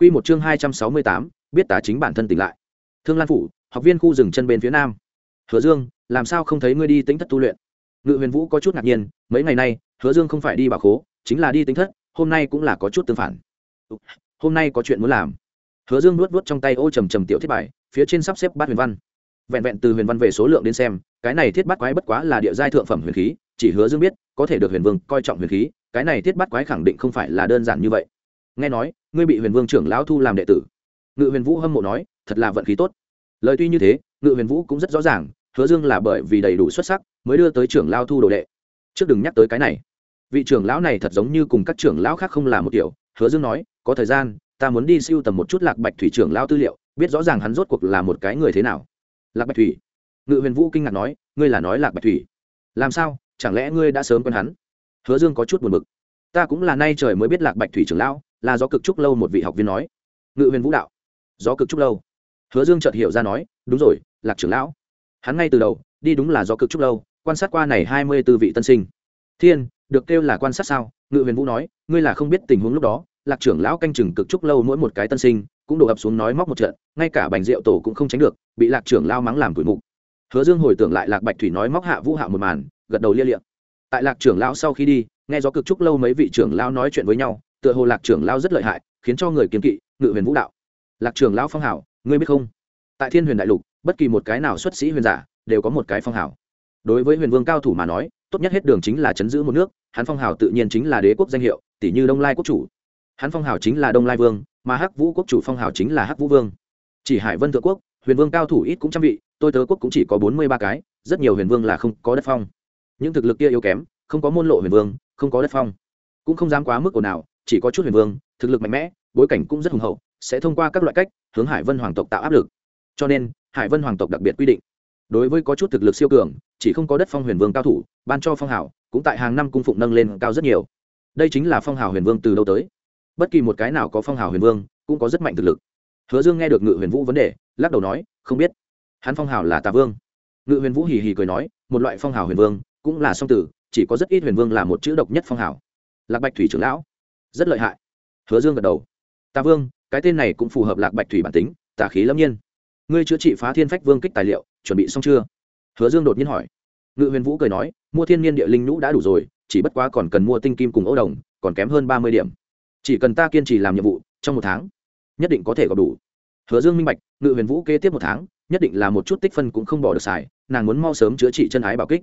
Quy một chương hai trăm sáu mươi tám, biết tả chính bản thân tỉnh lại. Thương Lan phủ, học viên khu rừng chân bên phía nam. Hứa Dương, làm sao không thấy ngươi đi tính thất tu luyện? Ngự Huyền Vũ có chút ngạc nhiên, mấy ngày nay, Hứa Dương không phải đi bảo khố, chính là đi tính thất, hôm nay cũng là có chút tương phản. Hôm nay có chuyện muốn làm. Hứa Dương nuốt nuốt trong tay ô trầm trầm tiểu thiết bài, phía trên sắp xếp bát huyền văn. Vẹn vẹn từ huyền văn về số lượng đến xem, cái này thiết bát quái bất quá là địa giai thượng phẩm huyền khí, chỉ Hứa Dương biết, có thể được huyền vương coi trọng huyền khí, cái này thiết bát quái khẳng định không phải là đơn giản như vậy. Nghe nói, ngươi bị huyền vương trưởng lão thu làm đệ tử. Ngự Huyền Vũ hâm mộ nói, thật là vận khí tốt. Lời tuy như thế, Ngự Huyền Vũ cũng rất rõ ràng, Hứa Dương là bởi vì đầy đủ xuất sắc, mới đưa tới trưởng lão thu đồ đệ. Trước đừng nhắc tới cái này. Vị trưởng lão này thật giống như cùng các trưởng lão khác không là một kiểu, Hứa Dương nói, có thời gian, ta muốn đi siêu tầm một chút lạc bạch thủy trưởng lao tư liệu biết rõ ràng hắn rốt cuộc là một cái người thế nào lạc bạch thủy ngự huyền vũ kinh ngạc nói ngươi là nói lạc bạch thủy làm sao chẳng lẽ ngươi đã sớm quen hắn hứa dương có chút buồn b ự c ta cũng là nay trời mới biết lạc bạch thủy trưởng lão là do cực trúc lâu một vị học viên nói. Ngự huyền vũ đạo. Do cực trúc lâu. Hứa dương chợt hiểu ra nói, đúng rồi, lạc trưởng lão. Hắn ngay từ đầu, đi đúng là do cực trúc lâu, quan sát qua này hai mươi b ố vị tân sinh. Thiên, được kêu là quan sát sao? Ngự huyền vũ nói, ngươi là không biết tình huống lúc đó, lạc trưởng lão canh chừng cực trúc lâu mỗi một cái tân sinh, cũng đổ ập xuống nói móc một trận, ngay cả bành rượu tổ cũng không tránh được, bị lạc trưởng lao mắng làm tuổi mục. Hứa dương hồi tưởng lại lạc bạch thủy nói móc hạ vũ hạ một màn, gật đầu lia liệm tại lạc trưởng lão sau khi đi, nghe gió cực trúc lâu mấy vị trưởng lão nói chuyện với nhau tựa hồ lạc trưởng lão rất lợi hại, khiến cho người kiếm kỵ, ngự huyền vũ đạo. Lạc trưởng lão phong hảo, ngươi biết không? Tại thiên huyền đại lục, bất kỳ một cái nào xuất sĩ huyền giả đều có một cái phong hảo. Đối với huyền vương cao thủ mà nói, tốt nhất hết đường chính là chấn giữ một nước, hắn phong hảo tự nhiên chính là đế quốc danh hiệu tỷ như đông lai quốc chủ. Hắn phong hảo chính là đông lai vương, mà hắc vũ quốc chủ phong hảo chính là hắc vũ vương. Chỉ hải vân thượng quốc, huyền vương cao thủ ít cũng trăm vị, tôi tớ quốc cũng chỉ có bốn mươi ba cái, rất nhiều huyền vương là không có đất phong. Những thực lực kia yếu kém, không có môn lộ huyền vương, không có đất phong. Cũng không dám quá mức ồn nào chỉ có chút huyền vương, thực lực mạnh mẽ, bối cảnh cũng rất hùng hậu, sẽ thông qua các loại cách, hướng hải vân hoàng tộc tạo áp lực. Cho nên, hải vân hoàng tộc đặc biệt quy định, đối với có chút thực lực siêu cường, chỉ không có đất phong huyền vương cao thủ, ban cho phong hào, cũng tại hàng năm cung phụng nâng lên cao rất nhiều. Đây chính là phong hào huyền vương từ đâu tới. Bất kỳ một cái nào có phong hào huyền vương, cũng có rất mạnh thực lực. Hứa dương nghe được ngự huyền vũ vấn đề, lắc đầu nói, không biết. Hắn phong hào là tà vương. Ngự huyền vũ hì hì cười nói, một loại phong hào huyền vương, cũng là song tử, chỉ có rất ít huyền vương là một chữ độc nhất phong hào. Lạc bạch thủy trưởng lão rất lợi hại. Hứa dương gật đầu. Tà vương, cái tên này cũng phù hợp lạc bạch thủy bản tính, tà khí lâm nhiên. Ngươi chữa trị phá thiên phách vương kích tài liệu, chuẩn bị xong chưa? Hứa dương đột nhiên hỏi. Ngự huyền vũ cười nói, mua thiên nhiên địa linh nhũ đã đủ rồi, chỉ bất quá còn cần mua tinh kim cùng ấu đồng, còn kém hơn ba mươi điểm. Chỉ cần ta kiên trì làm nhiệm vụ, trong một tháng, nhất định có thể gặp đủ. Hứa dương minh bạch, ngự huyền vũ kế tiếp một tháng, nhất định là một chút tích phân cũng không bỏ được xài, nàng muốn mau sớm chữa trị chân ái bảo kích.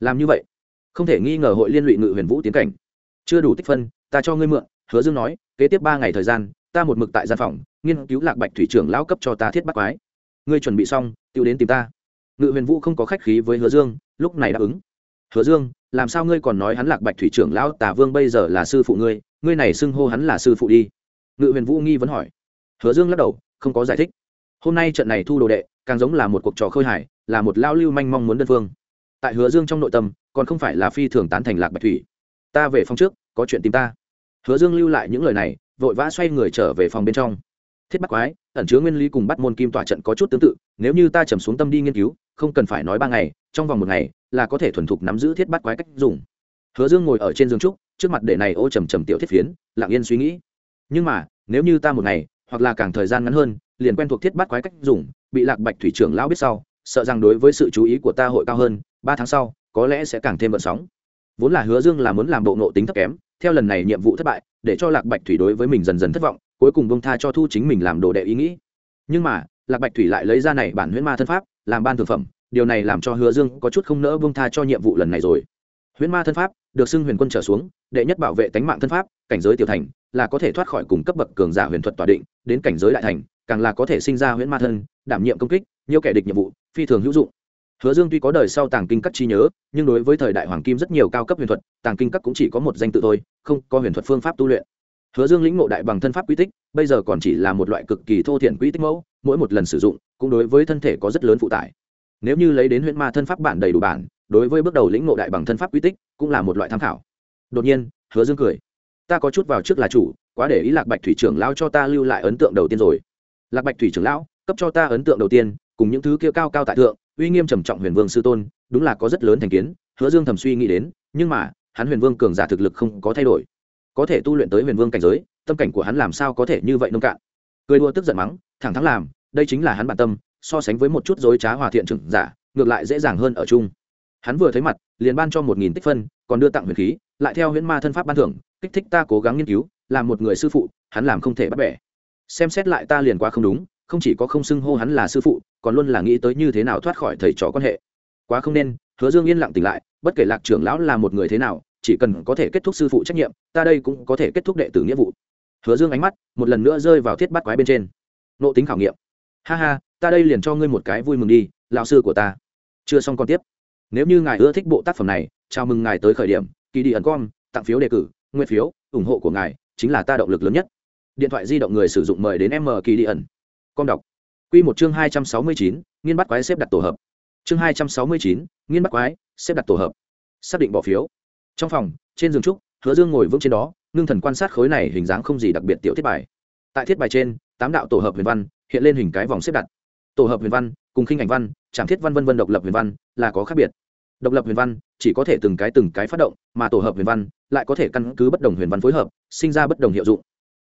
Làm như vậy, không thể nghi ngờ hội liên lụy ngự huyền vũ tiến cảnh. Chưa đủ tích phân ta cho ngươi mượn, hứa dương nói, kế tiếp ba ngày thời gian, ta một mực tại gian phòng, nghiên cứu lạc bạch thủy trưởng lão cấp cho ta thiết bắt quái. Ngươi chuẩn bị xong tự đến tìm ta. Ngự huyền vũ không có khách khí với hứa dương, lúc này đáp ứng. Hứa dương, làm sao ngươi còn nói hắn lạc bạch thủy trưởng lão tả vương bây giờ là sư phụ ngươi ngươi này xưng hô hắn là sư phụ đi. Ngự huyền vũ nghi vấn hỏi. Hứa dương lắc đầu, không có giải thích. Hôm nay trận này thu đồ đệ, càng giống là một cuộc trò khơi hải là một lao lưu manh mong muốn đơn phương. Tại hứa dương trong nội tâm, còn không phải là phi thường tán thành lạc bạch thủy. Ta về phòng trước, có chuyện tìm ta hứa dương lưu lại những lời này, vội vã xoay người trở về phòng bên trong. Thiết bắt quái, ẩn chứa nguyên lý cùng bắt môn kim tỏa trận có chút tương tự, nếu như ta trầm xuống tâm đi nghiên cứu, không cần phải nói ba ngày, trong vòng một ngày là có thể thuần thục nắm giữ thiết bắt quái cách dùng. Hứa dương ngồi ở trên giường trúc, trước mặt để này ô trầm trầm tiểu thiết phiến, lặng yên suy nghĩ. Nhưng mà, nếu như ta một ngày, hoặc là càng thời gian ngắn hơn, liền quen thuộc thiết bắt quái cách dùng, bị lạc bạch thủy trưởng lão biết sau, sợ rằng đối với sự chú ý của ta hội cao hơn, ba tháng sau, có lẽ sẽ càng thêm vận sóng. Vốn là hứa dương là muốn làm bộ nộ tính thấp kém theo lần này nhiệm vụ thất bại, để cho lạc bạch thủy đối với mình dần dần thất vọng, cuối cùng bông tha cho thu chính mình làm đồ đệ ý nghĩ. Nhưng mà, lạc bạch thủy lại lấy ra này bản huyễn ma thân pháp, làm ban thực phẩm, điều này làm cho hứa dương có chút không nỡ bông tha cho nhiệm vụ lần này rồi. Huyễn ma thân pháp được xưng huyền quân trở xuống, đệ nhất bảo vệ tánh mạng thân pháp, cảnh giới tiểu thành, là có thể thoát khỏi cùng cấp bậc cường giả huyền thuật tỏa định, đến cảnh giới đại thành, càng là có thể sinh ra huyễn ma thân, đảm nhiệm công kích, nhiều kẻ địch nhiệm vụ, phi thường hữu dụng hứa dương tuy có đời sau tàng kinh các chi nhớ, nhưng đối với thời đại hoàng kim rất nhiều cao cấp huyền thuật, tàng kinh các cũng chỉ có một danh tự thôi, không có huyền thuật phương pháp tu luyện. Hứa dương lĩnh ngộ đại bằng thân pháp quy tích, bây giờ còn chỉ là một loại cực kỳ thô thiển quy tích mẫu, mỗi một lần sử dụng, cũng đối với thân thể có rất lớn phụ tải. Nếu như lấy đến huyễn ma thân pháp bản đầy đủ bản, đối với bước đầu lĩnh ngộ đại bằng thân pháp quy tích, cũng là một loại tham khảo. Đột nhiên, hứa dương cười. Ta có chút vào trước là chủ, quá để ý lạc bạch thủy trưởng lão cho ta lưu lại ấn tượng đầu tiên rồi. Lạc bạch thủy trưởng lão, cấp cho ta ấn tượng đầu tiên, cùng những thứ kia cao cao tại thượng uy nghiêm trầm trọng huyền vương sư tôn, đúng là có rất lớn thành kiến, hứa dương thầm suy nghĩ đến, nhưng mà, hắn huyền vương cường giả thực lực không có thay đổi. Có thể tu luyện tới huyền vương cảnh giới, tâm cảnh của hắn làm sao có thể như vậy nông cạn? Cười đua tức giận mắng, thẳng thắn làm, đây chính là hắn bản tâm, so sánh với một chút dối trá hòa thiện trưởng giả, ngược lại dễ dàng hơn ở chung. Hắn vừa thấy mặt, liền ban cho một nghìn tích phân, còn đưa tặng huyền khí, lại theo huyễn ma thân pháp ban thưởng, kích thích ta cố gắng nghiên cứu, làm một người sư phụ, hắn làm không thể bắt bẻ. Xem xét lại ta liền quá không đúng không chỉ có không xưng hô hắn là sư phụ, còn luôn là nghĩ tới như thế nào thoát khỏi thầy trò quan hệ. Quá không nên, hứa dương yên lặng tỉnh lại, bất kể lạc trưởng lão là một người thế nào, chỉ cần có thể kết thúc sư phụ trách nhiệm, ta đây cũng có thể kết thúc đệ tử nghĩa vụ. Hứa dương ánh mắt một lần nữa rơi vào thiết bắt quái bên trên. Nộ tính khảo nghiệm. Ha ha, ta đây liền cho ngươi một cái vui mừng đi, lão sư của ta. Chưa xong còn tiếp. Nếu như ngài ưa thích bộ tác phẩm này, chào mừng ngài tới khởi điểm, kỳ đi ẩn com, tặng phiếu đề cử nguyên phiếu, ủng hộ của ngài, chính là ta động lực lớn nhất. Điện thoại di động người sử dụng mời đến m kỳ đi ẩn com đọc. Q một chương hai trăm sáu mươi chín, nghiên bắt quái xếp đặt tổ hợp. Chương hai trăm sáu mươi chín, nghiên bắt quái xếp đặt tổ hợp. Xác định bỏ phiếu. Trong phòng, trên giường trúc, hứa dương ngồi vững trên đó, ngưng thần quan sát khối này hình dáng không gì đặc biệt tiểu thiết bài. Tại thiết bài trên, tám đạo tổ hợp huyền văn hiện lên hình cái vòng xếp đặt. Tổ hợp huyền văn cùng khinh ảnh văn, trảm thiết văn vân vân độc lập huyền văn là có khác biệt. Độc lập huyền văn chỉ có thể từng cái từng cái phát động, mà tổ hợp huyền văn lại có thể căn cứ bất đồng huyền văn phối hợp, sinh ra bất đồng hiệu dụng.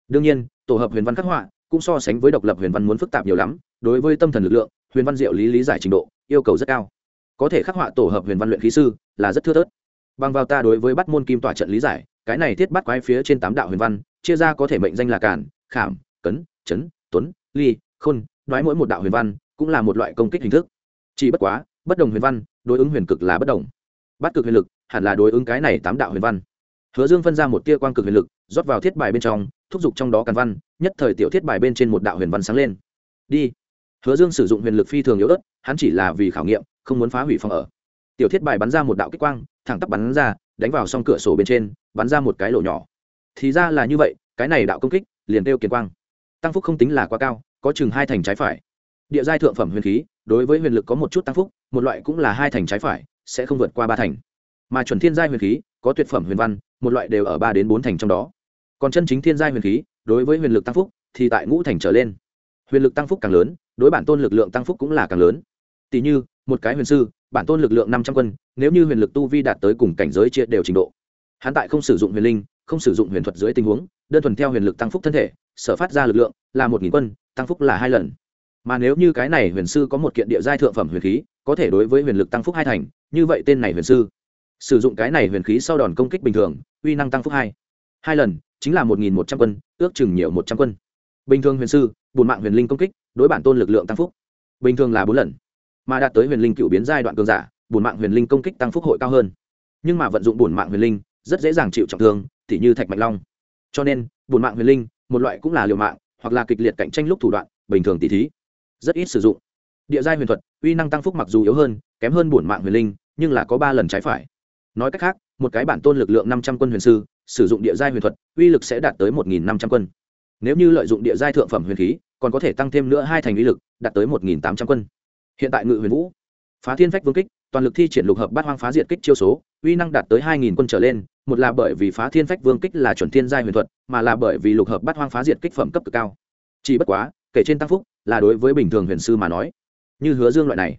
Đương nhiên, tổ hợp huyền văn khắc họa cũng so sánh với độc lập huyền văn muốn phức tạp nhiều lắm, đối với tâm thần lực lượng, huyền văn diệu lý lý giải trình độ, yêu cầu rất cao. Có thể khắc họa tổ hợp huyền văn luyện khí sư là rất thưa thớt. Bằng vào ta đối với bắt môn kim tỏa trận lý giải, cái này thiết bắt quái phía trên tám đạo huyền văn, chia ra có thể mệnh danh là cản khảm, cấn, chấn, tuấn, ly, khôn nói mỗi một đạo huyền văn cũng là một loại công kích hình thức. Chỉ bất quá, bất đồng huyền văn, đối ứng huyền cực là bất đồng. Bắt cực huyền lực hẳn là đối ứng cái này tám đạo huyền văn. Hứa dương phân ra một tia quang cực huyền lực, rót vào thiết bài bên trong thúc giục trong đó càn văn, nhất thời tiểu thiết bài bên trên một đạo huyền văn sáng lên. Đi. Hứa dương sử dụng huyền lực phi thường yếu ớt, hắn chỉ là vì khảo nghiệm, không muốn phá hủy phòng ở. Tiểu thiết bài bắn ra một đạo kích quang, thẳng tắp bắn ra, đánh vào song cửa sổ bên trên, bắn ra một cái lỗ nhỏ. Thì ra là như vậy, cái này đạo công kích, liền kêu kiệt quang. Tăng phúc không tính là quá cao, có chừng hai thành trái phải. Địa giai thượng phẩm huyền khí, đối với huyền lực có một chút tăng phúc, một loại cũng là hai thành trái phải, sẽ không vượt qua ba thành. Mà chuẩn thiên giai huyền khí, có tuyệt phẩm huyền văn, một loại đều ở ba đến bốn thành trong đó còn chân chính thiên giai huyền khí, đối với huyền lực tăng phúc, thì tại ngũ thành trở lên. Huyền lực tăng phúc càng lớn, đối bản tôn lực lượng tăng phúc cũng là càng lớn. Tỷ như, một cái huyền sư, bản tôn lực lượng năm trăm quân, nếu như huyền lực tu vi đạt tới cùng cảnh giới chia đều trình độ, hắn tại không sử dụng huyền linh, không sử dụng huyền thuật dưới tình huống, đơn thuần theo huyền lực tăng phúc thân thể, sở phát ra lực lượng là một nghìn quân, tăng phúc là hai lần. Mà nếu như cái này huyền sư có một kiện địa giai thượng phẩm huyền khí, có thể đối với huyền lực tăng phúc hai thành, như vậy tên này huyền sư, sử dụng cái này huyền khí sau đòn công kích bình thường, uy năng tăng phúc hai. Hai lần chính là một nghìn một trăm quân, ước chừng nhiều một trăm quân. Bình thường huyền sư bùn mạng huyền linh công kích, đối bản tôn lực lượng tăng phúc. Bình thường là bốn lần, mà đạt tới huyền linh cựu biến giai đoạn cường giả bùn mạng huyền linh công kích tăng phúc hội cao hơn. Nhưng mà vận dụng bùn mạng huyền linh, rất dễ dàng chịu trọng thương t như thạch mạch long. Cho nên bùn mạng huyền linh, một loại cũng là liều mạng, hoặc là kịch liệt cạnh tranh lúc thủ đoạn, bình thường tỷ thí, rất ít sử dụng. Địa giai huyền thuật, uy năng tăng phúc mặc dù yếu hơn, kém hơn bổn mạng huyền linh, nhưng là có ba lần trái phải. Nói cách khác, một cái bản tôn lực lượng năm trăm quân huyền sư sử dụng địa giai huyền thuật, uy lực sẽ đạt tới một nghìn năm trăm quân. Nếu như lợi dụng địa giai thượng phẩm huyền khí, còn có thể tăng thêm nữa hai thành uy lực, đạt tới một nghìn tám trăm quân. Hiện tại ngự huyền vũ, phá thiên phách vương kích, toàn lực thi triển lục hợp bát hoang phá diệt kích chiêu số, uy năng đạt tới hai nghìn quân trở lên, một là bởi vì phá thiên phách vương kích là chuẩn thiên giai huyền thuật, mà là bởi vì lục hợp bát hoang phá diệt kích phẩm cấp cực cao. Chỉ bất quá, kể trên tăng phúc, là đối với bình thường huyền sư mà nói. Như hứa dương loại này,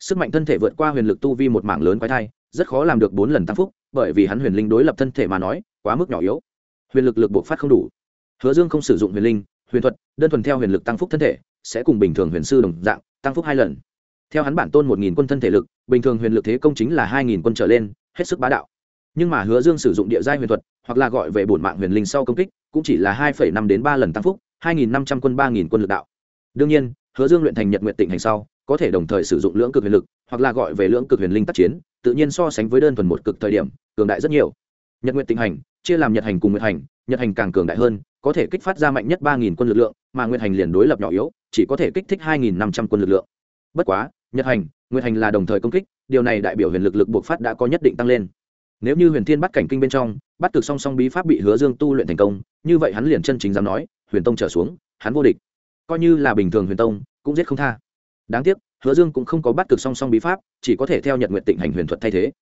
sức mạnh thân thể vượt qua huyền lực tu vi một mảng lớn quái thai rất khó làm được bốn lần tăng phúc, bởi vì hắn huyền linh đối lập thân thể mà nói, quá mức nhỏ yếu. Huyền lực lực bộc phát không đủ. Hứa dương không sử dụng huyền linh, huyền thuật, đơn thuần theo huyền lực tăng phúc thân thể, sẽ cùng bình thường huyền sư đồng dạng, tăng phúc hai lần. Theo hắn bản tôn một nghìn quân thân thể lực, bình thường huyền lực thế công chính là hai nghìn quân trở lên, hết sức bá đạo. Nhưng mà hứa dương sử dụng địa giai huyền thuật, hoặc là gọi về bổn mạng huyền linh sau công kích, cũng chỉ là hai năm đến ba lần tăng phúc, hai nghìn năm trăm quân ba nghìn quân lực đạo. Đương nhiên, hứa dương luyện thành nhật nguyện tịnh hành sau có thể đồng thời sử dụng lưỡng cực huyền lực, hoặc là gọi về lưỡng cực huyền linh tác chiến, tự nhiên so sánh với đơn thuần một cực thời điểm, cường đại rất nhiều. Nhật nguyện tịnh hành, chia làm nhật hành cùng nguyện hành, nhật hành càng cường đại hơn, có thể kích phát ra mạnh nhất ba nghìn quân lực lượng, mà nguyện hành liền đối lập nhỏ yếu, chỉ có thể kích thích hai nghìn năm trăm quân lực lượng. Bất quá, nhật hành nguyện hành là đồng thời công kích, điều này đại biểu huyền lực lực buộc phát đã có nhất định tăng lên. Nếu như huyền thiên bắt cảnh kinh bên trong, bắt cực song song bí pháp bị hứa dương tu luyện thành công, như vậy hắn liền chân chính dám nói, huyền tông trở xuống, hắn vô địch. Coi như là bình thường huyền tông, cũng giết không tha đáng tiếc, hứa dương cũng không có bắt cực song song bí pháp, chỉ có thể theo nhật nguyện tịnh hành huyền thuật thay thế.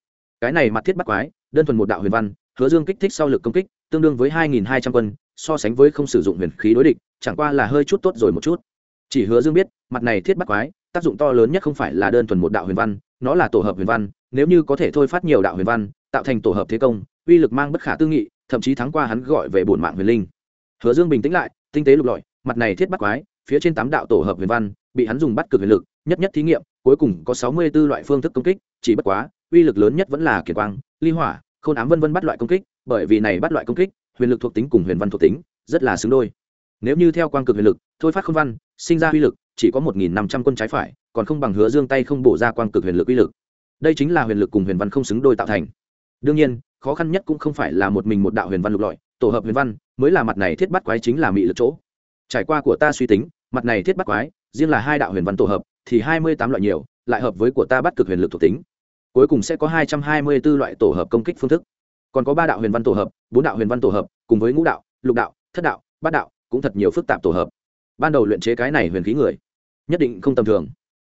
Cái này mặt thiết bắt quái, đơn thuần một đạo huyền văn, hứa dương kích thích sau lực công kích, tương đương với hai nghìn hai trăm quân, so sánh với không sử dụng huyền khí đối địch, chẳng qua là hơi chút tốt rồi một chút. Chỉ hứa dương biết, mặt này thiết bắt quái, tác dụng to lớn nhất không phải là đơn thuần một đạo huyền văn, nó là tổ hợp huyền văn, nếu như có thể thôi phát nhiều đạo huyền văn, tạo thành tổ hợp thế công, uy lực mang bất khả tư nghị, thậm chí thắng qua hắn gọi về bổn mạng huyền linh. Hứa dương bình tĩnh lại, tinh tế lục lọi, mặt này thiết bắt quái, phía trên tám đạo tổ hợp huyền văn bị hắn dùng bắt cực huyền lực, nhất nhất thí nghiệm, cuối cùng có sáu mươi 64 loại phương thức công kích, chỉ bất quá, uy lực lớn nhất vẫn là kiệt quang, ly hỏa, khôn ám vân vân bắt loại công kích, bởi vì này bắt loại công kích, huyền lực thuộc tính cùng huyền văn thuộc tính rất là xứng đôi. Nếu như theo quang cực huyền lực, thôi phát không văn, sinh ra uy lực, chỉ có một nghìn năm trăm quân trái phải, còn không bằng hứa dương tay không bổ ra quang cực huyền lực uy lực. Đây chính là huyền lực cùng huyền văn không xứng đôi tạo thành. Đương nhiên, khó khăn nhất cũng không phải là một mình một đạo huyền văn lục lọi, tổ hợp huyền văn mới là mặt này thiết bắt quái chính là mị lực chỗ. Trải qua của ta suy tính, mặt này thiết bắt quái riêng là hai đạo huyền văn tổ hợp, thì hai mươi tám loại nhiều, lại hợp với của ta bắt cực huyền lực thuộc tính. Cuối cùng sẽ có hai trăm hai mươi b ố loại tổ hợp công kích phương thức. Còn có ba đạo huyền văn tổ hợp, bốn đạo huyền văn tổ hợp, cùng với ngũ đạo, lục đạo, thất đạo, bát đạo, cũng thật nhiều phức tạp tổ hợp. Ban đầu luyện chế cái này huyền khí người, nhất định không tầm thường.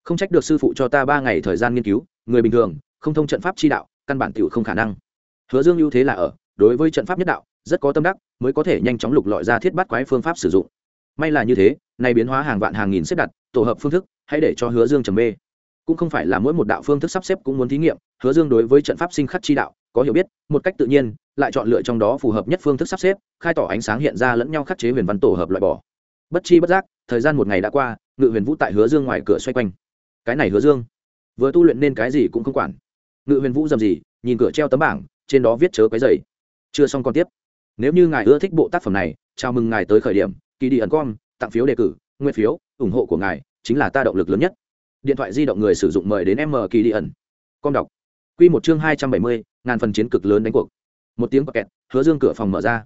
Không trách được sư phụ cho ta ba ngày thời gian nghiên cứu, người bình thường, không thông trận pháp chi đạo, căn bản tiểu không khả năng. Hứa dương ưu thế là ở, đối với trận pháp nhất đạo, rất có tâm đắc, mới có thể nhanh chóng lục lọi ra thiết bắt quái phương pháp sử dụng may là như thế, nay biến hóa hàng vạn hàng nghìn xếp đặt, tổ hợp phương thức, hãy để cho hứa dương trầm mê. Cũng không phải là mỗi một đạo phương thức sắp xếp cũng muốn thí nghiệm, hứa dương đối với trận pháp sinh khắc chi đạo, có hiểu biết, một cách tự nhiên, lại chọn lựa trong đó phù hợp nhất phương thức sắp xếp, khai tỏ ánh sáng hiện ra lẫn nhau khắc chế huyền văn tổ hợp loại bỏ. Bất chi bất giác, thời gian một ngày đã qua, ngự huyền vũ tại hứa dương ngoài cửa xoay quanh. Cái này hứa dương, vừa tu luyện nên cái gì cũng không quản. Ngự huyền vũ dầm gì, nhìn cửa treo tấm bảng, trên đó viết chớ cái dày chưa xong còn tiếp. Nếu như ngài ưa thích bộ tác phẩm này, chào mừng ngài tới khởi điểm kỳ đi ẩn com, tặng phiếu đề cử nguyên phiếu, ủng hộ của ngài, chính là ta động lực lớn nhất. Điện thoại di động người sử dụng mời đến m kỳ đi ẩn. Com đọc. Q một chương hai trăm bảy mươi, ngàn phần chiến cực lớn đánh cuộc. Một tiếng bọc kẹt, hứa dương cửa phòng mở ra.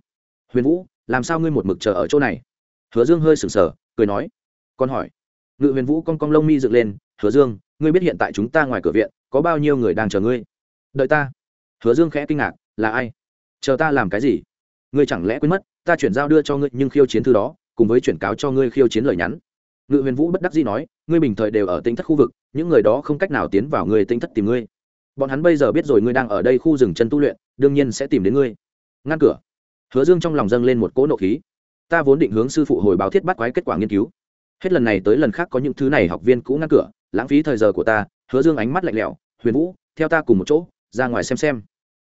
Huyền vũ, làm sao ngươi một mực chờ ở chỗ này? Hứa dương hơi sừng sờ, cười nói. Con hỏi. Ngự huyền vũ con cong lông mi dựng lên, hứa dương, ngươi biết hiện tại chúng ta ngoài cửa viện, có bao nhiêu người đang chờ ngươi? Đợi ta. Hứa dương khẽ kinh ngạc, là ai? Chờ ta làm cái gì? Ngươi chẳng lẽ quên mất, ta chuyển giao đưa cho ngươi nhưng khiêu chiến thư đó cùng với chuyển cáo cho ngươi khiêu chiến lời nhắn. Ngự huyền vũ bất đắc dĩ nói, ngươi bình thời đều ở tính thất khu vực, những người đó không cách nào tiến vào ngươi tính thất tìm ngươi. Bọn hắn bây giờ biết rồi ngươi đang ở đây khu rừng chân tu luyện, đương nhiên sẽ tìm đến ngươi. Ngăn cửa. Hứa dương trong lòng dâng lên một cỗ nộ khí. Ta vốn định hướng sư phụ hồi báo thiết bắt quái kết quả nghiên cứu. Hết lần này tới lần khác có những thứ này học viên cũ ngăn cửa, lãng phí thời giờ của ta, hứa dương ánh mắt lạnh lẽo, huyền vũ, theo ta cùng một chỗ, ra ngoài xem xem.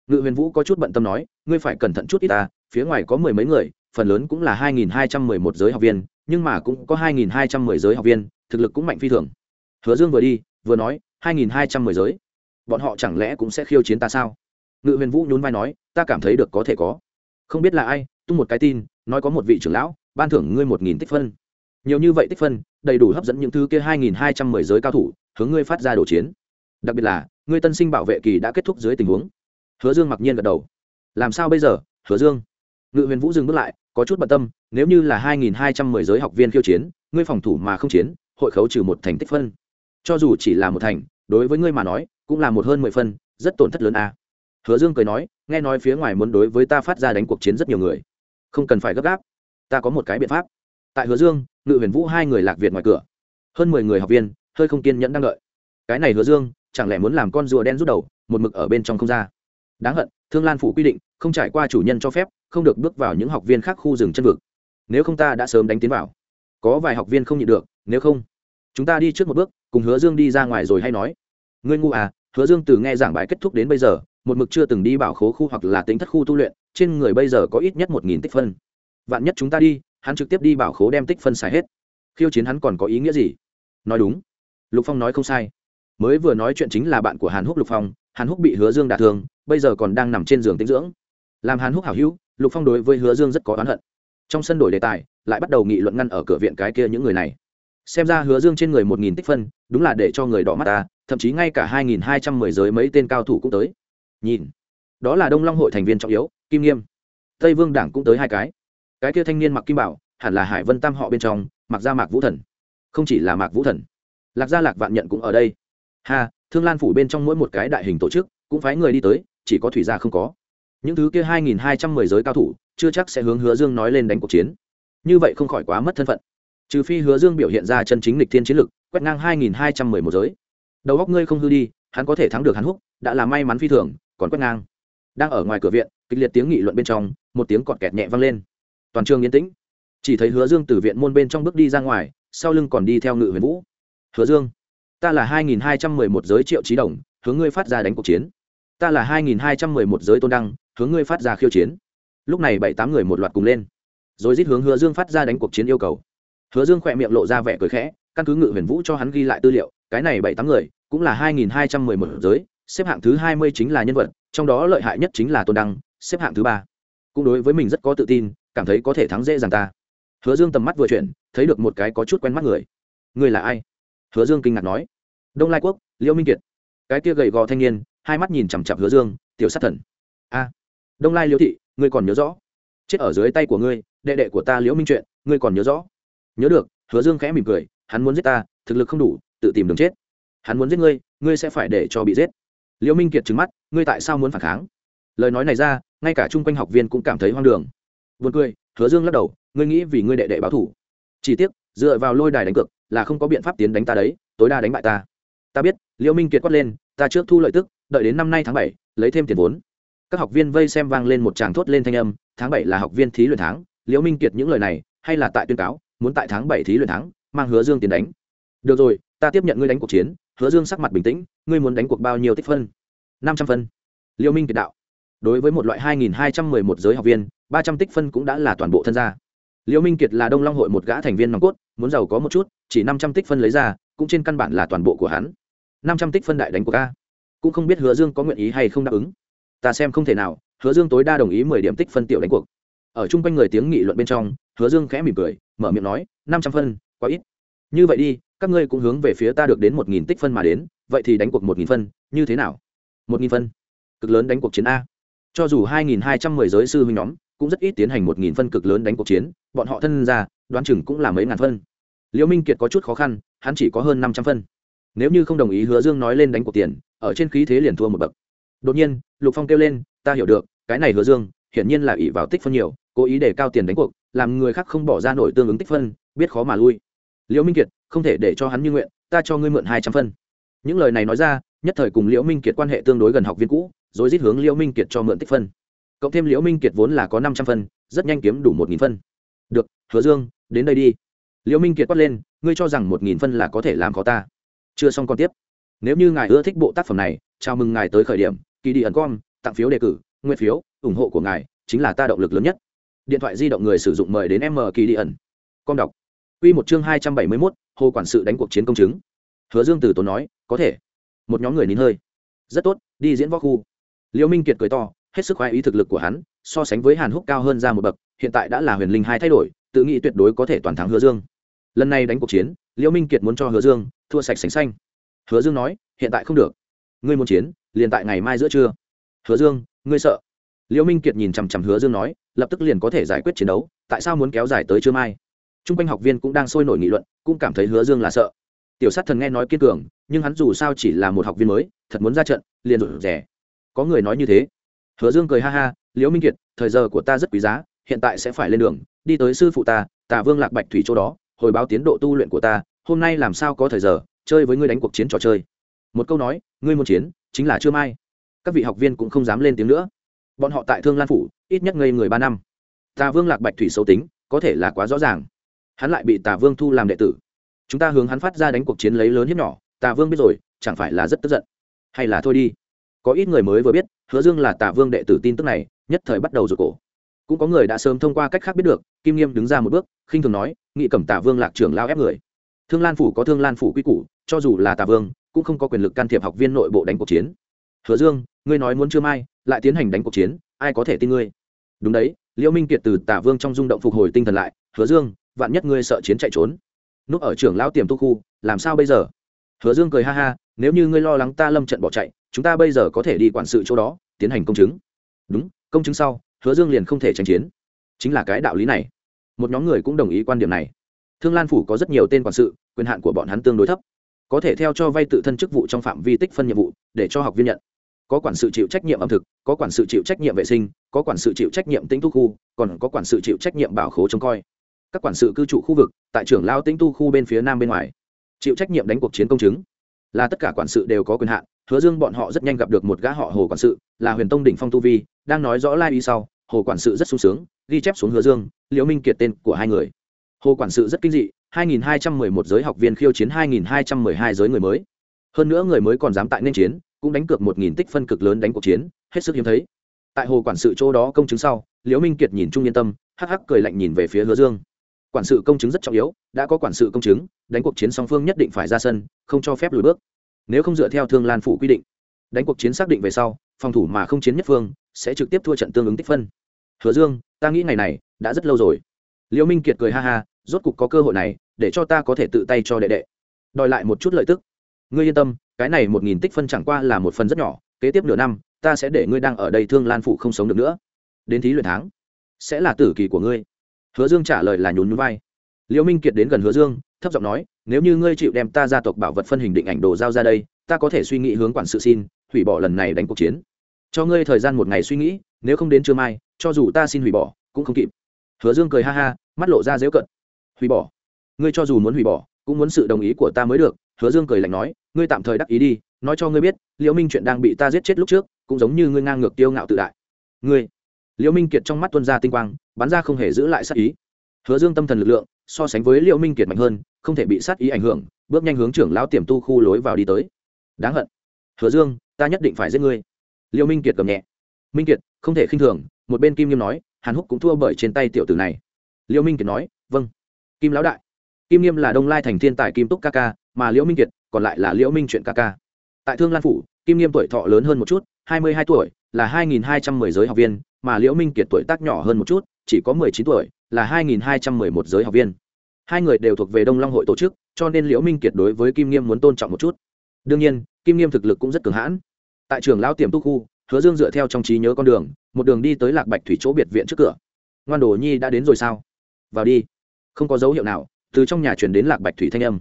Ngự huyền vũ có chút bận tâm nói, ngươi phải cẩn thận chút ít ta, phía ngoài có mười mấy người phần lớn cũng là hai nghìn hai trăm mười một giới học viên, nhưng mà cũng có hai nghìn hai trăm mười giới học viên, thực lực cũng mạnh phi thường. Hứa dương vừa đi, vừa nói, hai nghìn hai trăm mười giới? Bọn họ chẳng lẽ cũng sẽ khiêu chiến ta sao? Ngự huyền vũ nhún vai nói, ta cảm thấy được có thể có. Không biết là ai, tung một cái tin, nói có một vị trưởng lão, ban thưởng ngươi một nghìn tích phân. Nhiều như vậy tích phân, đầy đủ hấp dẫn những thứ kia hai nghìn hai trăm mười giới cao thủ, hướng ngươi phát ra đổ chiến. Đặc biệt là, ngươi tân sinh bảo vệ kỳ đã kết thúc dưới tình huống. Hứa dương mặc nhiên gật đầu. Làm sao bây giờ, hứa dương? Ngự huyền vũ dừng bước lại, có chút bận tâm, nếu như là hai nghìn hai trăm mười giới học viên khiêu chiến, ngươi phòng thủ mà không chiến, hội khấu trừ một thành tích phân. Cho dù chỉ là một thành, đối với ngươi mà nói, cũng là một hơn mười phân, rất tổn thất lớn a. Hứa dương cười nói, nghe nói phía ngoài muốn đối với ta phát ra đánh cuộc chiến rất nhiều người. Không cần phải gấp gáp. Ta có một cái biện pháp. Tại hứa dương, ngự huyền vũ hai người lạc việt ngoài cửa. Hơn mười người học viên, hơi không kiên nhẫn đang đợi. Cái này hứa dương, chẳng lẽ muốn làm con rùa đen rút đầu, một mực ở bên trong không ra? Đáng hận thương lan phủ quy định, không trải qua chủ nhân cho phép, không được bước vào những học viên khác khu rừng chân vực. Nếu không ta đã sớm đánh tiến vào. Có vài học viên không nhịn được, nếu không, chúng ta đi trước một bước, cùng hứa dương đi ra ngoài rồi hay nói. Ngươi ngu à hứa dương từ nghe giảng bài kết thúc đến bây giờ, một mực chưa từng đi bảo khố khu hoặc là tính thất khu tu luyện, trên người bây giờ có ít nhất một nghìn tích phân. Vạn nhất chúng ta đi, hắn trực tiếp đi bảo khố đem tích phân xài hết. Khiêu chiến hắn còn có ý nghĩa gì? Nói đúng. Lục phong nói không sai. Mới vừa nói chuyện chính là bạn của hàn húc lục phong hàn húc bị hứa dương đả thương, bây giờ còn đang nằm trên giường tinh dưỡng. Làm hàn húc hảo hữu, lục phong đối với hứa dương rất có oán hận. Trong sân đổi đề tài, lại bắt đầu nghị luận ngăn ở cửa viện cái kia những người này. Xem ra hứa dương trên người một nghìn tích phân, đúng là để cho người đỏ mắt ta, thậm chí ngay cả hai nghìn hai trăm mười giới mấy tên cao thủ cũng tới. Nhìn, đó là đông long hội thành viên trọng yếu, kim nghiêm. Tây vương đảng cũng tới hai cái. Cái kia thanh niên mặc kim bảo, hẳn là hải vân tam họ bên trong mặc ra mạc vũ thần. Không chỉ là mạc vũ thần, lạc gia lạc vạn nhận cũng ở đây. Ha thương lan phủ bên trong mỗi một cái đại hình tổ chức, cũng phái người đi tới, chỉ có thủy gia không có. Những thứ kia hai nghìn hai trăm mười giới cao thủ, chưa chắc sẽ hướng hứa dương nói lên đánh cuộc chiến. Như vậy không khỏi quá mất thân phận. Trừ phi hứa dương biểu hiện ra chân chính lịch thiên chiến lực, quét ngang hai nghìn hai trăm mười một giới. Đầu góc ngươi không hư đi, hắn có thể thắng được hắn húc, đã là may mắn phi thường, còn quét ngang. Đang ở ngoài cửa viện, kịch liệt tiếng nghị luận bên trong, một tiếng cọt kẹt nhẹ vang lên. Toàn trường yên tĩnh. Chỉ thấy hứa dương từ viện môn bên trong bước đi ra ngoài, sau lưng còn đi theo ngự huyền vũ. Hứa dương ta là hai nghìn hai trăm mười một giới triệu trí đồng, hướng ngươi phát ra đánh cuộc chiến. Ta là hai nghìn hai trăm mười một giới tôn đăng, hướng ngươi phát ra khiêu chiến. Lúc này bảy tám người một loạt cùng lên. Rồi rít hướng hứa dương phát ra đánh cuộc chiến yêu cầu. Hứa dương khỏe miệng lộ ra vẻ cười khẽ, căn cứ ngự huyền vũ cho hắn ghi lại tư liệu, cái này bảy tám người, cũng là hai nghìn hai trăm mười một giới, xếp hạng thứ hai mươi chính là nhân vật, trong đó lợi hại nhất chính là tôn đăng, xếp hạng thứ ba. Cũng đối với mình rất có tự tin, cảm thấy có thể thắng dễ dàng ta. Hứa dương tầm mắt vừa chuyển, thấy được một cái có chút quen mắt người. Người là ai? Hứa dương kinh ngạc nói, đông lai quốc, liễu minh kiệt. Cái kia gầy gò thanh niên, hai mắt nhìn chằm chặp hứa dương, tiểu sát thần. A, đông lai liễu thị, ngươi còn nhớ rõ? Chết ở dưới tay của ngươi, đệ đệ của ta liễu minh chuyện, ngươi còn nhớ rõ? Nhớ được. Hứa dương khẽ mỉm cười, hắn muốn giết ta, thực lực không đủ, tự tìm đường chết. Hắn muốn giết ngươi ngươi sẽ phải để cho bị giết. Liễu minh kiệt trừng mắt, ngươi tại sao muốn phản kháng? Lời nói này ra, ngay cả chung quanh học viên cũng cảm thấy hoang đường. Vượt cười, hứa dương lắc đầu, ngươi nghĩ vì ngươi đệ đệ báo thủ chỉ tiếc, dựa vào lôi đài đánh cược là không có biện pháp tiến đánh ta đấy, tối đa đánh bại ta. Ta biết, liễu minh kiệt quát lên, ta trước thu lợi tức, đợi đến năm nay tháng bảy, lấy thêm tiền vốn. Các học viên vây xem vang lên một tràng thốt lên thanh âm, tháng bảy là học viên thí luyện tháng, liễu minh kiệt những lời này, hay là tại tuyên cáo, muốn tại tháng bảy thí luyện tháng, mang hứa dương tiền đánh. Được rồi, ta tiếp nhận ngươi đánh cuộc chiến, hứa dương sắc mặt bình tĩnh, ngươi muốn đánh cuộc bao nhiêu tích phân? Năm trăm phân. Liễu minh kiệt đạo. Đối với một loại hai nghìn hai trăm mười một giới học viên, ba trăm tích phân cũng đã là toàn bộ thân gia liễu minh kiệt là đông long hội một gã thành viên nòng cốt, muốn giàu có một chút, chỉ năm trăm tích phân lấy ra, cũng trên căn bản là toàn bộ của hắn. Năm trăm tích phân đại đánh của ca. Cũng không biết hứa dương có nguyện ý hay không đáp ứng. Ta xem không thể nào, hứa dương tối đa đồng ý mười điểm tích phân tiểu đánh cuộc. Ở chung quanh người tiếng nghị luận bên trong, hứa dương khẽ mỉm cười, mở miệng nói, năm trăm phân, quá ít. Như vậy đi, các ngươi cũng hướng về phía ta được đến một nghìn tích phân mà đến, vậy thì đánh cuộc một nghìn phân, như thế nào? Một nghìn phân. Cực lớn đánh cuộc chiến a. Cho dù hai nghìn hai trăm mười giới sư huynh nhóm, cũng rất ít tiến hành một nghìn phân cực lớn đánh cuộc chiến bọn họ thân ra, đoán chừng cũng là mấy ngàn phân. Liễu minh kiệt có chút khó khăn, hắn chỉ có hơn năm trăm phân. Nếu như không đồng ý hứa dương nói lên đánh cuộc tiền, ở trên khí thế liền thua một bậc. Đột nhiên, lục phong kêu lên, ta hiểu được, cái này hứa dương, hiển nhiên là ỷ vào tích phân nhiều, cố ý để cao tiền đánh cuộc, làm người khác không bỏ ra nổi tương ứng tích phân, biết khó mà lui. Liễu minh kiệt, không thể để cho hắn như nguyện, ta cho ngươi mượn hai trăm phân. Những lời này nói ra, nhất thời cùng liễu minh kiệt quan hệ tương đối gần học viên cũ, rồi rít hướng liễu minh kiệt cho mượn tích phân. Cộng thêm liễu minh kiệt vốn là có năm trăm phân, rất nhanh kiếm đủ một nghìn phân được hứa dương đến đây đi liễu minh kiệt quát lên ngươi cho rằng một nghìn phân là có thể làm khó ta chưa xong còn tiếp nếu như ngài ưa thích bộ tác phẩm này chào mừng ngài tới khởi điểm kỳ đi ẩn com tặng phiếu đề cử nguyên phiếu ủng hộ của ngài chính là ta động lực lớn nhất điện thoại di động người sử dụng mời đến m kỳ đi ẩn com đọc Quy một chương hai trăm bảy mươi 271, hồ quản sự đánh cuộc chiến công chứng. Hứa Dương từ tốn nói, có thể. Một nhóm người nín hơi. Rất tốt, đi diễn võ khu. Liễu Minh Kiệt cười to, hết sức khoái ý thực lực của hắn, so sánh với Hàn Húc cao hơn ra một bậc, hiện tại đã là huyền linh hai thay đổi, tự nghĩ tuyệt đối có thể toàn thắng Hứa Dương. Lần này đánh cuộc chiến, Liễu Minh Kiệt muốn cho Hứa Dương thua sạch sành xanh. Hứa Dương nói, hiện tại không được. Ngươi muốn chiến, liền tại ngày mai giữa trưa. Hứa Dương, ngươi sợ? Liễu Minh Kiệt nhìn chằm chằm Hứa Dương nói, lập tức liền có thể giải quyết chiến đấu, tại sao muốn kéo dài tới trưa mai? Trung quanh học viên cũng đang sôi nổi nghị luận, cũng cảm thấy Hứa Dương là sợ. Tiểu Sát Thần nghe nói kiên cường, nhưng hắn dù sao chỉ là một học viên mới, thật muốn ra trận, liền rụt rẻ. Có người nói như thế. Hứa Dương cười ha ha, Liễu Minh Kiệt, thời giờ của ta rất quý giá, hiện tại sẽ phải lên đường, đi tới sư phụ ta, Tả Vương Lạc Bạch Thủy chỗ đó, hồi báo tiến độ tu luyện của ta, hôm nay làm sao có thời giờ, chơi với ngươi đánh cuộc chiến trò chơi. Một câu nói, ngươi muốn chiến, chính là chưa mai. Các vị học viên cũng không dám lên tiếng nữa. Bọn họ tại Thương Lan phủ, ít nhất ngây người ba năm. Tà Vương Lạc Bạch Thủy xấu tính, có thể là quá rõ ràng. Hắn lại bị Tà Vương thu làm đệ tử. Chúng ta hướng hắn phát ra đánh cuộc chiến lấy lớn hiếp nhỏ, Tà Vương biết rồi, chẳng phải là rất tức giận. Hay là thôi đi. Có ít người mới vừa biết, hứa dương là tà vương đệ tử tin tức này nhất thời bắt đầu rụt cổ cũng có người đã sớm thông qua cách khác biết được, kim nghiêm đứng ra một bước, khinh thường nói, nghị cẩm tả vương lạc trưởng lao ép người. Thương lan phủ có thương lan phủ quy củ, cho dù là tả vương, cũng không có quyền lực can thiệp học viên nội bộ đánh cuộc chiến. Hứa dương, ngươi nói muốn chưa mai, lại tiến hành đánh cuộc chiến, ai có thể tin ngươi? Đúng đấy, liễu minh kiệt từ tả vương trong rung động phục hồi tinh thần lại, hứa dương, vạn nhất ngươi sợ chiến chạy trốn, núp ở trưởng lão tiềm tu khu, làm sao bây giờ? Hứa dương cười ha ha, nếu như ngươi lo lắng ta lâm trận bỏ chạy, chúng ta bây giờ có thể đi quản sự chỗ đó, tiến hành công chứng. Đúng, công chứng sau hứa dương liền không thể tranh chiến. Chính là cái đạo lý này. Một nhóm người cũng đồng ý quan điểm này. Thương lan phủ có rất nhiều tên quản sự, quyền hạn của bọn hắn tương đối thấp. Có thể theo cho vay tự thân chức vụ trong phạm vi tích phân nhiệm vụ, để cho học viên nhận. Có quản sự chịu trách nhiệm ẩm thực, có quản sự chịu trách nhiệm vệ sinh, có quản sự chịu trách nhiệm tính tu khu, còn có quản sự chịu trách nhiệm bảo khố trông coi. Các quản sự cư trụ khu vực, tại trưởng lao tính tu khu bên phía nam bên ngoài, chịu trách nhiệm đánh cuộc chiến công chứng. Là tất cả quản sự đều có quyền hạn hứa dương bọn họ rất nhanh gặp được một gã họ hồ quản sự, là huyền tông đỉnh phong tu vi, đang nói rõ lai ý sau, hồ quản sự rất sung sướng, ghi chép xuống hứa dương, liễu minh kiệt tên của hai người. Hồ quản sự rất kinh dị 2211 giới học viên khiêu chiến 2212 giới người mới. Hơn nữa người mới còn dám tại nên chiến, cũng đánh cược 1.000 tích phân cực lớn đánh cuộc chiến, hết sức hiếm thấy. Tại hồ quản sự chỗ đó công chứng sau, liễu minh kiệt nhìn trung yên tâm, hắc hắc cười lạnh nhìn về phía hứa dương. Quản sự công chứng rất trọng yếu, đã có quản sự công chứng, đánh cuộc chiến song phương nhất định phải ra sân, không cho phép lùi bước nếu không dựa theo thương lan phủ quy định đánh cuộc chiến xác định về sau phòng thủ mà không chiến nhất phương sẽ trực tiếp thua trận tương ứng tích phân hứa dương ta nghĩ ngày này đã rất lâu rồi liễu minh kiệt cười ha ha rốt cục có cơ hội này để cho ta có thể tự tay cho đệ đệ đòi lại một chút lợi tức ngươi yên tâm cái này một nghìn tích phân chẳng qua là một phần rất nhỏ kế tiếp nửa năm ta sẽ để ngươi đang ở đây thương lan phụ không sống được nữa đến thí luyện tháng sẽ là tử kỳ của ngươi hứa dương trả lời là nhún núi vai liễu minh kiệt đến gần hứa dương thấp giọng nói nếu như ngươi chịu đem ta gia tộc bảo vật phân hình định ảnh đồ giao ra đây, ta có thể suy nghĩ hướng quản sự xin, hủy bỏ lần này đánh cuộc chiến. Cho ngươi thời gian một ngày suy nghĩ, nếu không đến trưa mai, cho dù ta xin hủy bỏ, cũng không kịp. Hứa dương cười ha ha, mắt lộ ra dễu cận hủy bỏ? Ngươi cho dù muốn hủy bỏ, cũng muốn sự đồng ý của ta mới được. Hứa dương cười lạnh nói, ngươi tạm thời đắc ý đi, nói cho ngươi biết, liễu minh chuyện đang bị ta giết chết lúc trước, cũng giống như ngươi ngang ngược tiêu ngạo tự đại. Ngươi? Liễu minh kiệt trong mắt tuân ra tinh quang, bắn ra không hề giữ lại sát ý. Hứa dương tâm thần lực lượng, so sánh với liễu minh kiệt mạnh hơn không thể bị sát ý ảnh hưởng, bước nhanh hướng trưởng lão tiềm tu khu lối vào đi tới. Đáng hận. Hứa dương, ta nhất định phải giết ngươi. Liễu minh kiệt cầm nhẹ. Minh kiệt, không thể khinh thường, một bên kim nghiêm nói, hàn húc cũng thua bởi trên tay tiểu tử này. Liễu minh kiệt nói vâng. Kim lão đại. Kim nghiêm là đông lai thành thiên tài kim túc ca ca, mà liễu minh kiệt còn lại là liễu minh chuyện ca ca. Tại thương lan phủ, kim nghiêm tuổi thọ lớn hơn một chút, hai mươi hai tuổi, là hai nghìn hai trăm mười giới học viên, mà liễu minh kiệt tuổi tác nhỏ hơn một chút, chỉ có mười chín tuổi, là hai nghìn hai trăm mười một giới học viên hai người đều thuộc về đông long hội tổ chức, cho nên liễu minh kiệt đối với kim nghiêm muốn tôn trọng một chút. Đương nhiên, kim nghiêm thực lực cũng rất cường hãn. Tại trường lão tiềm tu khu, hứa dương dựa theo trong trí nhớ con đường, một đường đi tới lạc bạch thủy chỗ biệt viện trước cửa. Ngoan đồ nhi đã đến rồi sao? Vào đi. Không có dấu hiệu nào, từ trong nhà chuyển đến lạc bạch thủy thanh âm.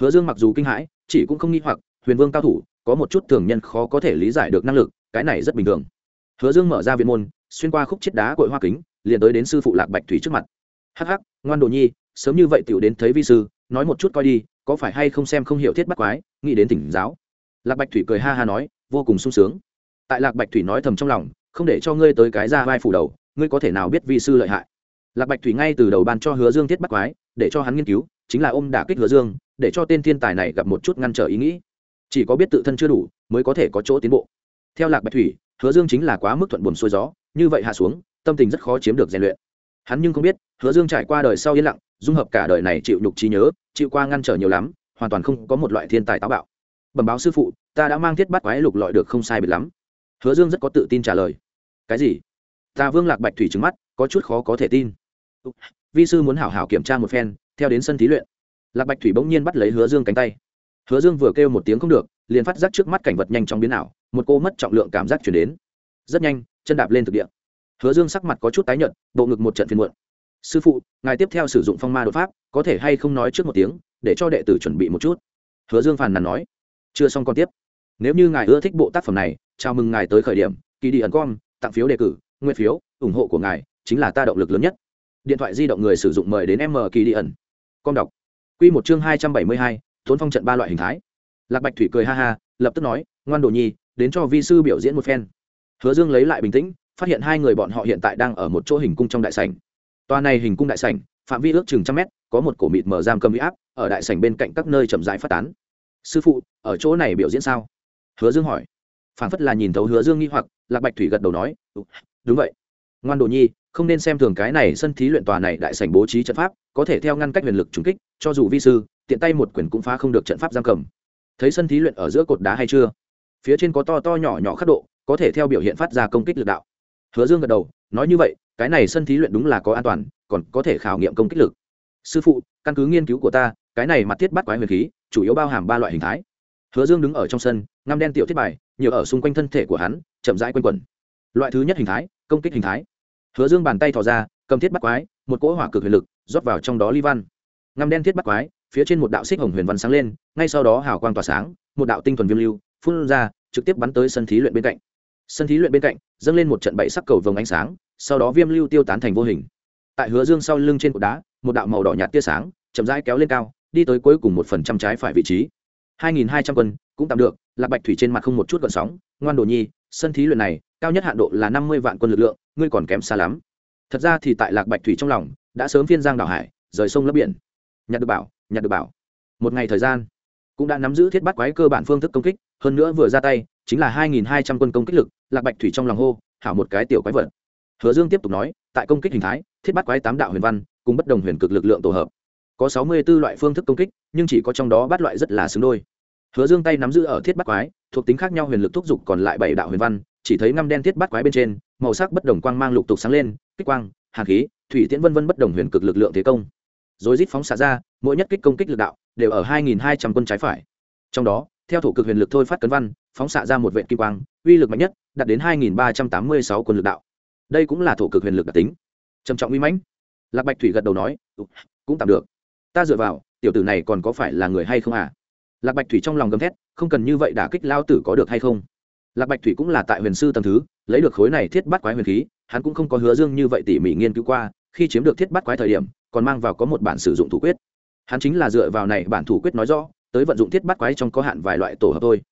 Hứa dương mặc dù kinh hãi, chỉ cũng không nghi hoặc, huyền vương cao thủ, có một chút thường nhân khó có thể lý giải được năng lực, cái này rất bình thường. Hứa dương mở ra viện môn, xuyên qua khúc chiết đá cội hoa kính, liền tới đến sư phụ lạc bạch thủy trước mặt. Hắc hắc, ngoan đồ nhi sớm như vậy tiểu đến thấy vi sư, nói một chút coi đi, có phải hay không xem không hiểu thiết bắt quái, nghĩ đến tỉnh giáo. Lạc bạch thủy cười ha ha nói, vô cùng sung sướng. Tại lạc bạch thủy nói thầm trong lòng, không để cho ngươi tới cái ra vai phủ đầu, ngươi có thể nào biết vi sư lợi hại? Lạc bạch thủy ngay từ đầu ban cho hứa dương thiết bắt quái, để cho hắn nghiên cứu, chính là ôm đả kích hứa dương, để cho tên thiên tài này gặp một chút ngăn trở ý nghĩ. Chỉ có biết tự thân chưa đủ, mới có thể có chỗ tiến bộ. Theo lạc bạch thủy, hứa dương chính là quá mức thuận buồn xuôi gió, như vậy hạ xuống, tâm tình rất khó chiếm được rèn luyện. Hắn nhưng không biết, hứa dương trải qua đời sau yên lặng dung hợp cả đời này chịu nhục trí nhớ, chịu qua ngăn trở nhiều lắm, hoàn toàn không có một loại thiên tài táo bạo. Bẩm báo sư phụ, ta đã mang thiết bắt quái lục lọi được không sai biệt lắm. Hứa dương rất có tự tin trả lời. Cái gì? Ta vương lạc bạch thủy trứng mắt, có chút khó có thể tin. Vi sư muốn hảo hảo kiểm tra một phen, theo đến sân thí luyện. Lạc bạch thủy bỗng nhiên bắt lấy hứa dương cánh tay. Hứa dương vừa kêu một tiếng không được, liền phát giác trước mắt cảnh vật nhanh chóng biến ảo, một cô mất trọng lượng cảm giác chuyển đến. Rất nhanh, chân đạp lên thực địa. Hứa dương sắc mặt có chút tái nhợt, bộ ngực một trận phiền muộn sư phụ, ngài tiếp theo sử dụng phong ma đột pháp, có thể hay không nói trước một tiếng, để cho đệ tử chuẩn bị một chút? Hứa dương phàn nàn nói. Chưa xong còn tiếp. Nếu như ngài ưa thích bộ tác phẩm này, chào mừng ngài tới khởi điểm, kỳ đi ẩn com tặng phiếu đề cử nguyên phiếu, ủng hộ của ngài, chính là ta động lực lớn nhất. Điện thoại di động người sử dụng mời đến m kỳ đi ẩn. Com đọc. Q một chương hai trăm bảy mươi hai thốn phong trận ba loại hình thái. Lạc bạch thủy cười ha ha, lập tức nói, ngoan đồ nhi, đến cho vi sư biểu diễn một phen. Hứa dương lấy lại bình tĩnh, phát hiện hai người bọn họ hiện tại đang ở một chỗ hình cung trong đại sảnh toa này hình cung đại sảnh, phạm vi ước chừng trăm mét, có một cổ mịt mở giam cầm uy áp, ở đại sảnh bên cạnh các nơi chậm rãi phát tán. Sư phụ, ở chỗ này biểu diễn sao? Hứa dương hỏi. Phản phất là nhìn thấu hứa dương nghi hoặc, lạc bạch thủy gật đầu nói ừ, đúng vậy. Ngoan đồ nhi, không nên xem thường cái này sân thí luyện tòa này đại sảnh bố trí trận pháp, có thể theo ngăn cách huyền lực trúng kích, cho dù vi sư, tiện tay một quyền cũng phá không được trận pháp giam cầm. Thấy sân thí luyện ở giữa cột đá hay chưa? Phía trên có to to nhỏ nhỏ khắc độ, có thể theo biểu hiện phát ra công kích lực đạo. Hứa dương gật đầu, nói như vậy cái này sân thí luyện đúng là có an toàn, còn có thể khảo nghiệm công kích lực. Sư phụ, căn cứ nghiên cứu của ta, cái này mặt thiết bắt quái huyền khí, chủ yếu bao hàm ba loại hình thái. Hứa dương đứng ở trong sân, ngăm đen tiểu thiết bài, nhiều ở xung quanh thân thể của hắn, chậm rãi quanh quẩn. Loại thứ nhất hình thái, công kích hình thái. Hứa dương bàn tay thò ra, cầm thiết bắt quái, một cỗ hỏa cực huyền lực, rót vào trong đó ly văn. Ngăm đen thiết bắt quái, phía trên một đạo xích hồng huyền văn sáng lên, ngay sau đó hào quang tỏa sáng, một đạo tinh thuần viêm lưu, phun ra, trực tiếp bắn tới sân thí luyện bên cạnh. Sân thí luyện bên cạnh, dâng lên một trận bảy sắc cầu vồng ánh sáng sau đó viêm lưu tiêu tán thành vô hình. Tại hứa dương sau lưng trên cột đá, một đạo màu đỏ nhạt tia sáng, chậm rãi kéo lên cao, đi tới cuối cùng một phần trăm trái phải vị trí. Hai nghìn hai trăm quân cũng tạm được, lạc bạch thủy trên mặt không một chút gợn sóng, ngoan đồ nhi, sân thí luyện này, cao nhất hạn độ là năm mươi vạn quân lực lượng, ngươi còn kém xa lắm. Thật ra thì tại lạc bạch thủy trong lòng, đã sớm phiên giang đảo hải, rời sông lấp biển. Nhặt được bảo, nhặt được bảo. Một ngày thời gian, cũng đã nắm giữ thiết bắt quái cơ bản phương thức công kích, hơn nữa vừa ra tay, chính là hai nghìn hai trăm quân công kích lực, lạc bạch thủy trong lòng hô, hảo một cái tiểu quái vật hứa dương tiếp tục nói, tại công kích hình thái, thiết bắt quái tám đạo huyền văn, cùng bất đồng huyền cực lực lượng tổ hợp. Có sáu mươi b ố loại phương thức công kích, nhưng chỉ có trong đó bắt loại rất là xứng đôi. Hứa dương tay nắm giữ ở thiết bắt quái, thuộc tính khác nhau huyền lực thúc giục còn lại bảy đạo huyền văn, chỉ thấy ngăm đen thiết bắt quái bên trên, màu sắc bất đồng quang mang lục tục sáng lên, kích quang, hàn khí, thủy tiễn vân vân bất đồng huyền cực lực lượng thế công. Rồi rít phóng xạ ra, mỗi nhất kích công kích lực đạo đều ở hai nghìn hai trăm quân trái phải. Trong đó, theo thủ cực huyền lực thôi phát cấn văn, phóng xạ ra một vệ kim quang, uy lực mạnh nhất, đạt đến hai nghìn ba trăm tám mươi sáu quân lực đạo đây cũng là thổ cực huyền lực đặc tính. Trầm trọng uy mãnh. Lạc bạch thủy gật đầu nói cũng tạm được. Ta dựa vào, tiểu tử này còn có phải là người hay không à? Lạc bạch thủy trong lòng gầm thét, không cần như vậy đả kích lao tử có được hay không? Lạc bạch thủy cũng là tại huyền sư tầm thứ, lấy được khối này thiết bắt quái huyền khí, hắn cũng không có hứa dương như vậy tỉ mỉ nghiên cứu qua, khi chiếm được thiết bắt quái thời điểm, còn mang vào có một bản sử dụng thủ quyết. Hắn chính là dựa vào này bản thủ quyết nói rõ, tới vận dụng thiết bắt quái trong có hạn vài loại tổ hợp thôi.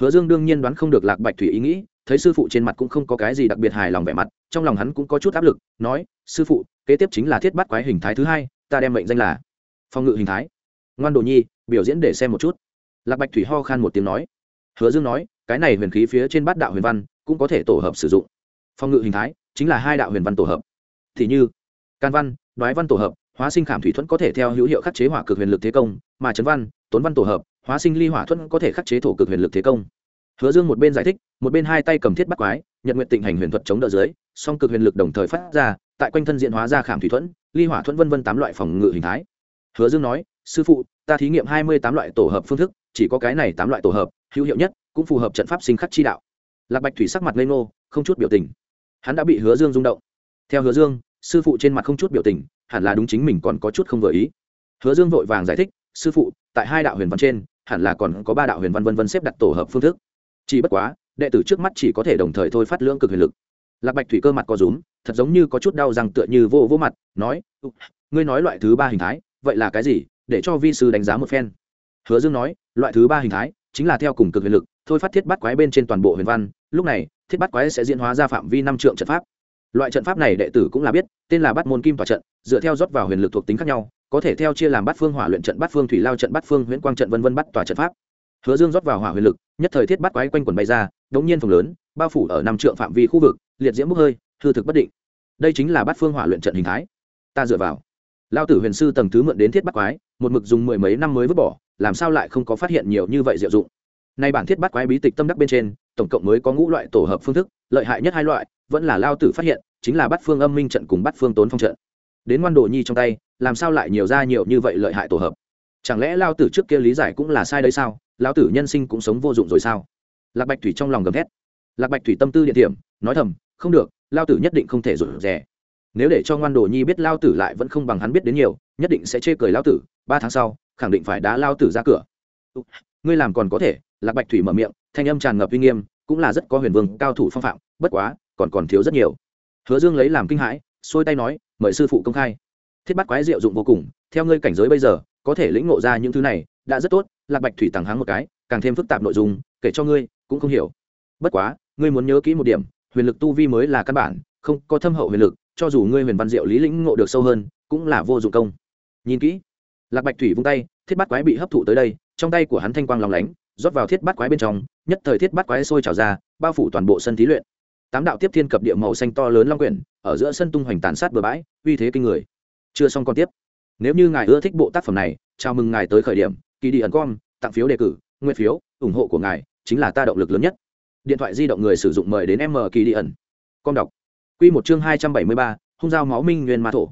Hứa dương đương nhiên đoán không được lạc bạch thủy ý nghĩ thấy sư phụ trên mặt cũng không có cái gì đặc biệt hài lòng vẻ mặt, trong lòng hắn cũng có chút áp lực, nói, sư phụ, kế tiếp chính là thiết bắt quái hình thái thứ hai, ta đem mệnh danh là phòng ngự hình thái. Ngoan đồ nhi, biểu diễn để xem một chút. Lạc bạch thủy ho khan một tiếng nói. Hứa dương nói, cái này huyền khí phía trên bát đạo huyền văn cũng có thể tổ hợp sử dụng. Phòng ngự hình thái chính là hai đạo huyền văn tổ hợp. Thì như, can văn, đoái văn tổ hợp, hóa sinh khảm thủy thuẫn có thể theo hữu hiệu khắc chế hỏa cực huyền lực thế công, mà trấn văn, tốn văn tổ hợp, hóa sinh ly hỏa thuẫn có thể khắc chế thổ cực huyền lực thế công hứa dương một bên giải thích, một bên hai tay cầm thiết bắt quái nhận nguyện tịnh hành huyền thuật chống đỡ dưới, song cực huyền lực đồng thời phát ra, tại quanh thân diện hóa ra khảm thủy thuẫn, ly hỏa thuẫn vân vân tám loại phòng ngự hình thái. Hứa dương nói, sư phụ, ta thí nghiệm hai mươi tám loại tổ hợp phương thức, chỉ có cái này tám loại tổ hợp, hữu hiệu nhất cũng phù hợp trận pháp sinh khắc chi đạo. Lạc bạch thủy sắc mặt lên ngô, không chút biểu tình. Hắn đã bị hứa dương rung động. Theo hứa dương, sư phụ trên mặt không chút biểu tình, hẳn là đúng chính mình còn có chút không vừa ý. Hứa dương vội vàng giải thích, sư phụ, tại hai đạo huyền văn trên, hẳn là còn có ba đạo huyền văn vân vân xếp đặt tổ hợp phương thức chỉ bất quá, đệ tử trước mắt chỉ có thể đồng thời thôi phát lưỡng cực huyền lực. Lạc bạch thủy cơ mặt có rúm, thật giống như có chút đau răng tựa như vô vô mặt, nói ngươi nói loại thứ ba hình thái, vậy là cái gì? Để cho vi sư đánh giá một phen. Hứa dương nói, loại thứ ba hình thái chính là theo cùng cực huyền lực, thôi phát thiết bắt quái bên trên toàn bộ huyền văn, lúc này, thiết bắt quái sẽ diễn hóa ra phạm vi năm trượng trận pháp. Loại trận pháp này đệ tử cũng là biết, tên là bắt môn kim tòa trận, dựa theo rót vào huyền lực thuộc tính khác nhau, có thể theo chia làm bắt phương hỏa luyện trận bắt phương thủy lao trận bắt phương huyễn quang trận, vân vân bắt tòa trận pháp hứa dương rót vào hỏa huyền lực, nhất thời thiết bắt quái quanh quần bay ra, đống nhiên phòng lớn, bao phủ ở năm trượng phạm vi khu vực, liệt diễm bốc hơi, hư thực bất định. Đây chính là bắt phương hỏa luyện trận hình thái. Ta dựa vào. Lao tử huyền sư tầng thứ mượn đến thiết bắt quái, một mực dùng mười mấy năm mới vứt bỏ, làm sao lại không có phát hiện nhiều như vậy diệu dụng? Nay bản thiết bắt quái bí tịch tâm đắc bên trên, tổng cộng mới có ngũ loại tổ hợp phương thức, lợi hại nhất hai loại, vẫn là lao tử phát hiện, chính là bắt phương âm minh trận cùng bắt phương tốn phong trận. Đến ngoan đồ nhi trong tay, làm sao lại nhiều ra nhiều như vậy lợi hại tổ hợp? Chẳng lẽ lao tử trước kia lý giải cũng là sai đấy sao? Lão tử nhân sinh cũng sống vô dụng rồi sao? Lạc bạch thủy trong lòng gầm thét. Lạc bạch thủy tâm tư địa điểm, nói thầm, không được lao tử nhất định không thể rủi rẻ nếu để cho ngoan đồ nhi biết lao tử lại vẫn không bằng hắn biết đến nhiều, nhất định sẽ chê cười lao tử, ba tháng sau, khẳng định phải đá lao tử ra cửa. Ngươi làm còn có thể, lạc bạch thủy mở miệng, thanh âm tràn ngập uy nghiêm, cũng là rất có huyền vương cao thủ phong phạm, bất quá, còn còn thiếu rất nhiều. Hứa dương lấy làm kinh hãi xuôi tay nói, mời sư phụ công khai. Thiết bắt quái diệu dụng vô cùng, theo ngươi cảnh giới bây giờ, có thể lĩnh ngộ ra những thứ này, đã rất tốt lạc bạch thủy tàng háng một cái, càng thêm phức tạp nội dung, kể cho ngươi, cũng không hiểu. Bất quá, ngươi muốn nhớ kỹ một điểm, huyền lực tu vi mới là căn bản, không có thâm hậu huyền lực, cho dù ngươi huyền văn diệu lý lĩnh ngộ được sâu hơn, cũng là vô dụng công. Nhìn kỹ. Lạc bạch thủy vung tay, thiết bát quái bị hấp thụ tới đây, trong tay của hắn thanh quang lòng lánh, rót vào thiết bát quái bên trong, nhất thời thiết bát quái sôi trào ra, bao phủ toàn bộ sân thí luyện. Tám đạo tiếp thiên cập địa màu xanh to lớn long quyển, ở giữa sân tung hoành tàn sát bừa bãi, uy thế kinh người. Chưa xong còn tiếp. Nếu như ngài ưa thích bộ tác phẩm này, chào mừng ngài tới khởi điểm kỳ đi ẩn com, tặng phiếu đề cử nguyên phiếu, ủng hộ của ngài, chính là ta động lực lớn nhất. Điện thoại di động người sử dụng mời đến m kỳ đi ẩn. Com đọc. Q một chương hai trăm bảy mươi ba, hung dao máu minh nguyên ma thổ.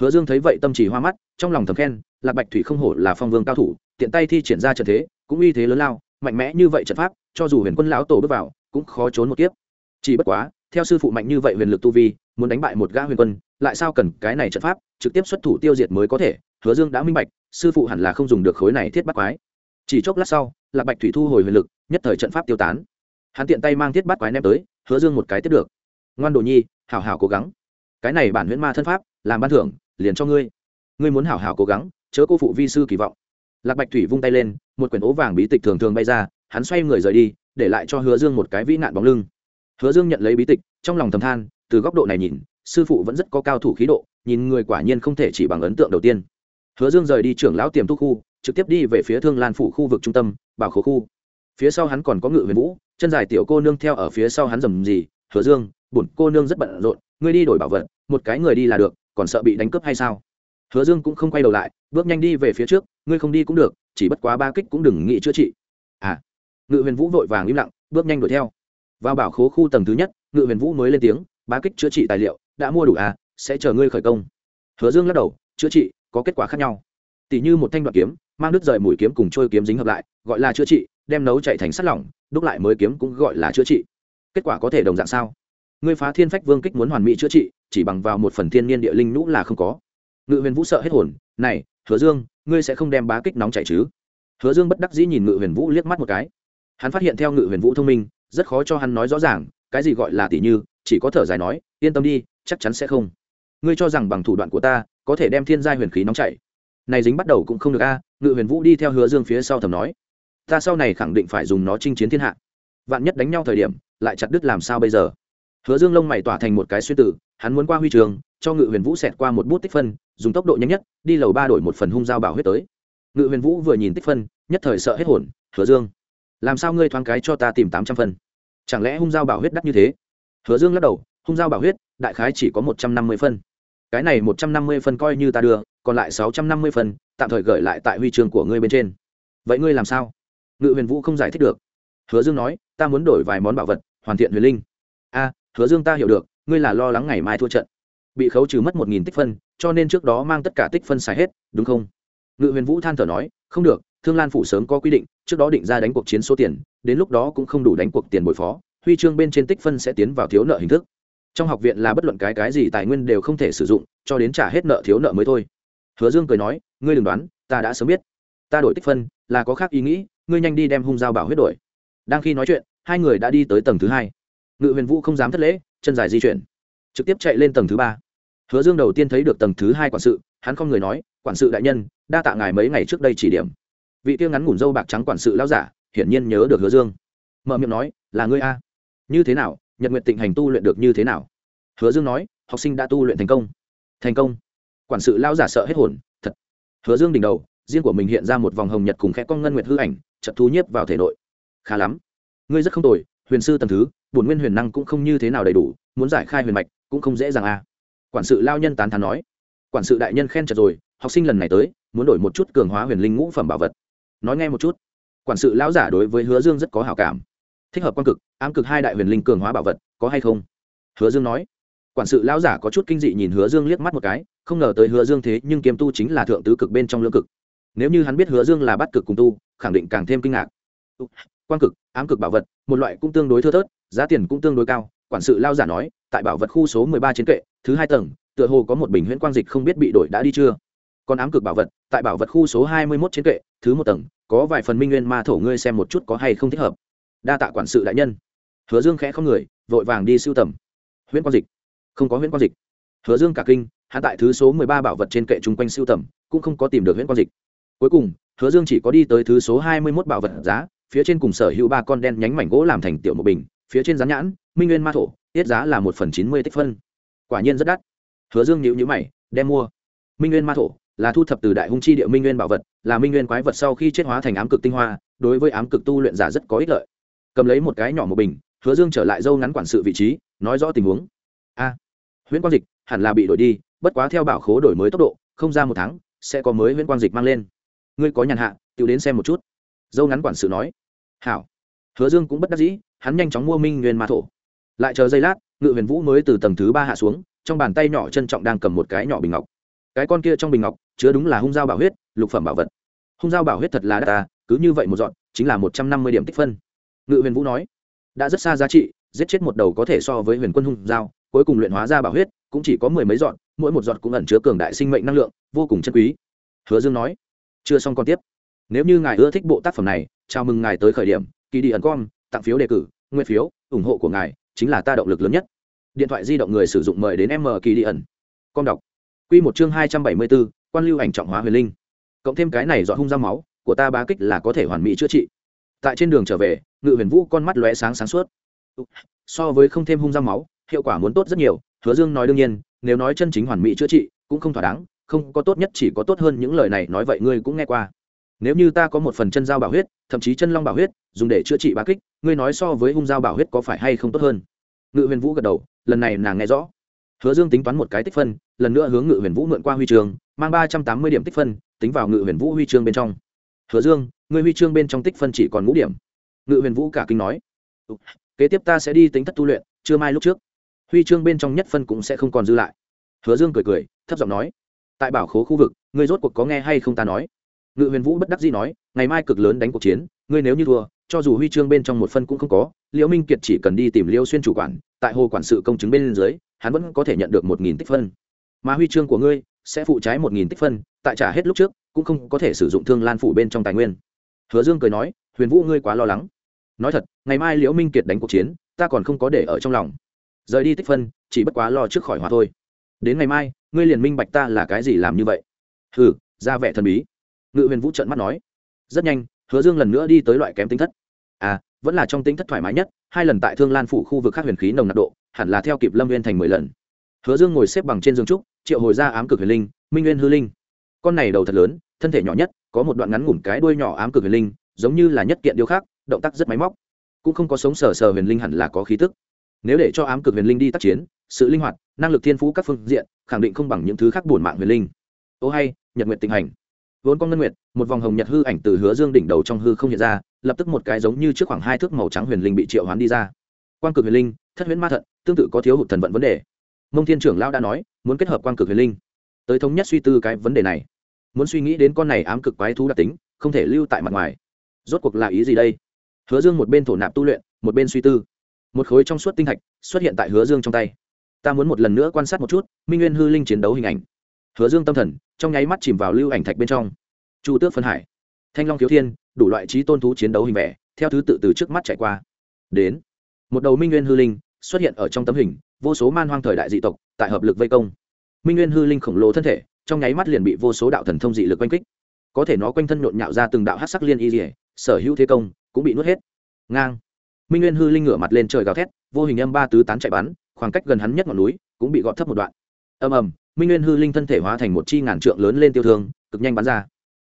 Hứa dương thấy vậy tâm trí hoa mắt, trong lòng thầm khen, lạc bạch thủy không hổ là phong vương cao thủ, tiện tay thi triển ra trận thế, cũng uy thế lớn lao, mạnh mẽ như vậy trận pháp, cho dù huyền quân lão tổ bước vào, cũng khó trốn một kiếp. Chỉ bất quá, theo sư phụ mạnh như vậy huyền lực tu vi, muốn đánh bại một gã huyền quân, lại sao cần cái này trận pháp, trực tiếp xuất thủ tiêu diệt mới có thể, hứa dương đã minh bạch sư phụ hẳn là không dùng được khối này thiết bắt quái. Chỉ chốc lát sau, lạc bạch thủy thu hồi huyền lực, nhất thời trận pháp tiêu tán. Hắn tiện tay mang thiết bắt quái ném tới, hứa dương một cái tiếp được. Ngoan đồ nhi, hảo hảo cố gắng. Cái này bản huyễn ma thân pháp, làm ban thưởng, liền cho ngươi. Ngươi muốn hảo hảo cố gắng, chớ cô phụ vi sư kỳ vọng. Lạc bạch thủy vung tay lên, một quyển ố vàng bí tịch thường thường bay ra, hắn xoay người rời đi, để lại cho hứa dương một cái vĩ nạn bóng lưng. Hứa dương nhận lấy bí tịch, trong lòng thầm than, từ góc độ này nhìn, sư phụ vẫn rất có cao thủ khí độ, nhìn người quả nhiên không thể chỉ bằng ấn tượng đầu tiên hứa dương rời đi trưởng lão tiềm thu khu, trực tiếp đi về phía thương lan phủ khu vực trung tâm, bảo khố khu. Phía sau hắn còn có ngự huyền vũ, chân dài tiểu cô nương theo ở phía sau hắn rầm gì hứa dương, bổn cô nương rất bận rộn, ngươi đi đổi bảo vật, một cái người đi là được, còn sợ bị đánh cướp hay sao? Hứa dương cũng không quay đầu lại, bước nhanh đi về phía trước, ngươi không đi cũng được, chỉ bất quá ba kích cũng đừng nghĩ chữa trị. À ngự huyền vũ vội vàng im lặng, bước nhanh đuổi theo. Vào bảo khố khu tầng thứ nhất, ngự huyền vũ mới lên tiếng, ba kích chữa trị tài liệu, đã mua đủ à sẽ chờ ngươi khởi công. Hứa dương lắc đầu, chữa trị có kết quả khác nhau. Tỷ như một thanh đoạn kiếm, mang đứt rời mũi kiếm cùng trôi kiếm dính hợp lại, gọi là chữa trị, đem nấu chạy thành sắt lỏng, đúc lại mới kiếm cũng gọi là chữa trị. Kết quả có thể đồng dạng sao? Ngươi phá thiên phách vương kích muốn hoàn mỹ chữa trị, chỉ bằng vào một phần thiên niên địa linh nhũ là không có. Ngự huyền vũ sợ hết hồn, này, hứa dương, ngươi sẽ không đem bá kích nóng chạy chứ? Hứa dương bất đắc dĩ nhìn ngự huyền vũ liếc mắt một cái. Hắn phát hiện theo ngự huyền vũ thông minh, rất khó cho hắn nói rõ ràng, cái gì gọi là tỷ như, chỉ có thở dài nói, yên tâm đi, chắc chắn sẽ không. Ngươi cho rằng bằng thủ đoạn của ta có thể đem thiên giai huyền khí nóng chảy. Này dính bắt đầu cũng không được a, ngự huyền vũ đi theo hứa dương phía sau thầm nói, ta sau này khẳng định phải dùng nó chinh chiến thiên hạ. Vạn nhất đánh nhau thời điểm, lại chặt đứt làm sao bây giờ? Hứa dương lông mày tỏa thành một cái suy tử hắn muốn qua huy trường, cho ngự huyền vũ xẹt qua một bút tích phân, dùng tốc độ nhanh nhất, đi lầu ba đổi một phần hung dao bảo huyết tới. Ngự huyền vũ vừa nhìn tích phân, nhất thời sợ hết hồn, hứa dương, làm sao ngươi thoáng cái cho ta tìm tám trăm phân? Chẳng lẽ hung dao bảo huyết đắt như thế? Hứa dương lắc đầu, hung dao bảo huyết, đại khái chỉ có một trăm năm mươi phân cái này một trăm năm mươi phân coi như ta đưa, còn lại sáu trăm năm mươi phân, tạm thời gửi lại tại huy chương của ngươi bên trên. Vậy ngươi làm sao? Ngự huyền vũ không giải thích được. Hứa dương nói, ta muốn đổi vài món bảo vật, hoàn thiện huyền linh. A, hứa dương ta hiểu được, ngươi là lo lắng ngày mai thua trận. Bị khấu trừ mất một nghìn tích phân, cho nên trước đó mang tất cả tích phân xài hết, đúng không? Ngự huyền vũ than thở nói, không được, thương lan phủ sớm có quy định, trước đó định ra đánh cuộc chiến số tiền, đến lúc đó cũng không đủ đánh cuộc tiền bồi phó, huy chương bên trên tích phân sẽ tiến vào thiếu nợ hình thức trong học viện là bất luận cái cái gì tài nguyên đều không thể sử dụng, cho đến trả hết nợ thiếu nợ mới thôi. Hứa dương cười nói, ngươi đừng đoán, ta đã sớm biết. Ta đổi tích phân, là có khác ý nghĩ, ngươi nhanh đi đem hung dao bảo huyết đổi. Đang khi nói chuyện, hai người đã đi tới tầng thứ hai. Ngự huyền vũ không dám thất lễ, chân dài di chuyển. Trực tiếp chạy lên tầng thứ ba. Hứa dương đầu tiên thấy được tầng thứ hai quản sự, hắn không người nói, quản sự đại nhân, đa tạ ngài mấy ngày trước đây chỉ điểm. Vị tiêu ngắn ngủn dâu bạc trắng quản sự lao giả, hiển nhiên nhớ được hứa dương. Mở miệng nói, là ngươi a. Như thế nào? Nhật nguyện tịnh hành tu luyện được như thế nào? Hứa dương nói, học sinh đã tu luyện thành công. Thành công? Quản sự lao giả sợ hết hồn, thật. Hứa dương đỉnh đầu, riêng của mình hiện ra một vòng hồng nhật cùng khẽ con ngân nguyệt hư ảnh trận thu nhiếp vào thể nội. Khá lắm. Ngươi rất không tồi, huyền sư tầm thứ, bổn nguyên huyền năng cũng không như thế nào đầy đủ, muốn giải khai huyền mạch cũng không dễ dàng a quản sự lao nhân tán thán nói. Quản sự đại nhân khen chật rồi, học sinh lần này tới, muốn đổi một chút cường hóa huyền linh ngũ phẩm bảo vật. Nói nghe một chút. Quản sự lão giả đối với hứa dương rất có hảo cảm thích hợp quan cực, ám cực hai đại huyền linh cường hóa bảo vật, có hay không? Hứa dương nói. Quản sự lão giả có chút kinh dị nhìn hứa dương liếc mắt một cái, không ngờ tới hứa dương thế, nhưng kiêm tu chính là thượng tứ cực bên trong lương cực. Nếu như hắn biết hứa dương là bắt cực cùng tu, khẳng định càng thêm kinh ngạc. Quan cực, ám cực bảo vật, một loại cũng tương đối thưa thớt, giá tiền cũng tương đối cao, quản sự lao giả nói, tại bảo vật khu số mười ba chiến kệ, thứ hai tầng, tựa hồ có một bình huyễn quang dịch không biết bị đổi đã đi chưa? Còn ám cực bảo vật, tại bảo vật khu số hai mươi mốt chiến kệ, thứ một tầng, có vài phần minh nguyên ma thổ ngươi xem một chút có hay không thích hợp đa tạ quản sự đại nhân. Hứa dương khẽ không người, vội vàng đi sưu tầm. Huyễn quang dịch. Không có huyễn quang dịch. Hứa dương cả kinh, hạ tại thứ số mười ba bảo vật trên kệ chung quanh sưu tầm, cũng không có tìm được huyễn quang dịch. Cuối cùng, hứa dương chỉ có đi tới thứ số hai mươi mốt bảo vật giá, phía trên cùng sở hữu ba con đen nhánh mảnh gỗ làm thành tiểu một bình, phía trên rán nhãn, minh nguyên ma thổ, tiết giá là một phần chín mươi tích phân. Quả nhiên rất đắt. Hứa dương nhịu nhữ mày, đem mua. Minh nguyên ma thổ là thu thập từ đại hung chi địa minh nguyên bảo vật, là minh nguyên quái vật sau khi chết hóa thành ám cực tinh hoa, đối với ám cực tu luyện giả rất có ích lợi cầm lấy một cái nhỏ một bình hứa dương trở lại dâu ngắn quản sự vị trí nói rõ tình huống. A à, huyễn quang dịch hẳn là bị đổi đi bất quá theo bảo khố đổi mới tốc độ không ra một tháng sẽ có mới huyễn quang dịch mang lên. Ngươi có nhàn hạ tự đến xem một chút. Dâu ngắn quản sự nói. Hảo. Hứa dương cũng bất đắc dĩ hắn nhanh chóng mua minh nguyên ma thổ. Lại chờ giây lát ngự huyền vũ mới từ tầng thứ ba hạ xuống trong bàn tay nhỏ trân trọng đang cầm một cái nhỏ bình ngọc. Cái con kia trong bình ngọc chứa đúng là hung dao bảo huyết lục phẩm bảo vật. Hung dao bảo huyết thật là đắt ta cứ như vậy một dọn chính là một trăm năm mươi điểm tích phân ngự huyền vũ nói, đã rất xa giá trị, giết chết một đầu có thể so với huyền quân hung dao, cuối cùng luyện hóa ra bảo huyết, cũng chỉ có mười mấy dọn mỗi một giọt cũng ẩn chứa cường đại sinh mệnh năng lượng, vô cùng chân quý. Hứa dương nói, chưa xong còn tiếp. Nếu như ngài ưa thích bộ tác phẩm này, chào mừng ngài tới khởi điểm, kỳ đi ẩn com tặng phiếu đề cử nguyên phiếu, ủng hộ của ngài chính là ta động lực lớn nhất. Điện thoại di động người sử dụng mời đến m kỳ đi ẩn. Com đọc. Q một chương hai trăm bảy mươi bốn quan lưu ảnh trọng hóa huyền linh. Cộng thêm cái này dọn hung ra máu, của ta bá kích là có thể hoàn mỹ chữa trị tại trên đường trở về ngự huyền vũ con mắt lóe sáng sáng suốt. So với không thêm hung ra máu hiệu quả muốn tốt rất nhiều hứa dương nói đương nhiên nếu nói chân chính hoàn mỹ chữa trị cũng không thỏa đáng không có tốt nhất chỉ có tốt hơn những lời này nói vậy ngươi cũng nghe qua. Nếu như ta có một phần chân dao bảo huyết thậm chí chân long bảo huyết dùng để chữa trị bá kích ngươi nói so với hung dao bảo huyết có phải hay không tốt hơn? Ngự huyền vũ gật đầu lần này nàng nghe rõ. Hứa dương tính toán một cái tích phân lần nữa hướng ngự huyền vũ mượn qua huy trường, mang ba trăm tám mươi điểm tích phân tính vào ngự huyền vũ huy chương bên trong. Hứa dương Ngươi huy chương bên trong tích phân chỉ còn ngũ điểm. Ngự huyền vũ cả kinh nói. Ừ, kế tiếp ta sẽ đi tính thất tu luyện chưa mai lúc trước. Huy chương bên trong nhất phân cũng sẽ không còn dư lại. Hứa dương cười cười, thấp giọng nói. Tại bảo khố khu vực, ngươi rốt cuộc có nghe hay không ta nói? Ngự huyền vũ bất đắc dĩ nói, ngày mai cực lớn đánh cuộc chiến, ngươi nếu như thua, cho dù huy chương bên trong một phân cũng không có, liễu minh kiệt chỉ cần đi tìm liêu xuyên chủ quản, tại hồ quản sự công chứng bên dưới, hắn vẫn có thể nhận được một nghìn tích phân. Mà huy chương của ngươi sẽ phụ trái một nghìn tích phân, tại trả hết lúc trước, cũng không có thể sử dụng thương lan phủ bên trong tài nguyên hứa dương cười nói, huyền vũ, ngươi quá lo lắng. Nói thật, ngày mai liễu minh kiệt đánh cuộc chiến, ta còn không có để ở trong lòng. Rời đi tích phân, chỉ bất quá lo trước khỏi hòa thôi. Đến ngày mai, ngươi liền minh bạch ta là cái gì làm như vậy. Hừ, ra vẻ thần bí. Ngự huyền vũ trợn mắt nói. Rất nhanh, hứa dương lần nữa đi tới loại kém tính thất. À vẫn là trong tính thất thoải mái nhất, hai lần tại thương lan phủ khu vực khác huyền khí nồng nặc độ, hẳn là theo kịp lâm viên thành mười lần. Hứa dương ngồi xếp bằng trên giường trúc, triệu hồi ra ám cực huyền linh, minh nguyên hư linh. Con này đầu thật lớn, thân thể nhỏ nhất có một đoạn ngắn ngủn cái đuôi nhỏ ám cực huyền linh, giống như là nhất kiện điêu khác động tác rất máy móc. Cũng không có sống sờ sờ huyền linh hẳn là có khí tức. Nếu để cho ám cực huyền linh đi tác chiến, sự linh hoạt, năng lực thiên phú các phương diện, khẳng định không bằng những thứ khác bổn mạng huyền linh. Ô hay, nhật nguyện tình hành. Vốn con ngân nguyệt, một vòng hồng nhật hư ảnh từ hứa dương đỉnh đầu trong hư không hiện ra, lập tức một cái giống như trước khoảng hai thước màu trắng huyền linh bị triệu hoán đi ra. Quan cực huyền linh, thất huyễn ma thận, tương tự có thiếu hụt thần vận vấn đề. Mông thiên trưởng lão đã nói, muốn kết hợp quan cực huyền linh. Tới thống nhất suy tư cái vấn đề này muốn suy nghĩ đến con này ám cực quái thú đặc tính, không thể lưu tại mặt ngoài. Rốt cuộc là ý gì đây? Hứa dương một bên thổ nạp tu luyện, một bên suy tư. Một khối trong suốt tinh thạch xuất hiện tại hứa dương trong tay. Ta muốn một lần nữa quan sát một chút, minh nguyên hư linh chiến đấu hình ảnh. Hứa dương tâm thần trong nháy mắt chìm vào lưu ảnh thạch bên trong. Chu tước phân hải. Thanh long thiếu thiên, đủ loại trí tôn thú chiến đấu hình vẽ theo thứ tự từ trước mắt chạy qua. Đến. Một đầu minh nguyên hư linh xuất hiện ở trong tấm hình, vô số man hoang thời đại dị tộc tại hợp lực vây công. Minh nguyên hư linh khổng lồ thân thể trong nháy mắt liền bị vô số đạo thần thông dị lực quanh kích. Có thể nó quanh thân nhộn nhạo ra từng đạo hát sắc liên y dỉa sở hữu thế công cũng bị nuốt hết. Ngang. Minh nguyên hư linh ngửa mặt lên trời gào thét, vô hình âm ba tứ tán chạy bắn, khoảng cách gần hắn nhất ngọn núi cũng bị gọt thấp một đoạn. Ầm ầm, minh nguyên hư linh thân thể hóa thành một chi ngàn trượng lớn lên tiêu thương, cực nhanh bắn ra.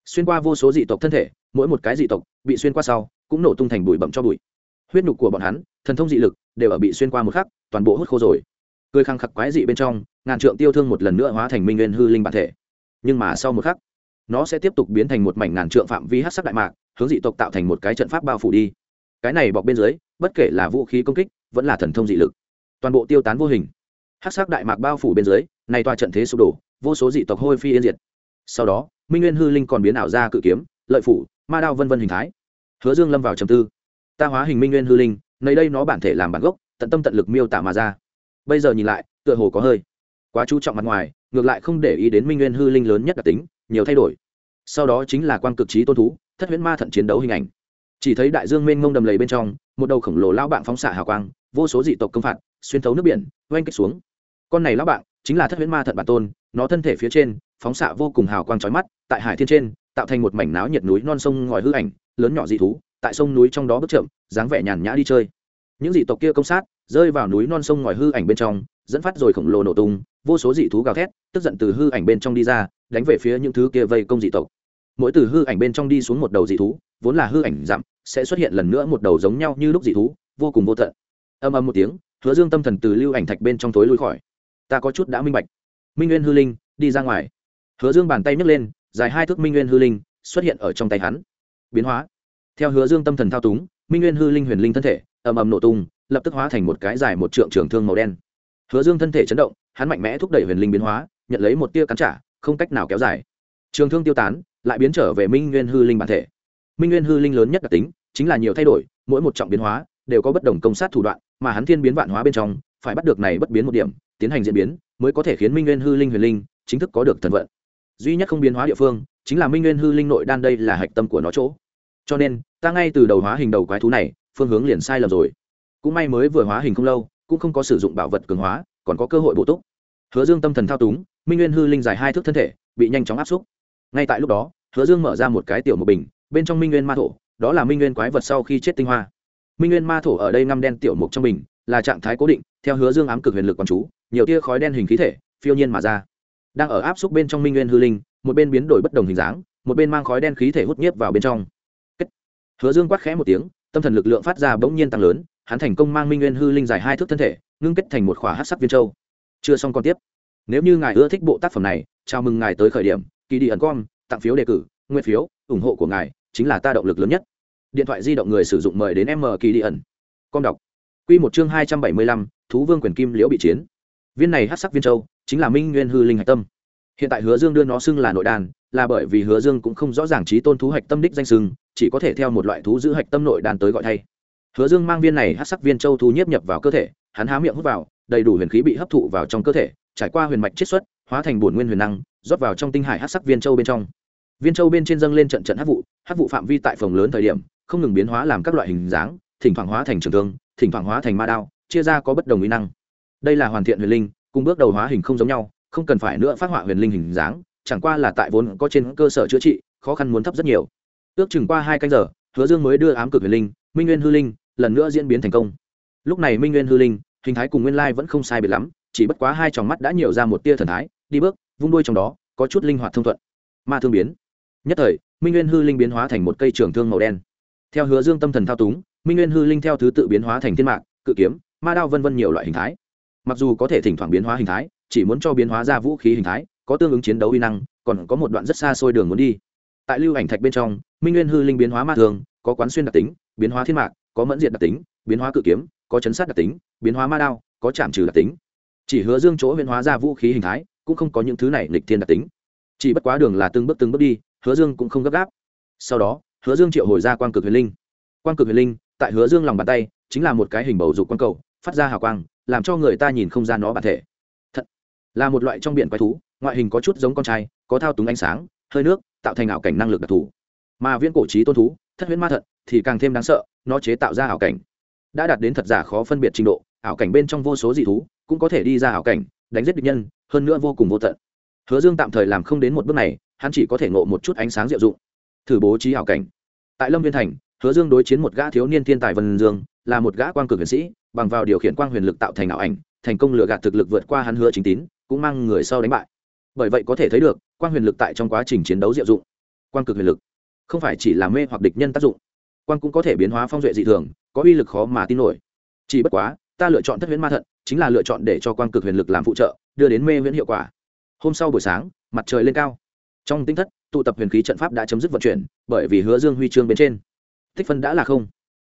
Xuyên qua vô số dị tộc thân thể, mỗi một cái dị tộc bị xuyên qua sau cũng nổ tung thành bụi bậm cho bụi. Huyết nhục của bọn hắn, thần thông dị lực đều ở bị xuyên qua một khắc, toàn bộ hút khô rồi cười khăng khắc quái dị bên trong, ngàn trượng tiêu thương một lần nữa hóa thành minh nguyên hư linh bản thể. Nhưng mà sau một khắc, nó sẽ tiếp tục biến thành một mảnh ngàn trượng phạm vi hát sắc đại mạc, hướng dị tộc tạo thành một cái trận pháp bao phủ đi. Cái này bọc bên dưới, bất kể là vũ khí công kích, vẫn là thần thông dị lực, toàn bộ tiêu tán vô hình. Hát sắc đại mạc bao phủ bên dưới nay toa trận thế sụp đổ, vô số dị tộc hôi phi yên diệt. Sau đó, minh nguyên hư linh còn biến ảo ra cự kiếm, lợi phủ, ma đao vân vân hình thái. Hứa dương lâm vào trầm tư. Ta hóa hình minh nguyên hư linh nơi đây nó bản thể làm bản gốc, tận tâm tận lực miêu tả mà ra bây giờ nhìn lại, tựa hồ có hơi quá chú trọng mặt ngoài, ngược lại không để ý đến minh nguyên hư linh lớn nhất đặc tính, nhiều thay đổi. Sau đó chính là quan cực trí tôn thú, thất huyễn ma thận chiến đấu hình ảnh. Chỉ thấy đại dương mênh mông đầm lầy bên trong, một đầu khổng lồ lao bạn phóng xạ hào quang, vô số dị tộc công phạt, xuyên thấu nước biển, oanh kích xuống. Con này lao bạn chính là thất huyễn ma thận bản tôn, nó thân thể phía trên phóng xạ vô cùng hào quang trói mắt, tại hải thiên trên, tạo thành một mảnh náo nhiệt núi non sông ngòi hư ảnh, lớn nhỏ dị thú, tại sông núi trong đó bước chậm, dáng vẻ nhàn nhã đi chơi. Những dị tộc kia công sát rơi vào núi non sông ngòi hư ảnh bên trong, dẫn phát rồi khổng lồ nổ tung, vô số dị thú gào thét, tức giận từ hư ảnh bên trong đi ra, đánh về phía những thứ kia vây công dị tộc. Mỗi từ hư ảnh bên trong đi xuống một đầu dị thú, vốn là hư ảnh dặm, sẽ xuất hiện lần nữa một đầu giống nhau như lúc dị thú, vô cùng vô tận. Âm âm một tiếng, hứa dương tâm thần từ lưu ảnh thạch bên trong tối lui khỏi. Ta có chút đã minh bạch. Minh nguyên hư linh, đi ra ngoài. Hứa dương bàn tay nhấc lên, dài hai thước minh nguyên hư linh xuất hiện ở trong tay hắn. Biến hóa. Theo hứa dương tâm thần thao túng, minh nguyên hư linh huyền linh thân thể ầm ầm nổ tung, lập tức hóa thành một cái dài một trượng trường thương màu đen. Hứa dương thân thể chấn động, hắn mạnh mẽ thúc đẩy huyền linh biến hóa, nhận lấy một tia cắn trả, không cách nào kéo dài. Trường thương tiêu tán, lại biến trở về minh nguyên hư linh bản thể. Minh nguyên hư linh lớn nhất đặc tính, chính là nhiều thay đổi, mỗi một trọng biến hóa đều có bất đồng công sát thủ đoạn, mà hắn thiên biến vạn hóa bên trong, phải bắt được này bất biến một điểm, tiến hành diễn biến, mới có thể khiến minh nguyên hư linh huyền linh chính thức có được thần vận. Duy nhất không biến hóa địa phương, chính là minh nguyên hư linh nội đan đây là hạch tâm của nó chỗ. Cho nên, ta ngay từ đầu hóa hình đầu quái thú này phương hướng liền sai lầm rồi. Cũng may mới vừa hóa hình không lâu, cũng không có sử dụng bảo vật cường hóa, còn có cơ hội bổ túc. Hứa dương tâm thần thao túng, minh nguyên hư linh dài hai thước thân thể, bị nhanh chóng áp xúc. Ngay tại lúc đó, hứa dương mở ra một cái tiểu một bình, bên trong minh nguyên ma thổ, đó là minh nguyên quái vật sau khi chết tinh hoa. Minh nguyên ma thổ ở đây ngăm đen tiểu mục trong bình, là trạng thái cố định, theo hứa dương ám cực huyền lực quán chú, nhiều tia khói đen hình khí thể, phiêu nhiên mà ra. Đang ở áp xúc bên trong minh nguyên hư linh, một bên biến đổi bất đồng hình dáng, một bên mang khói đen khí thể hút nhiếp vào bên trong. Kết. hứa dương quát khẽ một tiếng tâm thần lực lượng phát ra bỗng nhiên tăng lớn, hắn thành công mang minh nguyên hư linh dài hai thước thân thể, ngưng kết thành một khỏa hát sắc viên châu. Chưa xong còn tiếp. Nếu như ngài ưa thích bộ tác phẩm này, chào mừng ngài tới khởi điểm kỳ đi ẩn com, tặng phiếu đề cử nguyên phiếu, ủng hộ của ngài chính là ta động lực lớn nhất. Điện thoại di động người sử dụng mời đến m kỳ đi ẩn. Com đọc. Quy một chương hai trăm bảy mươi lăm, thú vương quyền kim liễu bị chiến. Viên này hát sắc viên châu chính là minh nguyên hư linh hạch tâm. Hiện tại hứa dương đưa nó xưng là nội đàn, là bởi vì hứa dương cũng không rõ ràng trí tôn thú hạch tâm đích danh sưng chỉ có thể theo một loại thú giữ hạch tâm nội đàn tới gọi thay. Hứa dương mang viên này hát sắc viên châu thu nhiếp nhập vào cơ thể, hắn há miệng hút vào, đầy đủ huyền khí bị hấp thụ vào trong cơ thể, trải qua huyền mạch chiết xuất, hóa thành bổn nguyên huyền năng, rót vào trong tinh hải hát sắc viên châu bên trong. Viên châu bên trên dâng lên trận trận hát vụ hát vụ phạm vi tại phòng lớn thời điểm, không ngừng biến hóa làm các loại hình dáng, thỉnh thoảng hóa thành trường thương, thỉnh thoảng hóa thành ma đao, chia ra có bất đồng ý năng. Đây là hoàn thiện huyền linh, cùng bước đầu hóa hình không giống nhau, không cần phải nữa phát họa huyền linh hình dáng, chẳng qua là tại vốn có trên cơ sở chữa trị, khó khăn muốn thấp rất nhiều ước chừng qua hai canh giờ, hứa dương mới đưa ám cực huyền linh, minh nguyên hư linh, lần nữa diễn biến thành công. Lúc này minh nguyên hư linh, hình thái cùng nguyên lai vẫn không sai biệt lắm, chỉ bất quá hai tròng mắt đã nhiều ra một tia thần thái, đi bước, vung đuôi trong đó, có chút linh hoạt thông thuận. Ma thương biến. Nhất thời, minh nguyên hư linh biến hóa thành một cây trường thương màu đen. Theo hứa dương tâm thần thao túng, minh nguyên hư linh theo thứ tự biến hóa thành thiên mạng cự kiếm, ma đao vân vân nhiều loại hình thái. Mặc dù có thể thỉnh thoảng biến hóa hình thái, chỉ muốn cho biến hóa ra vũ khí hình thái, có tương ứng chiến đấu uy năng, còn có một đoạn rất xa xôi đường muốn đi tại lưu ảnh thạch bên trong, minh nguyên hư linh biến hóa ma thường, có quán xuyên đặc tính, biến hóa thiên mạc, có mẫn diện đặc tính, biến hóa cự kiếm, có chấn sát đặc tính, biến hóa ma đao, có chạm trừ đặc tính. Chỉ hứa dương chỗ biến hóa ra vũ khí hình thái, cũng không có những thứ này lịch thiên đặc tính. Chỉ bất quá đường là từng bước từng bước đi, hứa dương cũng không gấp gáp. Sau đó, hứa dương triệu hồi ra quang cực huyền linh. Quang cực huyền linh, tại hứa dương lòng bàn tay, chính là một cái hình bầu dục quang cầu, phát ra hào quang, làm cho người ta nhìn không ra nó bản thể. Thật là một loại trong biển quái thú, ngoại hình có chút giống con trai, có thao túng ánh sáng, hơi nước tạo thành ảo cảnh năng lực đặc thù. Mà viễn cổ trí tôn thú, thất huyễn ma thận, thì càng thêm đáng sợ, nó chế tạo ra ảo cảnh. Đã đạt đến thật giả khó phân biệt trình độ, ảo cảnh bên trong vô số dị thú cũng có thể đi ra ảo cảnh, đánh giết địch nhân, hơn nữa vô cùng vô tận. Hứa dương tạm thời làm không đến một bước này, hắn chỉ có thể ngộ một chút ánh sáng diệu dụng. Thử bố trí ảo cảnh. Tại lâm viên thành, hứa dương đối chiến một gã thiếu niên thiên tài vân dương, là một gã quang cực huyền sĩ, bằng vào điều khiển quang huyền lực tạo thành ảo ảnh, thành công lừa gạt thực lực vượt qua hắn hứa chính tín, cũng mang người sau đánh bại bởi vậy có thể thấy được quan huyền lực tại trong quá trình chiến đấu diệu dụng. Quan cực huyền lực, không phải chỉ là mê hoặc địch nhân tác dụng. Quan cũng có thể biến hóa phong duệ dị thường, có uy lực khó mà tin nổi. Chỉ bất quá, ta lựa chọn thất huyễn ma thận, chính là lựa chọn để cho quan cực huyền lực làm phụ trợ, đưa đến mê huyễn hiệu quả. Hôm sau buổi sáng, mặt trời lên cao. Trong tinh thất, tụ tập huyền khí trận pháp đã chấm dứt vận chuyển, bởi vì hứa dương huy chương bên trên. Tích phân đã là không.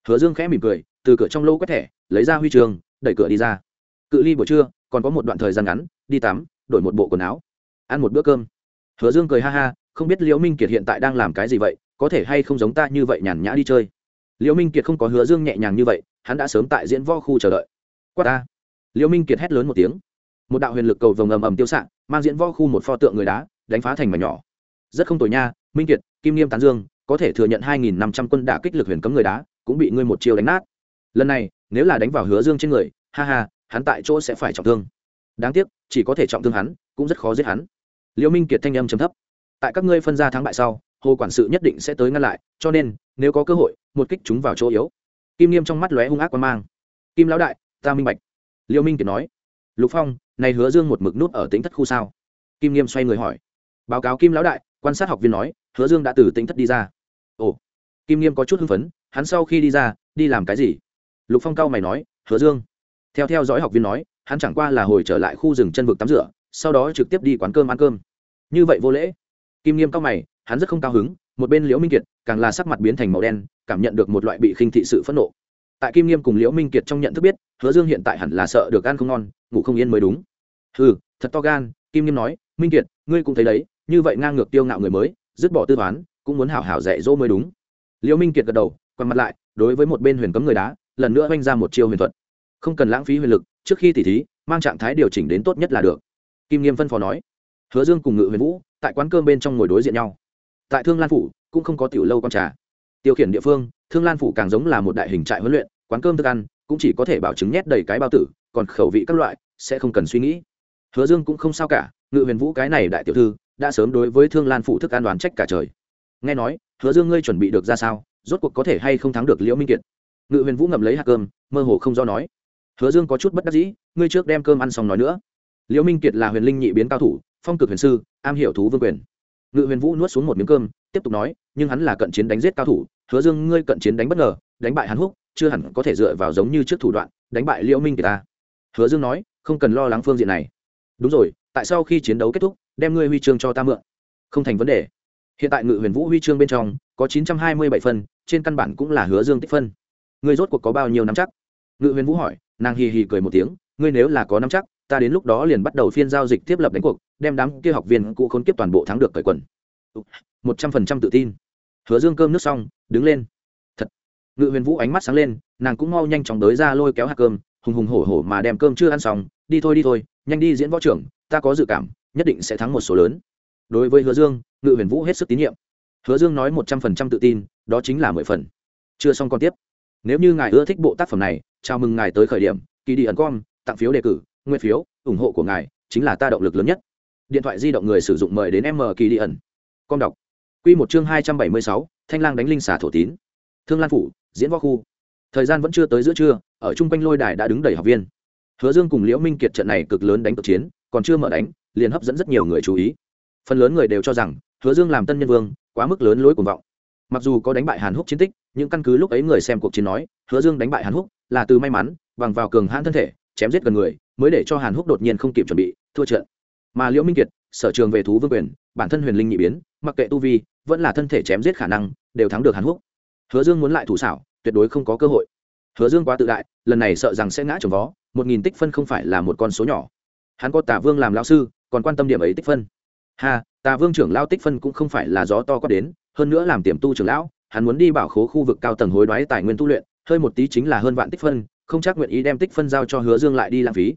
Hứa dương khẽ mỉm cười, từ cửa trong lô quét thẻ, lấy ra huy chương, đẩy cửa đi ra. Cự ly buổi trưa, còn có một đoạn thời gian ngắn, đi tắm, đổi một bộ quần áo ăn một bữa cơm. Hứa dương cười ha ha, không biết liễu minh kiệt hiện tại đang làm cái gì vậy, có thể hay không giống ta như vậy nhàn nhã đi chơi. Liễu minh kiệt không có hứa dương nhẹ nhàng như vậy, hắn đã sớm tại diễn võ khu chờ đợi. Quát ta. Liễu minh kiệt hét lớn một tiếng. Một đạo huyền lực cầu vồng ầm ầm tiêu xạ, mang diễn võ khu một pho tượng người đá, đánh phá thành mảnh nhỏ. Rất không tồi nha, minh kiệt, kim nghiêm tán dương, có thể thừa nhận hai nghìn năm trăm quân đả kích lực huyền cấm người đá, cũng bị ngươi một chiều đánh nát. Lần này, nếu là đánh vào hứa dương trên người, ha ha, hắn tại chỗ sẽ phải trọng thương. Đáng tiếc, chỉ có thể trọng thương hắn, cũng rất khó giết hắn liễu minh kiệt thanh âm trầm thấp. Tại các ngươi phân ra thắng bại sau, hồ quản sự nhất định sẽ tới ngăn lại, cho nên, nếu có cơ hội, một kích chúng vào chỗ yếu. Kim nghiêm trong mắt lóe hung ác quan mang. Kim lão đại, ta minh bạch. Liễu minh kiệt nói. Lục phong, này hứa dương một mực nút ở tính thất khu sao? Kim nghiêm xoay người hỏi. Báo cáo kim lão đại, quan sát học viên nói, hứa dương đã từ tính thất đi ra. Ồ. Kim nghiêm có chút hưng phấn, hắn sau khi đi ra, đi làm cái gì? Lục phong cao mày nói, hứa dương. Theo theo dõi học viên nói, hắn chẳng qua là hồi trở lại khu rừng chân vực tắm rửa sau đó trực tiếp đi quán cơm ăn cơm. Như vậy vô lễ. Kim nghiêm cao mày, hắn rất không cao hứng, một bên liễu minh kiệt, càng là sắc mặt biến thành màu đen, cảm nhận được một loại bị khinh thị sự phẫn nộ. Tại kim nghiêm cùng liễu minh kiệt trong nhận thức biết, hứa dương hiện tại hẳn là sợ được ăn không ngon, ngủ không yên mới đúng. Ừ thật to gan, kim nghiêm nói, minh kiệt, ngươi cũng thấy đấy, như vậy ngang ngược tiêu ngạo người mới, dứt bỏ tư toán, cũng muốn hảo hảo dạy dỗ mới đúng. Liễu minh kiệt gật đầu, quằn mặt lại, đối với một bên huyền cấm người đá, lần nữa oanh ra một chiêu huyền thuật. Không cần lãng phí huyền lực, trước khi tỉ thí, mang trạng thái điều chỉnh đến tốt nhất là được kim nghiêm phân phó nói, hứa dương cùng ngự huyền vũ tại quán cơm bên trong ngồi đối diện nhau. Tại thương lan phủ cũng không có tiểu lâu con trà. Tiêu khiển địa phương, thương lan phủ càng giống là một đại hình trại huấn luyện, quán cơm thức ăn cũng chỉ có thể bảo chứng nhét đầy cái bao tử, còn khẩu vị các loại sẽ không cần suy nghĩ. Hứa dương cũng không sao cả, ngự huyền vũ cái này đại tiểu thư đã sớm đối với thương lan phủ thức ăn đoàn trách cả trời. Nghe nói, hứa dương ngươi chuẩn bị được ra sao? Rốt cuộc có thể hay không thắng được liễu minh kiệt? Ngự huyền vũ ngậm lấy hạt cơm, mơ hồ không do nói. Hứa dương có chút bất đắc dĩ, ngươi trước đem cơm ăn xong nói nữa liễu minh kiệt là huyền linh nhị biến cao thủ, phong cực huyền sư, am hiểu thú vương quyền. Ngự huyền vũ nuốt xuống một miếng cơm, tiếp tục nói, nhưng hắn là cận chiến đánh giết cao thủ, hứa dương ngươi cận chiến đánh bất ngờ, đánh bại hắn húc, chưa hẳn có thể dựa vào giống như trước thủ đoạn, đánh bại liễu minh kiệt ta. Hứa dương nói, không cần lo lắng phương diện này. Đúng rồi, tại sau khi chiến đấu kết thúc, đem ngươi huy chương cho ta mượn. Không thành vấn đề. Hiện tại ngự huyền vũ huy chương bên trong, có chín trăm hai mươi bảy phân, trên căn bản cũng là hứa dương tích phân. Ngươi rốt cuộc có bao nhiêu năm chắc? Ngự huyền vũ hỏi, nàng hì hì cười một tiếng, ngươi nếu là có năm chắc ta đến lúc đó liền bắt đầu phiên giao dịch tiếp lập đánh cuộc, đem đám kia học viên cũ khốn kiếp toàn bộ thắng được cởi quần. Một trăm phần trăm tự tin. Hứa dương cơm nước xong, đứng lên. Thật. Ngự huyền vũ ánh mắt sáng lên, nàng cũng mau nhanh chóng tới ra lôi kéo hạt cơm, hùng hùng hổ hổ mà đem cơm chưa ăn xong, đi thôi đi thôi, nhanh đi diễn võ trưởng, ta có dự cảm, nhất định sẽ thắng một số lớn. Đối với hứa dương, ngự huyền vũ hết sức tín nhiệm. Hứa dương nói một trăm phần trăm tự tin, đó chính là mười phần. Chưa xong còn tiếp. Nếu như ngài ưa thích bộ tác phẩm này, chào mừng ngài tới khởi điểm, kỳ đi ẩn com, tặng phiếu đề cử nguyên phiếu, ủng hộ của ngài chính là ta động lực lớn nhất. Điện thoại di động người sử dụng mời đến m kỳ đi ẩn. Con đọc. Q một chương hai trăm bảy mươi sáu, thanh lang đánh linh xả thổ tín. Thương lan phủ, diễn võ khu. Thời gian vẫn chưa tới giữa trưa, ở chung quanh lôi đài đã đứng đầy học viên. Hứa dương cùng liễu minh kiệt trận này cực lớn đánh cực chiến, còn chưa mở đánh, liền hấp dẫn rất nhiều người chú ý. Phần lớn người đều cho rằng, hứa dương làm tân nhân vương, quá mức lớn lối cuồng vọng. Mặc dù có đánh bại hàn húc chiến tích, nhưng căn cứ lúc ấy người xem cuộc chiến nói, hứa dương đánh bại hàn húc là từ may mắn, bằng vào cường hãn thân thể, chém giết gần người mới để cho hàn húc đột nhiên không kịp chuẩn bị, thua trận. Mà liễu minh kiệt, sở trường về thú vương quyền, bản thân huyền linh nhị biến, mặc kệ tu vi, vẫn là thân thể chém giết khả năng, đều thắng được hàn húc. Hứa dương muốn lại thủ xảo, tuyệt đối không có cơ hội. Hứa dương quá tự đại, lần này sợ rằng sẽ ngã trồng vó, một nghìn tích phân không phải là một con số nhỏ. Hắn có tả vương làm lão sư, còn quan tâm điểm ấy tích phân. Ha, tà vương trưởng lao tích phân cũng không phải là gió to có đến, hơn nữa làm tiềm tu trưởng lão, hắn muốn đi bảo khố khu vực cao tầng hối đoái tài nguyên tu luyện, hơi một tí chính là hơn vạn tích phân, không chắc nguyện ý đem tích phân giao cho hứa dương lại đi lãng phí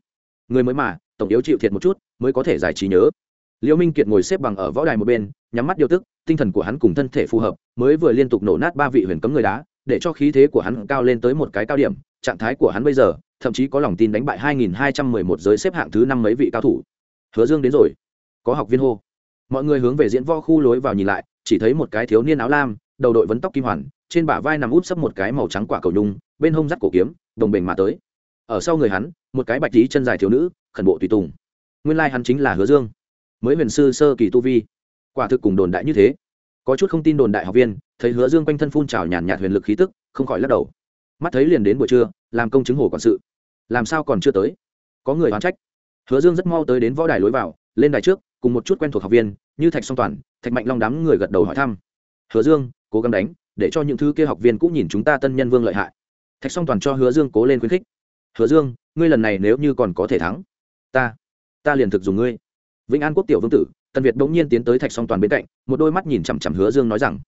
người mới mà, tổng yếu chịu thiệt một chút, mới có thể giải trí nhớ. Liễu minh kiệt ngồi xếp bằng ở võ đài một bên, nhắm mắt điều tức, tinh thần của hắn cùng thân thể phù hợp, mới vừa liên tục nổ nát ba vị huyền cấm người đá, để cho khí thế của hắn cao lên tới một cái cao điểm, trạng thái của hắn bây giờ, thậm chí có lòng tin đánh bại 2211 giới xếp hạng thứ năm mấy vị cao thủ. Hứa dương đến rồi. Có học viên hô. Mọi người hướng về diễn võ khu lối vào nhìn lại, chỉ thấy một cái thiếu niên áo lam, đầu đội vấn tóc kim hoàn, trên bả vai nằm út sấp một cái màu trắng quả cầu nhung, bên hông dắt cổ kiếm, đồng bình mà tới. Ở sau người hắn một cái bạch tí chân dài thiếu nữ, khẩn bộ tùy tùng. Nguyên lai hắn chính là hứa dương. Mới huyền sư sơ kỳ tu vi. Quả thực cùng đồn đại như thế. Có chút không tin đồn đại học viên, thấy hứa dương quanh thân phun trào nhàn nhạt huyền lực khí tức, không khỏi lắc đầu. Mắt thấy liền đến buổi trưa, làm công chứng hồ quản sự. Làm sao còn chưa tới? Có người oán trách. Hứa dương rất mau tới đến võ đài lối vào, lên đài trước, cùng một chút quen thuộc học viên, như thạch song toàn, thạch mạnh long đám người gật đầu hỏi thăm. Hứa dương, cố gắng đánh, để cho những thứ kia học viên cũng nhìn chúng ta tân nhân vương lợi hại. Thạch song toàn cho hứa dương cố lên khuyến khích hứa dương, ngươi lần này nếu như còn có thể thắng, ta ta liền thực dùng ngươi. Vĩnh an quốc tiểu vương tử, tần việt bỗng nhiên tiến tới thạch song toàn bên cạnh, một đôi mắt nhìn chằm chằm hứa dương nói rằng,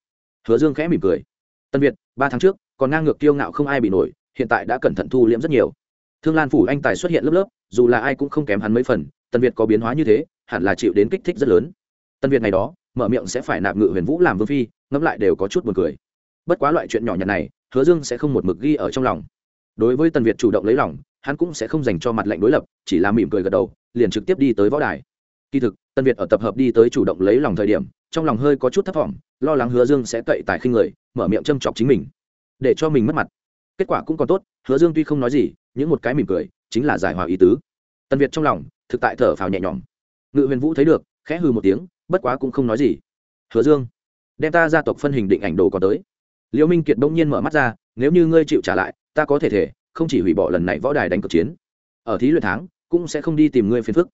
hứa dương khẽ mỉm cười. Tần việt, ba tháng trước, còn ngang ngược kiêu ngạo không ai bị nổi, hiện tại đã cẩn thận thu liễm rất nhiều. Thương lan phủ anh tài xuất hiện lớp lớp, dù là ai cũng không kém hắn mấy phần, tần việt có biến hóa như thế, hẳn là chịu đến kích thích rất lớn. Tần việt này đó, mở miệng sẽ phải nạp ngự huyền vũ làm vương phi, ngẫm lại đều có chút buồn cười. Bất quá loại chuyện nhỏ nhặt này, hứa dương sẽ không một mực ghi ở trong lòng đối với tần việt chủ động lấy lòng, hắn cũng sẽ không dành cho mặt lệnh đối lập, chỉ là mỉm cười gật đầu, liền trực tiếp đi tới võ đài. Kỳ thực tân việt ở tập hợp đi tới chủ động lấy lòng thời điểm, trong lòng hơi có chút thấp thỏm, lo lắng hứa dương sẽ cậy tài khinh người, mở miệng châm chọc chính mình, để cho mình mất mặt. Kết quả cũng còn tốt, hứa dương tuy không nói gì những một cái mỉm cười, chính là giải hòa ý tứ. Tân việt trong lòng, thực tại thở phào nhẹ nhõm. Ngự huyền vũ thấy được, khẽ hừ một tiếng, bất quá cũng không nói gì. Hứa dương, đem ta gia tộc phân hình định ảnh đồ có tới. Liễu minh kiệt bỗng nhiên mở mắt ra, nếu như ngươi chịu trả lại ta có thể thể, không chỉ hủy bỏ lần này võ đài đánh cực chiến, ở thí luyện tháng, cũng sẽ không đi tìm ngươi phiền phức.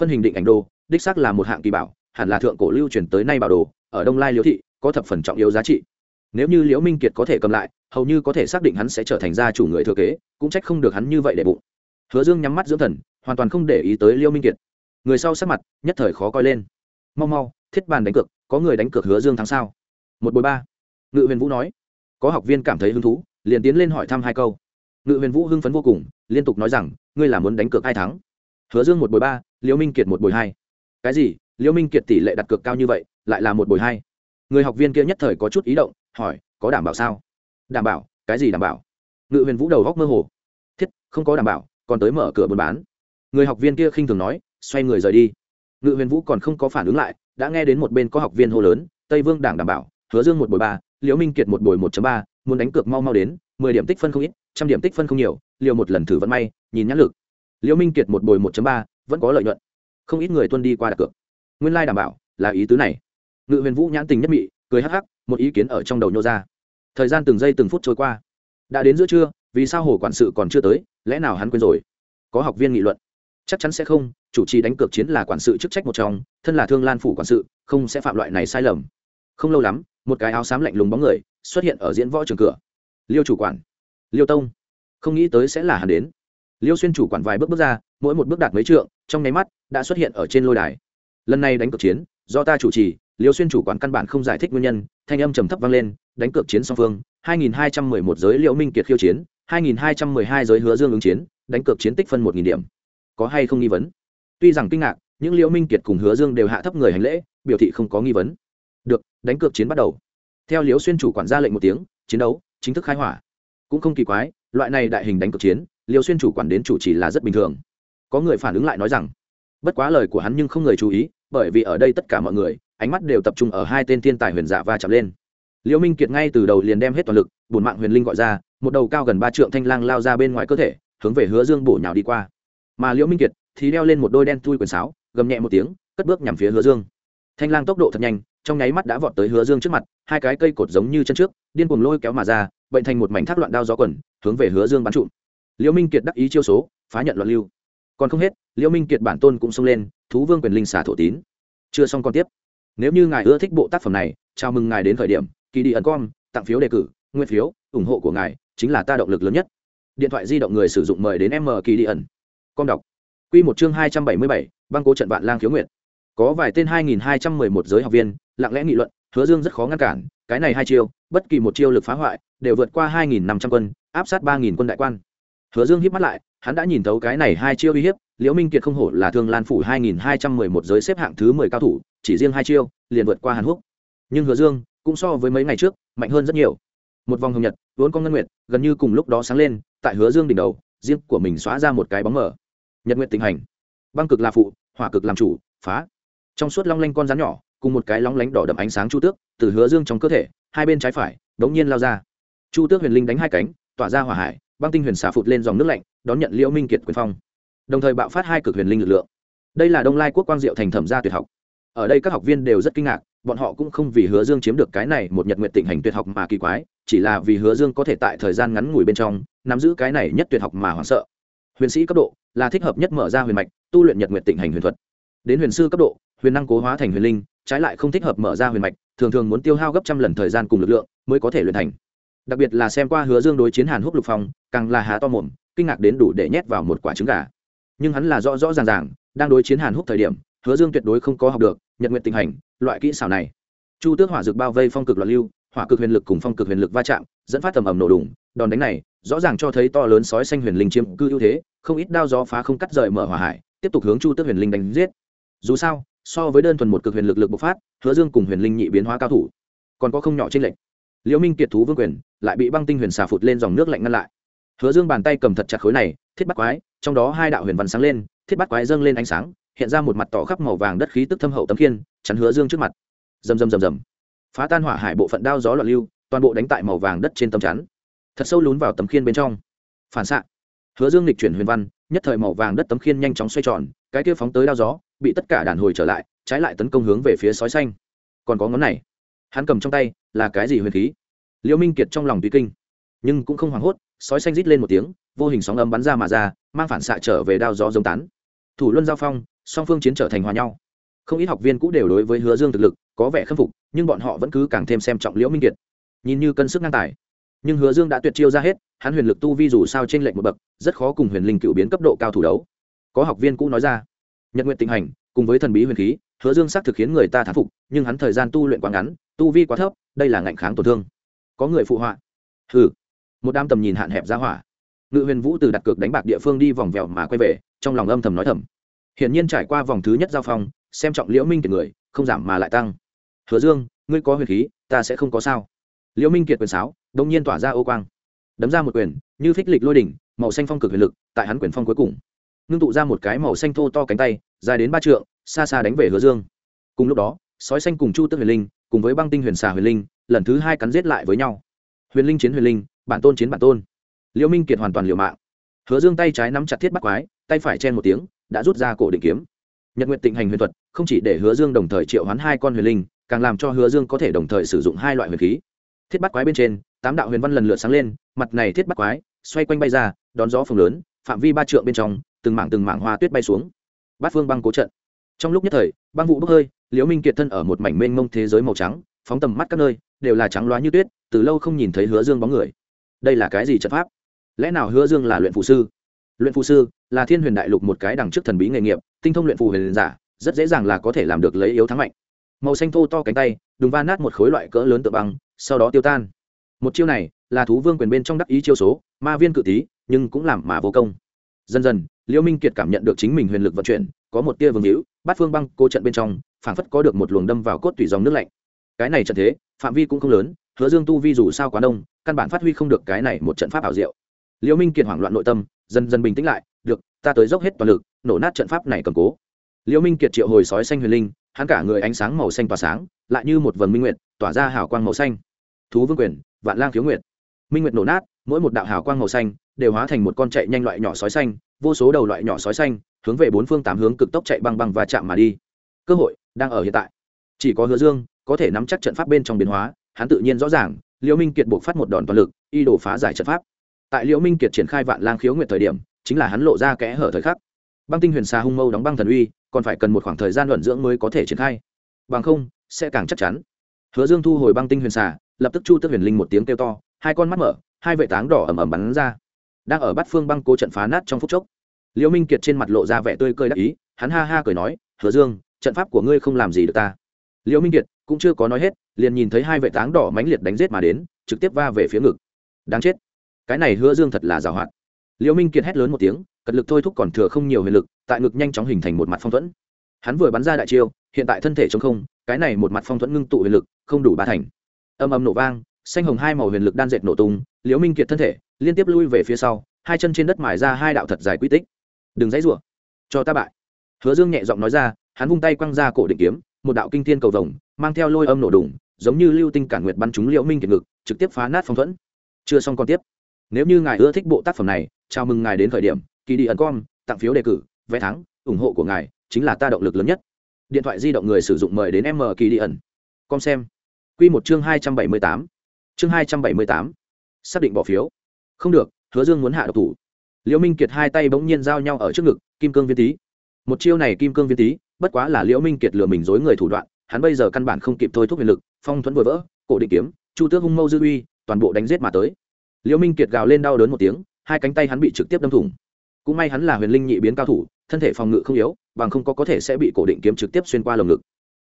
Phân hình định ảnh đồ đích xác là một hạng kỳ bảo, hẳn là thượng cổ lưu truyền tới nay bảo đồ, ở đông lai liễu thị, có thập phần trọng yếu giá trị. Nếu như liễu minh kiệt có thể cầm lại, hầu như có thể xác định hắn sẽ trở thành gia chủ người thừa kế, cũng trách không được hắn như vậy để bụng. Hứa dương nhắm mắt dưỡng thần, hoàn toàn không để ý tới liễu minh kiệt. Người sau sắc mặt, nhất thời khó coi lên. Mau mau, thiết bàn đánh cược, có người đánh cược hứa dương thắng sao? Một bồi ba. Ngự huyền vũ nói. Có học viên cảm thấy hứng thú liền tiến lên hỏi thăm hai câu. Ngự huyền vũ hưng phấn vô cùng, liên tục nói rằng, ngươi là muốn đánh cược hai thắng? Hứa dương một bồi ba, liễu minh kiệt một bồi hai. Cái gì? Liễu minh kiệt tỷ lệ đặt cược cao như vậy, lại là một bồi hai? Người học viên kia nhất thời có chút ý động, hỏi, có đảm bảo sao? Đảm bảo? Cái gì đảm bảo? Ngự huyền vũ đầu góc mơ hồ. Thiết, không có đảm bảo, còn tới mở cửa buôn bán. Người học viên kia khinh thường nói, xoay người rời đi. Ngự huyền vũ còn không có phản ứng lại, đã nghe đến một bên có học viên hô lớn, tây vương đảng đảm bảo. Hứa dương một bồi ba, liễu minh kiệt một bồi một ba muốn đánh cược mau mau đến, mười điểm tích phân không ít, trăm điểm tích phân không nhiều liều một lần thử vẫn may, nhìn nhãn lực. Liễu minh kiệt một bồi một ba, vẫn có lợi nhuận. Không ít người tuân đi qua đặt cược. Nguyên lai đảm bảo là ý tứ này. Ngự huyền vũ nhãn tình nhất mị, cười hắc hắc, một ý kiến ở trong đầu nhô ra. Thời gian từng giây từng phút trôi qua. Đã đến giữa trưa, vì sao hồ quản sự còn chưa tới, lẽ nào hắn quên rồi? Có học viên nghị luận. Chắc chắn sẽ không, chủ trì đánh cược chiến là quản sự chức trách một trong, thân là thương lan phủ quản sự, không sẽ phạm loại này sai lầm. Không lâu lắm, một cái áo xám lạnh lùng bóng người xuất hiện ở diễn võ trường cửa. Liêu chủ quản. Liêu tông. Không nghĩ tới sẽ là hắn đến. Liêu xuyên chủ quản vài bước bước ra, mỗi một bước đạt mấy trượng, trong nháy mắt, đã xuất hiện ở trên lôi đài. Lần này đánh cược chiến, do ta chủ trì, liêu xuyên chủ quản căn bản không giải thích nguyên nhân, thanh âm trầm thấp vang lên, đánh cược chiến song phương 2211 giới liễu minh kiệt khiêu chiến 2212 giới hứa dương ứng chiến, đánh cược chiến tích phân 1.000 điểm. Có hay không nghi vấn? Tuy rằng kinh ngạc những liễu minh kiệt cùng hứa dương đều hạ thấp người hành lễ, biểu thị không có nghi vấn. Được, đánh cược chiến bắt đầu theo liễu xuyên chủ quản ra lệnh một tiếng, chiến đấu chính thức khai hỏa. Cũng không kỳ quái, loại này đại hình đánh cực chiến, liễu xuyên chủ quản đến chủ chỉ là rất bình thường. Có người phản ứng lại nói rằng, bất quá lời của hắn nhưng không người chú ý, bởi vì ở đây tất cả mọi người, ánh mắt đều tập trung ở hai tên thiên tài huyền giả va chạm lên. Liễu minh kiệt ngay từ đầu liền đem hết toàn lực bùn mạng huyền linh gọi ra, một đầu cao gần ba trượng thanh lang lao ra bên ngoài cơ thể, hướng về hứa dương bổ nhào đi qua. Mà liễu minh kiệt thì đeo lên một đôi đen thui quyền sáo, gầm nhẹ một tiếng, cất bước nhằm phía hứa dương. Thanh lang tốc độ thật nhanh trong nháy mắt đã vọt tới hứa dương trước mặt, hai cái cây cột giống như chân trước, điên cuồng lôi kéo mà ra, bệnh thành một mảnh thác loạn đao gió quần, hướng về hứa dương bắn trụm. Liễu minh kiệt đắc ý chiêu số, phá nhận loạn lưu. Còn không hết, liễu minh kiệt bản tôn cũng xông lên, thú vương quyền linh xả thổ tín. Chưa xong còn tiếp. Nếu như ngài ưa thích bộ tác phẩm này, chào mừng ngài đến thời điểm, kỳ đi ẩn com, tặng phiếu đề cử, nguyên phiếu, ủng hộ của ngài chính là ta động lực lớn nhất. Điện thoại di động người sử dụng mời đến m kỳ đi ẩn. Com đọc. Q một chương hai trăm bảy mươi bảy, băng cố trận vạn lang khiếu nguyệt có vài tên hai nghìn hai trăm mười một giới học viên, lặng lẽ nghị luận, hứa dương rất khó ngăn cản, cái này hai chiêu, bất kỳ một chiêu lực phá hoại, đều vượt qua hai nghìn năm trăm quân, áp sát 3.000 quân đại quan. Hứa dương híp mắt lại, hắn đã nhìn thấu cái này hai chiêu uy hiếp, liễu minh kiệt không hổ là thương lan phủ hai nghìn hai trăm mười một giới xếp hạng thứ mười cao thủ, chỉ riêng hai chiêu, liền vượt qua hàn húc nhưng hứa dương, cũng so với mấy ngày trước, mạnh hơn rất nhiều. Một vòng hồng nhật, vốn con ngân nguyệt, gần như cùng lúc đó sáng lên, tại hứa dương đỉnh đầu, riêng của mình xóa ra một cái bóng mở nhật nguyện tình hành. Băng cực là phụ, hỏa cực làm chủ, phá trong suốt long lanh con rắn nhỏ, cùng một cái lóng lánh đỏ đậm ánh sáng chu tước, từ hứa dương trong cơ thể, hai bên trái phải, đống nhiên lao ra. Chu tước huyền linh đánh hai cánh, tỏa ra hỏa hải, băng tinh huyền xả phụt lên dòng nước lạnh, đón nhận liễu minh kiệt quyền phong. Đồng thời bạo phát hai cực huyền linh lực lượng. Đây là đông lai quốc quang diệu thành thẩm gia tuyệt học. Ở đây các học viên đều rất kinh ngạc, bọn họ cũng không vì hứa dương chiếm được cái này một nhật nguyện tịnh hành tuyệt học mà kỳ quái, chỉ là vì hứa dương có thể tại thời gian ngắn ngủi bên trong, nắm giữ cái này nhất tuyệt học mà hoảng sợ. Huyền sĩ cấp độ là thích hợp nhất mở ra huyền mạch, tu luyện nhật nguyện tịnh hành huyền thuật. Đến huyền sư cấp độ huyền năng cố hóa thành huyền linh, trái lại không thích hợp mở ra huyền mạch, thường thường muốn tiêu hao gấp trăm lần thời gian cùng lực lượng mới có thể luyện thành. Đặc biệt là xem qua hứa dương đối chiến hàn húc lục phong, càng là há to mồm, kinh ngạc đến đủ để nhét vào một quả trứng gà. Nhưng hắn là rõ rõ ràng ràng, đang đối chiến hàn húc thời điểm, hứa dương tuyệt đối không có học được, nhật nguyện tình hành, loại kỹ xảo này. Chu tước hỏa dược bao vây phong cực loạn lưu, hỏa cực huyền lực cùng phong cực huyền lực va chạm, dẫn phát tầm ầm nổ đùng, đòn đánh này, rõ ràng cho thấy to lớn sói xanh huyền linh chiếm cư ưu thế, không ít đao gió phá không cắt rời mở hỏa hải, tiếp tục hướng chu tước huyền linh đánh giết. Dù sao so với đơn thuần một cực huyền lực lực bộc phát, hứa dương cùng huyền linh nhị biến hóa cao thủ. Còn có không nhỏ trên lệnh liễu minh kiệt thú vương quyền lại bị băng tinh huyền xà phụt lên dòng nước lạnh ngăn lại. Hứa dương bàn tay cầm thật chặt khối này, thiết bắt quái, trong đó hai đạo huyền văn sáng lên, thiết bắt quái dâng lên ánh sáng, hiện ra một mặt tỏ khắp màu vàng đất khí tức thâm hậu tấm khiên, chắn hứa dương trước mặt. Rầm rầm rầm rầm. Phá tan hỏa hải bộ phận đao gió loạn lưu, toàn bộ đánh tại màu vàng đất trên tấm chắn. Thật sâu lún vào tấm khiên bên trong. Phản xạ. Hứa dương lịch chuyển huyền văn, nhất thời màu vàng đất tấm khiên nhanh chóng xoay tròn, cái kia phóng tới đao gió bị tất cả đàn hồi trở lại, trái lại tấn công hướng về phía sói xanh. Còn có ngón này. Hắn cầm trong tay, là cái gì huyền khí? Liễu minh kiệt trong lòng tùy kinh, nhưng cũng không hoảng hốt, sói xanh rít lên một tiếng, vô hình sóng âm bắn ra mà ra, mang phản xạ trở về đao gió giống tán. Thủ luân giao phong, song phương chiến trở thành hòa nhau. Không ít học viên cũng đều đối với hứa dương thực lực có vẻ khâm phục, nhưng bọn họ vẫn cứ càng thêm xem trọng liễu minh kiệt. Nhìn như cân sức ngang tài, nhưng hứa dương đã tuyệt chiêu ra hết, hắn huyền lực tu vi dù sao trên lệnh một bậc, rất khó cùng huyền linh cựu biến cấp độ cao thủ đấu. Có học viên cũng nói ra nhật nguyện tịnh hành, cùng với thần bí huyền khí, hứa dương xác thực khiến người ta thán phục, nhưng hắn thời gian tu luyện quá ngắn, tu vi quá thấp, đây là ngạnh kháng tổn thương. Có người phụ họa. Hừ. Một đám tầm nhìn hạn hẹp ra hỏa. Ngự huyền vũ từ đặt cược đánh bạc địa phương đi vòng vèo mà quay về, trong lòng âm thầm nói thầm. Hiển nhiên trải qua vòng thứ nhất giao phong, xem trọng liễu minh kiệt người, không giảm mà lại tăng. Hứa dương, ngươi có huyền khí, ta sẽ không có sao. Liễu minh kiệt quyền sáo đông nhiên tỏa ra ô quang. Đấm ra một quyền, như phích lịch lôi đỉnh, màu xanh phong cực huyền lực, tại hắn quyền phong cuối cùng ngưng tụ ra một cái màu xanh thô to cánh tay, dài đến ba trượng, xa xa đánh về hứa dương. Cùng lúc đó, sói xanh cùng chu tức huyền linh, cùng với băng tinh huyền xà huyền linh, lần thứ hai cắn giết lại với nhau. Huyền linh chiến huyền linh, bản tôn chiến bản tôn. Liễu minh kiệt hoàn toàn liều mạng. Hứa dương tay trái nắm chặt thiết bắt quái, tay phải chen một tiếng, đã rút ra cổ định kiếm. Nhật nguyện tịnh hành huyền thuật không chỉ để hứa dương đồng thời triệu hoán hai con huyền linh, càng làm cho hứa dương có thể đồng thời sử dụng hai loại huyền khí. Thiết bắt quái bên trên, tám đạo huyền văn lần lượt sáng lên, mặt này thiết bắt quái xoay quanh bay ra, đón gió phồng lớn, phạm vi ba trượng bên trong từng mảng từng mảng hoa tuyết bay xuống. Bát phương băng cố trận. Trong lúc nhất thời, băng vụ bốc hơi, liễu minh kiệt thân ở một mảnh mênh mông thế giới màu trắng, phóng tầm mắt các nơi, đều là trắng loá như tuyết, từ lâu không nhìn thấy hứa dương bóng người. Đây là cái gì trận pháp? Lẽ nào hứa dương là luyện phù sư? Luyện phù sư là thiên huyền đại lục một cái đằng trước thần bí nghề nghiệp, tinh thông luyện phù huyền giả, rất dễ dàng là có thể làm được lấy yếu thắng mạnh. Màu xanh thô to cánh tay, đùng va nát một khối loại cỡ lớn tự băng, sau đó tiêu tan. Một chiêu này là thú vương quyền bên trong đắc ý chiêu số, ma viên cự tý nhưng cũng làm mà vô công dần dần, liễu minh kiệt cảm nhận được chính mình huyền lực vận chuyển, có một tia vương hữu, bát phương băng cô trận bên trong, phảng phất có được một luồng đâm vào cốt tủy dòng nước lạnh. Cái này trận thế, phạm vi cũng không lớn, hứa dương tu vi dù sao quá đông, căn bản phát huy không được cái này một trận pháp ảo diệu. Liễu minh kiệt hoảng loạn nội tâm, dần dần bình tĩnh lại, được, ta tới dốc hết toàn lực, nổ nát trận pháp này cầm cố. Liễu minh kiệt triệu hồi sói xanh huyền linh, hắn cả người ánh sáng màu xanh tỏa sáng, lại như một vầng minh nguyệt, tỏa ra hào quang màu xanh. Thú vương quyền, vạn lang thiếu nguyệt. Minh nguyệt nổ nát, mỗi một đạo hào quang màu xanh đều hóa thành một con chạy nhanh loại nhỏ sói xanh, vô số đầu loại nhỏ sói xanh, hướng về bốn phương tám hướng cực tốc chạy băng băng và chạm mà đi. Cơ hội đang ở hiện tại. Chỉ có hứa dương có thể nắm chắc trận pháp bên trong biến hóa, hắn tự nhiên rõ ràng, liễu minh kiệt buộc phát một đòn toàn lực y đổ phá giải trận pháp. Tại liễu minh kiệt triển khai vạn lang khiếu nguyệt thời điểm, chính là hắn lộ ra kẽ hở thời khắc. Băng tinh huyền xà hung mâu đóng băng thần uy, còn phải cần một khoảng thời gian luận dưỡng mới có thể triển khai. Bằng không, sẽ càng chắc chắn. Hứa dương thu hồi băng tinh huyền xà, lập tức chu tức huyền linh một tiếng kêu to, hai con mắt mở, hai vệ táng đỏ ầm ầm bắn ra đang ở bát phương băng cố trận phá nát trong phút chốc. Liễu minh kiệt trên mặt lộ ra vẻ tươi cười đắc ý, hắn ha ha cười nói, hứa dương, trận pháp của ngươi không làm gì được ta. Liễu minh kiệt cũng chưa có nói hết, liền nhìn thấy hai vệ táng đỏ mãnh liệt đánh giết mà đến, trực tiếp va về phía ngực. Đáng chết. Cái này hứa dương thật là giàu hoạt. Liễu minh kiệt hét lớn một tiếng, cật lực thôi thúc còn thừa không nhiều huyền lực, tại ngực nhanh chóng hình thành một mặt phong thuẫn. Hắn vừa bắn ra đại chiêu, hiện tại thân thể chống không, cái này một mặt phong thuẫn ngưng tụ huyền lực, không đủ ba thành. Âm âm nổ vang xanh hồng hai màu huyền lực đan dệt nổ tung, liễu minh kiệt thân thể liên tiếp lui về phía sau, hai chân trên đất mài ra hai đạo thật dài quy tích. Đừng dãy rủa, cho ta bại. Hứa dương nhẹ giọng nói ra, hắn vung tay quăng ra cổ định kiếm, một đạo kinh thiên cầu vồng mang theo lôi âm nổ đùng, giống như lưu tinh cản nguyệt bắn trúng liễu minh kiệt ngực, trực tiếp phá nát phong thuẫn. Chưa xong còn tiếp. Nếu như ngài ưa thích bộ tác phẩm này, chào mừng ngài đến khởi điểm, kỳ đi ẩn com tặng phiếu đề cử, vé thắng, ủng hộ của ngài chính là ta động lực lớn nhất. Điện thoại di động người sử dụng mời đến m kỳ đi ẩn. Com xem. Q một chương hai trăm bảy mươi tám chương hai trăm bảy mươi tám. Xác định bỏ phiếu. Không được, hứa dương muốn hạ độc thủ. Liễu minh kiệt hai tay bỗng nhiên giao nhau ở trước ngực, kim cương viên tý. Một chiêu này kim cương viên tý, bất quá là liễu minh kiệt lừa mình dối người thủ đoạn, hắn bây giờ căn bản không kịp thôi thúc huyền lực, phong thuẫn vội vỡ, cổ định kiếm, chu tước hung mâu dư uy, toàn bộ đánh giết mà tới. Liễu minh kiệt gào lên đau đớn một tiếng, hai cánh tay hắn bị trực tiếp đâm thủng. Cũng may hắn là huyền linh nhị biến cao thủ, thân thể phòng ngự không yếu, bằng không có có thể sẽ bị cổ định kiếm trực tiếp xuyên qua lồng ngực.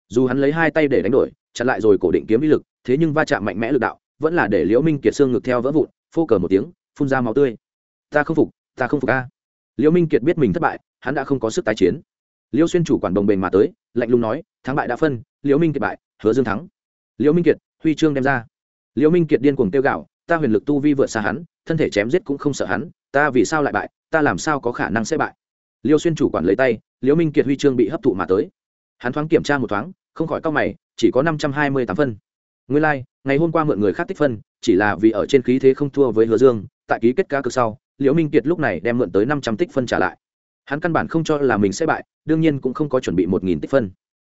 Dù hắn lấy hai tay để đánh đổi, chặn lại rồi cổ định kiếm uy lực, thế nhưng va chạm mạnh mẽ lực đạo vẫn là để liễu minh kiệt xương ngực theo vỡ vụn, phô cờ một tiếng, phun ra máu tươi. Ta không phục, ta không phục a. Liễu minh kiệt biết mình thất bại, hắn đã không có sức tái chiến. Liễu xuyên chủ quản đồng bền mà tới, lạnh lùng nói, thắng bại đã phân, liễu minh kiệt bại, hứa dương thắng. Liễu minh kiệt, huy chương đem ra. Liễu minh kiệt điên cuồng tiêu gạo ta huyền lực tu vi vượt xa hắn, thân thể chém giết cũng không sợ hắn, ta vì sao lại bại, ta làm sao có khả năng sẽ bại? Liêu xuyên chủ quản lấy tay, liễu minh kiệt huy chương bị hấp thụ mà tới. Hắn thoáng kiểm tra một thoáng, không khỏi cao mày, chỉ có năm trăm hai mươi tám phân nguyên lai、like, ngày hôm qua mượn người khác tích phân chỉ là vì ở trên khí thế không thua với hứa dương tại ký kết cá cược sau liễu minh kiệt lúc này đem mượn tới năm trăm tích phân trả lại. Hắn căn bản không cho là mình sẽ bại đương nhiên cũng không có chuẩn bị một nghìn tích phân.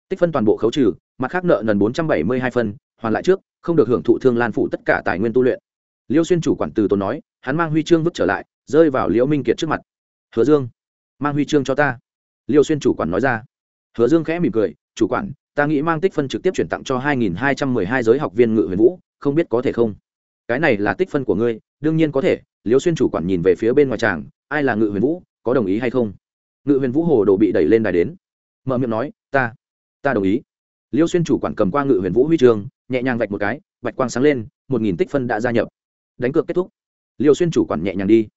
Tích phân toàn bộ khấu trừ mặt khác nợ nần bốn trăm bảy mươi hai phân hoàn lại trước không được hưởng thụ thương lan phụ tất cả tài nguyên tu luyện. Liêu xuyên chủ quản từ tốn nói hắn mang huy chương vứt trở lại rơi vào liễu minh kiệt trước mặt. Hứa dương mang huy chương cho ta. Liêu xuyên chủ quản nói ra. Hứa dương khẽ mỉm cười chủ quản ta nghĩ mang tích phân trực tiếp chuyển tặng cho hai nghìn hai trăm mười hai giới học viên ngự huyền vũ, không biết có thể không? Cái này là tích phân của ngươi, đương nhiên có thể liễu xuyên chủ quản nhìn về phía bên ngoài tràng, ai là ngự huyền vũ, có đồng ý hay không? Ngự huyền vũ hồ đồ bị đẩy lên đài đến. Mở miệng nói, ta ta đồng ý. Liễu xuyên chủ quản cầm qua ngự huyền vũ huy chương, nhẹ nhàng vạch một cái, vạch quang sáng lên, một nghìn tích phân đã gia nhập. Đánh cược kết thúc. Liễu xuyên chủ quản nhẹ nhàng đi.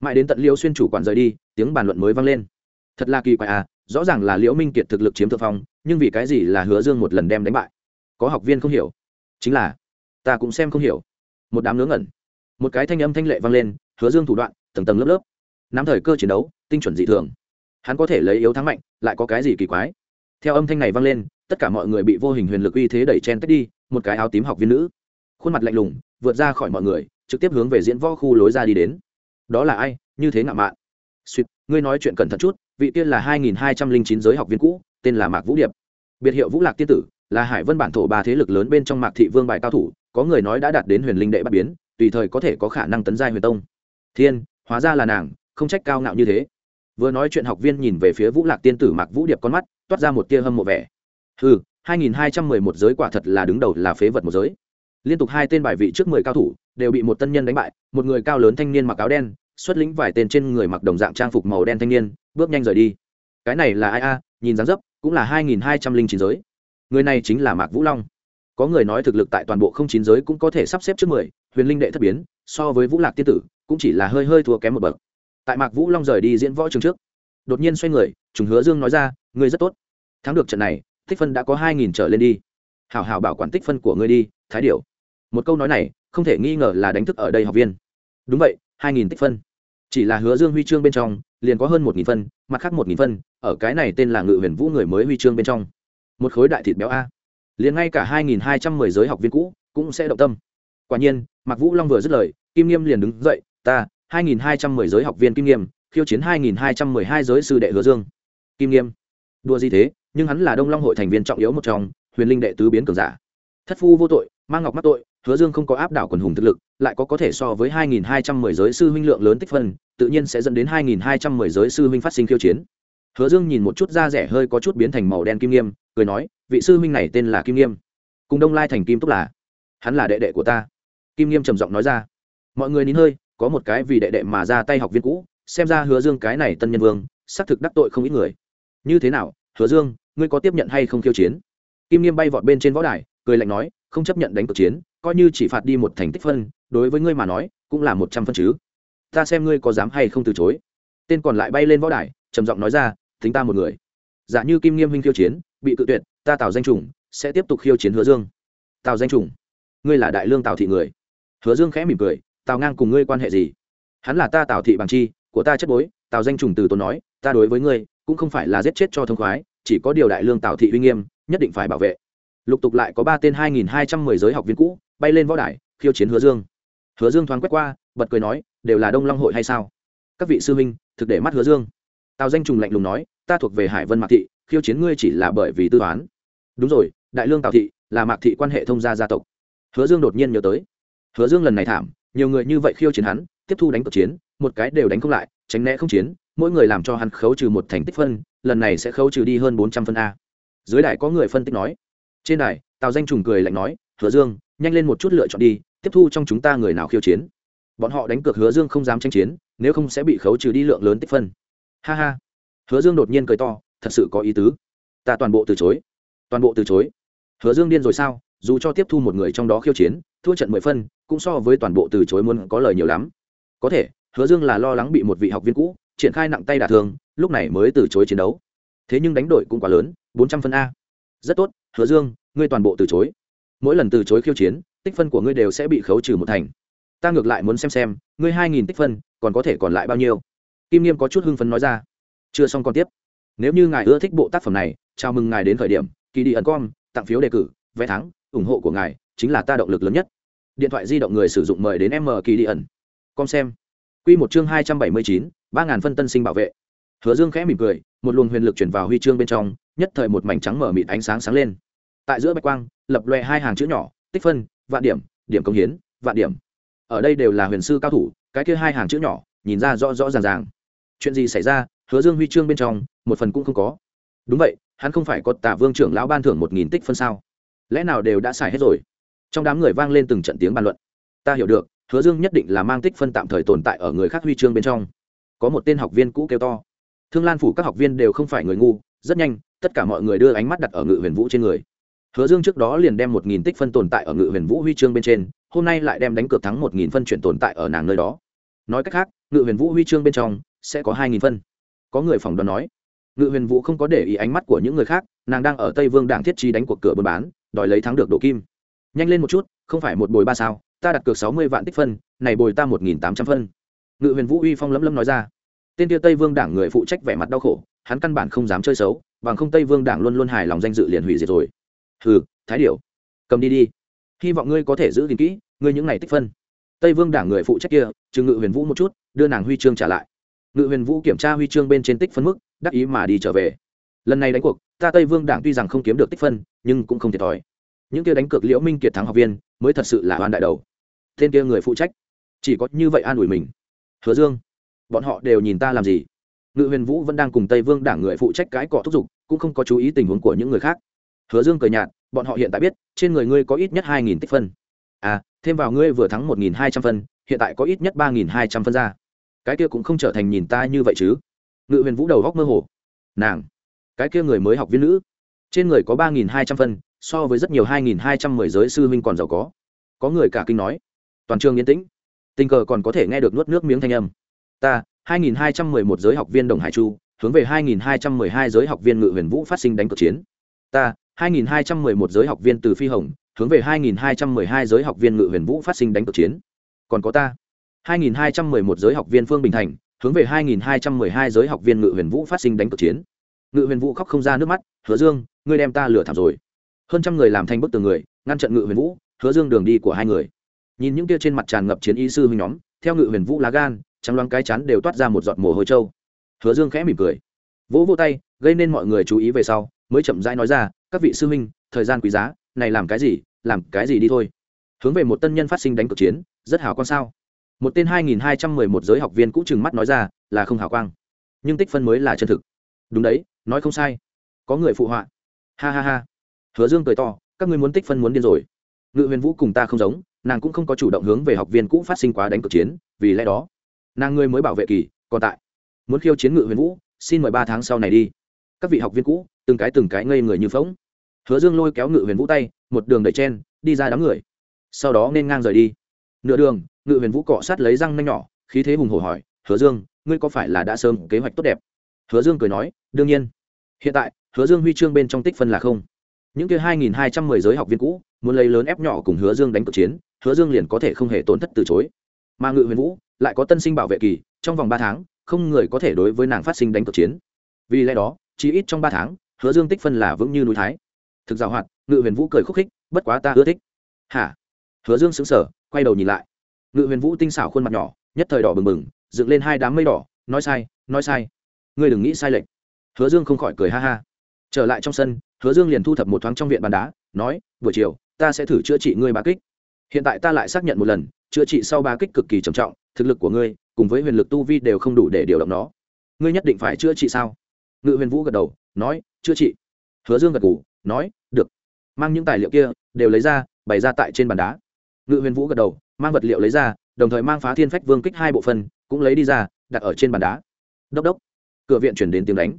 Mãi đến tận liễu xuyên chủ quản rời đi, tiếng bàn luận mới vang lên. Thật là kỳ quái à rõ ràng là liễu minh kiệt thực lực chiếm thượng phong nhưng vì cái gì là hứa dương một lần đem đánh bại? Có học viên không hiểu. Chính là, ta cũng xem không hiểu. Một đám ngớ ngẩn. Một cái thanh âm thanh lệ vang lên, hứa dương thủ đoạn, tầng tầng lớp lớp. Nắm thời cơ chiến đấu, tinh chuẩn dị thường. Hắn có thể lấy yếu thắng mạnh, lại có cái gì kỳ quái? Theo âm thanh này vang lên, tất cả mọi người bị vô hình huyền lực uy thế đẩy chen tách đi, một cái áo tím học viên nữ. Khuôn mặt lạnh lùng, vượt ra khỏi mọi người, trực tiếp hướng về diễn võ khu lối ra đi đến. Đó là ai? Như thế ngạo mạn. Suýt ngươi nói chuyện cẩn thận chút, vị tiên là hai nghìn hai trăm linh chín giới học viên cũ tên là mạc vũ điệp. Biệt hiệu vũ lạc tiên tử, là hải vân bản thổ ba thế lực lớn bên trong mạc thị vương bài cao thủ, có người nói đã đạt đến huyền linh đệ bắt biến, tùy thời có thể có khả năng tấn giai huyền tông. Thiên, hóa ra là nàng, không trách cao ngạo như thế. Vừa nói chuyện học viên nhìn về phía vũ lạc tiên tử mạc vũ điệp con mắt, toát ra một tia hâm mộ vẻ. Ừ 2211 giới quả thật là đứng đầu là phế vật một giới. Liên tục hai tên bài vị trước mười cao thủ, đều bị một tân nhân đánh bại, một người cao lớn thanh niên mặc áo đen, xuất lĩnh vài tên trên người mặc đồng dạng trang phục màu đen thanh niên, bước nhanh rời đi. Cái này là ai a? Nhìn dáng dấp cũng là 2209 giới. Người này chính là mạc vũ long. Có người nói thực lực tại toàn bộ không chín giới cũng có thể sắp xếp trước mười, huyền linh đệ thất biến, so với vũ lạc tiên tử, cũng chỉ là hơi hơi thua kém một bậc. Tại mạc vũ long rời đi diễn võ trường trước, đột nhiên xoay người, trùng hứa dương nói ra, ngươi rất tốt. Thắng được trận này, tích phân đã có hai nghìn trở lên đi. Hảo hảo bảo quản tích phân của ngươi đi, thái điệu một câu nói này, không thể nghi ngờ là đánh thức ở đây học viên. Đúng vậy, hai nghìn tích phân. Chỉ là hứa dương huy chương bên trong, liền có hơn một nghìn phân, mặt khác một nghìn phân ở cái này tên là ngự huyền vũ người mới huy chương bên trong. Một khối đại thịt béo a. Liền ngay cả hai nghìn hai trăm mười giới học viên cũ cũng sẽ động tâm. Quả nhiên, mạc vũ long vừa dứt lời, kim nghiêm liền đứng dậy, ta, hai nghìn hai trăm mười giới học viên kim nghiêm, khiêu chiến hai nghìn hai trăm mười hai giới sư đệ hứa dương. Kim nghiêm đua gì thế, nhưng hắn là đông long hội thành viên trọng yếu một trong, huyền linh đệ tứ biến cường giả. Thất phu vô tội, mang ngọc mắc tội, hứa dương không có áp đảo quần hùng thực lực, lại có có thể so với hai nghìn hai trăm mười giới sư huynh lượng lớn tích phân, tự nhiên sẽ dẫn đến hai nghìn hai trăm mười giới sư huynh phát sinh khiêu chiến hứa dương nhìn một chút da rẻ hơi có chút biến thành màu đen kim nghiêm, cười nói, vị sư huynh này tên là kim nghiêm. Cùng đông lai thành kim túc là, hắn là đệ đệ của ta. Kim nghiêm trầm giọng nói ra. Mọi người nín hơi, có một cái vì đệ đệ mà ra tay học viên cũ, xem ra hứa dương cái này tân nhân vương, xác thực đắc tội không ít người. Như thế nào, hứa dương, ngươi có tiếp nhận hay không khiêu chiến? Kim nghiêm bay vọt bên trên võ đài, cười lạnh nói, không chấp nhận đánh cuộc chiến, coi như chỉ phạt đi một thành tích phân, đối với ngươi mà nói, cũng là một trăm phân chứ. Ta xem ngươi có dám hay không từ chối. Tên còn lại bay lên võ đài, trầm giọng nói ra tính ta một người. Giả như kim nghiêm huynh khiêu chiến, bị cự tuyệt, ta tào danh trùng sẽ tiếp tục khiêu chiến hứa dương. Tào danh trùng, ngươi là đại lương tào thị người. Hứa dương khẽ mỉm cười, tào ngang cùng ngươi quan hệ gì? Hắn là ta tào thị bằng chi, của ta chất bối. Tào danh trùng từ tốn nói, ta đối với ngươi cũng không phải là giết chết cho thông khoái, chỉ có điều đại lương tào thị uy nghiêm, nhất định phải bảo vệ. Lục tục lại có ba tên hai nghìn hai trăm mười giới học viên cũ, bay lên võ đài, khiêu chiến hứa dương. Hứa dương thoáng quét qua, bật cười nói, đều là đông long hội hay sao? Các vị sư huynh, thực để mắt hứa dương tào danh trùng lạnh lùng nói, ta thuộc về hải vân mạc thị, khiêu chiến ngươi chỉ là bởi vì tư toán. Đúng rồi, đại lương tào thị là mạc thị quan hệ thông gia gia tộc. Hứa dương đột nhiên nhớ tới. Hứa dương lần này thảm, nhiều người như vậy khiêu chiến hắn, tiếp thu đánh cược chiến, một cái đều đánh không lại, tránh né không chiến, mỗi người làm cho hắn khấu trừ một thành tích phân, lần này sẽ khấu trừ đi hơn bốn trăm phân a. Dưới đài có người phân tích nói. Trên đài, tào danh trùng cười lạnh nói, hứa dương, nhanh lên một chút lựa chọn đi, tiếp thu trong chúng ta người nào khiêu chiến. Bọn họ đánh cược hứa dương không dám tranh chiến, nếu không sẽ bị khấu trừ đi lượng lớn tích phân ha ha. Hứa dương đột nhiên cười to, thật sự có ý tứ. Ta toàn bộ từ chối. Toàn bộ từ chối. Hứa dương điên rồi sao? Dù cho tiếp thu một người trong đó khiêu chiến, thua trận mười phân, cũng so với toàn bộ từ chối muốn có lời nhiều lắm. Có thể, hứa dương là lo lắng bị một vị học viên cũ triển khai nặng tay đả thương, lúc này mới từ chối chiến đấu. Thế nhưng đánh đổi cũng quá lớn, bốn trăm phân a. Rất tốt, hứa dương, ngươi toàn bộ từ chối. Mỗi lần từ chối khiêu chiến, tích phân của ngươi đều sẽ bị khấu trừ một thành. Ta ngược lại muốn xem xem, ngươi hai nghìn tích phân, còn có thể còn lại bao nhiêu? Kim nghiêm có chút hưng phấn nói ra. Chưa xong còn tiếp. Nếu như ngài ưa thích bộ tác phẩm này, chào mừng ngài đến khởi điểm kỳ đi ẩn com, tặng phiếu đề cử, vé thắng, ủng hộ của ngài chính là ta động lực lớn nhất. Điện thoại di động người sử dụng mời đến m kỳ đi ẩn. Com xem. Q một chương hai trăm bảy mươi chín, ba ngàn phân tân sinh bảo vệ. Hứa dương khẽ mỉm cười, một luồng huyền lực chuyển vào huy chương bên trong, nhất thời một mảnh trắng mở mịt ánh sáng sáng lên. Tại giữa bạch quang, lập loè hai hàng chữ nhỏ, tích phân, vạn điểm điểm công hiến, vạn điểm. Ở đây đều là huyền sư cao thủ, cái kia hai hàng chữ nhỏ nhìn ra rõ rõ ràng ràng. Chuyện gì xảy ra, hứa dương huy chương bên trong, một phần cũng không có. Đúng vậy, hắn không phải có tả vương trưởng lão ban thưởng một nghìn tích phân sao? Lẽ nào đều đã xài hết rồi? Trong đám người vang lên từng trận tiếng bàn luận. Ta hiểu được, hứa dương nhất định là mang tích phân tạm thời tồn tại ở người khác huy chương bên trong. Có một tên học viên cũ kêu to. Thương lan phủ các học viên đều không phải người ngu, rất nhanh, tất cả mọi người đưa ánh mắt đặt ở ngự huyền vũ trên người. Hứa dương trước đó liền đem một nghìn tích phân tồn tại ở ngự huyền vũ huy chương bên trên, hôm nay lại đem đánh cược thắng một nghìn phân chuyển tồn tại ở nàng nơi đó. Nói cách khác ngự huyền vũ huy chương bên trong sẽ có hai nghìn phân. Có người phỏng đoán nói, ngự huyền vũ không có để ý ánh mắt của những người khác, nàng đang ở tây vương đảng thiết trí đánh cuộc cửa buôn bán, đòi lấy thắng được độ kim. Nhanh lên một chút, không phải một bồi ba sao, ta đặt cược sáu mươi vạn tích phân, này bồi ta một nghìn tám trăm phân. Ngự huyền vũ uy phong lấm lấm nói ra. Tên tiêu tây vương đảng người phụ trách vẻ mặt đau khổ, hắn căn bản không dám chơi xấu, bằng không tây vương đảng luôn luôn hài lòng danh dự liền hủy diệt rồi. Hừ, thái điểu, cầm đi đi. Hy vọng ngươi có thể giữ gìn kỹ, ngươi những này tích phân tây vương đảng người phụ trách kia chừng ngự huyền vũ một chút, đưa nàng huy chương trả lại. Ngự huyền vũ kiểm tra huy chương bên trên tích phân mức, đắc ý mà đi trở về. Lần này đánh cuộc, ta tây vương đảng tuy rằng không kiếm được tích phân, nhưng cũng không thiệt thòi. Những kia đánh cược liễu minh kiệt thắng học viên, mới thật sự là oan đại đầu. Tên kia người phụ trách, chỉ có như vậy an ủi mình. Hứa dương, bọn họ đều nhìn ta làm gì? Ngự huyền vũ vẫn đang cùng tây vương đảng người phụ trách cãi cọ thúc giục, cũng không có chú ý tình huống của những người khác. Hứa dương cười nhạt, bọn họ hiện tại biết, trên người ngươi có ít nhất hai nghìn tích phân à thêm vào ngươi vừa thắng một nghìn hai trăm phân, hiện tại có ít nhất ba nghìn hai trăm phân ra. Cái kia cũng không trở thành nhìn ta như vậy chứ. Ngự huyền vũ đầu góc mơ hồ. Nàng. Cái kia người mới học viên nữ. Trên người có ba nghìn hai trăm phân, so với rất nhiều hai nghìn hai trăm mười giới sư huynh còn giàu có. Có người cả kinh nói. Toàn trường yên tĩnh. Tình cờ còn có thể nghe được nuốt nước miếng thanh âm. Ta, hai nghìn hai trăm mười một giới học viên đồng hải chu, hướng về hai nghìn hai trăm mười hai giới học viên ngự huyền vũ phát sinh đánh cược chiến. Ta, hai nghìn hai trăm mười một giới học viên từ phi hồng hướng về hai nghìn hai trăm mười hai giới học viên ngự huyền vũ phát sinh đánh cực chiến. Còn có ta. hai nghìn hai trăm mười một giới học viên phương bình thành, hướng về hai nghìn hai trăm mười hai giới học viên ngự huyền vũ phát sinh đánh cực chiến. Ngự huyền vũ khóc không ra nước mắt, hứa dương, ngươi đem ta lừa thảm rồi. Hơn trăm người làm thành bức tường người, ngăn trận ngự huyền vũ, hứa dương đường đi của hai người. Nhìn những kia trên mặt tràn ngập chiến ý sư huynh nhóm, theo ngự huyền vũ lá gan, trắng loáng cái chắn đều toát ra một giọt mồ hôi trâu. Hứa dương khẽ mỉm cười. Vỗ vỗ tay, gây nên mọi người chú ý về sau, mới chậm rãi nói ra, các vị sư huynh, thời gian quý giá này làm cái gì, làm cái gì đi thôi. Hướng về một tân nhân phát sinh đánh cực chiến, rất hào quang sao. Một tên hai nghìn hai trăm mười một giới học viên cũ chừng mắt nói ra, là không hào quang. Nhưng tích phân mới là chân thực. Đúng đấy, nói không sai. Có người phụ họa. Ha ha ha. Hứa dương cười to, các ngươi muốn tích phân muốn điên rồi. Ngự huyền vũ cùng ta không giống, nàng cũng không có chủ động hướng về học viên cũ phát sinh quá đánh cực chiến, vì lẽ đó, nàng ngươi mới bảo vệ kỳ, còn tại. Muốn khiêu chiến ngự huyền vũ, xin mời ba tháng sau này đi. Các vị học viên cũ, từng cái từng cái ngây người như phóng hứa dương lôi kéo ngự huyền vũ tay, một đường đẩy chen, đi ra đám người. Sau đó nên ngang rời đi. Nửa đường, ngự huyền vũ cọ sát lấy răng nanh nhỏ, khí thế hùng hổ hỏi, hứa dương, ngươi có phải là đã sớm kế hoạch tốt đẹp? Hứa dương cười nói, đương nhiên. Hiện tại, hứa dương huy chương bên trong tích phân là không. Những kia hai nghìn hai trăm mười giới học viên cũ, muốn lấy lớn ép nhỏ cùng hứa dương đánh cực chiến, hứa dương liền có thể không hề tổn thất từ chối. Mà ngự huyền vũ lại có tân sinh bảo vệ kỳ, trong vòng ba tháng, không người có thể đối với nàng phát sinh đánh cực chiến. Vì lẽ đó, chỉ ít trong ba tháng, hứa dương tích phân là vững như núi thái thực giảo hoạt, ngự huyền vũ cười khúc khích, bất quá ta ưa thích. Hả? Hứa dương xứng sở quay đầu nhìn lại. Ngự huyền vũ tinh xảo khuôn mặt nhỏ, nhất thời đỏ bừng bừng, dựng lên hai đám mây đỏ, nói sai nói sai. Ngươi đừng nghĩ sai lệch. Hứa dương không khỏi cười ha ha. Trở lại trong sân, hứa dương liền thu thập một thoáng trong viện bàn đá, nói, buổi chiều, ta sẽ thử chữa trị ngươi ba kích. Hiện tại ta lại xác nhận một lần, chữa trị sau ba kích cực kỳ trầm trọng, thực lực của ngươi cùng với huyền lực tu vi đều không đủ để điều động nó. Ngươi nhất định phải chữa trị sao? Ngự huyền vũ gật đầu, nói, chữa trị hứa dương gật g ủ nói, được. Mang những tài liệu kia, đều lấy ra, bày ra tại trên bàn đá. Ngự huyền vũ gật đầu, mang vật liệu lấy ra, đồng thời mang phá thiên phách vương kích hai bộ phân, cũng lấy đi ra, đặt ở trên bàn đá. Đốc đốc. Cửa viện chuyển đến tiếng đánh.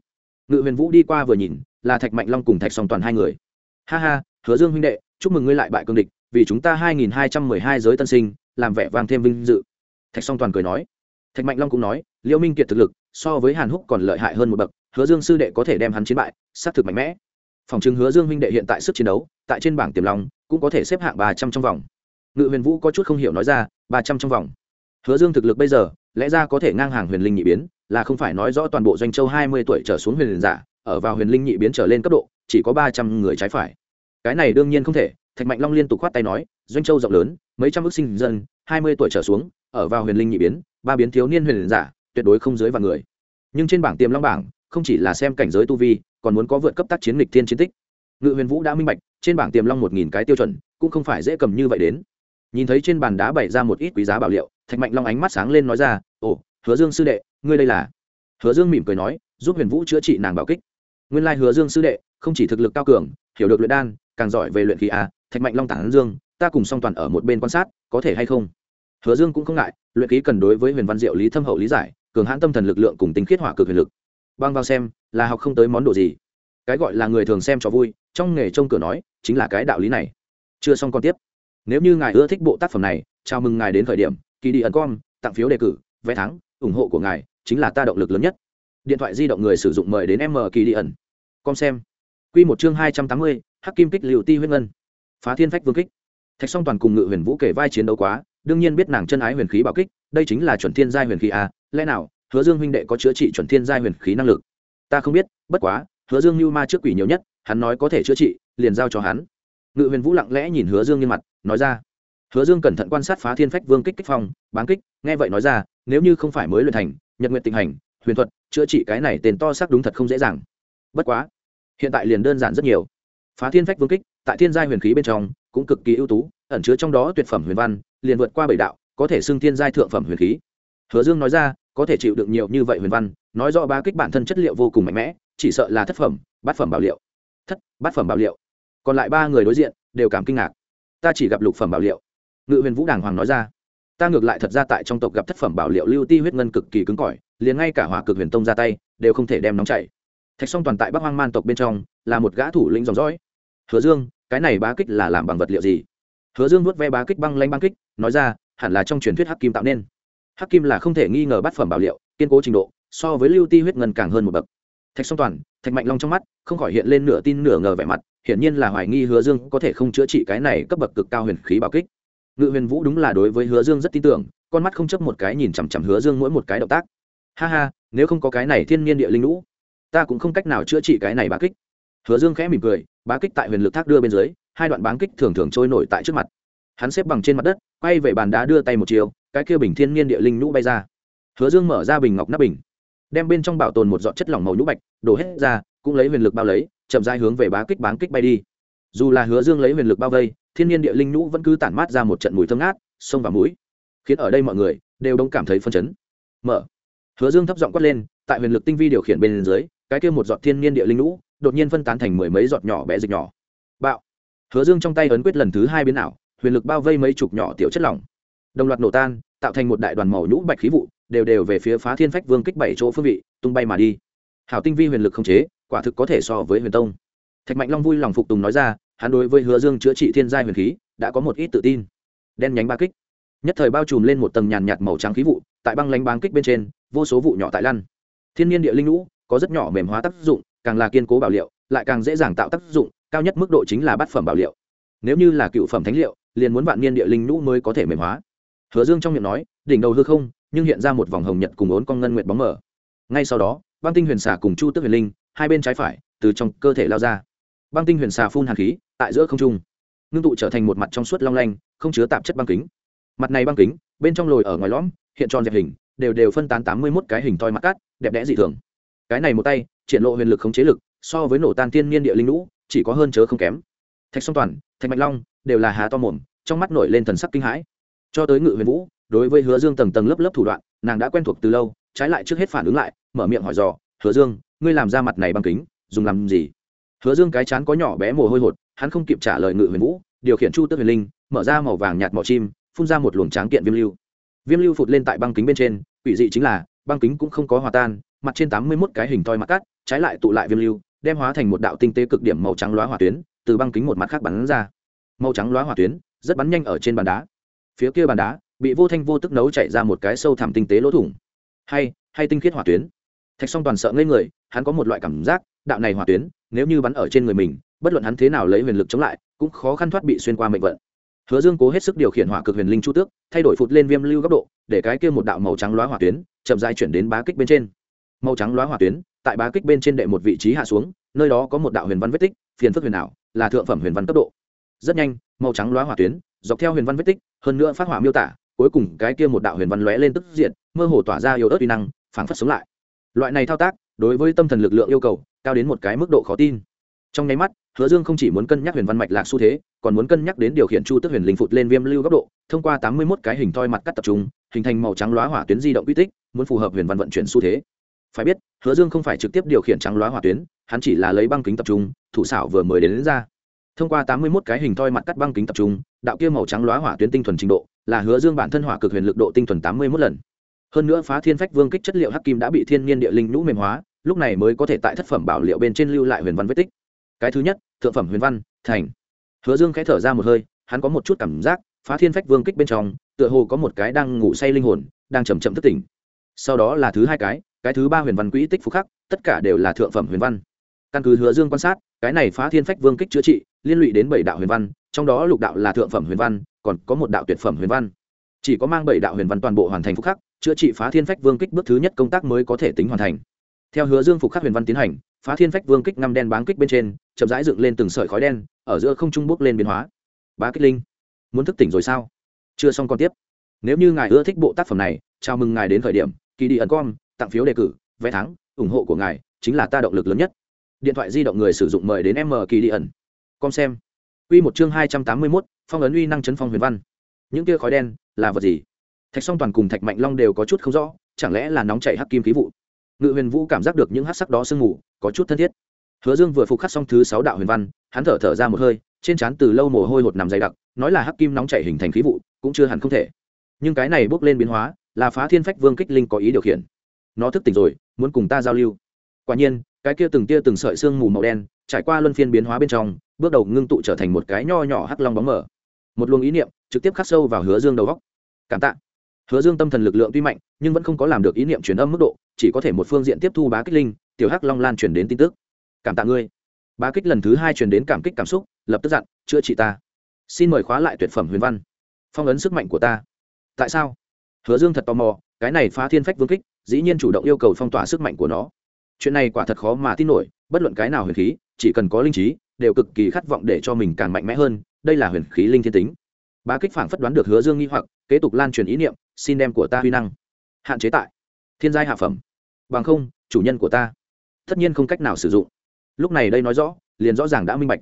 Ngự huyền vũ đi qua vừa nhìn, là thạch mạnh long cùng thạch song toàn hai người. Ha ha, hứa dương huynh đệ, chúc mừng ngươi lại bại cương địch, vì chúng ta hai nghìn hai trăm mười hai giới tân sinh, làm vẻ vang thêm vinh dự. Thạch song toàn cười nói. Thạch mạnh long cũng nói Liễu minh kiệt thực lực, so với hàn húc còn lợi hại hơn một bậc, hứa dương sư đệ có thể đem hắn chiến bại xác thực mạnh mẽ phòng chứng hứa dương huynh đệ hiện tại sức chiến đấu, tại trên bảng tiềm long, cũng có thể xếp hạng ba trăm trong vòng. Ngự huyền vũ có chút không hiểu nói ra, ba trăm trong vòng. Hứa dương thực lực bây giờ, lẽ ra có thể ngang hàng huyền linh nhị biến, là không phải nói rõ toàn bộ doanh châu hai mươi tuổi trở xuống huyền giả, ở vào huyền linh nhị biến trở lên cấp độ, chỉ có ba trăm người trái phải. Cái này đương nhiên không thể, thạch mạnh long liên tục khoát tay nói, doanh châu rộng lớn, mấy trăm ước sinh dân, hai mươi tuổi trở xuống, ở vào huyền linh nhị biến, ba biến thiếu niên huyền giả, tuyệt đối không dưới vạn người. Nhưng trên bảng tiềm long bảng, không chỉ là xem cảnh giới tu vi còn muốn có vượt cấp tác chiến lịch thiên chiến tích. Ngự huyền vũ đã minh bạch, trên bảng tiềm long một nghìn cái tiêu chuẩn, cũng không phải dễ cầm như vậy đến. Nhìn thấy trên bàn đá bày ra một ít quý giá bảo liệu, thạch mạnh long ánh mắt sáng lên nói ra, ồ, hứa dương sư đệ, ngươi đây là? Hứa dương mỉm cười nói, giúp huyền vũ chữa trị nàng bảo kích. Nguyên lai hứa dương sư đệ, không chỉ thực lực cao cường, hiểu được luyện đan, càng giỏi về luyện khí a thạch mạnh long tản dương, ta cùng song toàn ở một bên quan sát, có thể hay không? Hứa dương cũng không ngại, luyện khí cần đối với huyền văn diệu lý thâm hậu lý giải, cường hãn tâm thần lực lượng cùng tính khiết hỏa cực huyền lực băng vào xem, là học không tới món đồ gì. Cái gọi là người thường xem cho vui, trong nghề trông cửa nói, chính là cái đạo lý này. Chưa xong còn tiếp. Nếu như ngài ưa thích bộ tác phẩm này, chào mừng ngài đến thời điểm kỳ đi ẩn com tặng phiếu đề cử, vé thắng, ủng hộ của ngài, chính là ta động lực lớn nhất. Điện thoại di động người sử dụng mời đến m kỳ đi ẩn com xem. Q một chương hai trăm tám mươi, hắc kim kích liệu ti huyết ngân. Phá thiên phách vương kích. Thạch song toàn cùng ngự huyền vũ kể vai chiến đấu quá, đương nhiên biết nàng chân ái huyền khí bảo kích, đây chính là chuẩn thiên giai huyền khí à lẽ nào hứa dương huynh đệ có chữa trị chuẩn thiên giai huyền khí năng lực. Ta không biết, bất quá, hứa dương lưu ma trước quỷ nhiều nhất, hắn nói có thể chữa trị, liền giao cho hắn. Ngự huyền vũ lặng lẽ nhìn hứa dương như mặt, nói ra. Hứa dương cẩn thận quan sát phá thiên phách vương kích kích phong, bán kích, nghe vậy nói ra, nếu như không phải mới luyện thành, nhật nguyện tình hành, huyền thuật, chữa trị cái này tên to xác đúng thật không dễ dàng. Bất quá, hiện tại liền đơn giản rất nhiều. Phá thiên phách vương kích, tại thiên giai huyền khí bên trong, cũng cực kỳ ưu tú, ẩn chứa trong đó tuyệt phẩm huyền văn, liền vượt qua bảy đạo, có thể xưng thiên giai thượng phẩm huyền khí. Hứa dương nói ra có thể chịu được nhiều như vậy huyền văn, nói rõ ba kích bản thân chất liệu vô cùng mạnh mẽ, chỉ sợ là thất phẩm, bát phẩm bảo liệu. Thất, bát phẩm bảo liệu. Còn lại ba người đối diện, đều cảm kinh ngạc. Ta chỉ gặp lục phẩm bảo liệu. Ngự huyền vũ đàng hoàng nói ra. Ta ngược lại thật ra tại trong tộc gặp thất phẩm bảo liệu lưu ti huyết ngân cực kỳ cứng cỏi, liền ngay cả hỏa cực huyền tông ra tay, đều không thể đem nóng chảy. Thạch song toàn tại bắc hoang man tộc bên trong, là một gã thủ lĩnh dòng dõi. Hứa dương, cái này bá kích là làm bằng vật liệu gì? Hứa dương vuốt ve bá kích băng lanh băng kích, nói ra, hẳn là trong truyền thuyết hắc kim tạo nên hắc kim là không thể nghi ngờ bát phẩm bảo liệu, kiên cố trình độ, so với lưu ti huyết ngân càng hơn một bậc. Thạch song toàn, thạch mạnh long trong mắt, không khỏi hiện lên nửa tin nửa ngờ vẻ mặt, hiển nhiên là hoài nghi hứa dương có thể không chữa trị cái này cấp bậc cực cao huyền khí bảo kích. Ngự huyền vũ đúng là đối với hứa dương rất tin tưởng, con mắt không chấp một cái nhìn chằm chằm hứa dương mỗi một cái động tác. Ha ha, nếu không có cái này thiên nhiên địa linh lũ, ta cũng không cách nào chữa trị cái này bá kích. Hứa dương khẽ mỉm cười, bá kích tại huyền lực thác đưa bên dưới, hai đoạn bán kích thường thường trôi nổi tại trước mặt hắn xếp bằng trên mặt đất, quay về bàn đá đưa tay một chiều, cái kia bình thiên nhiên địa linh nhũ bay ra. Hứa dương mở ra bình ngọc nắp bình, đem bên trong bảo tồn một giọt chất lỏng màu nhũ bạch, đổ hết ra, cũng lấy huyền lực bao lấy, chậm dai hướng về bá kích bán kích bay đi. Dù là hứa dương lấy huyền lực bao vây, thiên nhiên địa linh nhũ vẫn cứ tản mát ra một trận mùi thơm ngát, sông vào mũi. Khiến ở đây mọi người đều đông cảm thấy phân chấn. Mở. Hứa dương thấp giọng quát lên, tại huyền lực tinh vi điều khiển bên dưới, cái kia một giọt thiên nhiên địa linh nhũ đột nhiên phân tán thành mười mấy giọt nhỏ bé dịch nhỏ. Bạo. Hứa dương trong tay ấn quyết lần thứ hai biến ảo huyền lực bao vây mấy chục nhỏ tiểu chất lỏng. Đồng loạt nổ tan, tạo thành một đại đoàn màu nhũ bạch khí vụ, đều đều về phía phá thiên phách vương kích bảy chỗ phương vị, tung bay mà đi. Hảo tinh vi huyền lực không chế, quả thực có thể so với huyền tông. Thạch mạnh long vui lòng phục tùng nói ra, hắn đối với hứa dương chữa trị thiên giai huyền khí, đã có một ít tự tin. Đen nhánh ba kích. Nhất thời bao trùm lên một tầng nhàn nhạt màu trắng khí vụ, tại băng lánh báng kích bên trên, vô số vụ nhỏ tại lăn. Thiên nhiên địa linh lũ có rất nhỏ mềm hóa tác dụng, càng là kiên cố bảo liệu, lại càng dễ dàng tạo tác dụng, cao nhất mức độ chính là bát phẩm bảo liệu. Nếu như là cựu phẩm thánh liệu liền muốn vạn niên địa linh nhũ mới có thể mềm hóa. Hứa dương trong miệng nói, đỉnh đầu hư không, nhưng hiện ra một vòng hồng nhật cùng ốn con ngân nguyệt bóng mở ngay sau đó, băng tinh huyền xà cùng chu tước huyền linh, hai bên trái phải, từ trong cơ thể lao ra. Băng tinh huyền xà phun hàn khí, tại giữa không trung. Ngưng tụ trở thành một mặt trong suốt long lanh, không chứa tạp chất băng kính. Mặt này băng kính, bên trong lồi ở ngoài lõm, hiện tròn dẹp hình, đều đều phân tán tám mươi một cái hình toi mắt cát đẹp đẽ dị thường. Cái này một tay, triển lộ huyền lực khống chế lực, so với nổ tan tiên niên địa linh lũ chỉ có hơn chớ không kém thạch song toàn, thạch mạnh long đều là há to mồm, trong mắt nổi lên thần sắc kinh hãi. Cho tới ngự huyền vũ, đối với hứa dương tầng tầng lớp lớp thủ đoạn, nàng đã quen thuộc từ lâu, trái lại trước hết phản ứng lại, mở miệng hỏi dò, hứa dương, ngươi làm ra mặt này bằng kính, dùng làm gì? Hứa dương cái chán có nhỏ bé mồ hôi hột, hắn không kịp trả lời ngự huyền vũ, điều khiển chu tước huyền linh, mở ra màu vàng nhạt mỏ chim, phun ra một luồng tráng kiện viêm lưu. Viêm lưu phụt lên tại băng kính bên trên, quỷ dị chính là, băng kính cũng không có hòa tan, mặt trên tám mươi một cái hình thoi mặt cắt, trái lại tụ lại viêm lưu, đem hóa thành một đạo tinh tế cực điểm màu trắng loá hỏa tuyến từ băng kính một mặt khác bắn ra. Màu trắng loá hỏa tuyến, rất bắn nhanh ở trên bàn đá. Phía kia bàn đá, bị vô thanh vô tức nấu chạy ra một cái sâu thẳm tinh tế lỗ thủng. Hay hay tinh khiết hỏa tuyến. Thạch song toàn sợ ngây người, hắn có một loại cảm giác, đạo này hỏa tuyến, nếu như bắn ở trên người mình, bất luận hắn thế nào lấy huyền lực chống lại, cũng khó khăn thoát bị xuyên qua mệnh vận. Hứa dương cố hết sức điều khiển hỏa cực huyền linh chu tước, thay đổi phụt lên viêm lưu góc độ, để cái kia một đạo màu trắng loá hỏa tuyến, chậm dài chuyển đến bá kích bên trên. Màu trắng loá hỏa tuyến, tại bá kích bên trên đệ một vị trí hạ xuống, nơi đó có một đạo huyền văn vết tích phiền phức huyền ảo, là thượng phẩm huyền văn cấp độ. Rất nhanh, màu trắng loá hỏa tuyến, dọc theo huyền văn vết tích, hơn nữa phát hỏa miêu tả, cuối cùng cái kia một đạo huyền văn lóe lên tức diện mơ hồ tỏa ra yếu ớt uy năng, phảng phất sống lại. Loại này thao tác, đối với tâm thần lực lượng yêu cầu, cao đến một cái mức độ khó tin. Trong nháy mắt, hứa dương không chỉ muốn cân nhắc huyền văn mạch lạc xu thế, còn muốn cân nhắc đến điều khiển chu tức huyền linh phụt lên viêm lưu góc độ, thông qua tám mươi một cái hình thoi mặt cắt tập trung, hình thành màu trắng lóa hỏa tuyến di động uy tích, muốn phù hợp huyền văn vận chuyển xu thế. Phải biết, hứa dương không phải trực tiếp điều khiển trắng lóa hỏa tuyến hắn chỉ là lấy băng kính tập trung thủ xảo vừa mới đến, đến ra. Thông qua tám mươi một cái hình thoi mặt cắt băng kính tập trung đạo kia màu trắng lóa hỏa tuyến tinh thuần trình độ là hứa dương bản thân hỏa cực huyền lực độ tinh thuần tám mươi một lần. Hơn nữa phá thiên phách vương kích chất liệu hắc kim đã bị thiên nhiên địa linh nhũ mềm hóa lúc này mới có thể tại thất phẩm bảo liệu bên trên lưu lại huyền văn vết tích. Cái thứ nhất thượng phẩm huyền văn thành. Hứa dương khẽ thở ra một hơi hắn có một chút cảm giác phá thiên phách vương kích bên trong tựa hồ có một cái đang ngủ say linh hồn đang chầm chậm thất tỉnh. Sau đó là thứ hai cái cái thứ ba huyền văn quỹ tích phú khắc tất cả đều là thượng phẩm huyền văn căn cứ hứa dương quan sát, cái này phá thiên phách vương kích chữa trị, liên lụy đến bảy đạo huyền văn, trong đó lục đạo là thượng phẩm huyền văn, còn có một đạo tuyệt phẩm huyền văn. Chỉ có mang bảy đạo huyền văn toàn bộ hoàn thành phúc khắc, chữa trị phá thiên phách vương kích bước thứ nhất công tác mới có thể tính hoàn thành. Theo hứa dương phục khắc huyền văn tiến hành, phá thiên phách vương kích năm đen báng kích bên trên, chậm rãi dựng lên từng sợi khói đen, ở giữa không trung bốc lên biến hóa. Ba kích linh, muốn thức tỉnh rồi sao? Chưa xong còn tiếp. Nếu như ngài ưa thích bộ tác phẩm này, chào mừng ngài đến khởi điểm kỳ đi ẩn com, tặng phiếu đề cử, vé thắng, ủng hộ của ngài chính là ta động lực lớn nhất điện thoại di động người sử dụng mời đến m kỳ đi ẩn. Com xem. Uy một chương hai trăm tám mươi mốt phong ấn uy năng chấn phong huyền văn. Những kia khói đen là vật gì? Thạch Song toàn cùng Thạch Mạnh Long đều có chút không rõ, chẳng lẽ là nóng chảy hắc kim khí vụ? Ngự huyền vũ cảm giác được những hắc sắc đó sương mù có chút thân thiết. Hứa dương vừa phục khắc xong thứ sáu đạo huyền văn hắn thở thở ra một hơi trên trán từ lâu mồ hôi hột nằm dày đặc nói là hắc kim nóng chảy hình thành khí vụ cũng chưa hẳn không thể. Nhưng cái này bước lên biến hóa là phá thiên phách vương kích linh có ý điều khiển. Nó thức tỉnh rồi muốn cùng ta giao lưu. Quả nhiên cái kia từng tia từng sợi xương mù màu đen trải qua luân phiên biến hóa bên trong, bước đầu ngưng tụ trở thành một cái nho nhỏ hắc long bóng mở một luồng ý niệm trực tiếp khắc sâu vào hứa dương đầu góc cảm tạ. Hứa dương tâm thần lực lượng tuy mạnh, nhưng vẫn không có làm được ý niệm truyền âm mức độ, chỉ có thể một phương diện tiếp thu bá kích linh, tiểu hắc long lan truyền đến tin tức. Cảm tạ ngươi. Bá kích lần thứ hai truyền đến cảm kích cảm xúc, lập tức dặn, chữa trị ta. Xin mời khóa lại tuyệt phẩm huyền văn. Phong ấn sức mạnh của ta. Tại sao? Hứa dương thật tò mò, cái này phá thiên phách vương kích, dĩ nhiên chủ động yêu cầu phong tỏa sức mạnh của nó chuyện này quả thật khó mà tin nổi, bất luận cái nào huyền khí, chỉ cần có linh trí, đều cực kỳ khát vọng để cho mình càng mạnh mẽ hơn, đây là huyền khí linh thiên tính. Bá kích phảng phất đoán được hứa dương nghi hoặc, kế tục lan truyền ý niệm, xin đem của ta huy năng. Hạn chế tại thiên giai hạ phẩm. Bằng không, chủ nhân của ta tất nhiên không cách nào sử dụng. Lúc này đây nói rõ, liền rõ ràng đã minh bạch.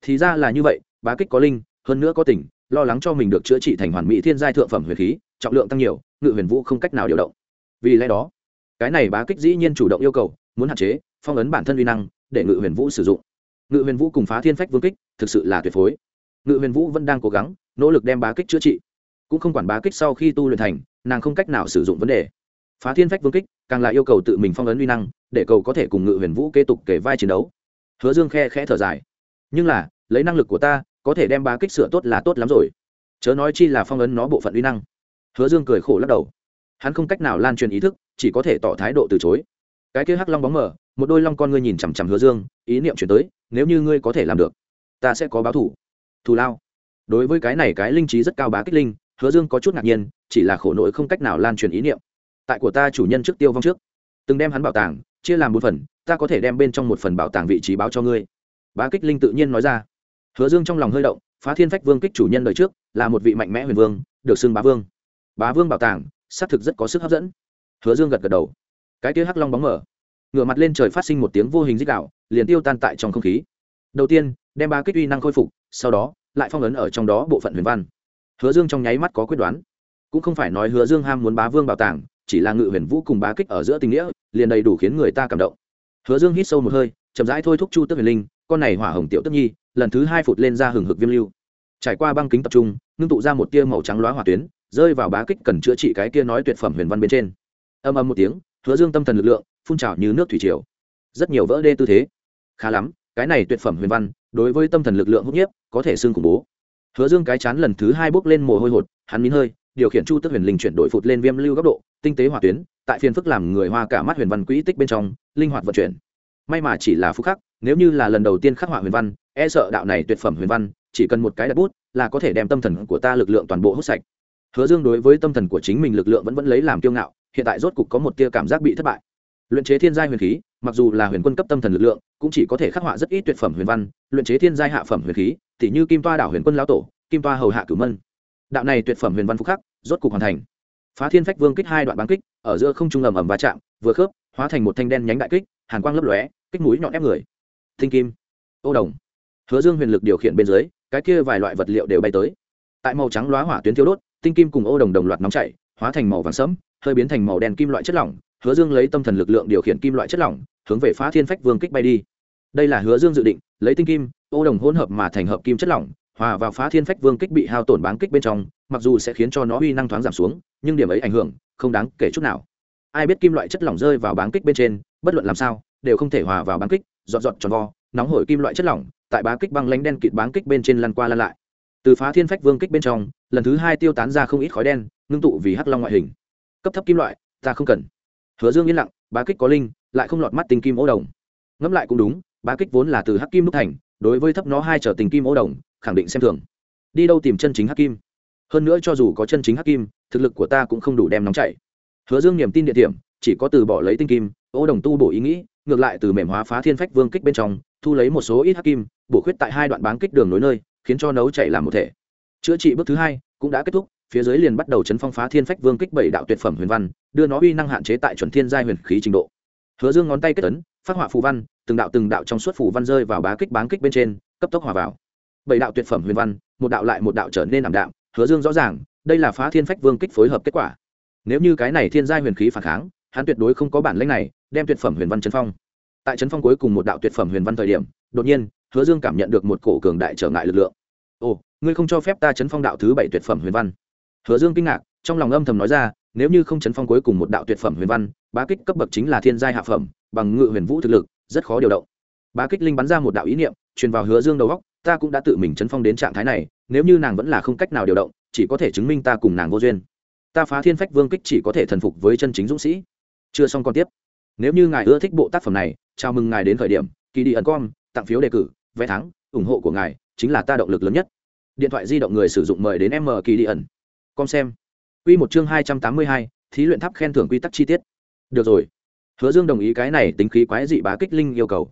Thì ra là như vậy, bá kích có linh, hơn nữa có tình, lo lắng cho mình được chữa trị thành hoàn mỹ thiên giai thượng phẩm huyền khí, trọng lượng tăng nhiều, ngự huyền vũ không cách nào điều động. Vì lẽ đó, cái này bá kích dĩ nhiên chủ động yêu cầu muốn hạn chế, phong ấn bản thân uy năng, để ngự huyền vũ sử dụng. Ngự huyền vũ cùng phá thiên phách vương kích thực sự là tuyệt phối. Ngự huyền vũ vẫn đang cố gắng, nỗ lực đem bá kích chữa trị. Cũng không quản bá kích sau khi tu luyện thành, nàng không cách nào sử dụng vấn đề. Phá thiên phách vương kích càng là yêu cầu tự mình phong ấn uy năng, để cầu có thể cùng ngự huyền vũ kế tục kể vai chiến đấu. Hứa dương khe khẽ thở dài. Nhưng là, lấy năng lực của ta, có thể đem bá kích sửa tốt là tốt lắm rồi. Chớ nói chi là phong ấn nó bộ phận uy năng. Hứa dương cười khổ lắc đầu. Hắn không cách nào lan truyền ý thức, chỉ có thể tỏ thái độ từ chối cái kia hắc long bóng mở, một đôi long con ngươi nhìn chằm chằm hứa dương, ý niệm chuyển tới, nếu như ngươi có thể làm được, ta sẽ có báo thủ. Thù lao. Đối với cái này cái linh trí rất cao bá kích linh, hứa dương có chút ngạc nhiên, chỉ là khổ nỗi không cách nào lan truyền ý niệm. Tại của ta chủ nhân trước tiêu vong trước, từng đem hắn bảo tàng, chia làm một phần, ta có thể đem bên trong một phần bảo tàng vị trí báo cho ngươi. Bá kích linh tự nhiên nói ra. Hứa dương trong lòng hơi động, phá thiên phách vương kích chủ nhân đời trước, là một vị mạnh mẽ huyền vương, được xưng bá vương. Bá vương bảo tàng, xác thực rất có sức hấp dẫn. Hứa dương gật gật đầu cái tia hắc long bóng mở. Ngửa mặt lên trời phát sinh một tiếng vô hình dích đạo liền tiêu tan tại trong không khí. Đầu tiên, đem ba kích uy năng khôi phục, sau đó, lại phong ấn ở trong đó bộ phận huyền văn. Hứa dương trong nháy mắt có quyết đoán. Cũng không phải nói hứa dương ham muốn bá vương bảo tàng, chỉ là ngự huyền vũ cùng bá kích ở giữa tình nghĩa, liền đầy đủ khiến người ta cảm động. Hứa dương hít sâu một hơi, chậm rãi thôi thúc chu tức huyền linh, con này hỏa hồng tiểu tức nhi, lần thứ hai phụt lên ra hừng hực viêm lưu. Trải qua băng kính tập trung, ngưng tụ ra một tia màu trắng loá hỏa tuyến, rơi vào bá kích cần chữa trị cái kia nói tuyệt phẩm huyền văn bên trên. Âm âm một tiếng hứa dương tâm thần lực lượng, phun trào như nước thủy triều. Rất nhiều vỡ đê tư thế. Khá lắm, cái này tuyệt phẩm huyền văn, đối với tâm thần lực lượng hút nhiếp, có thể xương khủng bố. Hứa dương cái chán lần thứ hai bước lên mồ hôi hột, hắn nín hơi, điều khiển chu tức huyền linh chuyển đổi phụt lên viêm lưu góc độ, tinh tế hỏa tuyến, tại phiên phức làm người hoa cả mắt huyền văn quỹ tích bên trong, linh hoạt vận chuyển. May mà chỉ là phúc khắc, nếu như là lần đầu tiên khắc họa huyền văn e sợ đạo này tuyệt phẩm huyền văn, chỉ cần một cái đặt bút, là có thể đem tâm thần của ta lực lượng toàn bộ hút sạch. Hứa dương đối với tâm thần của chính mình lực lượng vẫn vẫn lấy làm kiêu ngạo hiện tại rốt cục có một tia cảm giác bị thất bại. Luyện chế thiên giai huyền khí, mặc dù là huyền quân cấp tâm thần lực lượng, cũng chỉ có thể khắc họa rất ít tuyệt phẩm huyền văn. Luyện chế thiên giai hạ phẩm huyền khí t như kim toa đảo huyền quân lão tổ, kim toa hầu hạ cửu mân. Đạo này tuyệt phẩm huyền văn phúc khắc, rốt cục hoàn thành. Phá thiên phách vương kích hai đoạn bán kích, ở giữa không trung ầm ầm va chạm, vừa khớp, hóa thành một thanh đen nhánh đại kích, hàn quang lấp lóe, kích mũi nhọn ép người. Thinh kim, ô đồng. Hứa dương huyền lực điều khiển bên dưới, cái kia vài loại vật liệu đều bay tới. Tại màu trắng lóa hỏa tuyến thiêu đốt tinh kim cùng ô đồng đồng loạt nóng chảy, hóa thành màu vàng sẫm hơi biến thành màu đen kim loại chất lỏng, hứa dương lấy tâm thần lực lượng điều khiển kim loại chất lỏng, hướng về phá thiên phách vương kích bay đi. Đây là hứa dương dự định, lấy tinh kim, ô đồng hỗn hợp mà thành hợp kim chất lỏng, hòa vào phá thiên phách vương kích bị hao tổn bán kích bên trong, mặc dù sẽ khiến cho nó uy năng thoáng giảm xuống, nhưng điểm ấy ảnh hưởng không đáng kể chút nào. Ai biết kim loại chất lỏng rơi vào bán kích bên trên, bất luận làm sao, đều không thể hòa vào bán kích dọn dọn tròn vo, nóng hổi kim loại chất lỏng, tại bán kích băng lánh đen kịt bán kích bên trên lăn qua lăn lại. Từ phá thiên phách vương kích bên trong, lần thứ hai tiêu tán ra không ít khói đen, ngưng tụ vì hắc long ngoại hình cấp thấp kim loại, ta không cần. Hứa dương yên lặng, bá kích có linh, lại không lọt mắt tình kim ô đồng. Ngẫm lại cũng đúng, bá kích vốn là từ hắc kim đúc thành, đối với thấp nó hai trở tình kim ô đồng, khẳng định xem thường. Đi đâu tìm chân chính hắc kim? Hơn nữa cho dù có chân chính hắc kim, thực lực của ta cũng không đủ đem nóng chảy. Hứa dương niềm tin địa điểm, chỉ có từ bỏ lấy tinh kim, ô đồng tu bổ ý nghĩ, ngược lại từ mềm hóa phá thiên phách vương kích bên trong, thu lấy một số ít hắc kim, bổ khuyết tại hai đoạn bán kích đường nối nơi, khiến cho nấu chảy làm một thể. Chữa trị bước thứ hai cũng đã kết thúc phía dưới liền bắt đầu chấn phong phá thiên phách vương kích bảy đạo tuyệt phẩm huyền văn, đưa nó uy năng hạn chế tại chuẩn thiên giai huyền khí trình độ. Hứa dương ngón tay kết tấn phát họa phù văn, từng đạo từng đạo trong suốt phù văn rơi vào bá kích bán kích bên trên, cấp tốc hòa vào. Bảy đạo tuyệt phẩm huyền văn, một đạo lại một đạo trở nên ảm đạm, hứa dương rõ ràng, đây là phá thiên phách vương kích phối hợp kết quả. Nếu như cái này thiên giai huyền khí phản kháng, hắn tuyệt đối không có bản lĩnh này, đem tuyệt phẩm huyền văn chấn phong. Tại chấn phong cuối cùng một đạo tuyệt phẩm huyền văn thời điểm, đột nhiên, hứa dương cảm nhận được một cổ cường đại trở ngại lực lượng. Ồ, ngươi không cho phép ta chấn phong đạo thứ bảy tuyệt phẩm huyền văn hứa dương kinh ngạc, trong lòng âm thầm nói ra, nếu như không chấn phong cuối cùng một đạo tuyệt phẩm huyền văn, bá kích cấp bậc chính là thiên giai hạ phẩm, bằng ngự huyền vũ thực lực, rất khó điều động. Bá kích linh bắn ra một đạo ý niệm, truyền vào hứa dương đầu góc ta cũng đã tự mình chấn phong đến trạng thái này, nếu như nàng vẫn là không cách nào điều động, chỉ có thể chứng minh ta cùng nàng vô duyên. Ta phá thiên phách vương kích chỉ có thể thần phục với chân chính dũng sĩ. Chưa xong còn tiếp. Nếu như ngài ưa thích bộ tác phẩm này, chào mừng ngài đến khởi điểm kỳ đi ẩn com, tặng phiếu đề cử, vé thắng, ủng hộ của ngài, chính là ta động lực lớn nhất. Điện thoại di động người sử dụng mời đến m kỳ đi ẩn com xem. Quy một chương hai trăm tám mươi hai, thí luyện tháp khen thưởng quy tắc chi tiết. Được rồi. Hứa dương đồng ý cái này tính khí quái dị bá kích linh yêu cầu.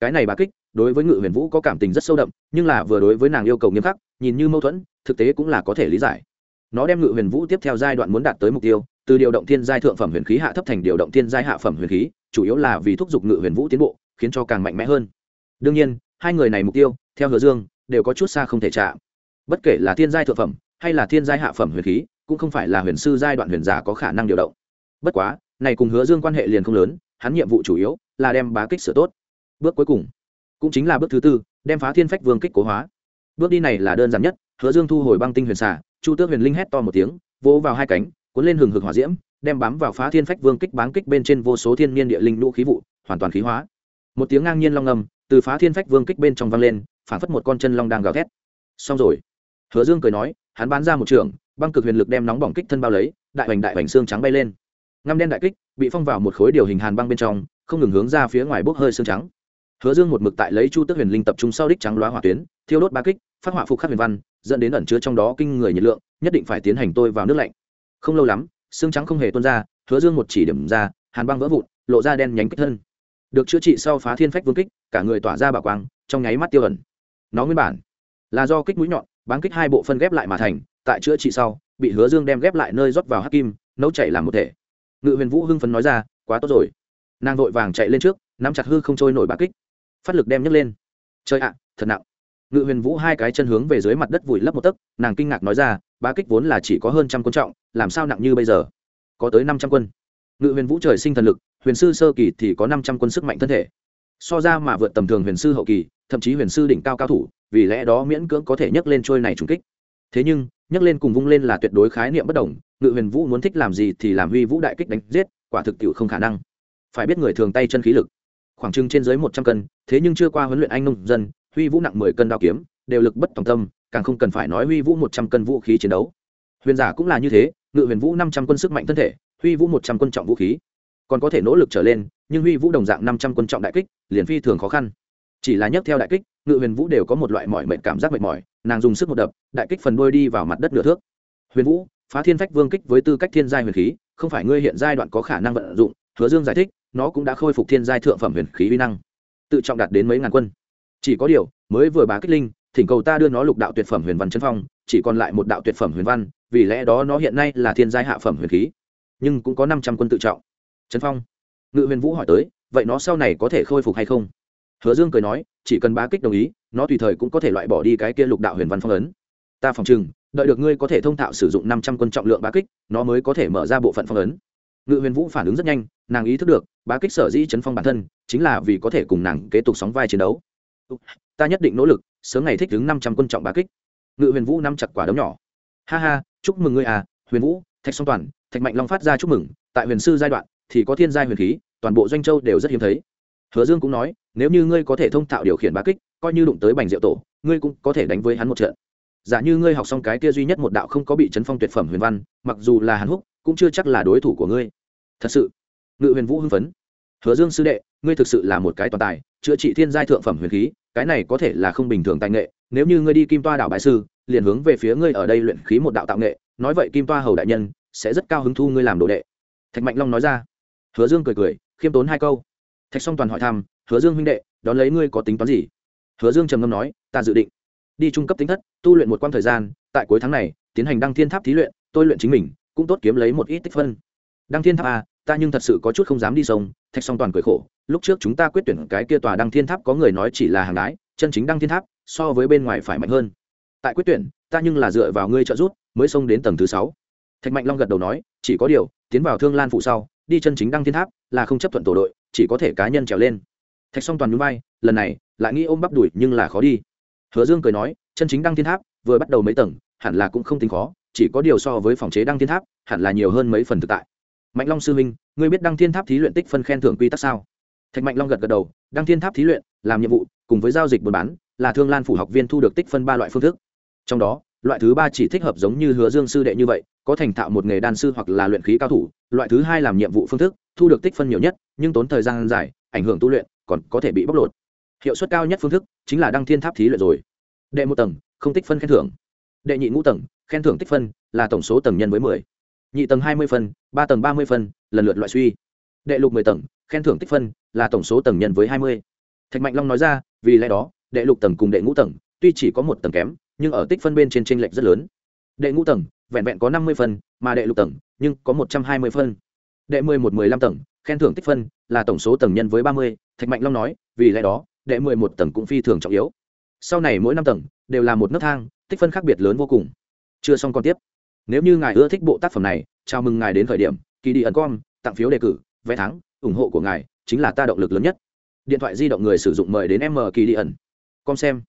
Cái này bá kích, đối với ngự huyền vũ có cảm tình rất sâu đậm, nhưng là vừa đối với nàng yêu cầu nghiêm khắc, nhìn như mâu thuẫn, thực tế cũng là có thể lý giải. Nó đem ngự huyền vũ tiếp theo giai đoạn muốn đạt tới mục tiêu, từ điều động thiên giai thượng phẩm huyền khí hạ thấp thành điều động thiên giai hạ phẩm huyền khí, chủ yếu là vì thúc giục ngự huyền vũ tiến bộ, khiến cho càng mạnh mẽ hơn. Đương nhiên, hai người này mục tiêu, theo hứa dương, đều có chút xa không thể chạm. Bất kể là thiên giai thượng phẩm hay là thiên giai hạ phẩm huyền khí, cũng không phải là huyền sư giai đoạn huyền giả có khả năng điều động. Bất quá, này cùng hứa dương quan hệ liền không lớn, hắn nhiệm vụ chủ yếu là đem bá kích sửa tốt. Bước cuối cùng, cũng chính là bước thứ tư, đem phá thiên phách vương kích cố hóa. Bước đi này là đơn giản nhất, hứa dương thu hồi băng tinh huyền xả chu tước huyền linh hét to một tiếng, vỗ vào hai cánh, cuốn lên hừng hực hỏa diễm, đem bám vào phá thiên phách vương kích báng kích bên trên vô số thiên nhiên địa linh lũ khí vụ, hoàn toàn khí hóa. Một tiếng ngang nhiên long ngầm từ phá thiên phách vương kích bên trong vang lên, phản phất một con chân long đang gào thét. Xong rồi. Hứa dương cười nói hắn bán ra một trường, băng cực huyền lực đem nóng bỏng kích thân bao lấy, đại hoành đại hoành xương trắng bay lên. Ngăm đen đại kích, bị phong vào một khối điều hình hàn băng bên trong, không ngừng hướng ra phía ngoài bốc hơi xương trắng. Hứa dương một mực tại lấy chu tức huyền linh tập trung sau đích trắng loá hỏa tuyến, thiêu đốt ba kích, phát hỏa phục khắc huyền văn, dẫn đến ẩn chứa trong đó kinh người nhiệt lượng, nhất định phải tiến hành tôi vào nước lạnh. Không lâu lắm, xương trắng không hề tuôn ra, hứa dương một chỉ điểm ra, hàn băng vỡ vụn, lộ ra đen nhánh kích thân. Được chữa trị sau phá thiên phách vương kích, cả người tỏa ra bảo quang, trong nháy mắt tiêu ẩn. Nó nguyên bản là do kích mũi nhọn bán kích hai bộ phân ghép lại mà thành, tại chữa trị sau, bị hứa dương đem ghép lại nơi rót vào hắc kim, nấu chảy làm một thể. Ngự huyền vũ hưng phấn nói ra, quá tốt rồi. Nàng vội vàng chạy lên trước, nắm chặt hư không trôi nổi bá kích. Phát lực đem nhấc lên. Chơi ạ, thật nặng. Ngự huyền vũ hai cái chân hướng về dưới mặt đất vùi lấp một tấc, nàng kinh ngạc nói ra bá kích vốn là chỉ có hơn trăm quân trọng, làm sao nặng như bây giờ? Có tới năm trăm quân. Ngự huyền vũ trời sinh thần lực, huyền sư sơ kỳ thì có năm trăm quân sức mạnh thân thể. So ra mà vượt tầm thường huyền sư hậu kỳ thậm chí huyền sư đỉnh cao cao thủ, vì lẽ đó miễn cưỡng có thể nhấc lên trôi này trùng kích. Thế nhưng, nhấc lên cùng vung lên là tuyệt đối khái niệm bất đồng, ngự huyền vũ muốn thích làm gì thì làm huy vũ đại kích đánh giết, quả thực tiệu không khả năng. Phải biết người thường tay chân khí lực, khoảng chừng trên dưới một trăm cân, thế nhưng chưa qua huấn luyện anh nông dân, huy vũ nặng mười cân đao kiếm, đều lực bất tòng tâm, càng không cần phải nói huy vũ một trăm cân vũ khí chiến đấu. Huyền giả cũng là như thế, ngự huyền vũ năm trăm quân sức mạnh thân thể, huy vũ một trăm quân trọng vũ khí. Còn có thể nỗ lực trở lên, nhưng huy vũ đồng dạng năm trăm quân trọng đại kích, liền phi thường khó khăn chỉ là nhấc theo đại kích, ngự huyền vũ đều có một loại mỏi mệt cảm giác mệt mỏi, nàng dùng sức một đập, đại kích phần đôi đi vào mặt đất nửa thước. Huyền vũ, phá thiên phách vương kích với tư cách thiên giai huyền khí, không phải ngươi hiện giai đoạn có khả năng vận dụng, hứa dương giải thích, nó cũng đã khôi phục thiên giai thượng phẩm huyền khí vi năng. Tự trọng đạt đến mấy ngàn quân. Chỉ có điều, mới vừa bá kích linh, thỉnh cầu ta đưa nó lục đạo tuyệt phẩm huyền văn chân phong, chỉ còn lại một đạo tuyệt phẩm huyền văn, vì lẽ đó nó hiện nay là thiên giai hạ phẩm huyền khí, nhưng cũng có năm trăm quân tự trọng. Trấn phong. Ngự huyền vũ hỏi tới, vậy nó sau này có thể khôi phục hay không? Hứa dương cười nói, chỉ cần bá kích đồng ý, nó tùy thời cũng có thể loại bỏ đi cái kia lục đạo huyền văn phong ấn. Ta phòng chừng đợi được ngươi có thể thông thạo sử dụng năm trăm quân trọng lượng bá kích, nó mới có thể mở ra bộ phận phong ấn. Ngự huyền vũ phản ứng rất nhanh, nàng ý thức được, bá kích sở dĩ chấn phong bản thân, chính là vì có thể cùng nàng kế tục sóng vai chiến đấu. Ta nhất định nỗ lực, sớm ngày thích ứng năm trăm quân trọng bá kích. Ngự huyền vũ nắm chặt quả đấm nhỏ. Ha ha, chúc mừng ngươi à huyền vũ, thạch song toàn, thạch mạnh long phát ra chúc mừng, tại huyền sư giai đoạn, thì có thiên giai huyền khí, toàn bộ doanh châu đều rất hiếm thấy hứa dương cũng nói, nếu như ngươi có thể thông thạo điều khiển bá kích, coi như đụng tới bành diệu tổ, ngươi cũng có thể đánh với hắn một trận. Giả như ngươi học xong cái kia duy nhất một đạo không có bị chấn phong tuyệt phẩm huyền văn, mặc dù là hàn húc, cũng chưa chắc là đối thủ của ngươi. Thật sự, ngự huyền vũ hưng phấn. Hứa dương sư đệ, ngươi thực sự là một cái toàn tài, chữa trị thiên giai thượng phẩm huyền khí, cái này có thể là không bình thường tài nghệ. Nếu như ngươi đi kim toa đảo bại sư, liền hướng về phía ngươi ở đây luyện khí một đạo tạo nghệ, nói vậy kim toa hầu đại nhân sẽ rất cao hứng thu ngươi làm đồ đệ. Thạch mạnh long nói ra. Hứa dương cười cười, khiêm tốn hai câu thạch song toàn hỏi thăm, hứa dương huynh đệ, đón lấy ngươi có tính toán gì? Hứa dương trầm ngâm nói, ta dự định đi trung cấp tính thất, tu luyện một quãng thời gian, tại cuối tháng này, tiến hành đăng thiên tháp thí luyện, tôi luyện chính mình, cũng tốt kiếm lấy một ít tích phân. Đăng thiên tháp à ta nhưng thật sự có chút không dám đi sông. Thạch song toàn cười khổ, lúc trước chúng ta quyết tuyển cái kia tòa đăng thiên tháp có người nói chỉ là hàng đái, chân chính đăng thiên tháp, so với bên ngoài phải mạnh hơn. Tại quyết tuyển, ta nhưng là dựa vào ngươi trợ giúp, mới xông đến tầng thứ sáu. Thạch mạnh long gật đầu nói, chỉ có điều, tiến vào thương lan phụ sau, đi chân chính đăng thiên tháp là không chấp thuận tổ đội chỉ có thể cá nhân trèo lên. Thạch song toàn núi bay lần này, lại nghĩ ôm bắp đuổi nhưng là khó đi. Hứa dương cười nói, chân chính đăng thiên tháp, vừa bắt đầu mấy tầng, hẳn là cũng không tính khó, chỉ có điều so với phòng chế đăng thiên tháp, hẳn là nhiều hơn mấy phần thực tại. Mạnh long sư minh ngươi biết đăng thiên tháp thí luyện tích phân khen thưởng quy tắc sao? Thạch mạnh long gật gật đầu, đăng thiên tháp thí luyện, làm nhiệm vụ, cùng với giao dịch buôn bán, là thương lan phủ học viên thu được tích phân ba loại phương thức. Trong đó, loại thứ ba chỉ thích hợp giống như hứa dương sư đệ như vậy, có thành thạo một nghề đan sư hoặc là luyện khí cao thủ, loại thứ hai làm nhiệm vụ phương thức thu được tích phân nhiều nhất, nhưng tốn thời gian dài, ảnh hưởng tu luyện, còn có thể bị bóc lột. Hiệu suất cao nhất phương thức chính là đăng thiên tháp thí luyện rồi. Đệ một tầng, không tích phân khen thưởng. Đệ nhị ngũ tầng, khen thưởng tích phân là tổng số tầng nhân với mười. Nhị tầng hai mươi phân, ba tầng ba mươi phân, lần lượt loại suy. Đệ lục mười tầng, khen thưởng tích phân là tổng số tầng nhân với hai mươi. Thạch mạnh long nói ra, vì lẽ đó, đệ lục tầng cùng đệ ngũ tầng, tuy chỉ có một tầng kém, nhưng ở tích phân bên trên tranh lệch rất lớn. Đệ ngũ tầng, vẹn vẹn có năm mươi phân, mà đệ lục tầng, nhưng có một trăm hai mươi phân đệ mười một mười lăm tầng, khen thưởng tích phân, là tổng số tầng nhân với ba mươi, thạch mạnh long nói, vì lẽ đó, đệ mười một tầng cũng phi thường trọng yếu. Sau này mỗi năm tầng, đều là một nấc thang, tích phân khác biệt lớn vô cùng. Chưa xong còn tiếp. Nếu như ngài ưa thích bộ tác phẩm này, chào mừng ngài đến khởi điểm kỳ đi ẩn com, tặng phiếu đề cử, vé thắng, ủng hộ của ngài chính là ta động lực lớn nhất. Điện thoại di động người sử dụng mời đến m kỳ đi ẩn. Com xem.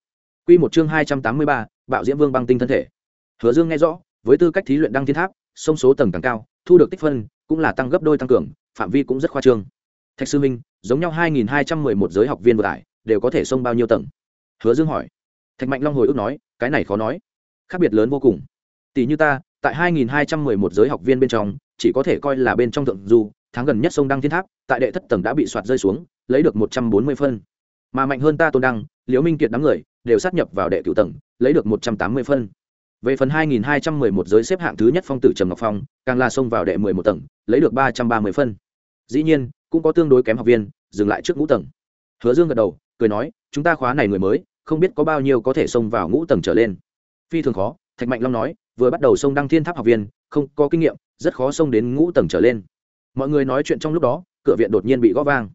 Q một chương hai trăm tám mươi ba, bạo diễm vương băng tinh thân thể. Hứa dương nghe rõ với tư cách thí luyện đăng thiên tháp, sông số tầng càng cao, thu được tích phân cũng là tăng gấp đôi tăng cường, phạm vi cũng rất khoa trương. Thạch sư minh, giống nhau hai nghìn hai trăm mười một giới học viên vừa tải, đều có thể xông bao nhiêu tầng? Hứa dương hỏi. Thạch mạnh long hồi ức nói, cái này khó nói. Khác biệt lớn vô cùng. Tỷ như ta, tại hai nghìn hai trăm mười một giới học viên bên trong, chỉ có thể coi là bên trong thượng du, tháng gần nhất sông đăng thiên tháp, tại đệ thất tầng đã bị soạt rơi xuống, lấy được một trăm bốn mươi phân. Mà mạnh hơn ta tôn đăng, liễu minh kiệt đám người, đều sát nhập vào đệ cửu tầng, lấy được một trăm tám mươi phân về phần hai nghìn hai trăm mười một giới xếp hạng thứ nhất phong tử trầm ngọc phong, càng là xông vào đệ mười một tầng, lấy được ba trăm ba mươi phân. Dĩ nhiên, cũng có tương đối kém học viên, dừng lại trước ngũ tầng. Hứa dương gật đầu, cười nói, chúng ta khóa này người mới, không biết có bao nhiêu có thể xông vào ngũ tầng trở lên. Phi thường khó, thạch mạnh long nói, vừa bắt đầu xông đăng thiên tháp học viên, không có kinh nghiệm, rất khó xông đến ngũ tầng trở lên. Mọi người nói chuyện trong lúc đó, cửa viện đột nhiên bị gõ vang.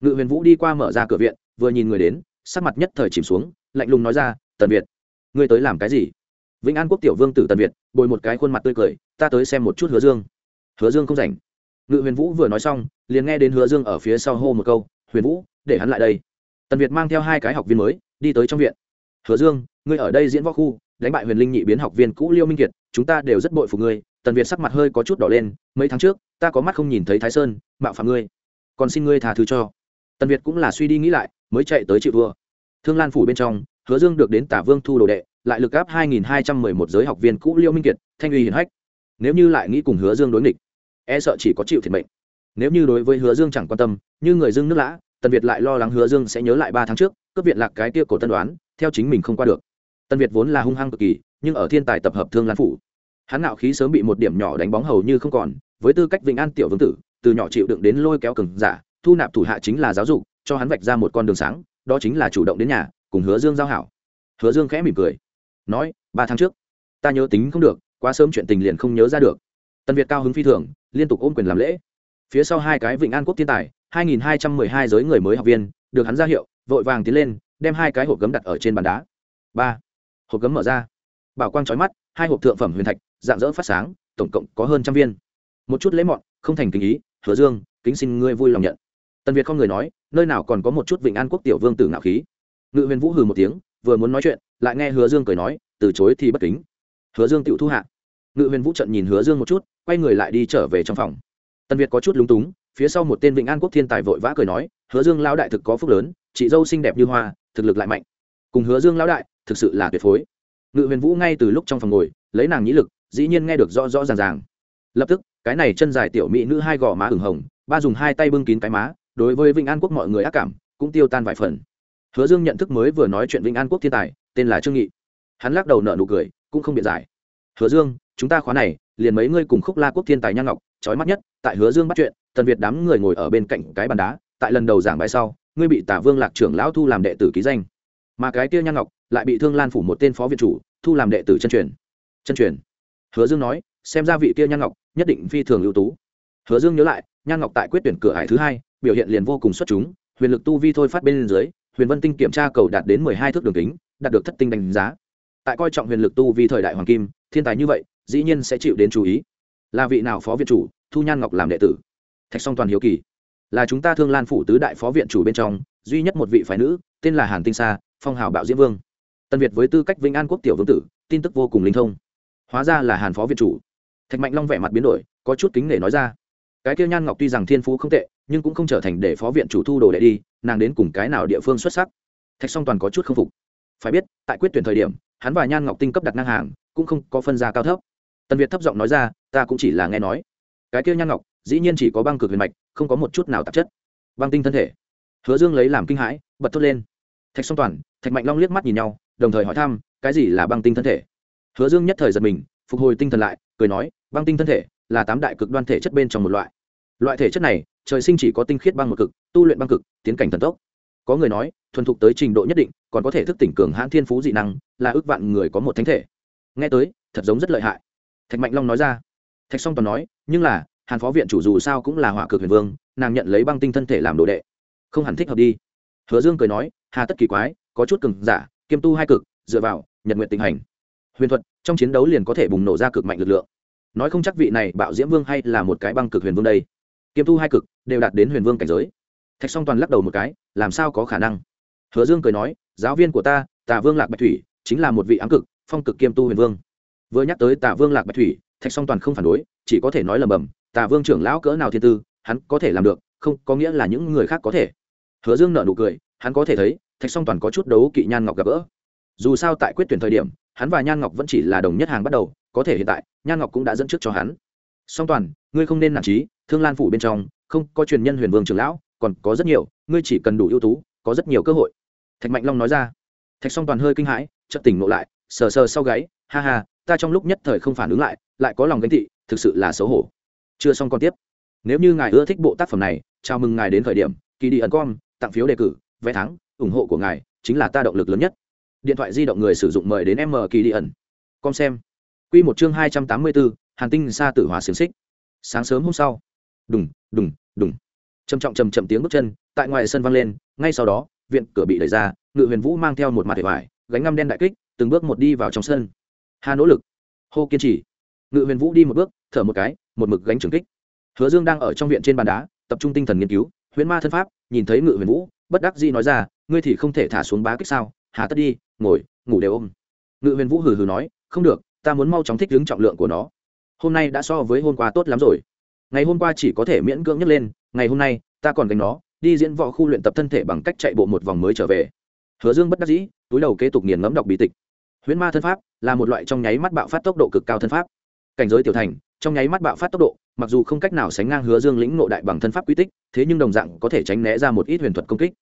Ngự huyền vũ đi qua mở ra cửa viện, vừa nhìn người đến, sắc mặt nhất thời chìm xuống, lạnh lùng nói ra, tần việt, ngươi tới làm cái gì? Vĩnh an quốc tiểu vương tử tần việt, bồi một cái khuôn mặt tươi cười, ta tới xem một chút hứa dương. Hứa dương không rảnh. Ngự huyền vũ vừa nói xong, liền nghe đến hứa dương ở phía sau hô một câu, huyền vũ, để hắn lại đây. Tần việt mang theo hai cái học viên mới, đi tới trong viện. Hứa dương, ngươi ở đây diễn võ khu, đánh bại huyền linh nhị biến học viên cũ liêu minh kiệt, chúng ta đều rất bội phục ngươi. Tần việt sắc mặt hơi có chút đỏ lên, mấy tháng trước, ta có mắt không nhìn thấy thái sơn, mạo phạm ngươi. Còn xin ngươi thà thứ cho. Tần việt cũng là suy đi nghĩ lại, mới chạy tới chịu vua. thương lan phủ bên trong, hứa dương được đến tả vương thu đồ đệ lại lực áp 2211 giới học viên cũ liêu minh kiệt, thanh uy hiển hách. Nếu như lại nghĩ cùng hứa dương đối nghịch e sợ chỉ có chịu thiệt mệnh. Nếu như đối với hứa dương chẳng quan tâm, như người dương nước lã, tần việt lại lo lắng hứa dương sẽ nhớ lại ba tháng trước, cướp viện lạc cái kia cổ tân đoán, theo chính mình không qua được. Tần việt vốn là hung hăng cực kỳ, nhưng ở thiên tài tập hợp thương lan phủ, hắn nạo khí sớm bị một điểm nhỏ đánh bóng hầu như không còn, với tư cách vĩnh an tiểu vương tử, từ nhỏ chịu đựng đến lôi kéo cừng giả, thu nạp thủ hạ chính là giáo dục, cho hắn vạch ra một con đường sáng, đó chính là chủ động đến nhà, cùng hứa dương giao hảo. Hứa dương khẽ mỉm cười nói, ba tháng trước, ta nhớ tính không được, quá sớm chuyện tình liền không nhớ ra được. Tần việt cao hứng phi thường, liên tục ôm quyền làm lễ. Phía sau hai cái vịnh an quốc thiên tài, hai nghìn hai trăm mười hai giới người mới học viên, được hắn ra hiệu, vội vàng tiến lên, đem hai cái hộp gấm đặt ở trên bàn đá. Ba, hộp gấm mở ra. Bảo quang trói mắt, hai hộp thượng phẩm huyền thạch, dạng dỡ phát sáng, tổng cộng có hơn trăm viên. Một chút lễ mọn, không thành kính ý, hứa dương, kính xin ngươi vui lòng nhận. Tần việt không người nói, nơi nào còn có một chút vịnh an quốc tiểu vương tử ngạo khí? Ngự huyền vũ hừ một tiếng vừa muốn nói chuyện, lại nghe hứa dương cười nói, từ chối thì bất kính. Hứa dương tự thu hạ. Ngự huyền vũ trận nhìn hứa dương một chút, quay người lại đi trở về trong phòng. Tần việt có chút lúng túng, phía sau một tên vịnh an quốc thiên tài vội vã cười nói, hứa dương lão đại thực có phúc lớn, chị dâu xinh đẹp như hoa, thực lực lại mạnh. Cùng hứa dương lão đại, thực sự là tuyệt phối. Ngự huyền vũ ngay từ lúc trong phòng ngồi, lấy nàng nhĩ lực, dĩ nhiên nghe được rõ rõ ràng ràng. Lập tức, cái này chân dài tiểu mỹ nữ hai gò má ửng hồng, ba dùng hai tay bưng kín cái má, đối với Vịnh an quốc mọi người ác cảm, cũng tiêu tan vài phần hứa dương nhận thức mới vừa nói chuyện vĩnh an quốc thiên tài, tên là trương nghị. Hắn lắc đầu nợ nụ cười, cũng không biện giải. Hứa dương, chúng ta khóa này, liền mấy ngươi cùng khúc la quốc thiên tài nha ngọc trói mắt nhất, tại hứa dương bắt chuyện, tần việt đám người ngồi ở bên cạnh cái bàn đá, tại lần đầu giảng bài sau, ngươi bị tả vương lạc trưởng lão thu làm đệ tử ký danh. Mà cái kia nha ngọc, lại bị thương lan phủ một tên phó viện chủ, thu làm đệ tử chân truyền. Chân truyền? Hứa dương nói, xem ra vị kia nha ngọc, nhất định phi thường ưu tú. Hứa dương nhớ lại, nha ngọc tại quyết tuyển cửa hải thứ hai, biểu hiện liền vô cùng xuất chúng, huyền lực tu vi thôi phát bên dưới huyền vân tinh kiểm tra cầu đạt đến mười hai thước đường kính, đạt được thất tinh đánh giá. Tại coi trọng huyền lực tu vi thời đại hoàng kim, thiên tài như vậy, dĩ nhiên sẽ chịu đến chú ý. Là vị nào phó viện chủ, thu nhan ngọc làm đệ tử? Thạch song toàn hiếu kỳ. Là chúng ta thương lan phủ tứ đại phó viện chủ bên trong, duy nhất một vị phái nữ, tên là hàn tinh sa, phong hào bạo diễm vương. Tân việt với tư cách vĩnh an quốc tiểu vương tử, tin tức vô cùng linh thông. Hóa ra là hàn phó viện chủ. Thạch mạnh long vẻ mặt biến đổi, có chút kính nể nói ra cái kia nhan ngọc tuy rằng thiên phú không tệ, nhưng cũng không trở thành để phó viện chủ thu đồ đệ đi, nàng đến cùng cái nào địa phương xuất sắc? Thạch song toàn có chút không phục. Phải biết, tại quyết tuyển thời điểm, hắn và nhan ngọc tinh cấp đặt ngang hàng, cũng không có phân gia cao thấp. Tần việt thấp giọng nói ra, ta cũng chỉ là nghe nói. Cái kia nhan ngọc, dĩ nhiên chỉ có băng cực huyền mạch, không có một chút nào tạp chất. Băng tinh thân thể. Hứa dương lấy làm kinh hãi, bật thốt lên. Thạch song toàn, thạch mạnh long liếc mắt nhìn nhau, đồng thời hỏi thăm, cái gì là băng tinh thân thể? Hứa dương nhất thời giật mình, phục hồi tinh thần lại, cười nói, băng tinh thân thể là tám đại cực đoan thể chất bên trong một loại loại thể chất này, trời sinh chỉ có tinh khiết băng một cực, tu luyện băng cực, tiến cảnh thần tốc. Có người nói, thuần thục tới trình độ nhất định, còn có thể thức tỉnh cường hãn thiên phú dị năng, là ước vạn người có một thánh thể. Nghe tới, thật giống rất lợi hại. Thạch mạnh long nói ra. Thạch song toàn nói, nhưng là, hàn phó viện chủ dù sao cũng là hỏa cực huyền vương, nàng nhận lấy băng tinh thân thể làm đồ đệ. Không hẳn thích hợp đi. Hứa dương cười nói, hà tất kỳ quái, có chút cường giả, kiêm tu hai cực, dựa vào, nhật nguyện tình hành. Huyền thuật, trong chiến đấu liền có thể bùng nổ ra cực mạnh lực lượng. Nói không chắc vị này bạo diễm vương hay là một cái băng cực huyền vương đây kiêm tu hai cực, đều đạt đến huyền vương cảnh giới. Thạch song toàn lắc đầu một cái, làm sao có khả năng? Hứa dương cười nói, giáo viên của ta, tà vương lạc bạch thủy, chính là một vị ám cực, phong cực kiêm tu huyền vương. Vừa nhắc tới tà vương lạc bạch thủy, thạch song toàn không phản đối, chỉ có thể nói lầm bầm tà vương trưởng lão cỡ nào thiên tư, hắn có thể làm được, không có nghĩa là những người khác có thể. Hứa dương nợ nụ cười, hắn có thể thấy, thạch song toàn có chút đấu kỵ nhan ngọc gặp gỡ. Dù sao tại quyết tuyển thời điểm, hắn và nhan ngọc vẫn chỉ là đồng nhất hàng bắt đầu, có thể hiện tại, nhan ngọc cũng đã dẫn trước cho hắn. Song toàn, ngươi không nên nản trí thương lan phủ bên trong, không có truyền nhân huyền vương trưởng lão, còn có rất nhiều, ngươi chỉ cần đủ ưu tú, có rất nhiều cơ hội. Thạch mạnh long nói ra. Thạch song toàn hơi kinh hãi, chợt tỉnh ngộ lại, sờ sờ sau gáy, ha ha, ta trong lúc nhất thời không phản ứng lại lại có lòng gánh thị thực sự là xấu hổ. Chưa xong còn tiếp. Nếu như ngài ưa thích bộ tác phẩm này, chào mừng ngài đến thời điểm kỳ đi ẩn com, tặng phiếu đề cử, vé thắng, ủng hộ của ngài chính là ta động lực lớn nhất. Điện thoại di động người sử dụng mời đến m kỳ đi ẩn. Com xem. Q một chương hai trăm tám mươi bốn, hàn tinh xa tử hòa xiềng xích. Sáng sớm hôm sau đùng đùng đùng. Trầm trọng trầm chậm tiếng bước chân, tại ngoài sân vang lên, ngay sau đó, viện cửa bị đẩy ra, ngự huyền vũ mang theo một mặt hệ vải gánh ngăm đen đại kích, từng bước một đi vào trong sân. Hà nỗ lực. Hô kiên trì. Ngự huyền vũ đi một bước, thở một cái, một mực gánh trường kích. Hứa dương đang ở trong viện trên bàn đá, tập trung tinh thần nghiên cứu huyền ma thân pháp, nhìn thấy ngự huyền vũ, bất đắc dĩ nói ra, ngươi thì không thể thả xuống bá kích sao? Hà tất đi, ngồi, ngủ đều ôm. Ngự huyền vũ hừ hừ nói, không được, ta muốn mau chóng thích ứng trọng lượng của nó. Hôm nay đã so với hôm qua tốt lắm rồi ngày hôm qua chỉ có thể miễn cưỡng nhấc lên, ngày hôm nay, ta còn gánh nó, đi diễn võ khu luyện tập thân thể bằng cách chạy bộ một vòng mới trở về. Hứa dương bất đắc dĩ, túi đầu kế tục nghiền ngẫm đọc bí tịch. Huyễn ma thân pháp là một loại trong nháy mắt bạo phát tốc độ cực cao thân pháp. Cảnh giới tiểu thành, trong nháy mắt bạo phát tốc độ, mặc dù không cách nào sánh ngang hứa dương lĩnh nộ đại bằng thân pháp quy tích, thế nhưng đồng dạng có thể tránh né ra một ít huyền thuật công kích.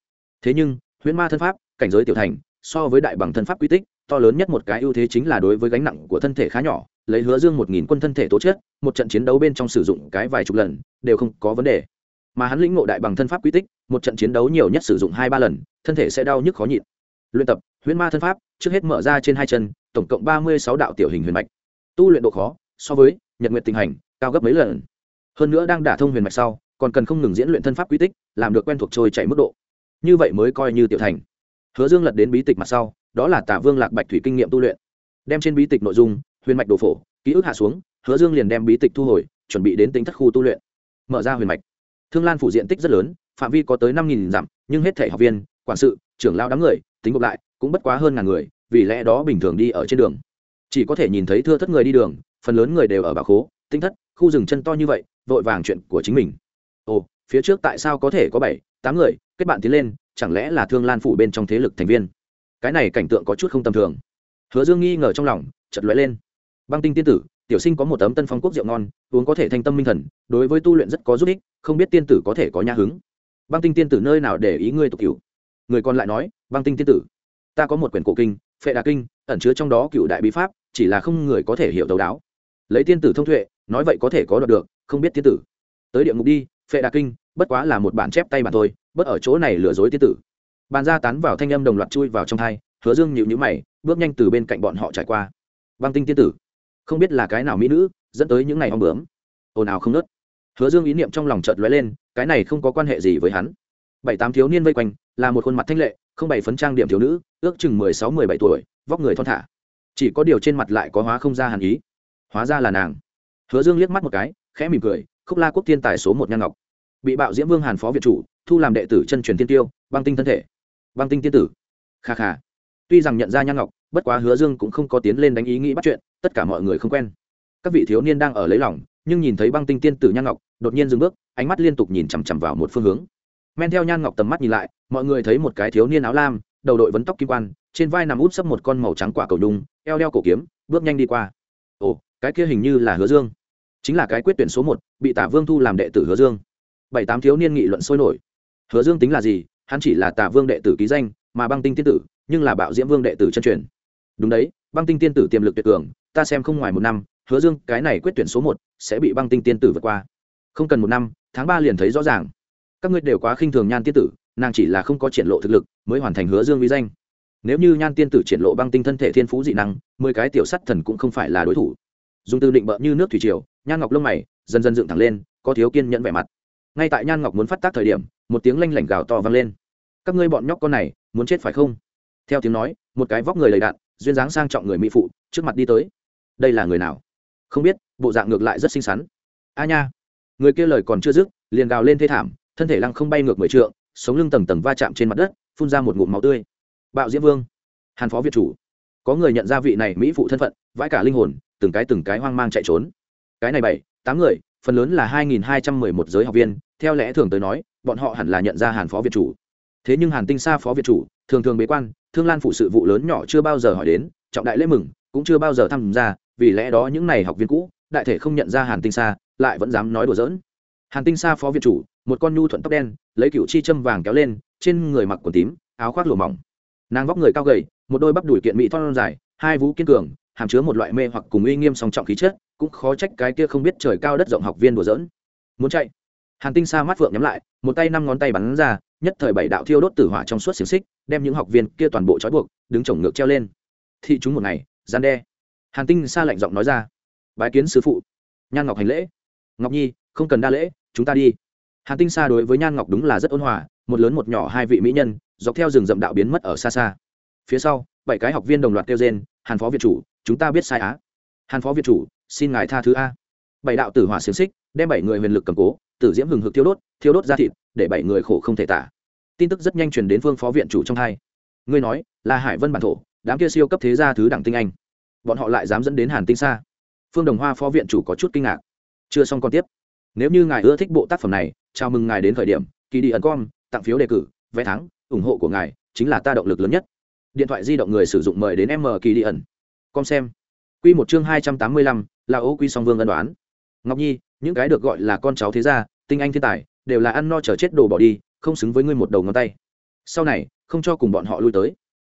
Thế nhưng, huyễn ma thân pháp, cảnh giới tiểu thành, so với đại bằng thân pháp quy tích, to lớn nhất một cái ưu thế chính là đối với gánh nặng của thân thể khá nhỏ lấy hứa dương một nghìn quân thân thể tố chất, một trận chiến đấu bên trong sử dụng cái vài chục lần, đều không có vấn đề. Mà hắn lĩnh ngộ đại bằng thân pháp quy tích, một trận chiến đấu nhiều nhất sử dụng hai ba lần, thân thể sẽ đau nhức khó nhịn. Luyện tập, huyễn ma thân pháp, trước hết mở ra trên hai chân, tổng cộng ba mươi sáu đạo tiểu hình huyền mạch. Tu luyện độ khó, so với nhật nguyện tình hành, cao gấp mấy lần. Hơn nữa đang đả thông huyền mạch sau, còn cần không ngừng diễn luyện thân pháp quy tích, làm được quen thuộc trôi chảy mức độ. Như vậy mới coi như tiểu thành. Hứa dương lật đến bí tịch mặt sau, đó là tả vương lạc bạch thủy kinh nghiệm tu luyện. Đem trên bí tịch nội dung huyền mạch đồ phổ, ký ức hạ xuống, hứa dương liền đem bí tịch thu hồi, chuẩn bị đến tính thất khu tu luyện. Mở ra huyền mạch. Thương lan phủ diện tích rất lớn, phạm vi có tới năm nghìn dặm, nhưng hết thể học viên, quản sự, trưởng lao đám người, tính gộp lại, cũng bất quá hơn ngàn người, vì lẽ đó bình thường đi ở trên đường. Chỉ có thể nhìn thấy thưa thất người đi đường, phần lớn người đều ở bà khố, tinh thất, khu rừng chân to như vậy, vội vàng chuyện của chính mình. Ồ, phía trước tại sao có thể có bảy, tám người, kết bạn tiến lên, chẳng lẽ là thương lan phủ bên trong thế lực thành viên? Cái này cảnh tượng có chút không tầm thường. Hứa dương nghi ngờ trong lòng chật lóe lên băng tinh tiên tử, tiểu sinh có một tấm tân phong quốc rượu ngon, uống có thể thanh tâm minh thần, đối với tu luyện rất có giúp ích, không biết tiên tử có thể có nhã hứng. Băng tinh tiên tử nơi nào để ý ngươi tục cửu? Người còn lại nói, băng tinh tiên tử, ta có một quyển cổ kinh, phệ đà kinh, ẩn chứa trong đó cựu đại bí pháp, chỉ là không người có thể hiểu thấu đáo. Lấy tiên tử thông thuệ nói vậy có thể có đoạt được, không biết tiên tử. Tới địa ngục đi, phệ đà kinh, bất quá là một bản chép tay bản thôi, bất ở chỗ này lừa dối tiên tử. Bàn ra tán vào thanh âm đồng loạt chui vào trong thai hứa dương nhịu nhữ mày, bước nhanh từ bên cạnh bọn họ trải qua. Băng tinh tiên tử không biết là cái nào mỹ nữ dẫn tới những ngày ong bướm. Ồn ào không nớt hứa dương ý niệm trong lòng chợt lóe lên, cái này không có quan hệ gì với hắn. Bảy tám thiếu niên vây quanh, là một khuôn mặt thanh lệ, không bảy phấn trang điểm thiếu nữ, ước chừng mười sáu mười bảy tuổi, vóc người thon thả. Chỉ có điều trên mặt lại có hóa không ra hàn ý. Hóa ra là nàng. Hứa dương liếc mắt một cái, khẽ mỉm cười, khúc la quốc thiên tài số một nhan ngọc. Bị bạo diễm vương hàn phó việt chủ, thu làm đệ tử chân truyền tiên tiêu, băng tinh thân thể. Băng tinh tiên tử. Kha kha. Tuy rằng nhận ra nhan ngọc bất quá hứa dương cũng không có tiến lên đánh ý nghĩ bắt chuyện, tất cả mọi người không quen. Các vị thiếu niên đang ở lấy lòng, nhưng nhìn thấy băng tinh tiên tử nhan ngọc, đột nhiên dừng bước, ánh mắt liên tục nhìn chằm chằm vào một phương hướng. Men theo nhan ngọc tầm mắt nhìn lại, mọi người thấy một cái thiếu niên áo lam, đầu đội vấn tóc kim quan, trên vai nằm út sấp một con màu trắng quả cầu đung, eo đeo cổ kiếm, bước nhanh đi qua. Ồ, cái kia hình như là hứa dương. Chính là cái quyết tuyển số một, bị tả vương thu làm đệ tử hứa dương. Bảy tám thiếu niên nghị luận sôi nổi. Hứa dương tính là gì? Hắn chỉ là tả vương đệ tử ký danh, mà băng tinh tiên tử, nhưng là bạo diễm vương đệ tử chân truyền đúng đấy, băng tinh tiên tử tiềm lực tuyệt cường, ta xem không ngoài một năm, hứa dương, cái này quyết tuyển số một, sẽ bị băng tinh tiên tử vượt qua. Không cần một năm, tháng ba liền thấy rõ ràng. Các ngươi đều quá khinh thường nhan tiên tử, nàng chỉ là không có triển lộ thực lực, mới hoàn thành hứa dương vi danh. Nếu như nhan tiên tử triển lộ băng tinh thân thể thiên phú dị năng, mười cái tiểu sắt thần cũng không phải là đối thủ. Dùng từ định bợ như nước thủy triều, nhan ngọc lông mày, dần dần dựng thẳng lên, có thiếu kiên nhẫn vẻ mặt. Ngay tại nhan ngọc muốn phát tác thời điểm, một tiếng lanh lảnh gào to vang lên. Các ngươi bọn nhóc con này, muốn chết phải không? Theo tiếng nói, một cái vóc người đầy đạn duyên dáng sang trọng người mỹ phụ, trước mặt đi tới. Đây là người nào? Không biết, bộ dạng ngược lại rất xinh xắn. A nha. Người kia lời còn chưa dứt, liền gào lên thê thảm, thân thể lăng không bay ngược mười trượng, sống lưng tầng tầng va chạm trên mặt đất, phun ra một ngụm máu tươi. Bạo diễm vương. Hàn phó việt chủ. Có người nhận ra vị này mỹ phụ thân phận, vãi cả linh hồn, từng cái từng cái hoang mang chạy trốn. Cái này bảy, tám người, phần lớn là hai nghìn hai trăm mười một giới học viên, theo lẽ thường tới nói, bọn họ hẳn là nhận ra hàn phó việt chủ thế nhưng hàn tinh sa phó việt chủ, thường thường bế quan, thương lan phụ sự vụ lớn nhỏ chưa bao giờ hỏi đến, trọng đại lễ mừng, cũng chưa bao giờ tham gia, vì lẽ đó những n à y học viên cũ, đại thể không nhận ra hàn tinh sa, lại vẫn dám nói đùa giỡn. Hàn tinh sa phó việt chủ, một con nhu thuận tóc đen, lấy cựu chi châm vàng kéo lên, trên người mặc quần tím, áo khoác lùa mỏng. Nàng vóc người cao gầy, một đôi bắp đùi kiện mỹ thon dài, hai vú kiên cường, hàm chứa một loại mê hoặc cùng uy nghiêm song trọng khí chất, cũng khó trách cái kia không biết trời cao đất rộng học viên đùa giỡn. Muốn chạy. Hàn tinh sa mắt phượng nhắm lại, một tay năm ngón tay bắn ra nhất thời bảy đạo thiêu đốt tử hỏa trong suốt xiềng xích, đem những học viên kia toàn bộ trói buộc, đứng chồng ngược treo lên. Thị chúng một ngày, gian đe. Hàn tinh sa lạnh giọng nói ra. Bái kiến sứ phụ. Nhan ngọc hành lễ. Ngọc nhi, không cần đa lễ, chúng ta đi. Hàn tinh sa đối với nhan ngọc đúng là rất ôn hòa, một lớn một nhỏ hai vị mỹ nhân, dọc theo rừng rậm đạo biến mất ở xa xa. Phía sau, bảy cái học viên đồng loạt kêu trên hàn phó việt chủ, chúng ta biết sai á. Hàn phó việt chủ, xin ngài tha thứ a. Bảy đạo tử hỏa xiềng xích, đem bảy người huyền lực cầm cố, tử diễm hừng hực thiêu đốt thiêu đốt ra thịt, để bảy người khổ không thể tả tin tức rất nhanh truyền đến phương phó viện chủ trong hai. Ngươi nói, là hải vân bản thổ, đám kia siêu cấp thế gia thứ đẳng tinh anh. Bọn họ lại dám dẫn đến hàn tinh xa phương đồng hoa phó viện chủ có chút kinh ngạc. Chưa xong còn tiếp. Nếu như ngài ưa thích bộ tác phẩm này, chào mừng ngài đến thời điểm kỳ đi ẩn com tặng phiếu đề cử, vé thắng, ủng hộ của ngài, chính là ta động lực lớn nhất. Điện thoại di động người sử dụng mời đến m kỳ đi ẩn com xem. Q một chương hai trăm tám mươi lăm, là ô quy song vương ân đoán ngọc nhi, những cái được gọi là con cháu thế gia, tinh anh thiên tài, đều là ăn no chờ chết đồ bỏ đi không xứng với ngươi một đầu ngón tay. Sau này, không cho cùng bọn họ lui tới.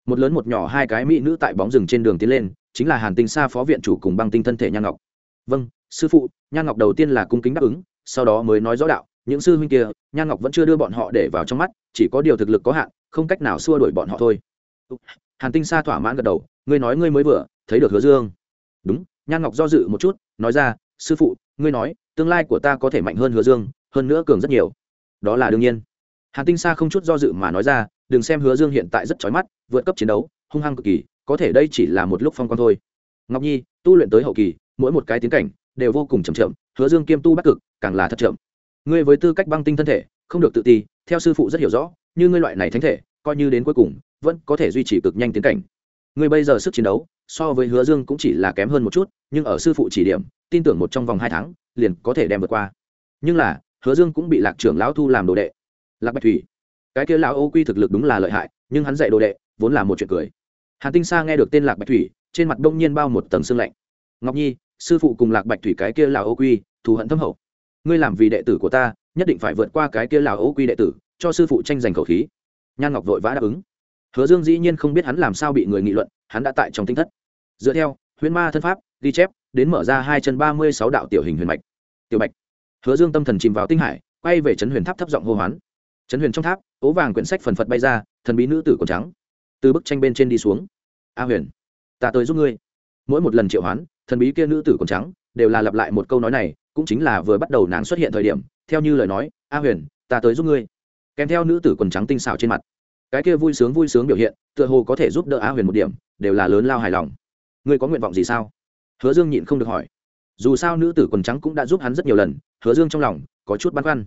Một lớn một nhỏ hai cái mỹ nữ tại bóng rừng trên đường tiến lên, chính là hàn tinh sa phó viện chủ cùng băng tinh thân thể nhan ngọc. Vâng sư phụ. Nhan ngọc đầu tiên là cung kính đáp ứng, sau đó mới nói rõ đạo, những sư huynh kia, nhan ngọc vẫn chưa đưa bọn họ để vào trong mắt, chỉ có điều thực lực có hạn, không cách nào xua đuổi bọn họ thôi. Hàn tinh sa thỏa mãn gật đầu, ngươi nói ngươi mới vừa, thấy được hứa dương. Đúng. Nhan ngọc do dự một chút, nói ra, sư phụ, ngươi nói, tương lai của ta có thể mạnh hơn hứa dương, hơn nữa cường rất nhiều. Đó là đương nhiên hàn tinh sa không chút do dự mà nói ra, đừng xem hứa dương hiện tại rất trói mắt, vượt cấp chiến đấu, hung hăng cực kỳ, có thể đây chỉ là một lúc phong quang thôi. Ngọc nhi, tu luyện tới hậu kỳ, mỗi một cái tiến cảnh đều vô cùng chậm chậm, hứa dương kiêm tu bắc cực, càng là thật chậm. Ngươi với tư cách băng tinh thân thể, không được tự ti, theo sư phụ rất hiểu rõ, như ngươi loại này thánh thể, coi như đến cuối cùng, vẫn có thể duy trì cực nhanh tiến cảnh. Ngươi bây giờ sức chiến đấu, so với hứa dương cũng chỉ là kém hơn một chút, nhưng ở sư phụ chỉ điểm, tin tưởng một trong vòng hai tháng, liền có thể đem vượt qua. Nhưng là, hứa dương cũng bị lạc trưởng lão thu làm đồ đệ lạc bạch thủy. Cái kia lão ô quy thực lực đúng là lợi hại, nhưng hắn dạy đồ đệ, vốn là một chuyện cười. Hàn tinh sa nghe được tên lạc bạch thủy, trên mặt đông nhiên bao một tầng sương lạnh. Ngọc nhi, sư phụ cùng lạc bạch thủy cái kia là ô quy, thù hận thâm hậu. Ngươi làm vì đệ tử của ta, nhất định phải vượt qua cái kia là ô quy đệ tử, cho sư phụ tranh giành khẩu khí. Nhan ngọc vội vã đáp ứng. Hứa dương dĩ nhiên không biết hắn làm sao bị người nghị luận, hắn đã tại trong tinh thất. Dựa theo, huyễn ma thân pháp, ghi chép, đến mở ra hai chân ba mươi sáu đạo tiểu hình huyền mạch. Tiểu bạch. Hứa dương tâm thần chìm vào tinh hải, quay về trấn huyền tháp thấp giọng hô hoán trấn huyền trong tháp, ố vàng quyển sách phần phật bay ra, thần bí nữ tử còn trắng. Từ bức tranh bên trên đi xuống. A huyền, ta tới giúp ngươi. Mỗi một lần triệu hoán, thần bí kia nữ tử còn trắng, đều là lặp lại một câu nói này, cũng chính là vừa bắt đầu nàng xuất hiện thời điểm, theo như lời nói, a huyền, ta tới giúp ngươi. Kèm theo nữ tử quần trắng tinh xảo trên mặt. Cái kia vui sướng vui sướng biểu hiện, tựa hồ có thể giúp đỡ a huyền một điểm, đều là lớn lao hài lòng. Ngươi có nguyện vọng gì sao? Hứa dương nhịn không được hỏi. Dù sao nữ tử quần trắng cũng đã giúp hắn rất nhiều lần, hứa dương trong lòng có chút băn khoăn.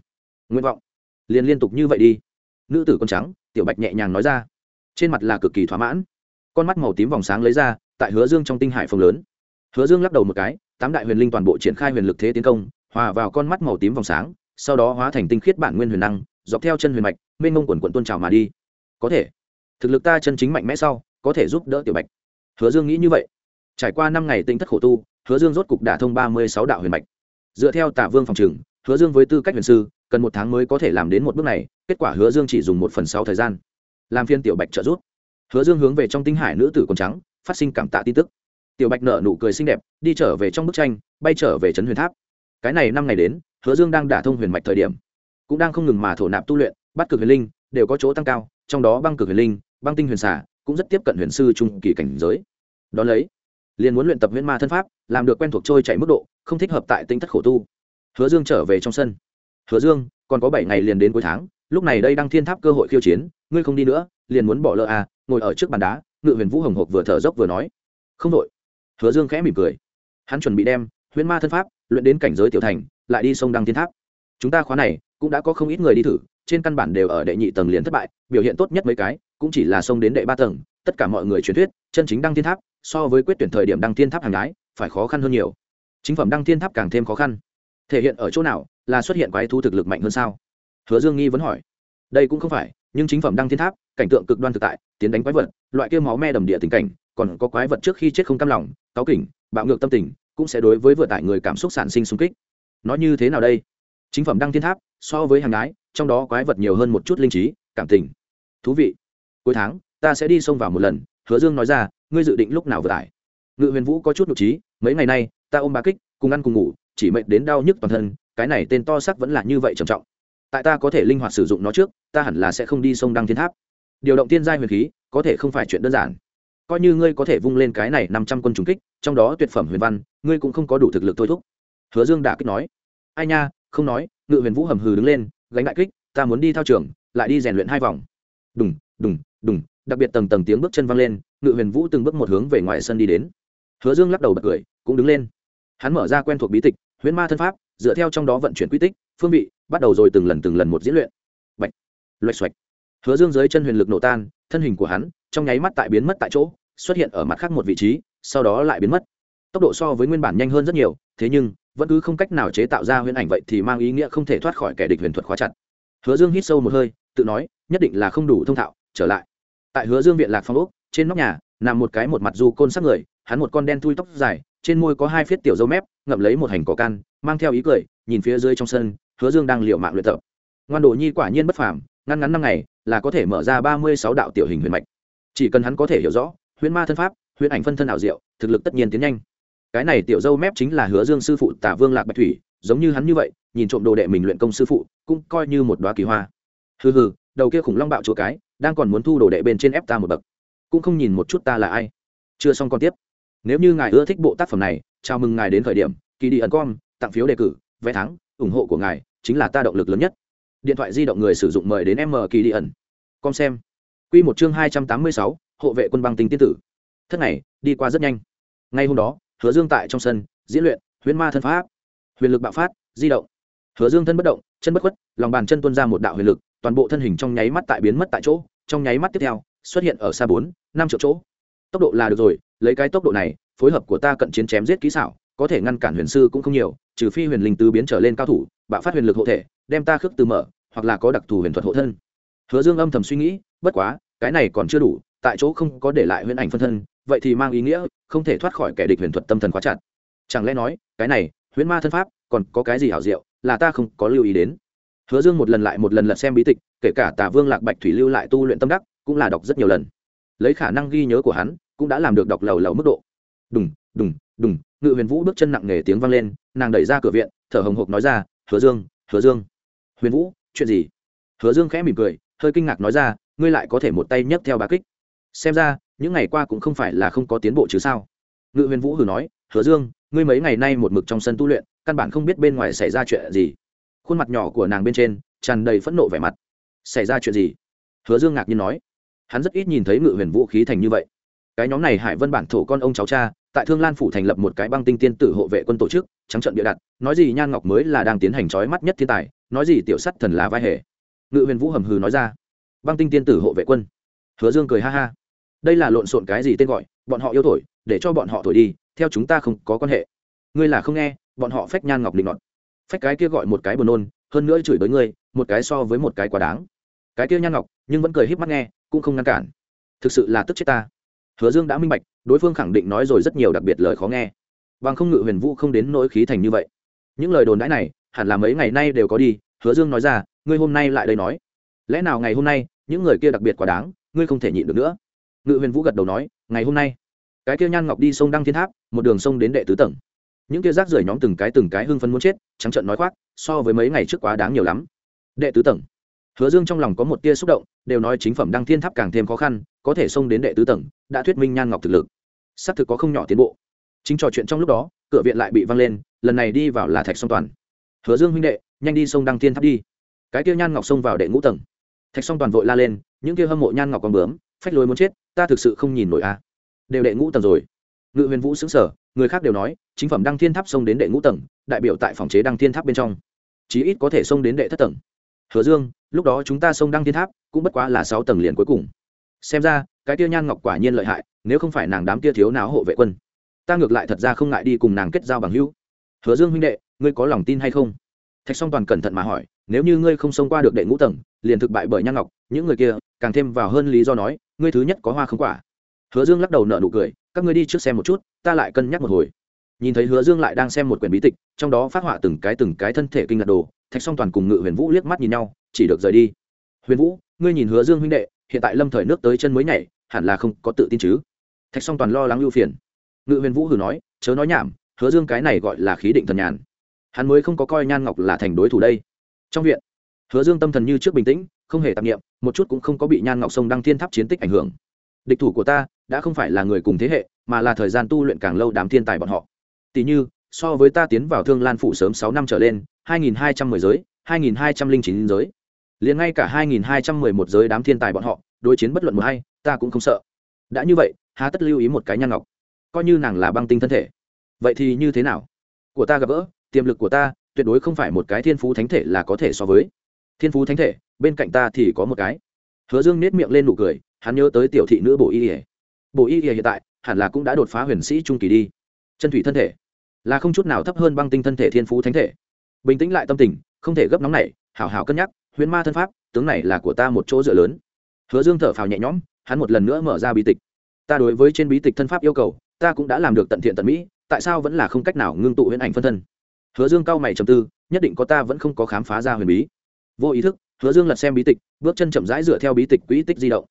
Nguyện vọng? Liền liên tục như vậy đi. Nữ tử con trắng, tiểu bạch nhẹ nhàng nói ra. Trên mặt là cực kỳ thỏa mãn. Con mắt màu tím vòng sáng lấy ra, tại hứa dương trong tinh hải phồng lớn. Hứa dương lắc đầu một cái, tám đại huyền linh toàn bộ triển khai huyền lực thế tiến công, hòa vào con mắt màu tím vòng sáng, sau đó hóa thành tinh khiết bản nguyên huyền năng, dọc theo chân huyền mạch, mênh mông quần quận tôn trào mà đi. Có thể, thực lực ta chân chính mạnh mẽ sau, có thể giúp đỡ tiểu bạch. Hứa dương nghĩ như vậy. Trải qua năm ngày tinh thất khổ tu, hứa dương rốt cục đả thông ba mươi sáu đạo huyền mạch. Dựa theo tả vương phòng trừng hứa dương với tư cách huyền sư, cần một tháng mới có thể làm đến một bước này, kết quả hứa dương chỉ dùng một phần sáu thời gian. Làm phiên tiểu bạch trợ giúp. Hứa dương hướng về trong tinh hải nữ tử quần trắng, phát sinh cảm tạ tin tức. Tiểu bạch nở nụ cười xinh đẹp, đi trở về trong bức tranh, bay trở về trấn huyền tháp. Cái này năm ngày đến, hứa dương đang đả thông huyền mạch thời điểm. Cũng đang không ngừng mà thổ nạp tu luyện, bắt cực huyền linh, đều có chỗ tăng cao, trong đó băng cực huyền linh, băng tinh huyền xả cũng rất tiếp cận huyền sư trung kỳ cảnh giới. Đón lấy, liền muốn luyện tập huyền ma thân pháp, làm được quen thuộc trôi chạy mức độ, không thích hợp tại tinh thất khổ tu hứa dương trở về trong sân. Hứa dương, còn có bảy ngày liền đến cuối tháng, lúc này đây đăng thiên tháp cơ hội khiêu chiến, ngươi không đi nữa, liền muốn bỏ lỡ à ngồi ở trước bàn đá, ngự huyền vũ hồng hộc vừa thở dốc vừa nói. Không đội hứa dương khẽ mỉm cười. Hắn chuẩn bị đem huyễn ma thân pháp luyện đến cảnh giới tiểu thành, lại đi sông đăng thiên tháp. Chúng ta khóa này cũng đã có không ít người đi thử, trên căn bản đều ở đệ nhị tầng liền thất bại, biểu hiện tốt nhất mấy cái, cũng chỉ là sông đến đệ ba tầng, tất cả mọi người truyền thuyết, chân chính đăng thiên tháp, so với quyết tuyển thời điểm đăng thiên tháp hàng gái, phải khó khăn hơn nhiều. Chính phẩm đăng thiên tháp càng thêm khó khăn thể hiện ở chỗ nào là xuất hiện quái thú thực lực mạnh hơn sao? Hứa dương nghi vẫn hỏi. Đây cũng không phải, nhưng chính phẩm đăng thiên tháp, cảnh tượng cực đoan thực tại, tiến đánh quái vật, loại kia máu me đầm địa tình cảnh, còn có quái vật trước khi chết không cam lòng, cáu kỉnh, bạo ngược tâm tình, cũng sẽ đối với vừa tải người cảm xúc sản sinh xung kích. Nó như thế nào đây? Chính phẩm đăng thiên tháp, so với hàng gái trong đó quái vật nhiều hơn một chút linh trí, cảm tình. Thú vị. Cuối tháng, ta sẽ đi xông vào một lần, hứa dương nói ra, ngươi dự định lúc nào vừa tải? Ngự huyền vũ có chút nhục trí, mấy ngày nay, ta ôm ba kích, cùng ăn cùng ngủ chỉ mệt đến đau nhức toàn thân, cái này tên to sắc vẫn là như vậy trầm trọng. Tại ta có thể linh hoạt sử dụng nó trước, ta hẳn là sẽ không đi sông đăng thiên tháp. Điều động tiên giai huyền khí, có thể không phải chuyện đơn giản. Coi như ngươi có thể vung lên cái này năm trăm quân trùng kích, trong đó tuyệt phẩm huyền văn, ngươi cũng không có đủ thực lực thôi thúc. Hứa dương đã kích nói, ai nha, không nói, ngự huyền vũ hầm hừ đứng lên, gánh đại kích, ta muốn đi thao trường, lại đi rèn luyện hai vòng. Đùng đùng đùng, đặc biệt tầng tầng tiếng bước chân văng lên, ngự huyền vũ từng bước một hướng về ngoài sân đi đến. Hứa dương lắc đầu bật cười, cũng đứng lên. Hắn mở ra quen thuộc bí tịch huyễn ma thân pháp dựa theo trong đó vận chuyển quy tích phương vị bắt đầu rồi từng lần từng lần một diễn luyện. Bạch, loạch xoạch. Hứa dương dưới chân huyền lực nổ tan thân hình của hắn trong nháy mắt tại biến mất tại chỗ xuất hiện ở mặt khác một vị trí sau đó lại biến mất. Tốc độ so với nguyên bản nhanh hơn rất nhiều thế nhưng vẫn cứ không cách nào chế tạo ra huyền ảnh vậy thì mang ý nghĩa không thể thoát khỏi kẻ địch huyền thuật khóa chặt. Hứa dương hít sâu một hơi tự nói nhất định là không đủ thông thạo trở lại. Tại hứa dương viện lạc phong ốc trên nóc nhà nằm một cái một mặt du côn sắc người hắn một con đen thui tóc dài trên môi có hai phiết tiểu dâu mép ngậm lấy một hành cỏ can, mang theo ý cười, nhìn phía dưới trong sân, hứa dương đang liệu mạng luyện tập. Ngoan đồ nhi quả nhiên bất phàm, ngăn ngắn năm ngày là có thể mở ra ba mươi sáu đạo tiểu hình huyền mạch. Chỉ cần hắn có thể hiểu rõ, huyền ma thân pháp, huyền ảnh phân thân ảo diệu, thực lực tất nhiên tiến nhanh. Cái này tiểu dâu mép chính là hứa dương sư phụ tả vương lạc bạch thủy, giống như hắn như vậy, nhìn trộm đồ đệ mình luyện công sư phụ, cũng coi như một đoá kỳ hoa. Hừ hừ, đầu kia khủng long bạo chúa cái, đang còn muốn thu đồ đệ bên trên ép ta một bậc. Cũng không nhìn một chút ta là ai. Chưa xong còn tiếp. Nếu như ngài ưa thích bộ tác phẩm này chào mừng ngài đến khởi điểm, kỳ đi ẩn com, tặng phiếu đề cử, vé thắng, ủng hộ của ngài chính là ta động lực lớn nhất. Điện thoại di động người sử dụng mời đến m kỳ đi ẩn. Com xem. Q một chương hai trăm tám mươi sáu, hộ vệ quân băng tinh tiên tử. Thất này đi qua rất nhanh. Ngay hôm đó, hứa dương tại trong sân, diễn luyện, huyễn ma thân pháp. Huyền lực bạo phát, di động. Hứa dương thân bất động, chân bất khuất, lòng bàn chân tuân ra một đạo huyền lực, toàn bộ thân hình trong nháy mắt tại biến mất tại chỗ, trong nháy mắt tiếp theo, xuất hiện ở xa bốn, năm triệu chỗ. Tốc độ là được rồi, lấy cái tốc độ này phối hợp của ta cận chiến chém giết kỹ xảo, có thể ngăn cản huyền sư cũng không nhiều, trừ phi huyền linh tứ biến trở lên cao thủ, bạo phát huyền lực hộ thể, đem ta khước từ mở, hoặc là có đặc thù huyền thuật hộ thân. Hứa dương âm thầm suy nghĩ, bất quá, cái này còn chưa đủ, tại chỗ không có để lại huyền ảnh phân thân, vậy thì mang ý nghĩa, không thể thoát khỏi kẻ địch huyền thuật tâm thần quá chặt. Chẳng lẽ nói, cái này, huyền ma thân pháp, còn có cái gì hảo diệu, là ta không có lưu ý đến? Hứa dương một lần lại một lần lật xem bí tịch, kể cả tà vương lạc bạch thủy lưu lại tu luyện tâm đắc, cũng là đọc rất nhiều lần. Lấy khả năng ghi nhớ của hắn, cũng đã làm được đọc lầu lầu mức độ đùng đùng đùng, ngự huyền vũ bước chân nặng nề tiếng vang lên, nàng đẩy ra cửa viện, thở hồng hộc nói ra, hứa dương hứa dương. Huyền vũ, chuyện gì? Hứa dương khẽ mỉm cười, hơi kinh ngạc nói ra, ngươi lại có thể một tay nhấc theo bá kích. Xem ra, những ngày qua cũng không phải là không có tiến bộ chứ sao? Ngự huyền vũ hử nói, hứa dương, ngươi mấy ngày nay một mực trong sân tu luyện, căn bản không biết bên ngoài xảy ra chuyện gì. Khuôn mặt nhỏ của nàng bên trên, tràn đầy phẫn nộ vẻ mặt. Xảy ra chuyện gì? Hứa dương ngạc nhiên nói. Hắn rất ít nhìn thấy ngự huyền vũ khí thành như vậy. Cái nhóm này hải vân bản thổ con ông cháu cha tại thương lan phủ thành lập một cái băng tinh tiên tử hộ vệ quân tổ chức, trắng trận bịa đặt, nói gì nhan ngọc mới là đang tiến hành trói mắt nhất thiên tài, nói gì tiểu sắt thần là vai hề. Ngự huyền vũ hầm hừ nói ra, băng tinh tiên tử hộ vệ quân. Hứa dương cười ha ha. Đây là lộn xộn cái gì tên gọi, bọn họ yêu thổi, để cho bọn họ thổi đi, theo chúng ta không có quan hệ. Ngươi là không nghe, bọn họ phách nhan ngọc định ngọt phách cái kia gọi một cái buồn nôn, hơn nữa chửi bới ngươi, một cái so với một cái quá đáng. Cái kia nhan ngọc, nhưng vẫn cười híp mắt nghe, cũng không ngăn cản. Thực sự là tức chết ta hứa dương đã minh bạch, đối phương khẳng định nói rồi rất nhiều đặc biệt lời khó nghe. Bằng không ngự huyền vũ không đến nỗi khí thành như vậy. Những lời đồn đãi này, hẳn là mấy ngày nay đều có đi, hứa dương nói ra, ngươi hôm nay lại đây nói. Lẽ nào ngày hôm nay, những người kia đặc biệt quá đáng, ngươi không thể nhịn được nữa? Ngự huyền vũ gật đầu nói, ngày hôm nay. Cái kia nhan ngọc đi sông đăng thiên tháp, một đường sông đến đệ tứ tầng. Những kia rác rưởi nhóm từng cái từng cái hưng phấn muốn chết, trắng trợn nói khoác, so với mấy ngày trước quá đáng nhiều lắm. Đệ tứ tầng hứa dương trong lòng có một tia xúc động, đều nói chính phẩm đăng thiên tháp càng thêm khó khăn, có thể xông đến đệ tứ tầng, đã thuyết minh nhan ngọc thực lực. Xác thực có không nhỏ tiến bộ. Chính trò chuyện trong lúc đó, cửa viện lại bị văng lên, lần này đi vào là thạch song toàn. Hứa dương huynh đệ, nhanh đi sông đăng thiên tháp đi. Cái kia nhan ngọc xông vào đệ ngũ tầng. Thạch song toàn vội la lên, những kia hâm mộ nhan ngọc còn bướm, phách lối muốn chết, ta thực sự không nhìn nổi a. À. đều đệ ngũ tầng rồi. Ngự huyền vũ xứng sở người khác đều nói, chính phẩm đăng thiên tháp xông đến đệ ngũ tầng, đại biểu tại phòng chế đăng thiên tháp bên trong. Chí ít có thể xông đến đệ thất tầng hứa dương, lúc đó chúng ta xông đăng thiên tháp, cũng bất quá là sáu tầng liền cuối cùng. Xem ra, cái tia nhan ngọc quả nhiên lợi hại, nếu không phải nàng đám tia thiếu náo hộ vệ quân. Ta ngược lại thật ra không ngại đi cùng nàng kết giao bằng hữu. Hứa dương huynh đệ, ngươi có lòng tin hay không? Thạch song toàn cẩn thận mà hỏi, nếu như ngươi không xông qua được đệ ngũ tầng, liền thực bại bởi nhan ngọc, những người kia, càng thêm vào hơn lý do nói, ngươi thứ nhất có hoa không quả. Hứa dương lắc đầu nợ nụ cười, các ngươi đi trước xem một chút, ta lại cân nhắc một hồi. Nhìn thấy hứa dương lại đang xem một quyển bí tịch, trong đó phát họa từng cái từng cái thân thể kinh ngạc đồ thạch song toàn cùng ngự huyền vũ liếc mắt nhìn nhau, chỉ được rời đi. Huyền vũ, ngươi nhìn hứa dương huynh đệ, hiện tại lâm thời nước tới chân mới nhảy, hẳn là không có tự tin chứ? Thạch song toàn lo lắng ưu phiền. Ngự huyền vũ hử nói, chớ nói nhảm, hứa dương cái này gọi là khí định thần nhàn. Hắn mới không có coi nhan ngọc là thành đối thủ đây. Trong viện, hứa dương tâm thần như trước bình tĩnh, không hề tạp nghiệm một chút cũng không có bị nhan ngọc sông đăng thiên tháp chiến tích ảnh hưởng. Địch thủ của ta, đã không phải là người cùng thế hệ, mà là thời gian tu luyện càng lâu đám thiên tài bọn họ. Tỷ như, so với ta tiến vào thương lan phủ sớm sáu năm trở lên hai nghìn hai trăm mười giới, hai nghìn hai trăm linh chín giới. Liền ngay cả hai nghìn hai trăm mười một giới đám thiên tài bọn họ, đối chiến bất luận một hay ta cũng không sợ. Đã như vậy, há tất lưu ý một cái nhan ngọc. Coi như nàng là băng tinh thân thể. Vậy thì như thế nào? Của ta gặp gỡ, tiềm lực của ta, tuyệt đối không phải một cái thiên phú thánh thể là có thể so với. Thiên phú thánh thể, bên cạnh ta thì có một cái. Hứa dương nết miệng lên nụ cười, hắn nhớ tới tiểu thị nữ bộ y ỉa bộ y ỉa hiện tại, hẳn là cũng đã đột phá huyền sĩ trung kỳ đi. Chân thủy thân thể, là không chút nào thấp hơn băng tinh thân thể thiên phú thánh thể bình tĩnh lại tâm tình, không thể gấp nóng này, hảo hảo cân nhắc, huyền ma thân pháp, tướng này là của ta một chỗ dựa lớn. Hứa dương thở phào nhẹ nhõm, hắn một lần nữa mở ra bí tịch. Ta đối với trên bí tịch thân pháp yêu cầu, ta cũng đã làm được tận thiện tận mỹ, tại sao vẫn là không cách nào ngưng tụ huyễn ảnh phân thân? Hứa dương cao mày trầm tư, nhất định có ta vẫn không có khám phá ra huyền bí. Vô ý thức, hứa dương lật xem bí tịch, bước chân chậm rãi dựa theo bí tịch quỹ tích di động.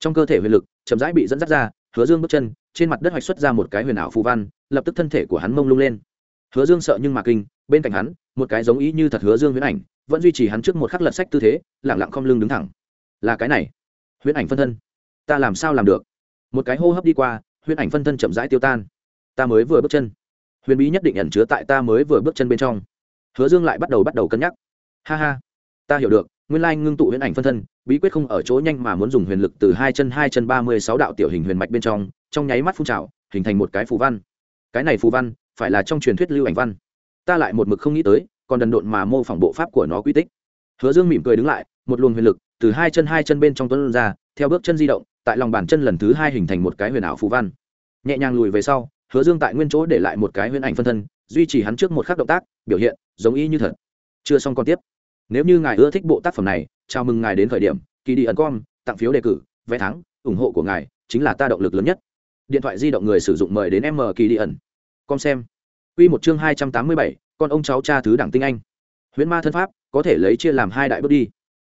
Trong cơ thể huyền lực, chậm rãi bị dẫn dắt ra, hứa dương bước chân, trên mặt đất hoạch xuất ra một cái huyền ảo phù văn, lập tức thân thể của hắn mông lung lên. Hứa dương sợ nhưng mà kinh, bên cạnh hắn một cái giống ý như thật hứa dương huyễn ảnh, vẫn duy trì hắn trước một khắc lật sách tư thế lẳng lặng không lưng đứng thẳng. Là cái này, huyễn ảnh phân thân. Ta làm sao làm được? Một cái hô hấp đi qua, huyễn ảnh phân thân chậm rãi tiêu tan. Ta mới vừa bước chân. Huyền bí nhất định ẩn chứa tại ta mới vừa bước chân bên trong. Hứa dương lại bắt đầu bắt đầu cân nhắc. Ha ha, ta hiểu được, nguyên lai ngưng tụ Huyễn ảnh phân thân, bí quyết không ở chỗ nhanh mà muốn dùng huyền lực từ hai chân hai chân ba mươi sáu đạo tiểu hình huyền mạch bên trong trong nháy mắt phun trào, hình thành một cái phù văn. Cái này phù văn, phải là trong truyền thuyết lưu ảnh văn ta lại một mực không nghĩ tới, còn đần độn mà mô phỏng bộ pháp của nó quy tích. Hứa dương mỉm cười đứng lại, một luồng huyền lực từ hai chân hai chân bên trong tuấn ra, theo bước chân di động, tại lòng bàn chân lần thứ hai hình thành một cái huyền ảo phù văn. Nhẹ nhàng lùi về sau, hứa dương tại nguyên chỗ để lại một cái huyền ảnh phân thân, duy trì hắn trước một khắc động tác, biểu hiện giống y như thật. Chưa xong còn tiếp. Nếu như ngài ưa thích bộ tác phẩm này, chào mừng ngài đến khởi điểm kỳ đi ẩn com, tặng phiếu đề cử, vé thắng, ủng hộ của ngài chính là ta động lực lớn nhất. Điện thoại di động người sử dụng mời đến m kỳ đi ẩn. Com xem. Quy một chương hai trăm tám mươi bảy, con ông cháu cha thứ đẳng tinh anh. Huyễn ma thân pháp, có thể lấy chia làm hai đại bước đi.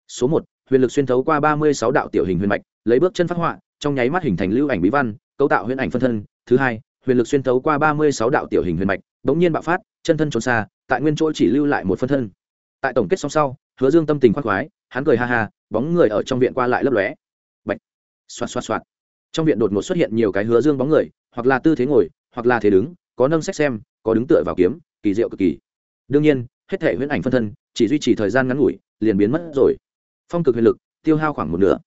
Số một, huyền lực xuyên thấu qua ba mươi sáu đạo tiểu hình huyền mạch, lấy bước chân phát họa, trong nháy mắt hình thành lưu ảnh bí văn, cấu tạo huyền ảnh phân thân. Thứ hai, huyền lực xuyên thấu qua ba mươi sáu đạo tiểu hình huyền mạch, bỗng nhiên bạo phát, chân thân trốn xa, tại nguyên chỗ chỉ lưu lại một phân thân. Tại tổng kết xong sau, hứa dương tâm tình khoái khoái, hắn cười ha ha, bóng người ở trong viện qua lại lấp lóe. Bạch, xoạt xoạt xoạt. Trong viện đột ngột xuất hiện nhiều cái hứa dương bóng người, hoặc là tư thế ngồi, hoặc là thế đứng, có nâng sách xem có đứng tựa vào kiếm, kỳ diệu cực kỳ. Đương nhiên, hết thể huyễn ảnh phân thân, chỉ duy trì thời gian ngắn ngủi, liền biến mất rồi. Phong cực huyền lực, tiêu hao khoảng một nửa.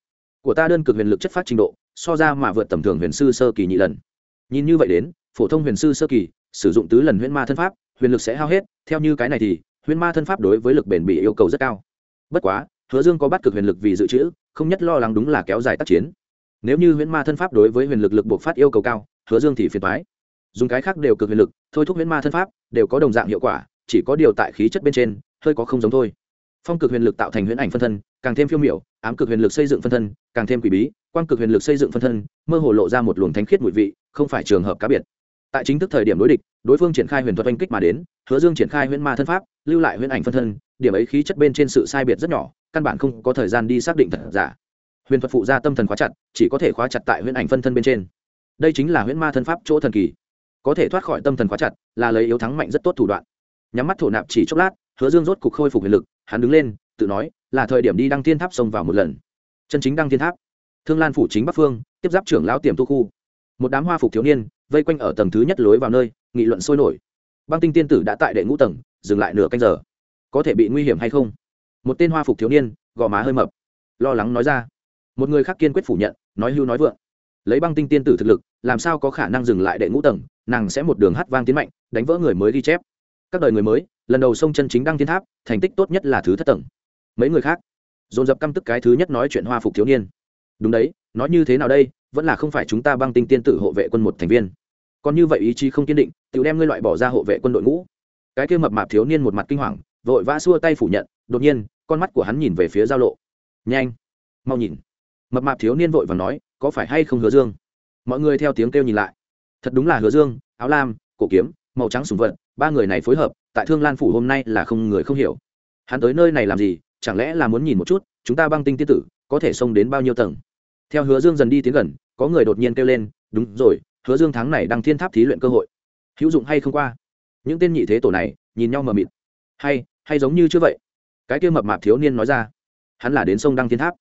Của ta đơn cực huyền lực chất phát trình độ, so ra mà vượt tầm thường huyền sư sơ kỳ nhị lần. Nhìn như vậy đến, phổ thông huyền sư sơ kỳ, sử dụng tứ lần huyễn ma thân pháp, huyền lực sẽ hao hết. Theo như cái này thì, huyễn ma thân pháp đối với lực bền bị yêu cầu rất cao. Bất quá, hứa dương có bắt cực huyền lực vì dự trữ, không nhất lo lắng đúng là kéo dài tác chiến. Nếu như huyễn ma thân pháp đối với huyền lực lực buộc phát yêu cầu cao, hứa dương thì phiền thoái dùng cái khác đều cực huyền lực, thôi thúc huyễn ma thân pháp, đều có đồng dạng hiệu quả, chỉ có điều tại khí chất bên trên, hơi có không giống thôi. Phong cực huyền lực tạo thành huyễn ảnh phân thân, càng thêm phiêu miểu, ám cực huyền lực xây dựng phân thân, càng thêm quỷ bí quan cực huyền lực xây dựng phân thân, mơ hồ lộ ra một luồng thánh khiết mùi vị, không phải trường hợp cá biệt. Tại chính thức thời điểm đối địch, đối phương triển khai huyền thuật oanh kích mà đến, hứa dương triển khai huyễn ma thân pháp, lưu lại huyễn ảnh phân thân, điểm ấy khí chất bên trên sự sai biệt rất nhỏ, căn bản không có thời gian đi xác định thật giả. Huyền thuật phụ ra tâm thần khóa chặt, chỉ có thể khóa chặt tại huyễn ảnh phân thân bên trên. Đây chính là huyễn ma thân pháp chỗ thần kỳ có thể thoát khỏi tâm thần quá chặt, là lấy yếu thắng mạnh rất tốt thủ đoạn. Nhắm mắt thổ nạp chỉ chốc lát, hứa dương rốt cục khôi phục huyền lực, hắn đứng lên, tự nói, là thời điểm đi đăng thiên tháp xông vào một lần. Chân chính đăng thiên tháp. Thương lan phủ chính bắc phương, tiếp giáp trưởng lão tiềm tu khu. Một đám hoa phục thiếu niên, vây quanh ở tầng thứ nhất lối vào nơi, nghị luận sôi nổi. Băng tinh tiên tử đã tại đệ ngũ tầng, dừng lại nửa canh giờ. Có thể bị nguy hiểm hay không? Một tên hoa phục thiếu niên, gò má hơi mập, lo lắng nói ra. Một người khác kiên quyết phủ nhận, nói hưu nói vượng. Lấy băng tinh tiên tử thực lực làm sao có khả năng dừng lại đệ ngũ tầng, nàng sẽ một đường hát vang tiến mạnh, đánh vỡ người mới ghi chép. Các đời người mới, lần đầu sông chân chính đăng thiên tháp, thành tích tốt nhất là thứ thất tầng. Mấy người khác, dồn dập căm tức cái thứ nhất nói chuyện hoa phục thiếu niên. Đúng đấy, nói như thế nào đây, vẫn là không phải chúng ta băng tinh tiên tử hộ vệ quân một thành viên. Còn như vậy ý chí không kiên định tự đem ngươi loại bỏ ra hộ vệ quân đội ngũ. Cái kia mập mạp thiếu niên một mặt kinh hoàng, vội vã xua tay phủ nhận, đột nhiên, con mắt của hắn nhìn về phía giao lộ. Nhanh, mau nhìn. Mập mạp thiếu niên vội và nói, có phải hay không hứa dương? Mọi người theo tiếng kêu nhìn lại. Thật đúng là hứa dương, áo lam, cổ kiếm, màu trắng sùng vận ba người này phối hợp, tại thương lan phủ hôm nay là không người không hiểu. Hắn tới nơi này làm gì, chẳng lẽ là muốn nhìn một chút, chúng ta băng tinh tiên tử, có thể xông đến bao nhiêu tầng? Theo hứa dương dần đi tiến gần, có người đột nhiên kêu lên, đúng rồi, hứa dương tháng này đang thiên tháp thí luyện cơ hội. Hữu dụng hay không qua? Những tên nhị thế tổ này, nhìn nhau mờ mịt. Hay hay giống như chưa vậy? Cái kia mập mạp thiếu niên nói ra. Hắn là đến sông đăng thiên tháp.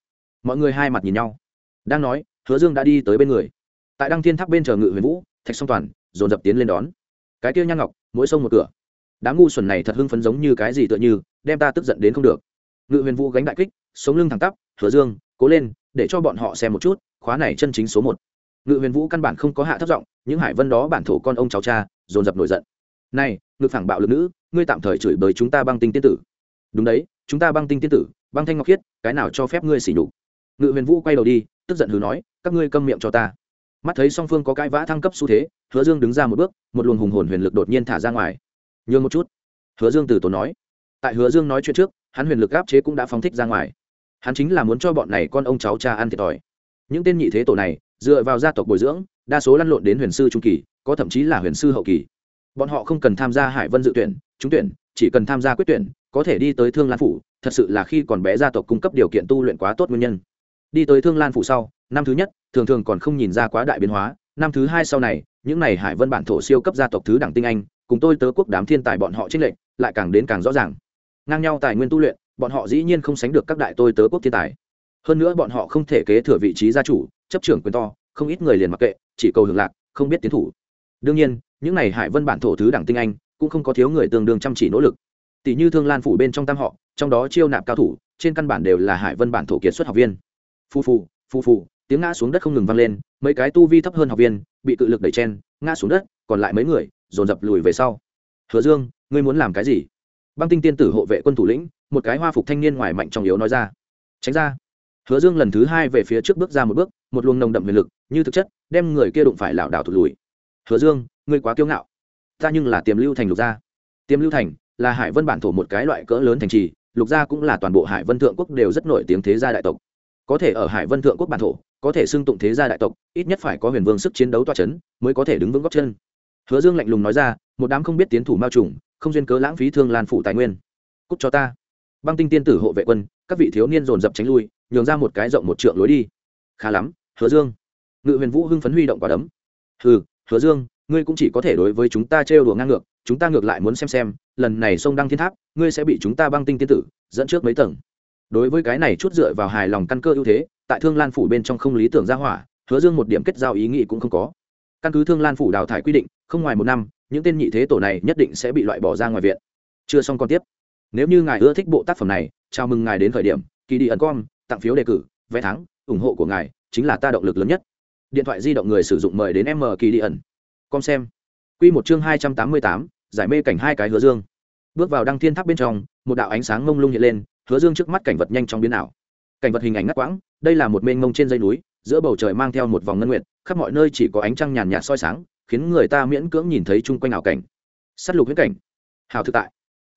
Mọi người hai mặt nhìn nhau. Đang nói, hứa dương đã đi tới bên người tại đăng thiên tháp bên chờ ngự huyền vũ, thạch song toàn, dồn dập tiến lên đón. Cái kia nhan ngọc, mỗi sông một cửa. Đám ngu xuẩn này thật hưng phấn giống như cái gì tựa như, đem ta tức giận đến không được. Ngự huyền vũ gánh đại kích, sống lưng thẳng tắp, hứa dương, cố lên, để cho bọn họ xem một chút, khóa này chân chính số một. Ngự huyền vũ căn bản không có hạ thấp giọng, những hải vân đó bản thổ con ông cháu cha, dồn dập nổi giận. Này, ngự phẳng bạo lực nữ, ngươi tạm thời chửi bới chúng ta băng tinh tiên tử. Đúng đấy, chúng ta băng tinh tiên tử, băng thanh ngọc khiết, cái nào cho phép ngươi xỉ nhục? Ngự huyền vũ quay đầu đi, tức giận hứ nói, các ngươi câm miệng cho ta mắt thấy song phương có cãi vã thăng cấp xu thế, hứa dương đứng ra một bước, một luồng hùng hồn huyền lực đột nhiên thả ra ngoài. Nhường một chút, hứa dương từ tốn nói. Tại hứa dương nói chuyện trước, hắn huyền lực áp chế cũng đã phóng thích ra ngoài. Hắn chính là muốn cho bọn này con ông cháu cha ăn thiệt thòi. Những tên nhị thế tổ này, dựa vào gia tộc bồi dưỡng, đa số lăn lộn đến huyền sư trung kỳ, có thậm chí là huyền sư hậu kỳ. Bọn họ không cần tham gia hải vân dự tuyển, trúng tuyển, chỉ cần tham gia quyết tuyển, có thể đi tới thương lan phủ, thật sự là khi còn bé gia tộc cung cấp điều kiện tu luyện quá tốt nguyên nhân. Đi tới thương lan phủ sau năm thứ nhất, thường thường còn không nhìn ra quá đại biến hóa. Năm thứ hai sau này, những n à y hải vân bản thổ siêu cấp gia tộc thứ đẳng tinh anh, cùng tôi tớ quốc đám thiên tài bọn họ trích lệnh lại càng đến càng rõ ràng. Ngang nhau tài nguyên tu luyện, bọn họ dĩ nhiên không sánh được các đại tôi tớ quốc thiên tài. Hơn nữa bọn họ không thể kế thừa vị trí gia chủ, chấp trưởng quyền to, không ít người liền mặc kệ, chỉ cầu hưởng lạc, không biết tiến thủ. Đương nhiên, những n à y hải vân bản thổ thứ đẳng tinh anh, cũng không có thiếu người tương đương chăm chỉ nỗ lực. Tỷ như thương lan phủ bên trong tam họ, trong đó chiêu nạp cao thủ, trên căn bản đều là hải vân bản thổ kiệt xuất học viên. Phu phù phu phù tiếng ngã xuống đất không ngừng vang lên, mấy cái tu vi thấp hơn học viên bị cự lực đẩy chen, ngã xuống đất, còn lại mấy người dồn dập lùi về sau. Hứa dương, ngươi muốn làm cái gì? Băng tinh tiên tử hộ vệ quân thủ lĩnh, một cái hoa phục thanh niên ngoài mạnh trong yếu nói ra. Tránh ra. Hứa dương lần thứ hai về phía trước bước ra một bước, một luồng nồng đậm huyền lực, như thực chất, đem người kia đụng phải lảo đảo thụt lùi. Hứa dương, ngươi quá kiêu ngạo. Ta nhưng là tiềm lưu thành lục gia. Tiềm lưu thành là hải vân bản thổ một cái loại cỡ lớn thành trì, lục gia cũng là toàn bộ hải vân thượng quốc đều rất nổi tiếng thế gia đại tộc có thể ở hải vân thượng quốc bản thổ, có thể xưng tụng thế gia đại tộc, ít nhất phải có huyền vương sức chiến đấu toa c h ấ n mới có thể đứng vững góc chân. Hứa dương lạnh lùng nói ra, một đám không biết tiến thủ mao trùng, không duyên cớ lãng phí thương lan phủ tài nguyên. Cúc cho ta. Băng tinh tiên tử hộ vệ quân, các vị thiếu niên dồn dập tránh lui, nhường ra một cái rộng một trượng lối đi. Khá lắm, hứa dương. Ngự huyền vũ hưng phấn huy động quả đấm. Ừ hứa dương, ngươi cũng chỉ có thể đối với chúng ta trêu đùa ngang ngược, chúng ta ngược lại muốn xem xem, lần này sông đăng thiên tháp, ngươi sẽ bị chúng ta băng tinh tiên tử dẫn trước mấy tầng đối với cái này chút dựa vào hài lòng căn cơ ưu thế, tại thương lan phủ bên trong không lý tưởng ra hỏa, hứa dương một điểm kết giao ý nghĩ cũng không có. Căn cứ thương lan phủ đào thải quy định, không ngoài một năm, những tên nhị thế tổ này nhất định sẽ bị loại bỏ ra ngoài viện. Chưa xong còn tiếp. Nếu như ngài ưa thích bộ tác phẩm này, chào mừng ngài đến khởi điểm kỳ đi ẩn com, tặng phiếu đề cử, vé thắng, ủng hộ của ngài chính là ta động lực lớn nhất. Điện thoại di động người sử dụng mời đến m kỳ đi ẩn. Com xem. Quy một chương hai trăm tám mươi tám, giải mê cảnh hai cái hứa dương. Bước vào đăng thiên tháp bên trong, một đạo ánh sáng mông lung hiện lên hứa dương trước mắt cảnh vật nhanh chóng biến ảo. Cảnh vật hình ảnh ngắt quãng, đây là một mênh mông trên dây núi, giữa bầu trời mang theo một vòng ngân nguyện khắp mọi nơi chỉ có ánh trăng nhàn nhạt soi sáng, khiến người ta miễn cưỡng nhìn thấy chung quanh ảo cảnh. Sắt lục huyết cảnh. Hào thực tại.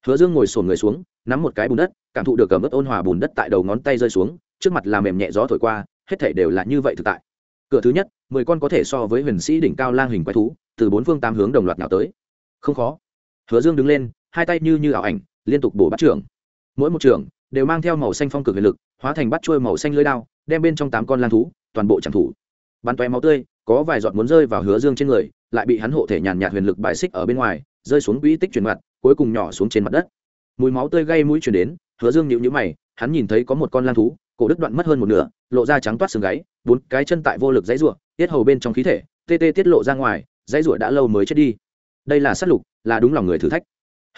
Hứa dương ngồi sổn người xuống, nắm một cái bùn đất, cảm thụ được cầm ướt ôn hòa bùn đất tại đầu ngón tay rơi xuống, trước mặt là mềm nhẹ gió thổi qua, hết thể đều là như vậy thực tại. Cửa thứ nhất, mười con có thể so với huyền sĩ đỉnh cao lang hình quái thú, từ bốn phương tám hướng đồng loạt nào tới. Không khó. Hứa dương đứng lên, hai tay như như ảo ảnh, liên tục bổ bắt trưởng. Mỗi một trưởng đều mang theo màu xanh phong cực huyền lực hóa thành bắt chuôi màu xanh lưới đao đem bên trong tám con lang thú toàn bộ chẳng thủ. Bắn toe máu tươi có vài giọt muốn rơi vào hứa dương trên người lại bị hắn hộ thể nhàn nhạt huyền lực bài xích ở bên ngoài rơi xuống quỹ tích chuyển mặt cuối cùng nhỏ xuống trên mặt đất. Mùi máu tươi gây mũi chuyển đến hứa dương nhịu nhữ mày hắn nhìn thấy có một con lang thú cổ đứt đoạn mất hơn một nửa lộ ra trắng toát xương gáy bốn cái chân tại vô lực dãy rụa, tiết hầu bên trong khí thể tê tê tiết lộ ra ngoài dãy rụa đã lâu mới chết đi. Đây là sát lục là đúng lòng người thử thách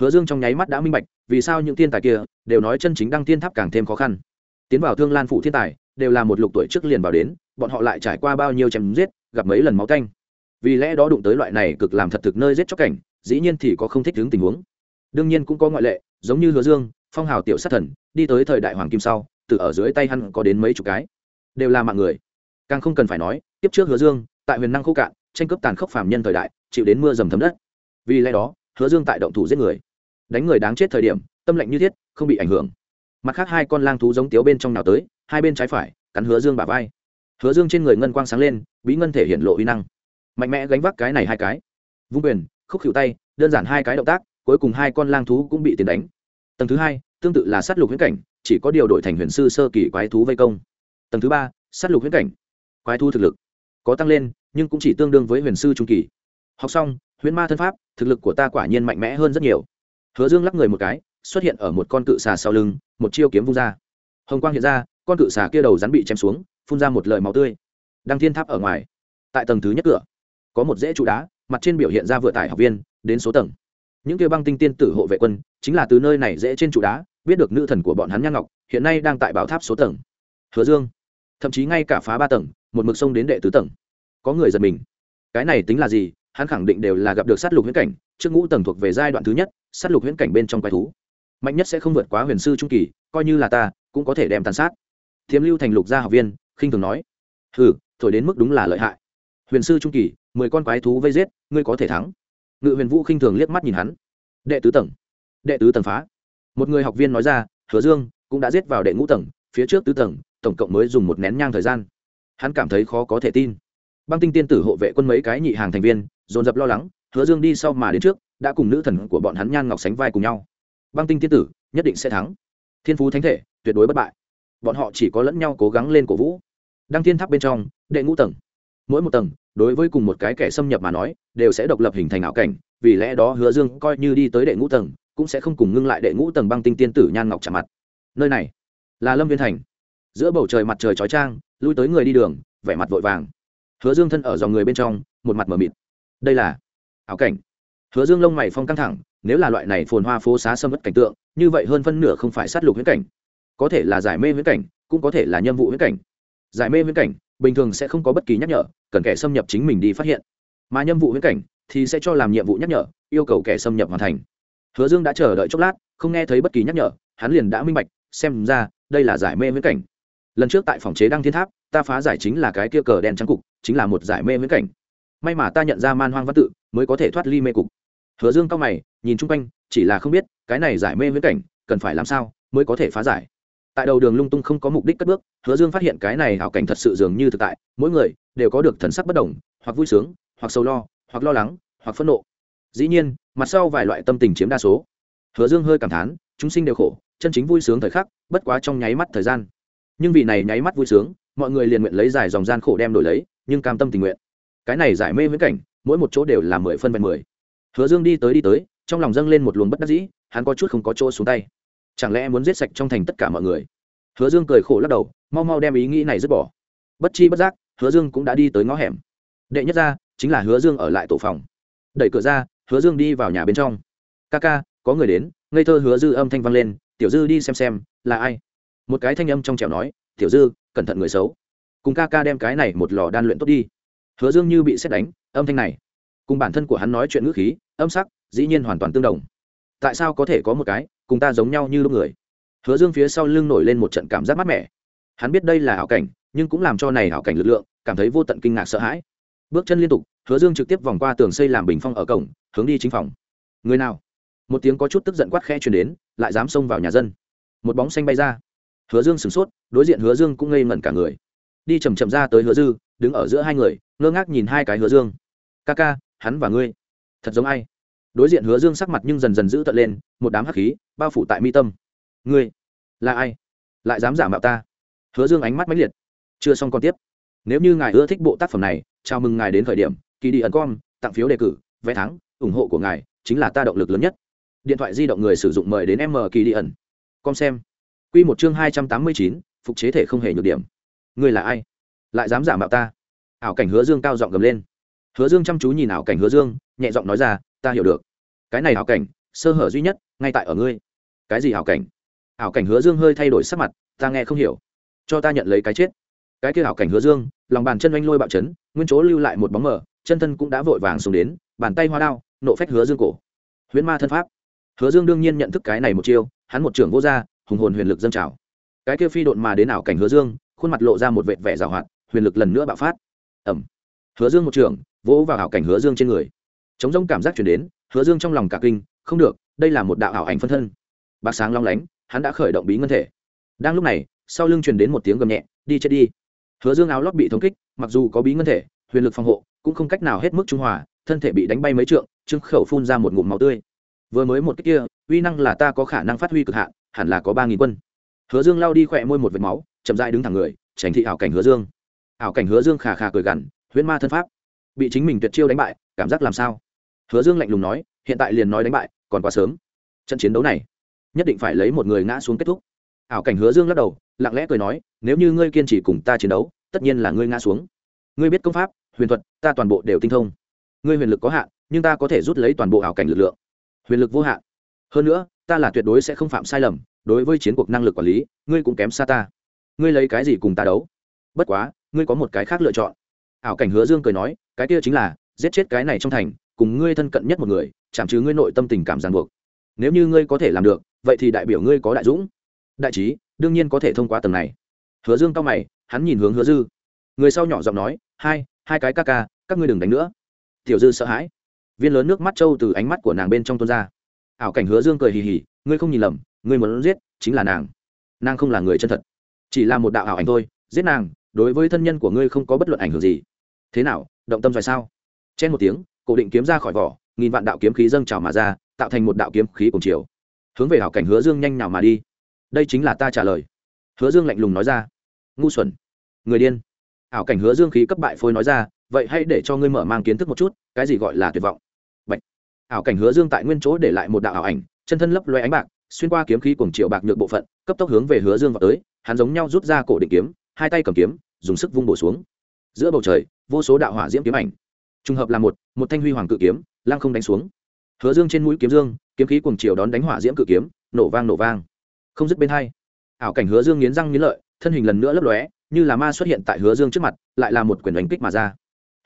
hứa dương trong nháy mắt đã minh bạch, vì sao những thiên tài kia đều nói chân chính đăng thiên tháp càng thêm khó khăn. Tiến vào thương lan phủ thiên tài, đều là một lục tuổi trước liền vào đến, bọn họ lại trải qua bao nhiêu chém giết, gặp mấy lần máu tanh. Vì lẽ đó đụng tới loại này cực làm thật thực nơi giết chóc cảnh, dĩ nhiên thì có không thích hướng tình huống. Đương nhiên cũng có ngoại lệ, giống như hứa dương, phong hào tiểu sát thần, đi tới thời đại hoàng kim sau, từ ở dưới tay hắn có đến mấy chục cái, đều là mạng người. Càng không cần phải nói, tiếp trước hứa dương, tại huyền năng khô cạn, tranh cướp tàn khốc phàm nhân thời đại, chịu đến mưa dầm thấm đất. Vì lẽ đó, hứa dương tại động thủ giết người đánh người đáng chết thời điểm, tâm lệnh như thiết, không bị ảnh hưởng. Mặt khác hai con lang thú giống tiếu bên trong nào tới, hai bên trái phải, cắn hứa dương bả vai. Hứa dương trên người ngân quang sáng lên, bí ngân thể hiện lộ uy năng. Mạnh mẽ gánh vác cái này hai cái. Vung quyền, khúc hiệu tay, đơn giản hai cái động tác, cuối cùng hai con lang thú cũng bị tiền đánh. Tầng thứ hai, tương tự là sát lục huyễn cảnh, chỉ có điều đổi thành huyền sư sơ kỳ quái thú vây công. Tầng thứ ba, sát lục huyễn cảnh. Quái thú thực lực có tăng lên, nhưng cũng chỉ tương đương với huyền sư trung kỳ. Học xong, huyễn ma thân pháp, thực lực của ta quả nhiên mạnh mẽ hơn rất nhiều hứa dương lắc người một cái, xuất hiện ở một con cự xà sau lưng, một chiêu kiếm vung ra. Hồng quang hiện ra, con cự xà kia đầu rắn bị chém xuống, phun ra một lời máu tươi. Đăng thiên tháp ở ngoài, tại tầng thứ nhất cửa, có một dãy trụ đá, mặt trên biểu hiện ra vừa tải học viên, đến số tầng. Những kia băng tinh tiên tử hộ vệ quân, chính là từ nơi này dễ trên trụ đá, biết được nữ thần của bọn hắn nhan ngọc, hiện nay đang tại bảo tháp số tầng. Hứa dương, thậm chí ngay cả phá ba tầng, một mực sông đến đệ tứ tầng. Có người giật mình. Cái này tính là gì? Hắn khẳng định đều là gặp được sát lục huyễn cảnh, trước ngũ tầng thuộc về giai đoạn thứ nhất sát lục huyễn cảnh bên trong quái thú. Mạnh nhất sẽ không vượt quá huyền sư trung kỳ, coi như là ta, cũng có thể đem tàn sát. Thiếm lưu thành lục gia học viên, khinh thường nói. Ừ thổi đến mức đúng là lợi hại. Huyền sư trung kỳ, mười con quái thú vây giết, ngươi có thể thắng. Ngự huyền vũ khinh thường liếc mắt nhìn hắn. Đệ tứ tầng. Đệ tứ tầng phá. Một người học viên nói ra, hứa dương, cũng đã giết vào đệ ngũ tầng, phía trước tứ tầng, tổng cộng mới dùng một nén nhang thời gian. Hắn cảm thấy khó có thể tin. Băng tinh tiên tử hộ vệ quân mấy cái nhị hàng thành viên, dồn dập lo lắng, hứa dương đi sau mà đến trước đã cùng nữ thần của bọn hắn nhan ngọc sánh vai cùng nhau. Băng tinh tiên tử nhất định sẽ thắng. Thiên phú thánh thể tuyệt đối bất bại. Bọn họ chỉ có lẫn nhau cố gắng lên cổ vũ. Đăng thiên tháp bên trong, đệ ngũ tầng. Mỗi một tầng, đối với cùng một cái kẻ xâm nhập mà nói, đều sẽ độc lập hình thành ảo cảnh, vì lẽ đó hứa dương coi như đi tới đệ ngũ tầng, cũng sẽ không cùng ngưng lại đệ ngũ tầng băng tinh tiên tử nhan ngọc chạm mặt. Nơi này là lâm viên thành. Giữa bầu trời mặt trời chói trang lui tới người đi đường, vẻ mặt vội vàng. Hứa dương thân ở dòng người bên trong, một mặt mờ mịt. Đây là ảo cảnh hứa dương lông mày phong căng thẳng, nếu là loại này phồn hoa phố xá sâm mất cảnh tượng, như vậy hơn phân nửa không phải sát lục huyễn cảnh. Có thể là giải mê huyễn cảnh, cũng có thể là nhiệm vụ huyễn cảnh. Giải mê huyễn cảnh, bình thường sẽ không có bất kỳ nhắc nhở, cần kẻ xâm nhập chính mình đi phát hiện. Mà nhiệm vụ huyễn cảnh thì sẽ cho làm nhiệm vụ nhắc nhở, yêu cầu kẻ xâm nhập hoàn thành. Hứa dương đã chờ đợi chốc lát, không nghe thấy bất kỳ nhắc nhở, hắn liền đã minh bạch, xem ra, đây là giải mê huyễn cảnh. Lần trước tại phòng chế đăng thiên tháp, ta phá giải chính là cái kia cờ đen trắng cục, chính là một giải mê huyễn cảnh. May mà ta nhận ra man hoang văn tự, mới có thể thoát ly mê cục hứa dương cao mày, nhìn chung quanh, chỉ là không biết, cái này giải mê huyễn cảnh, cần phải làm sao mới có thể phá giải. Tại đầu đường lung tung không có mục đích cất bước, hứa dương phát hiện cái này hảo cảnh thật sự dường như thực tại, mỗi người đều có được thần sắc bất đồng, hoặc vui sướng, hoặc sâu lo, hoặc lo lắng, hoặc phẫn nộ. Dĩ nhiên, mặt sau vài loại tâm tình chiếm đa số. Hứa dương hơi cảm thán, chúng sinh đều khổ, chân chính vui sướng thời khắc, bất quá trong nháy mắt thời gian. Nhưng vì này nháy mắt vui sướng, mọi người liền nguyện lấy giải dòng gian khổ đem đổi lấy, nhưng cam tâm tình nguyện. Cái này giải mê viễn cảnh, mỗi một chỗ đều là mười phân vẹn mười hứa dương đi tới đi tới, trong lòng dâng lên một luồng bất đắc dĩ, hắn có chút không có chỗ xuống tay. Chẳng lẽ muốn giết sạch trong thành tất cả mọi người? Hứa dương cười khổ lắc đầu, mau mau đem ý nghĩ này dứt bỏ. Bất chi bất giác, hứa dương cũng đã đi tới ngõ hẻm. Đệ nhất ra, chính là hứa dương ở lại tổ phòng. Đẩy cửa ra, hứa dương đi vào nhà bên trong. Ca ca, có người đến. Ngây thơ hứa dư âm thanh vang lên, tiểu dư đi xem xem, là ai? Một cái thanh âm trong trẻo nói, tiểu dư, cẩn thận người xấu. Cùng ca ca đem cái này một lò đan luyện tốt đi. Hứa dương như bị xét đánh, âm thanh này cùng bản thân của hắn nói chuyện ngữ khí, âm sắc, dĩ nhiên hoàn toàn tương đồng. Tại sao có thể có một cái, cùng ta giống nhau như lúc người? Hứa dương phía sau lưng nổi lên một trận cảm giác mát mẻ. Hắn biết đây là hảo cảnh, nhưng cũng làm cho này hảo cảnh lực lượng, cảm thấy vô tận kinh ngạc sợ hãi. Bước chân liên tục, hứa dương trực tiếp vòng qua tường xây làm bình phong ở cổng, hướng đi chính phòng. Người nào? Một tiếng có chút tức giận quát khe truyền đến, lại dám xông vào nhà dân. Một bóng xanh bay ra. Hứa dương sửng sốt, đối diện hứa dương cũng ngây ngẩn cả người. Đi chầm chậm ra tới hứa dư, đứng ở giữa hai người, ngơ ngác nhìn hai cái hứa dương. Ca ca hắn và ngươi. Thật giống ai? Đối diện hứa dương sắc mặt nhưng dần dần giữ tận lên, một đám hắc khí bao phủ tại mi tâm. Ngươi là ai? Lại dám giả mạo ta? Hứa dương ánh mắt mãnh liệt. Chưa xong còn tiếp. Nếu như ngài ưa thích bộ tác phẩm này, chào mừng ngài đến khởi điểm. Kỳ đi ẩn com tặng phiếu đề cử, vé thắng, ủng hộ của ngài chính là ta động lực lớn nhất. Điện thoại di động người sử dụng mời đến m kỳ đi ẩn com xem. Q một chương hai trăm tám mươi chín, phục chế thể không hề nhược điểm. Ngươi là ai? Lại dám giả mạo ta? Ảo cảnh hứa dương cao giọng gầm lên hứa dương chăm chú nhìn ảo cảnh hứa dương, nhẹ giọng nói ra, ta hiểu được. Cái này ảo cảnh, sơ hở duy nhất, ngay tại ở ngươi. Cái gì ảo cảnh? Ảo cảnh hứa dương hơi thay đổi sắc mặt, ta nghe không hiểu. Cho ta nhận lấy cái chết. Cái kia ảo cảnh hứa dương, lòng bàn chân oanh lôi bạo chấn, nguyên chỗ lưu lại một bóng mờ, chân thân cũng đã vội vàng xuống đến, bàn tay hoa đao, nộ phách hứa dương cổ. Huyễn ma thân pháp. Hứa dương đương nhiên nhận thức cái này một chiêu, hắn một trưởng vô gia, hùng hồn huyền lực dâng trào. Cái kia phi độn mà đến ảo cảnh hứa dương, khuôn mặt lộ ra một vệt vẻ rào hoạt, huyền lực lần nữa bạo phát. Ẩm. Hứa dương một trường vỗ vào ảo cảnh hứa dương trên người. Chống rông cảm giác chuyển đến, hứa dương trong lòng cả kinh, không được, đây là một đạo ảo ảnh phân thân. Bạc sáng long lánh, hắn đã khởi động bí ngân thể. Đang lúc này, sau lưng truyền đến một tiếng gầm nhẹ, đi chết đi. Hứa dương áo lót bị thống kích, mặc dù có bí ngân thể, huyền lực phòng hộ, cũng không cách nào hết mức trung hòa, thân thể bị đánh bay mấy trượng trưng khẩu phun ra một ngụm máu tươi. Vừa mới một cách kia, uy năng là ta có khả năng phát huy cực hạn, hẳn là có ba nghìn quân. Hứa dương lao đi khỏe môi một vệt máu, chậm dại đứng thẳng người, tránh thị ảo cảnh hứa dương. Ảo cảnh hứa dương khà khà cười gằn, huyễn ma thân pháp bị chính mình tuyệt chiêu đánh bại, cảm giác làm sao? Hứa dương lạnh lùng nói, hiện tại liền nói đánh bại, còn quá sớm. Trận chiến đấu này, nhất định phải lấy một người ngã xuống kết thúc. Ảo cảnh hứa dương lắc đầu, lặng lẽ cười nói, nếu như ngươi kiên trì cùng ta chiến đấu, tất nhiên là ngươi ngã xuống. Ngươi biết công pháp, huyền thuật, ta toàn bộ đều tinh thông. Ngươi huyền lực có hạn, nhưng ta có thể rút lấy toàn bộ ảo cảnh lực lượng. Huyền lực vô hạn. Hơn nữa, ta là tuyệt đối sẽ không phạm sai lầm, đối với chiến cuộc năng lực quản lý, ngươi cũng kém xa ta. Ngươi lấy cái gì cùng ta đấu? Bất quá, ngươi có một cái khác lựa chọn ảo cảnh hứa dương cười nói, cái kia chính là, giết chết cái này trong thành, cùng ngươi thân cận nhất một người, chạm chứ ngươi nội tâm tình cảm ràng buộc. Nếu như ngươi có thể làm được, vậy thì đại biểu ngươi có đại dũng. Đại trí, đương nhiên có thể thông qua tầng này. Hứa dương cao mày, hắn nhìn hướng hứa dư. Người sau nhỏ giọng nói, hai hai cái ca ca, các ngươi đừng đánh nữa. Tiểu dư sợ hãi. Viên lớn nước mắt trâu từ ánh mắt của nàng bên trong tuôn ra. Ảo cảnh hứa dương cười hì hì, ngươi không nhìn lầm, ngươi muốn giết chính là nàng. Nàng không là người chân thật. Chỉ là một đạo ảo ảnh thôi, giết nàng, đối với thân nhân của ngươi không có bất luận ảnh hưởng gì thế nào, động tâm rồi sao? Chen một tiếng, cổ định kiếm ra khỏi vỏ, nghìn vạn đạo kiếm khí dâng trào mà ra, tạo thành một đạo kiếm khí cùng chiều. Hướng về hảo cảnh hứa dương nhanh nào mà đi. Đây chính là ta trả lời. Hứa dương lạnh lùng nói ra. Ngu xuẩn. Người điên. Ảo cảnh hứa dương khí cấp bại phôi nói ra, vậy hãy để cho ngươi mở mang kiến thức một chút, cái gì gọi là tuyệt vọng? Bạch. ảo cảnh hứa dương tại nguyên chỗ để lại một đạo ảo ảnh, chân thân lấp loe ánh bạc, xuyên qua kiếm khí cùng triệu bạc nhược bộ phận, cấp tốc hướng về hứa dương vào tới, hắn giống nhau rút ra cổ định kiếm, hai tay cầm kiếm, dùng sức vung bổ xuống giữa bầu trời, vô số đạo hỏa diễm kiếm ảnh. Trùng hợp là một một thanh huy hoàng cự kiếm, lăng không đánh xuống. Hứa dương trên mũi kiếm dương, kiếm khí cùng chiều đón đánh hỏa diễm cự kiếm, nổ vang nổ vang. Không dứt bên hai, ảo cảnh hứa dương nghiến răng nghiến lợi, thân hình lần nữa lấp lóe, như là ma xuất hiện tại hứa dương trước mặt, lại là một quyền đánh kích mà ra.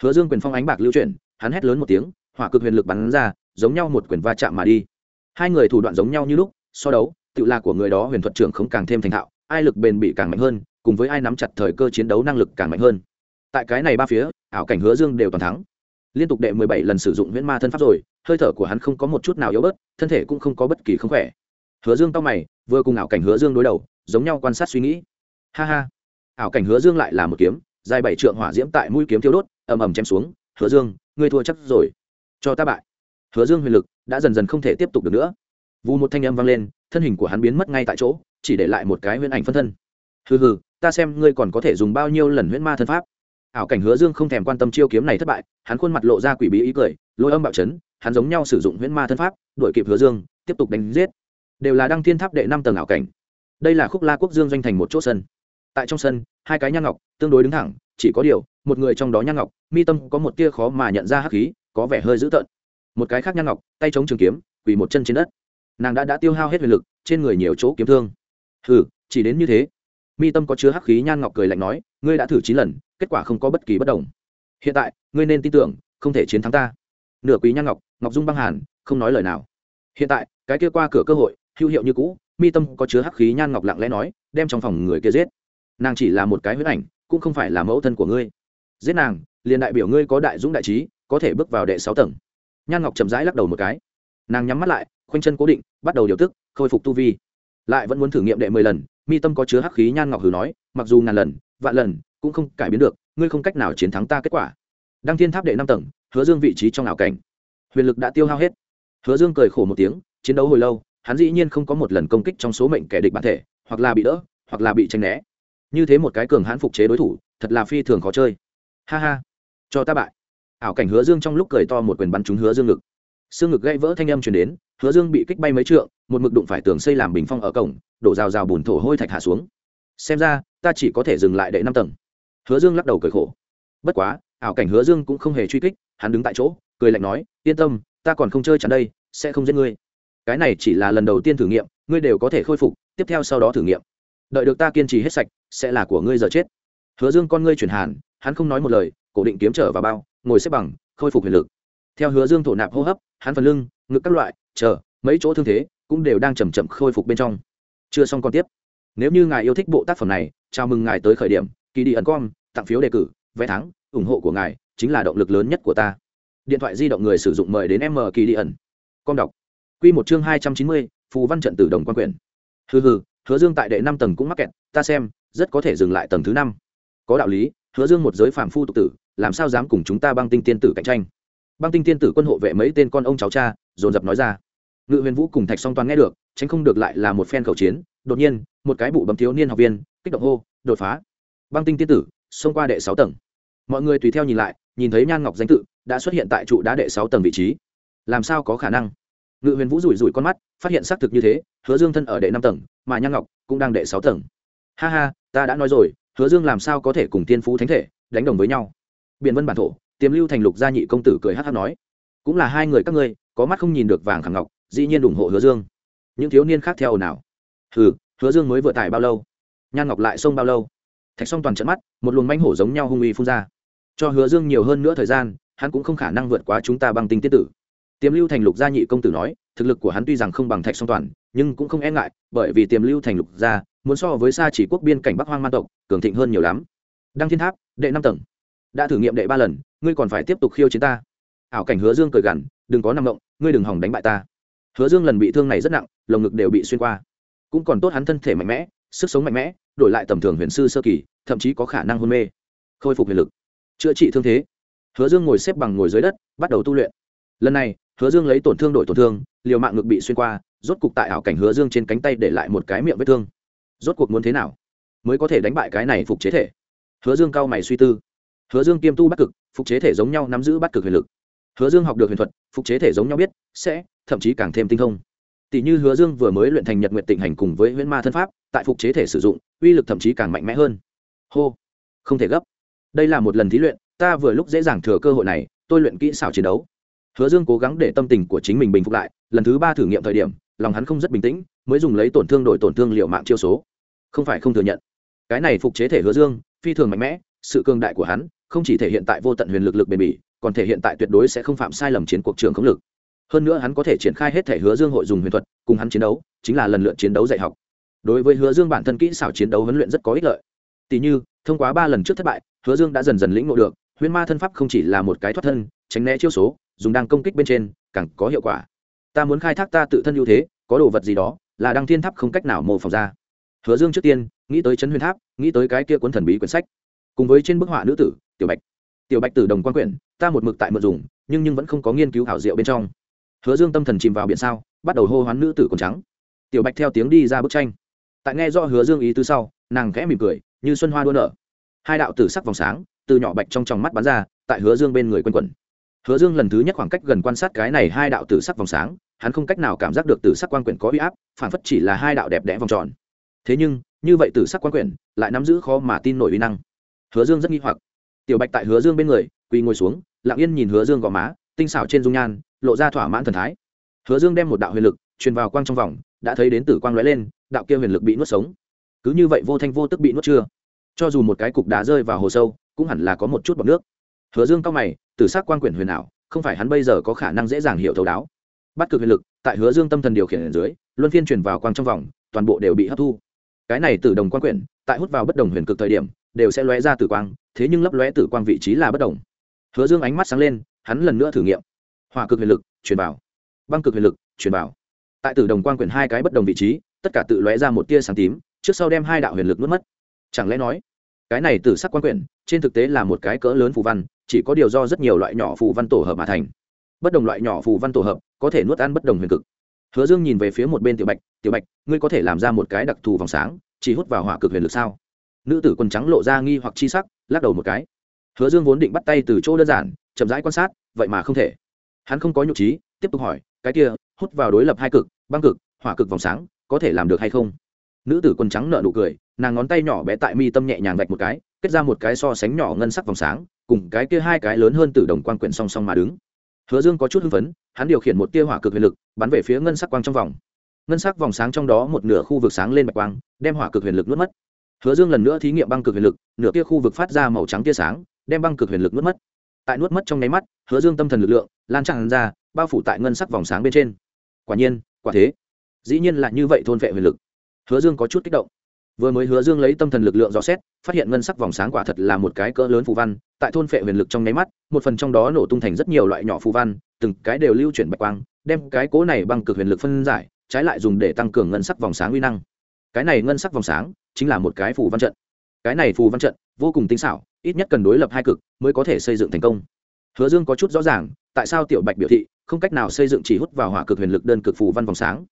Hứa dương quyền phong ánh bạc lưu chuyển, hắn hét lớn một tiếng, hỏa cực huyền lực bắn ra, giống nhau một quyền va chạm mà đi. Hai người thủ đoạn giống nhau như lúc, so đấu, tự là của người đó huyền thuật trưởng không càng thêm thành thạo, ai lực bền bị càng mạnh hơn, cùng với ai nắm chặt thời cơ chiến đấu năng lực càng mạnh hơn tại cái này ba phía, ảo cảnh hứa dương đều toàn thắng. Liên tục đệ mười bảy lần sử dụng huyễn ma thân pháp rồi, hơi thở của hắn không có một chút nào yếu bớt, thân thể cũng không có bất kỳ không khỏe. Hứa dương tao mày, vừa cùng ảo cảnh hứa dương đối đầu, giống nhau quan sát suy nghĩ. Ha ha. Ảo cảnh hứa dương lại là một kiếm, dài bảy trượng hỏa diễm tại mũi kiếm thiêu đốt, ầm ầm chém xuống. Hứa dương, ngươi thua chắc rồi. Cho ta bại. Hứa dương huyền lực đã dần dần không thể tiếp tục được nữa. Vù một thanh âm vang lên, thân hình của hắn biến mất ngay tại chỗ, chỉ để lại một cái huyễn ảnh phân thân. Hừ hừ, ta xem ngươi còn có thể dùng bao nhiêu lần huyễn ma thân pháp ảo cảnh hứa dương không thèm quan tâm chiêu kiếm này thất bại, hắn khuôn mặt lộ ra quỷ bí ý cười, lôi âm bạo chấn, hắn giống nhau sử dụng huyễn ma thân pháp, đuổi kịp hứa dương, tiếp tục đánh giết. Đều là đăng thiên tháp đệ năm tầng ảo cảnh. Đây là khúc la quốc dương doanh thành một chỗ sân. Tại trong sân, hai cái nhan ngọc, tương đối đứng thẳng, chỉ có điều, một người trong đó nhan ngọc, mi tâm có một tia khó mà nhận ra hắc khí, có vẻ hơi dữ tợn. Một cái khác nhan ngọc, tay chống trường kiếm, quỳ một chân trên đất. Nàng đã đã tiêu hao hết huyền lực, trên người nhiều chỗ kiếm thương. Hừ, chỉ đến như thế. Mi tâm có chứa hắc khí nhan ngọc cười lạnh nói ngươi đã thử chín lần, kết quả không có bất kỳ bất đồng. Hiện tại, ngươi nên tin tưởng, không thể chiến thắng ta. Nửa quý nhan ngọc ngọc dung băng hàn, không nói lời nào. Hiện tại, cái kia qua cửa cơ hội, hữu hiệu như cũ, mi tâm có chứa hắc khí nhan ngọc lặng lẽ nói, đem trong phòng người kia giết. Nàng chỉ là một cái huyết ảnh, cũng không phải là mẫu thân của ngươi. Giết nàng, liền đại biểu ngươi có đại dũng đại trí, có thể bước vào đệ sáu tầng. Nhan ngọc chậm rãi lắc đầu một cái. Nàng nhắm mắt lại, khoanh chân cố định, bắt đầu điều tức, khôi phục tu vi. Lại vẫn muốn thử nghiệm đệ mười lần, mi tâm có chứa hắc khí nhan ngọc hừ nói, mặc dù ngàn lần vạn lần, cũng không cải biến được, ngươi không cách nào chiến thắng ta kết quả. Đăng thiên tháp đệ năm tầng, hứa dương vị trí trong ảo cảnh. Huyền lực đã tiêu hao hết. Hứa dương cười khổ một tiếng, chiến đấu hồi lâu, hắn dĩ nhiên không có một lần công kích trong số mệnh kẻ địch bản thể, hoặc là bị đỡ, hoặc là bị tranh né. Như thế một cái cường hãn phục chế đối thủ, thật là phi thường khó chơi. Ha ha. Cho ta bại. Ảo cảnh hứa dương trong lúc cười to một quyền bắn trúng hứa dương ngực. Xương ngực gãy vỡ thanh âm truyền đến, hứa dương bị kích bay mấy trượng, một mực đụng phải tường xây làm bình phong ở cổng, đổ rào rào bùn thổ hôi thạch hạ xuống xem ra, ta chỉ có thể dừng lại đệ năm tầng. Hứa dương lắc đầu cười khổ. Bất quá, ảo cảnh hứa dương cũng không hề truy kích, hắn đứng tại chỗ, cười lạnh nói, yên tâm, ta còn không chơi chắn đây, sẽ không giết ngươi. Cái này chỉ là lần đầu tiên thử nghiệm, ngươi đều có thể khôi phục, tiếp theo sau đó thử nghiệm. Đợi được ta kiên trì hết sạch, sẽ là của ngươi giờ chết. Hứa dương con ngươi chuyển hàn, hắn không nói một lời, cổ định kiếm trở vào bao, ngồi xếp bằng, khôi phục huyền lực. Theo hứa dương thổ nạp hô hấp, hắn phần lưng, ngực các loại, chờ, mấy chỗ thương thế cũng đều đang chầm chậm khôi phục bên trong. Chưa xong còn tiếp nếu như ngài yêu thích bộ tác phẩm này, chào mừng ngài tới khởi điểm kỳ đi ẩn com, tặng phiếu đề cử, vé thắng, ủng hộ của ngài chính là động lực lớn nhất của ta. Điện thoại di động người sử dụng mời đến m kỳ đi ẩn com đọc. Q một chương hai trăm chín mươi, phù văn trận tử đồng quan quyền. hừ hừ, hứa dương tại đệ năm tầng cũng mắc kẹt, ta xem, rất có thể dừng lại tầng thứ năm. Có đạo lý, hứa dương một giới phàm phu tục tử, làm sao dám cùng chúng ta băng tinh tiên tử cạnh tranh? Băng tinh tiên tử quân hộ vệ mấy tên con ông cháu cha, dồn dập nói ra. Ngự huyền vũ cùng thạch song toàn nghe được, tránh không được lại là một phen khẩu chiến đột nhiên, một cái bụ bấm thiếu niên học viên, kích động hô, đột phá! Băng tinh tiên tử, xông qua đệ sáu tầng. Mọi người tùy theo nhìn lại, nhìn thấy nhan ngọc danh tự, đã xuất hiện tại trụ đá đệ sáu tầng vị trí. Làm sao có khả năng? Ngự huyền vũ rủi rủi con mắt, phát hiện xác thực như thế, hứa dương thân ở đệ năm tầng, mà nhan ngọc cũng đang đệ sáu tầng. Ha ha, ta đã nói rồi, hứa dương làm sao có thể cùng tiên phú thánh thể đánh đồng với nhau? Biện vân bản thổ, tiềm lưu thành lục gia nhị công tử cười hát hát nói, cũng là hai người các ngươi, có mắt không nhìn được vàng khẳng ngọc, dĩ nhiên ủng hộ hứa dương. Những thiếu niên khác theo ồn ào hừ, hứa dương mới vừa tải bao lâu? Nhan ngọc lại xông bao lâu? Thạch song toàn trận mắt, một luồng manh hổ giống nhau hung uy phun ra. Cho hứa dương nhiều hơn nữa thời gian, hắn cũng không khả năng vượt quá chúng ta bằng tinh tiết tử. Tiềm lưu thành lục gia nhị công tử nói, thực lực của hắn tuy rằng không bằng thạch song toàn, nhưng cũng không e ngại, bởi vì tiềm lưu thành lục gia muốn so với xa chỉ quốc biên cảnh bắc hoang man tộc, cường thịnh hơn nhiều lắm. Đăng thiên tháp, đệ năm tầng. Đã thử nghiệm đệ ba lần, ngươi còn phải tiếp tục khiêu chiến ta. Ảo cảnh hứa dương cười gằn, đừng có nằm động, ngươi đừng hỏng đánh bại ta. Hứa dương lần bị thương này rất nặng, lồng ngực đều bị xuyên qua cũng còn tốt hắn thân thể mạnh mẽ, sức sống mạnh mẽ, đổi lại tầm thường huyền sư sơ kỳ, thậm chí có khả năng hôn mê. Khôi phục huyền lực. Chữa trị thương thế. Hứa dương ngồi xếp bằng ngồi dưới đất, bắt đầu tu luyện. Lần này, hứa dương lấy tổn thương đổi tổn thương, liều mạng ngực bị xuyên qua, rốt cục tại ảo cảnh hứa dương trên cánh tay để lại một cái miệng vết thương. Rốt cuộc muốn thế nào mới có thể đánh bại cái này phục chế thể? Hứa dương cao mày suy tư. Hứa dương kiêm tu bắt cực, phục chế thể giống nhau nắm giữ bắt cực huyền lực. Hứa dương học được huyền thuật, phục chế thể giống nhau biết, sẽ, thậm chí càng thêm tinh thông tỷ như hứa dương vừa mới luyện thành nhật nguyện tịnh hành cùng với huyễn ma thân pháp, tại phục chế thể sử dụng, uy lực thậm chí càng mạnh mẽ hơn. Hô, không thể gấp. Đây là một lần thí luyện, ta vừa lúc dễ dàng thừa cơ hội này, tôi luyện kỹ xảo chiến đấu. Hứa dương cố gắng để tâm tình của chính mình bình phục lại, lần thứ ba thử nghiệm thời điểm, lòng hắn không rất bình tĩnh, mới dùng lấy tổn thương đổi tổn thương liệu mạng chiêu số. Không phải không thừa nhận. Cái này phục chế thể hứa dương, phi thường mạnh mẽ, sự cường đại của hắn không chỉ thể hiện tại vô tận huyền lực lực bền bỉ, còn thể hiện tại tuyệt đối sẽ không phạm sai lầm chiến cuộc trường không lực hơn nữa hắn có thể triển khai hết thể hứa dương hội dùng huyền thuật, cùng hắn chiến đấu, chính là lần lượt chiến đấu dạy học. Đối với hứa dương bản thân kỹ xảo chiến đấu huấn luyện rất có ích lợi. Tỷ như, thông qua ba lần trước thất bại, hứa dương đã dần dần lĩnh ngộ được huyễn ma thân pháp không chỉ là một cái thoát thân, tránh né chiêu số, dùng đang công kích bên trên, càng có hiệu quả. Ta muốn khai thác ta tự thân ưu thế, có đồ vật gì đó, là đăng thiên tháp không cách nào mô phỏng ra. Hứa dương trước tiên, nghĩ tới trấn huyền tháp, nghĩ tới cái kia cuốn thần bí quyển sách. Cùng với trên bức họa nữ tử, tiểu bạch. Tiểu bạch tử đồng quan quyển, ta một mực tại mượn dùng, nhưng nhưng vẫn không có nghiên cứu hảo diệu bên trong hứa dương tâm thần chìm vào biển sao, bắt đầu hô hoán nữ tử còn trắng. Tiểu bạch theo tiếng đi ra bức tranh. Tại nghe do hứa dương ý tứ sau, nàng khẽ mỉm cười, như xuân hoa đua nở. Hai đạo tử sắc vòng sáng, từ nhỏ bạch trong tròng mắt bắn ra, tại hứa dương bên người quanh quẩn. Hứa dương lần thứ nhất khoảng cách gần quan sát cái này hai đạo tử sắc vòng sáng, hắn không cách nào cảm giác được tử sắc quan quyển có uy áp phản phất chỉ là hai đạo đẹp đẽ vòng tròn. Thế nhưng, như vậy tử sắc quan quyển lại nắm giữ khó mà tin nổi uy năng. Hứa dương rất nghi hoặc. Tiểu bạch tại hứa dương bên người, quỳ ngồi xuống, lặng yên nhìn hứa dương gò má, tinh xảo trên dung nhan lộ ra thỏa mãn thần thái. Hứa dương đem một đạo huyền lực truyền vào quang trong vòng, đã thấy đến tử quang lóe lên, đạo kia huyền lực bị nuốt sống. Cứ như vậy vô thanh vô tức bị nuốt chưa? Cho dù một cái cục đá rơi vào hồ sâu, cũng hẳn là có một chút bọt nước. Hứa dương cao mày, tử sắc quang quyển huyền ảo, không phải hắn bây giờ có khả năng dễ dàng hiểu thấu đáo. Bắt cực huyền lực, tại hứa dương tâm thần điều khiển ở dưới, luân phiên chuyển vào quang trong vòng, toàn bộ đều bị hấp thu. Cái này từ đồng quan quyển, tại hút vào bất đồng huyền cực thời điểm, đều sẽ lóe ra tử quang, thế nhưng lấp lóe tử quang vị trí là bất đồng. Hứa dương ánh mắt sáng lên, hắn lần nữa thử nghiệm hỏa cực huyền lực, truyền vào. Băng cực huyền lực, truyền vào. Tại tử đồng quan quyển hai cái bất đồng vị trí, tất cả tự lóe ra một tia sáng tím, trước sau đem hai đạo huyền lực nuốt mất. Chẳng lẽ nói, cái này tử sắc quan quyển trên thực tế là một cái cỡ lớn phù văn, chỉ có điều do rất nhiều loại nhỏ phù văn tổ hợp mà thành. Bất đồng loại nhỏ phù văn tổ hợp, có thể nuốt ăn bất đồng huyền cực. Hứa dương nhìn về phía một bên tiểu bạch tiểu bạch, ngươi có thể làm ra một cái đặc thù vòng sáng, chỉ hút vào hỏa cực huyền lực sao? Nữ tử quần trắng lộ ra nghi hoặc chi sắc, lắc đầu một cái. Hứa dương vốn định bắt tay từ chỗ đơn giản, chậm rãi quan sát, vậy mà không thể hắn không có nhục trí, tiếp tục hỏi, cái kia, hút vào đối lập hai cực, băng cực, hỏa cực vòng sáng, có thể làm được hay không? Nữ tử quần trắng nợ nụ cười, nàng ngón tay nhỏ bé tại mi tâm nhẹ nhàng vạch một cái, kết ra một cái so sánh nhỏ ngân sắc vòng sáng, cùng cái kia hai cái lớn hơn từ đồng quan quyển song song mà đứng. Hứa dương có chút hưng phấn, hắn điều khiển một tia hỏa cực huyền lực, bắn về phía ngân sắc quang trong vòng. Ngân sắc vòng sáng trong đó một nửa khu vực sáng lên bạch quang, đem hỏa cực huyền lực nuốt mất. Hứa dương lần nữa thí nghiệm băng cực huyền lực, nửa kia khu vực phát ra màu trắng tia sáng, đem băng cực huyền lực nuốt mất tại nuốt mất trong nháy mắt, hứa dương tâm thần lực lượng lan tràn ra, bao phủ tại ngân sắc vòng sáng bên trên. Quả nhiên, quả thế. Dĩ nhiên là như vậy thôn vệ huyền lực. Hứa dương có chút kích động. Vừa mới hứa dương lấy tâm thần lực lượng dò xét, phát hiện ngân sắc vòng sáng quả thật là một cái cỡ lớn phù văn, tại thôn phệ huyền lực trong nháy mắt, một phần trong đó nổ tung thành rất nhiều loại nhỏ phù văn, từng cái đều lưu chuyển bạch quang, đem cái cố này bằng cực huyền lực phân giải, trái lại dùng để tăng cường ngân sắc vòng sáng uy năng. Cái này ngân sắc vòng sáng chính là một cái phù văn trận. Cái này phù văn trận vô cùng tinh xảo ít nhất cần đối lập hai cực mới có thể xây dựng thành công. Hứa dương có chút rõ ràng, tại sao tiểu bạch biểu thị không cách nào xây dựng chỉ hút vào hỏa cực huyền lực đơn cực phù văn vòng sáng.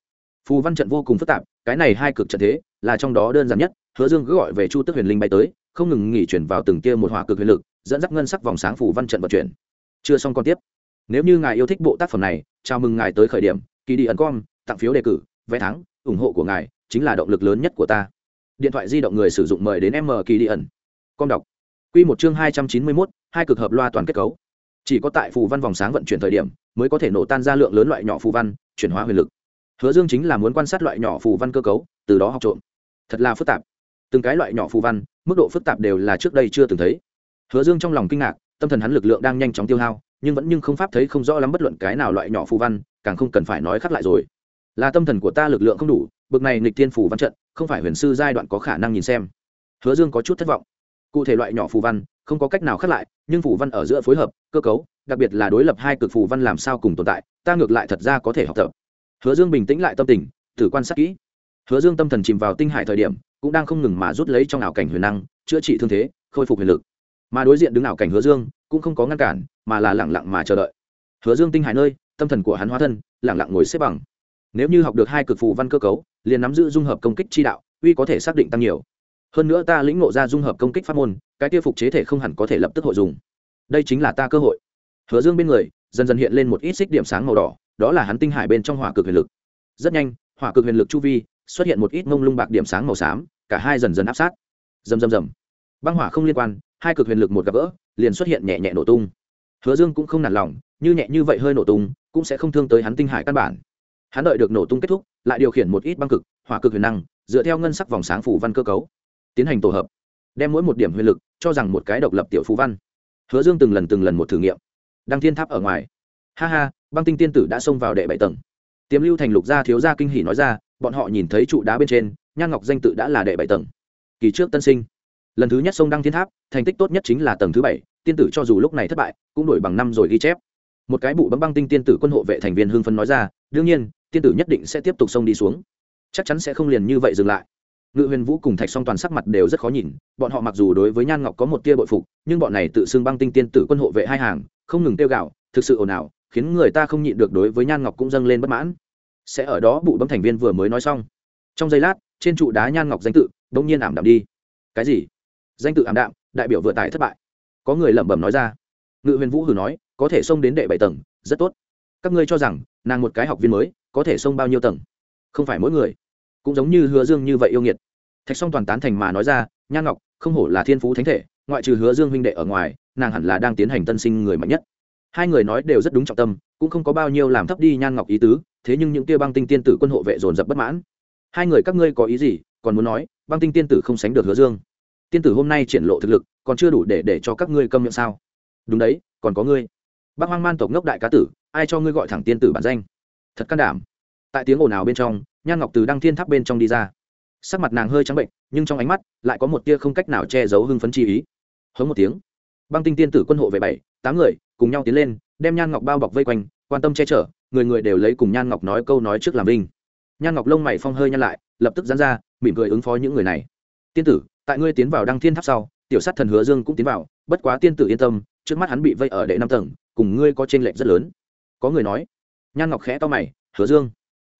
Phù văn trận vô cùng phức tạp, cái này hai cực trận thế là trong đó đơn giản nhất, hứa dương cứ gọi về chu tức huyền linh bay tới, không ngừng nghỉ chuyển vào từng kia một hỏa cực huyền lực, dẫn dắt ngân sắc vòng sáng phù văn trận vận chuyển. Chưa xong còn tiếp. Nếu như ngài yêu thích bộ tác phẩm này, chào mừng ngài tới khởi điểm kỳ đi ẩn com, tặng phiếu đề cử, vé thắng, ủng hộ của ngài chính là động lực lớn nhất của ta. Điện thoại di động người sử dụng mời đến m kỳ đi ẩn. Com đọc. Quy một chương hai trăm chín mươi mốt, hai cực hợp loa toàn kết cấu. Chỉ có tại phù văn vòng sáng vận chuyển thời điểm, mới có thể nổ tan ra lượng lớn loại nhỏ phù văn, chuyển hóa huyền lực. Hứa dương chính là muốn quan sát loại nhỏ phù văn cơ cấu, từ đó học trộm. Thật là phức tạp. Từng cái loại nhỏ phù văn, mức độ phức tạp đều là trước đây chưa từng thấy. Hứa dương trong lòng kinh ngạc, tâm thần hắn lực lượng đang nhanh chóng tiêu hao, nhưng vẫn nhưng không pháp thấy không rõ lắm bất luận cái nào loại nhỏ phù văn, càng không cần phải nói khắc lại rồi. Là tâm thần của ta lực lượng không đủ, bực này nghịch thiên phù văn trận, không phải huyền sư giai đoạn có khả năng nhìn xem. Hứa dương có chút thất vọng cụ thể loại nhỏ phù văn, không có cách nào khác lại, nhưng phù văn ở giữa phối hợp, cơ cấu, đặc biệt là đối lập hai cực phù văn làm sao cùng tồn tại, ta ngược lại thật ra có thể học tập. Hứa dương bình tĩnh lại tâm tình, thử quan sát kỹ. Hứa dương tâm thần chìm vào tinh hải thời điểm, cũng đang không ngừng mà rút lấy trong ảo cảnh huyền năng, chữa trị thương thế, khôi phục huyền lực. Mà đối diện đứng ảo cảnh hứa dương, cũng không có ngăn cản, mà là lẳng lặng mà chờ đợi. Hứa dương tinh hải nơi, tâm thần của hắn hóa thân lẳng lặng ngồi xếp bằng. Nếu như học được hai cực phù văn cơ cấu, liền nắm giữ dung hợp công kích chi đạo, uy có thể xác định tăng nhiều hơn nữa ta lĩnh ngộ ra dung hợp công kích pháp môn, cái tiêu phục chế thể không hẳn có thể lập tức hội dùng. Đây chính là ta cơ hội. Hứa dương bên người, dần dần hiện lên một ít xích điểm sáng màu đỏ, đó là hắn tinh hải bên trong hỏa cực huyền lực. Rất nhanh, hỏa cực huyền lực chu vi xuất hiện một ít mông lung bạc điểm sáng màu xám, cả hai dần dần áp sát. Rầm rầm rầm. Băng hỏa không liên quan, hai cực huyền lực một gặp gỡ, liền xuất hiện nhẹ nhẹ nổ tung. Hứa dương cũng không nản lòng, như nhẹ như vậy hơi nổ tung, cũng sẽ không thương tới hắn tinh hải căn bản. Hắn đợi được nổ tung kết thúc, lại điều khiển một ít băng cực, hỏa cực huyền năng, dựa theo ngân sắc vòng sáng phủ văn cơ cấu tiến hành tổ hợp, đem mỗi một điểm huyền lực cho rằng một cái độc lập tiểu phú văn. Hứa dương từng lần từng lần một thử nghiệm. Đăng thiên tháp ở ngoài. Ha ha, băng tinh tiên tử đã xông vào đệ bảy tầng. Tiềm lưu thành lục gia thiếu gia kinh hỉ nói ra, bọn họ nhìn thấy trụ đá bên trên, nhan ngọc danh tự đã là đệ bảy tầng. Kỳ trước tân sinh. Lần thứ nhất sông đăng thiên tháp, thành tích tốt nhất chính là tầng thứ bảy, tiên tử cho dù lúc này thất bại, cũng đổi bằng năm rồi ghi chép. Một cái bụ bấm băng tinh tiên tử quân hộ vệ thành viên hương phân nói ra, đương nhiên, tiên tử nhất định sẽ tiếp tục sông đi xuống. Chắc chắn sẽ không liền như vậy dừng lại ngự huyền vũ cùng thạch song toàn sắc mặt đều rất khó nhìn, bọn họ mặc dù đối với nhan ngọc có một tia bội phục, nhưng bọn này tự xưng băng tinh tiên tử quân hộ vệ hai hàng, không ngừng tiêu gạo, thực sự ồn ào, khiến người ta không nhịn được đối với nhan ngọc cũng dâng lên bất mãn. Sẽ ở đó bụ bấm thành viên vừa mới nói xong. Trong giây lát, trên trụ đá nhan ngọc danh tự đ ỗ n g nhiên ảm đạm đi. Cái gì? Danh tự ảm đạm, đại biểu vừa tải thất bại. Có người lẩm bẩm nói ra. Ngự huyền vũ hử nói, có thể xông đến đệ bảy tầng, rất tốt. Các ngươi cho rằng, nàng một cái học viên mới, có thể xông bao nhiêu tầng? Không phải mỗi người cũng giống như hứa dương như vậy yêu nghiệt. Thạch song toàn tán thành mà nói ra nhan ngọc, không hổ là thiên phú thánh thể, ngoại trừ hứa dương huynh đệ ở ngoài, nàng hẳn là đang tiến hành tân sinh người mạnh nhất. Hai người nói đều rất đúng trọng tâm, cũng không có bao nhiêu làm thấp đi nhan ngọc ý tứ, thế nhưng những kia băng tinh tiên tử quân hộ vệ dồn dập bất mãn. Hai người các ngươi có ý gì, còn muốn nói, băng tinh tiên tử không sánh được hứa dương. Tiên tử hôm nay triển lộ thực lực, còn chưa đủ để để cho các ngươi câm miệng sao? Đúng đấy, còn có ngươi. Bác hoang man tộc ngốc đại cá tử, ai cho ngươi gọi thẳng tiên tử bản danh? Thật can đảm tại tiếng ồn ào bên trong, nhan ngọc từ đăng thiên tháp bên trong đi ra. Sắc mặt nàng hơi trắng bệnh, nhưng trong ánh mắt lại có một tia không cách nào che giấu hưng phấn chi ý. Hống một tiếng, băng tinh tiên tử quân hộ về bảy, tám người cùng nhau tiến lên, đem nhan ngọc bao bọc vây quanh, quan tâm che chở, người người đều lấy cùng nhan ngọc nói câu nói trước làm vinh. Nhan ngọc lông mày phong hơi nhăn lại, lập tức dán ra, mỉm cười ứng phó những người này. Tiên tử, tại ngươi tiến vào đăng thiên tháp sau, tiểu sát thần hứa dương cũng tiến vào, bất quá tiên tử yên tâm, trước mắt hắn bị vây ở đệ năm tầng, cùng ngươi có tranh lệch rất lớn. Có người nói. Nhan ngọc khẽ to mày, hứa dương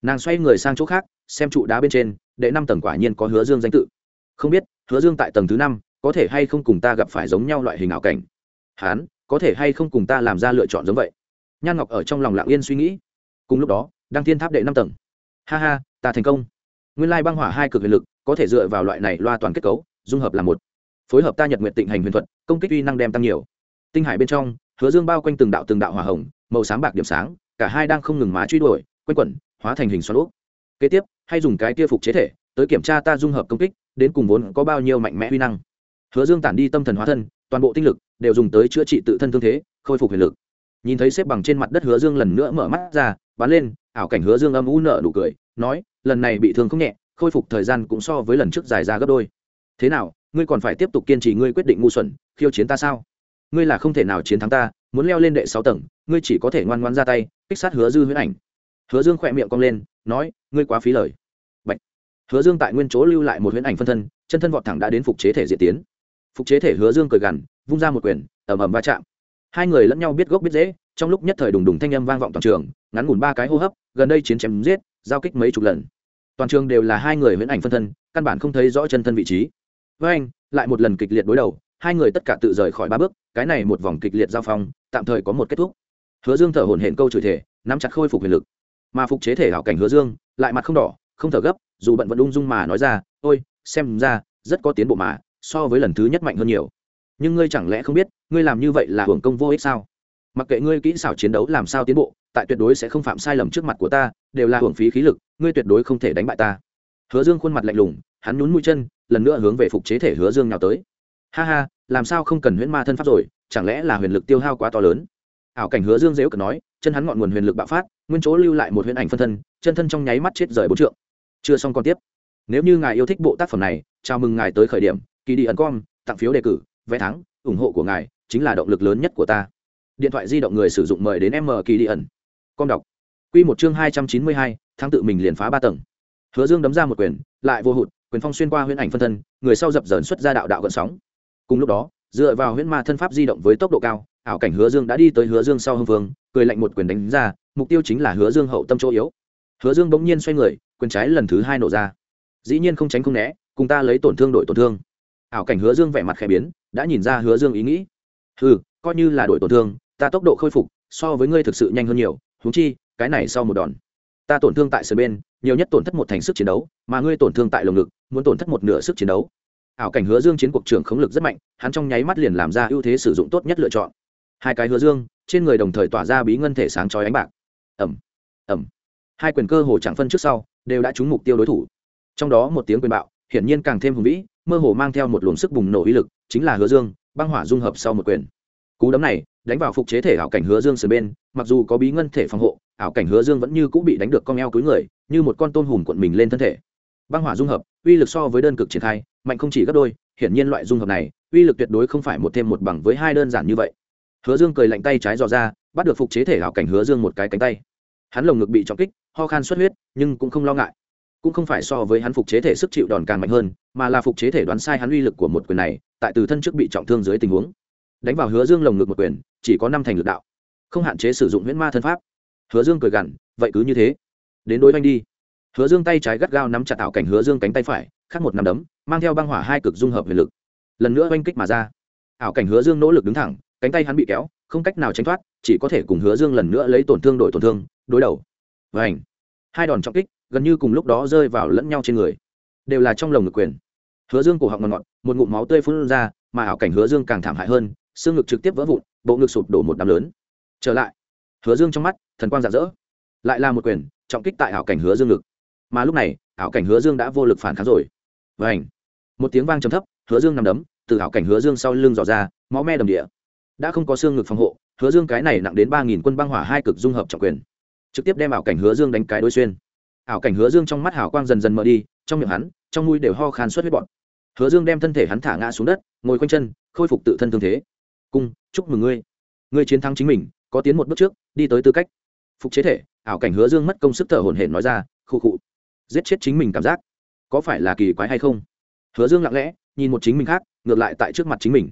nàng xoay người sang chỗ khác, xem trụ đá bên trên, đệ năm tầng quả nhiên có hứa dương danh tự. Không biết, hứa dương tại tầng thứ năm, có thể hay không cùng ta gặp phải giống nhau loại hình ảo cảnh? Hán, có thể hay không cùng ta làm ra lựa chọn giống vậy? Nhan ngọc ở trong lòng lạng yên suy nghĩ. Cùng lúc đó, đăng thiên tháp đệ năm tầng. Ha ha, ta thành công. Nguyên lai băng hỏa hai cực huyền lực, có thể dựa vào loại này loa toàn kết cấu, dung hợp là một. Phối hợp ta nhật nguyện tịnh hành huyền thuật, công kích uy năng đem tăng nhiều. Tinh hải bên trong, hứa dương bao quanh từng đạo từng đạo hỏa hồng, màu sáng bạc điểm sáng, cả hai đang không ngừng má truy đuổi, quanh quẩn hóa thành hình xoắn ốc kế tiếp, hay dùng cái kia phục chế thể, tới kiểm tra ta dung hợp công kích, đến cùng vốn có bao nhiêu mạnh mẽ uy năng. Hứa dương tản đi tâm thần hóa thân, toàn bộ tinh lực đều dùng tới chữa trị tự thân thương thế, khôi phục huyền lực. Nhìn thấy xếp bằng trên mặt đất hứa dương lần nữa mở mắt ra, bắn lên, ảo cảnh hứa dương âm u nợ nụ cười, nói, lần này bị thương không nhẹ, khôi phục thời gian cũng so với lần trước dài ra gấp đôi. Thế nào, ngươi còn phải tiếp tục kiên trì ngươi quyết định ngu xuẩn, khiêu chiến ta sao? Ngươi là không thể nào chiến thắng ta, muốn leo lên đệ sáu tầng, ngươi chỉ có thể ngoan ngoan ra tay, kích sát hứa dư huyễn ảnh hứa dương khỏe miệng cong lên, nói, ngươi quá phí lời. Bạch. hứa dương tại nguyên chỗ lưu lại một huyễn ảnh phân thân, chân thân vọt thẳng đã đến phục chế thể diện tiến. Phục chế thể hứa dương cười gằn, vung ra một quyền, ầm ầm va chạm. Hai người lẫn nhau biết gốc biết dễ trong lúc nhất thời đùng đùng thanh âm vang vọng toàn trường, ngắn ngủn ba cái hô hấp, gần đây chiến chém giết, giao kích mấy chục lần. Toàn trường đều là hai người huyễn ảnh phân thân, căn bản không thấy rõ chân thân vị trí. Với anh, lại một lần kịch liệt đối đầu, hai người tất cả tự rời khỏi ba bước, cái này một vòng kịch liệt giao phong, tạm thời có một kết thúc. Hứa dương thở hổn hển câu chửi thể nắm chặt khôi phục huyền lực mà phục chế thể hảo cảnh hứa dương, lại mặt không đỏ, không thở gấp, dù bận vẫn ung dung mà nói ra, ôi, xem ra, rất có tiến bộ mà, so với lần thứ nhất mạnh hơn nhiều. Nhưng ngươi chẳng lẽ không biết, ngươi làm như vậy là hưởng công vô ích sao? Mặc kệ ngươi kỹ xảo chiến đấu làm sao tiến bộ, tại tuyệt đối sẽ không phạm sai lầm trước mặt của ta, đều là hưởng phí khí lực, ngươi tuyệt đối không thể đánh bại ta. Hứa dương khuôn mặt lạnh lùng, hắn nhún mũi chân, lần nữa hướng về phục chế thể hứa dương nào tới. Ha ha, làm sao không cần huyễn ma thân pháp rồi, chẳng lẽ là huyền lực tiêu hao quá to lớn? Ảo cảnh hứa dương dễu cờ nói chân hắn ngọn nguồn huyền lực bạo phát, nguyên chỗ lưu lại một huyền ảnh phân thân, chân thân trong nháy mắt chết rời bốn trượng. Chưa xong còn tiếp. Nếu như ngài yêu thích bộ tác phẩm này, chào mừng ngài tới khởi điểm kỳ đi ẩn com, tặng phiếu đề cử, vé thắng, ủng hộ của ngài chính là động lực lớn nhất của ta. Điện thoại di động người sử dụng mời đến m kỳ đi ẩn. Com đọc. Q một chương hai trăm chín mươi hai tháng tự mình liền phá ba tầng. Hứa dương đấm ra một quyền, lại vô hụt, quyền phong xuyên qua huyễn ảnh phân thân, người sau dập dờn xuất ra đạo đạo gợn sóng. Cùng lúc đó, dựa vào huyễn ma thân pháp di động với tốc độ cao ảo cảnh hứa dương đã đi tới hứa dương sau hưng vương, cười lạnh một quyền đánh ra, mục tiêu chính là hứa dương hậu tâm chỗ yếu. Hứa dương bỗng nhiên xoay người, quyền trái lần thứ hai nổ ra. Dĩ nhiên không tránh không né, cùng ta lấy tổn thương đội tổn thương. Ảo cảnh hứa dương vẻ mặt khẽ biến, đã nhìn ra hứa dương ý nghĩ. Ừ coi như là đội tổn thương, ta tốc độ khôi phục, so với ngươi thực sự nhanh hơn nhiều húng chi, cái này sau một đòn. Ta tổn thương tại sân bên, nhiều nhất tổn thất một thành sức chiến đấu, mà ngươi tổn thương tại lồng ngực, muốn tổn thất một nửa sức chiến đấu. Ảo cảnh hứa dương chiến cuộc trưởng khống lực rất mạnh, hắn trong nháy mắt liền làm ra ưu thế sử dụng tốt nhất lựa chọn hai cái hứa dương, trên người đồng thời tỏa ra bí ngân thể sáng chói ánh bạc. Ẩm ẩm hai quyền cơ hồ chẳng phân trước sau, đều đã trúng mục tiêu đối thủ. Trong đó một tiếng quyền bạo, hiển nhiên càng thêm hùng vĩ, mơ hồ mang theo một luồng sức bùng nổ uy lực, chính là hứa dương, băng hỏa dung hợp sau một quyền. Cú đấm này, đánh vào phục chế thể ảo cảnh hứa dương sườn bên, mặc dù có bí ngân thể phòng hộ, ảo cảnh hứa dương vẫn như cũng bị đánh được con eo cuối người, như một con tôm hùm cuộn mình lên thân thể. Băng hỏa dung hợp, uy lực so với đơn cực triển khai, mạnh không chỉ gấp đôi, hiển nhiên loại dung hợp này, uy lực tuyệt đối không phải một thêm một bằng với hai đơn giản như vậy hứa dương cười lạnh tay trái dò ra, bắt được phục chế thể ảo cảnh hứa dương một cái cánh tay. Hắn lồng ngực bị trọng kích, ho khan xuất huyết, nhưng cũng không lo ngại. Cũng không phải so với hắn phục chế thể sức chịu đòn càng mạnh hơn, mà là phục chế thể đoán sai hắn uy lực của một quyền này, tại từ thân trước bị trọng thương dưới tình huống. Đánh vào hứa dương lồng ngực một quyền, chỉ có năm thành lực đạo. Không hạn chế sử dụng huyễn ma thân pháp. Hứa dương cười gằn, vậy cứ như thế, đến đối oanh đi. Hứa dương tay trái gắt gao nắm chặt ảo cảnh hứa dương cánh tay phải, khắc một nắm đấm, mang theo băng hỏa hai cực dung hợp huyền lực. Lần nữa oanh kích mà ra. Ảo cảnh hứa dương nỗ lực đứng thẳng cánh tay hắn bị kéo, không cách nào tránh thoát, chỉ có thể cùng hứa dương lần nữa lấy tổn thương đổi tổn thương, đối đầu. Và ảnh hai đòn trọng kích, gần như cùng lúc đó rơi vào lẫn nhau trên người. Đều là trong lồng ngực quyền. Hứa dương cổ họng ngọt ngọt, một ngụm máu tươi phun ra, mà ảo cảnh hứa dương càng thảm hại hơn, xương ngực trực tiếp vỡ vụn, bộ ngực sụp đổ một đám lớn. Trở lại. Hứa dương trong mắt, thần quang rạng rỡ. Lại là một quyền, trọng kích tại ảo cảnh hứa dương ngực. Mà lúc này, ảo cảnh hứa dương đã vô lực phản kháng rồi. Và ảnh một tiếng vang trầm thấp, hứa dương nằm đấm, từ ảo cảnh hứa dương sau lưng dò ra, máu me đầm địa đã không có xương ngực phòng hộ, hứa dương cái này nặng đến ba nghìn quân băng hỏa hai cực dung hợp trọng quyền. Trực tiếp đem ảo cảnh hứa dương đánh cái đối xuyên. Ảo cảnh hứa dương trong mắt hào quang dần dần mở đi, trong miệng hắn, trong mũi đều ho khan suất huyết bọn hứa dương đem thân thể hắn thả ngã xuống đất, ngồi quanh chân, khôi phục tự thân thương thế. Cung, chúc mừng ngươi. Ngươi chiến thắng chính mình, có tiến một bước trước, đi tới tư cách. Phục chế thể, ảo cảnh hứa dương mất công sức thở hổn hển nói ra khu khụ, giết chết chính mình cảm giác, có phải là kỳ quái hay không? Hứa dương lặng lẽ, nhìn một chính mình khác, ngược lại tại trước mặt chính mình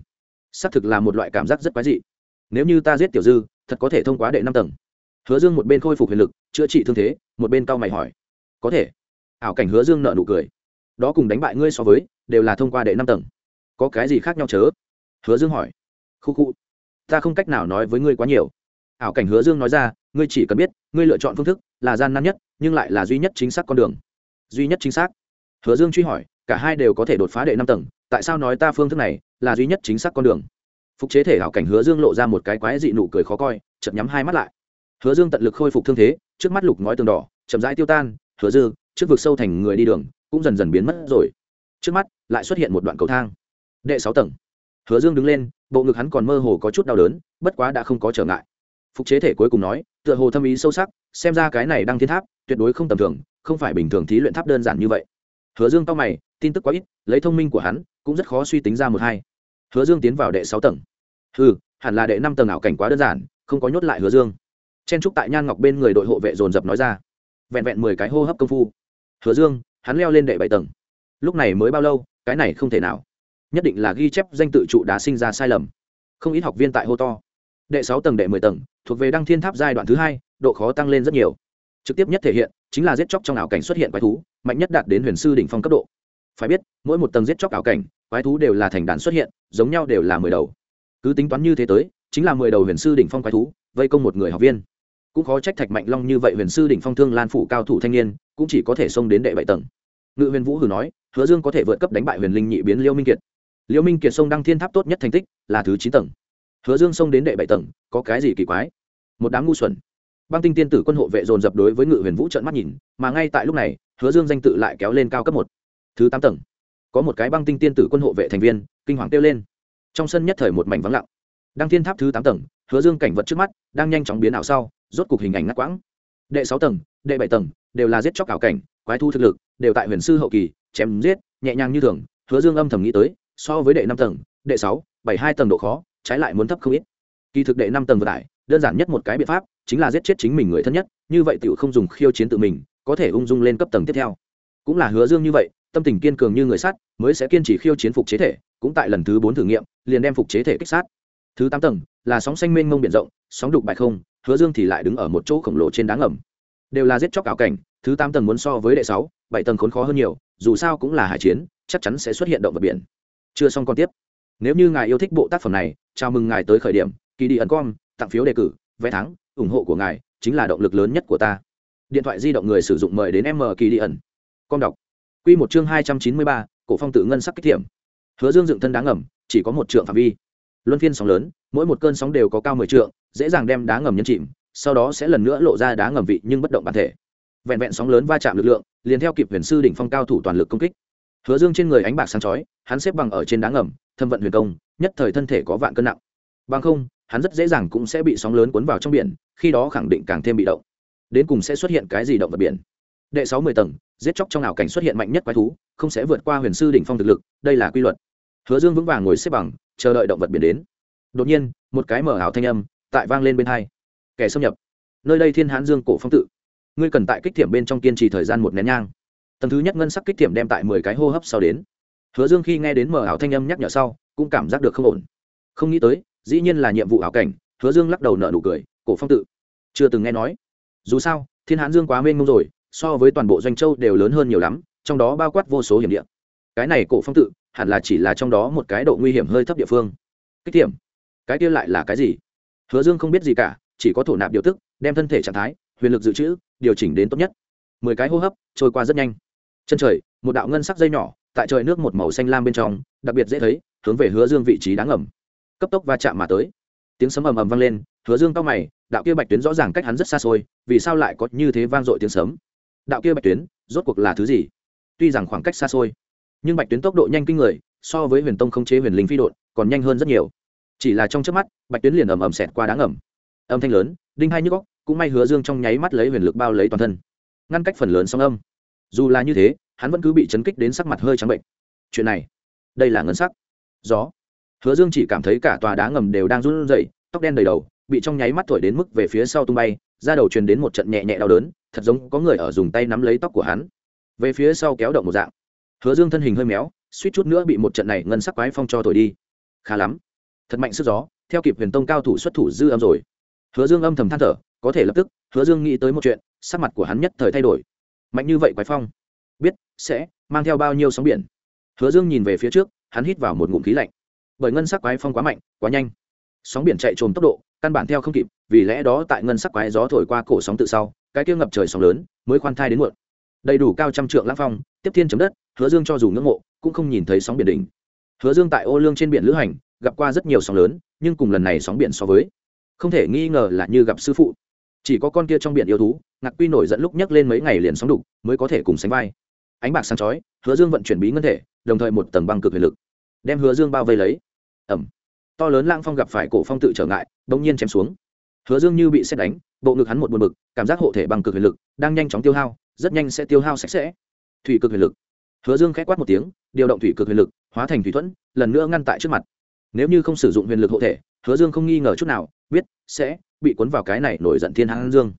xác thực là một loại cảm giác rất quái dị. Nếu như ta giết tiểu dư, thật có thể thông qua đệ năm tầng. Hứa dương một bên khôi phục huyền lực, chữa trị thương thế, một bên cau mày hỏi. Có thể. Ảo cảnh hứa dương nợ nụ cười. Đó cùng đánh bại ngươi so với, đều là thông qua đệ năm tầng. Có cái gì khác nhau chớ? Hứa dương hỏi. Khu khu. Ta không cách nào nói với ngươi quá nhiều. Ảo cảnh hứa dương nói ra, ngươi chỉ cần biết, ngươi lựa chọn phương thức là gian nan nhất, nhưng lại là duy nhất chính xác con đường. Duy nhất chính xác. Hứa dương truy hỏi, cả hai đều có thể đột phá đệ năm tầng tại sao nói ta phương thức này là duy nhất chính xác con đường? Phục chế thể hảo cảnh hứa dương lộ ra một cái quái dị nụ cười khó coi chậm nhắm hai mắt lại. Hứa dương tận lực khôi phục thương thế, trước mắt lục ngói tường đỏ, chậm rãi tiêu tan, hứa dương, trước vực sâu thành người đi đường, cũng dần dần biến mất rồi. Trước mắt, lại xuất hiện một đoạn cầu thang. Đệ sáu tầng. Hứa dương đứng lên, bộ ngực hắn còn mơ hồ có chút đau đớn, bất quá đã không có trở ngại. Phục chế thể cuối cùng nói, tựa hồ thâm ý sâu sắc, xem ra cái này đang thiên tháp, tuyệt đối không tầm thường, không phải bình thường thí luyện tháp đơn giản như vậy. Hứa dương tao mày tin tức quá ít, lấy thông minh của hắn, cũng rất khó suy tính ra một hai. Hứa dương tiến vào đệ sáu tầng. Ừ hẳn là đệ năm tầng ảo cảnh quá đơn giản, không có nhốt lại hứa dương. Chen trúc tại nhan ngọc bên người đội hộ vệ dồn dập nói ra. Vẹn vẹn mười cái hô hấp công phu. Hứa dương, hắn leo lên đệ bảy tầng. Lúc này mới bao lâu, cái này không thể nào. Nhất định là ghi chép danh tự trụ đá sinh ra sai lầm. Không ít học viên tại hô to. Đệ sáu tầng đệ mười tầng, thuộc về đăng thiên tháp giai đoạn thứ hai, độ khó tăng lên rất nhiều. Trực tiếp nhất thể hiện, chính là giết chóc trong ảo cảnh xuất hiện quái thú, mạnh nhất đạt đến huyền sư đỉnh phong cấp độ phải biết, mỗi một tầng giết chóc ảo cảnh, quái thú đều là thành đàn xuất hiện, giống nhau đều là mười đầu. Cứ tính toán như thế tới, chính là mười đầu huyền sư đỉnh phong quái thú, vây công một người học viên. Cũng khó trách thạch mạnh long như vậy huyền sư đỉnh phong thương lan phủ cao thủ thanh niên, cũng chỉ có thể xông đến đệ bảy tầng. Ngự huyền vũ hử nói, hứa dương có thể vượt cấp đánh bại huyền linh nhị biến liêu minh kiệt. Liêu minh kiệt sông đăng thiên tháp tốt nhất thành tích là thứ chín tầng. Hứa dương xông đến đệ bảy tầng, có cái gì kỳ quái? Một đám ngu xuẩn. Băng tinh tiên tử quân hộ vệ dồn dập đối với ngự huyền vũ trợn mắt nhìn, mà ngay tại lúc này, hứa dương danh tự lại kéo lên cao cấp một thứ tám tầng. Có một cái băng tinh tiên tử quân hộ vệ thành viên, kinh hoàng kêu lên. Trong sân nhất thời một mảnh vắng lặng. Đăng thiên tháp thứ tám tầng, hứa dương cảnh vật trước mắt, đang nhanh chóng biến ảo sau, rốt cục hình ảnh ngắt quãng. Đệ sáu tầng, đệ bảy tầng, đều là giết chóc ảo cảnh, quái thu thực lực, đều tại huyền sư hậu kỳ, chém giết, nhẹ nhàng như thường, hứa dương âm thầm nghĩ tới, so với đệ năm tầng, đệ sáu, bảy hai tầng độ khó, trái lại muốn thấp không ít. Kỳ thực đệ năm tầng vừa tải, đơn giản nhất một cái biện pháp, chính là giết chết chính mình người thân nhất, như vậy tiểu không dùng khiêu chiến tự mình, có thể ung dung lên cấp tầng tiếp theo. Cũng là hứa dương như vậy tâm tình kiên cường như người sắt, mới sẽ kiên trì khiêu chiến phục chế thể, cũng tại lần thứ bốn thử nghiệm, liền đem phục chế thể kích sát. Thứ tám tầng, là sóng xanh mênh mông biển rộng, sóng đục bạch không, hứa dương thì lại đứng ở một chỗ khổng lồ trên đá ngầm. Đều là giết chóc ảo cảnh, thứ tám tầng muốn so với đệ sáu, bảy tầng khốn khó hơn nhiều, dù sao cũng là hải chiến, chắc chắn sẽ xuất hiện động vật biển. Chưa xong còn tiếp. Nếu như ngài yêu thích bộ tác phẩm này, chào mừng ngài tới khởi điểm kỳ đi ẩn com, tặng phiếu đề cử, vé thắng, ủng hộ của ngài chính là động lực lớn nhất của ta. Điện thoại di động người sử dụng mời đến m kỳ đi ẩn. Com đọc. Quy một chương hai trăm chín mươi ba, cổ phong tự ngân sắc kích thiểm. Hứa dương dựng thân đá ngầm, chỉ có một trượng phạm vi. Luân phiên sóng lớn, mỗi một cơn sóng đều có cao mười trượng, dễ dàng đem đá ngầm nhấn chìm, sau đó sẽ lần nữa lộ ra đá ngầm vị nhưng bất động bản thể. Vẹn vẹn sóng lớn va chạm lực lượng, liền theo kịp huyền sư đỉnh phong cao thủ toàn lực công kích. Hứa dương trên người ánh bạc sáng chói, hắn xếp bằng ở trên đá ngầm, thâm vận huyền công, nhất thời thân thể có vạn cân nặng. Bằng không, hắn rất dễ dàng cũng sẽ bị sóng lớn cuốn vào trong biển, khi đó khẳng định càng thêm bị động. Đến cùng sẽ xuất hiện cái gì động vật biển? Đệ sáu mươi tầng giết chóc trong ảo cảnh xuất hiện mạnh nhất quái thú, không sẽ vượt qua huyền sư đỉnh phong thực lực, đây là quy luật. Hứa dương vững vàng ngồi xếp bằng, chờ đợi động vật biển đến. Đột nhiên, một cái mở ảo thanh âm tại vang lên bên hai. Kẻ xâm nhập. Nơi đây thiên hãn dương cổ phong tự. Ngươi cần tại kích thiểm bên trong kiên trì thời gian một nén nhang. Tầng thứ nhất ngân sắc kích thiểm đem tại mười cái hô hấp sau đến. Hứa dương khi nghe đến mở ảo thanh âm nhắc nhở sau, cũng cảm giác được không ổn. Không nghĩ tới, dĩ nhiên là nhiệm vụ ảo cảnh, hứa dương lắc đầu nợ nụ cười, cổ phong tự. Chưa từng nghe nói. Dù sao, thiên hãn dương quá mênh mông rồi so với toàn bộ doanh châu đều lớn hơn nhiều lắm trong đó bao quát vô số hiểm địa. Cái này cổ phong tự hẳn là chỉ là trong đó một cái độ nguy hiểm hơi thấp địa phương. Kích tiệm, cái kia lại là cái gì? Hứa dương không biết gì cả chỉ có thổ nạp điều tức đem thân thể trạng thái huyền lực dự trữ điều chỉnh đến tốt nhất. Mười cái hô hấp trôi qua rất nhanh. Chân trời một đạo ngân sắc dây nhỏ tại trời nước một màu xanh lam bên trong đặc biệt dễ thấy hướng về hứa dương vị trí đáng ẩm cấp tốc va chạm mà tới. Tiếng sấm ầm ầm vang lên hứa dương cao mày đạo kia bạch tuyến rõ ràng cách hắn rất xa xôi vì sao lại có như thế vang dội tiếng sấm? Đạo kia bạch tuyến, rốt cuộc là thứ gì? Tuy rằng khoảng cách xa xôi, nhưng bạch tuyến tốc độ nhanh kinh người, so với huyền tông không chế huyền linh phi đột còn nhanh hơn rất nhiều. Chỉ là trong chớp mắt, bạch tuyến liền ầm ầm xẹt qua đá ngầm. Âm thanh lớn, đinh hai nhức góc cũng may hứa dương trong nháy mắt lấy huyền lực bao lấy toàn thân. Ngăn cách phần lớn song âm. Dù là như thế, hắn vẫn cứ bị chấn kích đến sắc mặt hơi trắng bệnh. Chuyện này, đây là ngân sắc. Gió. Hứa dương chỉ cảm thấy cả tòa đá ngầm đều đang run rẩy, tóc đen đầy đầu, bị trong nháy mắt thổi đến mức về phía sau tung bay ra đầu truyền đến một trận nhẹ nhẹ đau đớn thật giống có người ở dùng tay nắm lấy tóc của hắn. Về phía sau kéo động một dạng. Hứa dương thân hình hơi méo, suýt chút nữa bị một trận này ngân sắc quái phong cho thổi đi. Khá lắm. Thật mạnh sức gió, theo kịp huyền tông cao thủ xuất thủ dư âm rồi. Hứa dương âm thầm than thở, có thể lập tức, hứa dương nghĩ tới một chuyện, sắc mặt của hắn nhất thời thay đổi. Mạnh như vậy quái phong, biết sẽ mang theo bao nhiêu sóng biển. Hứa dương nhìn về phía trước, hắn hít vào một ngụm khí lạnh. Bởi ngân sắc quái phong quá mạnh, quá nhanh. Sóng biển chạy trồm tốc độ, căn bản theo không kịp, vì lẽ đó tại ngân sắc quái gió thổi qua cổ sóng tự sau cái kia ngập trời sóng lớn mới khoan thai đến muộn. Đầy đủ cao trăm trượng lãng phong, tiếp thiên chấm đất, hứa dương cho dù ngưỡng mộ, cũng không nhìn thấy sóng biển đỉnh. Hứa dương tại ô lương trên biển lữ hành, gặp qua rất nhiều sóng lớn, nhưng cùng lần này sóng biển so với, không thể nghi ngờ là như gặp sư phụ. Chỉ có con kia trong biển yêu thú, ngạc quy nổi dẫn lúc nhấc lên mấy ngày liền sóng đục, mới có thể cùng sánh vai. Ánh bạc sáng chói, hứa dương vận chuyển bí ngân thể, đồng thời một tầng băng cực huyền lực, đem hứa dương bao vây lấy. Ẩm to lớn lang phong gặp phải cổ phong tự trở ngại, bỗng nhiên chém xuống. Hứa dương như bị xét đánh bộ ngực hắn một buồn bực, cảm giác hộ thể bằng cực huyền lực, đang nhanh chóng tiêu hao, rất nhanh sẽ tiêu hao sạch sẽ. Thủy cực huyền lực. Hứa dương k h quát một tiếng, điều động thủy cực huyền lực, hóa thành thủy thuẫn, lần nữa ngăn tại trước mặt. Nếu như không sử dụng huyền lực hộ thể, hứa dương không nghi ngờ chút nào, biết sẽ bị cuốn vào cái này nổi giận thiên hãn dương.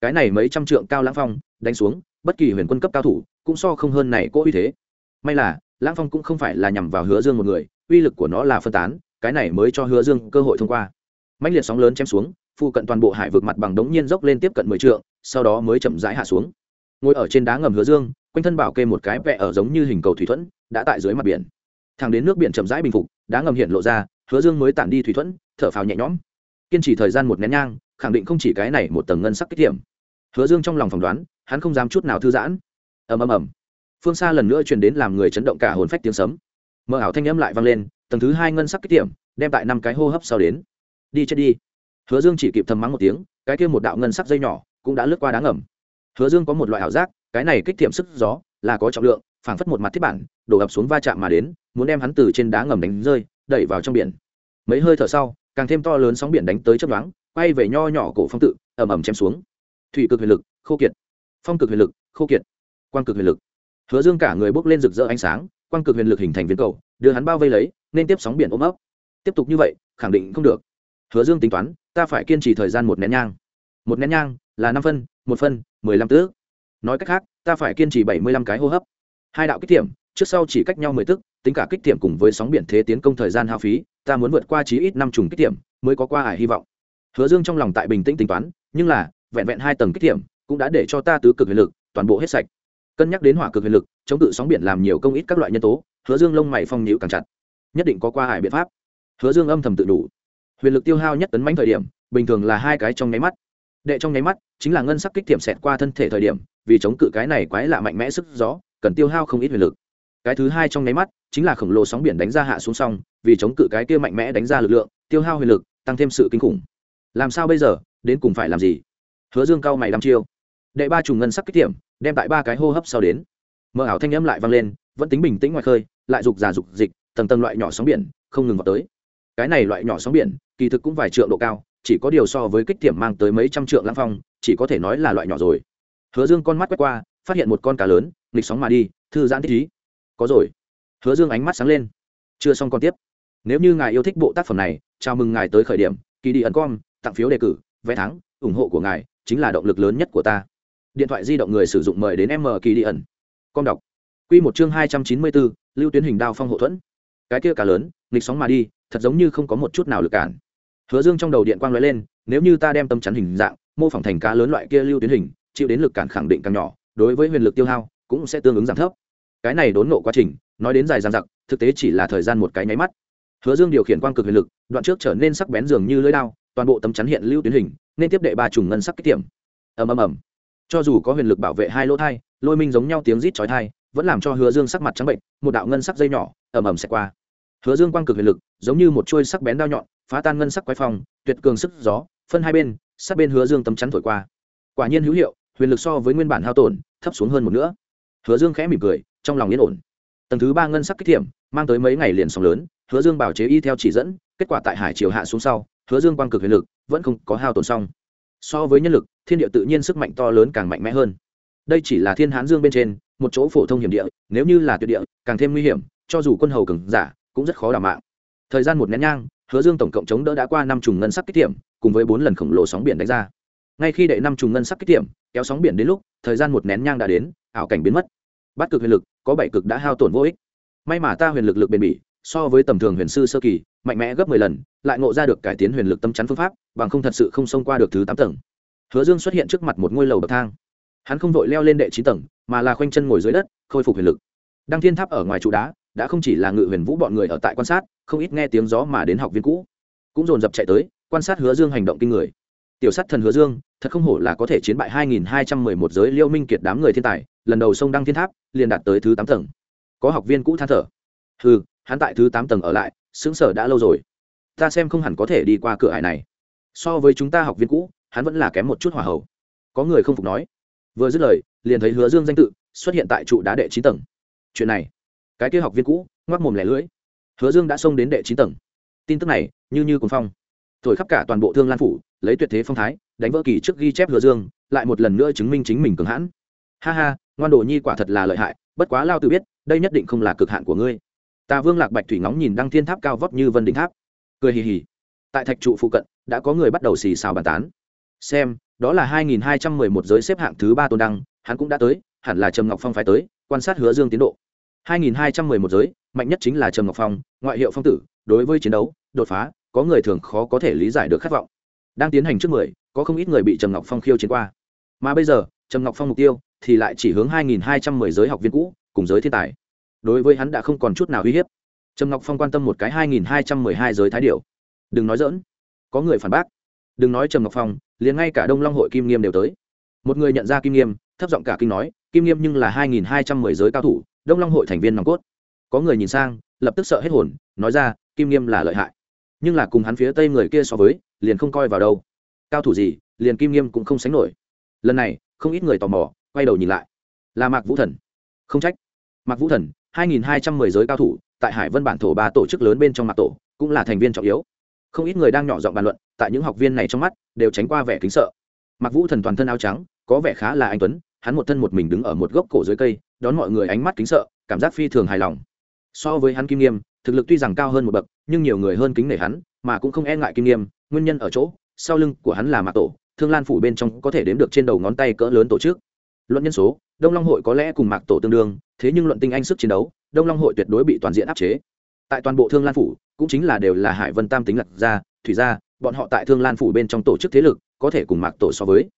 Cái này mấy trăm trượng cao lãng phong, đánh xuống, bất kỳ huyền quân cấp cao thủ cũng so không hơn này cố uy thế. May là, lãng phong cũng không phải là nhằm vào hứa dương một người, uy lực của nó là phân tán, cái này mới cho hứa dương cơ hội thông qua. Mạnh liệt sóng lớn chém xuống phụ cận toàn bộ hải vực mặt bằng đống nhiên dốc lên tiếp cận mười trượng, sau đó mới chậm rãi hạ xuống. Ngồi ở trên đá ngầm hứa dương, quanh thân bảo kê một cái vẹ ở giống như hình cầu thủy thuẫn, đã tại dưới mặt biển. Thẳng đến nước biển chậm rãi bình phục, đá ngầm hiện lộ ra, hứa dương mới tản đi thủy thuẫn, thở phào nhẹ nhõm. Kiên trì thời gian một nén nhang, khẳng định không chỉ cái này một tầng ngân sắc kích điểm. Hứa dương trong lòng phỏng đoán, hắn không dám chút nào thư giãn. Ầm ầm ầm. Phương xa lần nữa truyền đến làm người chấn động cả hồn phách tiếng sấm. Mơ ảo thanh âm lại vang lên, tầng thứ hai ngân sắc kích điểm, đem tại năm cái hô hấp sau đến. Đi chết đi hứa dương chỉ kịp thầm mắng một tiếng, cái kia một đạo ngân sắc dây nhỏ cũng đã lướt qua đá ngầm. Hứa dương có một loại ảo giác, cái này kích thiểm sức gió là có trọng lượng, phảng phất một mặt thiết bản, đổ ập xuống va chạm mà đến, muốn đem hắn từ trên đá ngầm đánh rơi, đẩy vào trong biển. Mấy hơi thở sau, càng thêm to lớn sóng biển đánh tới chấp đoán quay về nho nhỏ cổ phong tự ẩm ẩm chém xuống. Thủy cực huyền lực, khô kiệt. Phong cực huyền lực, khô kiệt. Quan cực huyền lực. Hứa dương cả người bốc lên rực rỡ ánh sáng quan cực huyền lực hình thành viên cầu, đưa hắn bao vây lấy, nên tiếp sóng biển ôm ấp. Tiếp tục như vậy, khẳng định không được hứa dương tính toán, ta phải kiên trì thời gian một nén nhang. Một nén nhang là năm phân, một phân, mười lăm tước nói cách khác, ta phải kiên trì bảy mươi lăm cái hô hấp. Hai đạo kích tiệm, trước sau chỉ cách nhau mười tức, tính cả kích tiệm cùng với sóng biển thế tiến công thời gian hao phí, ta muốn vượt qua chí ít năm trùng kích tiệm mới có qua ải hy vọng. Hứa dương trong lòng tại bình tĩnh tính toán, nhưng là, vẹn vẹn hai tầng kích tiệm cũng đã để cho ta tứ cực huyền lực toàn bộ hết sạch. Cân nhắc đến hỏa cực huyền lực, chống cự sóng biển làm nhiều công ít các loại nhân tố, hứa dương lông mày phong nhịu càng chặt. Nhất định có qua ải biện pháp. Hứa dương âm thầm tự đủ huyền lực tiêu hao nhất tấn mánh thời điểm, bình thường là hai cái trong nháy mắt. Đệ trong nháy mắt, chính là ngân sắc kích tiệm xẹt qua thân thể thời điểm, vì chống cự cái này quái lạ mạnh mẽ sức gió, cần tiêu hao không ít huyền lực. Cái thứ hai trong nháy mắt, chính là khổng lồ sóng biển đánh ra hạ xuống sông vì chống cự cái kia mạnh mẽ đánh ra lực lượng, tiêu hao huyền lực, tăng thêm sự kinh khủng. Làm sao bây giờ, đến cùng phải làm gì? Hứa dương cao mày đăm chiêu. Đệ ba trùng ngân sắc kích tiệm đem tại ba cái hô hấp sau đến. Mờ ảo thanh âm lại vang lên, vẫn tính bình tĩnh ngoài khơi, lại dục già dục dịch, tầng tầng loại nhỏ sóng biển, không ngừng vào tới cái này loại nhỏ sóng biển, kỳ thực cũng vài triệu độ cao, chỉ có điều so với kích tiệm mang tới mấy trăm trượng lãng phong, chỉ có thể nói là loại nhỏ rồi. Hứa dương con mắt quét qua, phát hiện một con cá lớn, nghịch sóng mà đi, thư giãn thích ý. Có rồi. Hứa dương ánh mắt sáng lên. Chưa xong con tiếp. Nếu như ngài yêu thích bộ tác phẩm này, chào mừng ngài tới khởi điểm kỳ đi ẩn com, tặng phiếu đề cử, vé thắng, ủng hộ của ngài chính là động lực lớn nhất của ta. Điện thoại di động người sử dụng mời đến m kỳ đi ẩn. Com đọc. Q một chương hai trăm chín mươi bốn, lưu tuyến hình đao phong hậu thuẫn. Cái kia cá lớn, nghịch sóng mà đi thật giống như không có một chút nào lực cản. Hứa dương trong đầu điện quang l lên, nếu như ta đem tâm chắn hình dạng, mô phỏng thành cá lớn loại kia lưu tuyến hình, chịu đến lực cản khẳng định càng nhỏ, đối với huyền lực tiêu hao cũng sẽ tương ứng giảm thấp. Cái này đốn nộ quá trình, nói đến dài dằng dặc, thực tế chỉ là thời gian một cái nháy mắt. Hứa dương điều khiển quang cực huyền lực, đoạn trước trở nên sắc bén dường như lưỡi đao, toàn bộ tấm chắn hiện lưu tuyến hình, nên tiếp đệ ba trùng ngân sắc kích tiệm ầm ầm ầm. Cho dù có huyền lực bảo vệ hai lỗ thai, lôi minh giống nhau tiếng rít chói thai vẫn làm cho hứa dương sắc mặt trắng bệnh một đạo ngân sắc dây nhỏ, ầm ầm xẹt qua hứa dương quang cực huyền lực, giống như một chuôi sắc bén đao nhọn, phá tan ngân sắc quái phong, tuyệt cường sức gió, phân hai bên sát bên hứa dương tấm chắn thổi qua. Quả nhiên hữu hiệu, huyền lực so với nguyên bản hao tổn, thấp xuống hơn một nữa hứa dương khẽ mỉm cười, trong lòng yên ổn. Tầng thứ ba ngân sắc kích thiểm, mang tới mấy ngày liền sóng lớn, hứa dương bảo chế y theo chỉ dẫn, kết quả tại hải triều hạ xuống sau, hứa dương quang cực huyền lực vẫn không có hao tổn xong. So với nhân lực, thiên địa tự nhiên sức mạnh to lớn càng mạnh mẽ hơn. Đây chỉ là thiên hán dương bên trên, một chỗ phổ thông hiểm địa, nếu như là tuyệt địa, càng thêm nguy hiểm, cho dù quân hầu cường giả cũng rất khó đảm mạng. Thời gian một nén nhang, hứa dương tổng cộng chống đỡ đã qua năm trùng ngân sắc kích tiệm cùng với bốn lần khổng lồ sóng biển đánh ra. Ngay khi đệ năm trùng ngân sắc kích tiệm kéo sóng biển đến lúc, thời gian một nén nhang đã đến, ảo cảnh biến mất. Bát cực huyền lực, có bảy cực đã hao tổn vô ích. May mà ta huyền lực lực bền bỉ, so với tầm thường huyền sư sơ kỳ, mạnh mẽ gấp mười lần, lại ngộ ra được cải tiến huyền lực tâm chắn phương pháp, bằng không thật sự không xông qua được thứ tám tầng. Hứa dương xuất hiện trước mặt một ngôi lầu bậc thang. Hắn không vội leo lên đệ chín tầng, mà là khoanh chân ngồi dưới đất, khôi phục huyền lực. Đăng thiên tháp ở ngoài trụ đá đã không chỉ là ngự huyền vũ bọn người ở tại quan sát, không ít nghe tiếng gió mà đến học viên cũ. Cũng dồn dập chạy tới, quan sát hứa dương hành động kinh người. Tiểu sát thần hứa dương, thật không hổ là có thể chiến bại 2211 giới liêu minh kiệt đám người thiên tài, lần đầu sông đăng thiên tháp, liền đạt tới thứ tám tầng. Có học viên cũ than thở. Ừ hắn tại thứ tám tầng ở lại xứng sở đã lâu rồi. Ta xem không hẳn có thể đi qua cửa hải này. So với chúng ta học viên cũ, hắn vẫn là kém một chút hỏa hậu có người không phục nói. Vừa dứt lời, liền thấy hứa dương danh tự xuất hiện tại trụ đá đệ chín tầng. Chuyện này cái kia học viên cũ ngoắc mồm lẻ lưỡi. Hứa dương đã xông đến đệ chín tầng. Tin tức này, như như cùng phong. Thổi khắp cả toàn bộ thương lan phủ, lấy tuyệt thế phong thái, đánh vỡ kỳ trước ghi chép hứa dương, lại một lần nữa chứng minh chính mình cường hãn. Ha ha, ngoan đồ nhi quả thật là lợi hại, bất quá lao tự biết, đây nhất định không là cực hạn của ngươi. Ta vương lạc bạch thủy ngóng nhìn đăng thiên tháp cao vóc như vân đỉnh tháp. Cười hì hì. Tại thạch trụ phụ cận, đã có người bắt đầu xì xào bàn tán. Xem, đó là 2211 giới xếp hạng thứ ba tôn đăng, hắn cũng đã tới, hẳn là trầm ngọc phong phải tới, quan sát hứa dương tiến độ. 2211 giới, mạnh nhất chính là trầm ngọc phong, ngoại hiệu phong tử, đối với chiến đấu, đột phá, có người thường khó có thể lý giải được khát vọng. Đang tiến hành trước mười, có không ít người bị trầm ngọc phong khiêu chiến qua. Mà bây giờ, trầm ngọc phong mục tiêu thì lại chỉ hướng 2210 giới học viên cũ, cùng giới thiên tài. Đối với hắn đã không còn chút nào uy hiếp. Trầm ngọc phong quan tâm một cái 2212 giới thái điểu. đừng nói dỡn có người phản bác. Đừng nói trầm ngọc phong, liền ngay cả đông long hội kim nghiêm đều tới. Một người nhận ra kim nghiêm, thấp giọng cả kinh nói, kim nghiêm nhưng là 2210 giới cao thủ đông long hội thành viên nòng cốt. Có người nhìn sang, lập tức sợ hết hồn, nói ra, kim nghiêm là lợi hại. Nhưng là cùng hắn phía tây người kia so với, liền không coi vào đâu. Cao thủ gì, liền kim nghiêm cũng không sánh nổi. Lần này, không ít người tò mò, quay đầu nhìn lại. Là mạc vũ thần. Không trách. Mạc vũ thần 2.210 giới cao thủ, tại hải vân bản thổ ba tổ chức lớn bên trong mạc tổ, cũng là thành viên trọng yếu. Không ít người đang nhỏ giọng bàn luận, tại những học viên này trong mắt, đều tránh qua vẻ kính sợ. Mạc vũ thần toàn thân áo trắng, có vẻ khá là anh tuấn, hắn một thân một mình đứng ở một gốc cổ dưới cây đón mọi người ánh mắt kính sợ, cảm giác phi thường hài lòng. So với hắn kim nghiêm, thực lực tuy rằng cao hơn một bậc, nhưng nhiều người hơn kính nể hắn, mà cũng không e ngại kim nghiêm, nguyên nhân ở chỗ, sau lưng của hắn là mạc tổ, thương lan phủ bên trong có thể đếm được trên đầu ngón tay cỡ lớn tổ chức. Luận nhân số, đông long hội có lẽ cùng mạc tổ tương đương, thế nhưng luận tinh anh sức chiến đấu, đông long hội tuyệt đối bị toàn diện áp chế. Tại toàn bộ thương lan phủ, cũng chính là đều là hải vân tam tính lạc gia, thủy gia, bọn họ tại thương lan phủ bên trong tổ chức thế lực, có thể cùng mạc tổ so với.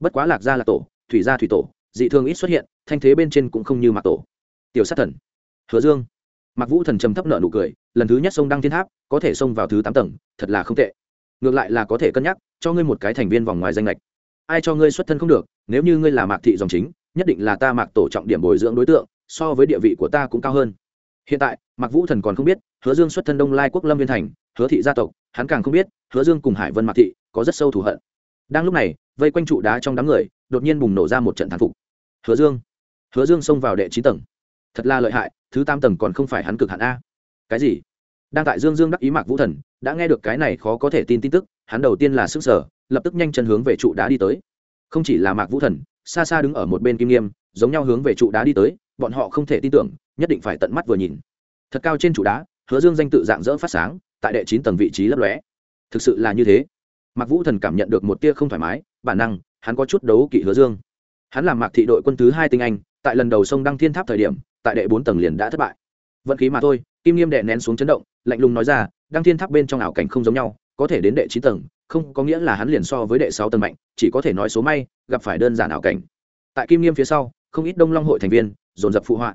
Bất quá lạc gia là tổ, thủy gia thủy tổ dị thường ít xuất hiện, thanh thế bên trên cũng không như mạc tổ. Tiểu sát thần, hứa dương. Mạc vũ thần trầm thấp nợ nụ cười, lần thứ nhất sông đăng thiên tháp, có thể xông vào thứ tám tầng, thật là không tệ. Ngược lại là có thể cân nhắc, cho ngươi một cái thành viên vòng ngoài danh lệch. Ai cho ngươi xuất thân không được, nếu như ngươi là mạc thị dòng chính, nhất định là ta mạc tổ trọng điểm bồi dưỡng đối tượng, so với địa vị của ta cũng cao hơn. Hiện tại, mạc vũ thần còn không biết, hứa dương xuất thân đông lai quốc lâm viên thành, hứa thị gia tộc, hắn càng không biết, hứa dương cùng hải vân mạc thị có rất sâu thù hận. Đang lúc này, vây quanh trụ đá trong đám người, đột nhiên bùng nổ ra một trận thán phục hứa dương. Hứa dương xông vào đệ chín tầng. Thật là lợi hại, thứ tam tầng còn không phải hắn cực hạn a. Cái gì? Đang tại dương dương đắc ý mạc vũ thần, đã nghe được cái này khó có thể tin tin tức, hắn đầu tiên là sức sở lập tức nhanh chân hướng về trụ đá đi tới. Không chỉ là mạc vũ thần, xa xa đứng ở một bên kim nghiêm, giống nhau hướng về trụ đá đi tới, bọn họ không thể tin tưởng, nhất định phải tận mắt vừa nhìn. Thật cao trên trụ đá, hứa dương danh tự dạng dỡ phát sáng, tại đệ chín tầng vị trí lấp lóe. Thực sự là như thế. Mạc vũ thần cảm nhận được một tia không thoải mái, bản năng, hắn có chút đấu kỵ hứa dương hắn làm mạc thị đội quân thứ hai tinh anh, tại lần đầu sông đăng thiên tháp thời điểm, tại đệ bốn tầng liền đã thất bại. Vận khí mà thôi, kim nghiêm đệ nén xuống chấn động, lạnh lùng nói ra, đăng thiên tháp bên trong ảo cảnh không giống nhau, có thể đến đệ chín tầng, không có nghĩa là hắn liền so với đệ sáu tầng mạnh, chỉ có thể nói số may, gặp phải đơn giản ảo cảnh. Tại kim nghiêm phía sau, không ít đông long hội thành viên, dồn dập phụ họa.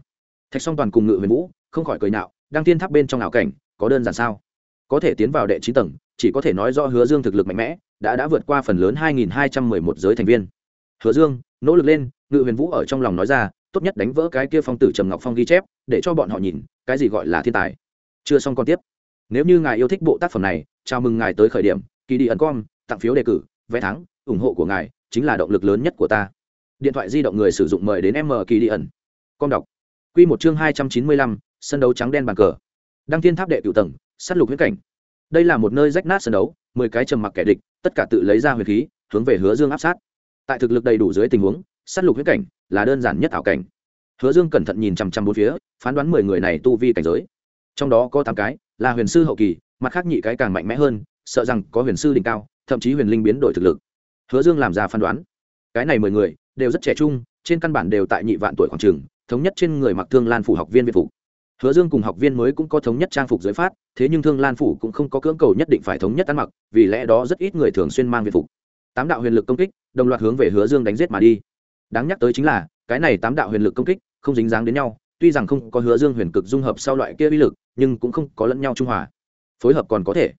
Thạch song toàn cùng ngự huyền vũ, không khỏi cười nạo, đăng thiên tháp bên trong ảo cảnh, có đơn giản sao? Có thể tiến vào đệ chín tầng, chỉ có thể nói do hứa dương thực lực mạnh mẽ, đã đã vượt qua phần lớn hai nghìn hai trăm mười một giới thành viên. Hứa dương nỗ lực lên, ngự huyền vũ ở trong lòng nói ra, tốt nhất đánh vỡ cái kia phong tử trầm ngọc phong ghi chép, để cho bọn họ nhìn, cái gì gọi là thiên tài. Chưa xong còn tiếp. Nếu như ngài yêu thích bộ tác phẩm này, chào mừng ngài tới khởi điểm kỳ đi ẩn com, tặng phiếu đề cử, vé thắng, ủng hộ của ngài chính là động lực lớn nhất của ta. Điện thoại di động người sử dụng mời đến m kỳ đi ẩn. Com đọc. Q một chương hai trăm chín mươi lăm, sân đấu trắng đen bàn cờ. Đăng thiên tháp đệ cựu tầng s á t lục huyết cảnh. Đây là một nơi rách nát sân đấu, mười cái trầm mặc kẻ địch, tất cả tự lấy ra huyền khí, hướng về hứa dương áp sát tại thực lực đầy đủ dưới tình huống, sát lục huyết cảnh là đơn giản nhất ảo cảnh. Hứa dương cẩn thận nhìn chằm chằm bốn phía, phán đoán mười người này tu vi cảnh giới. Trong đó có tám cái, là huyền sư hậu kỳ, mặt khác nhị cái càng mạnh mẽ hơn, sợ rằng có huyền sư đỉnh cao, thậm chí huyền linh biến đổi thực lực. Hứa dương làm ra phán đoán. Cái này mười người đều rất trẻ trung, trên căn bản đều tại nhị vạn tuổi khoảng trường, thống nhất trên người mặc thương lan phủ học viên việt phục hứa dương cùng học viên mới cũng có thống nhất trang phục giới phát, thế nhưng thương lan phủ cũng không có cưỡng cầu nhất định phải thống nhất ăn mặc, vì lẽ đó rất ít người thường xuyên mang việt phục tám đạo huyền lực công kích, đồng loạt hướng về hứa dương đánh giết mà đi. Đáng nhắc tới chính là, cái này tám đạo huyền lực công kích, không dính dáng đến nhau, tuy rằng không có hứa dương huyền cực dung hợp sau loại kia uy lực, nhưng cũng không có lẫn nhau trung hòa. Phối hợp còn có thể.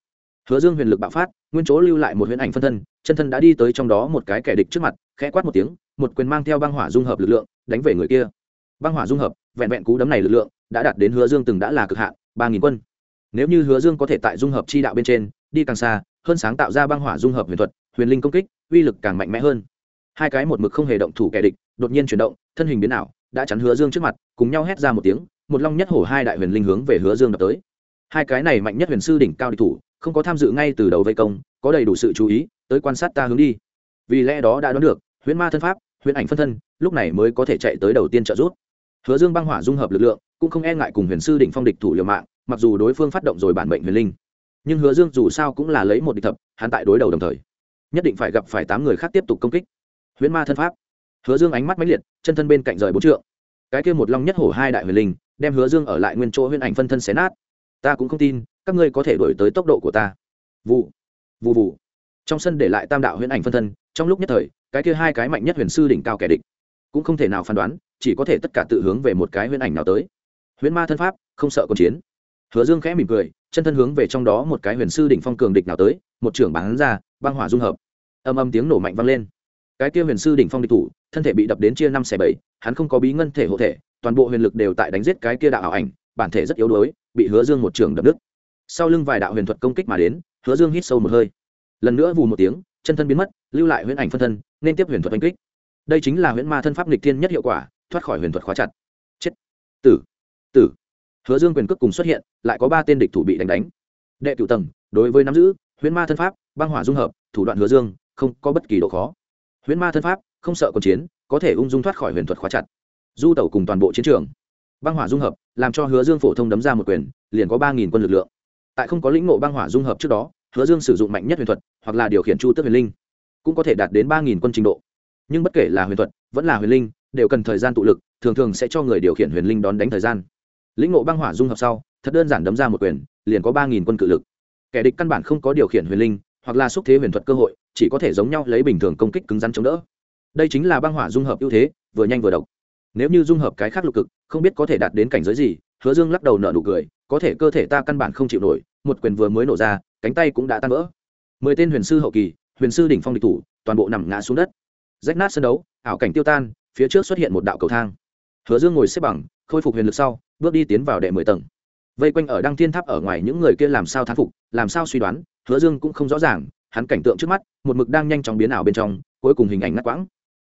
Hứa dương huyền lực bạo phát, nguyên chỗ lưu lại một huyền ảnh phân thân, chân thân đã đi tới trong đó một cái kẻ địch trước mặt, khẽ quát một tiếng, một quyền mang theo băng hỏa dung hợp lực lượng, đánh về người kia. Băng hỏa dung hợp, vẹn vẹn cú đấm này lực lượng, đã đạt đến hứa dương từng đã là cực hạn, ba nghìn quân. Nếu như hứa dương có thể tại dung hợp chi đạo bên trên, đi càng xa, hơn sáng tạo ra băng hỏa dung hợp huyền thuật huyền linh công kích, uy lực càng mạnh mẽ hơn. Hai cái một mực không hề động thủ kẻ địch đột nhiên chuyển động, thân hình biến ảo, đã chắn hứa dương trước mặt, cùng nhau hét ra một tiếng, một long nhất hổ hai đại huyền linh hướng về hứa dương đập tới. Hai cái này mạnh nhất huyền sư đỉnh cao địch thủ, không có tham dự ngay từ đầu vây công, có đầy đủ sự chú ý, tới quan sát ta hướng đi. Vì lẽ đó đã đoán được huyễn ma thân pháp huyễn ảnh phân thân, lúc này mới có thể chạy tới đầu tiên trợ giúp. Hứa dương băng hỏa dung hợp lực lượng, cũng không e ngại cùng huyền sư đỉnh phong địch thủ liều mạng, mặc dù đối phương phát động rồi bản mệnh huyền linh. Nhưng hứa dương dù sao cũng là lấy một địch thập, hắn tại đối đầu đồng thời nhất định phải gặp phải tám người khác tiếp tục công kích. Huyễn ma thân pháp. Hứa dương ánh mắt máy liệt, chân thân bên cạnh rời bốn trượng. Cái kia một long nhất hổ hai đại huyền linh, đem hứa dương ở lại nguyên chỗ huyễn ảnh phân thân xé nát. Ta cũng không tin, các ngươi có thể đổi tới tốc độ của ta. Vụ vụ vụ. Trong sân để lại tam đạo huyễn ảnh phân thân, trong lúc nhất thời, cái kia hai cái mạnh nhất huyền sư đỉnh cao kẻ địch. Cũng không thể nào phán đoán, chỉ có thể tất cả tự hướng về một cái huyễn ảnh nào tới. Huyễn ma thân pháp, không sợ còn chiến. Hứa dương khẽ mỉm cười, chân thân hướng về trong đó một cái huyền sư đỉnh phong cường địch nào tới, một trưởng bán ra băng hỏa dung hợp. Âm âm tiếng nổ mạnh vang lên. Cái kia huyền sư đỉnh phong địch thủ, thân thể bị đập đến chia năm xẻ bảy, hắn không có bí ngân thể hộ thể, toàn bộ huyền lực đều tại đánh giết cái kia đạo ảo ảnh, bản thể rất yếu đuối, bị hứa dương một trường đập đứt. Sau lưng vài đạo huyền thuật công kích mà đến, hứa dương hít sâu một hơi. Lần nữa vù một tiếng, chân thân biến mất, lưu lại huyền ảnh phân thân, nên tiếp huyền thuật đánh kích. Đây chính là huyền ma thân pháp nghịch thiên nhất hiệu quả, thoát khỏi huyền thuật khóa chặt. Chết. Tử. Tử. Hứa dương quyền cước cùng xuất hiện, lại có ba tên địch thủ bị đánh đánh. Đệ cửu tầng, đối với nắm giữ huyền ma thân pháp băng hỏa dung hợp, thủ đoạn hứa dương, không có bất kỳ độ khó. Huyễn ma thân pháp, không sợ còn chiến, có thể ung dung thoát khỏi huyền thuật khóa chặt. Du tẩu cùng toàn bộ chiến trường. Băng hỏa dung hợp, làm cho hứa dương phổ thông đấm ra một quyền, liền có ba nghìn quân lực lượng. Tại không có lĩnh ngộ băng hỏa dung hợp trước đó, hứa dương sử dụng mạnh nhất huyền thuật, hoặc là điều khiển chu tước huyền linh, cũng có thể đạt đến ba nghìn quân trình độ. Nhưng bất kể là huyền thuật, vẫn là huyền linh, đều cần thời gian tụ lực, thường thường sẽ cho người điều khiển huyền linh đón đánh thời gian. Lĩnh ngộ băng hỏa dung hợp sau, thật đơn giản đấm ra một quyền, liền có ba nghìn quân cự lực. Kẻ địch căn bản không có điều khiển huyền linh hoặc là xúc thế huyền thuật cơ hội, chỉ có thể giống nhau lấy bình thường công kích cứng rắn chống đỡ. Đây chính là băng hỏa dung hợp ưu thế, vừa nhanh vừa độc. Nếu như dung hợp cái khác lục cực, không biết có thể đạt đến cảnh giới gì, hứa dương lắc đầu nợ nụ cười, có thể cơ thể ta căn bản không chịu nổi, một quyền vừa mới nổ ra, cánh tay cũng đã tan vỡ. Mười tên huyền sư hậu kỳ, huyền sư đỉnh phong địch thủ, toàn bộ nằm ngã xuống đất. Rách nát sân đấu, ảo cảnh tiêu tan, phía trước xuất hiện một đạo cầu thang. Hứa dương ngồi xếp bằng, khôi phục huyền lực sau, bước đi tiến vào đệ mười tầng vây quanh ở đăng thiên tháp ở ngoài những người kia làm sao thán phục, làm sao suy đoán, hứa dương cũng không rõ ràng, hắn cảnh tượng trước mắt, một mực đang nhanh chóng biến ảo bên trong, cuối cùng hình ảnh ngắt quãng.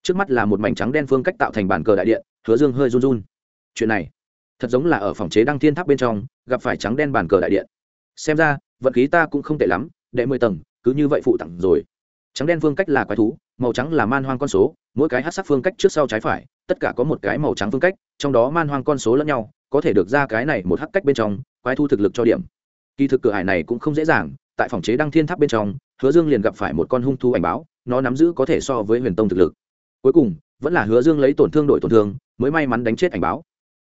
Trước mắt là một mảnh trắng đen phương cách tạo thành bản cờ đại điện, hứa dương hơi run run. Chuyện này, thật giống là ở phòng chế đăng thiên tháp bên trong, gặp phải trắng đen bản cờ đại điện. Xem ra vận khí ta cũng không tệ lắm, đệ mười tầng, cứ như vậy phụ tặng rồi. Trắng đen phương cách là quái thú, màu trắng là man hoang con số, mỗi cái hát sắc phương cách trước sau trái phải, tất cả có một cái màu trắng phương cách, trong đó man hoang con số lẫn nhau có thể được ra cái này một hắc cách bên trong, quái thu thực lực cho điểm. Kỳ thực cửa hải này cũng không dễ dàng, tại phòng chế đăng thiên tháp bên trong, hứa dương liền gặp phải một con hung thu ảnh báo, nó nắm giữ có thể so với huyền tông thực lực. Cuối cùng, vẫn là hứa dương lấy tổn thương đổi tổn thương, mới may mắn đánh chết ảnh báo.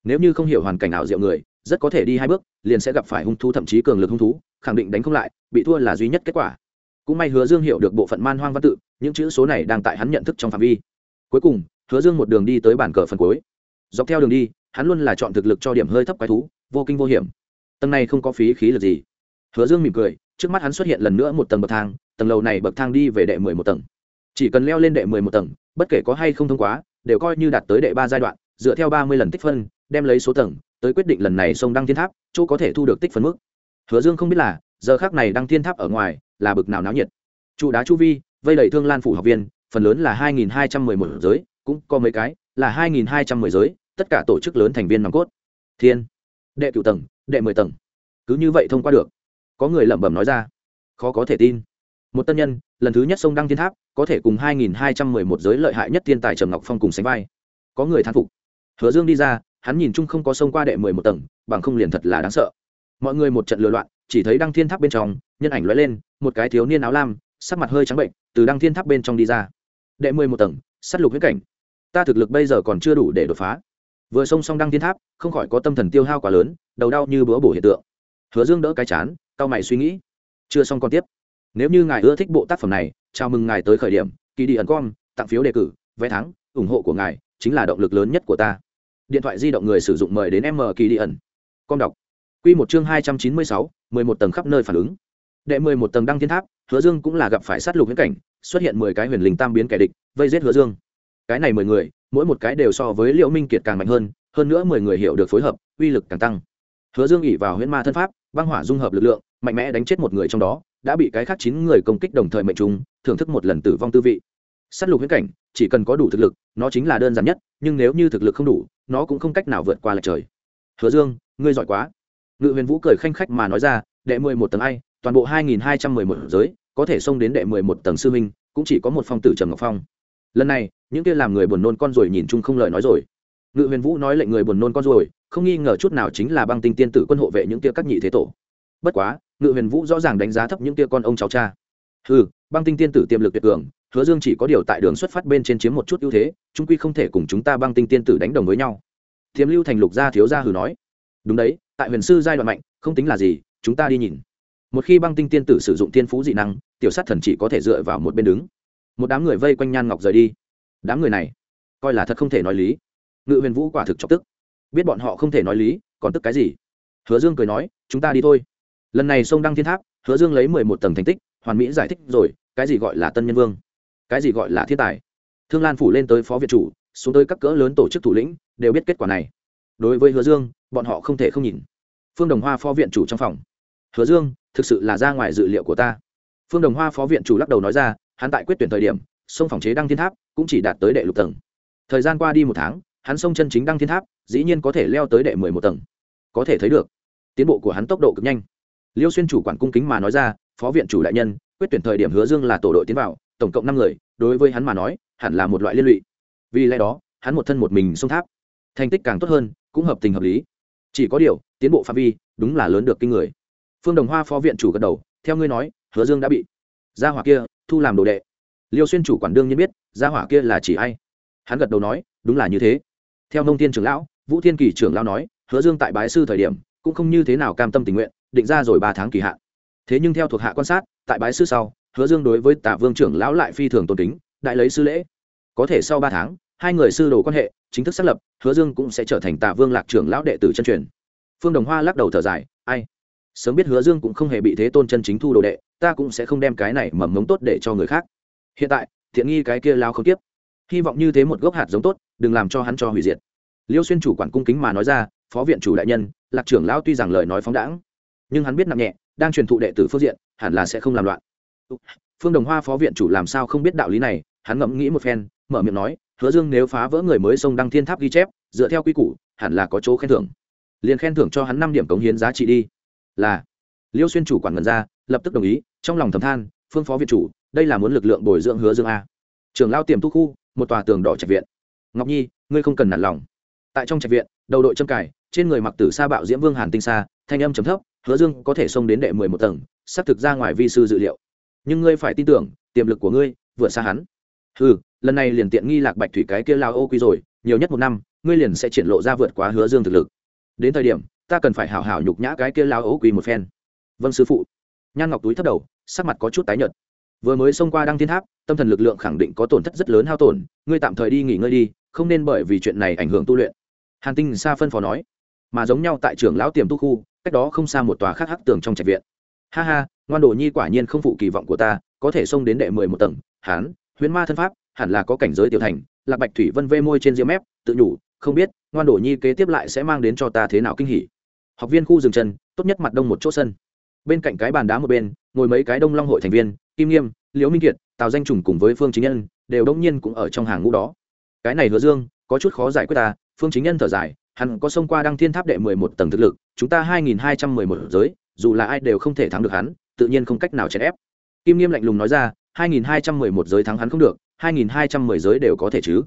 Nếu như không hiểu hoàn cảnh ảo diệu người, rất có thể đi hai bước, liền sẽ gặp phải hung thú thậm chí cường lực hung thú, khẳng định đánh không lại, bị thua là duy nhất kết quả. Cũng may hứa dương hiểu được bộ phận man hoang văn tự, những chữ số này đang tại hắn nhận thức trong phạm vi. Cuối cùng, hứa dương một đường đi tới bản cờ phần cuối. Dọc theo đường đi hắn luôn là chọn thực lực cho điểm hơi thấp quái thú, vô kinh vô hiểm. Tầng này không có phí khí lực gì. Hứa dương mỉm cười, trước mắt hắn xuất hiện lần nữa một tầng bậc thang, tầng lầu này bậc thang đi về đệ mười một tầng. Chỉ cần leo lên đệ mười một tầng, bất kể có hay không thông quá, đều coi như đạt tới đệ ba giai đoạn, dựa theo ba mươi lần tích phân, đem lấy số tầng, tới quyết định lần này sông đăng thiên tháp, chỗ có thể thu được tích phân mức. Hứa dương không biết là, giờ khác này đăng thiên tháp ở ngoài, là bực nào náo nhiệt. Trụ đá chu vi, vây đầy thương lan phủ học viên, phần lớn là hai nghìn hai trăm mười một giới, cũng có mấy cái là hai nghìn hai trăm mười giới tất cả tổ chức lớn thành viên nòng cốt. Thiên, đệ cựu tầng, đệ mười tầng. Cứ như vậy thông qua được. Có người lẩm bẩm nói ra. Khó có thể tin. Một tân nhân, lần thứ nhất sông đăng thiên tháp, có thể cùng 2211 giới lợi hại nhất thiên tài trầm ngọc phong cùng sánh vai. Có người thán phục. Hứa dương đi ra, hắn nhìn chung không có sông qua đệ mười một tầng, bằng không liền thật là đáng sợ. Mọi người một trận lừa loạn, chỉ thấy đăng thiên tháp bên trong, nhân ảnh lóe lên, một cái thiếu niên áo lam, sắc mặt hơi trắng bệnh, từ đăng thiên tháp bên trong đi ra. Đệ mười một tầng s á t lục huyết cảnh. Ta thực lực bây giờ còn chưa đủ để đột phá vừa xông xong đăng thiên tháp, không khỏi có tâm thần tiêu hao quá lớn, đầu đau như bữa bổ hiện tượng. Hứa dương đỡ cái chán cao mày suy nghĩ. Chưa xong còn tiếp. Nếu như ngài ưa thích bộ tác phẩm này, chào mừng ngài tới khởi điểm, kỳ đi ẩn com, tặng phiếu đề cử, vé thắng, ủng hộ của ngài chính là động lực lớn nhất của ta. Điện thoại di động người sử dụng mời đến m kỳ đi ẩn. Com đọc. Q một chương hai trăm chín mươi sáu, mười một tầng khắp nơi phản ứng. Đệ mười một tầng đăng thiên tháp, hứa dương cũng là gặp phải sát lục viễn cảnh, xuất hiện mười cái huyền linh tam biến kẻ địch, vây giết hứa dương. Cái này mười người mỗi một cái đều so với liễu minh kiệt càng mạnh hơn hơn nữa mười người hiểu được phối hợp, uy lực càng tăng. Hứa dương ỉ vào huyễn ma thân pháp, băng hỏa dung hợp lực lượng, mạnh mẽ đánh chết một người trong đó, đã bị cái khác chín người công kích đồng thời mệnh trùng, thưởng thức một lần tử vong tư vị. S á t lục huyễn cảnh, chỉ cần có đủ thực lực, nó chính là đơn giản nhất, nhưng nếu như thực lực không đủ, nó cũng không cách nào vượt qua lệch trời. Hứa dương, ngươi giỏi quá. Ngự huyền vũ cười khanh khách mà nói ra, đệ mười một tầng ai, toàn bộ hai nghìn hai trăm mười một giới, có thể xông đến đệ mười một tầng sư minh cũng chỉ có một phong tử trầm ngọc phong. Lần này những kia làm người buồn nôn con rồi nhìn chung không lời nói rồi. Ngự huyền vũ nói lệnh người buồn nôn con rồi, không nghi ngờ chút nào chính là băng tinh tiên tử quân hộ vệ những kia các nhị thế tổ. Bất quá, ngự huyền vũ rõ ràng đánh giá thấp những kia con ông cháu cha. Ừ băng tinh tiên tử tiềm lực tuyệt cường, hứa dương chỉ có điều tại đường xuất phát bên trên chiếm một chút ưu thế trung quy không thể cùng chúng ta băng tinh tiên tử đánh đồng với nhau. Thiếm lưu thành lục gia thiếu gia hử nói. Đúng đấy, tại huyền sư giai đoạn mạnh, không tính là gì, chúng ta đi nhìn. Một khi băng tinh tiên tử sử dụng tiên phú dị năng, tiểu sát thần chỉ có thể dựa vào một bên đứng. Một đám người vây quanh nhan ngọc rời đi đám người này, coi là thật không thể nói lý. Ngự huyền vũ quả thực chọc tức. Biết bọn họ không thể nói lý, còn tức cái gì? Hứa dương cười nói, chúng ta đi thôi. Lần này sông đăng thiên tháp, hứa dương lấy mười một tầng thành tích, hoàn mỹ giải thích rồi, cái gì gọi là tân nhân vương? Cái gì gọi là thiên tài? Thương lan phủ lên tới phó viện chủ, xuống tới các cỡ lớn tổ chức thủ lĩnh, đều biết kết quả này. Đối với hứa dương, bọn họ không thể không nhìn. Phương đồng hoa phó viện chủ trong phòng. Hứa dương, thực sự là ra ngoài dự liệu của ta. Phương đồng hoa phó viện chủ lắc đầu nói ra, hắn tại quyết tuyển thời điểm sông phòng chế đăng thiên tháp cũng chỉ đạt tới đệ lục tầng. Thời gian qua đi một tháng, hắn sông chân chính đăng thiên tháp, dĩ nhiên có thể leo tới đệ mười một tầng. Có thể thấy được, tiến bộ của hắn tốc độ cực nhanh. Liêu xuyên chủ quản cung kính mà nói ra, phó viện chủ đại nhân, quyết tuyển thời điểm hứa dương là tổ đội tiến vào, tổng cộng năm người, đối với hắn mà nói, hẳn là một loại liên lụy. Vì lẽ đó, hắn một thân một mình sông tháp. Thành tích càng tốt hơn, cũng hợp tình hợp lý. Chỉ có điều, tiến bộ phạm vi, đúng là lớn được kinh người. Phương đồng hoa phó viện chủ gật đầu, theo ngươi nói, hứa dương đã bị gia hỏa kia thu làm đồ đệ liêu xuyên chủ quản đương nhiên biết, gia hỏa kia là chỉ ai? Hắn gật đầu nói, đúng là như thế. Theo nông thiên trưởng lão, vũ thiên kỳ trưởng lão nói, hứa dương tại bái sư thời điểm, cũng không như thế nào cam tâm tình nguyện, định ra rồi ba tháng kỳ hạn. Thế nhưng theo thuộc hạ quan sát, tại bái sư sau, hứa dương đối với tả vương trưởng lão lại phi thường tôn kính, đại lấy sư lễ. Có thể sau ba tháng, hai người sư đồ quan hệ chính thức xác lập, hứa dương cũng sẽ trở thành tả vương lạc trưởng lão đệ tử chân truyền. Phương đồng hoa lắc đầu thở dài, ai? Sớm biết hứa dương cũng không hề bị thế tôn chân chính thu đồ đệ, ta cũng sẽ không đem cái này mầm mống tốt để cho người khác hiện tại, thiện nghi cái kia lao không tiếp. Hy vọng như thế một gốc hạt giống tốt, đừng làm cho hắn cho hủy diệt. Liêu xuyên chủ quản cung kính mà nói ra, phó viện chủ đại nhân, lạc trưởng lão tuy rằng lời nói phóng đãng, nhưng hắn biết nặng nhẹ, đang truyền thụ đệ tử phương diện, hẳn là sẽ không làm loạn. Phương đồng hoa phó viện chủ làm sao không biết đạo lý này, hắn ngẫm nghĩ một phen, mở miệng nói, hứa dương nếu phá vỡ người mới sông đăng thiên tháp ghi chép, dựa theo quy củ, hẳn là có chỗ khen thưởng. Liền khen thưởng cho hắn năm điểm cống hiến giá trị đi. Là, liêu xuyên chủ quản ngần ra, lập tức đồng ý, trong lòng thầm than, phương phó viện chủ đây là muốn lực lượng bồi dưỡng hứa dương a. Trường lao tiềm thu khu, một tòa tường đỏ trạch viện. Ngọc nhi, ngươi không cần nản lòng. Tại trong trạch viện, đầu đội trâm cải trên người mặc tử sa bạo diễm vương hàn tinh sa, thanh âm chấm thấp, hứa dương có thể xông đến đệ mười một tầng, xác thực ra ngoài vi sư dự liệu. Nhưng ngươi phải tin tưởng, tiềm lực của ngươi vượt xa hắn. Ừ lần này liền tiện nghi lạc bạch thủy cái kia lao ô quy rồi, nhiều nhất một năm, ngươi liền sẽ triển lộ ra vượt quá hứa dương thực lực. Đến thời điểm, ta cần phải hảo hảo nhục nhã cái kia lao ô quy một phen. Vâng sư phụ. Nhan ngọc túi thấp đầu, sắc mặt có chút tái nhợt vừa mới xông qua đăng thiên tháp, tâm thần lực lượng khẳng định có tổn thất rất lớn hao tổn, ngươi tạm thời đi nghỉ ngơi đi, không nên bởi vì chuyện này ảnh hưởng tu luyện. Hàn tinh sa phân phó nói. Mà giống nhau tại trường lão tiềm tu khu, cách đó không xa một tòa khác hắc tường trong trạch viện. Ha ha, ngoan đồ nhi quả nhiên không phụ kỳ vọng của ta, có thể xông đến đệ mười một tầng, hán huyễn ma thân pháp, hẳn là có cảnh giới tiểu thành, lạc bạch thủy vân vê môi trên diêm mép, tự nhủ, không biết, ngoan đồ nhi kế tiếp lại sẽ mang đến cho ta thế nào kinh hỉ. Học viên khu rừng chân, tốt nhất mặt đông một chỗ sân. Bên cạnh cái bàn đá một bên, ngồi mấy cái đông long hội thành viên kim nghiêm, liễu minh kiệt, tào danh trùng cùng với phương chính nhân đều đông nhiên cũng ở trong hàng ngũ đó. Cái này hứa dương, có chút khó giải quyết ta, phương chính nhân thở dài, hắn có xông qua đăng thiên tháp đệ mười một tầng thực lực, chúng ta hai nghìn hai trăm mười một giới, dù là ai đều không thể thắng được hắn, tự nhiên không cách nào chèn ép. Kim nghiêm lạnh lùng nói ra 2211 giới thắng hắn không được 2210 giới đều có thể chứ?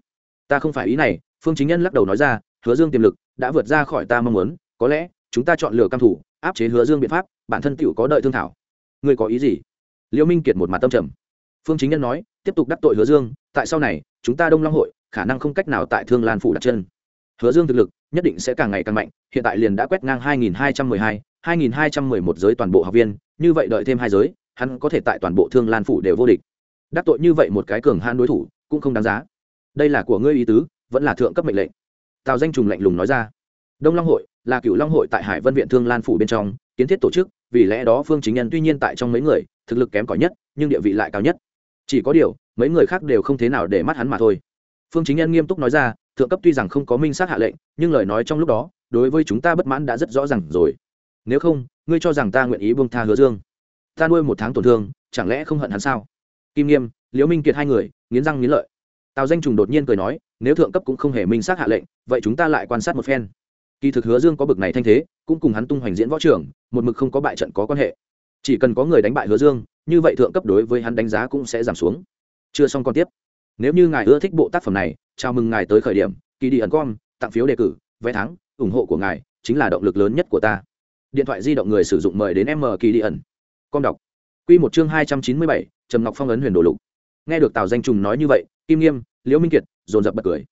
Ta không phải ý này, phương chính nhân lắc đầu nói ra, hứa dương tiềm lực đã vượt ra khỏi ta mong muốn, có lẽ chúng ta chọn lựa cam thủ, áp chế hứa dương biện pháp, bản thân tựu có đợi thương thảo. Ngươi có ý gì? Liễu minh kiệt một mặt tâm trầm. Phương chính nhân nói tiếp tục đắc tội hứa dương tại sau này chúng ta đông long hội khả năng không cách nào tại thương lan phủ đặt chân. Hứa dương thực lực nhất định sẽ càng ngày càng mạnh hiện tại liền đã quét ngang 2212, 2211 giới toàn bộ học viên như vậy đợi thêm hai giới hắn có thể tại toàn bộ thương lan phủ đều vô địch. Đắc tội như vậy một cái cường han đối thủ cũng không đáng giá. Đây là của ngươi ý tứ vẫn là thượng cấp mệnh lệnh. Tào danh trùng lạnh lùng nói ra. Đông long hội là cựu long hội tại hải vân viện thương lan phủ bên trong kiến thiết tổ chức vì lẽ đó phương chính nhân tuy nhiên tại trong mấy người thực lực kém cỏi nhất, nhưng địa vị lại cao nhất. Chỉ có điều, mấy người khác đều không thế nào để mắt hắn mà thôi. Phương chính nhân nghiêm túc nói ra, thượng cấp tuy rằng không có minh sát hạ lệnh, nhưng lời nói trong lúc đó, đối với chúng ta bất mãn đã rất rõ ràng rồi. Nếu không, ngươi cho rằng ta nguyện ý buông tha hứa dương? Ta nuôi một tháng tổn thương, chẳng lẽ không hận hắn sao? Kim nghiêm, liễu minh kiệt hai người, nghiến răng nghiến lợi. Tào danh trùng đột nhiên cười nói, nếu thượng cấp cũng không hề minh xác hạ lệnh, vậy chúng ta lại quan sát một phen. Kỳ thực hứa dương có bực này thanh thế, cũng cùng hắn tung hoành diễn võ trưởng một mực không có bại trận có quan hệ chỉ cần có người đánh bại hứa dương, như vậy thượng cấp đối với hắn đánh giá cũng sẽ giảm xuống. Chưa xong còn tiếp. Nếu như ngài ưa thích bộ tác phẩm này, chào mừng ngài tới khởi điểm, kỳ đi ẩn com, tặng phiếu đề cử, vé thắng, ủng hộ của ngài chính là động lực lớn nhất của ta. Điện thoại di động người sử dụng mời đến m kỳ đi ẩn. Com đọc. Q một chương hai trăm chín mươi bảy, trầm ngọc phong ấn huyền đồ lục. Nghe được tào danh trùng nói như vậy, kim nghiêm, liễu minh kiệt, dồn dập bật cười.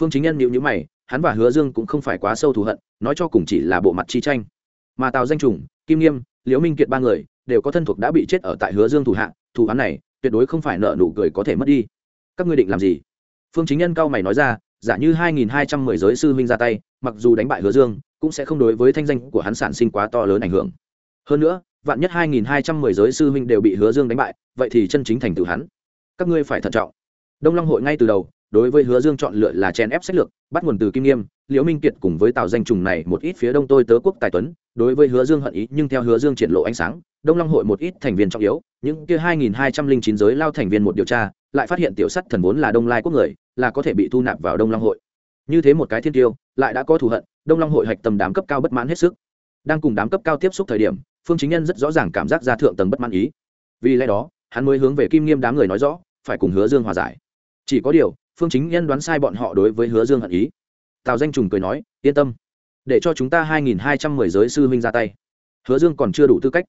Phương chính nhân nhịu nhữ mày, hắn và hứa dương cũng không phải quá sâu thù hận, nói cho cùng chỉ là bộ mặt chi tranh. Mà tào danh trùng, kim nghiêm, liễu minh kiệt ba người đều có thân thuộc đã bị chết ở tại hứa dương thủ hạ, thủ án này, tuyệt đối không phải nợ nụ cười có thể mất đi. Các ngươi định làm gì? Phương chính nhân cao mày nói ra, giả như hai nghìn hai trăm mười giới sư huynh ra tay, mặc dù đánh bại hứa dương, cũng sẽ không đối với thanh danh của hắn sản sinh quá to lớn ảnh hưởng. Hơn nữa, vạn nhất hai nghìn hai trăm mười giới sư huynh đều bị hứa dương đánh bại, vậy thì chân chính thành tựu hắn. Các ngươi phải thận trọng. Đông long hội ngay từ đầu, đối với hứa dương chọn lựa là chen ép sách lược, bắt nguồn từ kim nghiêm, liễu minh kiệt cùng với tào danh trùng này, một ít phía đông tôi tớ quốc tài tuấn đối với hứa dương hận ý, nhưng theo hứa dương triển lộ ánh sáng, đông long hội một ít thành viên trọng yếu, những kia hai nghìn hai trăm linh chín giới lao thành viên một điều tra, lại phát hiện tiểu sắt thần vốn là đông lai quốc người, là có thể bị thu nạp vào đông long hội. Như thế một cái thiên tiêu, lại đã có thù hận, đông long hội hạch tầm đám cấp cao bất mãn hết sức. Đang cùng đám cấp cao tiếp xúc thời điểm, phương chính nhân rất rõ ràng cảm giác ra thượng tầng bất mãn ý. Vì lẽ đó, hắn mới hướng về kim nghiêm đám người nói rõ, phải cùng hứa dương hòa giải. Chỉ có điều, phương chính nhân đoán sai bọn họ đối với hứa dương hận ý. Tào danh trùng cười nói, yên tâm để cho chúng ta hai nghìn hai trăm mười giới sư huynh ra tay. Hứa dương còn chưa đủ tư cách.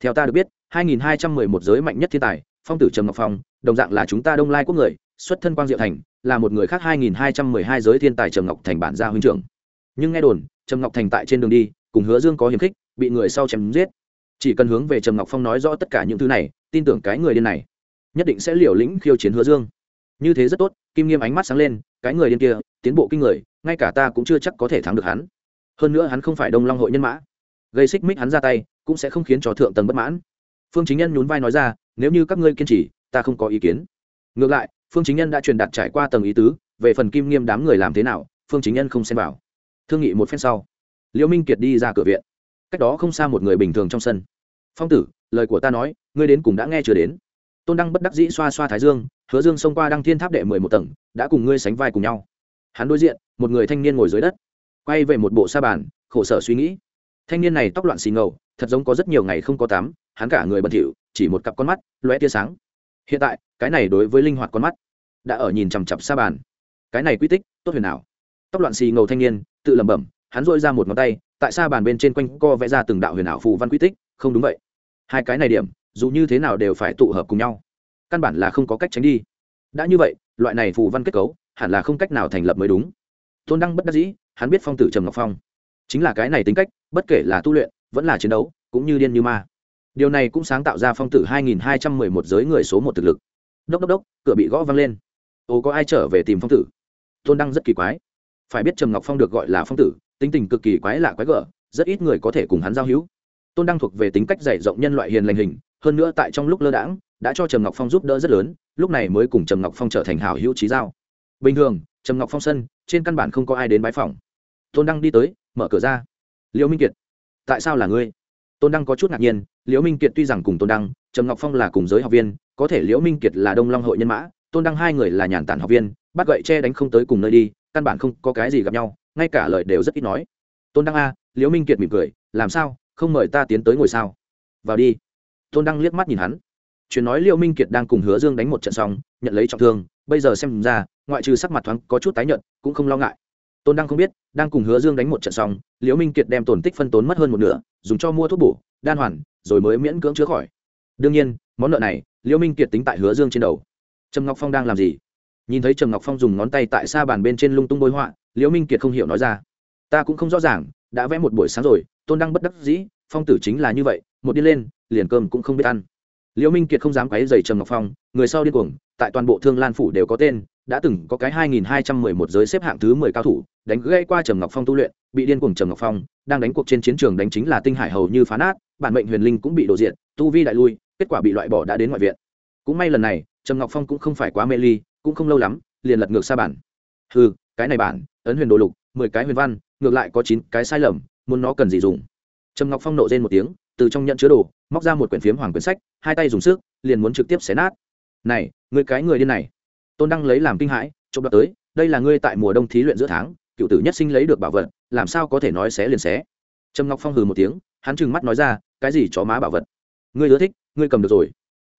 Theo ta được biết, hai nghìn hai trăm mười một giới mạnh nhất thiên tài, phong tử trầm ngọc phong, đồng dạng là chúng ta đông lai quốc người, xuất thân quang diệu thành, là một người khác hai nghìn hai trăm mười hai giới thiên tài trầm ngọc thành bản gia huynh trưởng. Nhưng nghe đồn, trầm ngọc thành tại trên đường đi, cùng hứa dương có hiềm khích, bị người sau chém giết. Chỉ cần hướng về trầm ngọc phong nói rõ tất cả những thứ này, tin tưởng cái người điên này, nhất định sẽ liều lĩnh khiêu chiến hứa dương. Như thế rất tốt, kim nghiêm ánh mắt sáng lên, cái người điên kia, tiến bộ kinh người, ngay cả ta cũng chưa chắc có thể thắng được hắn hơn nữa hắn không phải đông long hội nhân mã. Gây xích mích hắn ra tay, cũng sẽ không khiến cho thượng tầng bất mãn. Phương chính nhân nhún vai nói ra, nếu như các ngươi kiên trì, ta không có ý kiến. Ngược lại, phương chính nhân đã truyền đạt trải qua tầng ý tứ, về phần kim nghiêm đám người làm thế nào, phương chính nhân không xem vào. Thương nghị một phen sau, liễu minh kiệt đi ra cửa viện. Cách đó không xa một người bình thường trong sân. Phong tử, lời của ta nói, ngươi đến cùng đã nghe chưa đến? Tôn đăng bất đắc dĩ xoa xoa thái dương, hứa dương xông qua đăng thiên tháp đệ mười một tầng, đã cùng ngươi sánh vai cùng nhau. Hắn đối diện, một người thanh niên ngồi dưới đất quay về một bộ sa bàn, khổ sở suy nghĩ. Thanh niên này tóc loạn xì ngầu, thật giống có rất nhiều ngày không có tắm, hắn cả người bẩn thỉu, chỉ một cặp con mắt, lóe tia sáng. Hiện tại, cái này đối với linh hoạt con mắt, đã ở nhìn chằm chặp sa bàn. Cái này quy tích, tốt huyền nào tóc loạn xì ngầu thanh niên, tự lẩm bẩm, hắn dội ra một ngón tay, tại sa bàn bên trên quanh co vẽ ra từng đạo huyền ảo phù văn quy tích, không đúng vậy. Hai cái này điểm, dù như thế nào đều phải tụ hợp cùng nhau. Căn bản là không có cách tránh đi. Đã như vậy, loại này phù văn kết cấu, hẳn là không cách nào thành lập mới đúng. Tôn đăng bất đắc dĩ hắn biết phong tử trầm ngọc phong chính là cái này tính cách bất kể là tu luyện vẫn là chiến đấu cũng như điên như ma điều này cũng sáng tạo ra phong tử hai nghìn hai trăm mười một giới người số một thực lực đốc đốc đốc cửa bị gõ văng lên ồ có ai trở về tìm phong tử tôn đăng rất kỳ quái phải biết trầm ngọc phong được gọi là phong tử tính tình cực kỳ quái lạ quái gở rất ít người có thể cùng hắn giao hữu tôn đăng thuộc về tính cách dạy rộng nhân loại hiền lành hình hơn nữa tại trong lúc lơ đãng đã cho trầm ngọc phong giúp đỡ rất lớn lúc này mới cùng trầm ngọc phong trở thành hảo hữu trí giao bình thường trầm ngọc phong sân trên căn bản không có ai đến bãi phòng tôn đăng đi tới, mở cửa ra. Liễu minh kiệt, tại sao là ngươi? Tôn đăng có chút ngạc nhiên, liễu minh kiệt tuy rằng cùng tôn đăng, trầm ngọc phong là cùng giới học viên, có thể liễu minh kiệt là đông long hội nhân mã, tôn đăng hai người là nhàn tản học viên, bắt gậy che đánh không tới cùng nơi đi, căn bản không có cái gì gặp nhau, ngay cả lời đều rất ít nói. Tôn đăng a, liễu minh kiệt mỉm cười, làm sao, không mời ta tiến tới ngồi sao? Vào đi. Tôn đăng liếc mắt nhìn hắn. Chuyện nói Liễu minh kiệt đang cùng hứa dương đánh một trận xong, nhận lấy trọng thương, bây giờ xem ra, ngoại trừ sắc mặt thoáng có chút tái nhợt, cũng không lo ngại tôn đăng không biết, đang cùng hứa dương đánh một trận xong, liễu minh kiệt đem tổn tích phân tốn mất hơn một nửa, dùng cho mua thuốc bổ, đan hoàn, rồi mới miễn cưỡng chữa khỏi. Đương nhiên, món nợ này, liễu minh kiệt tính tại hứa dương trên đầu. Trầm ngọc phong đang làm gì? Nhìn thấy trầm ngọc phong dùng ngón tay tại xa bàn bên trên lung tung bôi họa, liễu minh kiệt không hiểu nói ra. Ta cũng không rõ ràng, đã vẽ một buổi sáng rồi, tôn đăng bất đắc dĩ, phong tử chính là như vậy, một đi lên, liền cơm cũng không biết ăn. Liễu minh kiệt không dám quấy dày trầm ngọc phong, người sau điên cuồng, tại toàn bộ thương lan phủ đều có tên đã từng có cái 2211 giới xếp hạng thứ 10 cao thủ, đánh gãy qua trầm ngọc phong tu luyện, bị điên cuồng trầm ngọc phong, đang đánh cuộc trên chiến trường đánh chính là tinh hải hầu như phá nát, bản mệnh huyền linh cũng bị đổ diện tu vi đại lui, kết quả bị loại bỏ đã đến ngoại viện. Cũng may lần này, trầm ngọc phong cũng không phải quá mê ly, cũng không lâu lắm, liền lật ngược xa bản. Hừ, cái này bản, ấn huyền đồ lục, mười cái huyền văn, ngược lại có chín cái sai lầm, muốn nó cần gì dùng? Trầm ngọc phong nộ rên một tiếng, từ trong nhận chứa đồ, móc ra một quyển phiếm hoàng quyển sách, hai tay dùng sức, liền muốn trực tiếp xé nát. Này, người cái người điên này tôn đăng lấy làm kinh hãi trộm đoạt tới, đây là ngươi tại mùa đông thí luyện giữa tháng, cựu tử nhất sinh lấy được bảo vật, làm sao có thể nói xé liền xé. Trầm ngọc phong hừ một tiếng, hắn trừng mắt nói ra, cái gì chó má bảo vật? Ngươi ưa thích, ngươi cầm được rồi.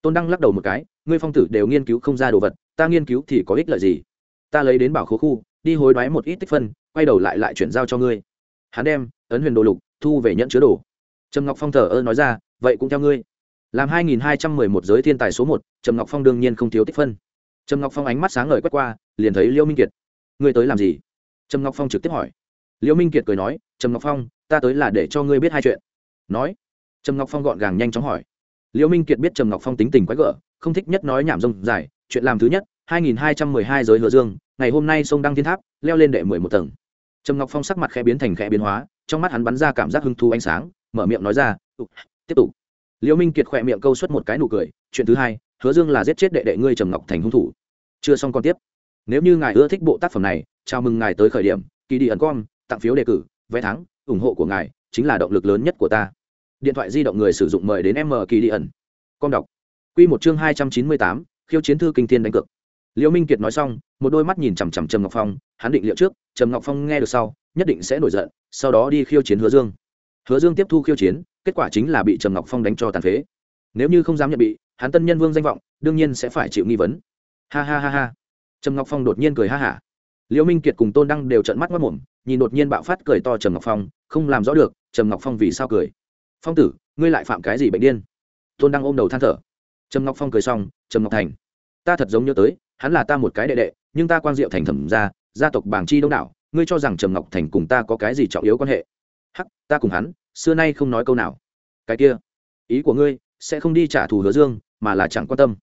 Tôn đăng lắc đầu một cái, ngươi phong tử đều nghiên cứu không ra đồ vật, ta nghiên cứu thì có ích lợi gì? Ta lấy đến bảo khố khu, đi hối đoái một ít tích phân, quay đầu lại lại chuyển giao cho ngươi. Hắn đem, ấn huyền đồ lục, thu về nhận chứa đồ. Trầm ngọc phong thờ ơ nói ra, vậy cũng theo ngươi. Làm 2211 giới thiên tài số một, trầm ngọc phong đương nhiên không thiếu tích phân trầm ngọc phong ánh mắt sáng ngời quét qua, liền thấy liêu minh kiệt. Ngươi tới làm gì? Trầm ngọc phong trực tiếp hỏi. Liêu minh kiệt cười nói, trầm ngọc phong, ta tới là để cho ngươi biết hai chuyện. Nói? Trầm ngọc phong gọn gàng nhanh chóng hỏi. Liêu minh kiệt biết trầm ngọc phong tính tình quái gở, không thích nhất nói nhảm rông dài, chuyện làm thứ nhất 2212 giới hứa dương, ngày hôm nay sông đăng thiên tháp, leo lên đệ mười một tầng. Trầm ngọc phong sắc mặt khẽ biến thành khẽ biến hóa, trong mắt hắn bắn ra cảm giác hưng thu ánh sáng, mở miệng nói ra tiếp tục. Liêu minh kiệt khỏe miệng câu xuất một cái nụ cười, chuyện thứ hai, hứa dương là giết chết đệ đệ ngươi trầm ngọc thành hung thủ chưa xong còn tiếp. Nếu như ngài ưa thích bộ tác phẩm này, chào mừng ngài tới khởi điểm kỳ đi ẩn com tặng phiếu đề cử, vé thắng, ủng hộ của ngài chính là động lực lớn nhất của ta. Điện thoại di động người sử dụng mời đến m kỳ đi ẩn com đọc. Quy một chương hai trăm chín mươi tám, khiêu chiến thư kinh thiên đánh cược. Liễu minh kiệt nói xong, một đôi mắt nhìn chằm chằm trầm ngọc phong, hắn định liệu trước, trầm ngọc phong nghe được sau, nhất định sẽ nổi giận, sau đó đi khiêu chiến hứa dương. Hứa dương tiếp thu khiêu chiến, kết quả chính là bị trầm ngọc phong đánh cho tàn phế. Nếu như không dám nhận bị, hắn tân nhân vương danh vọng, đương nhiên sẽ phải chịu nghi vấn ha ha ha ha. Trầm ngọc phong đột nhiên cười ha hả. Liễu minh kiệt cùng tôn đăng đều trợn mắt mất mồm nhìn đột nhiên bạo phát cười to trầm ngọc phong không làm rõ được trầm ngọc phong vì sao cười? Phong tử ngươi lại phạm cái gì bệnh điên? Tôn đăng ôm đầu than thở. Trầm ngọc phong cười xong trầm ngọc thành. Ta thật giống nhớ tới hắn là ta một cái đệ đệ nhưng ta quang diệu thành thẩm gia, gia tộc bảng chi đông đảo ngươi cho rằng trầm ngọc thành cùng ta có cái gì trọng yếu quan hệ? Hắc ta cùng hắn xưa nay không nói câu nào. Cái kia ý của ngươi sẽ không đi trả thù hứa dương mà là chẳng quan tâm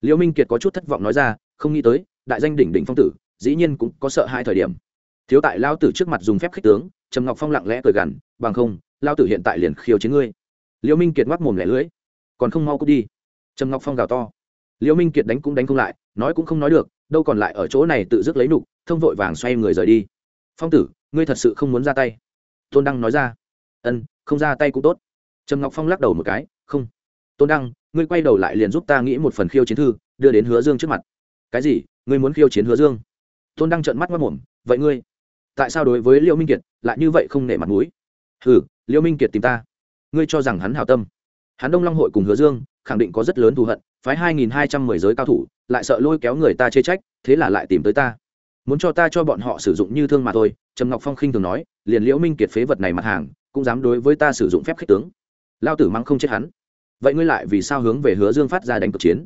liễu minh kiệt có chút thất vọng nói ra, không nghĩ tới, đại danh đỉnh đỉnh phong tử, dĩ nhiên cũng có sợ hai thời điểm. Thiếu tại lao tử trước mặt dùng phép khích tướng, trầm ngọc phong lặng lẽ cười gằn, bằng không, lao tử hiện tại liền khiêu chiến ngươi. Liễu minh kiệt ngoắc mồm lẻ lưỡi, còn không mau cút đi. Trầm ngọc phong gào to. Liễu minh kiệt đánh cũng đánh không lại, nói cũng không nói được, đâu còn lại ở chỗ này tự dứt lấy nục, thông vội vàng xoay người rời đi. Phong tử, ngươi thật sự không muốn ra tay. Tôn đăng nói ra. Ân, không ra tay cũng tốt. Trầm ngọc phong lắc đầu một cái, không. Tôn đăng ngươi quay đầu lại liền giúp ta nghĩ một phần khiêu chiến thư, đưa đến hứa dương trước mặt. Cái gì? Ngươi muốn khiêu chiến hứa dương? Tôn đăng trợn mắt mất mồm vậy ngươi? Tại sao đối với liễu minh kiệt lại như vậy không nể mặt mũi? Hừ, liễu minh kiệt tìm ta. Ngươi cho rằng hắn hảo tâm. Hắn đông long hội cùng hứa dương khẳng định có rất lớn thù hận, phái hai nghìn hai trăm mười giới cao thủ, lại sợ lôi kéo người ta chê trách, thế là lại tìm tới ta. Muốn cho ta cho bọn họ sử dụng như thương mà thôi, trầm ngọc phong khinh thường nói, liền liễu minh kiệt phế vật này mặt hàng, cũng dám đối với ta sử dụng phép khích tướng. Lao tử mắng không chết hắn vậy ngươi lại vì sao hướng về hứa dương phát ra đánh cực chiến?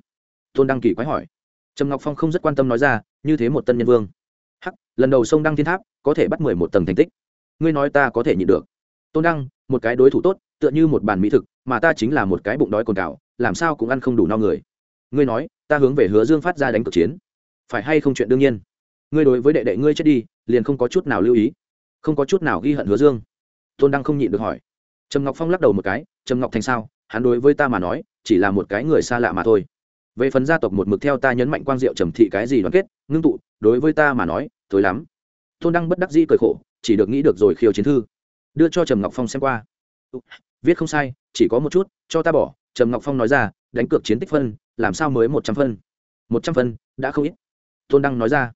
Tôn đăng kỳ quái hỏi. Trầm ngọc phong không rất quan tâm nói ra, như thế một tân nhân vương. Hắc, lần đầu sông đăng thiên tháp, có thể bắt mười một tầng thành tích. Ngươi nói ta có thể nhịn được. Tôn đăng, một cái đối thủ tốt, tựa như một bàn mỹ thực, mà ta chính là một cái bụng đói cồn cào, làm sao cũng ăn không đủ no người. Ngươi nói, ta hướng về hứa dương phát ra đánh cực chiến. Phải hay không chuyện đương nhiên? Ngươi đối với đệ đệ ngươi chết đi, liền không có chút nào lưu ý. Không có chút nào ghi hận hứa dương. Tôn đăng không nhịn được hỏi. Trầm ngọc phong lắc đầu một cái, trầm ngọc thành sao? Hắn đối với ta mà nói, chỉ là một cái người xa lạ mà thôi. Về phần gia tộc một mực theo ta nhấn mạnh quang diệu trầm thị cái gì đoàn kết, ngưng tụ, đối với ta mà nói, thối lắm. Tôn đăng bất đắc dĩ cười khổ, chỉ được nghĩ được rồi khiêu chiến thư. Đưa cho trầm ngọc phong xem qua. Viết không sai, chỉ có một chút, cho ta bỏ. Trầm ngọc phong nói ra, đánh cược chiến tích phân, làm sao mới một trăm phân? Một trăm phân, đã không ít. Tôn đăng nói ra,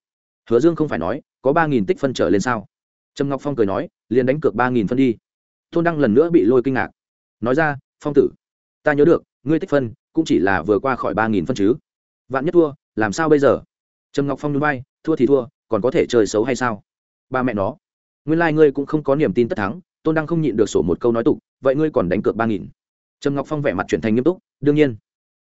hứa dương không phải nói, có ba nghìn tích phân trở lên sao? Trầm ngọc phong cười nói, liền đánh cược ba nghìn phân đi. Tôn đăng lần nữa bị lôi kinh ngạc. Nói ra, phong tử ta nhớ được, ngươi tích phân, cũng chỉ là vừa qua khỏi ba nghìn phân chứ. Vạn nhất thua, làm sao bây giờ? Trầm ngọc phong núi bay thua thì thua, còn có thể chơi xấu hay sao? Ba mẹ nó. Nguyên lai、like、ngươi cũng không có niềm tin tất thắng, tôn đăng không nhịn được sổ một câu nói tục, vậy ngươi còn đánh cược ba nghìn. Trầm ngọc phong vẻ mặt chuyển thành nghiêm túc, đương nhiên.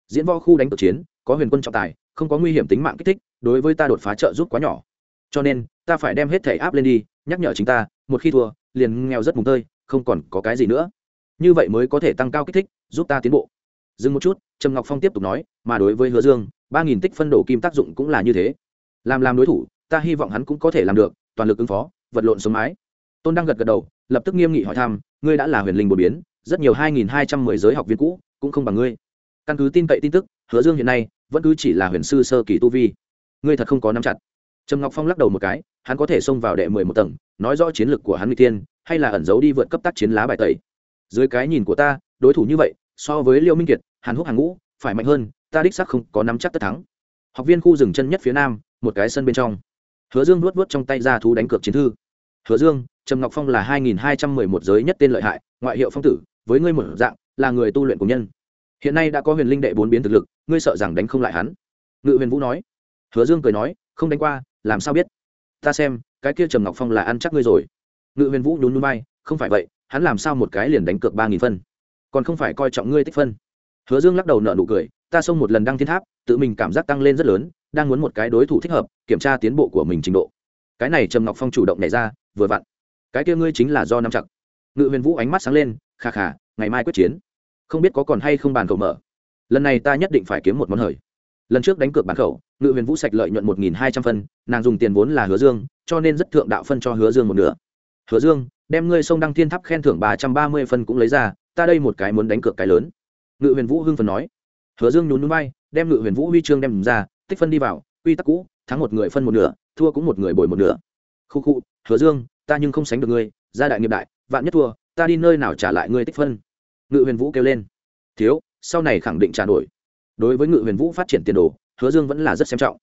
Diễn võ khu đánh cược chiến, có huyền quân trọng tài, không có nguy hiểm tính mạng kích thích, đối với ta đột phá trợ giúp quá nhỏ. Cho nên, ta phải đem hết thẻ áp lên đi, nhắc nhở chính ta, một khi thua, liền nghèo rất mùng tơi, không còn có cái gì nữa như vậy mới có thể tăng cao kích thích, giúp ta tiến bộ. Dừng một chút, trầm ngọc phong tiếp tục nói, mà đối với hứa dương, ba nghìn tích phân đổ kim tác dụng cũng là như thế. Làm làm đối thủ, ta hy vọng hắn cũng có thể làm được, toàn lực ứng phó, vật lộn sống mái. Tôn đang gật gật đầu, lập tức nghiêm nghị hỏi thăm, ngươi đã là huyền linh bột biến, rất nhiều hai nghìn hai trăm mười giới học viên cũ, cũng không bằng ngươi. Căn cứ tin cậy tin tức, hứa dương hiện nay vẫn cứ chỉ là huyền sư sơ kỳ tu vi. Ngươi thật không có nắm chặt. Trầm ngọc phong lắc đầu một cái, hắn có thể xông vào đệ mười một tầng, nói rõ chiến lược của hắn n g tiên hay là ẩn giấu đi vượt cấp tác chiến lá bài tẩy dưới cái nhìn của ta, đối thủ như vậy, so với liêu minh kiệt, hàn húc hàng ngũ, phải mạnh hơn, ta đích sắc không có nắm chắc tất thắng. Học viên khu rừng chân nhất phía nam, một cái sân bên trong. Hứa dương nuốt vớt trong tay ra thú đánh cược chiến thư. Hứa dương, trầm ngọc phong là hai nghìn hai trăm mười một giới nhất tên lợi hại, ngoại hiệu phong tử, với ngươi một dạng, là người tu luyện của nhân. Hiện nay đã có huyền linh đệ bốn biến thực lực, ngươi sợ rằng đánh không lại hắn. Ngự huyền vũ nói. Hứa dương cười nói, không đánh qua, làm sao biết? Ta xem, cái kia trầm ngọc phong là ăn chắc ngươi rồi. Ngự huyền vũ nhún núi bay không phải vậy hắn làm sao một cái liền đánh cược ba nghìn phân? Còn không phải coi trọng ngươi tích phân. Hứa dương lắc đầu nợ nụ cười, ta xông một lần đăng thiên tháp, tự mình cảm giác tăng lên rất lớn, đang muốn một cái đối thủ thích hợp, kiểm tra tiến bộ của mình trình độ. Cái này trầm ngọc phong chủ động nhảy ra, vừa vặn. Cái kia ngươi chính là do năm chặt ngự huyền vũ ánh mắt sáng lên khà khà ngày mai quyết chiến. Không biết có còn hay không bàn cầu mở. Lần này ta nhất định phải kiếm một món hời. Lần trước đánh cược bàn khẩu, ngự huyền vũ sạch lợi nhuận một nghìn hai trăm phân, nàng dùng tiền vốn là hứa dương, cho nên rất thượng đạo phân cho hứa dương một nửa. Hứa dương đem ngươi sông đăng thiên tháp khen thưởng ba trăm ba mươi phân cũng lấy ra, ta đây một cái muốn đánh cược cái lớn. Ngự huyền vũ hưng phần nói. Hứa dương nhún núi bay đem ngự huyền vũ huy chương đem ra, tích phân đi vào, quy tắc cũ, thắng một người phân một nửa, thua cũng một người bồi một nửa. Khu khu, hứa dương, ta nhưng không sánh được ngươi, gia đại nghiệp đại, vạn nhất thua, ta đi nơi nào trả lại ngươi tích phân? Ngự huyền vũ kêu lên. Thiếu, sau này khẳng định trả nổi. Đối với ngự huyền vũ phát triển tiền đồ, hứa dương vẫn là rất xem trọng.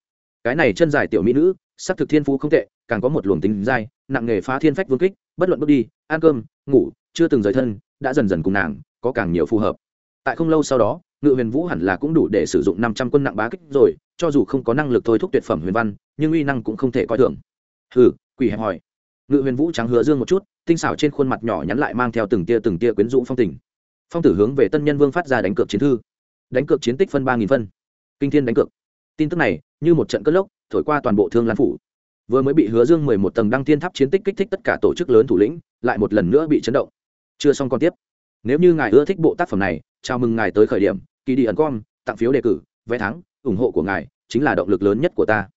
Cái này chân dài tiểu mỹ nữ sắc thực thiên phú không tệ, càng có một luồng tính dai, nặng nghề phá thiên phách vương kích bất luận bước đi, ăn cơm, ngủ, chưa từng rời thân, đã dần dần cùng nàng, có càng nhiều phù hợp. Tại không lâu sau đó, ngự huyền vũ hẳn là cũng đủ để sử dụng năm trăm quân nặng bá kích rồi, cho dù không có năng lực thôi thúc tuyệt phẩm huyền văn, nhưng uy năng cũng không thể coi thường. Hừ, quỷ hẹp hỏi. Ngự huyền vũ trắng hứa dương một chút, tinh xảo trên khuôn mặt nhỏ nhắn lại mang theo từng tia từng tia quyến rũ phong tình. Phong tử hướng về tân nhân vương phát ra đánh cược chiến thư. Đánh cược chiến tích phân ba nghìn phân. Kinh thiên đánh cược. Tin tức này, như một trận cất lốc, thổi qua toàn bộ thương lan phủ vừa mới bị hứa dương mười một tầng đăng tiên tháp chiến tích kích thích tất cả tổ chức lớn thủ lĩnh, lại một lần nữa bị chấn động. Chưa xong còn tiếp. Nếu như ngài ưa thích bộ tác phẩm này, chào mừng ngài tới khởi điểm kỳ đi ẩn com, tặng phiếu đề cử, vé thắng, ủng hộ của ngài chính là động lực lớn nhất của ta.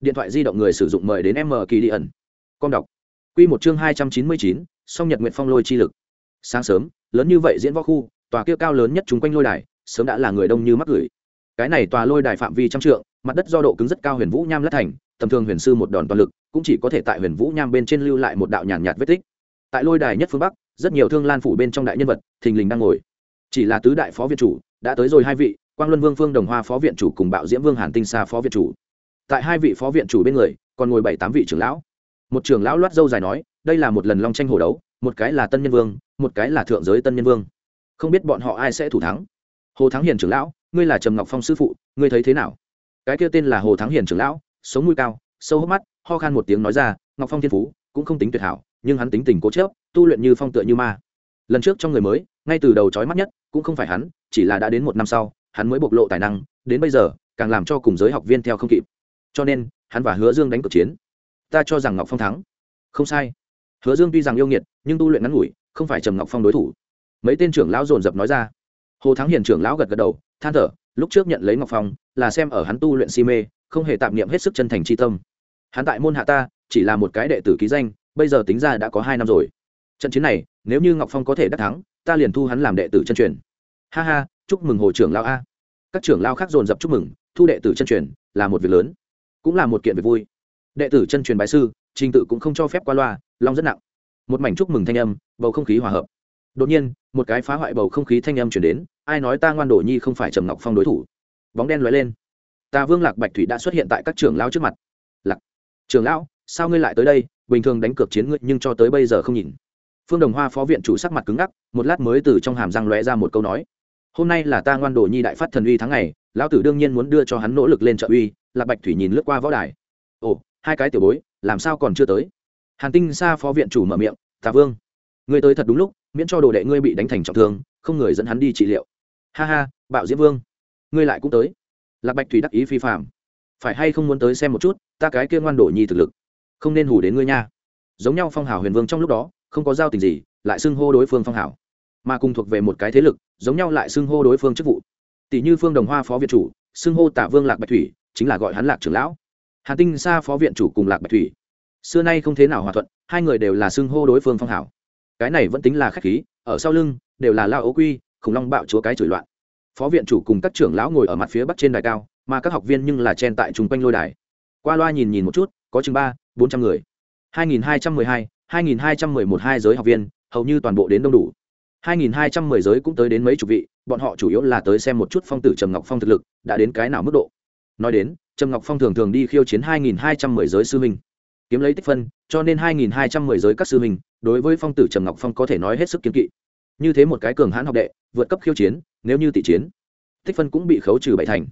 Điện thoại di động người sử dụng mời đến m kỳ đi ẩn. Com đọc. Q một chương hai trăm chín mươi chín, song nhật nguyện phong lôi chi lực. Sáng sớm, lớn như vậy diễn võ khu, tòa kia cao lớn nhất chung quanh lôi đài, sớm đã là người đông như mắc gửi. Cái này tòa lôi đài phạm vi trăm trượng, mặt đất do độ cứng rất cao huyền vũ nham lát thành tầm thường huyền sư một đòn toàn lực, cũng chỉ có thể tại huyền vũ nham bên trên lưu lại một đạo nhàn nhạt vết tích. Tại lôi đài nhất phương bắc, rất nhiều thương lan phủ bên trong đại nhân vật, thình lình đang ngồi. Chỉ là tứ đại phó viện chủ, đã tới rồi hai vị, quang luân vương, phương đồng hoa phó viện chủ cùng bạo diễm vương hàn tinh sa phó viện chủ. Tại hai vị phó viện chủ bên người, còn ngồi bảy tám vị trưởng lão. Một trưởng lão loát dâu dài nói, đây là một lần long tranh hồ đấu, một cái là tân nhân vương, một cái là thượng giới tân nhân vương. Không biết bọn họ ai sẽ thủ thắng? Hồ thắng hiền trưởng lão, ngươi là trầm ngọc phong sư phụ, ngươi thấy thế nào? Cái kia tên là hồ thắng hiền trưởng lão sống mũi cao, sâu hốc mắt, ho khan một tiếng nói ra, ngọc phong thiên phú, cũng không tính tuyệt hảo, nhưng hắn tính tình cố chớp tu luyện như phong tựa như ma. Lần trước trong người mới, ngay từ đầu trói mắt nhất, cũng không phải hắn, chỉ là đã đến một năm sau, hắn mới bộc lộ tài năng, đến bây giờ, càng làm cho cùng giới học viên theo không kịp. Cho nên, hắn và hứa dương đánh cuộc chiến. Ta cho rằng ngọc phong thắng. Không sai. Hứa dương tuy rằng yêu nghiệt, nhưng tu luyện ngắn ngủi, không phải trầm ngọc phong đối thủ. Mấy tên trưởng lão dồn dập nói ra. Hồ thắng hiền trưởng lão gật gật đầu, than thở, lúc trước nhận lấy ngọc phong, là xem ở hắn tu luyện si mê không hề tạm niệm hết sức chân thành tri tâm. Hắn tại môn hạ ta, chỉ là một cái đệ tử ký danh, bây giờ tính ra đã có hai năm rồi. Trận chiến này, nếu như ngọc phong có thể đắc thắng, ta liền thu hắn làm đệ tử chân truyền. Ha ha, chúc mừng hồ trưởng lao a. Các trưởng lao khác dồn dập chúc mừng, thu đệ tử chân truyền là một việc lớn, cũng là một kiện việc vui. Đệ tử chân truyền bài sư, trình tự cũng không cho phép qua loa, long rất nặng. Một mảnh chúc mừng thanh âm, bầu không khí hòa hợp. Đột nhiên, một cái phá hoại bầu không khí thanh âm chuyển đến, ai nói ta ngoan đổ nhi không phải trầm ngọc phong đối thủ? Bóng đen lóe lên ta vương lạc bạch thủy đã xuất hiện tại các trưởng lao trước mặt lạc trưởng lão sao ngươi lại tới đây bình thường đánh cược chiến ngươi nhưng cho tới bây giờ không nhìn phương đồng hoa phó viện chủ sắc mặt cứng ngắc một lát mới từ trong hàm răng lóe ra một câu nói hôm nay là ta ngoan đồ nhi đại phát thần uy tháng này, lão tử đương nhiên muốn đưa cho hắn nỗ lực lên trợ uy lạc bạch thủy nhìn lướt qua võ đài ồ hai cái tiểu bối làm sao còn chưa tới hàn tinh sa phó viện chủ mở miệng tà vương ngươi tới thật đúng lúc miễn cho đồ đệ ngươi bị đánh thành trọng thương không người dẫn hắn đi trị liệu ha ha bạo diễm vương ngươi lại cũng tới lạc bạch thủy đắc ý phi phạm phải hay không muốn tới xem một chút, ta cái kia ngoan đổ nhi thực lực. Không nên hủ đến ngươi nha. Giống nhau phong hào huyền vương trong lúc đó, không có giao tình gì, lại xưng hô đối phương phong hào mà cùng thuộc về một cái thế lực, giống nhau lại xưng hô đối phương chức vụ. Tỷ như phương đồng hoa phó viện chủ, xưng hô tả vương lạc bạch thủy, chính là gọi hắn lạc trưởng lão. Hà tinh sa phó viện chủ cùng lạc bạch thủy. Xưa nay không thế nào hòa thuận, hai người đều là xưng hô đối phương phong hảo. Cái này vẫn tính là khách khí, ở sau lưng, đều là lao ấu quy, khủng long bạo chúa cái chửi loạn phó viện chủ cùng các trưởng lão ngồi ở mặt phía bắc trên đài cao, mà các học viên nhưng là chen tại chung quanh lôi đài. Qua loa nhìn nhìn một chút, có chừng ba, bốn trăm người. Hai nghìn hai trăm mười hai hai nghìn hai trăm mười một hai giới học viên, hầu như toàn bộ đến đông đủ. Hai nghìn hai trăm mười giới cũng tới đến mấy chục vị, bọn họ chủ yếu là tới xem một chút phong tử trầm ngọc phong thực lực, đã đến cái nào mức độ. Nói đến, trầm ngọc phong thường thường đi khiêu chiến hai nghìn hai trăm mười giới sư minh kiếm lấy tích phân, cho nên hai nghìn hai trăm mười giới các sư minh đối với phong tử trầm ngọc phong có thể nói hết sức kiếm kỵ như thế một cái cường hãn học đệ, vượt cấp khiêu chiến, nếu như tỷ chiến, tích phân cũng bị khấu trừ bảy thành.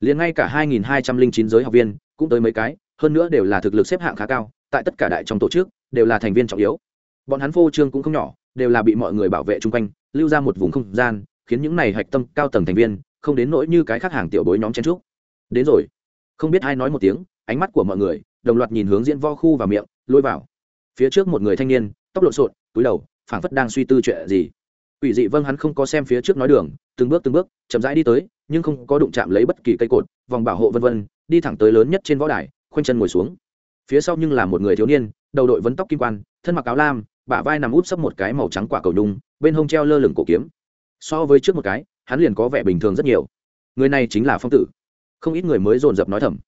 Liền ngay cả hai nghìn hai trăm linh chín giới học viên, cũng tới mấy cái, hơn nữa đều là thực lực xếp hạng khá cao, tại tất cả đại trong tổ chức, đều là thành viên trọng yếu. Bọn hắn phô trương cũng không nhỏ, đều là bị mọi người bảo vệ chung quanh, lưu ra một vùng không gian, khiến những này hạch tâm cao tầng thành viên, không đến nỗi như cái khác hàng tiểu bối nhóm chen trúc đến rồi. Không biết ai nói một tiếng, ánh mắt của mọi người, đồng loạt nhìn hướng diễn vo khu vào miệng, lôi vào. Phía trước một người thanh niên, tóc lộn xộn, túi đầu, phảng phất đang suy tư chuyện gì. Quỷ dị vâng hắn không có xem phía trước nói đường, từng bước từng bước, chậm rãi đi tới, nhưng không có đụng chạm lấy bất kỳ cây cột, vòng bảo hộ vân vân, đi thẳng tới lớn nhất trên võ đài, khoanh chân ngồi xuống. Phía sau nhưng là một người thiếu niên, đầu đội vấn tóc kim quan, thân mặc áo lam, bả vai nằm úp sấp một cái màu trắng quả cầu nhung, bên hông treo lơ lửng cổ kiếm. So với trước một cái, hắn liền có vẻ bình thường rất nhiều. Người này chính là phong tử. Không ít người mới dồn dập nói thầm.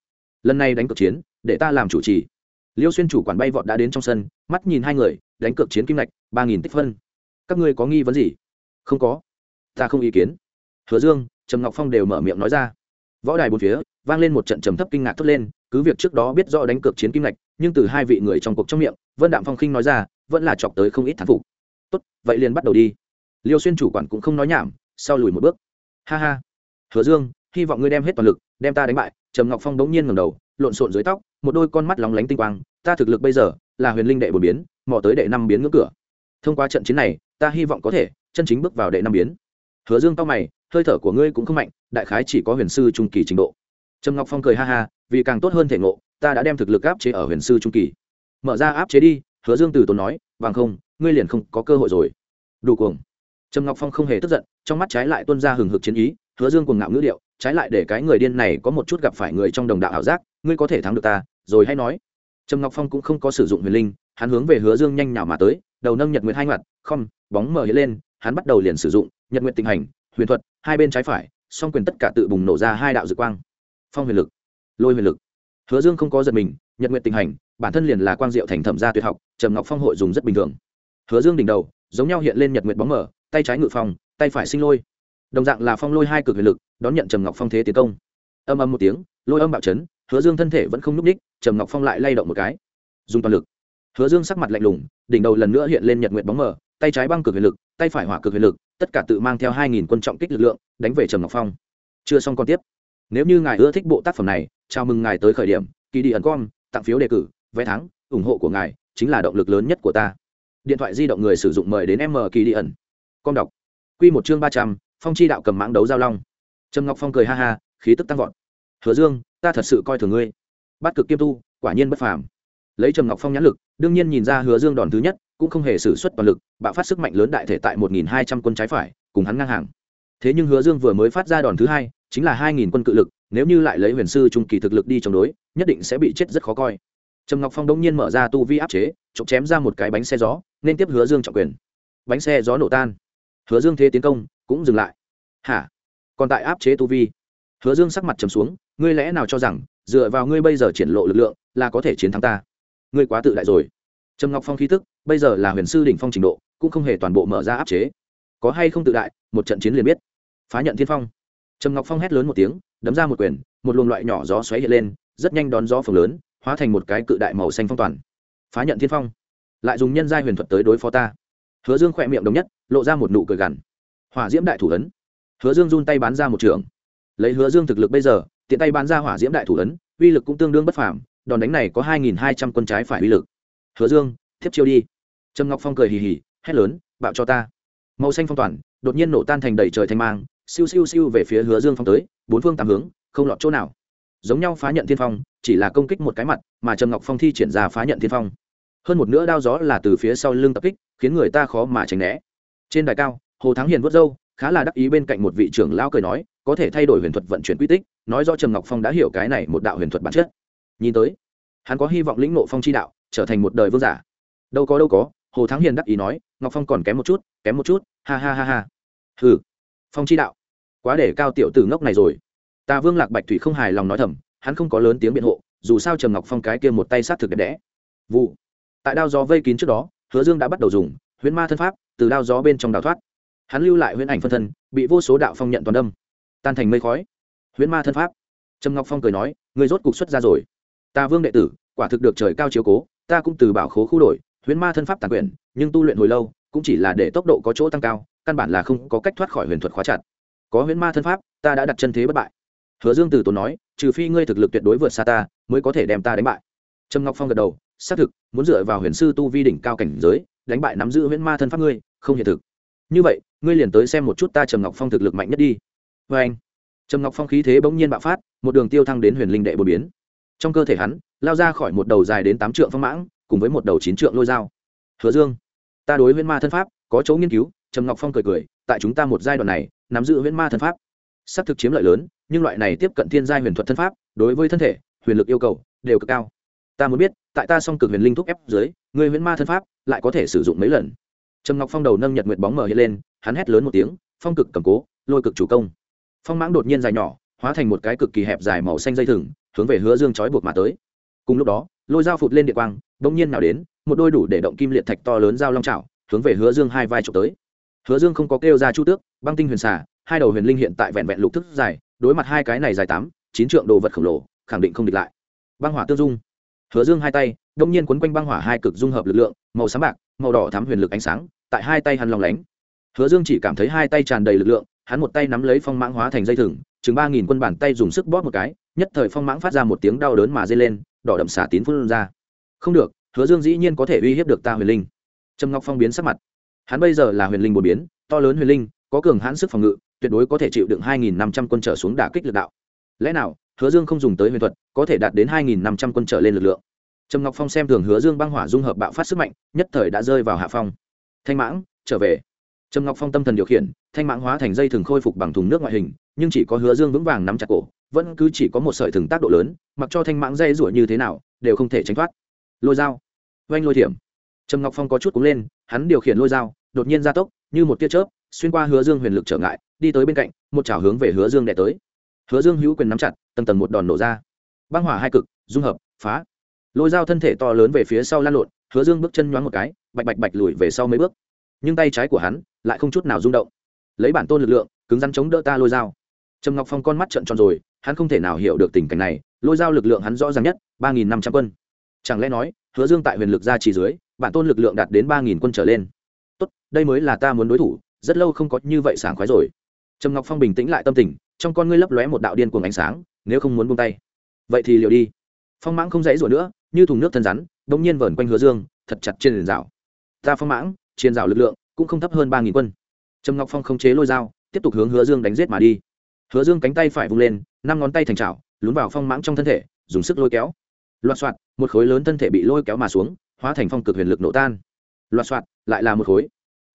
Lần này đánh cược chiến, để ta làm chủ trì. Liêu xuyên chủ quản bay vọt đã đến trong sân, mắt nhìn hai người, đánh cược chiến kim lạch ba nghìn tích phân. Các ngươi có nghi vấn gì? Không có. Ta không ý kiến. Hứa dương, trầm ngọc phong đều mở miệng nói ra. Võ đài bốn phía, vang lên một trận trầm thấp kinh ngạc thốt lên, cứ việc trước đó biết rõ đánh cược chiến kim ngạch, nhưng từ hai vị người trong cuộc trong miệng, vân đạm phong khinh nói ra, vẫn là chọc tới không ít thán phục. Tốt, vậy liền bắt đầu đi. Liêu xuyên chủ quản cũng không nói nhảm, sau lùi một bước. Ha ha. Hứa dương, hy vọng ngươi đem hết toàn lực, đem ta đánh bại. Trầm ngọc phong đống nhiên ngầm đầu, lộn xộn dưới tóc, một đôi con mắt lóng lánh tinh quang. Ta thực lực bây giờ là huyền linh đệ bồn biến, mò tới đệ năm biến ngưỡng cửa. Thông qua trận chiến này, ta hy vọng có thể chân chính bước vào đệ năm biến. Hứa dương cao mày, hơi thở của ngươi cũng không mạnh, đại khái chỉ có huyền sư trung kỳ trình độ. Trầm ngọc phong cười ha ha, vì càng tốt hơn thể ngộ, ta đã đem thực lực áp chế ở huyền sư trung kỳ. Mở ra áp chế đi, hứa dương từ tốn nói, bằng không, ngươi liền không có cơ hội rồi. Đủ cuồng. Trầm ngọc phong không hề tức giận, trong mắt trái lại tuân ra hừng hực chiến ý, hứa dương cuồng ngạo ngữ điệu, trái lại để cái người điên này có một chút gặp phải người trong đồng đạo ảo giác, ngươi có thể thắng được ta, rồi hay nói. Trầm ngọc phong cũng không có sử dụng huyền linh, hắn hướng về hứa dương nhanh nhào mà tới, đầu nâng nhật nguyệt hai mặt không bóng mở hiện lên hắn bắt đầu liền sử dụng, nhật nguyện tình hành, huyền thuật, hai bên trái phải, song quyền tất cả tự bùng nổ ra hai đạo dự quang. Phong huyền lực, lôi huyền lực. Hứa dương không có giật mình, nhật nguyện tình hành, bản thân liền là quang diệu thành thẩm gia tuyệt học, trầm ngọc phong hội dùng rất bình thường. Hứa dương đỉnh đầu, giống nhau hiện lên nhật nguyện bóng mở, tay trái ngự phong, tay phải sinh lôi. Đồng dạng là phong lôi hai cực huyền lực, đón nhận trầm ngọc phong thế tiến công. Âm âm một tiếng, lôi âm bạo chấn, hứa dương thân thể vẫn không nhúc ních trầm ngọc phong lại lay động một cái. Dùng toàn lực. Hứa dương sắc mặt lạnh lùng, đỉnh đầu lần nữa hiện lên nhật nguyện bóng mở tay trái băng cực huyền lực, tay phải hỏa cực huyền lực, tất cả tự mang theo hai nghìn quân trọng kích lực lượng, đánh về trầm ngọc phong. Chưa xong còn tiếp. Nếu như ngài ưa thích bộ tác phẩm này, chào mừng ngài tới khởi điểm kỳ đi ẩn com, tặng phiếu đề cử, vé thắng, ủng hộ của ngài chính là động lực lớn nhất của ta. Điện thoại di động người sử dụng mời đến m kỳ đi ẩn. Com đọc. Q một chương ba trăm, phong chi đạo cầm mãng đấu giao long. Trầm ngọc phong cười ha ha, khí tức tăng vọt. Hứa dương, ta thật sự coi thường ngươi. Bắt cực kiêm tu, quả nhiên bất phàm. Lấy trầm ngọc phong nhãn lực, đương nhiên nhìn ra hứa dương đòn thứ nhất cũng không hề xử suất toàn lực, bạo phát sức mạnh lớn đại thể tại một nghìn hai trăm quân trái phải, cùng hắn ngang hàng. Thế nhưng hứa dương vừa mới phát ra đòn thứ hai, chính là hai nghìn quân cự lực, nếu như lại lấy huyền sư trung kỳ thực lực đi chống đối, nhất định sẽ bị chết rất khó coi. Trầm ngọc phong đông nhiên mở ra tu vi áp chế chộp chém ra một cái bánh xe gió, nên tiếp hứa dương trọng quyền. Bánh xe gió nổ tan. Hứa dương thế tiến công, cũng dừng lại. Hả? Còn tại áp chế tu vi? Hứa dương sắc mặt trầm xuống, ngươi lẽ nào cho rằng, dựa vào ngươi bây giờ triển lộ lực lượng, là có thể chiến thắng ta? Ngươi quá tự đại rồi trầm ngọc phong khí tức, bây giờ là huyền sư đỉnh phong trình độ, cũng không hề toàn bộ mở ra áp chế. Có hay không tự đại, một trận chiến liền biết. Phá nhận thiên phong. Trầm ngọc phong hét lớn một tiếng, đấm ra một quyền, một luồng loại nhỏ gió xoáy hiện lên, rất nhanh đón gió phồng lớn, hóa thành một cái cự đại màu xanh phong toàn. Phá nhận thiên phong. Lại dùng nhân giai huyền thuật tới đối phó ta. Hứa dương khỏe miệng đồng nhất, lộ ra một nụ cười gằn. Hỏa diễm đại thủ ấn. Hứa dương run tay bán ra một trường. Lấy hứa dương thực lực bây giờ, tiện tay bán ra hỏa diễm đại thủ ấn, uy lực cũng tương đương bất phàm, đòn đánh này có hai nghìn hai trăm quân trái phải uy lực hứa dương tiếp chiêu đi. Trầm ngọc phong cười hì hì, hét lớn, bạo cho ta. Màu xanh phong toàn, đột nhiên nổ tan thành đầy trời thanh mang, siêu siêu siêu về phía hứa dương phong tới, bốn phương tám hướng, không lọt chỗ nào. Giống nhau phá nhận thiên phong, chỉ là công kích một cái mặt, mà trầm ngọc phong thi triển ra phá nhận thiên phong. Hơn một nữa đao gió là từ phía sau lưng tập kích, khiến người ta khó mà tránh né. Trên đài cao, hồ thắng hiền vớt râu, khá là đắc ý bên cạnh một vị trưởng lao cười nói, có thể thay đổi huyền thuật vận chuyển quy tích. Nói do trầm ngọc phong đã hiểu cái này một đạo huyền thuật bản chất. Nhìn tới hắn có hy vọng lĩnh nộ phong chi đạo, trở thành một đời vương giả. Đâu có đâu có, hồ thắng hiền đắc ý nói, ngọc phong còn kém một chút, kém một chút, ha ha ha ha. Hừ, phong chi đạo. Quá để cao tiểu tử ngốc này rồi. Ta vương lạc bạch thủy không hài lòng nói thầm, hắn không có lớn tiếng biện hộ, dù sao trầm ngọc phong cái kia một tay sát thực đẹp đẽ. Vụ. Tại đao gió vây kín trước đó, hứa dương đã bắt đầu dùng huyễn ma thân pháp từ đao gió bên trong đào thoát. Hắn lưu lại huyễn ảnh phân thân, bị vô số đạo phong nhận toàn đâm, tan thành mây khói. Huyễn ma thân pháp. Trầm ngọc phong cười nói, người rốt cục xuất ra rồi ta vương đệ tử, quả thực được trời cao chiếu cố, ta cũng từ bảo khố khu đổi, huyễn ma thân pháp tàn quyền, nhưng tu luyện hồi lâu, cũng chỉ là để tốc độ có chỗ tăng cao, căn bản là không có cách thoát khỏi huyền thuật khóa chặt. Có huyễn ma thân pháp, ta đã đặt chân thế bất bại. Hứa dương từ tốn nói, trừ phi ngươi thực lực tuyệt đối vượt xa ta, mới có thể đem ta đánh bại. Trầm ngọc phong gật đầu, xác thực, muốn dựa vào huyền sư tu vi đỉnh cao cảnh giới, đánh bại nắm giữ huyễn ma thân pháp ngươi, không hiện thực. Như vậy, ngươi liền tới xem một chút ta trầm ngọc phong thực lực mạnh nhất đi. Vê anh trầm ngọc phong khí thế bỗng nhiên bạo phát, một đường tiêu thăng đến huyền linh đệ bột biến trong cơ thể hắn, lao ra khỏi một đầu dài đến tám trượng phong mãng, cùng với một đầu chín trượng lôi dao. Hứa dương, ta đối huyễn ma thân pháp có chỗ nghiên cứu. Trầm ngọc phong cười cười, tại chúng ta một giai đoạn này, nắm giữ huyễn ma thân pháp, sắp thực chiếm lợi lớn, nhưng loại này tiếp cận thiên giai huyền thuật thân pháp, đối với thân thể, huyền lực yêu cầu đều cực cao. Ta muốn biết, tại ta song cực huyền linh thúc ép dưới, người huyễn ma thân pháp lại có thể sử dụng mấy lần? Trầm ngọc phong đầu nâng nhật nguyệt bóng mở hiện lên, hắn hét lớn một tiếng, phong cực cầm cố, lôi cực chủ công. Phong mãng đột nhiên dài nhỏ hóa thành một cái cực kỳ hẹp dài màu xanh dây thừng, hướng về hứa dương trói buộc mà tới. Cùng lúc đó, lôi dao phụt lên địa quang, bỗng nhiên nào đến, một đôi đủ để động kim liệt thạch to lớn dao long trào hướng về hứa dương hai vai trộm tới. Hứa dương không có kêu ra chu tước, băng tinh huyền xà, hai đầu huyền linh hiện tại vẹn vẹn lục thức dài, đối mặt hai cái này dài tám, chín trượng đồ vật khổng lồ, khẳng định không địch lại. Băng hỏa tương dung. Hứa dương hai tay, đông nhiên quấn quanh băng hỏa hai cực dung hợp lực lượng, màu sáng bạc, màu đỏ thắm huyền lực ánh sáng, tại hai tay hắn lòng lánh. Hứa dương chỉ cảm thấy hai tay tràn đầy lực lượng, hắn một tay nắm lấy phong mãng hóa thành dây thừng chừng ba nghìn quân bàn tay dùng sức bóp một cái, nhất thời phong mãng phát ra một tiếng đau đớn mà dây lên, đỏ đậm xả tín phun ra. Không được, hứa dương dĩ nhiên có thể uy hiếp được ta huyền linh. Trầm ngọc phong biến sắc mặt. Hắn bây giờ là huyền linh bột biến, to lớn huyền linh, có cường hãn sức phòng ngự, tuyệt đối có thể chịu đựng hai nghìn năm trăm quân trở xuống đả kích lực đạo. Lẽ nào, hứa dương không dùng tới huyền thuật, có thể đạt đến hai nghìn năm trăm quân trở lên lực lượng? Trầm ngọc phong xem thường hứa dương băng hỏa dung hợp bạo phát sức mạnh, nhất thời đã rơi vào hạ phong. Thanh mãng, trở về. Trầm ngọc phong tâm thần điều khiển thanh mãng hóa thành dây thừng khôi phục bằng thùng nước ngoại hình, nhưng chỉ có hứa dương vững vàng nắm chặt cổ, vẫn cứ chỉ có một sợi thừng tác độ lớn, mặc cho thanh mãng dây rủa như thế nào, đều không thể tránh thoát. Lôi dao. Oanh lôi thiểm. Trầm ngọc phong có chút cúng lên, hắn điều khiển lôi dao, đột nhiên gia tốc, như một tia chớp, xuyên qua hứa dương huyền lực trở ngại, đi tới bên cạnh, một chảo hướng về hứa dương đẻ tới. Hứa dương hữu quyền nắm chặt, tầng tầng một đòn nổ ra. Băng hỏa hai cực, dung hợp, phá. Lôi dao thân thể to lớn về phía sau lan lộn, hứa dương bước chân nhoáng một cái, bạch bạch bạch lùi về sau mấy bước. Nhưng tay trái của hắn lại không chút nào rung động lấy bản tôn lực lượng, cứng rắn chống đỡ ta lôi dao. Trầm ngọc phong con mắt trợn tròn rồi, hắn không thể nào hiểu được tình cảnh này, lôi dao lực lượng hắn rõ ràng nhất, ba nghìn năm trăm quân. Chẳng lẽ nói, hứa dương tại huyền lực ra chỉ dưới, bản tôn lực lượng đạt đến ba nghìn quân trở lên? Tốt, đây mới là ta muốn đối thủ, rất lâu không có như vậy sảng khoái rồi. Trầm ngọc phong bình tĩnh lại tâm tình, trong con ngươi lấp lóe một đạo điên cuồng ánh sáng, nếu không muốn buông tay. Vậy thì liệu đi. Phong mãng không dãy rủa nữa, như thùng nước thân rắn đ nhiên vờn quanh hứa dương, thật chặt trên nền rào. Ta phong mãng, trên rào lực lượng cũng không thấp hơn ba nghìn quân trầm ngọc phong không chế lôi dao, tiếp tục hướng hứa dương đánh giết mà đi. Hứa dương cánh tay phải vung lên, năm ngón tay thành trào lún vào phong mãng trong thân thể, dùng sức lôi kéo. Loạt soạt, một khối lớn thân thể bị lôi kéo mà xuống, hóa thành phong cực huyền lực nổ tan. Loạt soạt, lại là một khối.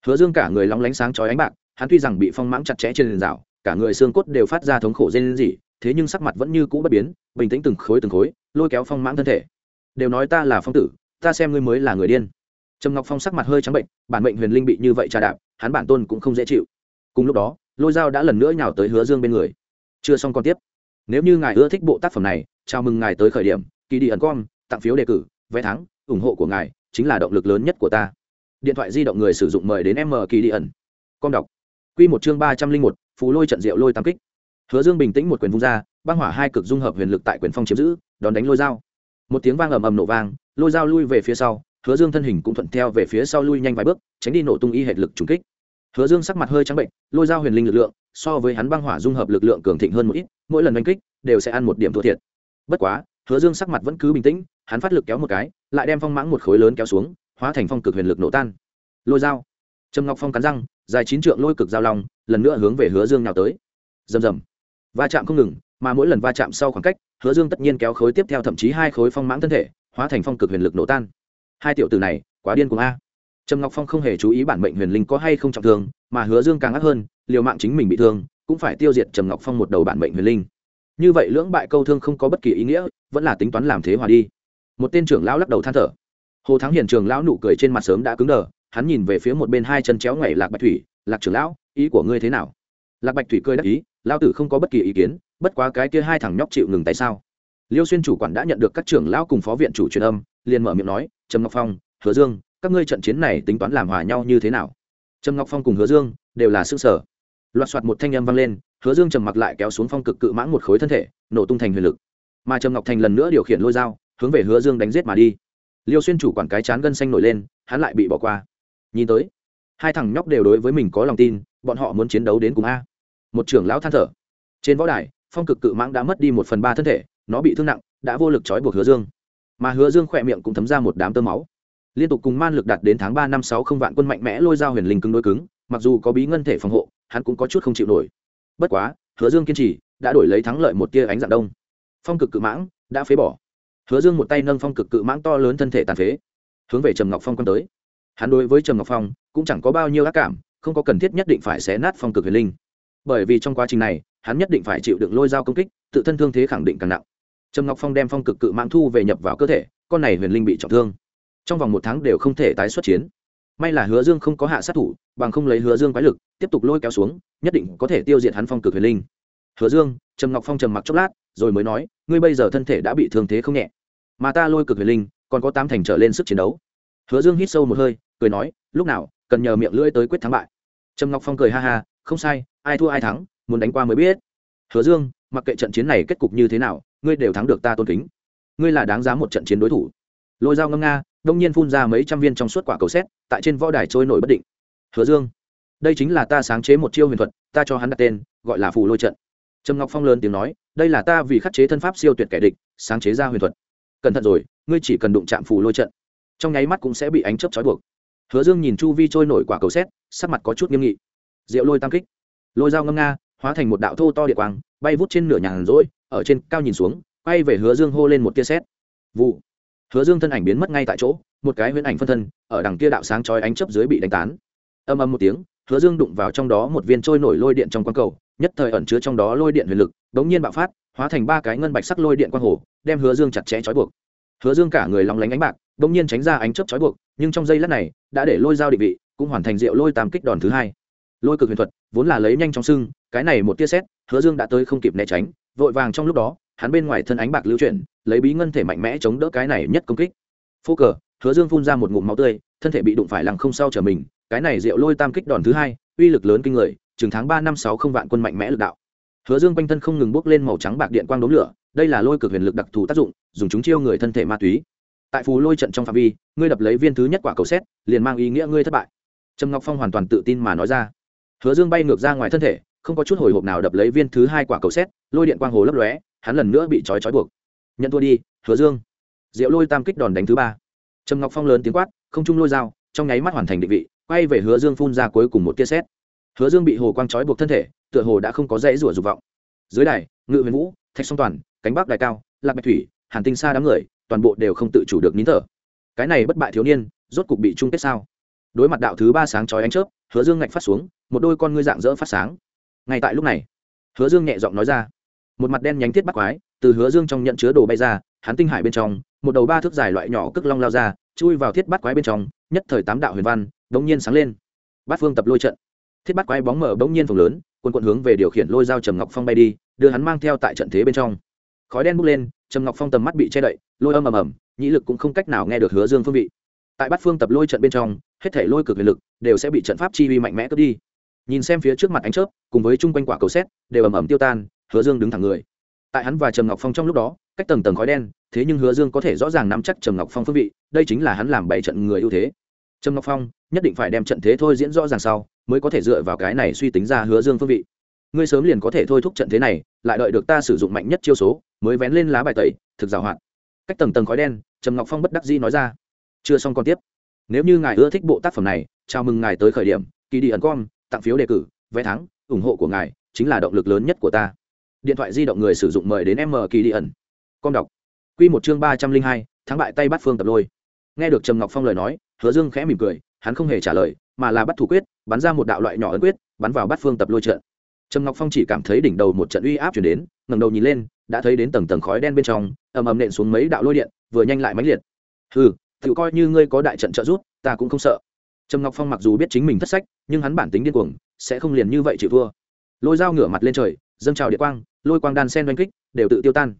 Hứa dương cả người lóng lánh sáng chói ánh bạc, hắn tuy rằng bị phong mãng chặt chẽ trên nền rào, cả người xương cốt đều phát ra thống khổ dây lên gì thế nhưng sắc mặt vẫn như cũ bất biến, bình tĩnh từng khối từng khối, lôi kéo phong mãng thân thể. Đều nói ta là phong tử, ta xem ngươi mới là người điên. Trầm ngọc phong sắc mặt hơi trắng bệnh, bản mệnh huyền linh bị như vậy trà đạp hắn bản tôn cũng không dễ chịu. Cùng lúc đó, lôi dao đã lần nữa nhào tới hứa dương bên người. Chưa xong còn tiếp. Nếu như ngài ưa thích bộ tác phẩm này, chào mừng ngài tới khởi điểm kỳ đi ẩn com tặng phiếu đề cử, vé thắng, ủng hộ của ngài chính là động lực lớn nhất của ta. Điện thoại di động người sử dụng mời đến m kỳ đi ẩn. Com đọc. Q một chương ba trăm linh một, phú lôi trận diệu lôi tam kích. Hứa dương bình tĩnh một quyền vung ra, băng hỏa hai cực dung hợp huyền lực tại quyền phong chiếm giữ, đón đánh lôi dao. Một tiếng vang ầm ầm nổ vang, lôi dao lui về phía sau hứa dương thân hình cũng thuận theo về phía sau lui nhanh vài bước, tránh đi nổ tung y hệ lực trùng kích. Hứa dương sắc mặt hơi trắng bệnh, lôi dao huyền linh lực lượng, so với hắn băng hỏa dung hợp lực lượng cường thịnh hơn một ít, mỗi lần đánh kích đều sẽ ăn một điểm thua thiệt. Bất quá, hứa dương sắc mặt vẫn cứ bình tĩnh, hắn phát lực kéo một cái, lại đem phong mãng một khối lớn kéo xuống, hóa thành phong cực huyền lực nổ tan. Lôi dao. Trầm ngọc phong cắn răng, dài chín trượng lôi cực giao long, lần nữa hướng về hứa dương nào tới. Rầm rầm. Va chạm không ngừng, mà mỗi lần va chạm sau khoảng cách, hứa dương tất nhiên kéo khối tiếp theo thậm chí hai khối phong mãng thân thể, hóa thành phong cực huyền lực nổ tan hai tiểu tử này, quá điên cuồng a. Trầm ngọc phong không hề chú ý bản mệnh huyền linh có hay không trọng thương, mà hứa dương càng ác hơn, liều mạng chính mình bị thương, cũng phải tiêu diệt trầm ngọc phong một đầu bản mệnh huyền linh. Như vậy lưỡng bại câu thương không có bất kỳ ý nghĩa, vẫn là tính toán làm thế hòa đi. Một tên trưởng lão lắc đầu than thở. Hồ thắng hiền trường lão nụ cười trên mặt sớm đã cứng đờ, hắn nhìn về phía một bên hai chân chéo ngoảy lạc bạch thủy, lạc trưởng lão, ý của ngươi thế nào? Lạc bạch thủy cười đắc ý lao tử không có bất kỳ ý kiến, bất quá cái kia hai thằng nhóc chịu ngừng tại sao? Liêu xuyên chủ quản đã nhận được các trưởng lão cùng phó viện chủ truyền âm, liền mở miệng nói trầm ngọc phong, hứa dương, các ngươi trận chiến này tính toán làm hòa nhau như thế nào? Trầm ngọc phong cùng hứa dương đều là xương sở loạt soạt một thanh âm vang lên, hứa dương trầm mặc lại kéo xuống phong cực cự mãng một khối thân thể, nổ tung thành huyền lực. Mà trầm ngọc thành lần nữa điều khiển lôi dao, hướng về hứa dương đánh giết mà đi. Liêu xuyên chủ quản cái chán gân xanh nổi lên, hắn lại bị bỏ qua. Nhìn tới, hai thằng nhóc đều đối với mình có lòng tin, bọn họ muốn chiến đấu đến cùng a. Một trưởng lão than thở. Trên võ đài, phong cực cự mãng đã mất đi một phần ba thân thể, nó bị thương nặng, đã vô lực trói buộc hứa dương mà hứa dương khỏe miệng cũng thấm ra một đám tơ máu. Liên tục cùng man lực đạt đến tháng ba năm sáu không vạn quân mạnh mẽ lôi dao huyền linh cứng đối cứng, mặc dù có bí ngân thể phòng hộ, hắn cũng có chút không chịu nổi. Bất quá, hứa dương kiên trì, đã đổi lấy thắng lợi một tia ánh dạng đông. Phong cực cự mãng, đã phế bỏ. Hứa dương một tay nâng phong cực cự mãng to lớn thân thể tàn phế, hướng về trầm ngọc phong quan tới. Hắn đối với trầm ngọc phong, cũng chẳng có bao nhiêu ác cảm, không có cần thiết nhất định phải xé nát phong cực huyền linh. Bởi vì trong quá trình này, hắn nhất định phải chịu đựng lôi dao công kích, tự thân thương thế khẳng định càng nặng trầm ngọc phong đem phong cực cự mãng thu về nhập vào cơ thể, con này huyền linh bị trọng thương. Trong vòng một tháng đều không thể tái xuất chiến. May là hứa dương không có hạ sát thủ, bằng không lấy hứa dương quái lực, tiếp tục lôi kéo xuống, nhất định có thể tiêu diệt hắn phong cực huyền linh. Hứa dương, trầm ngọc phong trầm mặc chốc lát, rồi mới nói, ngươi bây giờ thân thể đã bị thương thế không nhẹ, mà ta lôi cực huyền linh, còn có tám thành trở lên sức chiến đấu. Hứa dương hít sâu một hơi, cười nói, lúc nào, cần nhờ miệng lưỡi tới quyết thắng bại. Trầm ngọc phong cười ha ha, không sai, ai thua ai thắng, muốn đánh qua mới biết. Hứa dương, mặc kệ trận chiến này kết cục như thế nào ngươi đều thắng được ta tôn kính. Ngươi là đáng giá một trận chiến đối thủ. Lôi dao ngâm nga, đông nhiên phun ra mấy trăm viên trong suốt quả cầu xét, tại trên võ đài trôi nổi bất định. Hứa dương, đây chính là ta sáng chế một chiêu huyền thuật, ta cho hắn đặt tên, gọi là phù lôi trận. Trầm ngọc phong lớn tiếng nói, đây là ta vì khắc chế thân pháp siêu tuyệt kẻ địch, sáng chế ra huyền thuật. Cẩn thận rồi, ngươi chỉ cần đụng chạm phù lôi trận, trong nháy mắt cũng sẽ bị ánh chớp trói buộc. Hứa dương nhìn chu vi trôi nổi quả cầu xét, sắc mặt có chút nghiêm nghị. Diệu lôi tam kích. Lôi dao ngâm nga, hóa thành một đạo thô to địa quang, bay vút trên nửa nhàn rỗi ở trên cao nhìn xuống, quay về hứa dương hô lên một tia xét vụ. Hứa dương thân ảnh biến mất ngay tại chỗ, một cái huyễn ảnh phân thân, ở đằng kia đạo sáng chói ánh chớp dưới bị đánh tán. Âm âm một tiếng, hứa dương đụng vào trong đó một viên trôi nổi lôi điện trong quang cầu, nhất thời ẩn chứa trong đó lôi điện huyền lực bỗng nhiên bạo phát, hóa thành ba cái ngân bạch sắc lôi điện quang hồ, đem hứa dương chặt chẽ trói buộc. Hứa dương cả người lóng lánh ánh bạc bỗng nhiên tránh ra ánh chớp trói buộc, nhưng trong giây lát này, đã để lôi dao định vị, cũng hoàn thành rượu lôi tam kích đòn thứ hai. Lôi cực huyền thuật, vốn là lấy nhanh trong sưng cái này một tia xét hứa dương đã tới không kịp né tránh vội vàng trong lúc đó, hắn bên ngoài thân ánh bạc lưu chuyển, lấy bí ngân thể mạnh mẽ chống đỡ cái này nhất công kích. Phô cờ, hứa dương phun ra một ngụm máu tươi, thân thể bị đụng phải lằng không sao trở mình, cái này rượu lôi tam kích đòn thứ hai, uy lực lớn kinh người chừng tháng ba năm sáu không vạn quân mạnh mẽ lực đạo. Hứa dương quanh thân không ngừng bốc lên màu trắng bạc điện quang đốm lửa, đây là lôi cực huyền lực đặc thù tác dụng, dùng chúng chiêu người thân thể ma túy. Tại phù lôi trận trong phạm vi, ngươi đập lấy viên thứ nhất quả cầu xét, liền mang ý nghĩa ngươi thất bại. Trầm ngọc phong hoàn toàn tự tin mà nói ra. Hứa dương bay ngược ra ngoài thân thể không có chút hồi hộp nào đập lấy viên thứ hai quả cầu xét, lôi điện quang hồ lấp lóe, hắn lần nữa bị trói trói buộc. Nhận thua đi, hứa dương. Diệu lôi tam kích đòn đánh thứ ba. Trầm ngọc phong lớn tiếng quát, không trung lôi dao, trong nháy mắt hoàn thành định vị, quay về hứa dương phun ra cuối cùng một tia xét hứa dương bị hồ quang trói buộc thân thể, tựa hồ đã không có dãy rủa dục vọng. Dưới đài, ngự huyền vũ, thạch song toàn, cánh bắc đại cao, lạc bạch thủy, hàn tinh xa đám người, toàn bộ đều không tự chủ được nín thở. Cái này bất bại thiếu niên, rốt cục bị chung kết sao? Đối mặt đạo thứ ba sáng chói ánh chớp, hứa dương ngạch phát xuống, một đôi con ngươi dạng dỡ phát sáng ngay tại lúc này, hứa dương nhẹ giọng nói ra. Một mặt đen nhánh thiết bắt quái, từ hứa dương trong nhận chứa đồ bay ra, hắn tinh hải bên trong, một đầu ba thước dài loại nhỏ cước long lao ra, chui vào thiết bắt quái bên trong, nhất thời tám đạo huyền văn đống nhiên sáng lên. Bát phương tập lôi trận. Thiết bắt quái bóng mở bỗng nhiên phồng lớn quân quận hướng về điều khiển lôi dao trầm ngọc phong bay đi, đưa hắn mang theo tại trận thế bên trong. Khói đen bốc lên, trầm ngọc phong tầm mắt bị che đậy, lôi âm ầm ầm, nhĩ lực cũng không cách nào nghe được hứa dương phương vị. Tại bát phương tập lôi trận bên trong, hết thể lôi cực huyền lực đều sẽ bị trận pháp chi uy mạnh mẽ cướp đi nhìn xem phía trước mặt ánh chớp, cùng với chung quanh quả cầu xét, đều ầm ầm tiêu tan, hứa dương đứng thẳng người. Tại hắn và trầm ngọc phong trong lúc đó, cách tầng tầng khói đen, thế nhưng hứa dương có thể rõ ràng nắm chắc trầm ngọc phong phương vị, đây chính là hắn làm bảy trận người ưu thế. Trầm ngọc phong, nhất định phải đem trận thế thôi diễn rõ ràng sau, mới có thể dựa vào cái này suy tính ra hứa dương phương vị. Ngươi sớm liền có thể thôi thúc trận thế này, lại đợi được ta sử dụng mạnh nhất chiêu số, mới vén lên lá bài tẩy, thực rào hoạt. Cách tầng tầng khói đen, trầm ngọc phong bất đắc dĩ nói ra. Chưa xong còn tiếp. Nếu như ngài ưa thích bộ tác phẩm này, chào mừng ngài tới khởi điểm, kỳ đi ẩn com tặng phiếu đề cử, vé thắng, ủng hộ của ngài chính là động lực lớn nhất của ta. Điện thoại di động người sử dụng mời đến m kỳ đi ẩn. Con đọc. Q một chương ba trăm linh hai, thắng bại tay bắt phương tập lôi. Nghe được trầm ngọc phong lời nói, hứa dương khẽ mỉm cười, hắn không hề trả lời, mà là bắt thủ quyết, bắn ra một đạo loại nhỏ ấn quyết, bắn vào bắt phương tập lôi trận. Trầm ngọc phong chỉ cảm thấy đỉnh đầu một trận uy áp chuyển đến ngầm đầu nhìn lên, đã thấy đến tầng tầng khói đen bên trong, ầm ầm nện xuống mấy đạo lôi điện, vừa nhanh lại mãnh liệt. Ừ tự coi như ngươi có đại trận trợ giúp, ta cũng không sợ trầm ngọc phong mặc dù biết chính mình thất sách, nhưng hắn bản tính điên cuồng, sẽ không liền như vậy chịu thua. Lôi dao ngửa mặt lên trời, dâng trào điện quang, lôi quang đan sen oanh kích, đều tự tiêu tan.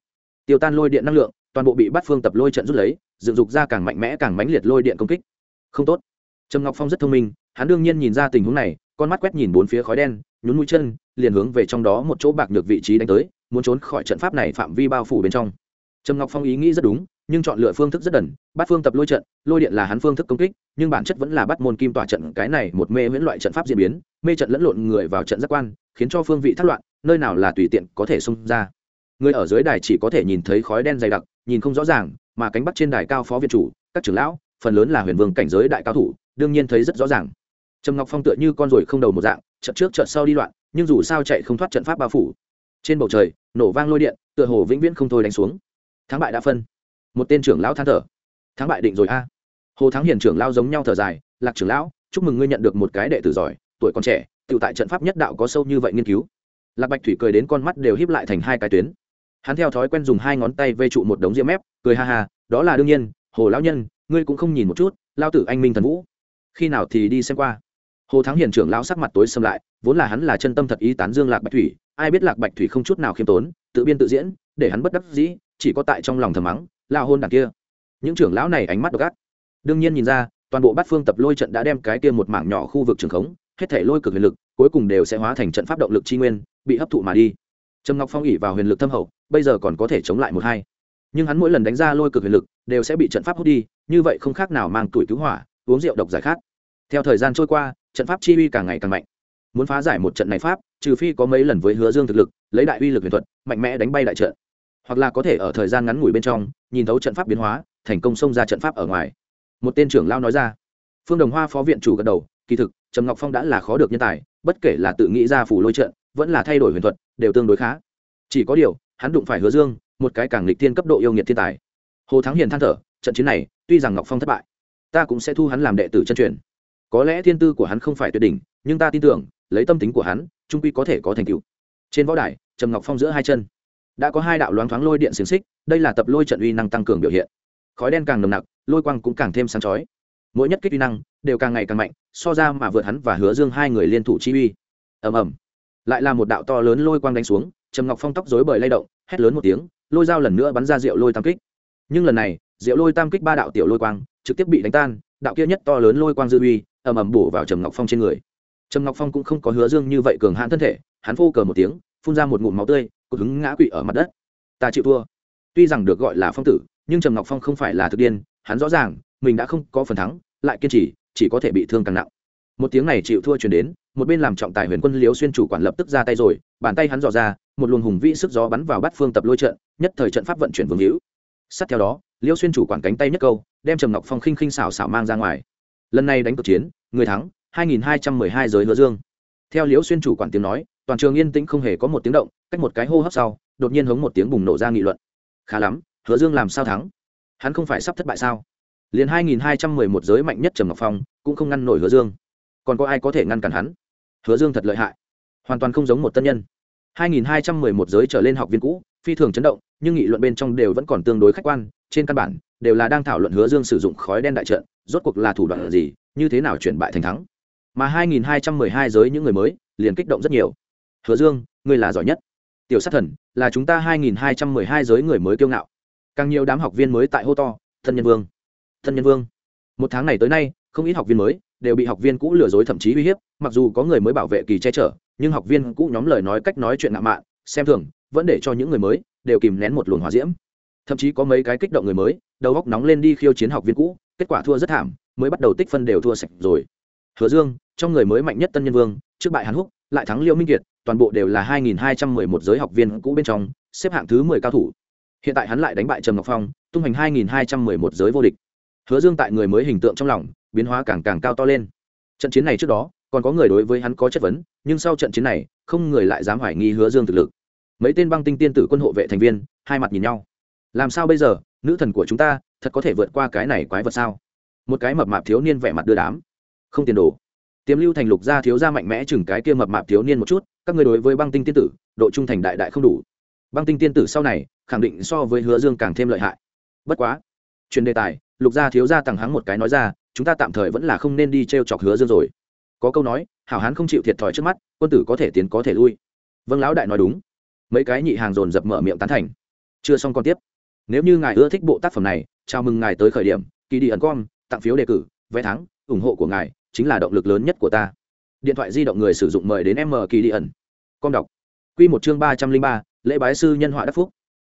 Tiêu tan lôi điện năng lượng, toàn bộ bị bắt phương tập lôi trận rút lấy, dựng dục ra càng mạnh mẽ, càng mãnh liệt lôi điện công kích. Không tốt. Trầm ngọc phong rất thông minh, hắn đương nhiên nhìn ra tình huống này, con mắt quét nhìn bốn phía khói đen, nhún mũi chân, liền hướng về trong đó một chỗ bạc nhược vị trí đánh tới, muốn trốn khỏi trận pháp này phạm vi bao phủ bên trong. Trầm ngọc phong ý nghĩ rất đúng nhưng chọn lựa phương thức rất đần, bắt phương tập lôi trận, lôi điện là hắn phương thức công kích, nhưng bản chất vẫn là bắt môn kim tỏa trận, cái này một mê miễn loại trận pháp diễn biến, mê trận lẫn lộn người vào trận giác quan, khiến cho phương vị thất loạn, nơi nào là tùy tiện có thể xông ra. Người ở dưới đài chỉ có thể nhìn thấy khói đen dày đặc, nhìn không rõ ràng, mà cánh bắt trên đài cao phó viện chủ, các trưởng lão, phần lớn là huyền vương cảnh giới đại cao thủ, đương nhiên thấy rất rõ ràng. Trầm ngọc phong tựa như con ruồi không đầu một dạng, trận trước trận sau đi loạn, nhưng dù sao chạy không thoát trận pháp bao phủ. Trên bầu trời, nổ vang lôi điện, tựa hồ vĩnh viễn không thôi đánh xuống. Thắng bại đã phân một tên trưởng lão than thở. Thắng bại định rồi a. Hồ thắng hiền trưởng lao giống nhau thở dài, lạc trưởng lão, chúc mừng ngươi nhận được một cái đệ tử giỏi, tuổi còn trẻ tự tại trận pháp nhất đạo có sâu như vậy nghiên cứu. Lạc bạch thủy cười đến con mắt đều híp lại thành hai cái tuyến. Hắn theo thói quen dùng hai ngón tay vây trụ một đống diêm mép, cười ha ha, đó là đương nhiên, hồ lão nhân, ngươi cũng không nhìn một chút lao tử anh minh thần vũ. Khi nào thì đi xem qua? Hồ thắng hiền trưởng lão sắc mặt tối xâm lại, vốn là hắn là chân tâm thật ý tán dương lạc bạch thủy, ai biết lạc bạch thủy không chút nào khiêm tốn, tự biên tự diễn, để hắn bất đắc dĩ, chỉ có tại trong lòng thầm mắng lao hôn đằng kia. Những trưởng lão này ánh mắt độc ác. Đương nhiên nhìn ra, toàn bộ bát phương tập lôi trận đã đem cái kia một mảng nhỏ khu vực trường khống, hết thể lôi cực huyền lực, cuối cùng đều sẽ hóa thành trận pháp động lực chi nguyên, bị hấp thụ mà đi. Trầm ngọc phong ỉ vào huyền lực thâm hậu, bây giờ còn có thể chống lại một hai. Nhưng hắn mỗi lần đánh ra lôi cực huyền lực, đều sẽ bị trận pháp hút đi, như vậy không khác nào mang tuổi cứu hỏa, uống rượu độc giải khát. Theo thời gian trôi qua, trận pháp chi uy càng ngày càng mạnh. Muốn phá giải một trận này pháp, trừ phi có mấy lần với hứa dương thực lực, lấy đại uy lực huyền thuật, mạnh mẽ đánh bay đại trận hoặc là có thể ở thời gian ngắn ngủi bên trong, nhìn thấu trận pháp biến hóa, thành công xông ra trận pháp ở ngoài. Một tên trưởng lao nói ra. Phương đồng hoa phó viện chủ gật đầu, kỳ thực, trầm ngọc phong đã là khó được nhân tài, bất kể là tự nghĩ ra phủ lôi trận, vẫn là thay đổi huyền thuật, đều tương đối khá. Chỉ có điều, hắn đụng phải hứa dương, một cái càng lịch thiên cấp độ yêu nghiệt thiên tài. Hồ thắng hiền than thở, trận chiến này, tuy rằng ngọc phong thất bại, ta cũng sẽ thu hắn làm đệ tử chân truyền. Có lẽ thiên tư của hắn không phải tuyệt đỉnh, nhưng ta tin tưởng, lấy tâm tính của hắn, trung quy có thể có thành tựu. Trên võ đài, trầm ngọc phong giữa hai chân đã có hai đạo loáng thoáng lôi điện xiềng xích, đây là tập lôi trận uy năng tăng cường biểu hiện. Khói đen càng nồng nặc, lôi quang cũng càng thêm sáng chói. Mỗi nhất kích uy năng đều càng ngày càng mạnh, so ra mà vượt hắn và hứa dương hai người liên thủ chi uy. Ầm ầm. Lại là một đạo to lớn lôi quang đánh xuống, trầm ngọc phong tóc rối bời lay động, hét lớn một tiếng, lôi dao lần nữa bắn ra rượu lôi tam kích. Nhưng lần này rượu lôi tam kích ba đạo tiểu lôi quang trực tiếp bị đánh tan, đạo kia nhất to lớn lôi quang dư uy ầm ầm bổ vào trầm ngọc phong trên người. Trầm ngọc phong cũng không có hứa dương như vậy cường hãn thân thể, hắn phô cờ một tiếng, phun ra một ngụm máu tươi cột hứng ngã quỵ ở mặt đất. Ta chịu thua. Tuy rằng được gọi là phong tử, nhưng trầm ngọc phong không phải là thực điên, hắn rõ ràng, mình đã không có phần thắng, lại kiên trì, chỉ có thể bị thương càng nặng. Một tiếng này chịu thua chuyển đến, một bên làm trọng tài huyền quân liếu xuyên chủ quản lập tức ra tay rồi, bàn tay hắn dò ra, một luồng hùng vĩ sức gió bắn vào bắt phương tập lôi trận, nhất thời trận pháp vận chuyển vương hữu. Sát theo đó liêu xuyên chủ quản cánh tay nhất câu, đem trầm ngọc phong khinh khinh xảo xảo mang ra ngoài. Lần này đánh cực chiến, người thắng 2212 giới hứa dương. Theo liễu xuyên chủ quản tiếng nói toàn trường yên tĩnh không hề có một tiếng động, cách một cái hô hấp sau, đột nhiên hống một tiếng bùng nổ ra nghị luận. Khá lắm, hứa dương làm sao thắng? Hắn không phải sắp thất bại sao? Liền 2211 giới mạnh nhất trầm ngọc phong, cũng không ngăn nổi hứa dương. Còn có ai có thể ngăn cản hắn? Hứa dương thật lợi hại. Hoàn toàn không giống một tân nhân. 2211 giới trở lên học viên cũ, phi thường chấn động, nhưng nghị luận bên trong đều vẫn còn tương đối khách quan, trên căn bản, đều là đang thảo luận hứa dương sử dụng khói đen đại trận, rốt cuộc là thủ đoạn gì, như thế nào chuyển bại thành thắng. Mà 2212 giới những người mới, liền kích động rất nhiều hứa dương, ngươi là giỏi nhất. Tiểu sát thần, là chúng ta 2212 giới người mới kiêu ngạo. Càng nhiều đám học viên mới tại hô to, thân nhân vương! Thân nhân vương! Một tháng này tới nay, không ít học viên mới đều bị học viên cũ lừa dối thậm chí uy hiếp, mặc dù có người mới bảo vệ kỳ che chở, nhưng học viên cũ nhóm lời nói cách nói chuyện ngạo mạn, xem thường, vẫn để cho những người mới đều kìm nén một luồng hòa diễm. Thậm chí có mấy cái kích động người mới, đầu góc nóng lên đi khiêu chiến học viên cũ, kết quả thua rất thảm, mới bắt đầu tích phân đều thua sạch rồi. Hứa dương, trong người mới mạnh nhất tân nhân vương, trước bại hàn húc, lại thắng liêu minh kiệt toàn bộ đều là 2.211 giới học viên cũ bên trong, xếp hạng thứ 10 cao thủ. Hiện tại hắn lại đánh bại trầm ngọc phong, tung hành 2.211 giới vô địch. Hứa dương tại người mới hình tượng trong lòng, biến hóa càng càng cao to lên. Trận chiến này trước đó, còn có người đối với hắn có chất vấn, nhưng sau trận chiến này, không người lại dám hoài nghi hứa dương thực lực. Mấy tên băng tinh tiên tử quân hộ vệ thành viên, hai mặt nhìn nhau. Làm sao bây giờ, nữ thần của chúng ta, thật có thể vượt qua cái này quái vật sao? Một cái mập mạp thiếu niên vẻ mặt đưa đám. Không tiền đồ. Tiềm lưu thành lục gia thiếu gia mạnh mẽ chừng cái kia mập mạp thiếu niên một chút các người đối với băng tinh tiên tử, độ trung thành đại đại không đủ. Băng tinh tiên tử sau này, khẳng định so với hứa dương càng thêm lợi hại. Bất quá, truyền đề tài, lục gia thiếu gia tằng hắng một cái nói ra, chúng ta tạm thời vẫn là không nên đi t r e o chọc hứa dương rồi. Có câu nói, hảo hán không chịu thiệt thòi trước mắt, quân tử có thể tiến có thể lui. Vâng lão đại nói đúng. Mấy cái nhị hàng dồn dập mở miệng tán thành. Chưa xong còn tiếp. Nếu như ngài ưa thích bộ tác phẩm này, chào mừng ngài tới khởi điểm kỳ đi ẩn com tặng phiếu đề cử, vé thắng, ủng hộ của ngài, chính là động lực lớn nhất của ta. Điện thoại di động người sử dụng mời đến m kỳ đi ẩn. Con đọc. Quy một chương ba trăm linh ba, lễ bái sư nhân họa đắc phúc.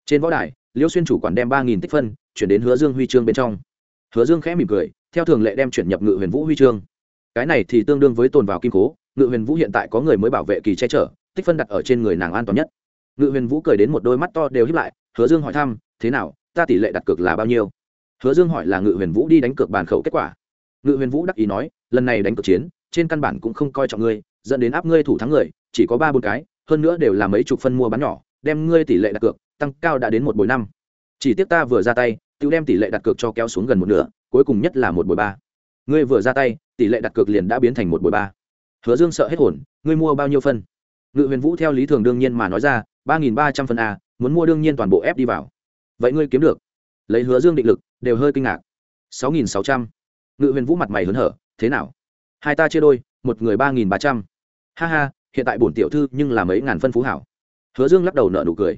Trên võ đài liêu xuyên chủ quản đem ba nghìn tích phân, chuyển đến hứa dương huy chương bên trong. Hứa dương khẽ mỉm cười, theo thường lệ đem chuyển nhập ngự huyền vũ huy chương. Cái này thì tương đương với tồn vào kim cố, ngự huyền vũ hiện tại có người mới bảo vệ kỳ che chở, tích phân đặt ở trên người nàng an toàn nhất. Ngự huyền vũ cười đến một đôi mắt to đều híp lại, hứa dương hỏi thăm, thế nào, ta tỷ lệ đặt cược là bao nhiêu? Hứa dương hỏi là ngự huyền vũ đi đánh cược bàn khẩu kết quả. Ngự huyền vũ đắc ý nói, lần này đánh cược chiến, trên căn bản cũng không coi trọng ngươi, dẫn đến áp ngươi thủ thắng người chỉ có ba bốn cái, hơn nữa đều là mấy chục phân mua bán nhỏ, đem ngươi tỷ lệ đặt cược, tăng cao đã đến một buổi năm. Chỉ tiếc ta vừa ra tay tự đem tỷ lệ đặt cược cho kéo xuống gần một nửa, cuối cùng nhất là một buổi ba. Ngươi vừa ra tay, tỷ lệ đặt cược liền đã biến thành một buổi ba. Hứa dương sợ hết hồn, ngươi mua bao nhiêu phân? Ngự huyền vũ theo lý thường đương nhiên mà nói ra, ba nghìn ba trăm phân a muốn mua đương nhiên toàn bộ ép đi vào. Vậy ngươi kiếm được? Lấy hứa dương định lực, đều hơi kinh ngạc. sáu nghìn sáu trăm. Ngự huyền vũ mặt mày hớn hở, thế nào? Hai ta chia đôi, một người ba nghìn ba trăm. Ha ha hiện tại bổn tiểu thư nhưng là mấy ngàn phân phú hảo. Hứa dương lắc đầu nợ nụ cười.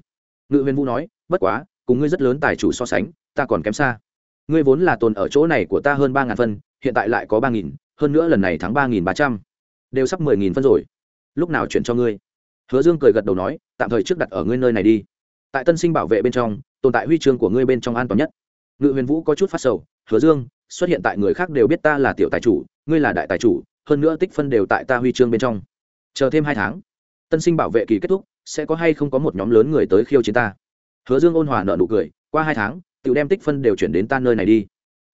Ngự huyền vũ nói, bất quá, cùng ngươi rất lớn tài chủ so sánh, ta còn kém xa. Ngươi vốn là tồn ở chỗ này của ta hơn ba ngàn phân, hiện tại lại có ba nghìn, hơn nữa lần này thắng ba nghìn ba trăm. Đều sắp mười nghìn phân rồi. Lúc nào chuyển cho ngươi? Hứa dương cười gật đầu nói, tạm thời trước đặt ở ngươi nơi này đi. Tại tân sinh bảo vệ bên trong, tồn tại huy chương của ngươi bên trong an toàn nhất. Ngự huyền vũ có chút phát sầu, hứa dương, xuất hiện tại người khác đều biết ta là tiểu tài chủ, ngươi là đại tài chủ, hơn nữa tích phân đều tại ta huy chương bên trong chờ thêm hai tháng, tân sinh bảo vệ kỳ kết thúc, sẽ có hay không có một nhóm lớn người tới khiêu chiến ta? Hứa dương ôn hòa nợ nụ cười, qua hai tháng tự đem tích phân đều chuyển đến ta nơi này đi.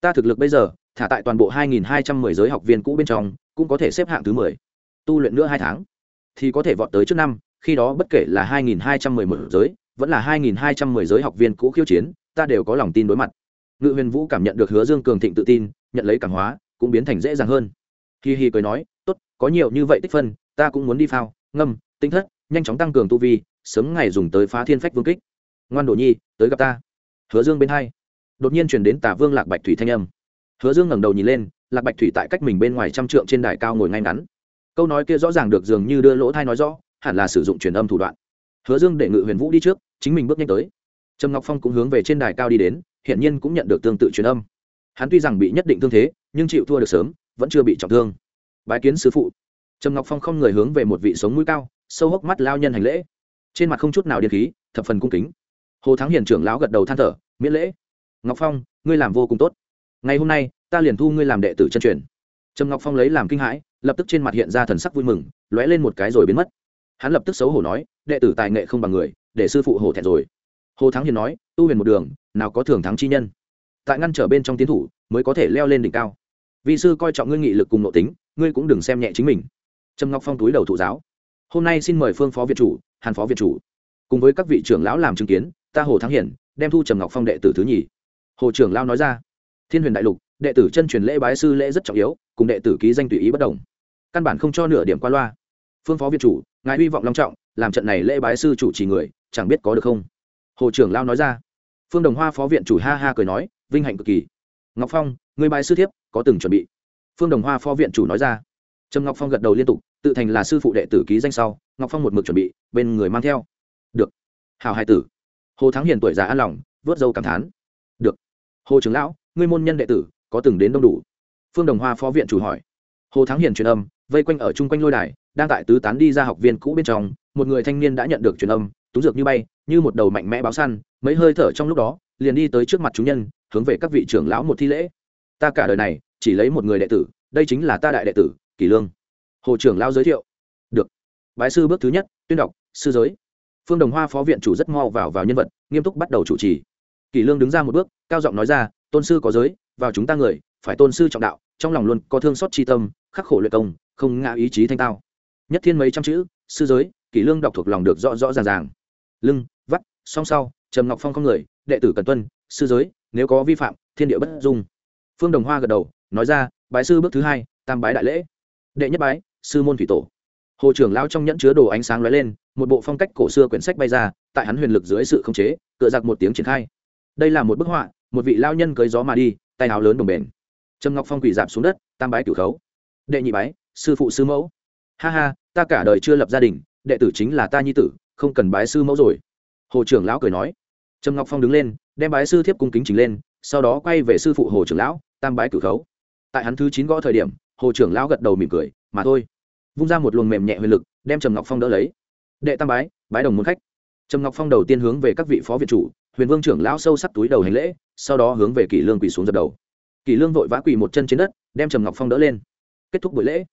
Ta thực lực bây giờ, thả tại toàn bộ 2.210 giới học viên cũ bên trong, cũng có thể xếp hạng thứ 10. tu luyện nữa hai tháng, thì có thể vọt tới trước năm, khi đó bất kể là 2.211 giới, vẫn là 2.210 giới học viên cũ khiêu chiến, ta đều có lòng tin đối mặt. Ngự huyền vũ cảm nhận được hứa dương cường thịnh tự tin, nhận lấy cảm hóa, cũng biến thành dễ dàng hơn. Hi hi cười nói, tốt, có nhiều như vậy tích phân ta cũng muốn đi phao, ngâm, tinh thất, nhanh chóng tăng cường tu vi, sớm ngày dùng tới phá thiên phách vương kích. Ngoan đồ nhi, tới gặp ta. Hứa dương bên hai. Đột nhiên chuyển đến tả vương lạc bạch thủy thanh âm. Hứa dương ngẩng đầu nhìn lên, lạc bạch thủy tại cách mình bên ngoài trăm trượng trên đài cao ngồi ngay ngắn. Câu nói kia rõ ràng được dường như đưa lỗ thai nói rõ, hẳn là sử dụng truyền âm thủ đoạn. Hứa dương để ngự huyền vũ đi trước, chính mình bước nhanh tới. Trầm ngọc phong cũng hướng về trên đài cao đi đến, hiển nhiên cũng nhận được tương tự truyền âm. Hắn tuy rằng bị nhất định thương thế, nhưng chịu thua được sớm, vẫn chưa bị trọng thương. Bái kiến sứ phụ trầm ngọc phong không người hướng về một vị sống mũi cao, sâu hốc mắt lao nhân hành lễ. Trên mặt không chút nào điện khí, thập phần cung kính. Hồ thắng hiền trưởng lão gật đầu than thở, miễn lễ. Ngọc phong, ngươi làm vô cùng tốt. Ngày hôm nay, ta liền thu ngươi làm đệ tử chân truyền. Trầm ngọc phong lấy làm kinh hãi, lập tức trên mặt hiện ra thần sắc vui mừng, lóe lên một cái rồi biến mất. Hắn lập tức xấu hổ nói, đệ tử tài nghệ không bằng người, để sư phụ hổ thẹn rồi. Hồ thắng hiền nói, tu huyền một đường, nào có thường thắng chi nhân. Tại ngăn trở bên trong tiến thủ, mới có thể leo lên đỉnh cao. Vị sư coi trọng ngươi nghị lực cùng nội tính, ngươi cũng đừng xem nhẹ chính mình trầm ngọc phong túi đầu thụ giáo. Hôm nay xin mời phương phó viện chủ, hàn phó viện chủ. Cùng với các vị trưởng lão làm chứng kiến, ta hồ thắng hiển, đem thu trầm ngọc phong đệ tử thứ nhì. Hồ trưởng lão nói ra, thiên huyền đại lục, đệ tử chân truyền lễ bái sư lễ rất trọng yếu, cùng đệ tử ký danh tùy ý bất đồng. Căn bản không cho nửa điểm qua loa. Phương phó viện chủ, ngài hy vọng long trọng, làm trận này lễ bái sư chủ trì người, chẳng biết có được không? Hồ trưởng lao nói ra. Phương đồng hoa phó viện chủ ha ha cười nói, vinh hạnh cực kỳ. Ngọc phong, người bài sư thiếp, có từng chuẩn bị. Phương đồng hoa phó viện chủ nói ra trầm ngọc phong gật đầu liên tục, tự thành là sư phụ đệ tử ký danh sau, ngọc phong một mực chuẩn bị, bên người mang theo. Được. Hào hai tử. Hồ thắng hiền tuổi già an lòng, vớt dâu cảm thán. Được. Hồ trưởng lão, ngươi môn nhân đệ tử, có từng đến đông đủ? Phương đồng hoa phó viện chủ hỏi. Hồ thắng hiền truyền âm, vây quanh ở chung quanh lôi đài, đang tại tứ tán đi ra học viên cũ bên trong, một người thanh niên đã nhận được truyền âm tú dược như bay, như một đầu mạnh mẽ báo săn, mấy hơi thở trong lúc đó, liền đi tới trước mặt chúng nhân, hướng về các vị trưởng lão một thi lễ. Ta cả đời này, chỉ lấy một người đệ tử, đây chính là ta đại đệ tử kỷ lương. Hồ trưởng lao giới thiệu. Được. Bái sư bước thứ nhất, tuyên đọc, sư giới. Phương đồng hoa phó viện chủ rất mau vào vào nhân vật, nghiêm túc bắt đầu chủ trì. Kỷ lương đứng ra một bước, cao giọng nói ra, tôn sư có giới, vào chúng ta người, phải tôn sư trọng đạo, trong lòng luôn có thương xót tri tâm, khắc khổ luyện công, không ngã ý chí thanh tao nhất thiên mấy trăm chữ, sư giới, kỷ lương đọc thuộc lòng được rõ rõ ràng ràng. Lưng, vắt, song sau, trầm ngọc phong không người, đệ tử cần tuân, sư giới, nếu có vi phạm, thiên địa bất dung. Phương đồng hoa gật đầu, nói ra, bái sư bước thứ hai, tam bái đại lễ đệ nhất bái, sư môn thủy tổ. Hồ trưởng lão trong nhẫn chứa đồ ánh sáng lóe lên, một bộ phong cách cổ xưa quyển sách bay ra, tại hắn huyền lực dưới sự khống chế cựa giặc một tiếng triển khai. Đây là một bức họa, một vị lao nhân cưới gió mà đi, tay áo lớn đồng bền trầm ngọc phong quỳ dạp xuống đất, tam bái cửu khấu. Đệ nhị bái, sư phụ sư mẫu. Ha ha, ta cả đời chưa lập gia đình, đệ tử chính là ta nhi tử, không cần bái sư mẫu rồi. Hồ trưởng lão cười nói. Trầm ngọc phong đứng lên, đem bái sư thiếp cung kính trình lên, sau đó quay về sư phụ hồ trưởng lão, tam bái cửu khấu. Tại hắn thứ chín gõ thời điểm hồ trưởng lão gật đầu mỉm cười, mà thôi. Vung ra một luồng mềm nhẹ huyền lực, đem trầm ngọc phong đỡ lấy. Đệ tam bái bái đồng muốn khách. Trầm ngọc phong đầu tiên hướng về các vị phó viện chủ, huyền vương trưởng lão sâu sắc túi đầu hành lễ, sau đó hướng về kỷ lương quỳ xuống dập đầu. Kỷ lương vội vã quỳ một chân trên đất, đem trầm ngọc phong đỡ lên. Kết thúc buổi lễ,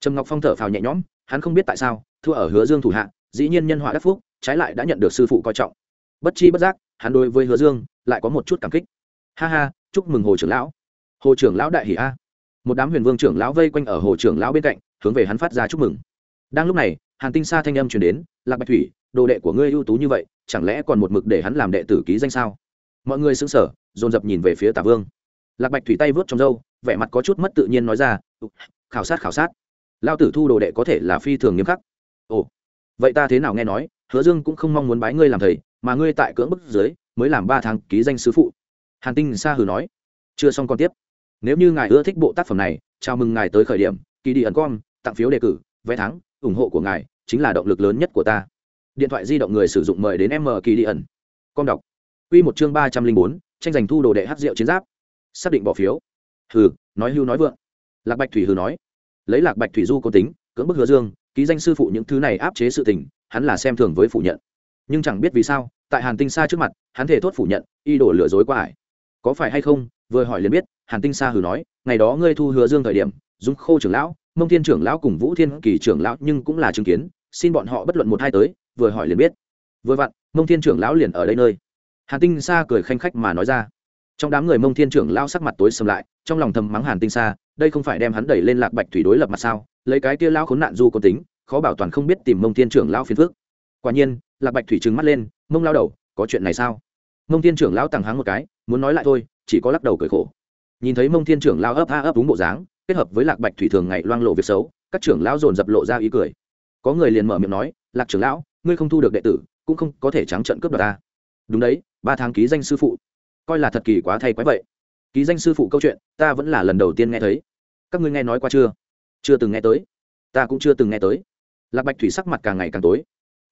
trầm ngọc phong thở phào nhẹ nhõm, hắn không biết tại sao, thua ở hứa dương thủ hạ, dĩ nhiên nhân họa đắc phúc, trái lại đã nhận được sư phụ coi trọng. Bất chi bất giác, hắn đối với hứa dương lại có một chút cảm kích. Ha ha, chúc mừng hồ trưởng lão. Hồ trưởng lão đại hỷ a một đám huyền vương trưởng lão vây quanh ở hồ trưởng lão bên cạnh, hướng về hắn phát ra chúc mừng. Đang lúc này, hàn tinh sa thanh âm truyền đến, lạc bạch thủy, đồ đệ của ngươi ưu tú như vậy, chẳng lẽ còn một mực để hắn làm đệ tử ký danh sao? Mọi người xứng sở dồn dập nhìn về phía tả vương. Lạc bạch thủy tay vớt trong râu, vẻ mặt có chút mất tự nhiên nói ra khảo sát khảo sát. Lao tử thu đồ đệ có thể là phi thường nghiêm khắc. Ồ, vậy ta thế nào nghe nói, hứa dương cũng không mong muốn bái ngươi làm thầy, mà ngươi tại cưỡng bức dưới, mới làm ba tháng ký danh sứ phụ. Hàn tinh sa hừ nói. Chưa xong còn tiếp nếu như ngài ưa thích bộ tác phẩm này, chào mừng ngài tới khởi điểm kỳ đi ẩn com tặng phiếu đề cử, vé thắng, ủng hộ của ngài chính là động lực lớn nhất của ta. Điện thoại di động người sử dụng mời đến m kỳ đi ẩn com đọc. Q một chương ba trăm linh bốn, tranh giành thu đồ đệ hát rượu chiến giáp. Xác định bỏ phiếu. Hừ, nói hưu nói vượng. Lạc bạch thủy hừ nói. Lấy lạc bạch thủy du có tính, cưỡng bức hứa dương, ký danh sư phụ những thứ này áp chế sự tình, hắn là xem thường với phủ nhận. Nhưng chẳng biết vì sao, tại hàn tinh sa trước mặt, hắn thể thốt phủ nhận, y đổ lừa dối qua ải. Có phải hay không vừa hỏi liền biết, hàn tinh sa hừ nói, ngày đó ngươi thu hứa dương thời điểm, dung khô trưởng lão, mông thiên trưởng lão cùng vũ thiên kỳ trưởng lão nhưng cũng là chứng kiến, xin bọn họ bất luận một hai tới, vừa hỏi liền biết. Vừa vặn, mông thiên trưởng lão liền ở đây nơi. Hàn tinh sa cười khanh khách mà nói ra. Trong đám người mông thiên trưởng lão sắc mặt tối sầm lại, trong lòng thầm mắng hàn tinh sa, đây không phải đem hắn đẩy lên lạc bạch thủy đối lập mặt sao, lấy cái kia lão khốn nạn du có tính, khó bảo toàn không biết tìm mông thiên trưởng lão phiền phước quả nhiên, lạc bạch thủy trừng mắt lên, mông lao đầu, có chuyện này sao? Mông thiên trưởng lão tàng háng một cái, muốn nói lại thôi chỉ có lắc đầu cười khổ. Nhìn thấy mông thiên trưởng lão ấp a ấp đúng bộ dáng, kết hợp với lạc bạch thủy thường ngày loang lộ việc xấu, các trưởng lão dồn dập lộ ra ý cười. Có người liền mở miệng nói, lạc trưởng lão, ngươi không thu được đệ tử, cũng không có thể trắng trận cướp đoạt ta. Đúng đấy, ba tháng ký danh sư phụ. Coi là thật kỳ quá thay quái vậy. Ký danh sư phụ câu chuyện, ta vẫn là lần đầu tiên nghe thấy. Các ngươi nghe nói qua chưa? Chưa từng nghe tới. Ta cũng chưa từng nghe tới. Lạc bạch thủy sắc mặt càng ngày càng tối.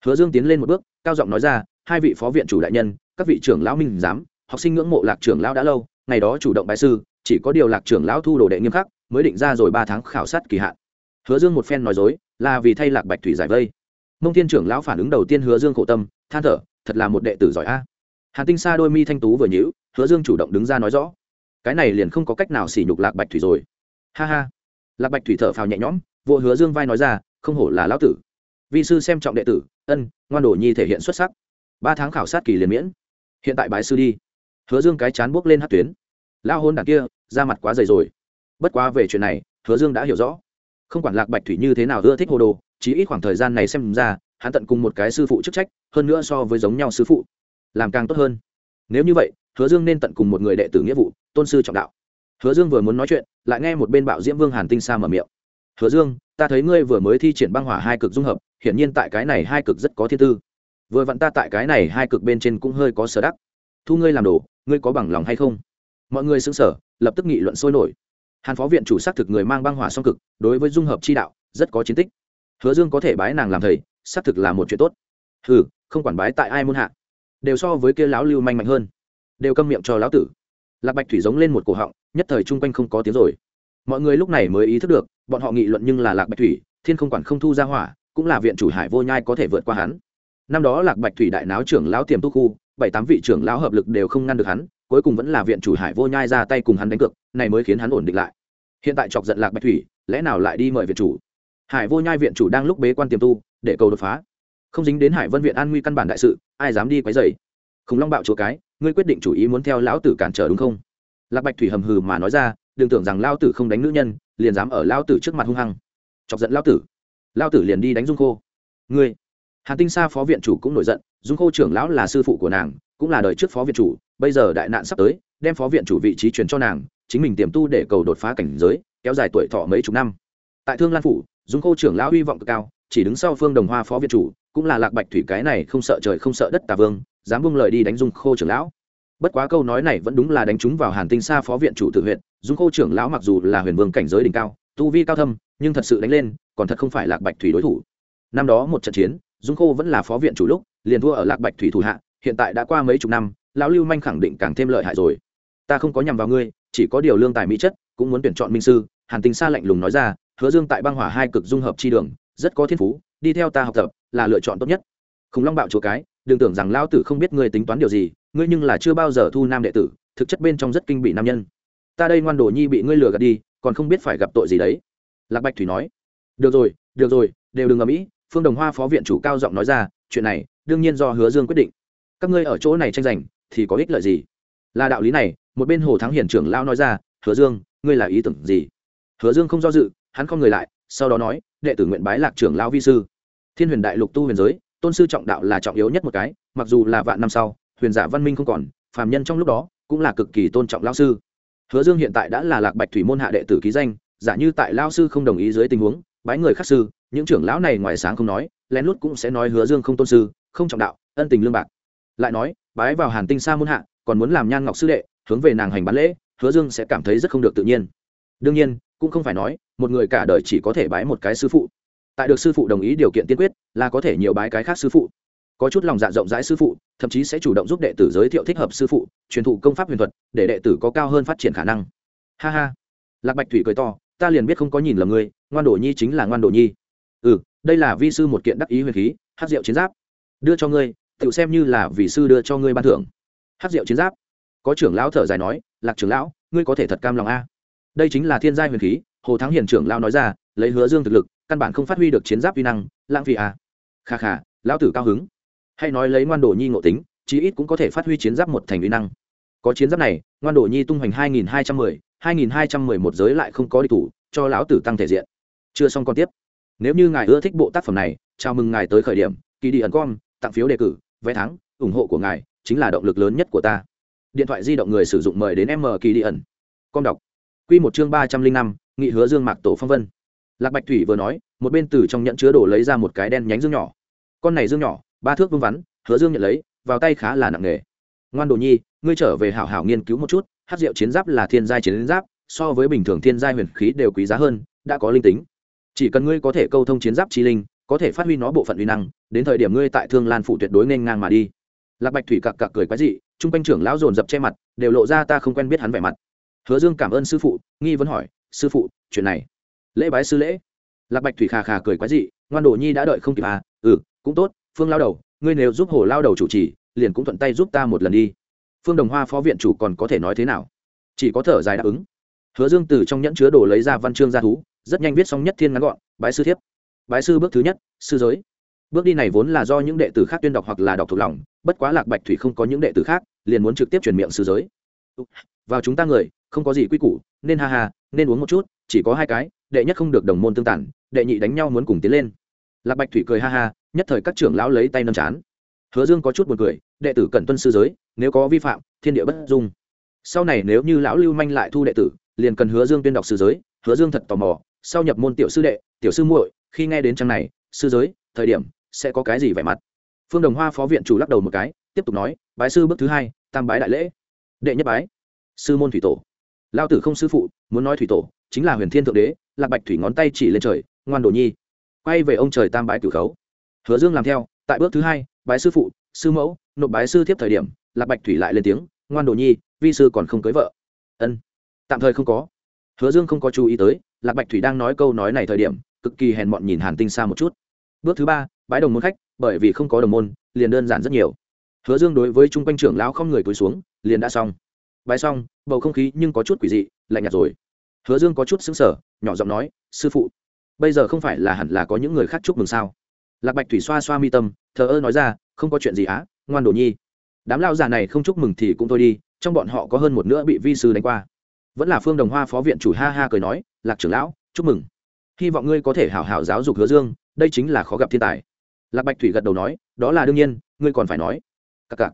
Hứa dương tiến lên một bước, cao giọng nói ra, hai vị phó viện chủ đại nhân, các vị trưởng lão minh giám học sinh ngưỡng mộ lạc trưởng lão đã lâu, ngày đó chủ động bài sư, chỉ có điều lạc trưởng lão thu đồ đệ nghiêm khắc, mới định ra rồi ba tháng khảo sát kỳ hạn. Hứa dương một phen nói dối, là vì thay lạc bạch thủy giải vây. Mông thiên trưởng lão phản ứng đầu tiên hứa dương khổ tâm, than thở, thật là một đệ tử giỏi a. Hàn tinh sa đôi mi thanh tú vừa nhữ hứa dương chủ động đứng ra nói rõ. Cái này liền không có cách nào xỉ nhục lạc bạch thủy rồi. Ha ha. Lạc bạch thủy thở phào nhẹ nhõm vô hứa dương vai nói ra, không hổ là lão tử. Vi sư xem trọng đệ tử, ân, ngoan đồ nhi thể hiện xuất sắc. Ba tháng khảo sát kỳ liền miễn. Hiện tại bái sư đi hứa dương cái chán buốc lên hát tuyến. Lao hôn đàn kia ra mặt quá dày rồi. Bất quá về chuyện này, hứa dương đã hiểu rõ. Không quản lạc bạch thủy như thế nào ưa thích hồ đồ, chỉ ít khoảng thời gian này xem ra, hắn tận cùng một cái sư phụ chức trách, hơn nữa so với giống nhau sư phụ, làm càng tốt hơn. Nếu như vậy, hứa dương nên tận cùng một người đệ tử nghĩa vụ, tôn sư trọng đạo. Hứa dương vừa muốn nói chuyện, lại nghe một bên bạo diễm vương hàn tinh sa mở miệng. Hứa dương, ta thấy ngươi vừa mới thi triển băng hỏa hai cực dung hợp, hiển nhiên tại cái này hai cực rất có thiên tư. Vừa vặn ta tại cái này hai cực bên trên cũng hơi có sở đắc. Thu ngươi làm đồ ngươi có bằng lòng hay không? Mọi người xứng sở lập tức nghị luận sôi nổi. Hàn phó viện chủ xác thực người mang băng hỏa song cực, đối với dung hợp chi đạo, rất có chiến tích. Hứa dương có thể bái nàng làm thầy, xác thực là một chuyện tốt. Ừ không quản bái tại ai môn hạ, đều so với kia lão lưu manh mạnh hơn. Đều câm miệng cho lão tử. Lạc bạch thủy giống lên một cổ họng, nhất thời chung quanh không có tiếng rồi. Mọi người lúc này mới ý thức được, bọn họ nghị luận nhưng là lạc bạch thủy, thiên không quản không thu ra hỏa, cũng là viện chủ hải vô nhai có thể vượt qua hắn. Năm đó lạc bạch thủy đại náo trưởng lão tiềm tu khu bảy tám vị trưởng lão hợp lực đều không ngăn được hắn, cuối cùng vẫn là viện chủ hải vô nhai ra tay cùng hắn đánh cược, này mới khiến hắn ổn định lại. Hiện tại chọc giận lạc bạch thủy, lẽ nào lại đi mời viện chủ? Hải vô nhai viện chủ đang lúc bế quan tiềm tu, để cầu đột phá. Không dính đến hải vân viện an nguy căn bản đại sự, ai dám đi quấy dày khủng long bạo chúa cái, ngươi quyết định chủ ý muốn theo lão tử cản trở đúng không? Lạc bạch thủy hầm hừ mà nói ra, đừng tưởng rằng lao tử không đánh nữ nhân, liền dám ở lao tử trước mặt hung hăng. Chọc giận lao tử. Lao tử liền đi đánh dung khô. Ngươi. Hàn tinh sa phó viện chủ cũng nổi giận dung khô trưởng lão là sư phụ của nàng, cũng là đời trước phó viện chủ, bây giờ đại nạn sắp tới, đem phó viện chủ vị trí truyền cho nàng, chính mình tiềm tu để cầu đột phá cảnh giới, kéo dài tuổi thọ mấy chục năm. Tại thương lan phủ, dung khô trưởng lão hy vọng cực cao, chỉ đứng sau phương đồng hoa phó viện chủ, cũng là lạc bạch thủy cái này không sợ trời không sợ đất tà vương, dám buông lời đi đánh dung khô trưởng lão. Bất quá câu nói này vẫn đúng là đánh trúng vào hàn tinh xa phó viện chủ tự huyện, dung khô trưởng lão mặc dù là huyền vương cảnh giới đỉnh cao, tu vi cao thâm, nhưng thật sự đánh lên, còn thật không phải lạc bạch thủy đối thủ. Năm đó một trận chiến, dung khô vẫn là phó viện chủ lúc liền thua ở lạc bạch thủy thủ hạ, hiện tại đã qua mấy chục năm, lão lưu manh khẳng định càng thêm lợi hại rồi. Ta không có nhằm vào ngươi, chỉ có điều lương tài mỹ chất, cũng muốn tuyển chọn minh sư, hàn tình sa lạnh lùng nói ra, hứa dương tại băng hỏa hai cực dung hợp chi đường, rất có thiên phú, đi theo ta học tập, là lựa chọn tốt nhất. Khủng long bạo chúa cái, đừng tưởng rằng lao tử không biết ngươi tính toán điều gì, ngươi nhưng là chưa bao giờ thu nam đệ tử, thực chất bên trong rất kinh bị nam nhân. Ta đây ngoan đồ nhi bị ngươi lừa gạt đi, còn không biết phải gặp tội gì đấy. Lạc bạch thủy nói. Được rồi được rồi, đều đừng ngầm ý. Phương đồng hoa phó viện chủ cao giọng nói ra, chuyện này đương nhiên do hứa dương quyết định. Các ngươi ở chỗ này tranh giành thì có ích lợi gì? Là đạo lý này, một bên hồ thắng hiển trưởng lão nói ra, hứa dương, ngươi là ý tưởng gì? Hứa dương không do dự, hắn không người lại, sau đó nói, đệ tử nguyện bái lạc trưởng lão vi sư. Thiên huyền đại lục tu huyền giới, tôn sư trọng đạo là trọng yếu nhất một cái, mặc dù là vạn năm sau, huyền giả văn minh không còn, phàm nhân trong lúc đó cũng là cực kỳ tôn trọng lao sư. Hứa dương hiện tại đã là lạc bạch thủy môn hạ đệ tử ký danh, giả như tại lao sư không đồng ý dưới tình huống, bái người khác sư, những trưởng lão này ngoài sáng không nói, lén lút cũng sẽ nói hứa dương không tôn sư không trọng đạo, ân tình lương bạc. Lại nói, bái vào hàn tinh sa môn hạ, còn muốn làm nhan ngọc sư đệ, hướng về nàng hành bán lễ, hứa dương sẽ cảm thấy rất không được tự nhiên. Đương nhiên, cũng không phải nói, một người cả đời chỉ có thể bái một cái sư phụ. Tại được sư phụ đồng ý điều kiện tiên quyết, là có thể nhiều bái cái khác sư phụ. Có chút lòng dạ rộng rãi sư phụ, thậm chí sẽ chủ động giúp đệ tử giới thiệu thích hợp sư phụ, truyền thụ công pháp huyền thuật, để đệ tử có cao hơn phát triển khả năng. Ha ha. Lạc bạch thủy cười to, ta liền biết không có nhìn lầm ngươi, ngoan đồ nhi chính là ngoan đồ nhi. Ừ đây là vi sư một kiện đắc ý huyền khí hát rượu chiến giáp đưa cho ngươi tự xem như là vì sư đưa cho ngươi ban thưởng. Hát rượu chiến giáp. Có trưởng lão thở dài nói, lạc trưởng lão, ngươi có thể thật cam lòng a. Đây chính là thiên gia huyền khí, hồ thắng hiền trưởng lão nói ra, lấy hứa dương thực lực, căn bản không phát huy được chiến giáp uy năng, lãng phí a. Kha kha, lão tử cao hứng. Hay nói lấy ngoan đồ nhi ngộ tính, chí ít cũng có thể phát huy chiến giáp một thành uy năng. Có chiến giáp này, ngoan đồ nhi tung hoành hai nghìn hai trăm mười, hai nghìn hai trăm mười một giới lại không có địch thủ, cho lão tử tăng thể diện. Chưa xong còn tiếp. Nếu như ngài ưa thích bộ tác phẩm này, chào mừng ngài tới khởi điểm, kỳ đi ẩn com tặng phiếu đề cử, vé thắng, ủng hộ của ngài chính là động lực lớn nhất của ta. Điện thoại di động người sử dụng mời đến m kỳ đi ẩn. Con đọc. Q một chương ba trăm linh năm, nghị hứa dương mạc tổ phong vân. Lạc bạch thủy vừa nói, một bên từ trong nhận chứa đồ lấy ra một cái đen nhánh dương nhỏ. Con này dương nhỏ, ba thước vương vắn, hứa dương nhận lấy, vào tay khá là nặng nghề. ngoan đồ nhi, ngươi trở về hảo hảo nghiên cứu một chút, hát rượu chiến giáp là thiên giai chiến giáp, so với bình thường thiên giai huyền khí đều quý giá hơn, đã có linh tính. Chỉ cần ngươi có thể câu thông chiến giáp chi linh có thể phát huy nó bộ phận uy năng, đến thời điểm ngươi tại thương lan phủ tuyệt đối nên ngang mà đi. Lạc bạch thủy cặc cặc cười quái dị, chung quanh trưởng lão dồn dập che mặt, đều lộ ra ta không quen biết hắn vẻ mặt. Hứa dương cảm ơn sư phụ, nghi vấn hỏi, sư phụ, chuyện này, lễ bái sư lễ? Lạc bạch thủy khà khà cười quái dị, ngoan đồ nhi đã đợi không kịp à ừ cũng tốt, phương lao đầu, ngươi nếu giúp hồ lao đầu chủ trì, liền cũng thuận tay giúp ta một lần đi. Phương đồng hoa phó viện chủ còn có thể nói thế nào? Chỉ có thở dài đáp ứng. Hứa dương từ trong nhẫn chứa đồ lấy ra văn chương gia thú, rất nhanh viết xong nhất thiên ngắn gọn, bái sư thiếp bái sư bước thứ nhất, sư giới. Bước đi này vốn là do những đệ tử khác tuyên đọc hoặc là đọc thuộc lòng, bất quá lạc bạch thủy không có những đệ tử khác, liền muốn trực tiếp truyền miệng sư giới. Vào chúng ta người, không có gì quy củ, nên ha ha, nên uống một chút, chỉ có hai cái, đệ nhất không được đồng môn tương tản đệ nhị đánh nhau muốn cùng tiến lên. Lạc bạch thủy cười ha ha, nhất thời các trưởng lão lấy tay nâm chán. Hứa dương có chút buồn cười, đệ tử cần tuân sư giới, nếu có vi phạm, thiên địa bất dung. Sau này nếu như lão lưu manh lại thu đệ tử, liền cần hứa dương tuyên đọc sư giới, hứa dương thật tò mò, sau nhập môn tiểu sư đệ, tiểu sư muội khi nghe đến trang này, sư giới, thời điểm, sẽ có cái gì vẻ mặt? Phương đồng hoa phó viện chủ lắc đầu một cái, tiếp tục nói, bái sư bước thứ hai, tam bái đại lễ. Đệ nhất bái, sư môn thủy tổ. Lao tử không sư phụ, muốn nói thủy tổ, chính là huyền thiên thượng đế, lạc bạch thủy ngón tay chỉ lên trời, ngoan đồ nhi. Quay về ông trời tam bái cửu khấu. Hứa dương làm theo, tại bước thứ hai, bái sư phụ, sư mẫu, nộp bái sư tiếp thời điểm, lạc bạch thủy lại lên tiếng, ngoan đồ nhi, vi sư còn không cưới vợ. Ân. Tạm thời không có. Hứa dương không có chú ý tới, lạc bạch thủy đang nói câu nói này thời điểm cực kỳ hèn mọn nhìn hàn tinh xa một chút. Bước thứ ba bái đồng môn khách, bởi vì không có đồng môn, liền đơn giản rất nhiều. Hứa dương đối với chung quanh trưởng lão không người cúi xuống, liền đã xong. Bãi xong, bầu không khí nhưng có chút quỷ dị, lạnh nhạt rồi. Hứa dương có chút xứng sở nhỏ giọng nói, sư phụ, bây giờ không phải là hẳn là có những người khác chúc mừng sao? Lạc bạch thủy xoa xoa mi tâm, thờ ơ nói ra, không có chuyện gì á, ngoan đồ nhi. Đám lao già này không chúc mừng thì cũng thôi đi, trong bọn họ có hơn một nữa bị vi sư đánh qua. Vẫn là phương đồng hoa phó viện chủ ha ha cười nói, lạc trưởng lão, chúc mừng hy vọng ngươi có thể hảo hảo giáo dục hứa dương, đây chính là khó gặp thiên tài. Lạc bạch thủy gật đầu nói, đó là đương nhiên, ngươi còn phải nói. Cặc cặc.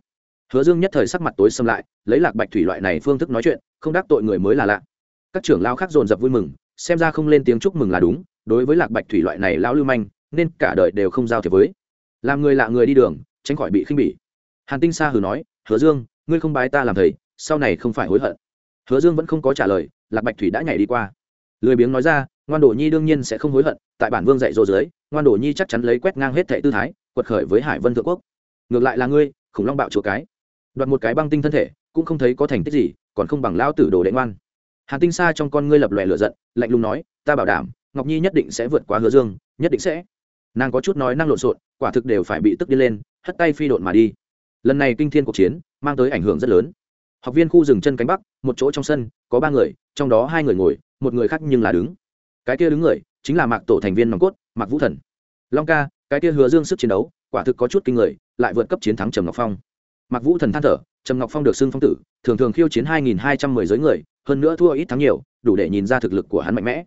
Hứa dương nhất thời sắc mặt tối xâm lại, lấy lạc bạch thủy loại này phương thức nói chuyện, không đắc tội người mới là lạ. Các trưởng lao khác dồn dập vui mừng, xem ra không lên tiếng chúc mừng là đúng, đối với lạc bạch thủy loại này lão lưu manh, nên cả đời đều không giao thiệp với. Làm người lạ người đi đường, tránh khỏi bị khinh bỉ. Hàn tinh sa hừ nói, hứa dương, ngươi không bái ta làm thầy, sau này không phải hối hận. Hứa dương vẫn không có trả lời, lạc bạch thủy đã nhảy đi qua. Lười biếng nói ra ngoan đồ nhi đương nhiên sẽ không hối hận, tại bản vương dạy dỗ dưới, ngoan đồ nhi chắc chắn lấy quét ngang hết thệ tư thái, quật khởi với hải vân thượng quốc. Ngược lại là ngươi, khủng long bạo chúa cái. Đoạt một cái băng tinh thân thể, cũng không thấy có thành tích gì, còn không bằng lao tử đồ đệ ngoan. Hàn tinh sa trong con ngươi lập lòe lửa giận, lạnh lùng nói, ta bảo đảm, ngọc nhi nhất định sẽ vượt qua hứa dương, nhất định sẽ. Nàng có chút nói năng lộn xộn, quả thực đều phải bị tức đi lên, hất tay phi độn mà đi. Lần này kinh thiên cuộc chiến, mang tới ảnh hưởng rất lớn. Học viên khu rừng chân cánh bắc, một chỗ trong sân, có ba người, trong đó hai người ngồi, một người khác nhưng là đứng cái kia đứng người chính là mạc tổ thành viên nòng cốt mạc vũ thần long ca cái kia hứa dương sức chiến đấu quả thực có chút kinh người lại vượt cấp chiến thắng trầm ngọc phong mạc vũ thần than thở trầm ngọc phong được xưng phong tử thường thường khiêu chiến hai nghìn hai trăm mười giới người hơn nữa thua ít thắng nhiều đủ để nhìn ra thực lực của hắn mạnh mẽ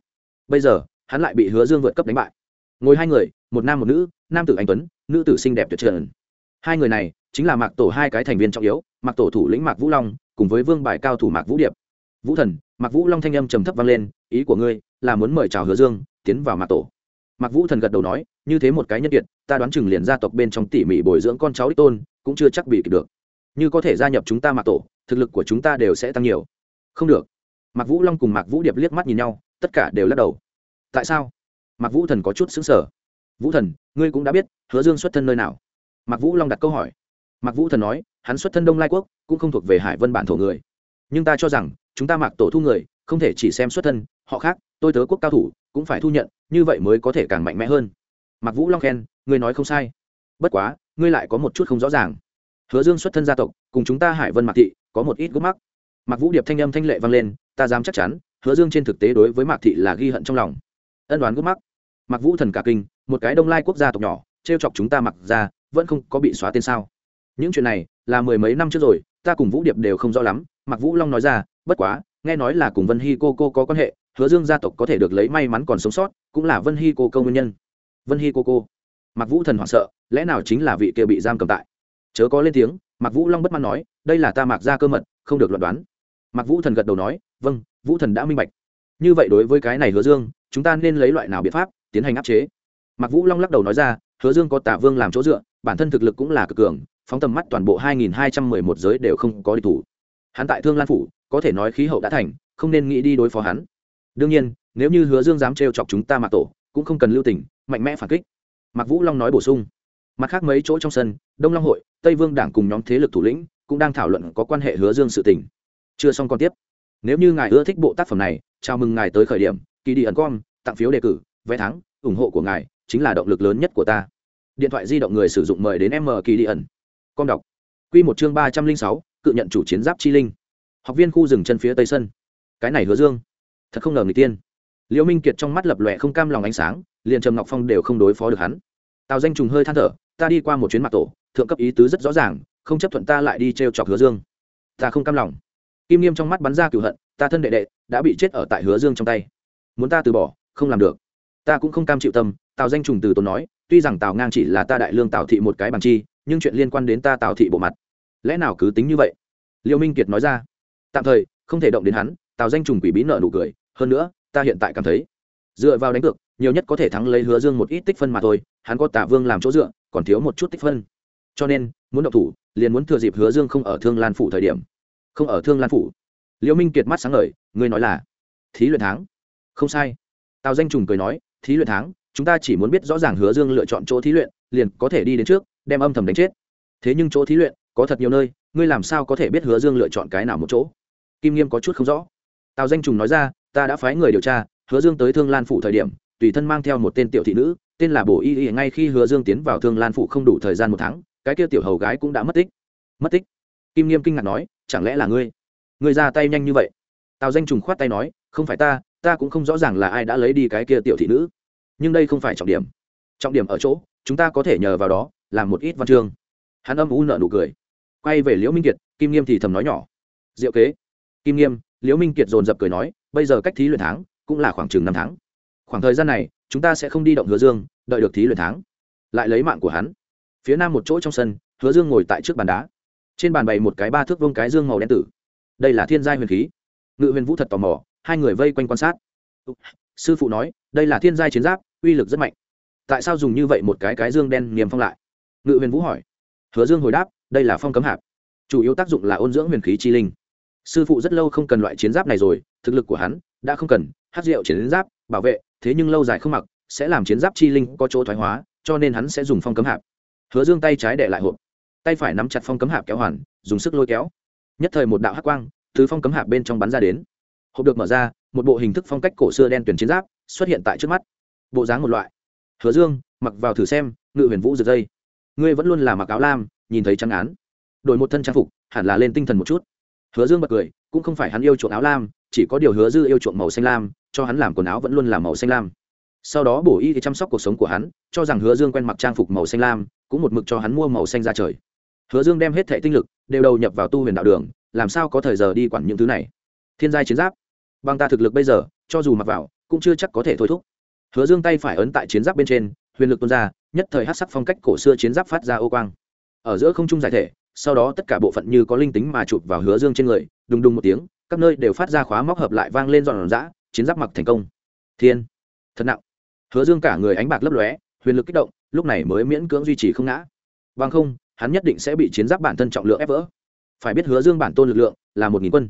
bây giờ hắn lại bị hứa dương vượt cấp đánh bại ngồi hai người một nam một nữ nam tử anh tuấn nữ tử xinh đẹp tuyệt trần hai người này chính là mạc tổ hai cái thành viên trọng yếu mạc tổ thủ lĩnh mạc vũ long cùng với vương bài cao thủ mạc vũ điệp vũ thần mạc vũ long thanh âm trầm thấp vang lên, ý của ngươi là muốn mời chào hứa dương tiến vào mạc tổ. Mạc vũ thần gật đầu nói, như thế một cái nhân kiệt, ta đoán chừng liền gia tộc bên trong tỉ mỉ bồi dưỡng con cháu đích tôn cũng chưa chắc bị kịp được. Như có thể gia nhập chúng ta mạc tổ, thực lực của chúng ta đều sẽ tăng nhiều. Không được. Mạc vũ long cùng mạc vũ điệp liếc mắt nhìn nhau, tất cả đều lắc đầu. Tại sao? Mạc vũ thần có chút xứng sở vũ thần, ngươi cũng đã biết hứa dương xuất thân nơi nào. Mạc vũ long đặt câu hỏi. Mạc vũ thần nói, hắn xuất thân đông lai quốc, cũng không thuộc về hải vân bản thổ người. Nhưng ta cho rằng chúng ta mặc tổ thu người, không thể chỉ xem xuất thân, họ khác, tôi tớ quốc cao thủ, cũng phải thu nhận, như vậy mới có thể càng mạnh mẽ hơn. Mặc vũ long khen ngươi nói không sai. Bất quá, ngươi lại có một chút không rõ ràng. Hứa dương xuất thân gia tộc, cùng chúng ta hải vân mạc thị, có một ít gốc mắc. Mặc vũ điệp thanh âm thanh lệ vang lên, ta dám chắc chắn, hứa dương trên thực tế đối với mạc thị là ghi hận trong lòng. Ân đoán gốc mắc. Mặc vũ thần cả kinh, một cái đông lai quốc gia tộc nhỏ t chọc chúng ta mặc ra vẫn không có bị xóa tên sao. Những chuyện này là mười mấy năm trước rồi ta cùng vũ điệp đều không rõ lắm mặc vũ long nói ra, bất quá, nghe nói là cùng vân hy cô cô có quan hệ, hứa dương gia tộc có thể được lấy may mắn còn sống sót, cũng là vân hy cô câu nguyên nhân. Vân hy cô cô. Mặc vũ thần hoảng sợ, lẽ nào chính là vị kia bị giam cầm tại? Chớ có lên tiếng mặc vũ long bất mãn nói, đây là ta mạc ra cơ mật, không được luận đoán. Mặc vũ thần gật đầu nói vâng vũ thần đã minh bạch. Như vậy đối với cái này hứa dương, chúng ta nên lấy loại nào biện pháp tiến hành áp chế? Mặc vũ long lắc đầu nói ra, hứa dương có tả vương làm chỗ dựa, bản thân thực lực cũng là cực cường phóng tầm mắt toàn bộ 2211 giới đều không có địch thủ. Hắn tại thương lan phủ, có thể nói khí hậu đã thành, không nên nghĩ đi đối phó hắn. Đương nhiên, nếu như hứa dương dám trêu chọc chúng ta mạc tổ, cũng không cần lưu tình, mạnh mẽ phản kích. Mạc vũ long nói bổ sung. Mặt khác mấy chỗ trong sân, đông long hội, tây vương đảng cùng nhóm thế lực thủ lĩnh cũng đang thảo luận có quan hệ hứa dương sự tình. Chưa xong còn tiếp. Nếu như ngài ưa thích bộ tác phẩm này, chào mừng ngài tới khởi điểm kỳ đi ẩn com tặng phiếu đề cử, vé thắng, ủng hộ của ngài chính là động lực lớn nhất của ta. Điện thoại di động người sử dụng mời đến m kỳ đi ẩn. Con đọc. Quy một chương ba trăm linh sáu, cự nhận chủ chiến giáp chi linh. Học viên khu rừng chân phía tây sân. Cái này hứa dương. Thật không ngờ người tiên. Liễu minh kiệt trong mắt lập lòe không cam lòng ánh sáng, liền trầm ngọc phong đều không đối phó được hắn. Tào danh trùng hơi than thở, ta đi qua một chuyến mặt tổ, thượng cấp ý tứ rất rõ ràng, không chấp thuận ta lại đi t chọc hứa dương. Ta không cam lòng. Kim nghiêm trong mắt bắn ra cửu hận, ta thân đệ đệ đã bị chết ở tại hứa dương trong tay. Muốn ta từ bỏ, không làm được. Ta cũng không cam chịu tâm, tào danh trùng từ tốn nói, tuy rằng tào ngang chỉ là ta đại lương tào thị một cái bằng chi nhưng chuyện liên quan đến ta tào thị bộ mặt. Lẽ nào cứ tính như vậy? Liêu minh kiệt nói ra. Tạm thời, không thể động đến hắn, tào danh trùng quỷ bí nợ nụ cười, hơn nữa, ta hiện tại cảm thấy, dựa vào đánh cược, nhiều nhất có thể thắng lấy hứa dương một ít tích phân mà thôi, hắn có tả vương làm chỗ dựa, còn thiếu một chút tích phân. Cho nên, muốn động thủ, liền muốn thừa dịp hứa dương không ở thương lan phủ thời điểm. Không ở thương lan phủ. Liêu minh kiệt mắt sáng ngời, ngươi nói là thí luyện tháng. Không sai. Tào danh trùng cười nói, thí luyện tháng, chúng ta chỉ muốn biết rõ ràng hứa dương lựa chọn chỗ thí luyện, liền có thể đi đến trước đem âm thầm đánh chết. Thế nhưng chỗ thí luyện có thật nhiều nơi, ngươi làm sao có thể biết hứa dương lựa chọn cái nào một chỗ? Kim nghiêm có chút không rõ. Tào danh trùng nói ra, ta đã phái người điều tra, hứa dương tới thương lan phủ thời điểm, tùy thân mang theo một tên tiểu thị nữ, tên là bổ y y, ngay khi hứa dương tiến vào thương lan phủ không đủ thời gian một tháng, cái kia tiểu hầu gái cũng đã mất tích. Mất tích? Kim nghiêm kinh ngạc nói, chẳng lẽ là ngươi? Ngươi ra tay nhanh như vậy? Tào danh trùng khoát tay nói, không phải ta ta cũng không rõ ràng là ai đã lấy đi cái kia tiểu thị nữ. Nhưng đây không phải trọng điểm. Trọng điểm ở chỗ, chúng ta có thể nhờ vào đó làm một ít văn chương. Hắn âm u nợ nụ cười. Quay về liễu minh kiệt, kim nghiêm thì thầm nói nhỏ. Diệu kế. Kim nghiêm, liễu minh kiệt dồn dập cười nói, bây giờ cách thí luyện tháng cũng là khoảng chừng năm tháng. Khoảng thời gian này, chúng ta sẽ không đi động hứa dương, đợi được thí luyện tháng. Lại lấy mạng của hắn. Phía nam một chỗ trong sân, hứa dương ngồi tại trước bàn đá. Trên bàn bày một cái ba thước vông cái dương màu đen tử. Đây là thiên giai huyền khí. Ngự huyền vũ thật tò mò, hai người vây quanh quan sát. Sư phụ nói, đây là thiên giai chiến giáp, uy lực rất mạnh. Tại sao dùng như vậy một cái cái dương đen niềm phong lại? Ngự huyền vũ hỏi. Hứa dương hồi đáp, đây là phong cấm hạp. Chủ yếu tác dụng là ôn dưỡng huyền khí chi linh. Sư phụ rất lâu không cần loại chiến giáp này rồi, thực lực của hắn đã không cần, hát rượu chiến giáp, bảo vệ, thế nhưng lâu dài không mặc, sẽ làm chiến giáp chi linh có chỗ thoái hóa, cho nên hắn sẽ dùng phong cấm hạp. Hứa dương tay trái để lại hộp. Tay phải nắm chặt phong cấm hạp kéo hoàn, dùng sức lôi kéo. Nhất thời một đạo hắc quang từ phong cấm hạp bên trong bắn ra đến. Hộp được mở ra, một bộ hình thức phong cách cổ xưa đen tuyển chiến giáp xuất hiện tại trước mắt. Bộ dáng một loại. Hứa dương mặc vào thử xem, ngự huyền vũ rực dây ngươi vẫn luôn là mặc áo lam, nhìn thấy trắng án. Đổi một thân trang phục, hẳn là lên tinh thần một chút. Hứa dương bật cười, cũng không phải hắn yêu chuộng áo lam, chỉ có điều hứa dư yêu chuộng màu xanh lam, cho hắn làm quần áo vẫn luôn là màu xanh lam. Sau đó bổ y thì chăm sóc cuộc sống của hắn, cho rằng hứa dương quen mặc trang phục màu xanh lam, cũng một mực cho hắn mua màu xanh ra trời. Hứa dương đem hết thệ tinh lực, đều đầu nhập vào tu huyền đạo đường, làm sao có thời giờ đi quản những thứ này? Thiên giai chiến giáp, bằng ta thực lực bây giờ, cho dù mặc vào, cũng chưa chắc có thể thôi thúc. Hứa dương tay phải ấn tại chiến giáp bên trên huyền lực tuôn ra, nhất thời hát sắc phong cách cổ xưa chiến giáp phát ra ô quang. Ở giữa không trung giải thể, sau đó tất cả bộ phận như có linh tính mà chụp vào hứa dương trên người, đùng đùng một tiếng, các nơi đều phát ra khóa móc hợp lại vang lên dọn dã chiến giáp mặc thành công. Thiên, thật nặng. Hứa dương cả người ánh bạc lấp lóe, huyền lực kích động, lúc này mới miễn cưỡng duy trì không ngã. Bằng không, hắn nhất định sẽ bị chiến giáp bản thân trọng lượng ép vỡ. Phải biết hứa dương bản tôn lực lượng là một nghìn quân.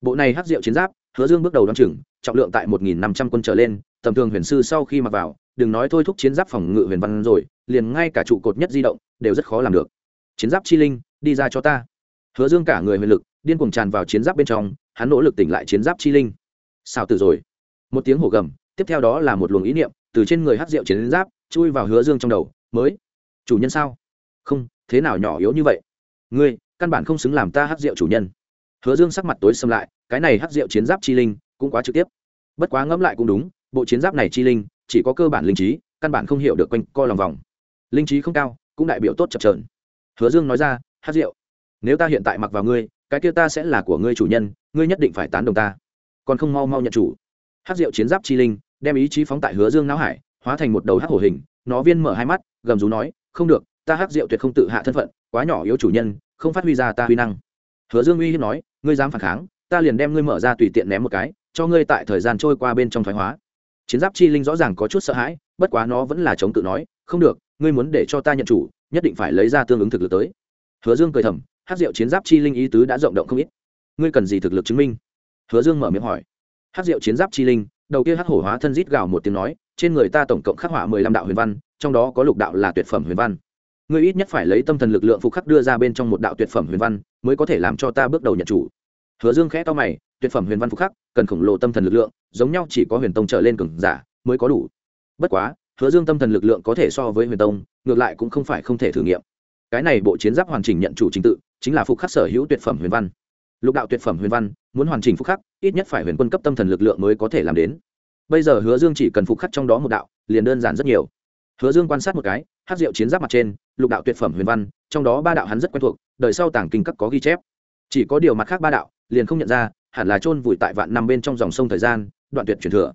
Bộ này hắc diệu chiến giáp, hứa dương bước đầu đ o chừng, trọng lượng tại một nghìn năm trăm quân trở lên tầm thường huyền sư sau khi mặc vào, đừng nói thôi thúc chiến giáp phòng ngự huyền văn rồi, liền ngay cả trụ cột nhất di động đều rất khó làm được. Chiến giáp chi linh, đi ra cho ta. Hứa dương cả người huyền lực, điên cuồng tràn vào chiến giáp bên trong, hắn nỗ lực tỉnh lại chiến giáp chi linh. Sao từ rồi. Một tiếng hổ gầm, tiếp theo đó là một luồng ý niệm, từ trên người hát rượu chiến giáp, chui vào hứa dương trong đầu, mới, chủ nhân sao? Không, thế nào nhỏ yếu như vậy? Ngươi, căn bản không xứng làm ta hát rượu chủ nhân. Hứa dương sắc mặt tối xâm lại, cái này hát rượu chiến giáp chi linh, cũng quá trực tiếp. Bất quá ngẫm lại cũng đúng bộ chiến giáp này chi linh, chỉ có cơ bản linh trí, căn bản không hiểu được quanh co lòng vòng. Linh trí không cao, cũng đại biểu tốt chập trờn hứa dương nói ra, hát rượu. Nếu ta hiện tại mặc vào ngươi, cái kia ta sẽ là của ngươi chủ nhân, ngươi nhất định phải tán đồng ta. Còn không mau mau nhận chủ. Hát rượu chiến giáp chi linh, đem ý chí phóng tại hứa dương não hải, hóa thành một đầu hát hổ hình, nó viên mở hai mắt, gầm rú nói, không được, ta hát rượu tuyệt không tự hạ thân phận, quá nhỏ yếu chủ nhân, không phát huy ra ta huy năng. Hứa dương uy hiếp nói, ngươi dám phản kháng, ta liền đem ngươi mở ra tùy tiện ném một cái, cho ngươi tại thời gian trôi qua bên trong thoái hóa chiến giáp chi linh rõ ràng có chút sợ hãi, bất quá nó vẫn là chống tự nói, không được, ngươi muốn để cho ta nhận chủ, nhất định phải lấy ra tương ứng thực lực tới. Hứa dương cười thầm hát rượu chiến giáp chi linh ý tứ đã rộng động không ít. Ngươi cần gì thực lực chứng minh? Hứa dương mở miệng hỏi. Hát rượu chiến giáp chi linh, đầu kia hát hổ hóa thân rít gào một tiếng nói, trên người ta tổng cộng khắc họa mười lăm đạo huyền văn, trong đó có lục đạo là tuyệt phẩm huyền văn. Ngươi ít nhất phải lấy tâm thần lực lượng phục khắc đưa ra bên trong một đạo tuyệt phẩm huyền văn, mới có thể làm cho ta bước đầu nhận chủ. Hứa dương khẽ to mày tuyệt phẩm huyền văn phục khắc, cần khổng lồ tâm thần lực lượng, giống nhau chỉ có huyền tông trở lên cường giả mới có đủ. Bất quá, hứa dương tâm thần lực lượng có thể so với huyền tông, ngược lại cũng không phải không thể thử nghiệm. Cái này bộ chiến giáp hoàn chỉnh nhận chủ trình tự, chính là phục khắc sở hữu tuyệt phẩm huyền văn. Lục đạo tuyệt phẩm huyền văn, muốn hoàn chỉnh phục khắc, ít nhất phải huyền quân cấp tâm thần lực lượng mới có thể làm đến. Bây giờ hứa dương chỉ cần phục khắc trong đó một đạo, liền đơn giản rất nhiều. Hứa dương quan sát một cái hát rượu chiến giáp mặt trên, lục đạo tuyệt phẩm huyền văn, trong đó ba đạo hắn rất quen thuộc, đời sau tảng kinh các có ghi chép. Chỉ có điều mặt khác ba đạo, liền không nhận ra hẳn là chôn vùi tại vạn năm bên trong dòng sông thời gian, đoạn tuyệt truyền thừa.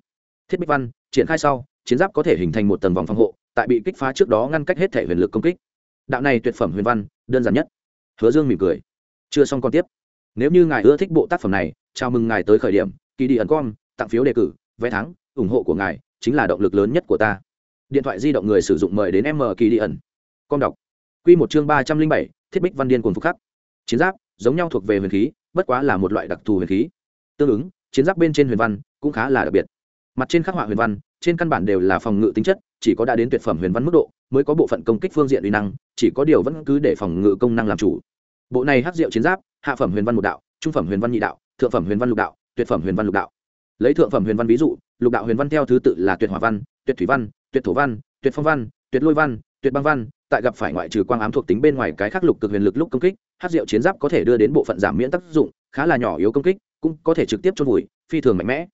Thiết bích văn, triển khai sau, chiến giáp có thể hình thành một tầng vòng phòng hộ, tại bị kích phá trước đó ngăn cách hết thể huyền lực công kích. Đạo này tuyệt phẩm huyền văn, đơn giản nhất. Hứa dương mỉm cười. Chưa xong còn tiếp. Nếu như ngài ưa thích bộ tác phẩm này, chào mừng ngài tới khởi điểm kỳ đi ẩn com, tặng phiếu đề cử, vé thắng, ủng hộ của ngài chính là động lực lớn nhất của ta. Điện thoại di động người sử dụng mời đến m kỳ đi ẩn. Com đọc. Q một chương ba trăm linh bảy, thiết bích văn điên cuồng phục khắc. Chiến giáp giống nhau thuộc về huyền khí, bất quá là một loại đặc thù huyền khí. Tương ứng, chiến giáp bên trên huyền văn cũng khá là đặc biệt. Mặt trên khắc họa huyền văn, trên căn bản đều là phòng ngự tính chất, chỉ có đã đến tuyệt phẩm huyền văn mức độ, mới có bộ phận công kích phương diện uy năng, chỉ có điều vẫn cứ để phòng ngự công năng làm chủ. Bộ này hắc diệu chiến giáp, hạ phẩm huyền văn một đạo, trung phẩm huyền văn nhị đạo, thượng phẩm huyền văn lục đạo, tuyệt phẩm huyền văn lục đạo. Lấy thượng phẩm huyền văn ví dụ, lục đạo huyền văn theo thứ tự là tuyệt hỏa văn, tuyệt thủy văn, tuyệt thổ văn, tuyệt phong văn, tuyệt lôi văn, tuyệt băng văn, tại gặp phải ngoại trừ quang ám thuộc tính bên ngoài cái khắc lục cực huyền lực lúc công kích hát rượu chiến giáp có thể đưa đến bộ phận giảm miễn tác dụng, khá là nhỏ yếu công kích, cũng có thể trực tiếp chôn vùi, phi thường mạnh mẽ.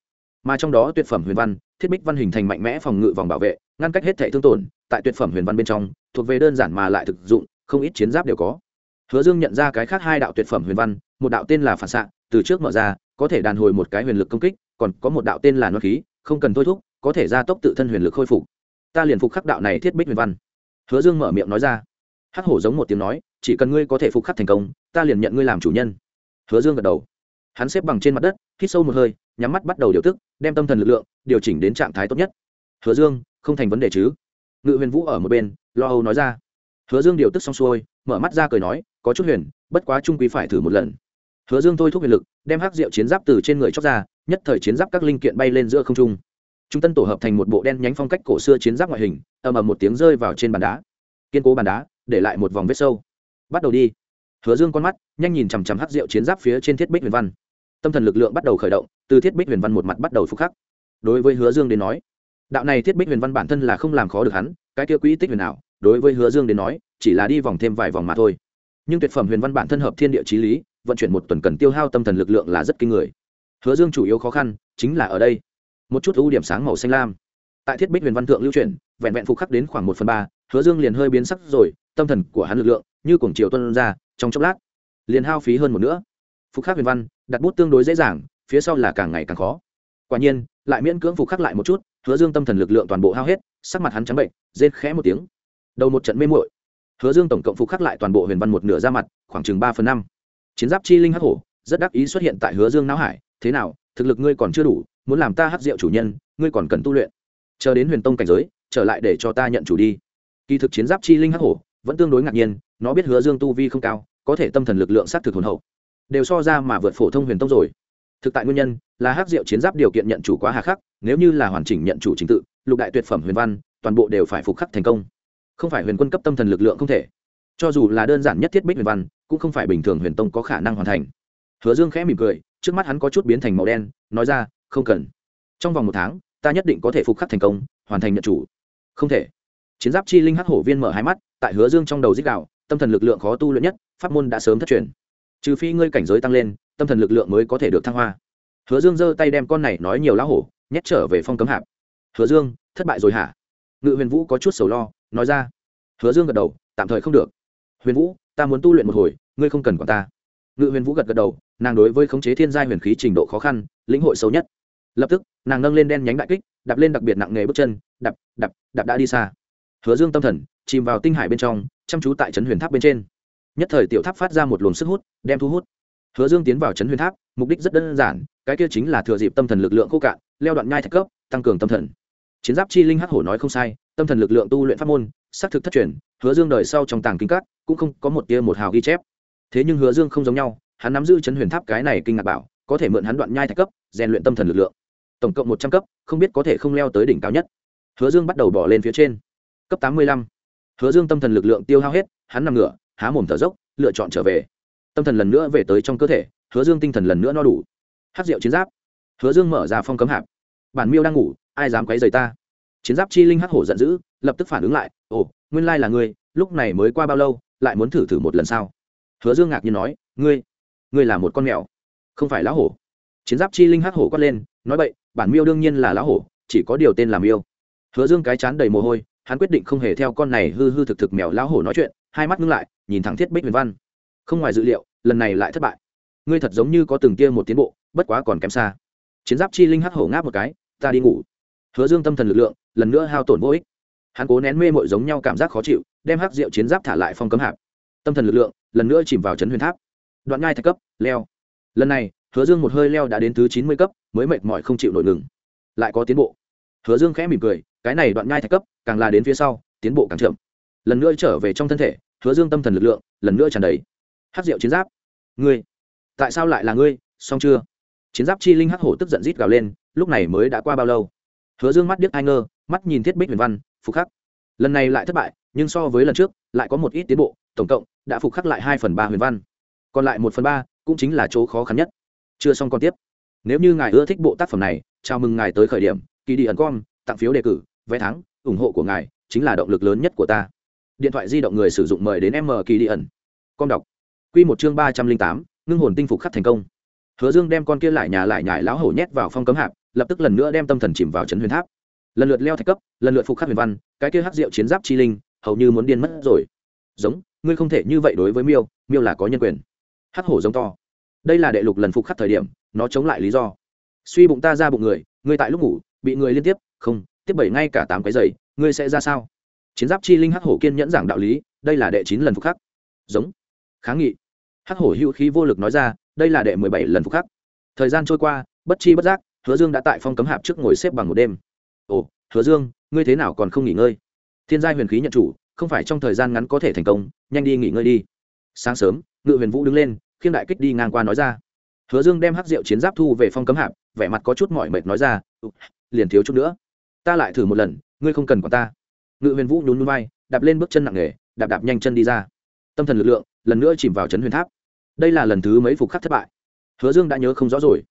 Mà trong đó tuyệt phẩm huyền văn, thiết bích văn hình thành mạnh mẽ phòng ngự vòng bảo vệ, ngăn cách hết thể thương tổn, tại tuyệt phẩm huyền văn bên trong, thuộc về đơn giản mà lại thực dụng, không ít chiến giáp đều có. Hứa dương nhận ra cái khác hai đạo tuyệt phẩm huyền văn, một đạo tên là phản xạ, từ trước mở ra, có thể đàn hồi một cái huyền lực công kích, còn có một đạo tên là nó khí, không cần thôi thúc, có thể gia tốc tự thân huyền lực khôi phục. Ta liền phục khắc đạo này thiết bích huyền văn. Hứa dương mở miệng nói ra. Hắc hổ giống một tiếng nói chỉ cần ngươi có thể phục khắc thành công, ta liền nhận ngươi làm chủ nhân. Hứa dương gật đầu. Hắn xếp bằng trên mặt đất, hít sâu một hơi, nhắm mắt bắt đầu điều tức, đem tâm thần lực lượng điều chỉnh đến trạng thái tốt nhất. Hứa dương, không thành vấn đề chứ? Ngự huyền vũ ở một bên, lo âu nói ra. Hứa dương điều tức xong xuôi, mở mắt ra cười nói, có chút huyền, bất quá trung quý phải thử một lần. Hứa dương thôi thúc huyền lực, đem hắc rượu chiến giáp từ trên người chóc ra, nhất thời chiến giáp các linh kiện bay lên giữa không trung. Trung tân tổ hợp thành một bộ đen nhánh phong cách cổ xưa chiến giáp ngoại hình, ầm ầm một tiếng rơi vào trên bàn đá. Kiên cố bàn đá, để lại một vòng vết sâu bắt đầu đi. Hứa dương con mắt, nhanh nhìn chằm chằm hắc rượu chiến giáp phía trên thiết bích huyền văn. Tâm thần lực lượng bắt đầu khởi động, từ thiết bích huyền văn một mặt bắt đầu phục khắc. Đối với hứa dương đến nói, đạo này thiết bích huyền văn bản thân là không làm khó được hắn, cái kia quỹ tích huyền nào đối với hứa dương đến nói, chỉ là đi vòng thêm vài vòng mà thôi. Nhưng tuyệt phẩm huyền văn bản thân hợp thiên địa trí lý, vận chuyển một tuần cần tiêu hao tâm thần lực lượng là rất kinh người. Hứa dương chủ yếu khó khăn, chính là ở đây. Một chút ưu điểm sáng màu xanh lam. Tại thiết bích huyền văn thượng lưu chuyển, vẹn vẹn phục khắc đến khoảng một phần ba, hứa dương liền hơi biến sắc rồi, tâm thần của hắn lực lượng như cuồng chiều tuân ra, trong chốc lát, liền hao phí hơn một nữa phục khắc huyền văn, đặt bút tương đối dễ dàng, phía sau là càng ngày càng khó. Quả nhiên, lại miễn cưỡng phục khắc lại một chút, hứa dương tâm thần lực lượng toàn bộ hao hết, sắc mặt hắn trắng bệnh, rên khẽ một tiếng. Đầu một trận mê muội. Hứa dương tổng cộng phục khắc lại toàn bộ huyền văn một nửa ra mặt, khoảng chừng ba phần năm. Chiến giáp chi linh hắc hổ, rất đắc ý xuất hiện tại hứa dương não hải, thế nào, thực lực ngươi còn chưa đủ, muốn làm ta hắc diệu chủ nhân, ngươi còn cần tu luyện. Chờ đến huyền tông cảnh giới, trở lại để cho ta nhận chủ đi. Kỳ thực chiến giáp chi linh hắc hổ, vẫn tương đối ngạc nhiên nó biết hứa dương tu vi không cao, có thể tâm thần lực lượng sát thực hồn hậu. Đều so ra mà vượt phổ thông huyền tông rồi. Thực tại nguyên nhân là hắc diệu chiến giáp điều kiện nhận chủ quá hà khắc, nếu như là hoàn chỉnh nhận chủ chính tự, lục đại tuyệt phẩm huyền văn, toàn bộ đều phải phục khắc thành công. Không phải huyền quân cấp tâm thần lực lượng không thể. Cho dù là đơn giản nhất thiết bích huyền văn, cũng không phải bình thường huyền tông có khả năng hoàn thành. Hứa dương khẽ mỉm cười, trước mắt hắn có chút biến thành màu đen, nói ra, không cần. Trong vòng một tháng, ta nhất định có thể phục khắc thành công, hoàn thành nhận chủ. Không thể. Chiến giáp chi linh hắc hổ viên mở hai mắt, tại hứa dương trong đầu dích đạo tâm thần lực lượng khó tu luyện nhất, pháp môn đã sớm thất truyền. Trừ phi ngươi cảnh giới tăng lên, tâm thần lực lượng mới có thể được thăng hoa. Hứa dương giơ tay đem con này nói nhiều lá hổ, nhét trở về phong cấm hạp. Hứa dương, thất bại rồi hả? Ngự huyền vũ có chút sầu lo, nói ra. Hứa dương gật đầu, tạm thời không được. Huyền vũ, ta muốn tu luyện một hồi, ngươi không cần quản ta. Ngự huyền vũ gật gật đầu, nàng đối với khống chế thiên giai huyền khí trình độ khó khăn, lĩnh hội sâu nhất. Lập tức, nàng nâng lên đen nhánh đại kích, đạp lên đặc biệt nặng nghề bước chân, đạp đạp đạp đã đi xa hứa dương tâm thần, chìm vào tinh hải bên trong, chăm chú tại trấn huyền tháp bên trên. Nhất thời tiểu tháp phát ra một luồng sức hút, đem thu hút. Hứa dương tiến vào trấn huyền tháp, mục đích rất đơn giản, cái kia chính là thừa dịp tâm thần lực lượng khô cạn, leo đoạn nhai thạch cấp, tăng cường tâm thần. Chiến giáp chi linh hắc hổ nói không sai, tâm thần lực lượng tu luyện pháp môn xác thực thất truyền, hứa dương đời sau trong tàng kinh các, cũng không có một tia một hào ghi chép. Thế nhưng hứa dương không giống nhau, hắn nắm giữ chấn huyền tháp cái này kinh ngạc bảo, có thể mượn hắn đoạn nhai thạch cấp, rèn luyện tâm thần lực lượng. Tổng cộng một trăm cấp, không biết có thể không leo tới đỉnh cao nhất. Hứa dương bắt đầu bỏ lên phía trên cấp tám mươi lăm. Hứa dương tâm thần lực lượng tiêu hao hết, hắn nằm ngửa, há mồm thở dốc, lựa chọn trở về. Tâm thần lần nữa về tới trong cơ thể, hứa dương tinh thần lần nữa no đủ. Hát rượu chiến giáp. Hứa dương mở ra phong cấm hạp. Bản miêu đang ngủ, ai dám quấy rầy ta? Chiến giáp chi linh hắc hổ giận dữ, lập tức phản ứng lại, ồ, nguyên lai là ngươi, lúc này mới qua bao lâu, lại muốn thử thử một lần sao? Hứa dương ngạc nhiên nói, ngươi ngươi là một con mèo, không phải lão hổ. Chiến giáp chi linh hắc hổ quát lên, nói vậy bản miêu đương nhiên là lão hổ, chỉ có điều tên là miêu. Hứa dương cái chán đầy mồ hôi hắn quyết định không hề theo con này hư hư thực thực mèo lão hổ nói chuyện, hai mắt ngưng lại, nhìn thẳng thiết bích huyền văn. Không ngoài dự liệu, lần này lại thất bại. Ngươi thật giống như có từng kia một tiến bộ, bất quá còn kém xa. Chiến giáp chi linh hắc hổ ngáp một cái, ta đi ngủ. Hứa dương tâm thần lực lượng, lần nữa hao tổn vô ích. Hắn cố nén mê mội giống nhau cảm giác khó chịu, đem hắc rượu chiến giáp thả lại phong cấm hạp. Tâm thần lực lượng, lần nữa chìm vào trấn huyền tháp. Đoạn ngai thạch cấp, leo. Lần này, hứa dương một hơi leo đã đến thứ chín mươi cấp, mới mệt mỏi không chịu nổi ngừng. Lại có tiến bộ. Hứa dương khẽ mỉm cười cái này đoạn nhai thạch cấp, càng là đến phía sau, tiến bộ càng chậm. Lần nữa trở về trong thân thể, hứa dương tâm thần lực lượng, lần nữa tràn đầy. Hắc rượu chiến giáp, ngươi, tại sao lại là ngươi, xong chưa? Chiến giáp chi linh hắc hổ tức giận rít gào lên, lúc này mới đã qua bao lâu? Hứa dương mắt điếc ai ngơ, mắt nhìn thiết bích huyền văn, phục khắc. Lần này lại thất bại, nhưng so với lần trước, lại có một ít tiến bộ, tổng cộng đã phục khắc lại hai phần ba huyền văn. Còn lại một phần ba cũng chính là chỗ khó khăn nhất. Chưa xong còn tiếp. Nếu như ngài ưa thích bộ tác phẩm này, chào mừng ngài tới khởi điểm kỳ đi ẩn com, tặng phiếu đề cử vé thắng ủng hộ của ngài chính là động lực lớn nhất của ta. Điện thoại di động người sử dụng mời đến m kỳ đi ẩn. Con đọc. Quy một chương ba trăm linh tám, ngưng hồn tinh phục khắc thành công. Hứa dương đem con kia lại nhà lại nhải lão hổ nhét vào phong cấm hạp, lập tức lần nữa đem tâm thần chìm vào trấn huyền tháp. Lần lượt leo thạch cấp, lần lượt phục khắc huyền văn, cái kia hắc rượu chiến giáp chi linh, hầu như muốn điên mất rồi. Giống, ngươi không thể như vậy đối với miêu miêu là có nhân quyền. Hắc hổ giống to. Đây là đệ lục lần phục khắc thời điểm, nó chống lại lý do. Suy bụng ta ra bụng người, ngươi tại lúc ngủ, bị người liên tiếp, không tiếp bảy ngay cả tám cái giày, ngươi sẽ ra sao? Chiến giáp chi linh hắc hổ kiên nhẫn giảng đạo lý, đây là đệ chín lần phục khắc. Giống. Kháng nghị. Hắc hổ hữu khí vô lực nói ra, đây là đệ mười bảy lần phục khắc. Thời gian trôi qua, bất chi bất giác, hứa dương đã tại phong cấm hạp trước ngồi xếp bằng một đêm. Ồ, hứa dương, ngươi thế nào còn không nghỉ ngơi? Thiên gia huyền khí nhận chủ, không phải trong thời gian ngắn có thể thành công, nhanh đi nghỉ ngơi đi. Sáng sớm, ngự huyền vũ đứng lên khiêm đại kích đi ngang qua nói ra. Hứa dương đem hắc rượu chiến giáp thu về phong cấm hạp, vẻ mặt có chút mỏi mệt nói ra liền thiếu chút nữa ta lại thử một lần, ngươi không cần quản ta. Ngự huyền vũ nhún núi vai, đạp lên bước chân nặng nề, đạp đạp nhanh chân đi ra. Tâm thần lực lượng, lần nữa chìm vào Trấn huyền tháp. Đây là lần thứ mấy phục khắc thất bại. Hứa dương đã nhớ không rõ rồi.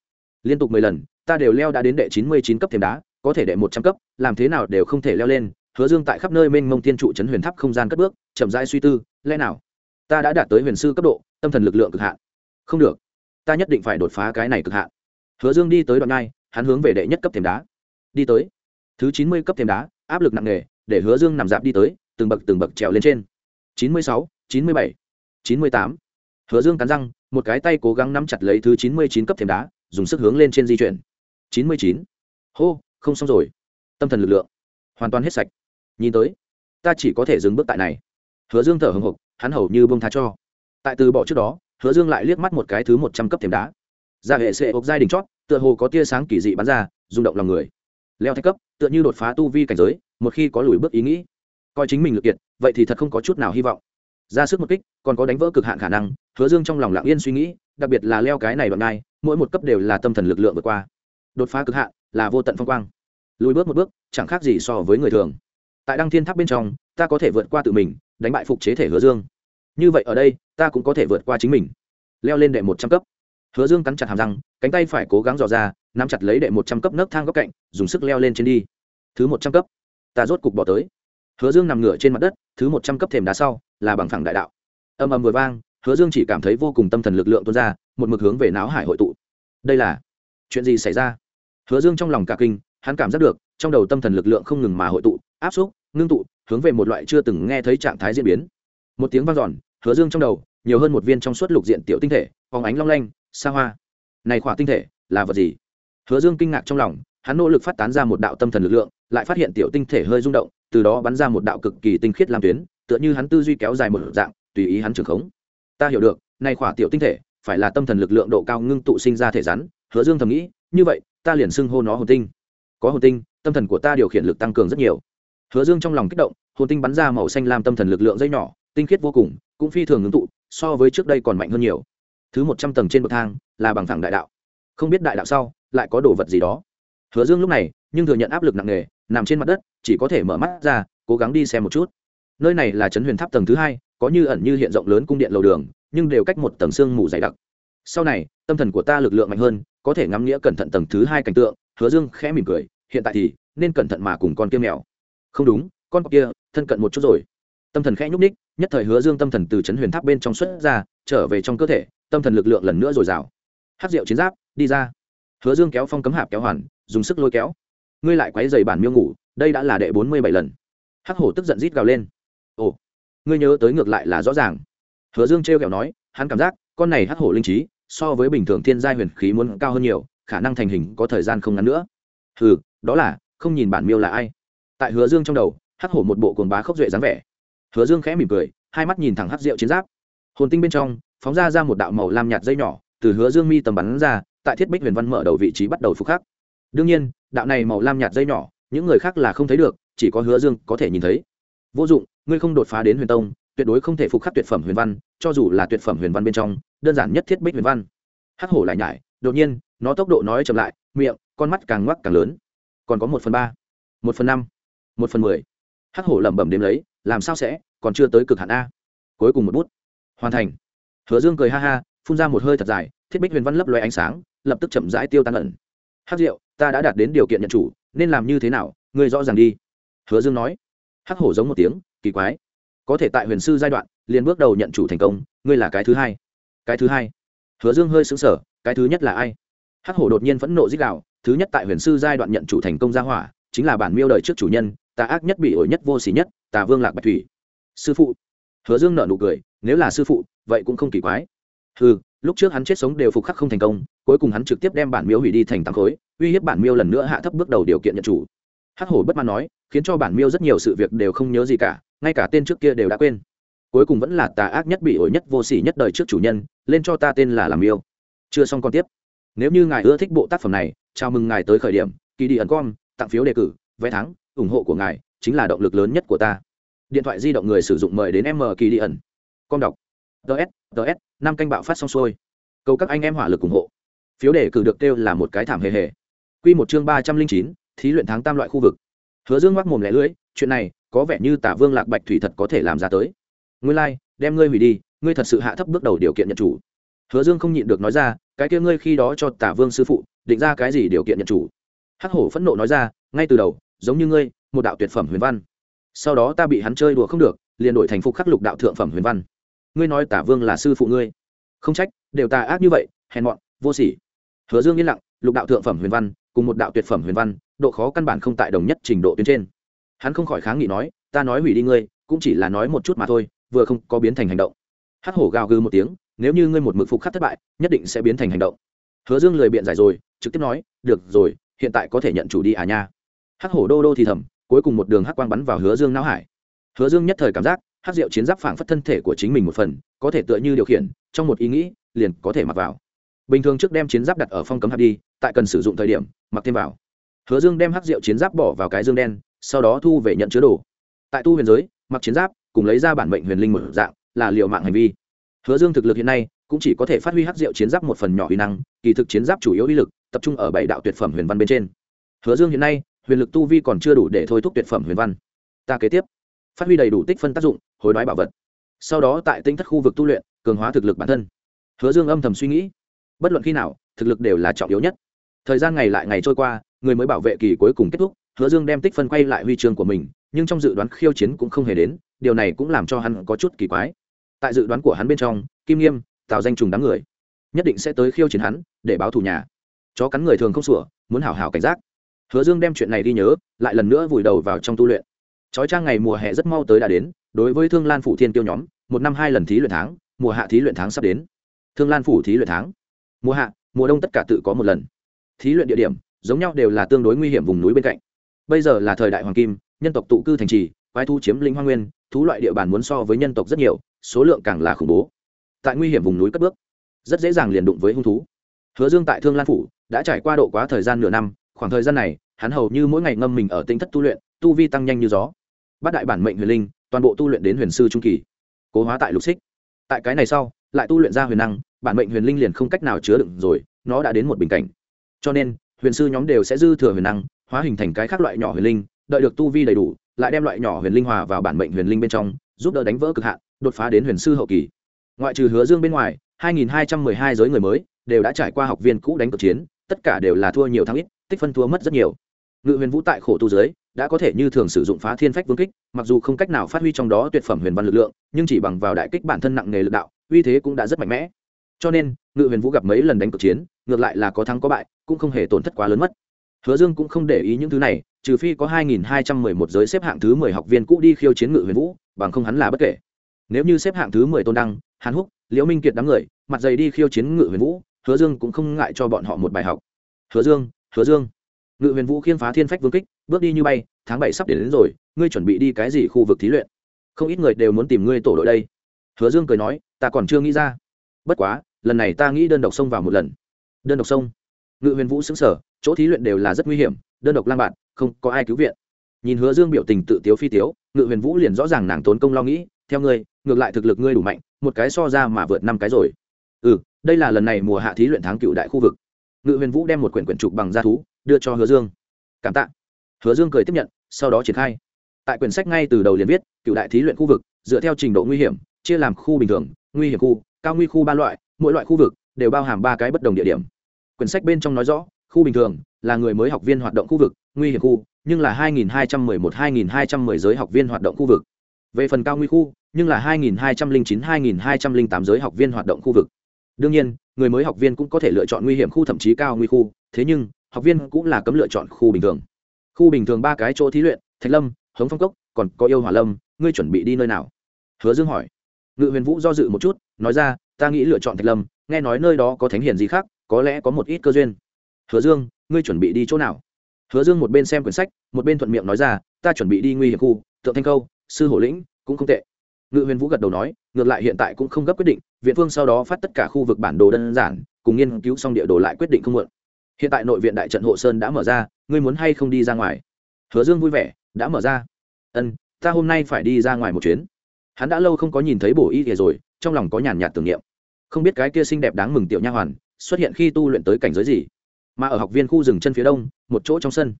Liên tục mười lần, ta đều leo đã đến đệ chín mươi chín cấp thềm đá, có thể đệ một trăm cấp, làm thế nào đều không thể leo lên. Hứa dương tại khắp nơi mênh mông tiên trụ Trấn huyền tháp không gian cất bước, chậm rãi suy tư, lẽ nào? Ta đã đạt tới huyền sư cấp độ, tâm thần lực lượng cực hạn. Không được. Ta nhất định phải đột phá cái này cực hạn. Hứa dương đi tới đoạn ngai, hắn hướng về đệ nhất cấp thềm đá. Đi tới thứ chín mươi cấp thêm đá, áp lực nặng nề, để hứa dương nằm dạp đi tới, từng bậc từng bậc trèo lên trên. chín mươi sáu, chín mươi bảy, chín mươi tám. Hứa dương cắn răng, một cái tay cố gắng nắm chặt lấy thứ chín mươi chín cấp thêm đá, dùng sức hướng lên trên di chuyển. chín mươi chín. Hô, không xong rồi. Tâm thần lực lượng, hoàn toàn hết sạch. Nhìn tới, ta chỉ có thể dừng bước tại này. Hứa dương thở hồng hộc hắn hầu như bông tha cho. Tại từ bỏ trước đó, hứa dương lại liếc mắt một cái thứ một trăm cấp thềm đá. Ra hệ sệ ốc giai đình chót, tựa hồ có tia sáng kỳ dị bắn ra, rung động lòng người leo thách cấp, tựa như đột phá tu vi cảnh giới, một khi có lùi bước ý nghĩ, coi chính mình lực kiệt, vậy thì thật không có chút nào hy vọng. Ra sức một kích, còn có đánh vỡ cực hạn khả năng, hứa dương trong lòng lặng yên suy nghĩ, đặc biệt là leo cái này đoạn ngai, mỗi một cấp đều là tâm thần lực lượng vượt qua. Đột phá cực hạn là vô tận phong quang. Lùi bước một bước, chẳng khác gì so với người thường. Tại đăng thiên tháp bên trong, ta có thể vượt qua tự mình, đánh bại phục chế thể hứa dương. Như vậy ở đây, ta cũng có thể vượt qua chính mình. Leo lên đệ một trăm cấp hứa dương cắn chặt hàm răng, cánh tay phải cố gắng dò ra, nắm chặt lấy đệ một trăm cấp nấc thang góc cạnh, dùng sức leo lên trên đi. Thứ một trăm cấp. Ta rốt cục bỏ tới. Hứa dương nằm ngửa trên mặt đất, thứ một trăm cấp thềm đá sau, là bằng phẳng đại đạo. Âm ầm vừa vang, hứa dương chỉ cảm thấy vô cùng tâm thần lực lượng tuôn ra, một mực hướng về não hải hội tụ. Đây là chuyện gì xảy ra? Hứa dương trong lòng cả kinh, hắn cảm giác được, trong đầu tâm thần lực lượng không ngừng mà hội tụ, áp xúc, ngưng tụ, hướng về một loại chưa từng nghe thấy trạng thái diễn biến. Một tiếng vang dọn hứa dương trong đầu, nhiều hơn một viên trong suốt lục diện tiểu tinh thể, phóng ánh long lanh, xa hoa. Này khỏa tinh thể, là vật gì? Hứa dương kinh ngạc trong lòng, hắn nỗ lực phát tán ra một đạo tâm thần lực lượng, lại phát hiện tiểu tinh thể hơi rung động, từ đó bắn ra một đạo cực kỳ tinh khiết làm tuyến, tựa như hắn tư duy kéo dài một dạng, tùy ý hắn trường khống. Ta hiểu được, này khỏa tiểu tinh thể, phải là tâm thần lực lượng độ cao ngưng tụ sinh ra thể rắn, hứa dương thầm nghĩ, như vậy, ta liền xưng hô nó hồn tinh. Có hồn tinh, tâm thần của ta điều khiển lực tăng cường rất nhiều. Hứa dương trong lòng kích động, hồn tinh bắn ra màu xanh làm tâm thần lực lượng dây nhỏ, tinh khiết vô cùng cũng phi thường ngưng tụ, so với trước đây còn mạnh hơn nhiều. Thứ một trăm tầng trên bậc thang là bằng thẳng đại đạo. Không biết đại đạo sau lại có đồ vật gì đó. Hứa dương lúc này nhưng thừa nhận áp lực nặng nề, nằm trên mặt đất, chỉ có thể mở mắt ra, cố gắng đi xem một chút. Nơi này là trấn huyền tháp tầng thứ hai, có như ẩn như hiện rộng lớn cung điện lầu đường, nhưng đều cách một tầng sương mù dày đặc. Sau này, tâm thần của ta lực lượng mạnh hơn, có thể ngắm nghĩa cẩn thận tầng thứ hai cảnh tượng, hứa dương khẽ mỉm cười, hiện tại thì nên cẩn thận mà cùng con kia mèo. Không đúng, con kia thân cận một chút rồi. Tâm thần khẽ nhúc ních nhất thời hứa dương tâm thần từ chấn huyền tháp bên trong xuất ra, trở về trong cơ thể, tâm thần lực lượng lần nữa dồi dào. Hát rượu chiến giáp, đi ra. Hứa dương kéo phong cấm hạp kéo hoàn, dùng sức lôi kéo. Ngươi lại quấy dày bản miêu ngủ, đây đã là đệ bốn mươi bảy lần. Hắc hổ tức giận rít gào lên. Ồ, ngươi nhớ tới ngược lại là rõ ràng. Hứa dương trêu kẹo nói, hắn cảm giác, con này hắc hổ linh trí, so với bình thường thiên gia huyền khí muốn cao hơn nhiều, khả năng thành hình có thời gian không ngắn nữa. Ừ đó là, không nhìn bản miêu là ai. Tại hứa dương trong đầu, hắc hổ một bộ cồn bá khốc duệ dáng vẻ hứa dương khẽ mỉm cười, hai mắt nhìn thẳng hắc rượu chiến giáp. Hồn tinh bên trong, phóng ra ra một đạo màu lam nhạt dây nhỏ, từ hứa dương mi tầm bắn ra, tại thiết bích huyền văn mở đầu vị trí bắt đầu phục khắc. Đương nhiên, đạo này màu lam nhạt dây nhỏ, những người khác là không thấy được, chỉ có hứa dương có thể nhìn thấy. Vô dụng, ngươi không đột phá đến huyền tông, tuyệt đối không thể phục khắc tuyệt phẩm huyền văn, cho dù là tuyệt phẩm huyền văn bên trong, đơn giản nhất thiết bích huyền văn. Hắc hổ lại nhải, đột nhiên, nó tốc độ nói chậm lại, miệng, con mắt càng ngoắc càng lớn. Còn có một phần ba, một phần năm, một phần mười. Hắc hổ lẩm bẩm đếm lấy làm sao sẽ, còn chưa tới cực hạn a. Cuối cùng một bút. Hoàn thành. Hứa dương cười ha ha, phun ra một hơi thật dài, thiết bích huyền văn lấp loe ánh sáng, lập tức chậm rãi tiêu tan ẩn. Hắc diệu, ta đã đạt đến điều kiện nhận chủ, nên làm như thế nào, ngươi rõ ràng đi. Hứa dương nói. Hắc hổ giống một tiếng, kỳ quái. Có thể tại huyền sư giai đoạn, liền bước đầu nhận chủ thành công, ngươi là cái thứ hai. Cái thứ hai. Hứa dương hơi xứng sở cái thứ nhất là ai? Hắc hổ đột nhiên phẫn nộ dích đạo thứ nhất tại huyền sư giai đoạn nhận chủ thành công gia hỏa, chính là bản miêu đời trước chủ nhân, ta ác nhất bị ổi nhất vô xỉ nhất tà vương lạc bạch thủy. Sư phụ. Hứa dương nợ nụ cười, nếu là sư phụ, vậy cũng không kỳ quái. Ừ lúc trước hắn chết sống đều phục khắc không thành công, cuối cùng hắn trực tiếp đem bản miêu hủy đi thành tám khối, uy hiếp bản miêu lần nữa hạ thấp bước đầu điều kiện nhận chủ. Hắc hổ bất mãn nói, khiến cho bản miêu rất nhiều sự việc đều không nhớ gì cả, ngay cả tên trước kia đều đã quên. Cuối cùng vẫn là tà ác nhất bị ổi nhất vô sỉ nhất đời trước chủ nhân, lên cho ta tên là làm miêu. Chưa xong còn tiếp. Nếu như ngài ưa thích bộ tác phẩm này, chào mừng ngài tới khởi điểm, kỳ đi ẩn com, tặng phiếu đề cử, vé thắng, ủng hộ của ngài chính là động lực lớn nhất của ta. Điện thoại di động người sử dụng mời đến m kỳ đi ẩn. Com đọc. Ts ts năm canh bạo phát xong xuôi. Cầu các anh em hỏa lực ủng hộ. Phiếu đề cử được kêu là một cái thảm hề hề. Q một chương ba trăm linh chín thí luyện tháng tam loại khu vực. Hứa dương ngoác mồm lẻ lưỡi chuyện này có vẻ như tả vương lạc bạch thủy thật có thể làm ra tới. Ngươi lai、like, đem ngươi hủy đi ngươi thật sự hạ thấp bước đầu điều kiện nhận chủ. Hứa dương không nhịn được nói ra cái kia ngươi khi đó cho tả vương sư phụ định ra cái gì điều kiện nhận chủ. Hắc hổ phẫn nộ nói ra ngay từ đầu giống như ngươi một đạo tuyệt phẩm huyền văn. Sau đó ta bị hắn chơi đùa không được, liền đổi thành phục khắc lục đạo thượng phẩm huyền văn. Ngươi nói tả vương là sư phụ ngươi? Không trách, đều tà ác như vậy, hèn mọn, vô sỉ. Hứa dương yên lặng, lục đạo thượng phẩm huyền văn cùng một đạo tuyệt phẩm huyền văn, độ khó căn bản không tại đồng nhất trình độ tuyến trên. Hắn không khỏi kháng nghị nói, ta nói hủy đi ngươi, cũng chỉ là nói một chút mà thôi, vừa không có biến thành hành động. Hắc hổ gào gừ một tiếng, nếu như ngươi một mực phục khắc thất bại, nhất định sẽ biến thành hành động. Hứa dương lười biện giải rồi, trực tiếp nói, được rồi, hiện tại có thể nhận chủ đi à nha. Hắc hổ đô đô thì thầm cuối cùng một đường hắc quang bắn vào hứa dương não hải. Hứa dương nhất thời cảm giác, hắc diệu chiến giáp phảng phất thân thể của chính mình một phần, có thể tựa như điều khiển, trong một ý nghĩ, liền có thể mặc vào. Bình thường trước đem chiến giáp đặt ở phong cấm hạt đi, tại cần sử dụng thời điểm, mặc thêm vào. Hứa dương đem hắc diệu chiến giáp bỏ vào cái dương đen, sau đó thu về nhận chứa đồ. Tại tu huyền giới, mặc chiến giáp cùng lấy ra bản mệnh huyền linh một dạng, là liệu mạng hành vi. Hứa dương thực lực hiện nay cũng chỉ có thể phát huy hắc diệu chiến giáp một phần nhỏ uy năng, kỳ thực chiến giáp chủ yếu uy lực tập trung ở bảy đạo tuyệt phẩm huyền văn bên trên. Hứa dương hiện nay huyền lực tu vi còn chưa đủ để thôi thúc tuyệt phẩm huyền văn. Ta kế tiếp. Phát huy đầy đủ tích phân tác dụng, hối đoái bảo vật. Sau đó tại tinh thất khu vực tu luyện, cường hóa thực lực bản thân. Hứa dương âm thầm suy nghĩ. Bất luận khi nào, thực lực đều là trọng yếu nhất. Thời gian ngày lại ngày trôi qua, người mới bảo vệ kỳ cuối cùng kết thúc, hứa dương đem tích phân quay lại huy chương của mình, nhưng trong dự đoán khiêu chiến cũng không hề đến, điều này cũng làm cho hắn có chút kỳ quái. Tại dự đoán của hắn bên trong, kim nghiêm tạo danh trùng đám người, nhất định sẽ tới khiêu chiến hắn, để báo thù nhà. Chó cắn người thường không sủa, muốn hảo hảo cảnh giác hứa dương đem chuyện này đi nhớ, lại lần nữa vùi đầu vào trong tu luyện. Trói trang ngày mùa hè rất mau tới đã đến, đối với thương lan phủ thiên tiêu nhóm, một năm hai lần thí luyện tháng, mùa hạ thí luyện tháng sắp đến. Thương lan phủ thí luyện tháng. Mùa hạ, mùa đông tất cả tự có một lần. Thí luyện địa điểm, giống nhau đều là tương đối nguy hiểm vùng núi bên cạnh. Bây giờ là thời đại hoàng kim, nhân tộc tụ cư thành trì, quái thu chiếm linh hoa nguyên, thú loại địa bàn muốn so với nhân tộc rất nhiều, số lượng càng là khủng bố. Tại nguy hiểm vùng núi cất bước, rất dễ dàng liền đụng với hung thú. Hứa dương tại thương lan phủ, đã trải qua độ quá thời gian nửa năm khoảng thời gian này, hắn hầu như mỗi ngày ngâm mình ở tinh thất tu luyện, tu vi tăng nhanh như gió. Bát đại bản mệnh huyền linh, toàn bộ tu luyện đến huyền sư trung kỳ. Cố hóa tại lục xích. Tại cái này sau, lại tu luyện ra huyền năng, bản mệnh huyền linh liền không cách nào chứa đựng rồi, nó đã đến một bình cảnh. Cho nên, huyền sư nhóm đều sẽ dư thừa huyền năng, hóa hình thành cái khác loại nhỏ huyền linh, đợi được tu vi đầy đủ, lại đem loại nhỏ huyền linh hòa vào bản mệnh huyền linh bên trong, giúp đỡ đánh vỡ cực hạn, đột phá đến huyền sư hậu kỳ. Ngoại trừ hứa dương bên ngoài 2212 giới người mới đều đã trải qua học viên cũ đánh cực chiến, tất cả đều là thua nhiều thắng ít tích phân thua mất rất nhiều. Ngự huyền vũ tại khổ tu dưới, đã có thể như thường sử dụng phá thiên phách vương kích, mặc dù không cách nào phát huy trong đó tuyệt phẩm huyền văn lực lượng, nhưng chỉ bằng vào đại kích bản thân nặng nghề lực đạo, uy thế cũng đã rất mạnh mẽ. Cho nên, ngự huyền vũ gặp mấy lần đánh cực chiến, ngược lại là có thắng có bại, cũng không hề tổn thất quá lớn mất. Hứa dương cũng không để ý những thứ này, trừ phi có 2211 giới xếp hạng thứ 10 học viên cũ đi khiêu chiến ngự huyền vũ, bằng không hắn là bất kể. Nếu như xếp hạng thứ 10 tôn đăng, hàn húc, liễu minh kiệt đám người, mặt dày đi khiêu chiến ngự huyền vũ, hứa dương cũng không ngại cho bọn họ một bài học. Hứa dương hứa dương. Ngự huyền vũ khiên phá thiên phách vương kích bước đi như bay tháng bảy sắp đến, đến rồi ngươi chuẩn bị đi cái gì khu vực thí luyện? Không ít người đều muốn tìm ngươi tổ đội đây. Hứa dương cười nói ta còn chưa nghĩ ra. Bất quá lần này ta nghĩ đơn độc xông vào một lần. Đơn độc xông. Ngự huyền vũ xứng sở chỗ thí luyện đều là rất nguy hiểm đơn độc lang bạn không có ai cứu viện. Nhìn hứa dương biểu tình tự tiếu phi tiếu ngự huyền vũ liền rõ ràng nàng tốn công lo nghĩ theo ngươi ngược lại thực lực ngươi đủ mạnh một cái so ra mà vượt năm cái rồi. Ừ đây là lần này mùa hạ thí luyện tháng cựu đại khu vực ngự huyền vũ đem một quyển quyển trục bằng da thú, đưa cho hứa dương. Cảm tạ. Hứa dương cười tiếp nhận, sau đó triển khai. Tại quyển sách ngay từ đầu liền viết, cựu đại thí luyện khu vực, dựa theo trình độ nguy hiểm, chia làm khu bình thường, nguy hiểm khu, cao nguy khu ba loại, mỗi loại khu vực đều bao hàm ba cái bất đồng địa điểm. Quyển sách bên trong nói rõ, khu bình thường là người mới học viên hoạt động khu vực, nguy hiểm khu, nhưng là 2211-2210 giới học viên hoạt động khu vực. Về phần cao nguy khu, nhưng là 2209-2208 giới học viên hoạt động khu vực. Đương nhiên người mới học viên cũng có thể lựa chọn nguy hiểm khu thậm chí cao nguy khu, thế nhưng, học viên cũng là cấm lựa chọn khu bình thường. Khu bình thường ba cái chỗ thí luyện, thạch lâm, hống phong cốc, còn có yêu hỏa lâm, ngươi chuẩn bị đi nơi nào? Hứa dương hỏi. Ngự huyền vũ do dự một chút, nói ra, ta nghĩ lựa chọn thạch lâm, nghe nói nơi đó có thánh hiền gì khác, có lẽ có một ít cơ duyên. Hứa dương, ngươi chuẩn bị đi chỗ nào? Hứa dương một bên xem quyển sách, một bên thuận miệng nói ra, ta chuẩn bị đi nguy hiểm khu, tượng thanh câu, sư hổ lĩnh, cũng không tệ. Ngự huyền vũ gật đầu nói, ngược lại hiện tại cũng không gấp quyết định viện phương sau đó phát tất cả khu vực bản đồ đơn giản, cùng nghiên cứu xong địa đồ lại quyết định không muộn. Hiện tại nội viện đại trận hộ sơn đã mở ra, ngươi muốn hay không đi ra ngoài? Hứa dương vui vẻ, đã mở ra. Ân, ta hôm nay phải đi ra ngoài một chuyến. Hắn đã lâu không có nhìn thấy bổ y kìa rồi, trong lòng có nhàn nhạt tưởng niệm. Không biết cái kia xinh đẹp đáng mừng tiểu nha hoàn, xuất hiện khi tu luyện tới cảnh giới gì? Mà ở học viên khu rừng chân phía đông, một chỗ trong sân.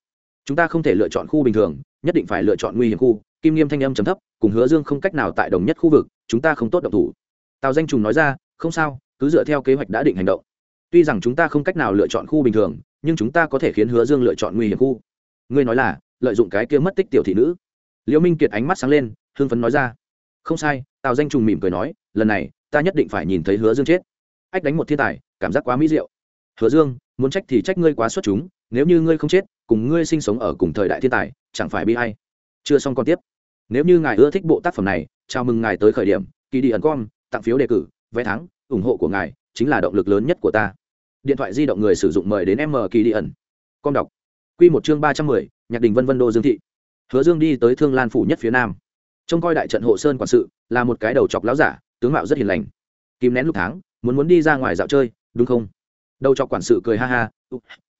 Chúng ta không thể lựa chọn khu bình thường, nhất định phải lựa chọn nguy hiểm khu. Kim nghiêm thanh âm chấm thấp, cùng hứa dương không cách nào tại đồng nhất khu vực, chúng ta không tốt động thủ tào danh trùng nói ra, không sao, cứ dựa theo kế hoạch đã định hành động. Tuy rằng chúng ta không cách nào lựa chọn khu bình thường, nhưng chúng ta có thể khiến hứa dương lựa chọn nguy hiểm khu. Ngươi nói là, lợi dụng cái kia mất tích tiểu thị nữ. Liễu minh kiệt ánh mắt sáng lên hương phấn nói ra, không sai. Tào danh trùng mỉm cười nói, lần này, ta nhất định phải nhìn thấy hứa dương chết. Ách đánh một thiên tài, cảm giác quá mỹ diệu. Hứa dương, muốn trách thì trách ngươi quá xuất chúng, nếu như ngươi không chết, cùng ngươi sinh sống ở cùng thời đại thiên tài, chẳng phải bi hay chưa xong còn tiếp. Nếu như ngài ưa thích bộ tác phẩm này, chào mừng ngài tới khởi điểm, kỳ đi ẩn com tặng phiếu đề cử, vé thắng, ủng hộ của ngài chính là động lực lớn nhất của ta. Điện thoại di động người sử dụng mời đến m kỳ đi ẩn. Com đọc. Q một chương ba trăm mười, nhạc đình vân vân đô dương thị. Hứa dương đi tới thương lan phủ nhất phía nam. Trông coi đại trận hộ sơn quản sự là một cái đầu chọc láo giả, tướng mạo rất hiền lành. Kìm nén lúc tháng, muốn muốn đi ra ngoài dạo chơi, đúng không? Đầu chọc quản sự cười ha ha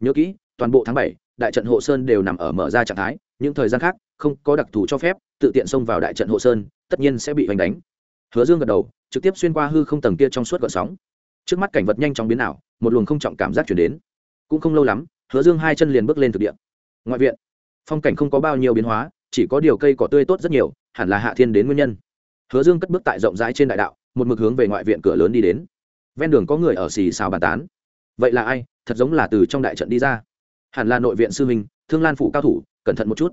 nhớ kỹ, toàn bộ tháng bảy, đại trận hộ sơn đều nằm ở mở ra trạng thái, những thời gian khác, không có đặc thù cho phép, tự tiện xông vào đại trận hộ sơn, tất nhiên sẽ bị hoành đánh hứa dương gật đầu, trực tiếp xuyên qua hư không tầng kia trong suốt gợn sóng. Trước mắt cảnh vật nhanh chóng biến ảo, một luồng không trọng cảm giác chuyển đến. Cũng không lâu lắm, hứa dương hai chân liền bước lên thực địa. Ngoại viện, phong cảnh không có bao nhiêu biến hóa, chỉ có điều cây cỏ tươi tốt rất nhiều, hẳn là hạ thiên đến nguyên nhân. Hứa dương cất bước tại rộng rãi trên đại đạo, một mực hướng về ngoại viện cửa lớn đi đến. Ven đường có người ở xì xào bàn tán. Vậy là ai? Thật giống là từ trong đại trận đi ra. Hẳn là nội viện sư huynh, thương lan phủ cao thủ, cẩn thận một chút.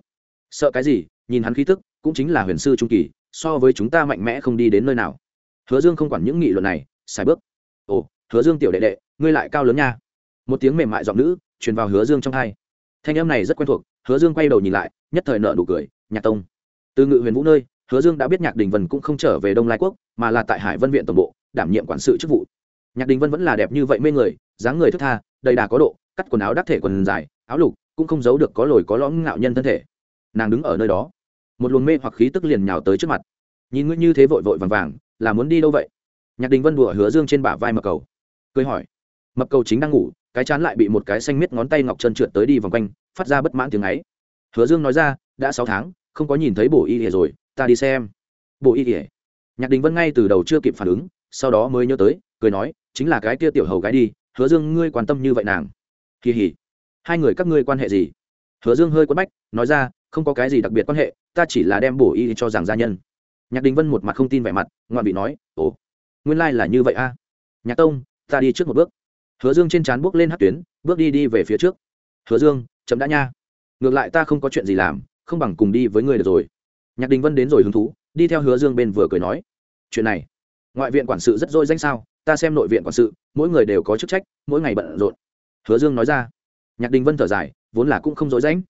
Sợ cái gì? Nhìn hắn khí tức, cũng chính là huyền sư trung kỳ so với chúng ta mạnh mẽ không đi đến nơi nào. Hứa dương không quản những nghị luận này xài bước. Ồ, hứa dương tiểu đệ đệ, ngươi lại cao lớn nha. Một tiếng mềm mại giọng nữ truyền vào hứa dương trong hai. Thanh âm này rất quen thuộc, hứa dương quay đầu nhìn lại, nhất thời nợ nụ cười, nhạc tông. Từ ngự huyền vũ nơi, hứa dương đã biết nhạc đình vân cũng không trở về đông lai quốc, mà là tại hải vân viện tổng bộ, đảm nhiệm quản sự chức vụ. Nhạc đình vân vẫn là đẹp như vậy mê người, dáng người thức tha, đầy đà có độ, cắt quần áo đắc thể quần dài, áo lục, cũng không giấu được có lồi có lõm ngạo nhân thân thể. Nàng đứng ở nơi đó một luồng mê hoặc khí tức liền nhào tới trước mặt. Nhìn ngươi như thế vội vội vàng vàng, là muốn đi đâu vậy? Nhạc đình vân đùa hứa dương trên bả vai mập cầu. Cười hỏi. Mập cầu chính đang ngủ, cái chán lại bị một cái xanh miết ngón tay ngọc chân trượt tới đi vòng quanh, phát ra bất mãn tiếng ấy. Hứa dương nói ra, đã sáu tháng, không có nhìn thấy bổ y ỉa rồi, ta đi xem. Bộ y ỉa nhạc đình vân ngay từ đầu chưa kịp phản ứng, sau đó mới nhớ tới, cười nói, chính là cái kia tiểu hầu gái đi, hứa dương, ngươi quan tâm như vậy nàng. Kỳ hỉ. Hai người các ngươi quan hệ gì? Hứa dương hơi quất bách, nói ra không có cái gì đặc biệt quan hệ, ta chỉ là đem bổ y cho rằng gia nhân. Nhạc đình vân một mặt không tin vẻ mặt, ngoạn bị nói, ồ, nguyên lai、like、là như vậy a. À? nhạc tông, ta đi trước một bước. Hứa dương trên trán bước lên hát tuyến, bước đi đi về phía trước. Hứa dương, chậm đã nha. Ngược lại ta không có chuyện gì làm, không bằng cùng đi với người được rồi. Nhạc đình vân đến rồi hứng thú, đi theo hứa dương bên vừa cười nói, chuyện này, ngoại viện quản sự rất dôi danh sao? Ta xem nội viện quản sự, mỗi người đều có chức trách, mỗi ngày bận rộn. Hứa dương nói ra. Nhạc đình vân thở dài, vốn là cũng không dối danh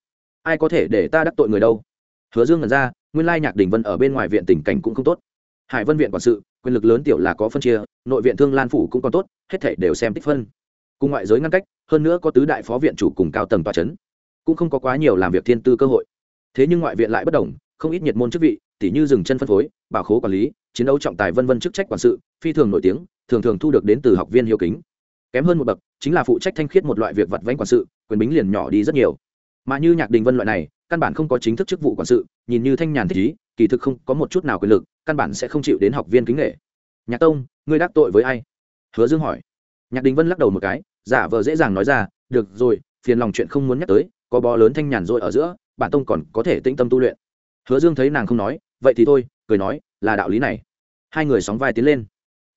ai có thể để ta đắc tội người đâu? Hứa dương ngẩn ra, nguyên lai nhạc đình vân ở bên ngoài viện tình cảnh cũng không tốt. Hải vân viện quản sự, quyền lực lớn tiểu là có phân chia, nội viện thương lan phủ cũng còn tốt, hết thể đều xem tích phân. Cùng ngoại giới ngăn cách, hơn nữa có tứ đại phó viện chủ cùng cao tầng tòa c h ấ n cũng không có quá nhiều làm việc thiên tư cơ hội. Thế nhưng ngoại viện lại bất đồng, không ít nhiệt môn chức vị, tỉ như dừng chân phân phối, bảo khố quản lý, chiến đấu trọng tài vân vân chức trách quản sự, phi thường nổi tiếng, thường thường thu được đến từ học viên hiếu kính. Kém hơn một bậc, chính là phụ trách thanh khiết một loại việc vặt vánh quản sự, quyền bính liền nhỏ đi rất nhiều mà như nhạc đình vân loại này, căn bản không có chính thức chức vụ quản sự, nhìn như thanh nhàn thích ý, kỳ thực không có một chút nào quyền lực, căn bản sẽ không chịu đến học viên kính nghệ. Nhạc tông, ngươi đắc tội với ai? Hứa dương hỏi. Nhạc đình vân lắc đầu một cái, giả vờ dễ dàng nói ra, được rồi, phiền lòng chuyện không muốn nhắc tới, có bó lớn thanh nhàn rồi ở giữa, bản tông còn có thể tĩnh tâm tu luyện. Hứa dương thấy nàng không nói, vậy thì thôi, cười nói, là đạo lý này. Hai người sóng vai tiến lên.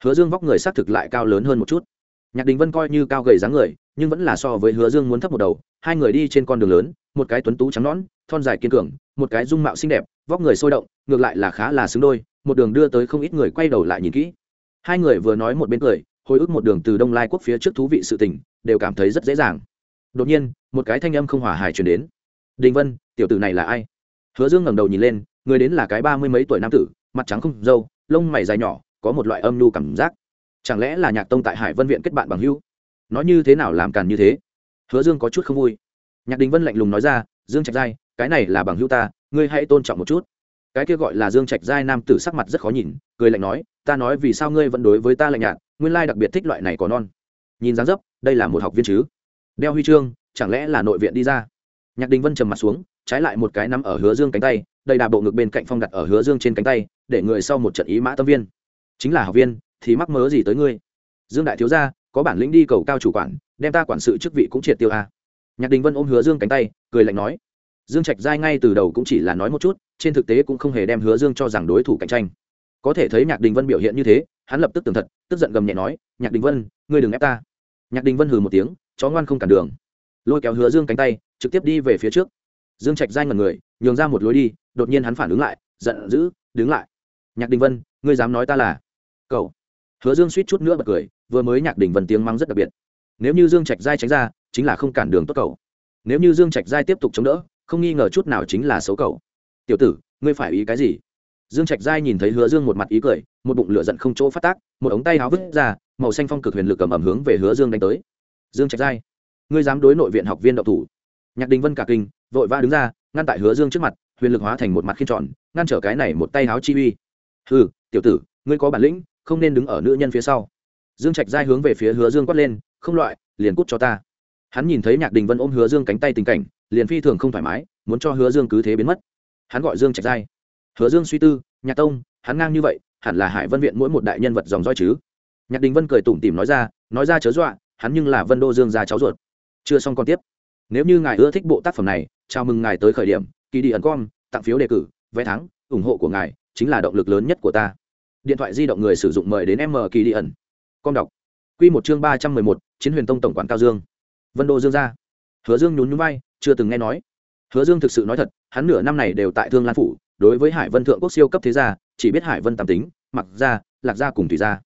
Hứa dương vóc người xác thực lại cao lớn hơn một chút. Nhạc đình vân coi như cao gầy dáng người, nhưng vẫn là so với hứa dương muốn thấp một đầu hai người đi trên con đường lớn một cái tuấn tú trắng nõn thon dài kiên cường một cái dung mạo xinh đẹp vóc người sôi động ngược lại là khá là xứng đôi một đường đưa tới không ít người quay đầu lại nhìn kỹ. Hai người vừa nói một bên cười hồi ức một đường từ đông lai quốc phía trước thú vị sự tình đều cảm thấy rất dễ dàng. Đột nhiên một cái thanh âm không hòa hài chuyển đến. Đình vân tiểu tử này là ai? Hứa dương ngẩng đầu nhìn lên người đến là cái ba mươi mấy tuổi nam tử mặt trắng không râu, lông mày dài nhỏ có một loại âm nhu cảm giác. Chẳng lẽ là nhạc tông tại hải vân viện kết bạn bằng hưu nói như thế nào làm càn như thế? Hứa dương có chút không vui. Nhạc đình vân lạnh lùng nói ra, dương trạch giai, cái này là bằng hữu ta, ngươi hãy tôn trọng một chút. Cái kia gọi là dương trạch giai nam tử sắc mặt rất khó nhìn, cười lạnh nói, ta nói vì sao ngươi vẫn đối với ta lạnh nhạt, nguyên lai đặc biệt thích loại này có non. Nhìn dáng dấp, đây là một học viên chứ? Đeo huy chương, chẳng lẽ là nội viện đi ra? Nhạc đình vân trầm mặt xuống, trái lại một cái nắm ở hứa dương cánh tay, đầy đà bộ ngực bên cạnh phong đặt ở hứa dương trên cánh tay, để người sau một trận ý mã tâm viên. Chính là học viên, thì mắc mớ gì tới ngươi? Dương đại thiếu gia có bản lĩnh đi cầu cao chủ quản, đem ta quản sự chức vị cũng triệt tiêu a. Nhạc đình vân ôm hứa dương cánh tay, cười lạnh nói, dương trạch giai ngay từ đầu cũng chỉ là nói một chút, trên thực tế cũng không hề đem hứa dương cho rằng đối thủ cạnh tranh. Có thể thấy nhạc đình vân biểu hiện như thế, hắn lập tức tường thật, tức giận gầm nhẹ nói, nhạc đình vân, ngươi đừng ép ta. Nhạc đình vân hừ một tiếng, chó ngoan không cản đường. Lôi kéo hứa dương cánh tay, trực tiếp đi về phía trước. Dương trạch giai ngần người, nhường ra một lối đi, đột nhiên hắn phản ứng lại, giận dữ, đứng lại. Nhạc đình vân, ngươi dám nói ta là? Cậu hứa dương suýt chút nữa bật cười, vừa mới nhạc đình vân tiếng mắng rất đặc biệt. Nếu như dương trạch giai tránh ra, chính là không cản đường tốt cậu nếu như dương trạch giai tiếp tục chống đỡ, không nghi ngờ chút nào chính là xấu cậu tiểu tử, ngươi phải ý cái gì? Dương trạch giai nhìn thấy hứa dương một mặt ý cười, một bụng lửa giận không chỗ phát tác, một ống tay háo vứt ra, màu xanh phong cực huyền lực cầm ẩm hướng về hứa dương đánh tới. Dương trạch giai, ngươi dám đối nội viện học viên đậu thủ. Nhạc đình vân cả kinh, vội vã đứng ra, ngăn tại hứa dương trước mặt, huyền lực hóa thành một mặt khiên tròn, ngăn trở cái này một tay háo chi uy. Ừ tiểu tử, ngươi có bản lĩnh không nên đứng ở nữ nhân phía sau. Dương trạch giai hướng về phía hứa dương quát lên, không loại, liền cút cho ta. Hắn nhìn thấy nhạc đình vân ôm hứa dương cánh tay tình cảnh, liền phi thường không thoải mái, muốn cho hứa dương cứ thế biến mất. Hắn gọi dương trạch giai. Hứa dương suy tư, nhạc tông, hắn ngang như vậy, hẳn là hải vân viện mỗi một đại nhân vật dòng roi chứ? Nhạc đình vân cười tủm tỉm nói ra nói ra chớ dọa, hắn nhưng là vân đô dương gia cháu ruột. Chưa xong còn tiếp. Nếu như ngài ưa thích bộ tác phẩm này, chào mừng ngài tới khởi điểm, kỳ đi ẩn com, tặng phiếu đề cử, vé thắng, ủng hộ của ngài, chính là động lực lớn nhất của ta điện thoại di động người sử dụng mời đến m kỳ đi ẩn đọc. Q một chương ba trăm mười một, chiến huyền tông tổng quản cao dương. Vân đô dương gia hứa dương nhún nhún bay chưa từng nghe nói. Hứa dương thực sự nói thật, hắn nửa năm này đều tại thương lan phủ, đối với hải vân thượng quốc siêu cấp thế gia, chỉ biết hải vân tam tính mặc gia, lạc gia cùng thủy gia.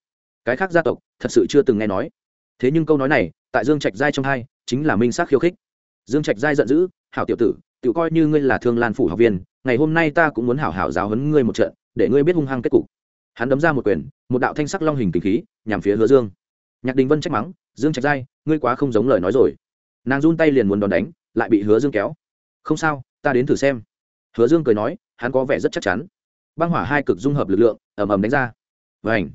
Cái khác gia tộc, thật sự chưa từng nghe nói. Thế nhưng câu nói này, tại dương trạch giai trong hai, chính là minh xác khiêu khích. Dương trạch giai giận dữ, hảo tiểu tử tự coi như ngươi là thương lan phủ học viên, ngày hôm nay ta cũng muốn hảo hảo giáo huấn ngươi một trận, để ngươi biết hung hăng kết cục hắn đấm ra một quyền, một đạo thanh sắc long hình kinh khí, nhằm phía hứa dương. Nhạc đình vân trách mắng, dương trạch giai, ngươi quá không giống lời nói rồi. Nàng run tay liền muốn đòn đánh, lại bị hứa dương kéo. Không sao, ta đến thử xem. Hứa dương cười nói, hắn có vẻ rất chắc chắn. Băng hỏa hai cực dung hợp lực lượng, ầm ầm đánh ra. Vảnh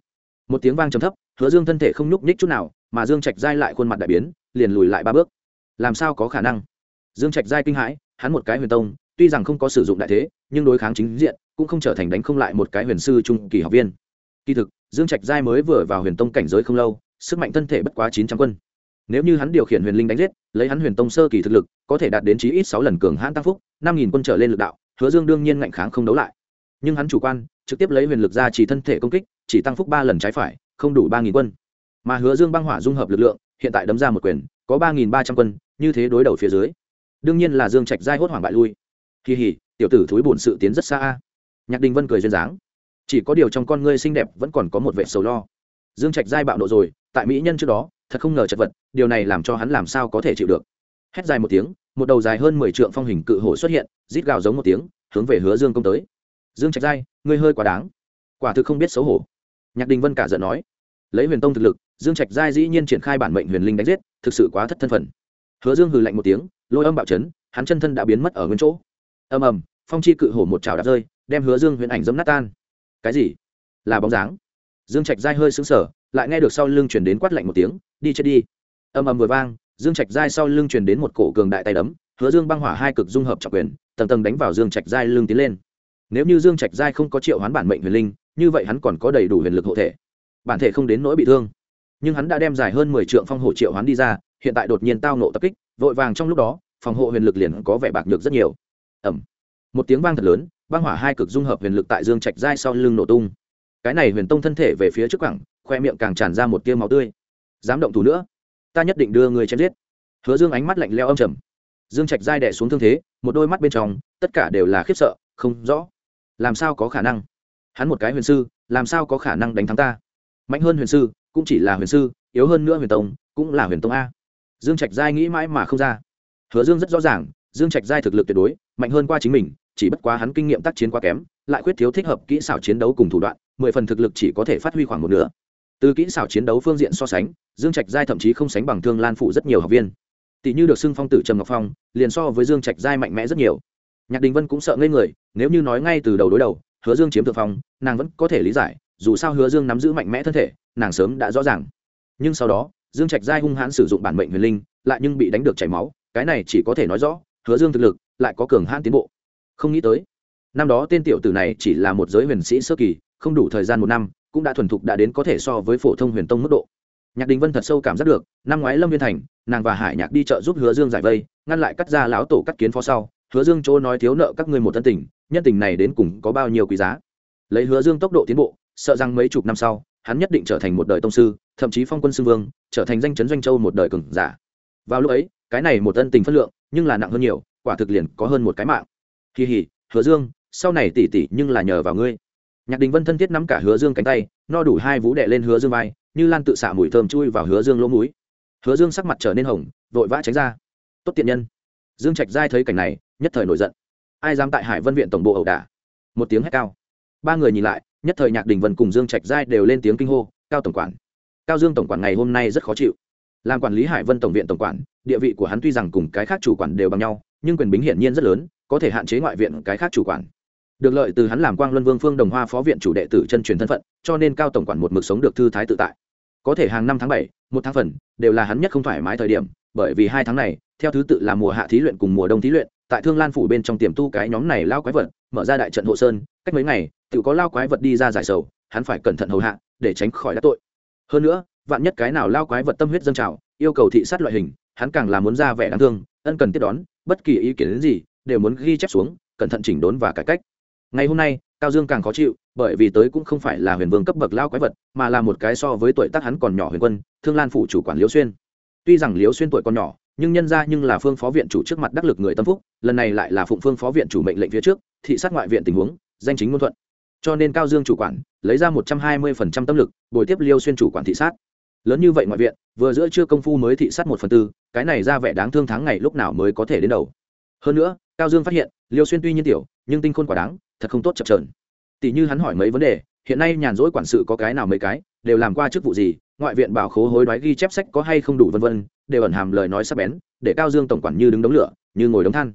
một tiếng vang trầm thấp, hứa dương thân thể không nhúc nhích chút nào, mà dương trạch giai lại khuôn mặt đại biến, liền lùi lại ba bước. Làm sao có khả năng? Dương trạch giai kinh hãi, hắn một cái huyền tông tuy rằng không có sử dụng đại thế, nhưng đối kháng chính diện cũng không trở thành đánh không lại một cái huyền sư trung kỳ học viên. Kỳ thực, dương trạch giai mới vừa vào huyền tông cảnh giới không lâu, sức mạnh thân thể bất quá chín trăm quân. Nếu như hắn điều khiển huyền linh đánh giết, lấy hắn huyền tông sơ kỳ thực lực, có thể đạt đến chí ít sáu lần cường hãn tăng phúc, năm nghìn quân trở lên lực đạo, hứa dương đương nhiên ngạnh kháng không đấu lại. Nhưng hắn chủ quan, trực tiếp lấy huyền lực ra chỉ thân thể công kích, chỉ tăng phúc ba lần trái phải, không đủ ba nghìn quân. Mà hứa dương băng hỏa dung hợp lực lượng, hiện tại đấm ra một quyền, có ba nghìn ba trăm quân, như thế đối đầu phía dưới. Đương nhiên là dương trạch giai hốt hoảng bại lui kỳ hỉ tiểu tử thúi bổn sự tiến rất xa nhạc đình vân cười duyên dáng. Chỉ có điều trong con ngươi xinh đẹp vẫn còn có một vẻ sầu lo. Dương trạch giai bạo nộ rồi, tại mỹ nhân trước đó, thật không ngờ chật vật, điều này làm cho hắn làm sao có thể chịu được. Hét dài một tiếng, một đầu dài hơn mười trượng phong hình cự hổ xuất hiện, rít gào giống một tiếng, hướng về hứa dương công tới. Dương trạch giai, ngươi hơi quá đáng. Quả thực không biết xấu hổ. Nhạc đình vân cả giận nói. Lấy huyền tông thực lực, dương trạch giai dĩ nhiên triển khai bản mệnh huyền linh đánh giết, thực sự quá thất thân phận. Hứa dương hừ lạnh một tiếng, lôi âm bạo chấn, hắn chân thân đã biến mất ở nguyên chỗ ầm ầm, phong chi cự hổ một trào đạp rơi, đem hứa dương huyền ảnh dấm nát tan. Cái gì? Là bóng dáng. Dương trạch giai hơi xứng sở lại nghe được sau lưng chuyển đến quát lạnh một tiếng, đi chết đi. Ầm ầm vừa vang, dương trạch giai sau lưng chuyển đến một cổ cường đại tay đấm, hứa dương băng hỏa hai cực dung hợp trọng quyền, tầng tầng đánh vào dương trạch giai lưng tiến lên. Nếu như dương trạch giai không có triệu hoán bản mệnh huyền linh, như vậy hắn còn có đầy đủ huyền lực hộ thể. Bản thể không đến nỗi bị thương. Nhưng hắn đã đem dài hơn mười triệu phong hổ triệu hoán đi ra, hiện tại đột nhiên tao nộ tập kích, vội vàng trong lúc đó, phòng hộ huyền lực liền có vẻ bạc nhược rất nhiều ẩm. Một tiếng vang thật lớn, băng hỏa hai cực dung hợp huyền lực tại dương trạch giai sau lưng nổ tung. Cái này huyền tông thân thể về phía trước cẳng khoe miệng càng tràn ra một tiêu máu tươi. Dám động thủ nữa, ta nhất định đưa người chém giết. Hứa dương ánh mắt lạnh leo âm trầm. Dương trạch giai đẻ xuống thương thế, một đôi mắt bên trong, tất cả đều là khiếp sợ, không rõ. Làm sao có khả năng? Hắn một cái huyền sư, làm sao có khả năng đánh thắng ta? Mạnh hơn huyền sư, cũng chỉ là huyền sư, yếu hơn nữa huyền tông, cũng là huyền tông a. Dương trạch giai nghĩ mãi mà không ra. Hứa dương rất rõ ràng dương trạch giai thực lực tuyệt đối, mạnh hơn qua chính mình, chỉ bất quá hắn kinh nghiệm tác chiến quá kém, lại khuyết thiếu thích hợp kỹ xảo chiến đấu cùng thủ đoạn, mười phần thực lực chỉ có thể phát huy khoảng một nửa. Từ kỹ xảo chiến đấu phương diện so sánh, dương trạch giai thậm chí không sánh bằng thương lan phụ rất nhiều học viên. Tỷ như được xưng phong tử trầm ngọc phong, liền so với dương trạch giai mạnh mẽ rất nhiều. Nhạc đình vân cũng sợ ngây người, nếu như nói ngay từ đầu đối đầu, hứa dương chiếm thượng phong, nàng vẫn có thể lý giải, dù sao hứa dương nắm giữ mạnh mẽ thân thể, nàng sớm đã rõ ràng. Nhưng sau đó, dương trạch giai hung hãn sử dụng bản mệnh huyền linh, lại nhưng bị đánh được chảy máu, cái này chỉ có thể nói rõ hứa dương thực lực lại có cường hãn tiến bộ. Không nghĩ tới, năm đó tên tiểu tử này chỉ là một giới huyền sĩ sơ kỳ, không đủ thời gian một năm, cũng đã thuần thục đã đến có thể so với phổ thông huyền tông mức độ. Nhạc đình vân thật sâu cảm giác được, năm ngoái lâm viên thành, nàng và hải nhạc đi chợ giúp hứa dương giải vây, ngăn lại cắt ra lão tổ cắt kiến phó sau, hứa dương chỗ nói thiếu nợ các ngươi một tân tình, nhân tình này đến cùng có bao nhiêu quý giá? Lấy hứa dương tốc độ tiến bộ, sợ rằng mấy chục năm sau, hắn nhất định trở thành một đời tông sư, thậm chí phong quân sư vương, trở thành danh chấn doanh châu một đời cường giả. Vào lúc ấy, cái này một tân tình phất lượng nhưng là nặng hơn nhiều, quả thực liền có hơn một cái mạng. Kỳ hỉ hứa dương, sau này tỉ tỉ nhưng là nhờ vào ngươi. Nhạc đình vân thân thiết nắm cả hứa dương cánh tay, no đủ hai vũ đệ lên hứa dương vai, như lan tự xả mùi thơm chui vào hứa dương lỗ mũi. Hứa dương sắc mặt trở nên hồng, vội vã tránh ra. Tốt tiện nhân. Dương trạch giai thấy cảnh này, nhất thời nổi giận. Ai dám tại hải vân viện tổng bộ ẩu đả? Một tiếng hét cao. Ba người nhìn lại, nhất thời nhạc đình vân cùng dương trạch giai đều lên tiếng kinh hô, cao tổng quản. Cao dương tổng quản ngày hôm nay rất khó chịu làm quản lý hải vân tổng viện tổng quản, địa vị của hắn tuy rằng cùng cái khác chủ quản đều bằng nhau, nhưng quyền bính hiển nhiên rất lớn, có thể hạn chế ngoại viện cái khác chủ quản. Được lợi từ hắn làm quang luân vương phương đồng hoa phó viện chủ đệ tử chân truyền thân phận, cho nên cao tổng quản một mực sống được thư thái tự tại. Có thể hàng năm tháng bảy, một tháng phần, đều là hắn nhất không thoải mái thời điểm, bởi vì hai tháng này, theo thứ tự là mùa hạ thí luyện cùng mùa đông thí luyện, tại thương lan phủ bên trong tiềm tu cái nhóm này lao quái vật, mở ra đại trận hộ sơn, cách mấy ngày, tự có lao quái vật đi ra giải sầu, hắn phải cẩn thận hầu hạ, để tránh khỏi đắc tội. Hơn nữa vạn nhất cái nào lao quái vật tâm huyết dâng trào, yêu cầu thị sát loại hình, hắn càng là muốn ra vẻ đáng thương, ân cần tiếp đón, bất kỳ ý kiến đến gì, đều muốn ghi chép xuống, cẩn thận chỉnh đốn và cải cách. Ngày hôm nay, cao dương càng khó chịu, bởi vì tới cũng không phải là huyền vương cấp bậc lao quái vật, mà là một cái so với tuổi tác hắn còn nhỏ huyền quân, thương lan phủ chủ quản liễu xuyên. Tuy rằng liễu xuyên tuổi còn nhỏ, nhưng nhân ra nhưng là phương phó viện chủ trước mặt đắc lực người tâm phúc, lần này lại là phụng phương phó viện chủ mệnh lệnh phía trước, thị sát ngoại viện tình huống, danh chính ngôn thuận. Cho nên cao dương chủ quản lấy ra một trăm hai mươi phần trăm tâm lực, bồi tiếp liêu xuyên chủ quản thị sát lớn như vậy ngoại viện, vừa giữa chưa công phu mới thị sát một phần tư, cái này ra vẻ đáng thương tháng ngày lúc nào mới có thể đến đầu. Hơn nữa, cao dương phát hiện, liêu xuyên tuy nhiên tiểu, nhưng tinh khôn quả đáng, thật không tốt chập trờn tỷ như hắn hỏi mấy vấn đề, hiện nay nhàn rỗi quản sự có cái nào mấy cái, đều làm qua chức vụ gì, ngoại viện bảo khố hối đoái ghi chép sách có hay không đủ vân vân, đều ẩn hàm lời nói sắc bén, để cao dương tổng quản như đứng đống lửa, như ngồi đống than.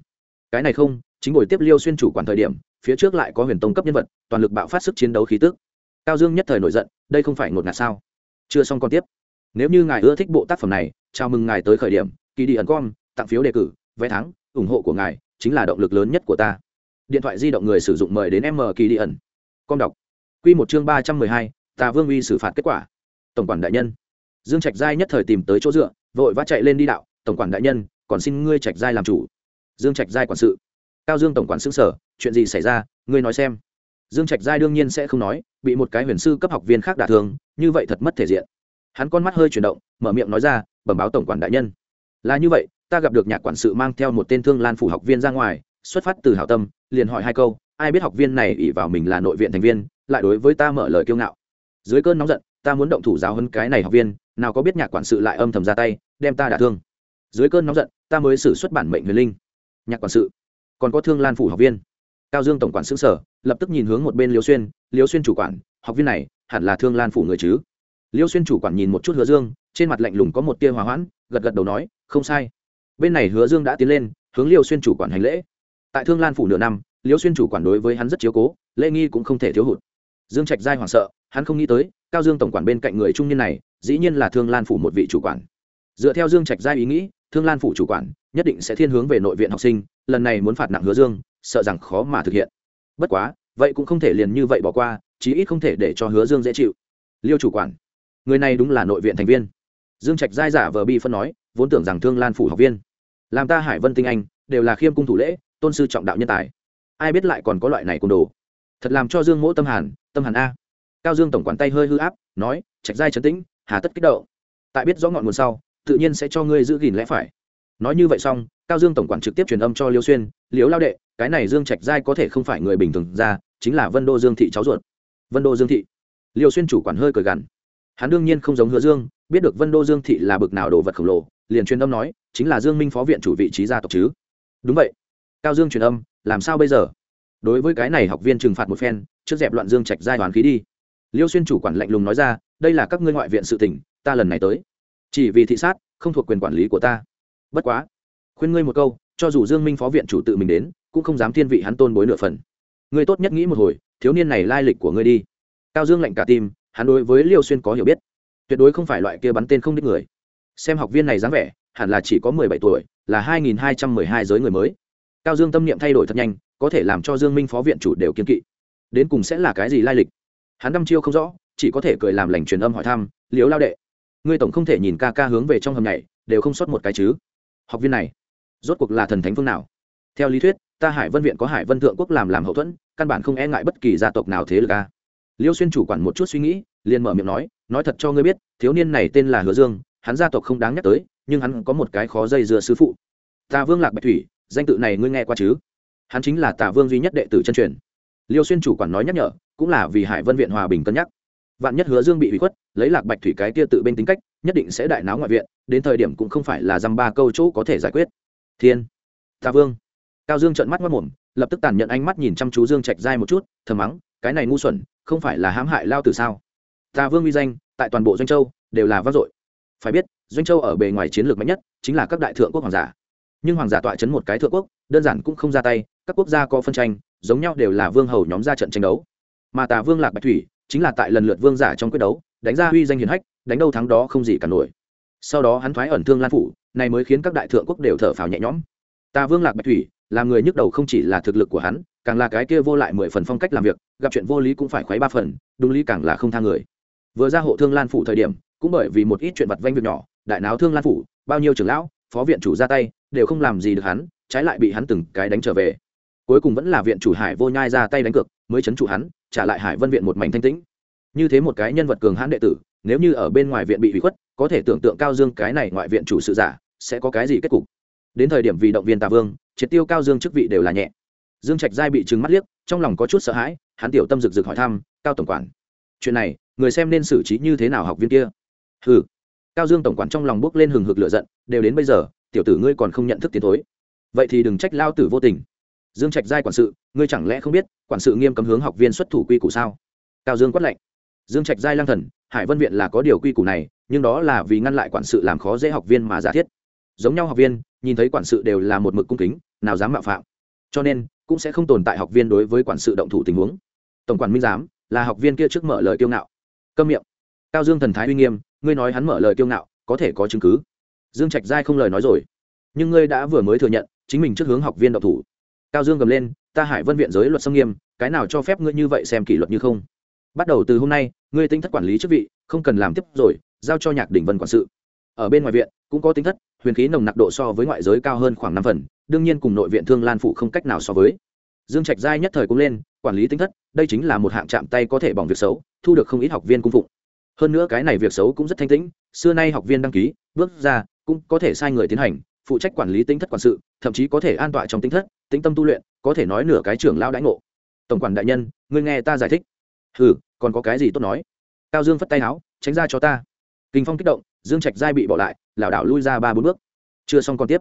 Cái này không, chính ngồi tiếp liêu xuyên chủ quản thời điểm, phía trước lại có huyền tông cấp nhân vật, toàn lực bạo phát sức chiến đấu khí tức. Cao dương nhất thời nổi giận, đây không phải ngột ngạt sao? Chưa xong còn tiếp nếu như ngài ưa thích bộ tác phẩm này, chào mừng ngài tới khởi điểm kỳ đi ẩn com tặng phiếu đề cử, vé thắng, ủng hộ của ngài chính là động lực lớn nhất của ta. Điện thoại di động người sử dụng mời đến m kỳ đi ẩn com đọc. Q một chương ba trăm mười hai, tà vương uy xử phạt kết quả. Tổng quản đại nhân. Dương trạch giai nhất thời tìm tới chỗ dựa, vội vã chạy lên đi đạo, tổng quản đại nhân, còn xin ngươi trạch giai làm chủ. Dương trạch giai quản sự. Cao dương tổng quản xứng sở, chuyện gì xảy ra, ngươi nói xem. Dương trạch giai đương nhiên sẽ không nói, bị một cái huyền sư cấp học viên khác đả thương, như vậy thật mất thể diện hắn con mắt hơi chuyển động, mở miệng nói ra, bẩm báo tổng quản đại nhân. Là như vậy, ta gặp được nhạc quản sự mang theo một tên thương lan phủ học viên ra ngoài, xuất phát từ hảo tâm, liền hỏi hai câu, ai biết học viên này ỉ vào mình là nội viện thành viên, lại đối với ta mở lời kiêu ngạo? Dưới cơn nóng giận, ta muốn động thủ giáo hơn cái này học viên, nào có biết nhạc quản sự lại âm thầm ra tay, đem ta đả thương. Dưới cơn nóng giận, ta mới xử xuất bản mệnh huyền linh. Nhạc quản sự, còn có thương lan phủ học viên. Cao dương tổng quản xứ sở, lập tức nhìn hướng một bên liều xuyên liều xuyên chủ quản, học viên này hẳn là thương lan phủ người chứ? Liêu xuyên chủ quản nhìn một chút hứa dương, trên mặt lạnh lùng có một tia hòa hoãn, gật gật đầu nói, không sai. Bên này hứa dương đã tiến lên, hướng liêu xuyên chủ quản hành lễ. Tại thương lan phủ nửa năm, liêu xuyên chủ quản đối với hắn rất chiếu cố, lễ nghi cũng không thể thiếu hụt. Dương trạch giai hoảng sợ, hắn không nghĩ tới, cao dương tổng quản bên cạnh người trung niên này, dĩ nhiên là thương lan phủ một vị chủ quản. Dựa theo dương trạch giai ý nghĩ, thương lan phủ chủ quản nhất định sẽ thiên hướng về nội viện học sinh, lần này muốn phạt nặng hứa dương, sợ rằng khó mà thực hiện. Bất quá, vậy cũng không thể liền như vậy bỏ qua, chí ít không thể để cho hứa dương dễ chịu. Liêu chủ quản người này đúng là nội viện thành viên. Dương trạch giai giả vờ bi phân nói, vốn tưởng rằng thương lan phủ học viên. Làm ta hải vân tinh anh, đều là khiêm cung thủ lễ, tôn sư trọng đạo nhân tài. Ai biết lại còn có loại này côn đồ. Thật làm cho dương mỗ tâm hàn tâm hàn a. Cao dương tổng quản tay hơi hư áp, nói, trạch giai trấn tĩnh, hà tất kích động. Tại biết rõ ngọn nguồn sau, tự nhiên sẽ cho ngươi giữ gìn lẽ phải. Nói như vậy xong, cao dương tổng quản trực tiếp truyền âm cho liêu xuyên liếu lao đệ, cái này dương trạch giai có thể không phải người bình thường ra, chính là vân đô dương thị cháu ruột. Vân đô dương thị. Liêu xuyên chủ quản hơi cười gằn hắn đương nhiên không giống hứa dương, biết được vân đô dương thị là bực nào đồ vật khổng lồ, liền truyền âm nói, chính là dương minh phó viện chủ vị trí gia tộc chứ. Đúng vậy. Cao dương truyền âm, làm sao bây giờ? Đối với cái này học viên trừng phạt một phen, trước dẹp loạn dương trạch giai đoàn khí đi. Liêu xuyên chủ quản lạnh lùng nói ra, đây là các ngươi ngoại viện sự tỉnh ta lần này tới. Chỉ vì thị sát, không thuộc quyền quản lý của ta. Bất quá. Khuyên ngươi một câu, cho dù dương minh phó viện chủ tự mình đến, cũng không dám thiên vị hắn tôn bối nửa phần. Ngươi tốt nhất nghĩ một hồi, thiếu niên này lai lịch của ngươi đi. Cao dương lạnh cả tim hắn đối với liêu xuyên có hiểu biết. Tuyệt đối không phải loại kia bắn tên không đích người. Xem học viên này dáng vẻ, hẳn là chỉ có mười bảy tuổi, là hai nghìn hai trăm mười hai giới người mới. Cao dương tâm niệm thay đổi thật nhanh, có thể làm cho dương minh phó viện chủ đều kiên kỵ. Đến cùng sẽ là cái gì lai lịch? Hắn đăm chiêu không rõ, chỉ có thể cười làm lành truyền âm hỏi thăm liếu lao đệ, ngươi tổng không thể nhìn ca ca hướng về trong hầm nhảy, đều không xuất một cái chứ? Học viên này, rốt cuộc là thần thánh phương nào? Theo lý thuyết, ta hải vân viện có hải vân thượng quốc làm làm hậu thuẫn, căn bản không e ngại bất kỳ gia tộc nào thế lực a liêu xuyên chủ quản một chút suy nghĩ, liền mở miệng nói nói thật cho ngươi biết, thiếu niên này tên là hứa dương, hắn gia tộc không đáng nhắc tới, nhưng hắn có một cái khó dây dưa sư phụ. Tà vương lạc bạch thủy, danh tự này ngươi nghe qua chứ? Hắn chính là tà vương duy nhất đệ tử chân truyền. Liêu xuyên chủ quản nói nhắc nhở, cũng là vì hải vân viện hòa bình cân nhắc. Vạn nhất hứa dương bị hủy khuất, lấy lạc bạch thủy cái kia tự bên tính cách, nhất định sẽ đại náo ngoại viện, đến thời điểm cũng không phải là dăm ba câu chỗ có thể giải quyết. Thiên, tà vương. Cao dương trợn mắt mất mồm lập tức tàn nhận ánh mắt nhìn chăm chú dương trạch dai một chút, thầm mắng, cái này ngu xuẩn không phải là hãm hại lao Tử sao? Tà vương uy danh, tại toàn bộ doanh châu đều là vang dội. Phải biết, doanh châu ở bề ngoài chiến lược mạnh nhất chính là các đại thượng quốc hoàng giả. Nhưng hoàng giả tọa chấn một cái thượng quốc, đơn giản cũng không ra tay, các quốc gia có phân tranh, giống nhau đều là vương hầu nhóm ra trận tranh đấu. Mà tà vương lạc bạch thủy chính là tại lần lượt vương giả trong quyết đấu, đánh ra uy danh hiền hách, đánh đâu thắng đó không gì cả nổi. Sau đó hắn thoái ẩn thương lan phủ, này mới khiến các đại thượng quốc đều thở phào nhẹ nhõm. Tà vương lạc bạch thủy là người nhức đầu không chỉ là thực lực của hắn, càng là cái kia vô lại mười phần phong cách làm việc gặp chuyện vô lý cũng phải khoái ba phần, đúng lý càng là không tha người. Vừa ra hộ thương lan phủ thời điểm, cũng bởi vì một ít chuyện vặt vanh việc nhỏ, đại náo thương lan phủ, bao nhiêu trưởng lão, phó viện chủ ra tay, đều không làm gì được hắn, trái lại bị hắn từng cái đánh trở về. Cuối cùng vẫn là viện chủ hải vô nhai ra tay đánh cược, mới chấn chủ hắn, trả lại hải vân viện một mảnh thanh tĩnh. Như thế một cái nhân vật cường hãn đệ tử, nếu như ở bên ngoài viện bị hủy khuất, có thể tưởng tượng cao dương cái này ngoại viện chủ sự giả, sẽ có cái gì kết cục? Đến thời điểm vì động viên tà vương, triệt tiêu cao dương chức vị đều là nhẹ. Dương trạch giai bị trừng mắt liếc, trong lòng có chút sợ hãi hắn tiểu tâm rực rực hỏi thăm, cao tổng quản, chuyện này, người xem nên xử trí như thế nào học viên kia? Ừ cao dương tổng quản trong lòng bước lên hừng hực lửa giận, đều đến bây giờ, tiểu tử ngươi còn không nhận thức tiến thối. Vậy thì đừng trách lao tử vô tình. Dương trạch giai quản sự, ngươi chẳng lẽ không biết, quản sự nghiêm cấm hướng học viên xuất thủ quy củ sao? Cao dương quát lệnh dương trạch giai lang thần, hải vân viện là có điều quy củ này, nhưng đó là vì ngăn lại quản sự làm khó dễ học viên mà giả thiết. Giống nhau học viên, nhìn thấy quản sự đều là một mực cung kính, nào dám mạo phạm. Cho nên, cũng sẽ không tồn tại học viên đối với quản sự động thủ tình huống tổng quản minh giám, là học viên kia trước mở lời kiêu ngạo. Câm miệng. Cao dương thần thái uy nghiêm, ngươi nói hắn mở lời kiêu ngạo, có thể có chứng cứ. Dương trạch giai không lời nói rồi. Nhưng ngươi đã vừa mới thừa nhận, chính mình trước hướng học viên độc thủ. Cao dương gầm lên, ta hải vân viện giới luật xâm nghiêm, cái nào cho phép ngươi như vậy xem kỷ luật như không? Bắt đầu từ hôm nay, ngươi tính thất quản lý chức vị, không cần làm tiếp rồi, giao cho nhạc đỉnh vân quản sự. Ở bên ngoài viện, cũng có tính thất, huyền khí nồng nặc độ so với ngoại giới cao hơn khoảng năm phần, đương nhiên cùng nội viện thương lan phụ không cách nào so với dương trạch giai nhất thời cũng lên, quản lý tính thất, đây chính là một hạng chạm tay có thể bỏng việc xấu, thu được không ít học viên cung phụng. Hơn nữa cái này việc xấu cũng rất thanh tĩnh, xưa nay học viên đăng ký, bước ra, cũng có thể sai người tiến hành, phụ trách quản lý tính thất quản sự, thậm chí có thể an tọa trong tính thất tính tâm tu luyện, có thể nói nửa cái trưởng lao đãi ngộ. Tổng quản đại nhân, ngươi nghe ta giải thích. Ừ còn có cái gì tốt nói? Cao dương phất tay áo, tránh ra cho ta. Kinh phong kích động, dương trạch giai bị bỏ lại, lảo đảo lui ra ba bốn bước. Chưa xong còn tiếp.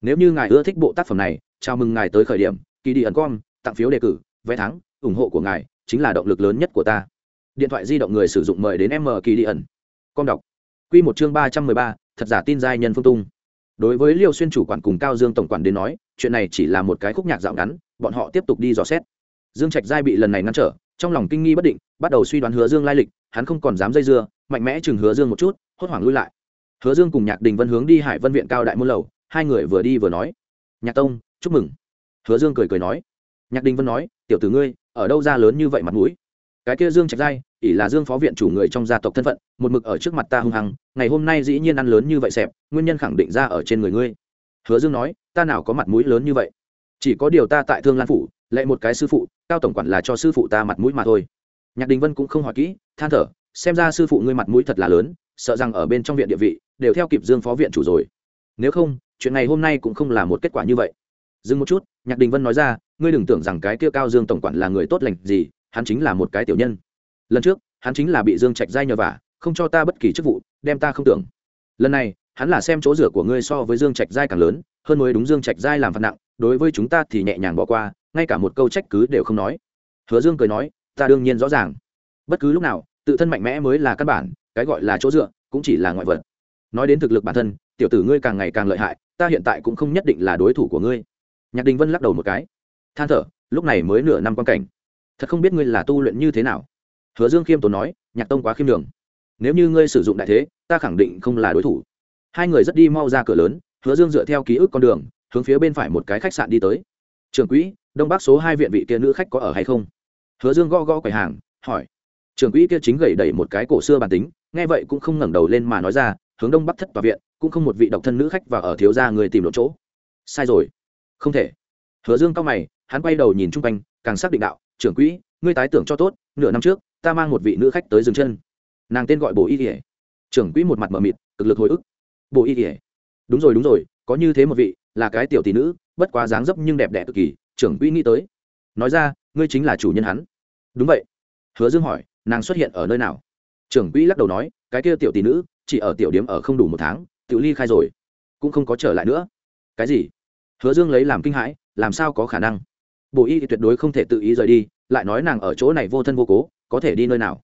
Nếu như ngài ưa thích bộ tác phẩm này, chào mừng ngài tới khởi điểm kỳ đi ẩn com, tặng phiếu đề cử, vé thắng, ủng hộ của ngài, chính là động lực lớn nhất của ta. Điện thoại di động người sử dụng mời đến m kỳ đi ẩn. Com đọc. Q một chương ba trăm mười ba, thật giả tin giai nhân phương tung. Đối với liêu xuyên chủ quản cùng cao dương tổng quản đến nói, chuyện này chỉ là một cái khúc nhạc dạo ngắn, bọn họ tiếp tục đi dò xét. Dương trạch giai bị lần này ngăn trở, trong lòng kinh nghi bất định, bắt đầu suy đoán hứa dương lai lịch, hắn không còn dám dây dưa, mạnh mẽ chừng hứa dương một chút, hốt hoảng lui lại. Hứa dương cùng nhạc đình vân hướng đi hải vân viện cao đại môn lầu, hai người vừa đi vừa nói. Nhạc tông, chúc mừng hứa dương cười cười nói, nhạc đình vân nói, tiểu tử ngươi, ở đâu ra lớn như vậy mặt mũi? Cái kia dương trạch giai, ỷ là dương phó viện chủ người trong gia tộc thân phận, một mực ở trước mặt ta hung hăng, ngày hôm nay dĩ nhiên ăn lớn như vậy xẹp, nguyên nhân khẳng định ra ở trên người ngươi. Hứa dương nói, ta nào có mặt mũi lớn như vậy? Chỉ có điều ta tại thương lan phủ, lệ một cái sư phụ, cao tổng quản là cho sư phụ ta mặt mũi mà thôi. Nhạc đình vân cũng không hỏi kỹ, than thở, xem ra sư phụ ngươi mặt mũi thật là lớn, sợ rằng ở bên trong viện địa vị, đều theo kịp dương phó viện chủ rồi. Nếu không, chuyện này hôm nay cũng không là một kết quả như vậy dừng một chút, nhạc đình vân nói ra, ngươi đừng tưởng rằng cái kia cao dương tổng quản là người tốt lành gì, hắn chính là một cái tiểu nhân. Lần trước, hắn chính là bị dương trạch giai nhờ vả, không cho ta bất kỳ chức vụ, đem ta không tưởng. Lần này, hắn là xem chỗ rửa của ngươi so với dương trạch giai càng lớn, hơn mới đúng dương trạch giai làm phạt nặng, đối với chúng ta thì nhẹ nhàng bỏ qua, ngay cả một câu trách cứ đều không nói. Hứa dương cười nói, ta đương nhiên rõ ràng. Bất cứ lúc nào, tự thân mạnh mẽ mới là căn bản, cái gọi là chỗ dựa cũng chỉ là ngoại vật. Nói đến thực lực bản thân, tiểu tử ngươi càng ngày càng lợi hại, ta hiện tại cũng không nhất định là đối thủ của ngươi nhạc đình vân lắc đầu một cái. Than thở, lúc này mới nửa năm quan cảnh. Thật không biết ngươi là tu luyện như thế nào. Hứa dương khiêm tốn nói, nhạc tông quá khiêm đường nếu như ngươi sử dụng đại thế, ta khẳng định không là đối thủ. Hai người rất đi mau ra cửa lớn, hứa dương dựa theo ký ức con đường, hướng phía bên phải một cái khách sạn đi tới. Trường quỹ, đông bắc số hai viện vị kia nữ khách có ở hay không? Hứa dương gõ gõ quầy hàng, hỏi. Trường quỹ kia chính gầy đẩy một cái cổ xưa bản tính, nghe vậy cũng không ngẩng đầu lên mà nói ra, hướng đông bắc thất tòa viện, cũng không một vị độc thân nữ khách và ở thiếu gia người tìm lộn chỗ. Sai rồi không thể. Hứa dương cao mày, hắn quay đầu nhìn chung quanh, càng xác định đạo, trưởng quỹ, ngươi tái tưởng cho tốt, nửa năm trước, ta mang một vị nữ khách tới dừng chân. Nàng tên gọi bồ y kỉa trưởng quỹ một mặt mờ mịt, cực lực hồi ức. Bồ y kỉa đúng rồi đúng rồi, có như thế một vị, là cái tiểu tỷ nữ, bất quá dáng dấp nhưng đẹp đẽ cực kỳ, trưởng quỹ nghĩ tới. Nói ra, ngươi chính là chủ nhân hắn. Đúng vậy. Hứa dương hỏi, nàng xuất hiện ở nơi nào? Trưởng quỹ lắc đầu nói, cái kia tiểu tỷ nữ, chỉ ở tiểu điếm ở không đủ một tháng, tiểu ly khai rồi, cũng không có trở lại nữa. Cái gì? Hứa dương lấy làm kinh hãi, làm sao có khả năng? Bộ y thì tuyệt đối không thể tự ý rời đi, lại nói nàng ở chỗ này vô thân vô cố, có thể đi nơi nào?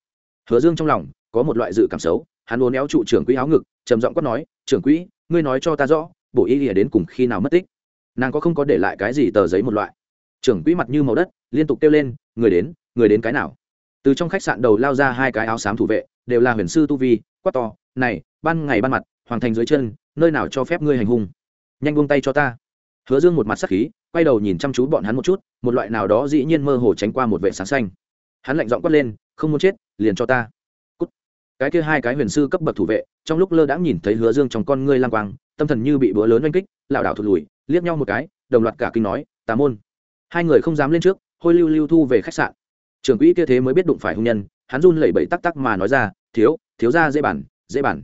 Hứa dương trong lòng, có một loại dự cảm xấu, hắn uốn éo trụ trưởng quỹ áo ngực, trầm giọng quát nói, trưởng quỹ, ngươi nói cho ta rõ, bộ y lìa đến cùng khi nào mất tích? Nàng có không có để lại cái gì tờ giấy một loại? Trưởng quỹ mặt như màu đất, liên tục kêu lên, người đến người đến cái nào? Từ trong khách sạn đầu lao ra hai cái áo xám thủ vệ, đều là huyền sư tu vi, quát to, này, ban ngày ban mặt, hoàng thành dưới chân, nơi nào cho phép ngươi hành hung? Nhanh buông tay cho ta hứa dương một mặt sắc khí, quay đầu nhìn chăm chú bọn hắn một chút, một loại nào đó dĩ nhiên mơ hồ tránh qua một vệ sáng xanh. Hắn lạnh giọng quát lên, không muốn chết, liền cho ta. Cút. cái kia hai cái huyền sư cấp bậc thủ vệ, trong lúc lơ đãng nhìn thấy hứa dương trong con ngươi lang quang, tâm thần như bị búa lớn oanh kích, lảo đảo thụt lùi, liếc nhau một cái, đồng loạt cả kinh nói, tà môn. Hai người không dám lên trước, hôi lưu lưu thu về khách sạn. Trưởng quỹ kia thế mới biết đụng phải hung nhân, hắn run lẩy bẩy tắc tắc mà nói ra, thiếu thiếu ra dễ bản dễ bản.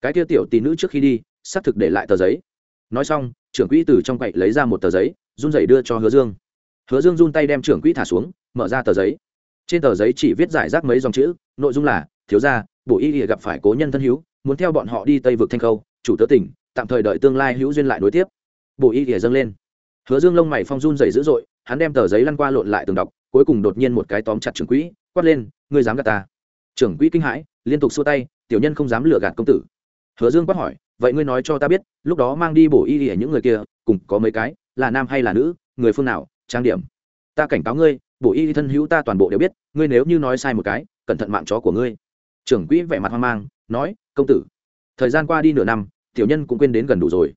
Cái kia tiểu tỷ nữ trước khi đi xác thực để lại tờ giấy. Nói xong trưởng quỹ từ trong quậy lấy ra một tờ giấy, run rẩy đưa cho hứa dương. Hứa dương run tay đem trưởng quỹ thả xuống, mở ra tờ giấy. Trên tờ giấy chỉ viết giải rác mấy dòng chữ, nội dung là, thiếu gia bộ y gặp phải cố nhân thân hữu, muốn theo bọn họ đi tây vực thanh khâu, chủ tớ tỉnh, tạm thời đợi tương lai hữu duyên lại nối tiếp. Bộ y ỉa dâng lên. Hứa dương lông mày phong run dày dữ dội, hắn đem tờ giấy lăn qua lộn lại từng đọc, cuối cùng đột nhiên một cái tóm chặt trưởng quỹ, quát lên, ngươi dám gạt ta? Trưởng quỹ kinh hãi, liên tục xua tay, tiểu nhân không dám lừa gạt công tử. Hứa dương quát hỏi vậy ngươi nói cho ta biết, lúc đó mang đi bổ y ỉa những người kia, cùng có mấy cái, là nam hay là nữ, người phương nào, trang điểm? Ta cảnh cáo ngươi, bổ y thân hữu ta toàn bộ đều biết, ngươi nếu như nói sai một cái, cẩn thận mạng chó của ngươi. Trưởng quỹ vẻ mặt hoang mang, nói, công tử, thời gian qua đi nửa năm, tiểu nhân cũng quên đến gần đủ rồi.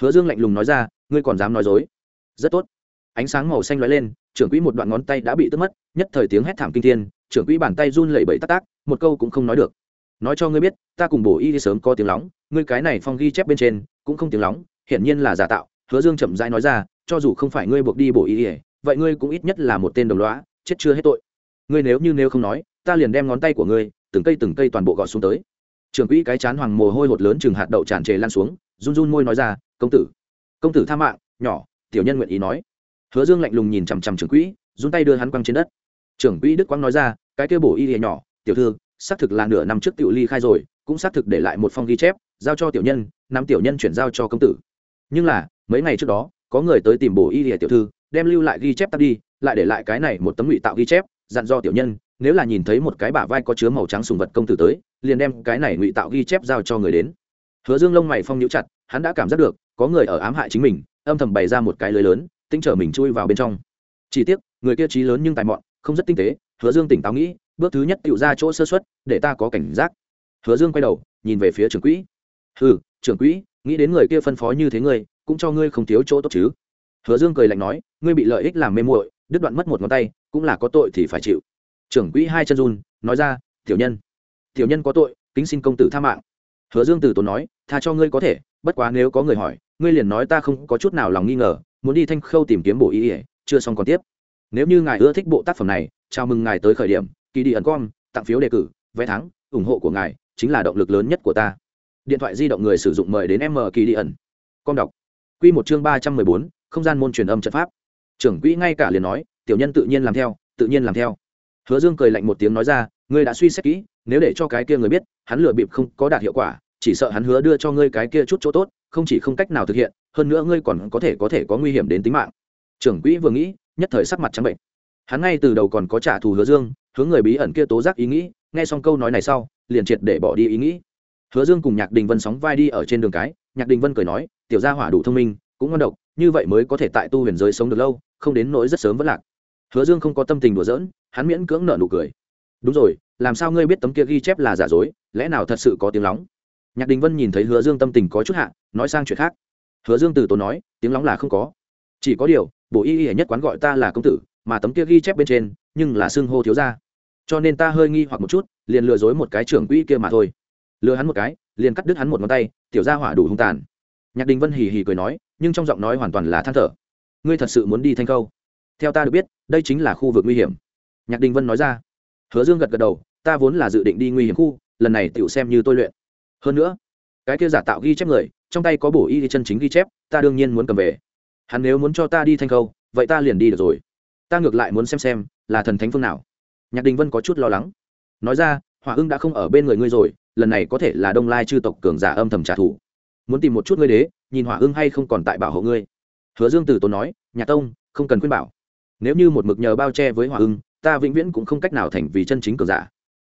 Hứa dương lạnh lùng nói ra, ngươi còn dám nói dối? Rất tốt. Ánh sáng màu xanh lóe lên, trưởng quỹ một đoạn ngón tay đã bị tước mất, nhất thời tiếng hét thảm kinh thiên, trưởng quỹ bàn tay run lẩy bẩy tắc tác một câu cũng không nói được. Nói cho ngươi biết, ta cùng bổ y đi sớm có tiếng lóng ngươi cái này phong ghi chép bên trên, cũng không tiếng lóng, hiển nhiên là giả tạo, hứa dương chậm rãi nói ra, cho dù không phải ngươi buộc đi bổ ý ỉa vậy ngươi cũng ít nhất là một tên đồng lõa, chết chưa hết tội. Ngươi nếu như nếu không nói, ta liền đem ngón tay của ngươi, từng cây từng cây toàn bộ gọt xuống tới. Trưởng quỹ cái chán hoàng mồ hôi hột lớn chừng hạt đậu tràn trề lan xuống, run run môi nói ra, công tử công tử tha mạng, nhỏ, tiểu nhân nguyện ý nói. Hứa dương lạnh lùng nhìn chằm chằm trưởng quỹ, run tay đưa hắn quăng trên đất. Trưởng quỹ đức quang nói ra, cái kia bổ y lìa nhỏ, tiểu thư, xác thực là nửa năm trước tiểu ly khai rồi, cũng xác thực để lại một phong ghi chép giao cho tiểu nhân năm tiểu nhân chuyển giao cho công tử. Nhưng là, mấy ngày trước đó, có người tới tìm bổ y lìa tiểu thư, đem lưu lại ghi chép tắt đi, lại để lại cái này một tấm ngụy tạo ghi chép, dặn do tiểu nhân, nếu là nhìn thấy một cái bả vai có chứa màu trắng sùng vật công tử tới, liền đem cái này ngụy tạo ghi chép giao cho người đến. Hứa dương lông mày phong nhũ chặt, hắn đã cảm giác được, có người ở ám hại chính mình, âm thầm bày ra một cái lưới lớn tinh trở mình chui vào bên trong. Chỉ tiếc, người kia trí lớn nhưng tài mọn, không rất tinh tế, hứa dương tỉnh táo nghĩ, bước thứ nhất tự ra chỗ sơ xuất để ta có cảnh giác. Hứa dương quay đầu, nhìn về phía trưởng quỹ ừ trưởng quỹ, nghĩ đến người kia phân phó như thế ngươi, cũng cho ngươi không thiếu chỗ tốt chứ. Hứa dương cười lạnh nói, ngươi bị lợi ích làm mê muội, đứt đoạn mất một ngón tay, cũng là có tội thì phải chịu. Trưởng quỹ hai chân run, nói ra, tiểu nhân tiểu nhân có tội, kính xin công tử tha mạng. Hứa dương từ tốn nói, tha cho ngươi có thể, bất quá nếu có người hỏi, ngươi liền nói ta không có chút nào lòng nghi ngờ, muốn đi thanh khâu tìm kiếm bộ ý ỉa chưa xong còn tiếp. Nếu như ngài ưa thích bộ tác phẩm này, chào mừng ngài tới khởi điểm, kỳ đi ẩn com, tặng phiếu đề cử, vé thắng, ủng hộ của ngài chính là động lực lớn nhất của ta điện thoại di động người sử dụng mời đến m kỳ đi ẩn. Con đọc. Q một chương ba trăm mười bốn, không gian môn truyền âm trận pháp. Trưởng quỹ ngay cả liền nói, tiểu nhân tự nhiên làm theo, tự nhiên làm theo. Hứa dương cười lạnh một tiếng nói ra, ngươi đã suy xét kỹ, nếu để cho cái kia người biết, hắn lừa bịp không có đạt hiệu quả, chỉ sợ hắn hứa đưa cho ngươi cái kia chút chỗ tốt, không chỉ không cách nào thực hiện, hơn nữa ngươi còn có thể có thể có nguy hiểm đến tính mạng. Trưởng quỹ vừa nghĩ, nhất thời sắc mặt trắng bệnh. Hắn ngay từ đầu còn có trả thù hứa dương, hướng người bí ẩn kia tố giác ý nghĩ, nghe xong câu nói này sau, liền triệt để bỏ đi ý nghĩ hứa dương cùng nhạc đình vân sóng vai đi ở trên đường cái, nhạc đình vân cười nói, tiểu gia hỏa đủ thông minh, cũng ngon độc, như vậy mới có thể tại tu huyền giới sống được lâu, không đến nỗi rất sớm vẫn lạc. Hứa dương không có tâm tình đùa giỡn, hắn miễn cưỡng nợ nụ cười. Đúng rồi, làm sao ngươi biết tấm kia ghi chép là giả dối, lẽ nào thật sự có tiếng lóng? Nhạc đình vân nhìn thấy hứa dương tâm tình có chút hạ, nói sang chuyện khác. Hứa dương từ tốn nói, tiếng lóng là không có. Chỉ có điều, bộ y y nhất quán gọi ta là công tử, mà tấm kia ghi chép bên trên, nhưng là xưng hô thiếu ra cho nên ta hơi nghi hoặc một chút, liền lừa dối một cái trưởng quỹ kia mà thôi lừa hắn một cái, liền cắt đứt hắn một ngón tay, tiểu ra hỏa đủ hung tàn. Nhạc đình vân hì hì cười nói, nhưng trong giọng nói hoàn toàn là than thở. Ngươi thật sự muốn đi thanh câu theo ta được biết, đây chính là khu vực nguy hiểm. Nhạc đình vân nói ra. Hứa dương gật gật đầu, ta vốn là dự định đi nguy hiểm khu, lần này tựu xem như tôi luyện. Hơn nữa, cái kia giả tạo ghi chép người, trong tay có bổ y chân chính ghi chép, ta đương nhiên muốn cầm về. Hắn nếu muốn cho ta đi thanh câu vậy ta liền đi được rồi. Ta ngược lại muốn xem xem, là thần thánh phương nào. Nhạc đình vân có chút lo lắng. Nói ra, hỏa ưng đã không ở bên người ngươi rồi lần này có thể là đông lai chư tộc cường giả âm thầm trả thù. Muốn tìm một chút ngươi đế, nhìn hỏa ưng hay không còn tại bảo hộ ngươi. Hứa dương từ tốn nói nhà tông, không cần khuyên bảo. Nếu như một mực nhờ bao che với hỏa ưng ta vĩnh viễn cũng không cách nào thành vì chân chính cường giả.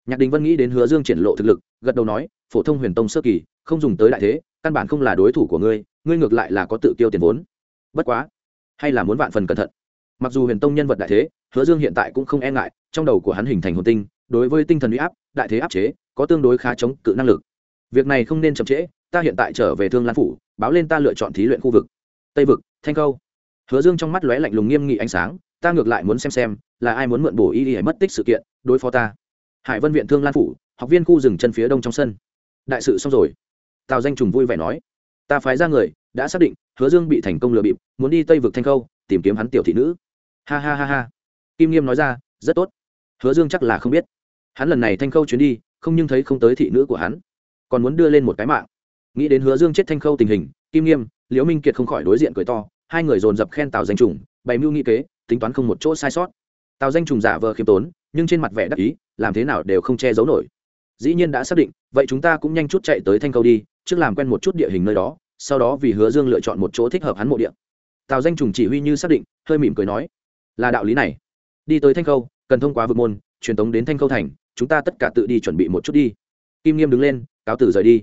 Nhạc đình vân nghĩ đến hứa dương triển lộ thực lực, gật đầu nói, phổ thông huyền tông sơ kỳ, không dùng tới đại thế, căn bản không là đối thủ của ngươi ngươi ngược lại là có tự tiêu tiền vốn. Bất quá, hay là muốn vạn phần cẩn thận. Mặc dù huyền tông nhân vật đại thế, hứa dương hiện tại cũng không e ngại, trong đầu của hắn hình thành hồn tinh, đối với tinh thần uy áp, đại thế áp chế có tương đối khá chống cự năng lực. Việc này không nên chậm trễ, ta hiện tại trở về thương lan phủ, báo lên ta lựa chọn thí luyện khu vực. Tây vực, thanh câu hứa dương trong mắt lóe lạnh lùng nghiêm nghị ánh sáng, ta ngược lại muốn xem xem, là ai muốn mượn bổ y y mất tích sự kiện, đối phó ta. Hải vân viện thương lan phủ, học viên khu rừng chân phía đông trong sân. Đại sự xong rồi. Tào danh trùng vui vẻ nói. Ta phái ra người, đã xác định, hứa dương bị thành công lừa bịp, muốn đi tây vực thanh câu tìm kiếm hắn tiểu thị nữ. Ha ha ha ha. Kim nghiêm nói ra, rất tốt. Hứa dương chắc là không biết. Hắn lần này thanh khâu chuyến đi không nhưng thấy không tới thị nữ của hắn, còn muốn đưa lên một cái mạng. Nghĩ đến hứa dương chết thanh khâu tình hình, kim nghiêm, liễu minh kiệt không khỏi đối diện cười to, hai người dồn dập khen tào danh trùng, bày mưu nghĩ kế, tính toán không một chỗ sai sót. Tào danh trùng giả vờ khiêm tốn, nhưng trên mặt vẻ đắc ý, làm thế nào đều không che giấu nổi. Dĩ nhiên đã xác định, vậy chúng ta cũng nhanh chút chạy tới thanh khâu đi, trước làm quen một chút địa hình nơi đó, sau đó vì hứa dương lựa chọn một chỗ thích hợp hắn mộ địa. Tào danh trùng chỉ huy như xác định, hơi mỉm cười nói, là đạo lý này. Đi tới thanh khâu, cần thông qua vực môn, truyền tống đến thanh khâu thành chúng ta tất cả tự đi chuẩn bị một chút đi. Kim nghiêm đứng lên, cáo tử rời đi.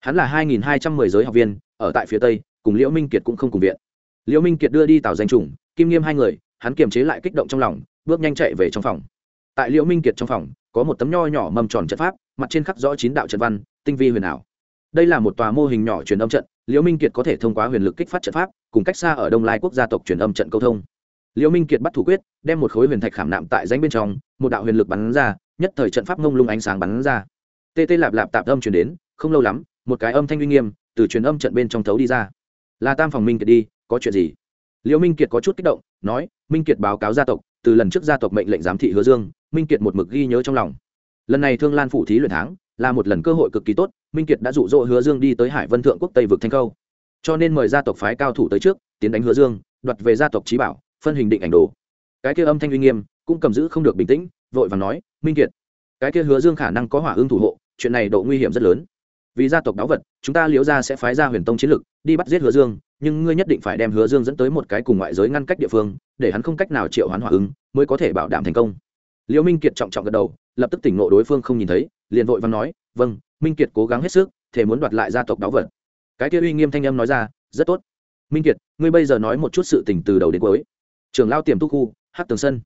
Hắn là hai nghìn hai trăm mười giới học viên, ở tại phía tây, cùng liễu minh kiệt cũng không cùng viện. Liễu minh kiệt đưa đi tào danh trùng kim nghiêm hai người, hắn kiềm chế lại kích động trong lòng, bước nhanh chạy về trong phòng. Tại liễu minh kiệt trong phòng, có một tấm nho nhỏ mầm tròn trận pháp, mặt trên khắc rõ chín đạo trận văn, tinh vi huyền ảo. Đây là một tòa mô hình nhỏ truyền âm trận, liễu minh kiệt có thể thông qua huyền lực kích phát trận pháp, cùng cách xa ở đông lai quốc gia tộc truyền âm trận câu thông. Liễu minh kiệt bắt thủ quyết, đem một khối huyền thạch khảm nạm tại danh bên trong, một đạo huyền lực bắn ra nhất thời trận pháp ngông lung ánh sáng bắn ra. Tê tê lạp lạp tạp âm truyền đến, không lâu lắm, một cái âm thanh uy nghiêm từ truyền âm trận bên trong thấu đi ra. Là tam phòng minh kiệt đi, có chuyện gì? Liễu minh kiệt có chút kích động, nói, minh kiệt báo cáo gia tộc, từ lần trước gia tộc mệnh lệnh giám thị hứa dương, minh kiệt một mực ghi nhớ trong lòng. Lần này thương lan phủ thí luyện tháng, là một lần cơ hội cực kỳ tốt, minh kiệt đã dụ dỗ hứa dương đi tới hải vân thượng quốc tây vực thanh câu cho nên mời gia tộc phái cao thủ tới trước, tiến đánh hứa dương, đoạt về gia tộc trí bảo, phân hình định ảnh đồ. Cái kia âm thanh uy nghiêm cũng cầm giữ không được bình tĩnh, vội vàng nói, minh kiệt, cái kia hứa dương khả năng có hỏa ương thủ hộ, chuyện này độ nguy hiểm rất lớn. Vì gia tộc đáo vật, chúng ta liễu ra sẽ phái ra huyền tông chiến lực, đi bắt giết hứa dương, nhưng ngươi nhất định phải đem hứa dương dẫn tới một cái cùng ngoại giới ngăn cách địa phương, để hắn không cách nào triệu hoán hỏa ứng mới có thể bảo đảm thành công. Liễu minh kiệt trọng trọng gật đầu, lập tức tỉnh ngộ đối phương không nhìn thấy, liền vội vàng nói vâng minh kiệt cố gắng hết sức thể muốn đoạt lại gia tộc đáo vật. Cái kia uy nghiêm thanh âm nói ra, rất tốt. Minh kiệt, ngươi bây giờ nói một chút sự tình từ đầu đến cuối. Trường lao tiềm tu khu hát tường sân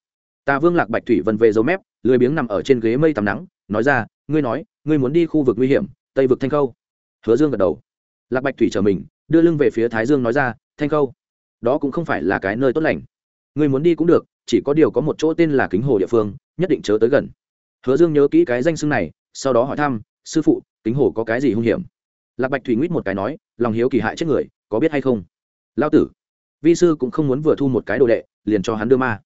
ta vương lạc bạch thủy vân về dấu mép, lười biếng nằm ở trên ghế mây tắm nắng, nói ra, ngươi nói, ngươi muốn đi khu vực nguy hiểm, tây vực thanh khâu. Hứa dương gật đầu. Lạc bạch thủy trở mình, đưa lưng về phía thái dương nói ra, thanh khâu, đó cũng không phải là cái nơi tốt lành. Ngươi muốn đi cũng được, chỉ có điều có một chỗ tên là kính hồ địa phương, nhất định chớ tới gần. Hứa dương nhớ kỹ cái danh xưng này, sau đó hỏi thăm, sư phụ, kính hồ có cái gì hung hiểm? Lạc bạch thủy nguyết một cái nói, lòng hiếu kỳ hại chết người, có biết hay không? Lao tử, vi sư cũng không muốn vừa thu một cái đồ đệ, liền cho hắn đưa ma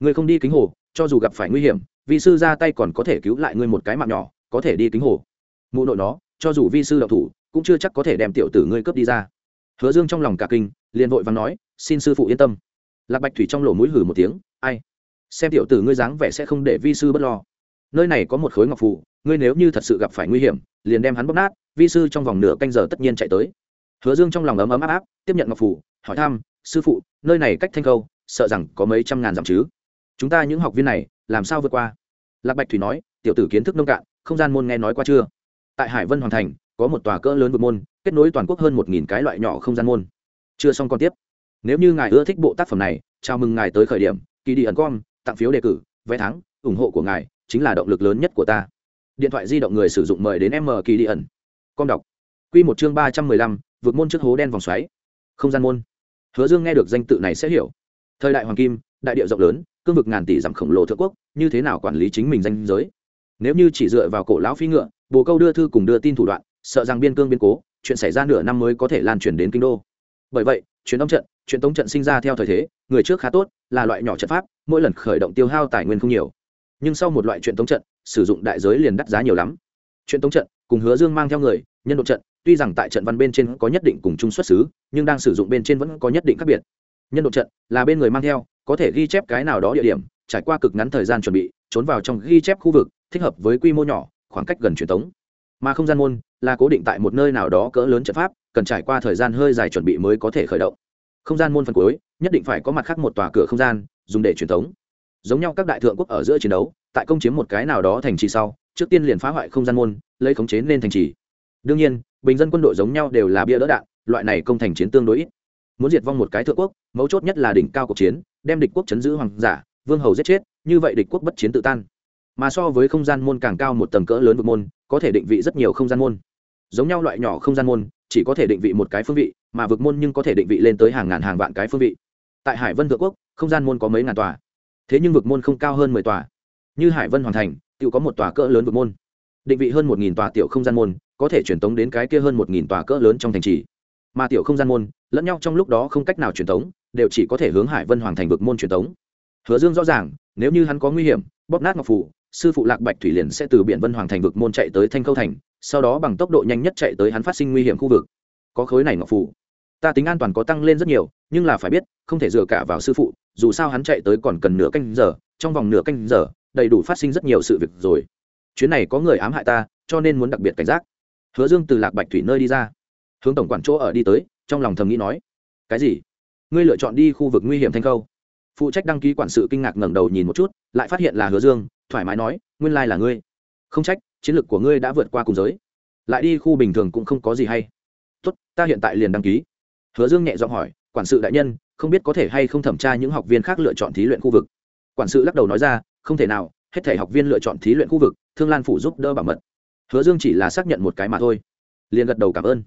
ngươi không đi kính hồ, cho dù gặp phải nguy hiểm, vi sư ra tay còn có thể cứu lại ngươi một cái mạng nhỏ, có thể đi kính hồ. Mụ nội nó, cho dù vi sư đậu thủ, cũng chưa chắc có thể đem tiểu tử ngươi cướp đi ra. Hứa dương trong lòng cả kinh, liền vội và nói, xin sư phụ yên tâm. Lạc bạch thủy trong lỗ mũi hử một tiếng, ai? Xem tiểu tử ngươi dáng vẻ sẽ không để vi sư bất lo. Nơi này có một khối ngọc phù, ngươi nếu như thật sự gặp phải nguy hiểm, liền đem hắn bóp nát. Vi sư trong vòng nửa canh giờ tất nhiên chạy tới. Hứa dương trong lòng ấm ấm áp áp, tiếp nhận ngọc phù, hỏi thăm, sư phụ, nơi này cách thanh câu sợ rằng có mấy trăm ngàn dặm chứ? Chúng ta những học viên này, làm sao vượt qua? Lạc bạch thủy nói, tiểu tử kiến thức nông cạn, không gian môn nghe nói qua chưa? Tại hải vân hoàng thành, có một tòa cỡ lớn vượt môn, kết nối toàn quốc hơn một nghìn cái loại nhỏ không gian môn. Chưa xong còn tiếp. Nếu như ngài ưa thích bộ tác phẩm này, chào mừng ngài tới khởi điểm, kỳ đi ẩn com, tặng phiếu đề cử, vé thắng, ủng hộ của ngài, chính là động lực lớn nhất của ta. Điện thoại di động người sử dụng mời đến m kỳ đi ẩn. Com đọc. Q một chương ba trăm mười lăm vượt môn trước hố đen vòng xoáy. Không gian môn. Hứa dương nghe được danh tự này sẽ hiểu. Thời đại hoàng kim đại địa rộng lớn, cương vực ngàn tỷ dặm khổng lồ thượng quốc, như thế nào quản lý chính mình danh giới? Nếu như chỉ dựa vào cổ lão phi ngựa, bồ câu đưa thư cùng đưa tin thủ đoạn, sợ rằng biên cương biên cố, chuyện xảy ra nửa năm mới có thể lan truyền đến kinh đô. Bởi vậy chuyện tống trận chuyện tống trận sinh ra theo thời thế, người trước khá tốt, là loại nhỏ trận pháp, mỗi lần khởi động tiêu hao tài nguyên không nhiều. Nhưng sau một loại chuyện tống trận, sử dụng đại giới liền đắt giá nhiều lắm. Chuyện tống trận, cùng hứa dương mang theo người, nhân độ trận, tuy rằng tại trận văn bên trên có nhất định cùng chung xuất xứ, nhưng đang sử dụng bên trên vẫn có nhất định khác biệt. Nhân độ trận, là bên người mang theo có thể ghi chép cái nào đó địa điểm, trải qua cực ngắn thời gian chuẩn bị, trốn vào trong ghi chép khu vực, thích hợp với quy mô nhỏ, khoảng cách gần truyền tống mà không gian môn là cố định tại một nơi nào đó cỡ lớn trận pháp, cần trải qua thời gian hơi dài chuẩn bị mới có thể khởi động. Không gian môn phần cuối, nhất định phải có mặt khác một tòa cửa không gian, dùng để truyền thống. Giống nhau các đại thượng quốc ở giữa chiến đấu, tại công chiếm một cái nào đó thành trì sau, trước tiên liền phá hoại không gian môn, lấy khống chế lên thành trì. Đương nhiên, bình dân quân đội giống nhau đều là bia đỡ đạn, loại này công thành chiến tương đối ít. Muốn diệt vong một cái thượng quốc, mấu chốt nhất là đỉnh cao cuộc chiến đem địch quốc chấn giữ hoàng giả, vương hầu giết chết, như vậy địch quốc bất chiến tự tan. Mà so với không gian môn càng cao một tầng cỡ lớn vực môn, có thể định vị rất nhiều không gian môn. Giống nhau loại nhỏ không gian môn, chỉ có thể định vị một cái phương vị, mà vực môn nhưng có thể định vị lên tới hàng ngàn hàng vạn cái phương vị. Tại hải vân thượng quốc, không gian môn có mấy ngàn tòa. Thế nhưng vực môn không cao hơn mười tòa. Như hải vân hoàn thành tự có một tòa cỡ lớn vực môn. Định vị hơn một nghìn tòa tiểu không gian môn, có thể truyền tống đến cái kia hơn một nghìn tòa cỡ lớn trong thành trì. Mà tiểu không gian môn, lẫn nhau trong lúc đó không cách nào truyền tống đều chỉ có thể hướng hải vân hoàng thành vực môn truyền tống. Hứa dương rõ ràng, nếu như hắn có nguy hiểm, bóp nát ngọc phủ, sư phụ lạc bạch thủy liền sẽ từ biển vân hoàng thành vực môn chạy tới thanh khâu thành, sau đó bằng tốc độ nhanh nhất chạy tới hắn phát sinh nguy hiểm khu vực. Có khối này ngọc phủ, ta tính an toàn có tăng lên rất nhiều, nhưng là phải biết, không thể dựa cả vào sư phụ, dù sao hắn chạy tới còn cần nửa canh giờ, trong vòng nửa canh giờ, đầy đủ phát sinh rất nhiều sự việc rồi. Chuyến này có người ám hại ta, cho nên muốn đặc biệt cảnh giác. Hứa dương từ lạc bạch thủy nơi đi ra, hướng tổng quản chỗ ở đi tới, trong lòng thầm nghĩ nói, cái gì? Ngươi lựa chọn đi khu vực nguy hiểm thanh khâu. Phụ trách đăng ký quản sự kinh ngạc ngẩng đầu nhìn một chút, lại phát hiện là hứa dương, thoải mái nói, nguyên lai là ngươi. Không trách, chiến lược của ngươi đã vượt qua cùng giới. Lại đi khu bình thường cũng không có gì hay. Tốt, ta hiện tại liền đăng ký. Hứa dương nhẹ giọng hỏi, quản sự đại nhân, không biết có thể hay không thẩm tra những học viên khác lựa chọn thí luyện khu vực? Quản sự lắc đầu nói ra, không thể nào, hết thể học viên lựa chọn thí luyện khu vực, thương lan phủ giúp đỡ bảo mật. Hứa dương chỉ là xác nhận một cái mà thôi. Liền gật đầu cảm ơn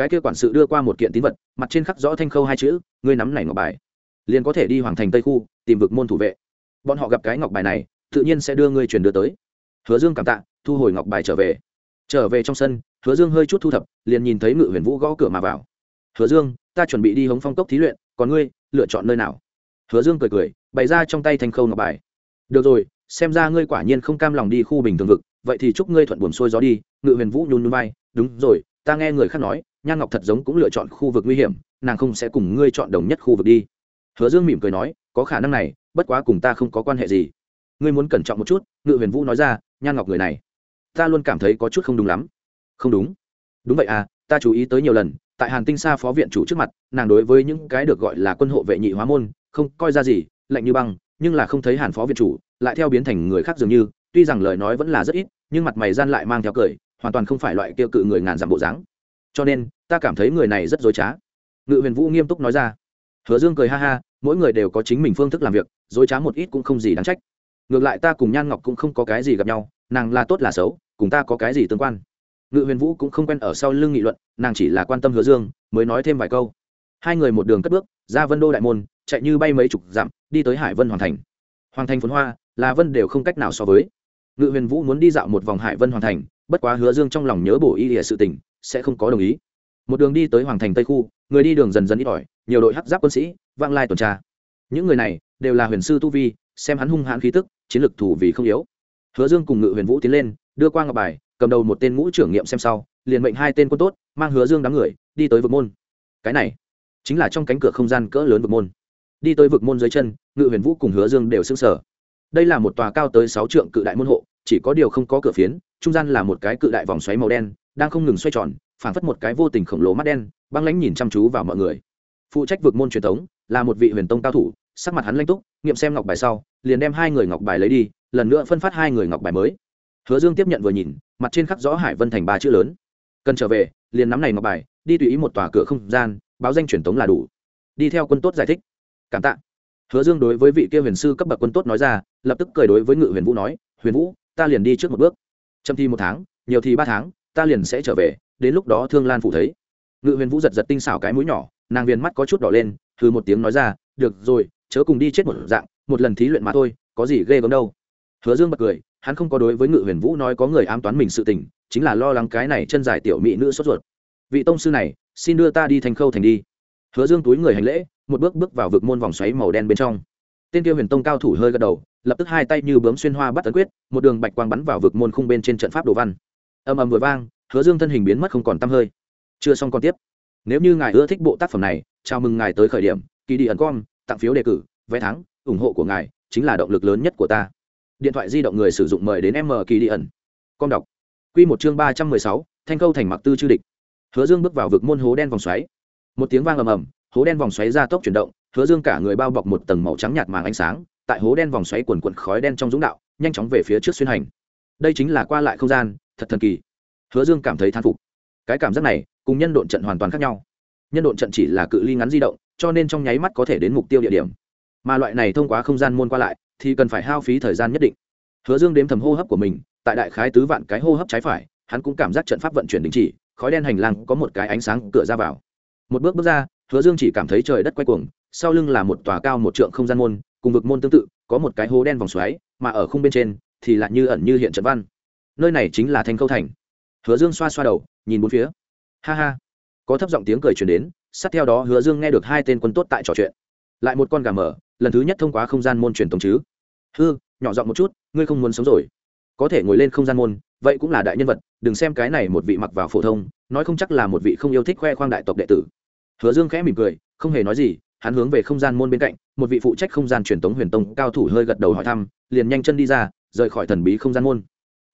cái kia quản sự đưa qua một kiện tín vật, mặt trên khắc rõ thanh khâu hai chữ, ngươi nắm này ngọc bài. Liền có thể đi hoàng thành tây khu, tìm vực môn thủ vệ. Bọn họ gặp cái ngọc bài này, tự nhiên sẽ đưa ngươi truyền đưa tới. Hứa dương cảm tạ, thu hồi ngọc bài trở về. Trở về trong sân, hứa dương hơi chút thu thập, liền nhìn thấy ngự huyền vũ gõ cửa mà vào. Hứa dương, ta chuẩn bị đi hống phong cốc thí luyện, còn ngươi, lựa chọn nơi nào? Hứa dương cười cười, bày ra trong tay thanh khâu ngọc bài. Được rồi, xem ra ngươi quả nhiên không cam lòng đi khu bình thường vực, vậy thì chúc ngươi thuận buồn xuôi gió đi. Ngự huyền vũ nhún nhún vai, đúng rồi, ta nghe người khác nói nhan ngọc thật giống cũng lựa chọn khu vực nguy hiểm, nàng không sẽ cùng ngươi chọn đồng nhất khu vực đi. Hứa dương mỉm cười nói, có khả năng này, bất quá cùng ta không có quan hệ gì. Ngươi muốn cẩn trọng một chút, ngự huyền vũ nói ra, nhan ngọc người này, ta luôn cảm thấy có chút không đúng lắm. Không đúng? Đúng vậy à ta chú ý tới nhiều lần, tại hàn tinh sa phó viện chủ trước mặt, nàng đối với những cái được gọi là quân hộ vệ nhị hóa môn, không coi ra gì, lạnh như băng, nhưng là không thấy hàn phó viện chủ, lại theo biến thành người khác dường như, tuy rằng lời nói vẫn là rất ít, nhưng mặt mày gian lại mang theo cười, hoàn toàn không phải loại kêu cự người ngàn dặm bộ dáng cho nên, ta cảm thấy người này rất dối trá. Ngự huyền vũ nghiêm túc nói ra. Hứa dương cười ha ha, mỗi người đều có chính mình phương thức làm việc, dối trá một ít cũng không gì đáng trách. Ngược lại ta cùng nhan ngọc cũng không có cái gì gặp nhau, nàng là tốt là xấu, cùng ta có cái gì tương quan. Ngự huyền vũ cũng không quen ở sau lưng nghị luận, nàng chỉ là quan tâm hứa dương, mới nói thêm vài câu. Hai người một đường cất bước, ra vân đô đại môn, chạy như bay mấy chục dặm, đi tới hải vân hoàn thành. Hoàng thành phốn hoa là vân đều không cách nào so với. Ngự huyền vũ muốn đi dạo một vòng hải vân hoàn thành, bất quá hứa dương trong lòng nhớ bổ y địa sự tình sẽ không có đồng ý. Một đường đi tới hoàng thành tây khu, người đi đường dần dần ít ỏi, nhiều đội hắc giáp quân sĩ, vang lai tuần tra. Những người này đều là huyền sư tu vi, xem hắn hung hãn khí tức, chiến lược thủ vì không yếu. Hứa dương cùng ngự huyền vũ tiến lên, đưa qua ngọc bài, cầm đầu một tên ngũ trưởng nghiệm xem sau, liền mệnh hai tên quân tốt, mang hứa dương đám người, đi tới vực môn. Cái này chính là trong cánh cửa không gian cỡ lớn vực môn. Đi tới vực môn dưới chân, ngự huyền vũ cùng hứa dương đều xưng sở đây là một tòa cao tới sáu trượng cự đại môn hộ, chỉ có điều không có cửa phiến, trung gian là một cái cự đại vòng xoáy màu đen đang không ngừng xoay tròn, phảng phất một cái vô tình khổng lồ mắt đen, băng lãnh nhìn chăm chú vào mọi người. Phụ trách vực môn truyền thống, là một vị huyền tông cao thủ, sắc mặt hắn lanh túc, nghiệm xem ngọc bài sau, liền đem hai người ngọc bài lấy đi, lần nữa phân phát hai người ngọc bài mới. Hứa dương tiếp nhận vừa nhìn, mặt trên khắc rõ hải vân thành ba chữ lớn. Cần trở về, liền nắm này ngọc bài, đi tùy ý một tòa cửa không gian, báo danh truyền thống là đủ. Đi theo quân tốt giải thích. Cảm tạ. Hứa dương đối với vị kia huyền sư cấp bậc quân tốt nói ra, lập tức cười đối với ngự huyền vũ nói, huyền vũ, ta liền đi trước một bước. Chậm thi một tháng, nhiều thì ba tháng ta liền sẽ trở về, đến lúc đó thương lan phụ thấy. Ngự huyền vũ giật giật tinh xảo cái mũi nhỏ, nàng viên mắt có chút đỏ lên thư một tiếng nói ra, được rồi, chớ cùng đi chết một dạng, một lần thí luyện mà thôi, có gì ghê gớm đâu. Hứa dương bật cười, hắn không có đối với ngự huyền vũ nói có người ám toán mình sự tình, chính là lo lắng cái này chân dài tiểu mỹ nữ sốt ruột. Vị tông sư này, xin đưa ta đi thành khâu thành đi. Hứa dương túi người hành lễ, một bước bước vào vực môn vòng xoáy màu đen bên trong. Tên tiêu huyền tông cao thủ hơi gật đầu, lập tức hai tay như bướm xuyên hoa bắt tấn quyết, một đường bạch quang bắn vào vực môn khung bên trên trận pháp đồ văn ầm ầm vừa vang, hứa dương thân hình biến mất không còn tăm hơi. Chưa xong còn tiếp. Nếu như ngài ưa thích bộ tác phẩm này, chào mừng ngài tới khởi điểm, kỳ đi ẩn com, tặng phiếu đề cử, vé thắng, ủng hộ của ngài chính là động lực lớn nhất của ta. Điện thoại di động người sử dụng mời đến m kỳ đi ẩn. Com đọc. Q một chương ba trăm mười sáu, thanh câu thành mặc tư chư địch. Hứa dương bước vào vực môn hố đen vòng xoáy. Một tiếng vang ầm ầm, hố đen vòng xoáy ra tốc chuyển động, hứa dương cả người bao bọc một tầng màu trắng nhạt màng ánh sáng, tại hố đen vòng xoáy quần quần khói đen trong dũng đạo, nhanh chóng về phía trước xuyên hành. Đây chính là qua lại không gian thật thần kỳ. Hứa dương cảm thấy thán phục. Cái cảm giác này, cùng nhân độn trận hoàn toàn khác nhau. Nhân độn trận chỉ là cự ly ngắn di động, cho nên trong nháy mắt có thể đến mục tiêu địa điểm. Mà loại này thông qua không gian môn qua lại, thì cần phải hao phí thời gian nhất định. Hứa dương đếm thầm hô hấp của mình, tại đại khái tứ vạn cái hô hấp trái phải, hắn cũng cảm giác trận pháp vận chuyển đình chỉ, khói đen hành lang có một cái ánh sáng cửa ra vào. Một bước bước ra, hứa dương chỉ cảm thấy trời đất quay cuồng, sau lưng là một tòa cao một trượng không gian môn, cùng vực môn tương tự, có một cái hố đen vòng xoáy, mà ở khung bên trên thì lại như ẩn như hiện trận văn nơi này chính là thanh khâu thành. Hứa dương xoa xoa đầu, nhìn bốn phía. Ha ha. Có thấp giọng tiếng cười truyền đến, sát theo đó hứa dương nghe được hai tên quân tốt tại trò chuyện. Lại một con gà mở, lần thứ nhất thông qua không gian môn truyền thống chứ. Hư, nhỏ giọng một chút, ngươi không muốn sống rồi. Có thể ngồi lên không gian môn, vậy cũng là đại nhân vật, đừng xem cái này một vị mặc vào phổ thông, nói không chắc là một vị không yêu thích khoe khoang đại tộc đệ tử. Hứa dương khẽ mỉm cười, không hề nói gì, hắn hướng về không gian môn bên cạnh, một vị phụ trách không gian truyền tống huyền tông cao thủ hơi gật đầu hỏi thăm, liền nhanh chân đi ra, rời khỏi thần bí không gian môn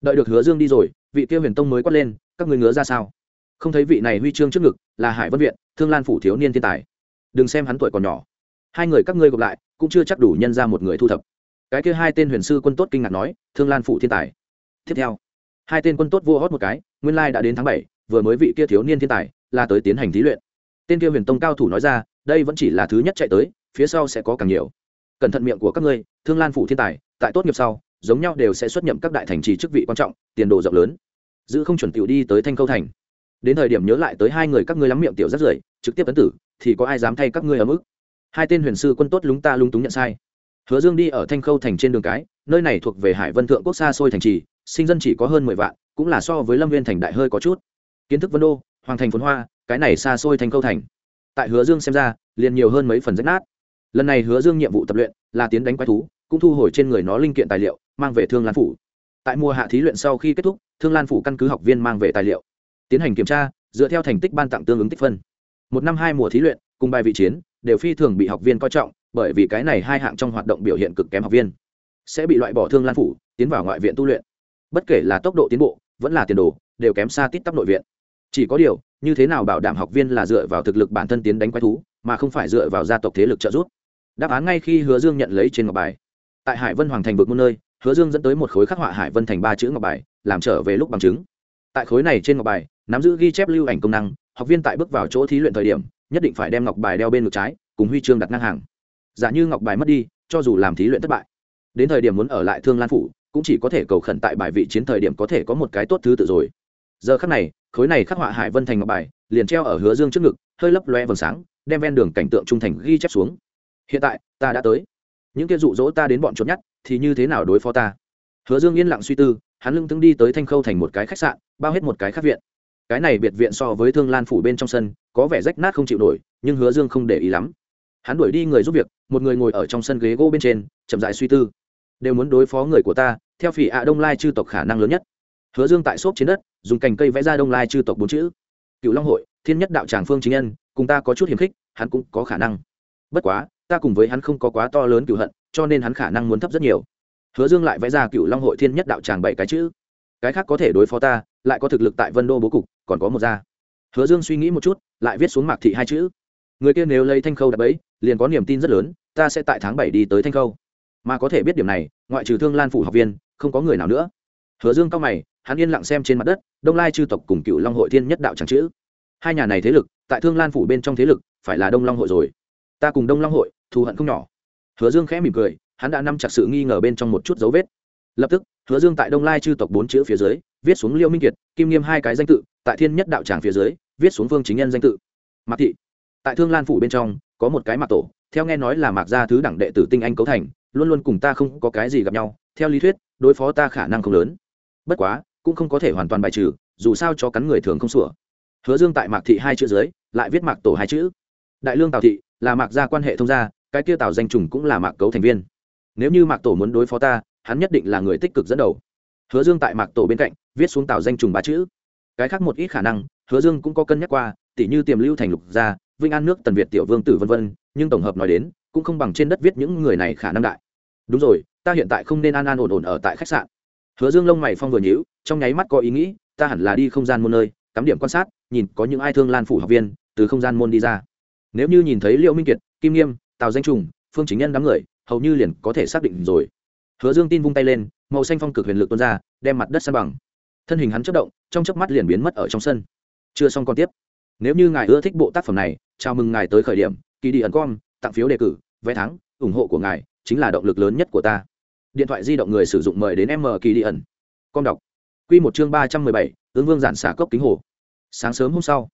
đợi được hứa dương đi rồi, vị kia huyền tông mới quát lên, các người ngứa ra sao? Không thấy vị này huy chương trước ngực là hải vân viện, thương lan phủ thiếu niên thiên tài. Đừng xem hắn tuổi còn nhỏ. Hai người các ngươi gặp lại, cũng chưa chắc đủ nhân ra một người thu thập. Cái kia hai tên huyền sư quân tốt kinh ngạc nói, thương lan phủ thiên tài. Tiếp theo, hai tên quân tốt vua hót một cái, nguyên lai đã đến tháng bảy, vừa mới vị kia thiếu niên thiên tài là tới tiến hành thí luyện. Tên kia huyền tông cao thủ nói ra, đây vẫn chỉ là thứ nhất chạy tới, phía sau sẽ có càng nhiều. Cẩn thận miệng của các ngươi, thương lan phủ thiên tài, tại tốt nghiệp sau giống nhau đều sẽ xuất nhậm các đại thành trì chức vị quan trọng, tiền đồ rộng lớn. Giữ không chuẩn tiểu đi tới thanh câu thành. Đến thời điểm nhớ lại tới hai người các ngươi lắm miệng tiểu rất rưởi, trực tiếp tấn tử, thì có ai dám thay các ngươi ở mức hai tên huyền sư quân tốt lúng ta lúng túng nhận sai. Hứa dương đi ở thanh khâu thành trên đường cái, nơi này thuộc về hải vân thượng quốc xa xôi thành trì, sinh dân chỉ có hơn mười vạn, cũng là so với lâm viên thành đại hơi có chút. Kiến thức vân đô, hoàng thành phồn hoa, cái này xa xôi thanh khâu thành. Tại hứa dương xem ra, liền nhiều hơn mấy phần rách nát. Lần này hứa dương nhiệm vụ tập luyện là tiến đánh quái thú cũng thu hồi trên người nó linh kiện tài liệu, mang về thương lan phủ. Tại mùa hạ thí luyện sau khi kết thúc, thương lan phủ căn cứ học viên mang về tài liệu. Tiến hành kiểm tra, dựa theo thành tích ban tặng tương ứng tích phân. Một năm hai mùa thí luyện, cùng bài vị chiến, đều phi thường bị học viên coi trọng, bởi vì cái này hai hạng trong hoạt động biểu hiện cực kém học viên. Sẽ bị loại bỏ thương lan phủ, tiến vào ngoại viện tu luyện. Bất kể là tốc độ tiến bộ, vẫn là tiền đồ, đều kém xa tít tắp nội viện. Chỉ có điều, như thế nào bảo đảm học viên là dựa vào thực lực bản thân tiến đánh quái thú, mà không phải dựa vào gia tộc thế lực trợ giúp? Đáp án ngay khi hứa dương nhận lấy trên ngọc bài tại hải vân hoàng thành vực một nơi, hứa dương dẫn tới một khối khắc họa hải vân thành ba chữ ngọc bài, làm trở về lúc bằng chứng. Tại khối này trên ngọc bài, nắm giữ ghi chép lưu ảnh công năng, học viên tại bước vào chỗ thí luyện thời điểm, nhất định phải đem ngọc bài đeo bên ngực trái, cùng huy chương đặt ngang hàng. Giả như ngọc bài mất đi, cho dù làm thí luyện thất bại. Đến thời điểm muốn ở lại thương lan phủ, cũng chỉ có thể cầu khẩn tại bài vị chiến thời điểm có thể có một cái tốt thứ tự rồi. Giờ khắc này, khối này khắc họa hải vân thành ngọc bài, liền treo ở hứa dương trước ngực, hơi lấp loe vầng sáng, đem ven đường cảnh tượng trung thành ghi chép xuống. Hiện tại, ta đã tới những kia dụ dỗ ta đến bọn trốn nhát thì như thế nào đối phó ta? Hứa dương yên lặng suy tư, hắn lưng tướng đi tới thanh khâu thành một cái khách sạn, bao hết một cái khác viện. Cái này biệt viện so với thương lan phủ bên trong sân, có vẻ rách nát không chịu nổi, nhưng hứa dương không để ý lắm. Hắn đuổi đi người giúp việc, một người ngồi ở trong sân ghế gỗ bên trên, chậm dại suy tư. Đều muốn đối phó người của ta, theo phỉ ạ đông lai chư tộc khả năng lớn nhất. Hứa dương tại xốp trên đất, dùng cành cây vẽ ra đông lai chư tộc bốn chữ. Cựu long hội, thiên nhất đạo tràng phương chính nhân, cùng ta có chút hiềm khích, hắn cũng có khả năng. Bất quá ta cùng với hắn không có quá to lớn cựu hận, cho nên hắn khả năng muốn thấp rất nhiều. Hứa dương lại vẽ ra cựu long hội thiên nhất đạo tràng bảy cái chữ. Cái khác có thể đối phó ta, lại có thực lực tại vân đô bố cục, còn có một gia. Hứa dương suy nghĩ một chút, lại viết xuống mạc thị hai chữ. Người kia nếu lấy thanh khâu đập ấy liền có niềm tin rất lớn, ta sẽ tại tháng bảy đi tới thanh khâu. Mà có thể biết điểm này, ngoại trừ thương lan phủ học viên, không có người nào nữa. Hứa dương cao mày, hắn yên lặng xem trên mặt đất, đông lai chư tộc cùng cựu long hội thiên nhất đạo tràng chữ. Hai nhà này thế lực, tại thương lan phủ bên trong thế lực, phải là đông long hội rồi. Ta cùng đông long hội thù hận không nhỏ. Hứa dương khẽ mỉm cười, hắn đã nắm chặt sự nghi ngờ bên trong một chút dấu vết. Lập tức, hứa dương tại đông lai chư tộc bốn chữ phía dưới, viết xuống liêu minh kiệt, kim nghiêm hai cái danh tự, tại thiên nhất đạo tràng phía dưới, viết xuống phương chính nhân danh tự. Mạc thị. Tại thương lan phủ bên trong, có một cái mạc tổ, theo nghe nói là mạc gia thứ đẳng đệ tử tinh anh cấu thành, luôn luôn cùng ta không có cái gì gặp nhau, theo lý thuyết, đối phó ta khả năng không lớn. Bất quá, cũng không có thể hoàn toàn bài trừ, dù sao cho cắn người thường không sủa. Hứa dương tại mạc thị hai chữ dưới, lại viết mạc tổ hai chữ. Đại lương tào thị, là mạc gia quan hệ thông gia cái kia tào danh trùng cũng là mạc cấu thành viên. Nếu như mạc tổ muốn đối phó ta, hắn nhất định là người tích cực dẫn đầu. Hứa dương tại mạc tổ bên cạnh, viết xuống tào danh trùng ba chữ. Cái khác một ít khả năng, hứa dương cũng có cân nhắc qua tỷ như tiềm lưu thành lục gia vinh an nước tần việt tiểu vương tử vân vân, nhưng tổng hợp nói đến, cũng không bằng trên đất viết những người này khả năng đại. Đúng rồi, ta hiện tại không nên an an ổn ổn ở tại khách sạn. Hứa dương lông mày phong vừa nhíu, trong nháy mắt có ý nghĩ, ta hẳn là đi không gian môn nơi, cắm điểm quan sát, nhìn có những ai thương lan phủ học viên, từ không gian môn đi ra. Nếu như nhìn thấy liệu minh kiệt, kim nghiêm tào danh trùng, phương chính nhân đám người, hầu như liền có thể xác định rồi. Hứa dương tin vung tay lên, màu xanh phong cực huyền lực tuôn ra, đem mặt đất san bằng. Thân hình hắn chất động, trong chớp mắt liền biến mất ở trong sân. Chưa xong còn tiếp. Nếu như ngài ưa thích bộ tác phẩm này, chào mừng ngài tới khởi điểm kỳ đi ẩn com, tặng phiếu đề cử, vé thắng, ủng hộ của ngài chính là động lực lớn nhất của ta. Điện thoại di động người sử dụng mời đến m kỳ đi ẩn. Com đọc. Q một chương ba trăm mười bảy ứng vương giản xả cốc kính hồ. Sáng sớm hôm sau,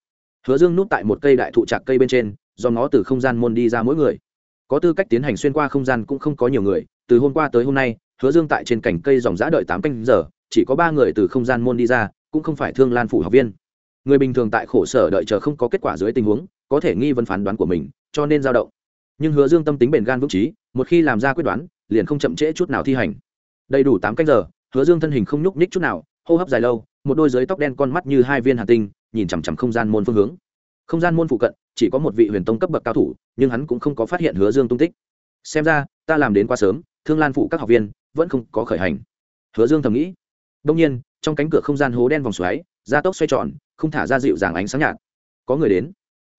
hứa dương núp tại một cây đại thụ trạc cây bên trên, do nó từ không gian môn đi ra mỗi người có tư cách tiến hành xuyên qua không gian cũng không có nhiều người, từ hôm qua tới hôm nay, hứa dương tại trên cành cây dòng giã đợi tám canh giờ, chỉ có ba người từ không gian môn đi ra, cũng không phải thương lan phủ học viên. Người bình thường tại khổ sở đợi chờ không có kết quả dưới tình huống, có thể nghi vấn phán đoán của mình, cho nên dao động. Nhưng hứa dương tâm tính bền gan vững trí một khi làm ra quyết đoán, liền không chậm trễ chút nào thi hành. Đầy đủ tám canh giờ, hứa dương thân hình không nhúc nhích chút nào, hô hấp dài lâu, một đôi dưới tóc đen con mắt như hai viên hà tinh, nhìn chằm chằm không gian môn phương hướng không gian môn phụ cận, chỉ có một vị huyền tông cấp bậc cao thủ, nhưng hắn cũng không có phát hiện hứa dương tung tích. Xem ra, ta làm đến quá sớm, thương lan phụ các học viên vẫn không có khởi hành. Hứa dương thầm nghĩ. Đông nhiên, trong cánh cửa không gian hố đen vòng xoáy, gia tốc xoay tròn, không thả ra dịu dàng ánh sáng nhạt. Có người đến.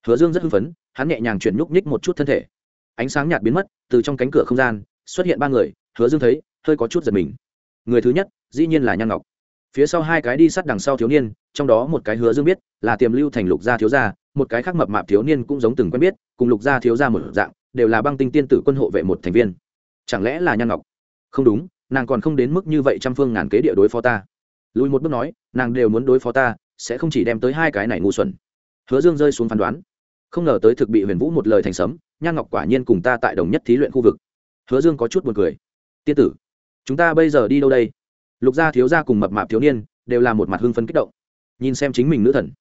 Hứa dương rất hưng phấn, hắn nhẹ nhàng chuyển nhúc nhích một chút thân thể. Ánh sáng nhạt biến mất, từ trong cánh cửa không gian, xuất hiện ba người, hứa dương thấy, hơi có chút giật mình. Người thứ nhất, dĩ nhiên là nhan ngọc. Phía sau hai cái đi sát đằng sau thiếu niên, trong đó một cái hứa dương biết là tiềm lưu thành lục gia thiếu gia một cái khác mập mạp thiếu niên cũng giống từng quen biết, cùng lục gia thiếu gia một dạng, đều là băng tinh tiên tử quân hộ vệ một thành viên. Chẳng lẽ là nhan ngọc? Không đúng, nàng còn không đến mức như vậy trăm phương ngàn kế địa đối phó ta. Lùi một bước nói, nàng đều muốn đối phó ta, sẽ không chỉ đem tới hai cái này ngu xuẩn. Hứa dương rơi xuống phán đoán. Không ngờ tới thực bị huyền vũ một lời thành sấm, nhan ngọc quả nhiên cùng ta tại đồng nhất thí luyện khu vực. Hứa dương có chút buồn cười. Tiên tử, chúng ta bây giờ đi đâu đây? Lục gia thiếu gia cùng mập mạp thiếu niên đều là một mặt hưng phấn kích động. Nhìn xem chính mình nữ thần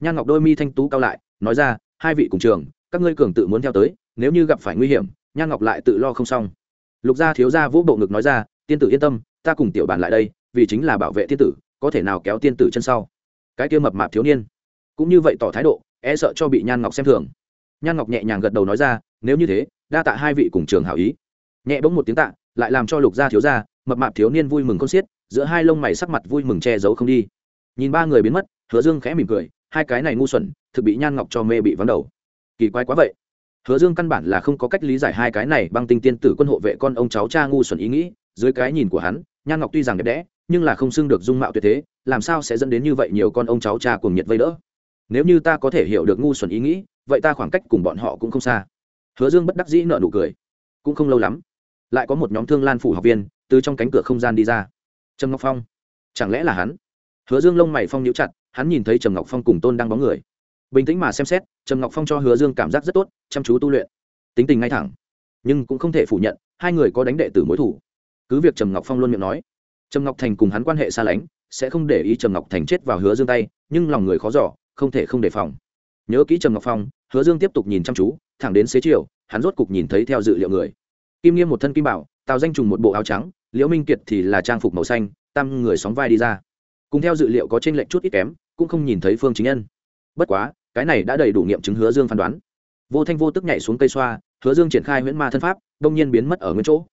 nhan ngọc đôi mi thanh tú cao lại, nói ra, hai vị cùng trường, các ngươi cường tự muốn theo tới, nếu như gặp phải nguy hiểm, nhan ngọc lại tự lo không xong. Lục gia thiếu gia vũ bộ ngực nói ra, tiên tử yên tâm, ta cùng tiểu bàn lại đây, vì chính là bảo vệ tiên tử, có thể nào kéo tiên tử chân sau. Cái kia mập mạp thiếu niên, cũng như vậy tỏ thái độ e sợ cho bị nhan ngọc xem thường. Nhan ngọc nhẹ nhàng gật đầu nói ra, nếu như thế, đa tạ hai vị cùng trường hảo ý. Nhẹ bỗng một tiếng tạ, lại làm cho lục gia thiếu gia, mập mạp thiếu niên vui mừng con xiết, giữa hai lông mày sắc mặt vui mừng che giấu không đi. Nhìn ba người biến mất, hứa dương khẽ mỉm cười hai cái này ngu xuẩn, thực bị nhan ngọc cho mê bị vắng đầu. Kỳ quái quá vậy. Hứa dương căn bản là không có cách lý giải hai cái này băng tinh tiên tử quân hộ vệ con ông cháu cha ngu xuẩn ý nghĩ. Dưới cái nhìn của hắn, nhan ngọc tuy rằng đẹp đẽ, nhưng là không xưng được dung mạo tuyệt thế, làm sao sẽ dẫn đến như vậy nhiều con ông cháu cha cùng nhiệt vây đỡ? Nếu như ta có thể hiểu được ngu xuẩn ý nghĩ, vậy ta khoảng cách cùng bọn họ cũng không xa. Hứa dương bất đắc dĩ nợ nụ cười. Cũng không lâu lắm, lại có một nhóm thương lan phủ học viên từ trong cánh cửa không gian đi ra. Trầm ngọc phong, chẳng lẽ là hắn? Hứa dương lông mày phong nhíu chặt hắn nhìn thấy trầm ngọc phong cùng tôn đang bóng người bình tĩnh mà xem xét trầm ngọc phong cho hứa dương cảm giác rất tốt chăm chú tu luyện tính tình ngay thẳng nhưng cũng không thể phủ nhận hai người có đánh đệ tử mối thủ cứ việc trầm ngọc phong luôn miệng nói trầm ngọc thành cùng hắn quan hệ xa lánh sẽ không để ý trầm ngọc thành chết vào hứa dương tay nhưng lòng người khó giỏ không thể không đề phòng nhớ kỹ trầm ngọc phong hứa dương tiếp tục nhìn chăm chú thẳng đến xế chiều hắn rốt cục nhìn thấy theo dự liệu người kim nghiêm một thân kim bảo tào danh trùng một bộ áo trắng liễu minh kiệt thì là trang phục màu xanh tam người sóng vai đi ra cùng theo dự liệu có trên lệnh chút ít kém, cũng không nhìn thấy phương chính nhân. Bất quá, cái này đã đầy đủ nghiệm chứng hứa dương phán đoán. Vô thanh vô tức nhảy xuống cây xoa, hứa dương triển khai huyễn ma thân pháp, đông nhiên biến mất ở nguyên chỗ.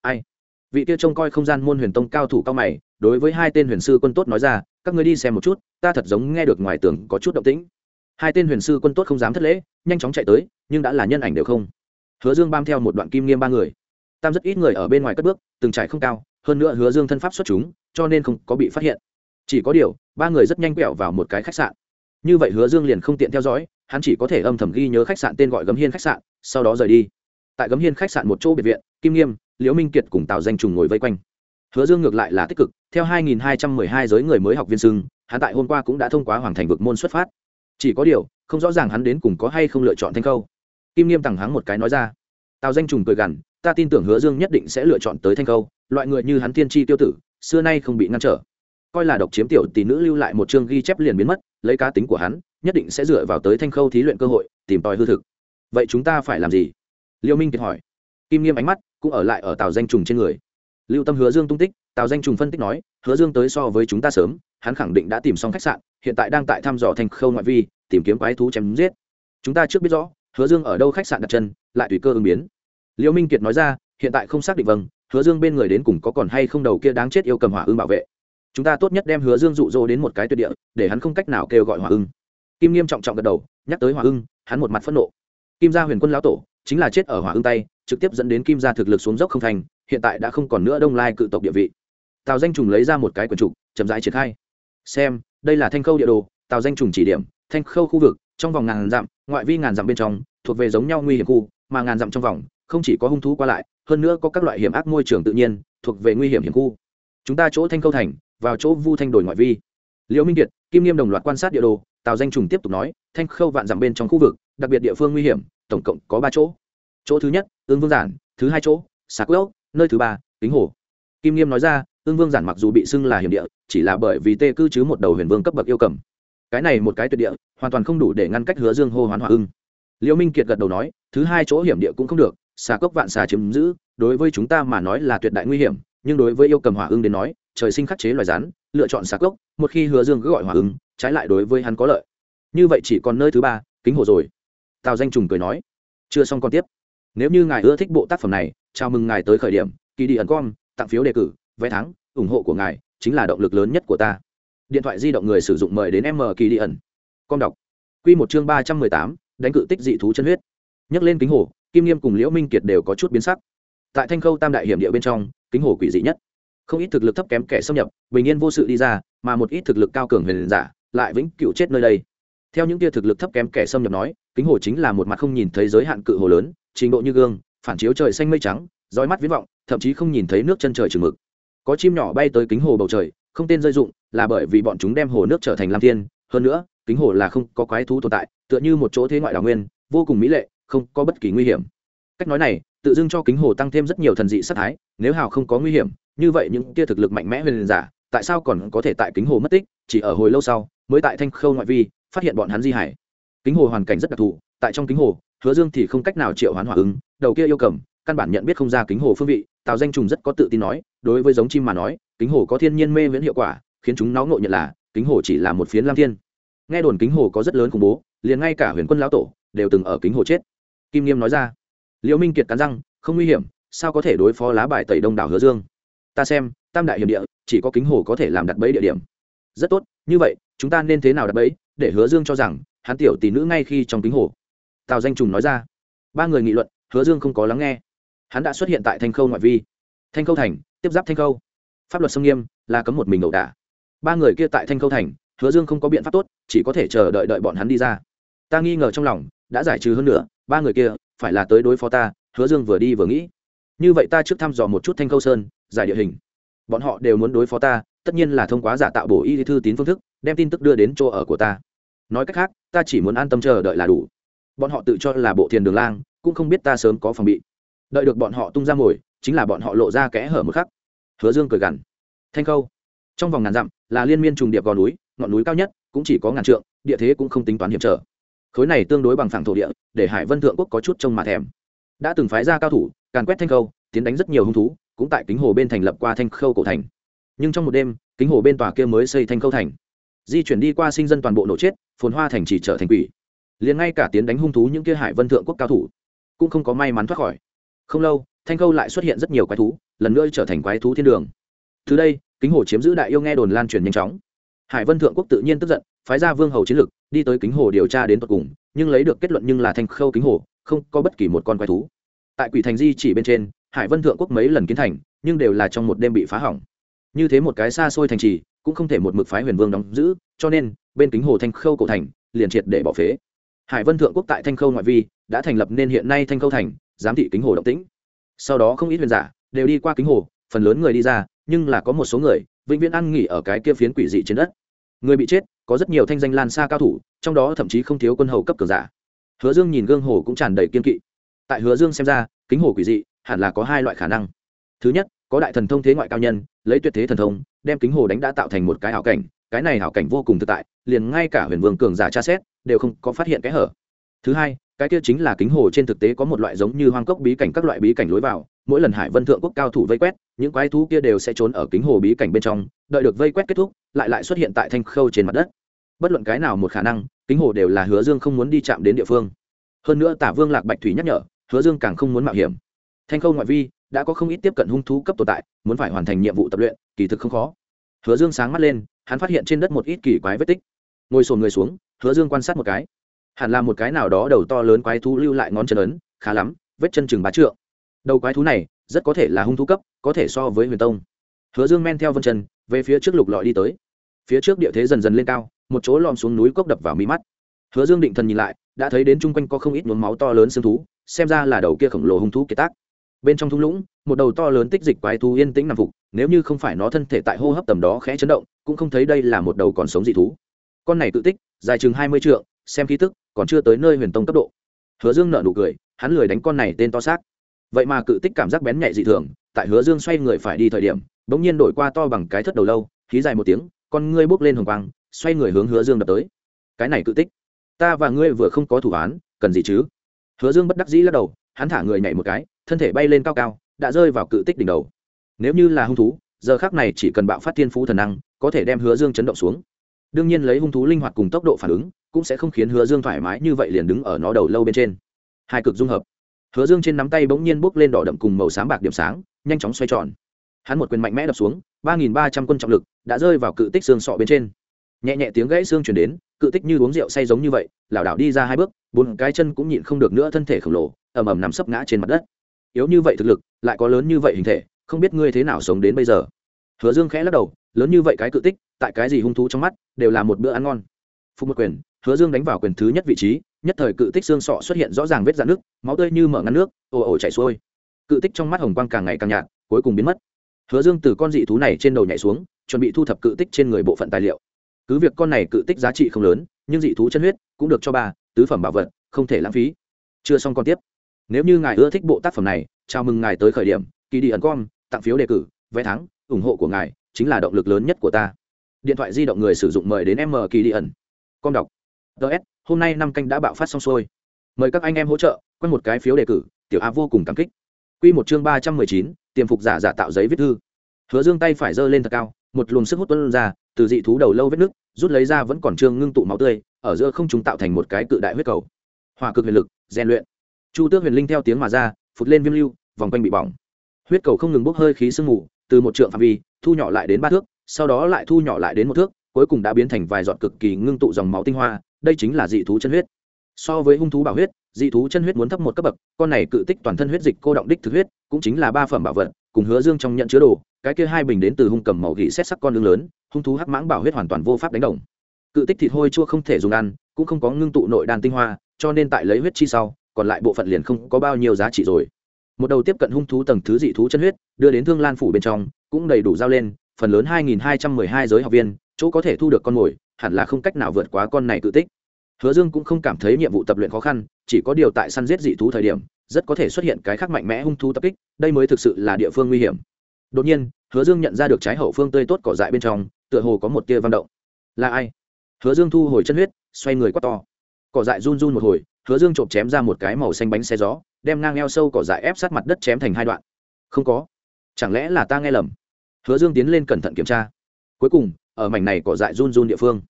Ai? Vị kia trông coi không gian môn huyền tông cao thủ cao mày, đối với hai tên huyền sư quân tốt nói ra, các ngươi đi xem một chút, ta thật giống nghe được ngoài tường có chút động tĩnh. Hai tên huyền sư quân tốt không dám thất lễ, nhanh chóng chạy tới, nhưng đã là nhân ảnh đều không. Hứa dương bám theo một đoạn kim nghiêm ba người. Tam rất ít người ở bên ngoài cất bước, từng trải không cao hơn nữa hứa dương thân pháp xuất chúng, cho nên không có bị phát hiện. Chỉ có điều, ba người rất nhanh quẹo vào một cái khách sạn. Như vậy hứa dương liền không tiện theo dõi, hắn chỉ có thể âm thầm ghi nhớ khách sạn tên gọi gấm hiên khách sạn, sau đó rời đi. Tại gấm hiên khách sạn một chỗ biệt viện, kim nghiêm, liễu minh kiệt cùng tào danh trùng ngồi vây quanh. Hứa dương ngược lại là tích cực, theo 2.212 giới người mới học viên sưng hắn tại hôm qua cũng đã thông qua hoàng thành vực môn xuất phát. Chỉ có điều, không rõ ràng hắn đến cùng có hay không lựa chọn thanh khâu kim nghiêm tằng hắng một cái nói ra. Tào danh trùng cười gằn, ta tin tưởng hứa dương nhất định sẽ lựa chọn tới thanh khâu loại người như hắn tiên tri tiêu tử, xưa nay không bị ngăn trở. Coi là độc chiếm tiểu tỷ nữ lưu lại một chương ghi chép liền biến mất, lấy cá tính của hắn, nhất định sẽ dựa vào tới thanh khâu thí luyện cơ hội, tìm tòi hư thực. Vậy chúng ta phải làm gì? Liêu minh kiệt hỏi. Kim nghiêm ánh mắt cũng ở lại ở tào danh trùng trên người. Lưu tâm hứa dương tung tích, tào danh trùng phân tích nói, hứa dương tới so với chúng ta sớm, hắn khẳng định đã tìm xong khách sạn, hiện tại đang tại thăm dò thanh khâu ngoại vi, tìm kiếm quái thú chém giết. Chúng ta trước biết rõ, hứa dương ở đâu khách sạn đặt chân, lại tùy cơ ứng biến. Liêu minh kiệt nói ra, hiện tại không xác định vâng hứa dương bên người đến cùng có còn hay không đầu kia đáng chết yêu cầm hỏa ưng bảo vệ. Chúng ta tốt nhất đem hứa dương dụ dỗ đến một cái tuyệt địa, để hắn không cách nào kêu gọi hỏa ưng. Kim nghiêm trọng trọng gật đầu, nhắc tới hỏa ưng, hắn một mặt phẫn nộ. Kim gia huyền quân lão tổ, chính là chết ở hỏa ưng tay, trực tiếp dẫn đến kim gia thực lực xuống dốc không thành, hiện tại đã không còn nữa đông lai cự tộc địa vị. Tào danh trùng lấy ra một cái quần trục, chậm rãi triển khai. Xem, đây là thanh khâu địa đồ, tào danh trùng chỉ điểm, thanh khâu khu vực, trong vòng ngàn dặm, ngoại vi ngàn dặm bên trong, thuộc về giống nhau nguy hiểm khu, mà ngàn dặm trong vòng, không chỉ có hung thú qua lại hơn nữa có các loại hiểm ác môi trường tự nhiên, thuộc về nguy hiểm hiểm khu. Chúng ta chỗ thanh khâu thành, vào chỗ vu thanh đồi ngoại vi. Liễu minh kiệt, kim nghiêm đồng loạt quan sát địa đồ, tào danh trùng tiếp tục nói, thanh khâu vạn dặm bên trong khu vực, đặc biệt địa phương nguy hiểm, tổng cộng có ba chỗ. Chỗ thứ nhất, ương vương giản, thứ hai chỗ, sạc ốc nơi thứ ba, kính hồ. Kim nghiêm nói ra, ương vương giản mặc dù bị xưng là hiểm địa, chỉ là bởi vì tê cư chứ một đầu huyền vương cấp bậc yêu cầm. Cái này một cái tuyệt địa, hoàn toàn không đủ để ngăn cách hứa dương hô hoán hỏa ưng. Liễu minh kiệt gật đầu nói, thứ hai chỗ hiểm địa cũng không được xà cốc vạn xà chiếm giữ, đối với chúng ta mà nói là tuyệt đại nguy hiểm, nhưng đối với yêu cầm hỏa ưng đến nói, trời sinh khắc chế loài rắn, lựa chọn xà cốc, một khi hứa dương cứ gọi hỏa ưng trái lại đối với hắn có lợi. Như vậy chỉ còn nơi thứ ba, kính hồ rồi. Tào danh trùng cười nói. Chưa xong còn tiếp. Nếu như ngài ưa thích bộ tác phẩm này, chào mừng ngài tới khởi điểm kỳ đi ẩn com, tặng phiếu đề cử, vé thắng, ủng hộ của ngài chính là động lực lớn nhất của ta. Điện thoại di động người sử dụng mời đến m kỳ đi ẩn. Com đọc. Q một chương ba trăm mười tám, đánh cự tích dị thú chân huyết. Nhắc lên kính hồ kim nghiêm cùng liễu minh kiệt đều có chút biến sắc. Tại thanh khâu tam đại hiểm địa bên trong, kính hồ quỷ dị nhất. Không ít thực lực thấp kém kẻ xâm nhập, bình yên vô sự đi ra, mà một ít thực lực cao cường huyền giả lại vĩnh cựu chết nơi đây. Theo những tia thực lực thấp kém kẻ xâm nhập nói, kính hồ chính là một mặt không nhìn thấy giới hạn cự hồ lớn, trình độ như gương, phản chiếu trời xanh mây trắng, dõi mắt viễn vọng, thậm chí không nhìn thấy nước chân trời chừng mực. Có chim nhỏ bay tới kính hồ bầu trời, không tên rơi dụng là bởi vì bọn chúng đem hồ nước trở thành lam thiên. Hơn nữa, kính hồ là không có quái thú tồn tại, tựa như một chỗ thế ngoại đào nguyên, vô cùng mỹ lệ không có bất kỳ nguy hiểm. Cách nói này, tự dưng cho kính hồ tăng thêm rất nhiều thần dị sát thái, nếu hào không có nguy hiểm, như vậy những tia thực lực mạnh mẽ huyền giả, tại sao còn có thể tại kính hồ mất tích, chỉ ở hồi lâu sau, mới tại thanh khâu ngoại vi, phát hiện bọn hắn di hải kính hồ hoàn cảnh rất đặc thù, tại trong kính hồ, hứa dương thì không cách nào triệu hoán hỏa ứng, đầu kia yêu cầm, căn bản nhận biết không ra kính hồ phương vị, tào danh trùng rất có tự tin nói, đối với giống chim mà nói, kính hồ có thiên nhiên mê viễn hiệu quả, khiến chúng nó ngộ nhận là, kính hồ chỉ là một phiến lam thiên. Nghe đồn kính hồ có rất lớn khủng bố, liền ngay cả huyền quân lão tổ, đều từng ở kính hồ chết kim nghiêm nói ra. Liễu minh kiệt cắn răng, không nguy hiểm, sao có thể đối phó lá bài tẩy đông đảo hứa dương? Ta xem, tam đại hiểm địa, chỉ có kính hồ có thể làm đặt bẫy địa điểm. Rất tốt, như vậy, chúng ta nên thế nào đặt bẫy? Để hứa dương cho rằng, hắn tiểu tỷ nữ ngay khi trong kính hồ. Tào danh trùng nói ra. Ba người nghị luận, hứa dương không có lắng nghe. Hắn đã xuất hiện tại thanh khâu ngoại vi. Thanh khâu thành, tiếp giáp thanh khâu. Pháp luật sông nghiêm, là cấm một mình ẩu đả. Ba người kia tại thanh khâu thành, hứa dương không có biện pháp tốt, chỉ có thể chờ đợi đợi bọn hắn đi ra. Ta nghi ngờ trong lòng đã giải trừ hơn nữa, ba người kia, phải là tới đối phó ta, hứa dương vừa đi vừa nghĩ. Như vậy ta trước thăm dò một chút thanh khâu sơn, giải địa hình. Bọn họ đều muốn đối phó ta, tất nhiên là thông qua giả tạo bổ y thư tín phương thức, đem tin tức đưa đến chỗ ở của ta. Nói cách khác, ta chỉ muốn an tâm chờ đợi là đủ. Bọn họ tự cho là bộ thiền đường lang, cũng không biết ta sớm có phòng bị. Đợi được bọn họ tung ra mồi chính là bọn họ lộ ra kẽ hở một khắc. Hứa dương cười gằn. Thanh khâu, trong vòng ngàn dặm là liên miên trùng điệp gò núi, ngọn núi cao nhất, cũng chỉ có ngàn trượng, địa thế cũng không tính toán hiểm trở khối này tương đối bằng phẳng thổ địa, để hải vân thượng quốc có chút trông mà thèm. Đã từng phái ra cao thủ, càn quét thanh khâu, tiến đánh rất nhiều hung thú, cũng tại kính hồ bên thành lập qua thanh khâu cổ thành. Nhưng trong một đêm, kính hồ bên tòa kia mới xây thanh khâu thành. Di chuyển đi qua sinh dân toàn bộ nổ chết, phồn hoa thành chỉ trở thành quỷ. Liền ngay cả tiến đánh hung thú những kia hải vân thượng quốc cao thủ, cũng không có may mắn thoát khỏi. Không lâu, thanh khâu lại xuất hiện rất nhiều quái thú, lần nữa trở thành quái thú thiên đường. Từ đây, kính hồ chiếm giữ đại yêu nghe đồn lan truyền nhanh chóng hải vân thượng quốc tự nhiên tức giận, phái ra vương hầu chiến lực đi tới kính hồ điều tra đến tận cùng, nhưng lấy được kết luận nhưng là thanh khâu kính hồ, không có bất kỳ một con quái thú. Tại quỷ thành di chỉ bên trên, hải vân thượng quốc mấy lần kiến thành, nhưng đều là trong một đêm bị phá hỏng. Như thế một cái xa xôi thành trì, cũng không thể một mực phái huyền vương đóng giữ, cho nên, bên kính hồ thanh khâu cổ thành, liền triệt để bỏ phế. Hải vân thượng quốc tại thanh khâu ngoại vi, đã thành lập nên hiện nay thanh khâu thành, giám thị kính hồ động tĩnh. Sau đó không ít huyền giả, đều đi qua kính hồ, phần lớn người đi ra, nhưng là có một số người vĩnh viễn ăn nghỉ ở cái kia phiến quỷ dị trên đất. Người bị chết, có rất nhiều thanh danh lan xa cao thủ, trong đó thậm chí không thiếu quân hầu cấp cường giả. Hứa dương nhìn gương hồ cũng tràn đầy kiên kỵ. Tại hứa dương xem ra, kính hồ quỷ dị hẳn là có hai loại khả năng. Thứ nhất, có đại thần thông thế ngoại cao nhân, lấy tuyệt thế thần thông, đem kính hồ đánh đã tạo thành một cái hảo cảnh, cái này hảo cảnh vô cùng thực tại, liền ngay cả huyền vương cường giả tra xét, đều không có phát hiện cái hở. Thứ hai, cái kia chính là kính hồ trên thực tế có một loại giống như hoang cốc bí cảnh các loại bí cảnh lối vào mỗi lần hải vân thượng quốc cao thủ vây quét, những quái thú kia đều sẽ trốn ở kính hồ bí cảnh bên trong, đợi được vây quét kết thúc, lại lại xuất hiện tại thanh khâu trên mặt đất. Bất luận cái nào một khả năng, kính hồ đều là hứa dương không muốn đi chạm đến địa phương. Hơn nữa tả vương lạc bạch thủy nhắc nhở, hứa dương càng không muốn mạo hiểm. Thanh khâu ngoại vi đã có không ít tiếp cận hung thú cấp tồn tại, muốn phải hoàn thành nhiệm vụ tập luyện, kỳ thực không khó. Hứa dương sáng mắt lên, hắn phát hiện trên đất một ít kỳ quái vết tích. Ngồi sồn người xuống, hứa dương quan sát một cái. Hẳn là một cái nào đó đầu to lớn quái thú lưu lại ngón chân ấn, khá lắm, vết chân chừng bá trượng đầu quái thú này rất có thể là hung thú cấp, có thể so với huyền tông. Hứa dương men theo vân chân, về phía trước lục lọi đi tới. Phía trước địa thế dần dần lên cao, một chỗ lom xuống núi cốc đập vào mi mắt. Hứa dương định thần nhìn lại, đã thấy đến chung quanh có không ít nhuốm máu to lớn xương thú, xem ra là đầu kia khổng lồ hung thú kiệt tác. Bên trong thung lũng, một đầu to lớn tích dịch quái thú yên tĩnh nằm phục, nếu như không phải nó thân thể tại hô hấp tầm đó khẽ chấn động, cũng không thấy đây là một đầu còn sống dị thú. Con này tự tích, dài chừng hai mươi trượng, xem khí tức, còn chưa tới nơi huyền tông cấp độ. Hứa dương nợ nụ cười, hắn lười đánh con này tên to xác vậy mà cự tích cảm giác bén nhạy dị thường, tại hứa dương xoay người phải đi thời điểm, bỗng nhiên đổi qua to bằng cái thất đầu lâu khí dài một tiếng, con ngươi bốc lên hồng quang, xoay người hướng hứa dương đập tới. Cái này cự tích, ta và ngươi vừa không có thủ án, cần gì chứ? Hứa dương bất đắc dĩ lắc đầu, hắn thả người nhảy một cái, thân thể bay lên cao cao, đã rơi vào cự tích đỉnh đầu. Nếu như là hung thú, giờ khác này chỉ cần bạo phát thiên phú thần năng, có thể đem hứa dương chấn động xuống. Đương nhiên lấy hung thú linh hoạt cùng tốc độ phản ứng, cũng sẽ không khiến hứa dương thoải mái như vậy liền đứng ở nó đầu lâu bên trên. Hai cực dung hợp hứa dương trên nắm tay bỗng nhiên bốc lên đỏ đậm cùng màu sáng bạc điểm sáng, nhanh chóng xoay tròn. Hắn một quyền mạnh mẽ đập xuống, ba nghìn ba trăm quân trọng lực đã rơi vào cự tích xương sọ bên trên. Nhẹ nhẹ tiếng gãy xương chuyển đến, cự tích như uống rượu say giống như vậy, lảo đảo đi ra hai bước, bốn cái chân cũng nhịn không được nữa thân thể khổng lồ, ầm ầm nằm sấp ngã trên mặt đất. Yếu như vậy thực lực, lại có lớn như vậy hình thể, không biết ngươi thế nào sống đến bây giờ. Hứa dương khẽ lắc đầu, lớn như vậy cái cự tích, tại cái gì hung thú trong mắt, đều là một bữa ăn ngon. Phục một quyền, hứa dương đánh vào quyền thứ nhất vị trí nhất thời cự tích xương sọ xuất hiện rõ ràng vết dạn nước, máu tươi như mở ngăn nước, ồ ồ chảy xuôi. Cự tích trong mắt hồng quang càng ngày càng nhạt, cuối cùng biến mất. Hứa dương từ con dị thú này trên đầu nhảy xuống, chuẩn bị thu thập cự tích trên người bộ phận tài liệu. Cứ việc con này cự tích giá trị không lớn, nhưng dị thú chân huyết cũng được cho bà, tứ phẩm bảo vật, không thể lãng phí. Chưa xong con tiếp. Nếu như ngài ưa thích bộ tác phẩm này, chào mừng ngài tới khởi điểm, kỳ đi ẩn com tặng phiếu đề cử, vé thắng, ủng hộ của ngài chính là động lực lớn nhất của ta. Điện thoại di động người sử dụng mời đến m kỳ đi ẩn. Com đọc. Ts hôm nay năm canh đã bạo phát xong xuôi. Mời các anh em hỗ trợ quanh một cái phiếu đề cử, tiểu a vô cùng cảm kích. Q một chương ba trăm mười chín, tiềm phục giả giả tạo giấy viết thư. Hứa dương tay phải giơ lên thật cao, một luồng sức hút tuân ra, từ dị thú đầu lâu vết nước rút lấy ra vẫn còn trương ngưng tụ máu tươi, ở giữa không chúng tạo thành một cái cự đại huyết cầu. Hòa cực huyền lực, rèn luyện. Chu tước huyền linh theo tiếng mà ra, phụt lên viêm lưu, vòng quanh bị bỏng. Huyết cầu không ngừng bốc hơi khí sương mù, từ một trượng phạm vi, thu nhỏ lại đến ba thước, sau đó lại thu nhỏ lại đến một thước cuối cùng đã biến thành vài giọt cực kỳ ngưng tụ dòng máu tinh hoa, đây chính là dị thú chân huyết. So với hung thú bảo huyết, dị thú chân huyết muốn thấp một cấp bậc, con này cự tích toàn thân huyết dịch cô động đích thực huyết, cũng chính là ba phẩm bảo vật, cùng hứa dương trong nhận chứa đồ, cái kia hai bình đến từ hung cầm màu gỉ xét sắc con lưng lớn, hung thú hắc mãng bảo huyết hoàn toàn vô pháp đánh đồng. Cự tích thịt hôi chua không thể dùng ăn, cũng không có ngưng tụ nội đan tinh hoa, cho nên tại lấy huyết chi sau, còn lại bộ phận liền không có bao nhiêu giá trị rồi. Một đầu tiếp cận hung thú tầng thứ dị thú chân huyết, đưa đến thương lan phủ bên trong, cũng đầy đủ giao lên, phần lớn 2.212 giới học viên chỗ có thể thu được con mồi, hẳn là không cách nào vượt quá con này tự tích. Hứa dương cũng không cảm thấy nhiệm vụ tập luyện khó khăn, chỉ có điều tại săn giết dị thú thời điểm, rất có thể xuất hiện cái khác mạnh mẽ hung thú tập kích, đây mới thực sự là địa phương nguy hiểm. Đột nhiên, hứa dương nhận ra được trái hậu phương tươi tốt cỏ dại bên trong, tựa hồ có một tia văn động. Là ai? Hứa dương thu hồi chân huyết, xoay người quát to. Cỏ dại run run một hồi, hứa dương trộm chém ra một cái màu xanh bánh xe gió, đem ngang eo sâu cỏ dại ép sát mặt đất chém thành hai đoạn. Không có. Chẳng lẽ là ta nghe lầm? Hứa dương tiến lên cẩn thận kiểm tra cuối cùng ở mảnh này cỏ dại run run địa phương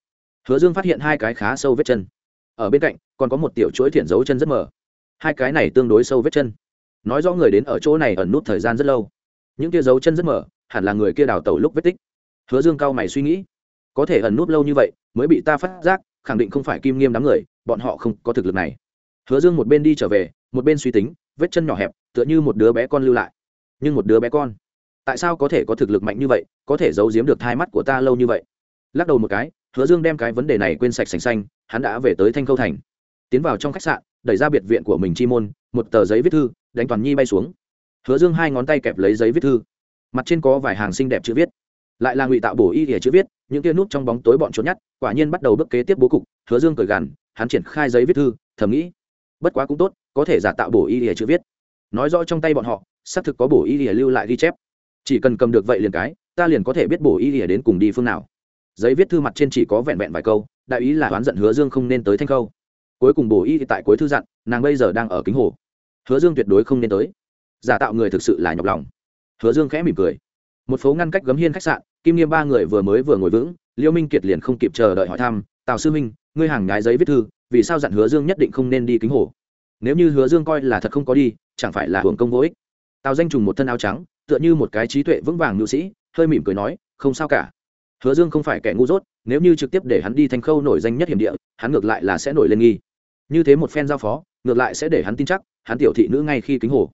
hứa dương phát hiện hai cái khá sâu vết chân. Ở bên cạnh còn có một tiểu chuỗi thiện dấu chân rất mờ. Hai cái này tương đối sâu vết chân. Nói rõ người đến ở chỗ này ẩn nút thời gian rất lâu. Những kia dấu chân rất mờ, hẳn là người kia đào tẩu lúc vết tích. Hứa dương cao mày suy nghĩ. Có thể ẩn nút lâu như vậy mới bị ta phát giác khẳng định không phải kim nghiêm đám người bọn họ không có thực lực này. Hứa dương một bên đi trở về một bên suy tính vết chân nhỏ hẹp tựa như một đứa bé con lưu lại. Nhưng một đứa bé con tại sao có thể có thực lực mạnh như vậy, có thể giấu giếm được thai mắt của ta lâu như vậy? Lắc đầu một cái, hứa dương đem cái vấn đề này quên sạch sành xanh, hắn đã về tới thanh khâu thành. Tiến vào trong khách sạn, đẩy ra biệt viện của mình chi môn, một tờ giấy viết thư, đánh toàn nhi bay xuống. Hứa dương hai ngón tay kẹp lấy giấy viết thư. Mặt trên có vài hàng xinh đẹp chữ viết. Lại là ngụy tạo bổ y ỉa chữ viết, những kia nút trong bóng tối bọn trốn nhát, quả nhiên bắt đầu bước kế tiếp bố cục. Hứa dương cười gằn, hắn triển khai giấy viết thư, thầm nghĩ, bất quá cũng tốt, có thể giả tạo bổ y ỉa chữ viết. Nói rõ trong tay bọn họ, xác thực có bổ y ỉa lưu lại ghi chép chỉ cần cầm được vậy liền cái, ta liền có thể biết bổ y ỉa đến cùng đi phương nào. Giấy viết thư mặt trên chỉ có vẹn vẹn vài câu, đại ý là oán giận hứa dương không nên tới thanh khâu. Cuối cùng bổ y tại cuối thư dặn, nàng bây giờ đang ở kính hồ. Hứa dương tuyệt đối không nên tới. Giả tạo người thực sự là nhọc lòng. Hứa dương khẽ mỉm cười. Một phố ngăn cách gấm hiên khách sạn, kim nghiêm ba người vừa mới vừa ngồi vững, liêu minh kiệt liền không kịp chờ đợi hỏi thăm, tào sư minh ngươi hàng nhái giấy viết thư, vì sao dặn hứa dương nhất định không nên đi kính hồ? Nếu như hứa dương coi là thật không có đi, chẳng phải là hưởng công vô ích. Tào danh trùng một thân áo trắng tựa như một cái trí tuệ vững vàng nữ sĩ, hơi mỉm cười nói, không sao cả. Hứa dương không phải kẻ ngu dốt, nếu như trực tiếp để hắn đi thành khâu nổi danh nhất hiểm địa, hắn ngược lại là sẽ nổi lên nghi. Như thế một phen giao phó, ngược lại sẽ để hắn tin chắc, hắn tiểu thị nữ ngay khi kính hồ.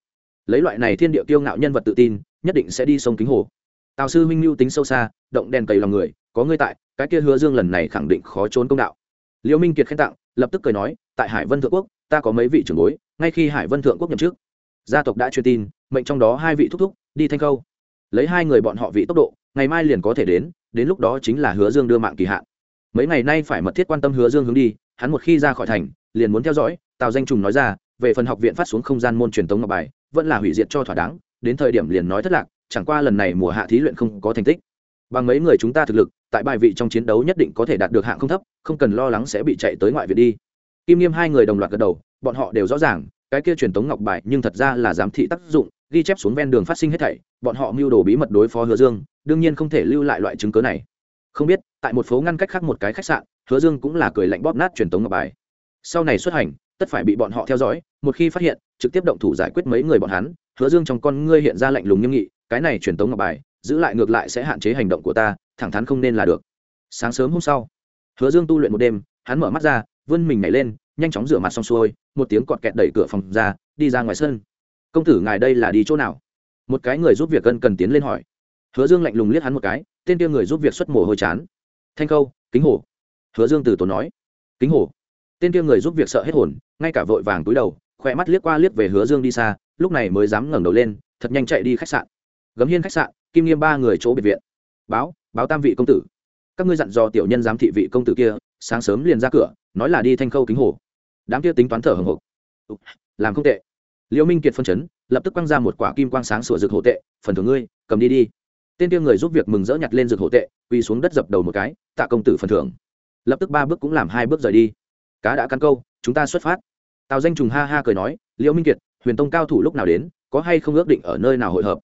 Lấy loại này thiên địa kiêu ngạo nhân vật tự tin, nhất định sẽ đi sông kính hồ. Tào sư huynh lưu tính sâu xa, động đèn cầy lòng người, có ngươi tại, cái kia hứa dương lần này khẳng định khó trốn công đạo. Liễu minh kiệt khen tặng, lập tức cười nói, tại hải vân thượng quốc, ta có mấy vị trưởng bối, ngay khi hải vân thượng quốc nhậm chức, gia tộc đã truyền tin mệnh trong đó hai vị thúc thúc, đi thanh khâu. Lấy hai người bọn họ vị tốc độ, ngày mai liền có thể đến đến lúc đó chính là hứa dương đưa mạng kỳ hạn. Mấy ngày nay phải mật thiết quan tâm hứa dương hướng đi, hắn một khi ra khỏi thành, liền muốn theo dõi, tào danh trùng nói ra, về phần học viện phát xuống không gian môn truyền tống ngọc bài, vẫn là hủy diệt cho thỏa đáng, đến thời điểm liền nói thất lạc, chẳng qua lần này mùa hạ thí luyện không có thành tích. Bằng mấy người chúng ta thực lực, tại bài vị trong chiến đấu nhất định có thể đạt được hạng không thấp, không cần lo lắng sẽ bị chạy tới ngoại viện đi. Kim nghiêm hai người đồng loạt gật đầu, bọn họ đều rõ ràng, cái kia truyền tống ngọc bài nhưng thật ra là giám thị tác dụng ghi chép xuống ven đường phát sinh hết thảy, bọn họ mưu đồ bí mật đối phó hứa dương, đương nhiên không thể lưu lại loại chứng cớ này. Không biết, tại một phố ngăn cách khác một cái khách sạn, hứa dương cũng là cười lạnh bóp nát truyền tống ngọc bài. Sau này xuất hành, tất phải bị bọn họ theo dõi, một khi phát hiện, trực tiếp động thủ giải quyết mấy người bọn hắn, hứa dương trong con ngươi hiện ra lạnh lùng nghiêm nghị, cái này truyền tống ngọc bài, giữ lại ngược lại sẽ hạn chế hành động của ta, thẳng thắn không nên là được. Sáng sớm hôm sau, hứa dương tu luyện một đêm, hắn mở mắt ra, vươn mình nhảy lên, nhanh chóng rửa mặt xong xuôi, một tiếng cọt kẹt đẩy cửa phòng ra, đi ra ngoài sân công tử ngài đây là đi chỗ nào? Một cái người giúp việc cân cần tiến lên hỏi. Hứa dương lạnh lùng liếc hắn một cái, tên kia người giúp việc xuất mồ hôi chán. Thanh khâu, kính hồ hứa dương từ tốn nói. Kính hồ tên kia người giúp việc sợ hết hồn, ngay cả vội vàng túi đầu, khỏe mắt liếc qua liếc về hứa dương đi xa, lúc này mới dám ngẩng đầu lên, thật nhanh chạy đi khách sạn. Gấm hiên khách sạn, kim nghiêm ba người chỗ biệt viện. Báo báo tam vị công tử. Các ngươi dặn dò tiểu nhân giám thị vị công tử kia, sáng sớm liền ra cửa, nói là đi thanh khâu kính hồ đám kia tính toán thở hồng hộc. Làm không tệ liễu minh kiệt phân chấn, lập tức quăng ra một quả kim quang sáng sủa rực hổ tệ, phần thưởng ngươi, cầm đi đi. Tên kia người giúp việc mừng rỡ nhặt lên rực hổ tệ, quỳ xuống đất dập đầu một cái, tạ công tử phần thưởng. Lập tức ba bước cũng làm hai bước rời đi. Cá đã căn câu, chúng ta xuất phát. Tào danh trùng ha ha cười nói, liễu minh kiệt, huyền tông cao thủ lúc nào đến, có hay không ước định ở nơi nào hội hợp?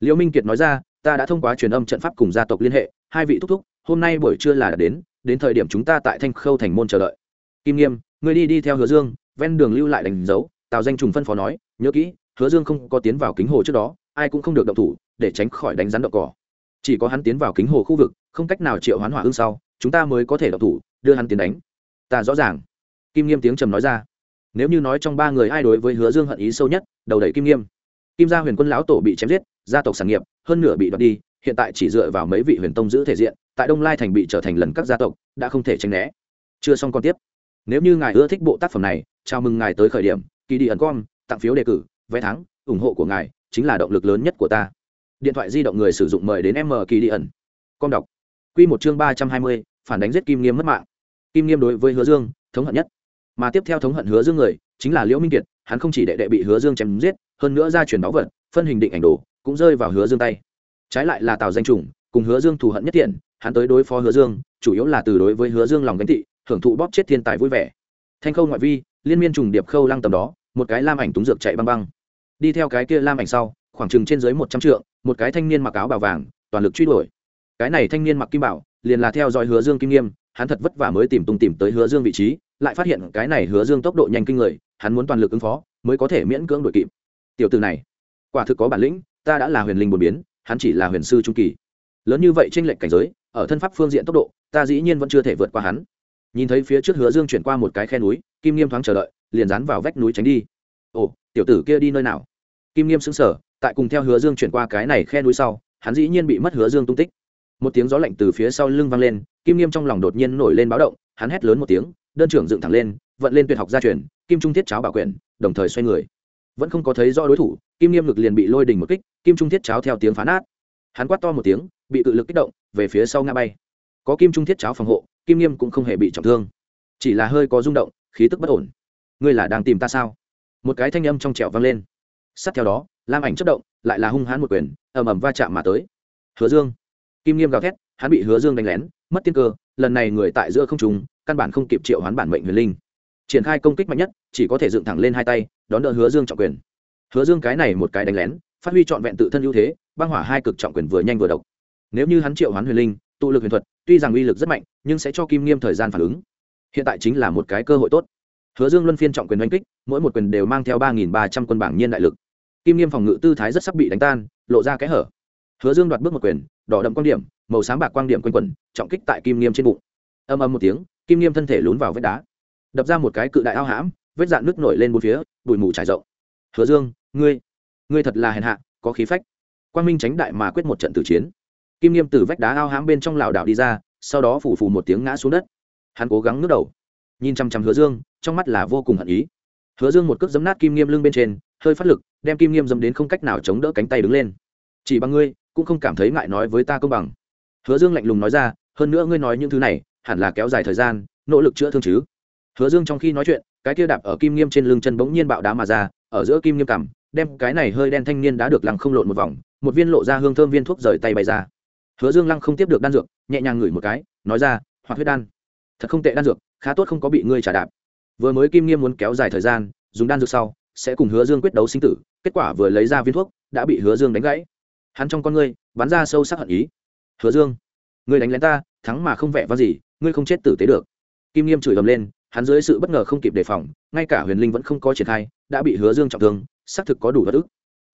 Liễu minh kiệt nói ra, ta đã thông qua truyền âm trận pháp cùng gia tộc liên hệ, hai vị thúc thúc, hôm nay buổi trưa là đã đến đến thời điểm chúng ta tại thanh khâu thành môn chờ đợi. Kim nghiêm, ngươi đi đi theo hứa dương, ven đường lưu lại đánh dấu tào danh trùng phân phó nói, nhớ kỹ, hứa dương không có tiến vào kính hồ trước đó, ai cũng không được động thủ, để tránh khỏi đánh rắn đậu cỏ. Chỉ có hắn tiến vào kính hồ khu vực, không cách nào triệu hoán hỏa hương sau, chúng ta mới có thể động thủ, đưa hắn tiến đánh. Ta rõ ràng. Kim nghiêm tiếng trầm nói ra. Nếu như nói trong ba người ai đối với hứa dương hận ý sâu nhất, đầu đẩy kim nghiêm. Kim gia huyền quân lão tổ bị chém giết, gia tộc sản nghiệp, hơn nửa bị đoạt đi, hiện tại chỉ dựa vào mấy vị huyền tông giữ thể diện, tại đông lai thành bị trở thành lần các gia tộc, đã không thể tránh né. Chưa xong còn tiếp. Nếu như ngài ưa thích bộ tác phẩm này, chào mừng ngài tới khởi điểm kỳ đi ẩn com, tặng phiếu đề cử, vé thắng, ủng hộ của ngài chính là động lực lớn nhất của ta. Điện thoại di động người sử dụng mời đến m kỳ đi ẩn. Com đọc. Q một chương ba trăm hai mươi, phản đánh giết kim nghiêm mất mạng. Kim nghiêm đối với hứa dương, thống hận nhất. Mà tiếp theo thống hận hứa dương người, chính là liễu minh kiệt, hắn không chỉ đệ đệ bị hứa dương chém giết, hơn nữa ra truyền báu vật, phân hình định ảnh đồ, cũng rơi vào hứa dương tay. Trái lại là tào danh chủng cùng hứa dương thù hận nhất tiện, hắn tới đối phó hứa dương, chủ yếu là từ đối với hứa dương lòng gánh thị, hưởng thụ bóp chết thiên tài vui vẻ. Thanh khâu ngoại vi liên miên trùng điệp khâu lăng tầm đó, một cái lam ảnh túng dược chạy băng băng. Đi theo cái kia lam ảnh sau, khoảng chừng trên dưới một trăm trượng, một cái thanh niên mặc áo bào vàng, toàn lực truy đuổi. Cái này thanh niên mặc kim bảo, liền là theo dõi hứa dương kim nghiêm, hắn thật vất vả mới tìm tung tìm tới hứa dương vị trí, lại phát hiện cái này hứa dương tốc độ nhanh kinh người, hắn muốn toàn lực ứng phó, mới có thể miễn cưỡng đuổi kịp. Tiểu từ này, quả thực có bản lĩnh, ta đã là huyền linh bột biến, hắn chỉ là huyền sư trung kỳ. Lớn như vậy trên lệch cảnh giới, ở thân pháp phương diện tốc độ, ta dĩ nhiên vẫn chưa thể vượt qua hắn. Nhìn thấy phía trước hứa dương chuyển qua một cái khe núi kim nghiêm thoáng chờ đợi, liền dán vào vách núi tránh đi. Ồ, tiểu tử kia đi nơi nào? Kim nghiêm xứng sở tại cùng theo hứa dương chuyển qua cái này khe núi sau, hắn dĩ nhiên bị mất hứa dương tung tích. Một tiếng gió lạnh từ phía sau lưng vang lên, kim nghiêm trong lòng đột nhiên nổi lên báo động, hắn hét lớn một tiếng, đơn trưởng dựng thẳng lên, vận lên tuyệt học gia truyền, kim trung thiết cháo bảo quyền, đồng thời xoay người. Vẫn không có thấy rõ đối thủ, kim nghiêm ngực liền bị lôi đình một kích, kim trung thiết cháo theo tiếng phá nát. Hắn quát to một tiếng, bị cự lực kích động, về phía sau ngã bay. Có kim trung thiết cháo phòng hộ, kim nghiêm cũng không hề bị trọng thương chỉ là hơi có rung động, khí tức bất ổn. Ngươi là đang tìm ta sao? Một cái thanh âm trong trẻo vang lên. Sát theo đó, lam ảnh chất động, lại là hung hãn một quyền, ầm ầm va chạm mà tới. Hứa dương. Kim nghiêm gào thét, hắn bị hứa dương đánh lén, mất tiên cơ, lần này người tại giữa không trùng căn bản không kịp triệu hoán bản mệnh huyền linh. Triển khai công kích mạnh nhất, chỉ có thể dựng thẳng lên hai tay, đón đỡ hứa dương trọng quyền. Hứa dương cái này một cái đánh lén, phát huy trọn vẹn tự thân ưu thế, băng hỏa hai cực trọng quyền vừa nhanh vừa độc. Nếu như hắn triệu hoán huyền linh, tụ lực huyền thuật, tuy rằng uy lực rất mạnh, nhưng sẽ cho kim nghiêm thời gian phản ứng hiện tại chính là một cái cơ hội tốt. Hứa dương luân phiên trọng quyền đánh kích, mỗi một quyền đều mang theo ba nghìn ba trăm quân bảng nhiên đại lực. Kim nghiêm phòng ngự tư thái rất sắp bị đánh tan, lộ ra kẽ hở. Hứa dương đoạt bước một quyền, đỏ đậm quan điểm, màu sáng bạc quan điểm quanh quẩn, trọng kích tại kim nghiêm trên bụng. Âm âm một tiếng, kim nghiêm thân thể lún vào vết đá. Đập ra một cái cự đại ao hãm, vết dạn nước nổi lên bốn phía, bụi mù trải rộng. Hứa dương, ngươi ngươi thật là hèn hạ, có khí phách. Quang minh tránh đại mà quyết một trận tử chiến. Kim nghiêm từ vách đá ao hãm bên trong lảo đảo đi ra, sau đó phủ phủ một tiếng ngã xuống đất hắn cố gắng ngước đầu, nhìn chăm chăm hứa dương, trong mắt là vô cùng hận ý. Hứa dương một cước giấm nát kim nghiêm lưng bên trên, hơi phát lực, đem kim nghiêm dâm đến không cách nào chống đỡ cánh tay đứng lên. Chỉ bằng ngươi, cũng không cảm thấy ngại nói với ta công bằng. Hứa dương lạnh lùng nói ra, hơn nữa ngươi nói những thứ này, hẳn là kéo dài thời gian, nỗ lực chữa thương chứ. Hứa dương trong khi nói chuyện, cái kia đạp ở kim nghiêm trên lưng chân bỗng nhiên bạo đá mà ra, ở giữa kim nghiêm cằm, đem cái này hơi đen thanh niên đã được lăng không lộn một vòng, một viên lộ ra hương thơm viên thuốc rời tay bay ra. Hứa dương lăng không tiếp được đan dược, nhẹ nhàng ngửi một cái, nói ra hoặc huyết đan thật không tệ đan dược, khá tốt không có bị ngươi trả đạp. Vừa mới kim nghiêm muốn kéo dài thời gian, dùng đan dược sau, sẽ cùng hứa dương quyết đấu sinh tử, kết quả vừa lấy ra viên thuốc, đã bị hứa dương đánh gãy. Hắn trong con ngươi, bắn ra sâu sắc hận ý. Hứa dương, ngươi đánh lén ta, thắng mà không vẻ vang gì, ngươi không chết tử tế được. Kim nghiêm chửi ầm lên, hắn dưới sự bất ngờ không kịp đề phòng, ngay cả huyền linh vẫn không có triển khai, đã bị hứa dương trọng thương, xác thực có đủ bất ức.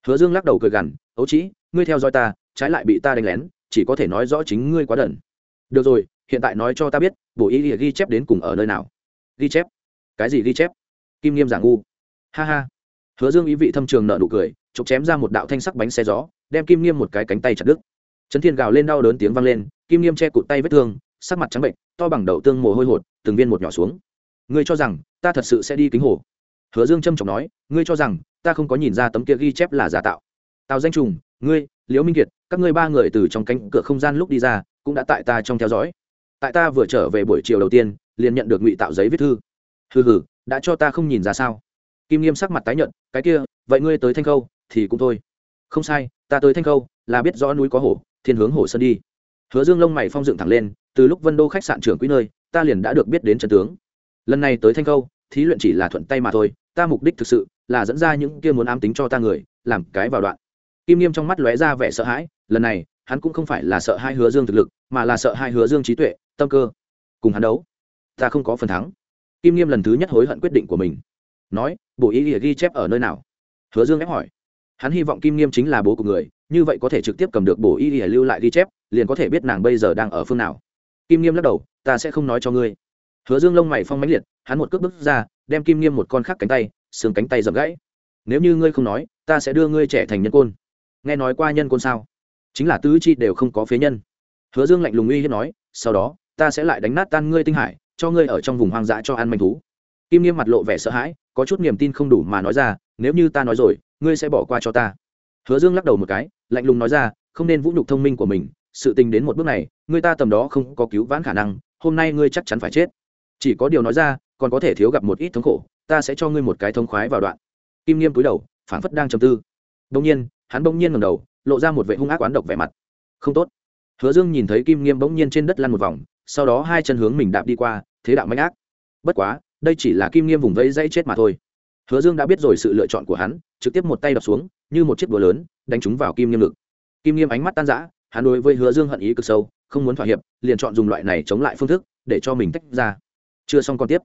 Hứa dương lắc đầu cười gằn, ấu trĩ, ngươi theo dõi ta, trái lại bị ta đánh lén, chỉ có thể nói rõ chính ngươi quá đần. Được rồi hiện tại nói cho ta biết, bộ ý ghi chép đến cùng ở nơi nào? Ghi chép? Cái gì ghi chép? Kim nghiêm giả ngu. Ha ha. Hứa dương ý vị thâm trường nợ nụ cười, chụp chém ra một đạo thanh sắc bánh xe gió, đem kim nghiêm một cái cánh tay chặt đứt. Trấn thiên gào lên đau đớn tiếng vang lên, kim nghiêm che cụt tay vết thương, sắc mặt trắng bệnh, to bằng đầu tương mồ hôi hột, từng viên một nhỏ xuống. Ngươi cho rằng, ta thật sự sẽ đi kính hồ? Hứa dương trâm trọng nói, ngươi cho rằng, ta không có nhìn ra tấm kia ghi chép là giả tạo. Tào danh trùng, ngươi, liễu minh kiệt, các ngươi ba người từ trong cánh cửa không gian lúc đi ra, cũng đã tại ta trong theo dõi tại ta vừa trở về buổi chiều đầu tiên, liền nhận được ngụy tạo giấy viết thư. Hừ hừ, đã cho ta không nhìn ra sao? Kim nghiêm sắc mặt tái nhợt, cái kia, vậy ngươi tới thanh khâu, thì cũng thôi. Không sai, ta tới thanh khâu, là biết rõ núi có hổ thiên hướng hổ sơn đi. Hứa dương lông mày phong dựng thẳng lên, từ lúc vân đô khách sạn trưởng quý nơi, ta liền đã được biết đến trần tướng. Lần này tới thanh khâu, thí luyện chỉ là thuận tay mà thôi, ta mục đích thực sự là dẫn ra những kia muốn ám tính cho ta người, làm cái vào đoạn. Kim nghiêm trong mắt lóe ra vẻ sợ hãi, lần này, hắn cũng không phải là sợ hai hứa dương thực lực, mà là sợ hai hứa dương trí tuệ tâm cơ. Cùng hắn đấu, ta không có phần thắng. Kim nghiêm lần thứ nhất hối hận quyết định của mình. Nói, bộ ý nghĩa ghi chép ở nơi nào? Hứa dương ép hỏi. Hắn hy vọng kim nghiêm chính là bố của người, như vậy có thể trực tiếp cầm được bổ y ỉa lưu lại ghi chép, liền có thể biết nàng bây giờ đang ở phương nào. Kim nghiêm lắc đầu, ta sẽ không nói cho ngươi. Hứa dương lông mày phong mãnh liệt, hắn một cước bước ra, đem kim nghiêm một con khác cánh tay, xương cánh tay dập gãy. Nếu như ngươi không nói, ta sẽ đưa ngươi trẻ thành nhân côn. Nghe nói qua nhân côn sao? Chính là tứ chi đều không có phế nhân. Hứa dương lạnh lùng uy hiếp nói, sau đó ta sẽ lại đánh nát tan ngươi tinh hải, cho ngươi ở trong vùng hoang dã cho ăn manh thú. Kim nghiêm mặt lộ vẻ sợ hãi, có chút niềm tin không đủ mà nói ra, nếu như ta nói rồi, ngươi sẽ bỏ qua cho ta. Hứa dương lắc đầu một cái, lạnh lùng nói ra, không nên vũ nhục thông minh của mình, sự tình đến một bước này, ngươi ta tầm đó không có cứu vãn khả năng, hôm nay ngươi chắc chắn phải chết. Chỉ có điều nói ra, còn có thể thiếu gặp một ít thống khổ, ta sẽ cho ngươi một cái thống khoái vào đoạn. Kim nghiêm cúi đầu phản phất đang trầm tư. Bỗng nhiên, hắn bỗng nhiên ngầm đầu, lộ ra một vệ hung ác oán độc vẻ mặt. Không tốt. Hứa dương nhìn thấy kim nghiêm bỗng nhiên trên đất lăn một vòng sau đó hai chân hướng mình đạp đi qua, thế đạo mạnh ác. Bất quá, đây chỉ là kim nghiêm vùng vẫy dãy chết mà thôi. Hứa dương đã biết rồi sự lựa chọn của hắn, trực tiếp một tay đập xuống, như một chiếc búa lớn, đánh trúng vào kim nghiêm lực. Kim nghiêm ánh mắt tan rã, hắn đối với hứa dương hận ý cực sâu, không muốn thỏa hiệp, liền chọn dùng loại này chống lại phương thức, để cho mình tách ra. Chưa xong còn tiếp.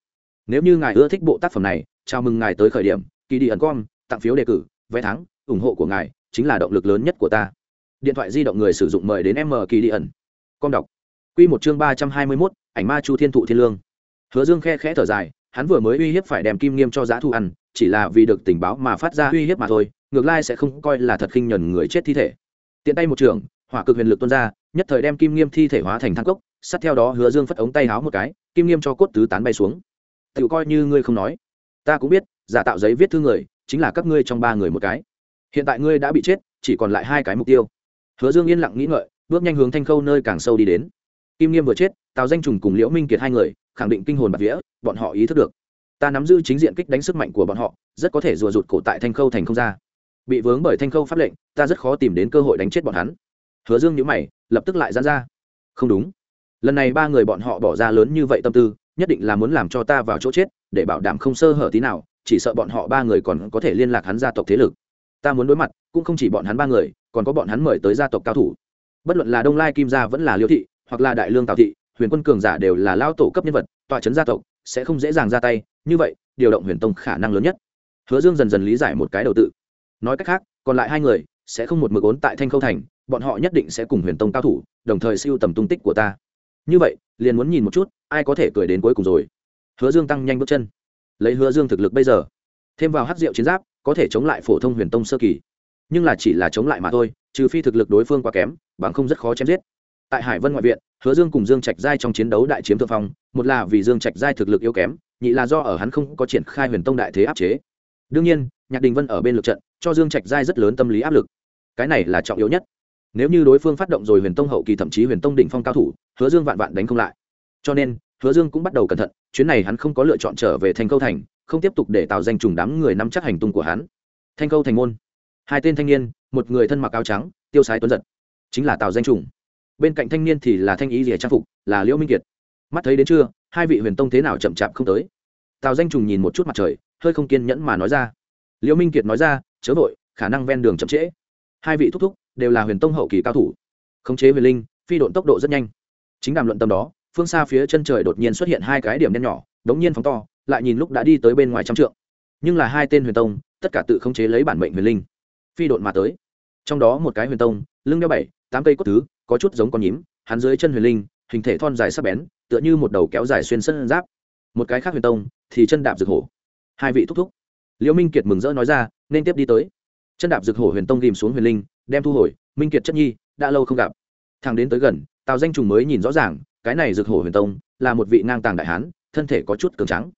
Nếu như ngài ưa thích bộ tác phẩm này, chào mừng ngài tới khởi điểm, kỳ đi ẩn com tặng phiếu đề cử, vé thắng, ủng hộ của ngài chính là động lực lớn nhất của ta. Điện thoại di động người sử dụng mời đến m kỳ đi ẩn. Con đọc quy một chương ba trăm hai mươi mốt, ảnh ma chu thiên thụ thiên lương. Hứa dương khe khẽ thở dài, hắn vừa mới uy hiếp phải đem kim nghiêm cho giá thu ăn, chỉ là vì được tình báo mà phát ra uy hiếp mà thôi, ngược lai sẽ không coi là thật khinh nhẫn người chết thi thể. Tiện tay một trường, hỏa cực huyền lực tuôn ra, nhất thời đem kim nghiêm thi thể hóa thành thang cốc, sát theo đó hứa dương phất ống tay háo một cái, kim nghiêm cho cốt tứ tán bay xuống. Tự coi như ngươi không nói, ta cũng biết, giả tạo giấy viết thư người, chính là các ngươi trong ba người một cái. Hiện tại ngươi đã bị chết, chỉ còn lại hai cái mục tiêu. Hứa dương yên lặng nghĩ ngợi, bước nhanh hướng thanh khâu nơi càng sâu đi đến kim nghiêm vừa chết, tào danh trùng cùng liễu minh kiệt hai người, khẳng định kinh hồn bạc vía, bọn họ ý thức được. Ta nắm giữ chính diện kích đánh sức mạnh của bọn họ, rất có thể rùa rụt cổ tại thanh khâu thành không ra. Bị vướng bởi thanh khâu pháp lệnh, ta rất khó tìm đến cơ hội đánh chết bọn hắn. Hứa dương nhữ mày, lập tức lại dán ra. Không đúng. Lần này ba người bọn họ bỏ ra lớn như vậy tâm tư, nhất định là muốn làm cho ta vào chỗ chết, để bảo đảm không sơ hở tí nào, chỉ sợ bọn họ ba người còn có thể liên lạc hắn gia tộc thế lực. Ta muốn đối mặt, cũng không chỉ bọn hắn ba người, còn có bọn hắn mời tới gia tộc cao thủ. Bất luận là đông lai kim gia vẫn là liêu thị hoặc là đại lương tào thị, huyền quân cường giả đều là lao tổ cấp nhân vật, tọa trấn gia tộc, sẽ không dễ dàng ra tay, như vậy, điều động huyền tông khả năng lớn nhất. Hứa dương dần dần lý giải một cái đầu tự. Nói cách khác, còn lại hai người sẽ không một mực ốn tại thanh khâu thành, bọn họ nhất định sẽ cùng huyền tông cao thủ, đồng thời siêu tầm tung tích của ta. Như vậy, liền muốn nhìn một chút, ai có thể cười đến cuối cùng rồi. Hứa dương tăng nhanh bước chân. Lấy hứa dương thực lực bây giờ, thêm vào hát rượu chiến giáp, có thể chống lại phổ thông huyền tông sơ kỳ. Nhưng là chỉ là chống lại mà thôi, trừ phi thực lực đối phương quá kém, bằng không rất khó chém giết tại hải vân ngoại viện, hứa dương cùng dương trạch giai trong chiến đấu đại chiếm thượng phong, một là vì dương trạch giai thực lực yếu kém, nhị là do ở hắn không có triển khai huyền tông đại thế áp chế. Đương nhiên, nhạc đình vân ở bên lực trận, cho dương trạch giai rất lớn tâm lý áp lực. Cái này là trọng yếu nhất. Nếu như đối phương phát động rồi huyền tông hậu kỳ thậm chí huyền tông đỉnh phong cao thủ, hứa dương vạn vạn đánh không lại. Cho nên, hứa dương cũng bắt đầu cẩn thận, chuyến này hắn không có lựa chọn trở về thành câu thành, không tiếp tục để tạo danh trùng đám người nắm chắc hành tung của hắn. Thanh câu thành môn. Hai tên thanh niên, một người thân mặc áo trắng, tiêu sái tuấn giật. Chính là tào danh trùng bên cạnh thanh niên thì là thanh ý rìa trang phục, là liễu minh kiệt. Mắt thấy đến chưa hai vị huyền tông thế nào chậm chạp không tới. Tào danh trùng nhìn một chút mặt trời, hơi không kiên nhẫn mà nói ra. Liễu minh kiệt nói ra, chớ vội, khả năng ven đường chậm trễ. Hai vị thúc thúc đều là huyền tông hậu kỳ cao thủ. Khống chế huyền linh, phi độn tốc độ rất nhanh. Chính đàm luận tâm đó, phương xa phía chân trời đột nhiên xuất hiện hai cái điểm đen nhỏ, đống nhiên phóng to, lại nhìn lúc đã đi tới bên ngoài trăm trượng. Nhưng là hai tên huyền tông, tất cả tự khống chế lấy bản mệnh huyền linh, phi độn mà tới. Trong đó một cái huyền tông, lưng đeo bảy, tám cây cốt thứ có chút giống con nhím, hắn dưới chân huyền linh, hình thể thon dài sắc bén, tựa như một đầu kéo dài xuyên sân giáp. Một cái khác huyền tông, thì chân đạp rực hổ. Hai vị thúc thúc. Liễu minh kiệt mừng rỡ nói ra, nên tiếp đi tới. Chân đạp rực hổ huyền tông ghìm xuống huyền linh, đem thu hồi, minh kiệt chất nhi, đã lâu không gặp. Thằng đến tới gần, tào danh trùng mới nhìn rõ ràng, cái này rực hổ huyền tông, là một vị ngang tàng đại hán, thân thể có chút cường trắng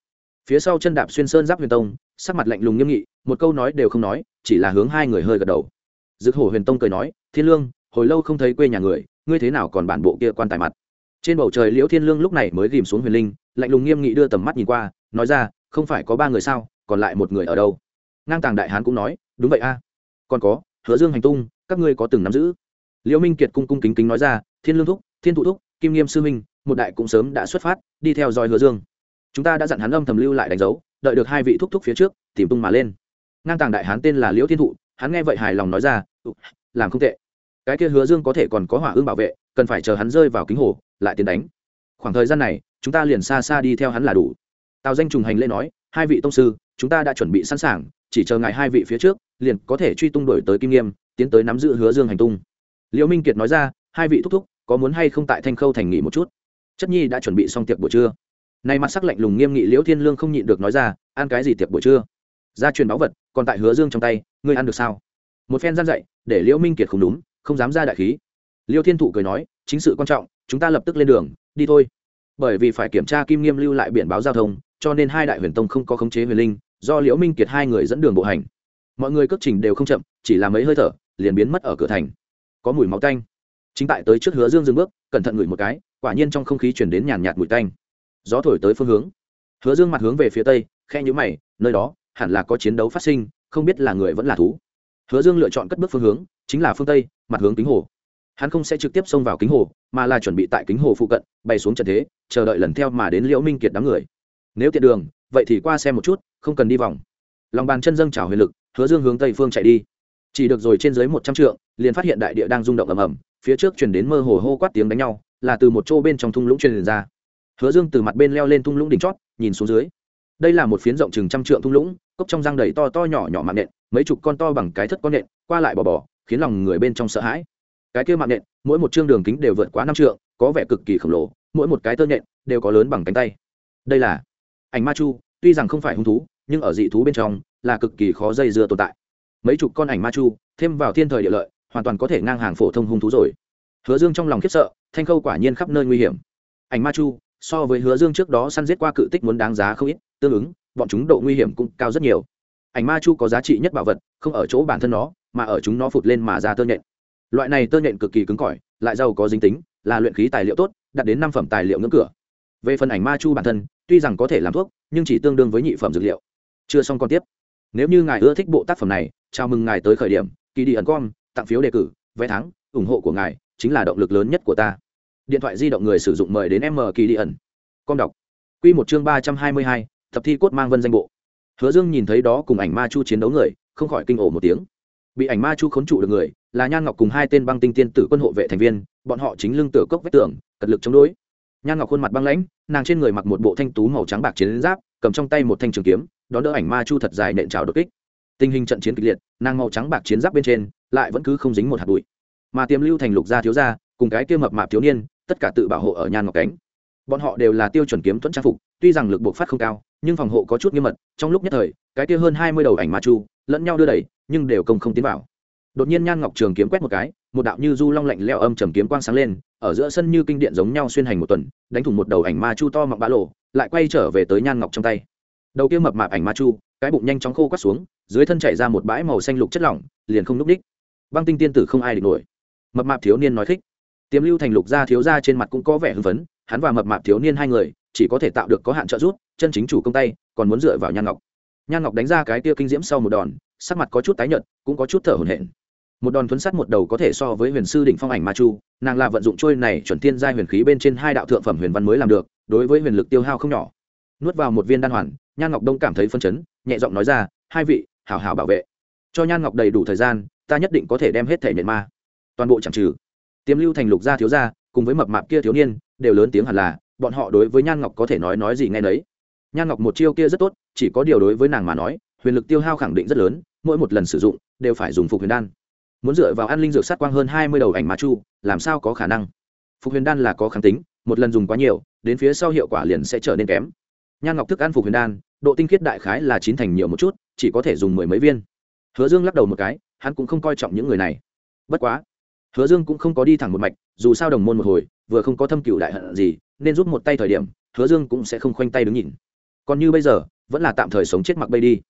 phía sau chân đạp xuyên sơn giáp huyền tông, sắc mặt lạnh lùng nghiêm nghị, một câu nói đều không nói, chỉ là hướng hai người hơi gật đầu. Rực hổ huyền tông cười nói, thiên lương hồi lâu không thấy quê nhà người, ngươi thế nào còn bản bộ kia quan tài mặt? Trên bầu trời liễu thiên lương lúc này mới ghìm xuống huyền linh, lạnh lùng nghiêm nghị đưa tầm mắt nhìn qua, nói ra, không phải có ba người sao, còn lại một người ở đâu? Ngang tàng đại hán cũng nói, đúng vậy a. Còn có, hứa dương hành tung, các ngươi có từng nắm giữ? Liễu minh kiệt cung cung kính kính nói ra, thiên lương thúc, thiên thụ thúc, kim nghiêm sư minh một đại cũng sớm đã xuất phát, đi theo dõi hứa dương. Chúng ta đã dặn hắn âm thầm lưu lại đánh dấu, đợi được hai vị thúc thúc phía trước, tìm tung mà lên. Ngang tàng đại hán tên là liễu thiên thụ, hắn nghe vậy hài lòng nói ra làm không tệ cái kia hứa dương có thể còn có hỏa ương bảo vệ, cần phải chờ hắn rơi vào kính hồ, lại tiến đánh. Khoảng thời gian này, chúng ta liền xa xa đi theo hắn là đủ. Tào danh trùng hành lễ nói, hai vị tông sư, chúng ta đã chuẩn bị sẵn sàng, chỉ chờ ngài hai vị phía trước, liền có thể truy tung đổi tới kim nghiêm, tiến tới nắm giữ hứa dương hành tung. Liễu minh kiệt nói ra, hai vị thúc thúc, có muốn hay không tại thanh khâu thành nghỉ một chút? Chất nhi đã chuẩn bị xong tiệc buổi trưa. Nay mặt sắc lạnh lùng nghiêm nghị liễu thiên lương không nhịn được nói ra, ăn cái gì tiệc buổi trưa? Ra truyền báu vật, còn tại hứa dương trong tay, ngươi ăn được sao? Một phen gian dạy, để liễu minh kiệt không đúng không dám ra đại khí. Liêu thiên thụ cười nói, chính sự quan trọng, chúng ta lập tức lên đường, đi thôi. Bởi vì phải kiểm tra kim nghiêm lưu lại biển báo giao thông, cho nên hai đại huyền tông không có khống chế huyền linh, do liễu minh kiệt hai người dẫn đường bộ hành. Mọi người cất trình đều không chậm, chỉ là mấy hơi thở, liền biến mất ở cửa thành. Có mùi máu tanh. Chính tại tới trước hứa dương dừng bước, cẩn thận ngửi một cái, quả nhiên trong không khí chuyển đến nhàn nhạt mùi tanh. Gió thổi tới phương hướng. Hứa dương mặt hướng về phía tây khe nhũ mày, nơi đó, hẳn là có chiến đấu phát sinh, không biết là người vẫn là thú. Hứa dương lựa chọn cất bước phương hướng, chính là phương tây mặt hướng kính hồ. Hắn không sẽ trực tiếp xông vào kính hồ, mà là chuẩn bị tại kính hồ phụ cận, bay xuống trận thế, chờ đợi lần theo mà đến liễu minh kiệt đám người. Nếu tiện đường, vậy thì qua xem một chút, không cần đi vòng. Lòng bàn chân dâng trào huyền lực, hứa dương hướng tây phương chạy đi. Chỉ được rồi trên dưới một trăm trượng, liền phát hiện đại địa đang rung động ầm ầm, phía trước chuyển đến mơ hồ hô quát tiếng đánh nhau, là từ một chỗ bên trong thung lũng truyền ra. Hứa dương từ mặt bên leo lên thung lũng đỉnh chót, nhìn xuống dưới. Đây là một phiến rộng chừng trăm trượng thung lũng, cốc trong răng đầy to to nhỏ nhỏ mạng nện, mấy chục con to bằng cái thất con nện, qua lại bò bò khiến lòng người bên trong sợ hãi. Cái kia mạng nện mỗi một chương đường kính đều vượt quá năm trượng, có vẻ cực kỳ khổng lồ, mỗi một cái tơ nện đều có lớn bằng cánh tay. Đây là ảnh ma chu, tuy rằng không phải hung thú, nhưng ở dị thú bên trong là cực kỳ khó dây dưa tồn tại. Mấy chục con ảnh ma chu, thêm vào thiên thời địa lợi, hoàn toàn có thể ngang hàng phổ thông hung thú rồi. Hứa dương trong lòng khiếp sợ, thanh khâu quả nhiên khắp nơi nguy hiểm. Ảnh ma chu, so với hứa dương trước đó săn giết qua cự tích muốn đáng giá không ít, tương ứng, bọn chúng độ nguy hiểm cũng cao rất nhiều. Ảnh ma chu có giá trị nhất bảo vật, không ở chỗ bản thân nó mà ở chúng nó phụt lên mà ra tơ nhện. Loại này tơ nhện cực kỳ cứng cỏi, lại giàu có dính tính, là luyện khí tài liệu tốt, đạt đến năm phẩm tài liệu ngưỡng cửa. Về phần ảnh ma chu bản thân, tuy rằng có thể làm thuốc, nhưng chỉ tương đương với nhị phẩm dược liệu. Chưa xong còn tiếp. Nếu như ngài ưa thích bộ tác phẩm này, chào mừng ngài tới khởi điểm kỳ đi ẩn com, tặng phiếu đề cử, vé thắng, ủng hộ của ngài chính là động lực lớn nhất của ta. Điện thoại di động người sử dụng mời đến m kỳ đi ẩn com đọc. Q một chương ba trăm hai mươi hai tập thi cốt mang vân danh bộ. Hứa dương nhìn thấy đó cùng ảnh ma chu chiến đấu người, không khỏi kinh ổ một tiếng bị ảnh ma chu khốn trụ được người, là nhan ngọc cùng hai tên băng tinh tiên tử quân hộ vệ thành viên, bọn họ chính lưng tựa cốc vách tường, cật lực chống đối. Nhan ngọc khuôn mặt băng lãnh, nàng trên người mặc một bộ thanh tú màu trắng bạc chiến giáp, cầm trong tay một thanh trường kiếm, đón đỡ ảnh ma chu thật dài nện trào đột kích. Tình hình trận chiến kịch liệt, nàng màu trắng bạc chiến giáp bên trên, lại vẫn cứ không dính một hạt bụi. Mà tiềm lưu thành lục gia thiếu gia, cùng cái kia mập mạp thiếu niên, tất cả tự bảo hộ ở nhan ngọc cánh. Bọn họ đều là tiêu chuẩn kiếm thuẫn trang phục, tuy rằng lực buộc phát không cao, nhưng phòng hộ có chút nghiêm mật, trong lúc nhất thời, cái kia hơn hai mươi đầu ảnh ma chu, lẫn nhau đưa đẩy nhưng đều công không tiến vào. Đột nhiên nhan ngọc trường kiếm quét một cái, một đạo như du long lạnh leo âm trầm kiếm quang sáng lên, ở giữa sân như kinh điện giống nhau xuyên hành một tuần, đánh thủng một đầu ảnh ma chu to mọng bã lộ, lại quay trở về tới nhan ngọc trong tay. Đầu kia mập mạp ảnh ma chu, cái bụng nhanh chóng khô quắt xuống, dưới thân chảy ra một bãi màu xanh lục chất lỏng, liền không núp đích. Băng tinh tiên tử không ai địch nổi. Mập mạp thiếu niên nói thích tiềm lưu thành lục gia thiếu gia trên mặt cũng có vẻ hưng phấn, hắn và mập mạp thiếu niên hai người, chỉ có thể tạo được có hạn trợ giúp, chân chính chủ công tay, còn muốn dựa vào nhan ngọc. Nhan ngọc đánh ra cái tia kinh diễm sau một đòn sắc mặt có chút tái nhợt, cũng có chút thở hổn hển. Một đòn thuấn sát một đầu có thể so với huyền sư đỉnh phong ảnh ma chu, nàng là vận dụng trôi này chuẩn tiên giai huyền khí bên trên hai đạo thượng phẩm huyền văn mới làm được, đối với huyền lực tiêu hao không nhỏ. Nuốt vào một viên đan hoàn, nhan ngọc đông cảm thấy phân chấn, nhẹ giọng nói ra, hai vị, hảo hảo bảo vệ. Cho nhan ngọc đầy đủ thời gian, ta nhất định có thể đem hết thể nện ma. Toàn bộ chẳng trừ. Tiềm lưu thành lục gia thiếu gia, cùng với mập mạp kia thiếu niên, đều lớn tiếng hẳn là, bọn họ đối với nhan ngọc có thể nói nói gì nghe nấy. Nhan ngọc một chiêu kia rất tốt, chỉ có điều đối với nàng mà nói, huyền lực tiêu hao khẳng định rất lớn mỗi một lần sử dụng đều phải dùng phục huyền đan. Muốn dựa vào an linh dược sát quang hơn hai mươi đầu ảnh ma chu, làm sao có khả năng? Phục huyền đan là có kháng tính, một lần dùng quá nhiều, đến phía sau hiệu quả liền sẽ trở nên kém. Nhan ngọc thức ăn phục huyền đan, độ tinh khiết đại khái là chín thành nhiều một chút, chỉ có thể dùng mười mấy viên. Hứa dương lắc đầu một cái, hắn cũng không coi trọng những người này. Bất quá, hứa dương cũng không có đi thẳng một mạch, dù sao đồng môn một hồi, vừa không có thâm cựu đại hận gì, nên giúp một tay thời điểm, hứa dương cũng sẽ không khoanh tay đứng nhìn. Còn như bây giờ, vẫn là tạm thời sống chết mặc bay đi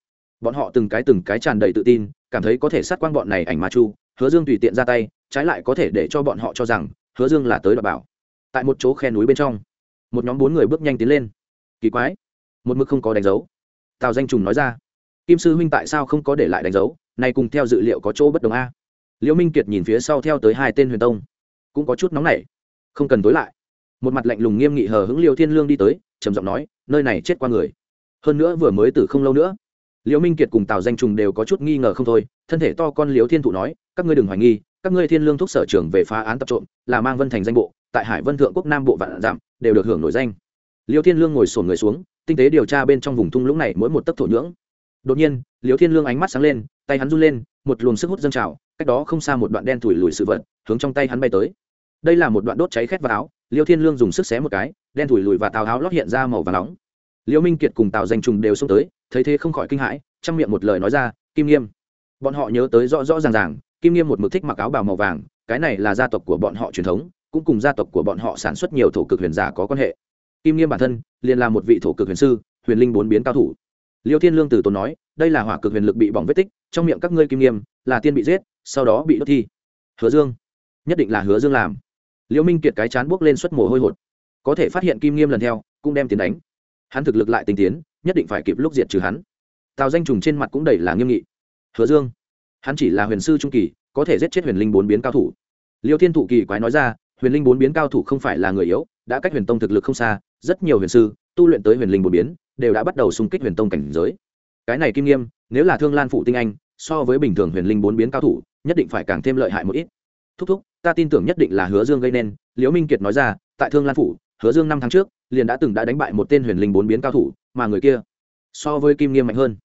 bọn họ từng cái từng cái tràn đầy tự tin, cảm thấy có thể sát quan bọn này ảnh ma chu, hứa dương tùy tiện ra tay, trái lại có thể để cho bọn họ cho rằng, hứa dương là tới đọc bảo. Tại một chỗ khe núi bên trong, một nhóm bốn người bước nhanh tiến lên. Kỳ quái, một mực không có đánh dấu. Tào danh trùng nói ra, kim sư huynh tại sao không có để lại đánh dấu? Này cùng theo dự liệu có chỗ bất đồng a. Liễu minh kiệt nhìn phía sau theo tới hai tên huyền tông, cũng có chút nóng nảy, không cần tối lại. Một mặt lạnh lùng nghiêm nghị hờ hững liêu thiên lương đi tới, trầm giọng nói, nơi này chết qua người. Hơn nữa vừa mới từ không lâu nữa liễu minh kiệt cùng tào danh trùng đều có chút nghi ngờ không thôi, thân thể to con liễu thiên thụ nói, các ngươi đừng hoài nghi, các ngươi thiên lương thúc sở trưởng về phá án tập trộm, là mang vân thành danh bộ, tại hải vân thượng quốc nam bộ vạn giảm, đều được hưởng nổi danh. Liễu thiên lương ngồi sổn người xuống, tinh tế điều tra bên trong vùng thung lũng này mỗi một tấc thổ nhưỡng. Đột nhiên, liễu thiên lương ánh mắt sáng lên, tay hắn run lên, một luồng sức hút dâng trào, cách đó không xa một đoạn đen thủi lùi sự vật, hướng trong tay hắn bay tới. Đây là một đoạn đốt cháy khét vào áo liêu thiên lương dùng sức xé một cái, đen thủi lùi và tào áo lót hiện ra màu và nóng. Liêu minh kiệt cùng tào danh trùng đều xông tới thấy thế không khỏi kinh hãi trong miệng một lời nói ra, kim nghiêm. Bọn họ nhớ tới rõ rõ ràng ràng, kim nghiêm một mực thích mặc áo bào màu vàng, cái này là gia tộc của bọn họ truyền thống, cũng cùng gia tộc của bọn họ sản xuất nhiều thổ cực huyền giả có quan hệ. Kim nghiêm bản thân, liền là một vị thổ cực huyền sư, huyền linh bốn biến cao thủ. Liêu thiên lương từ tốn nói, đây là hỏa cực huyền lực bị bỏng vết tích, trong miệng các ngươi kim nghiêm, là tiên bị giết, sau đó bị đốt thi. Hứa dương. Nhất định là hứa dương làm. Liễu minh kiệt cái chán buốc lên suất mồ hôi hột. Có thể phát hiện kim nghiêm lần theo, cũng đem tiến đánh. Hắn thực lực lại tinh tiến nhất định phải kịp lúc diệt trừ hắn. Tào danh trùng trên mặt cũng đầy là nghiêm nghị. Hứa dương, hắn chỉ là huyền sư trung kỳ, có thể giết chết huyền linh bốn biến cao thủ. Liêu thiên thụ kỳ quái nói ra, huyền linh bốn biến cao thủ không phải là người yếu, đã cách huyền tông thực lực không xa, rất nhiều huyền sư, tu luyện tới huyền linh bốn biến, đều đã bắt đầu xung kích huyền tông cảnh giới. Cái này kim nghiêm, nếu là thương lan phụ tinh anh, so với bình thường huyền linh bốn biến cao thủ, nhất định phải càng thêm lợi hại một ít. Thúc thúc, ta tin tưởng nhất định là hứa dương gây nên, liễu minh kiệt nói ra, tại thương lan phủ hứa dương năm tháng trước, liền đã từng đã đánh bại một tên huyền linh bốn biến cao thủ, mà người kia so với kim nghiêm mạnh hơn.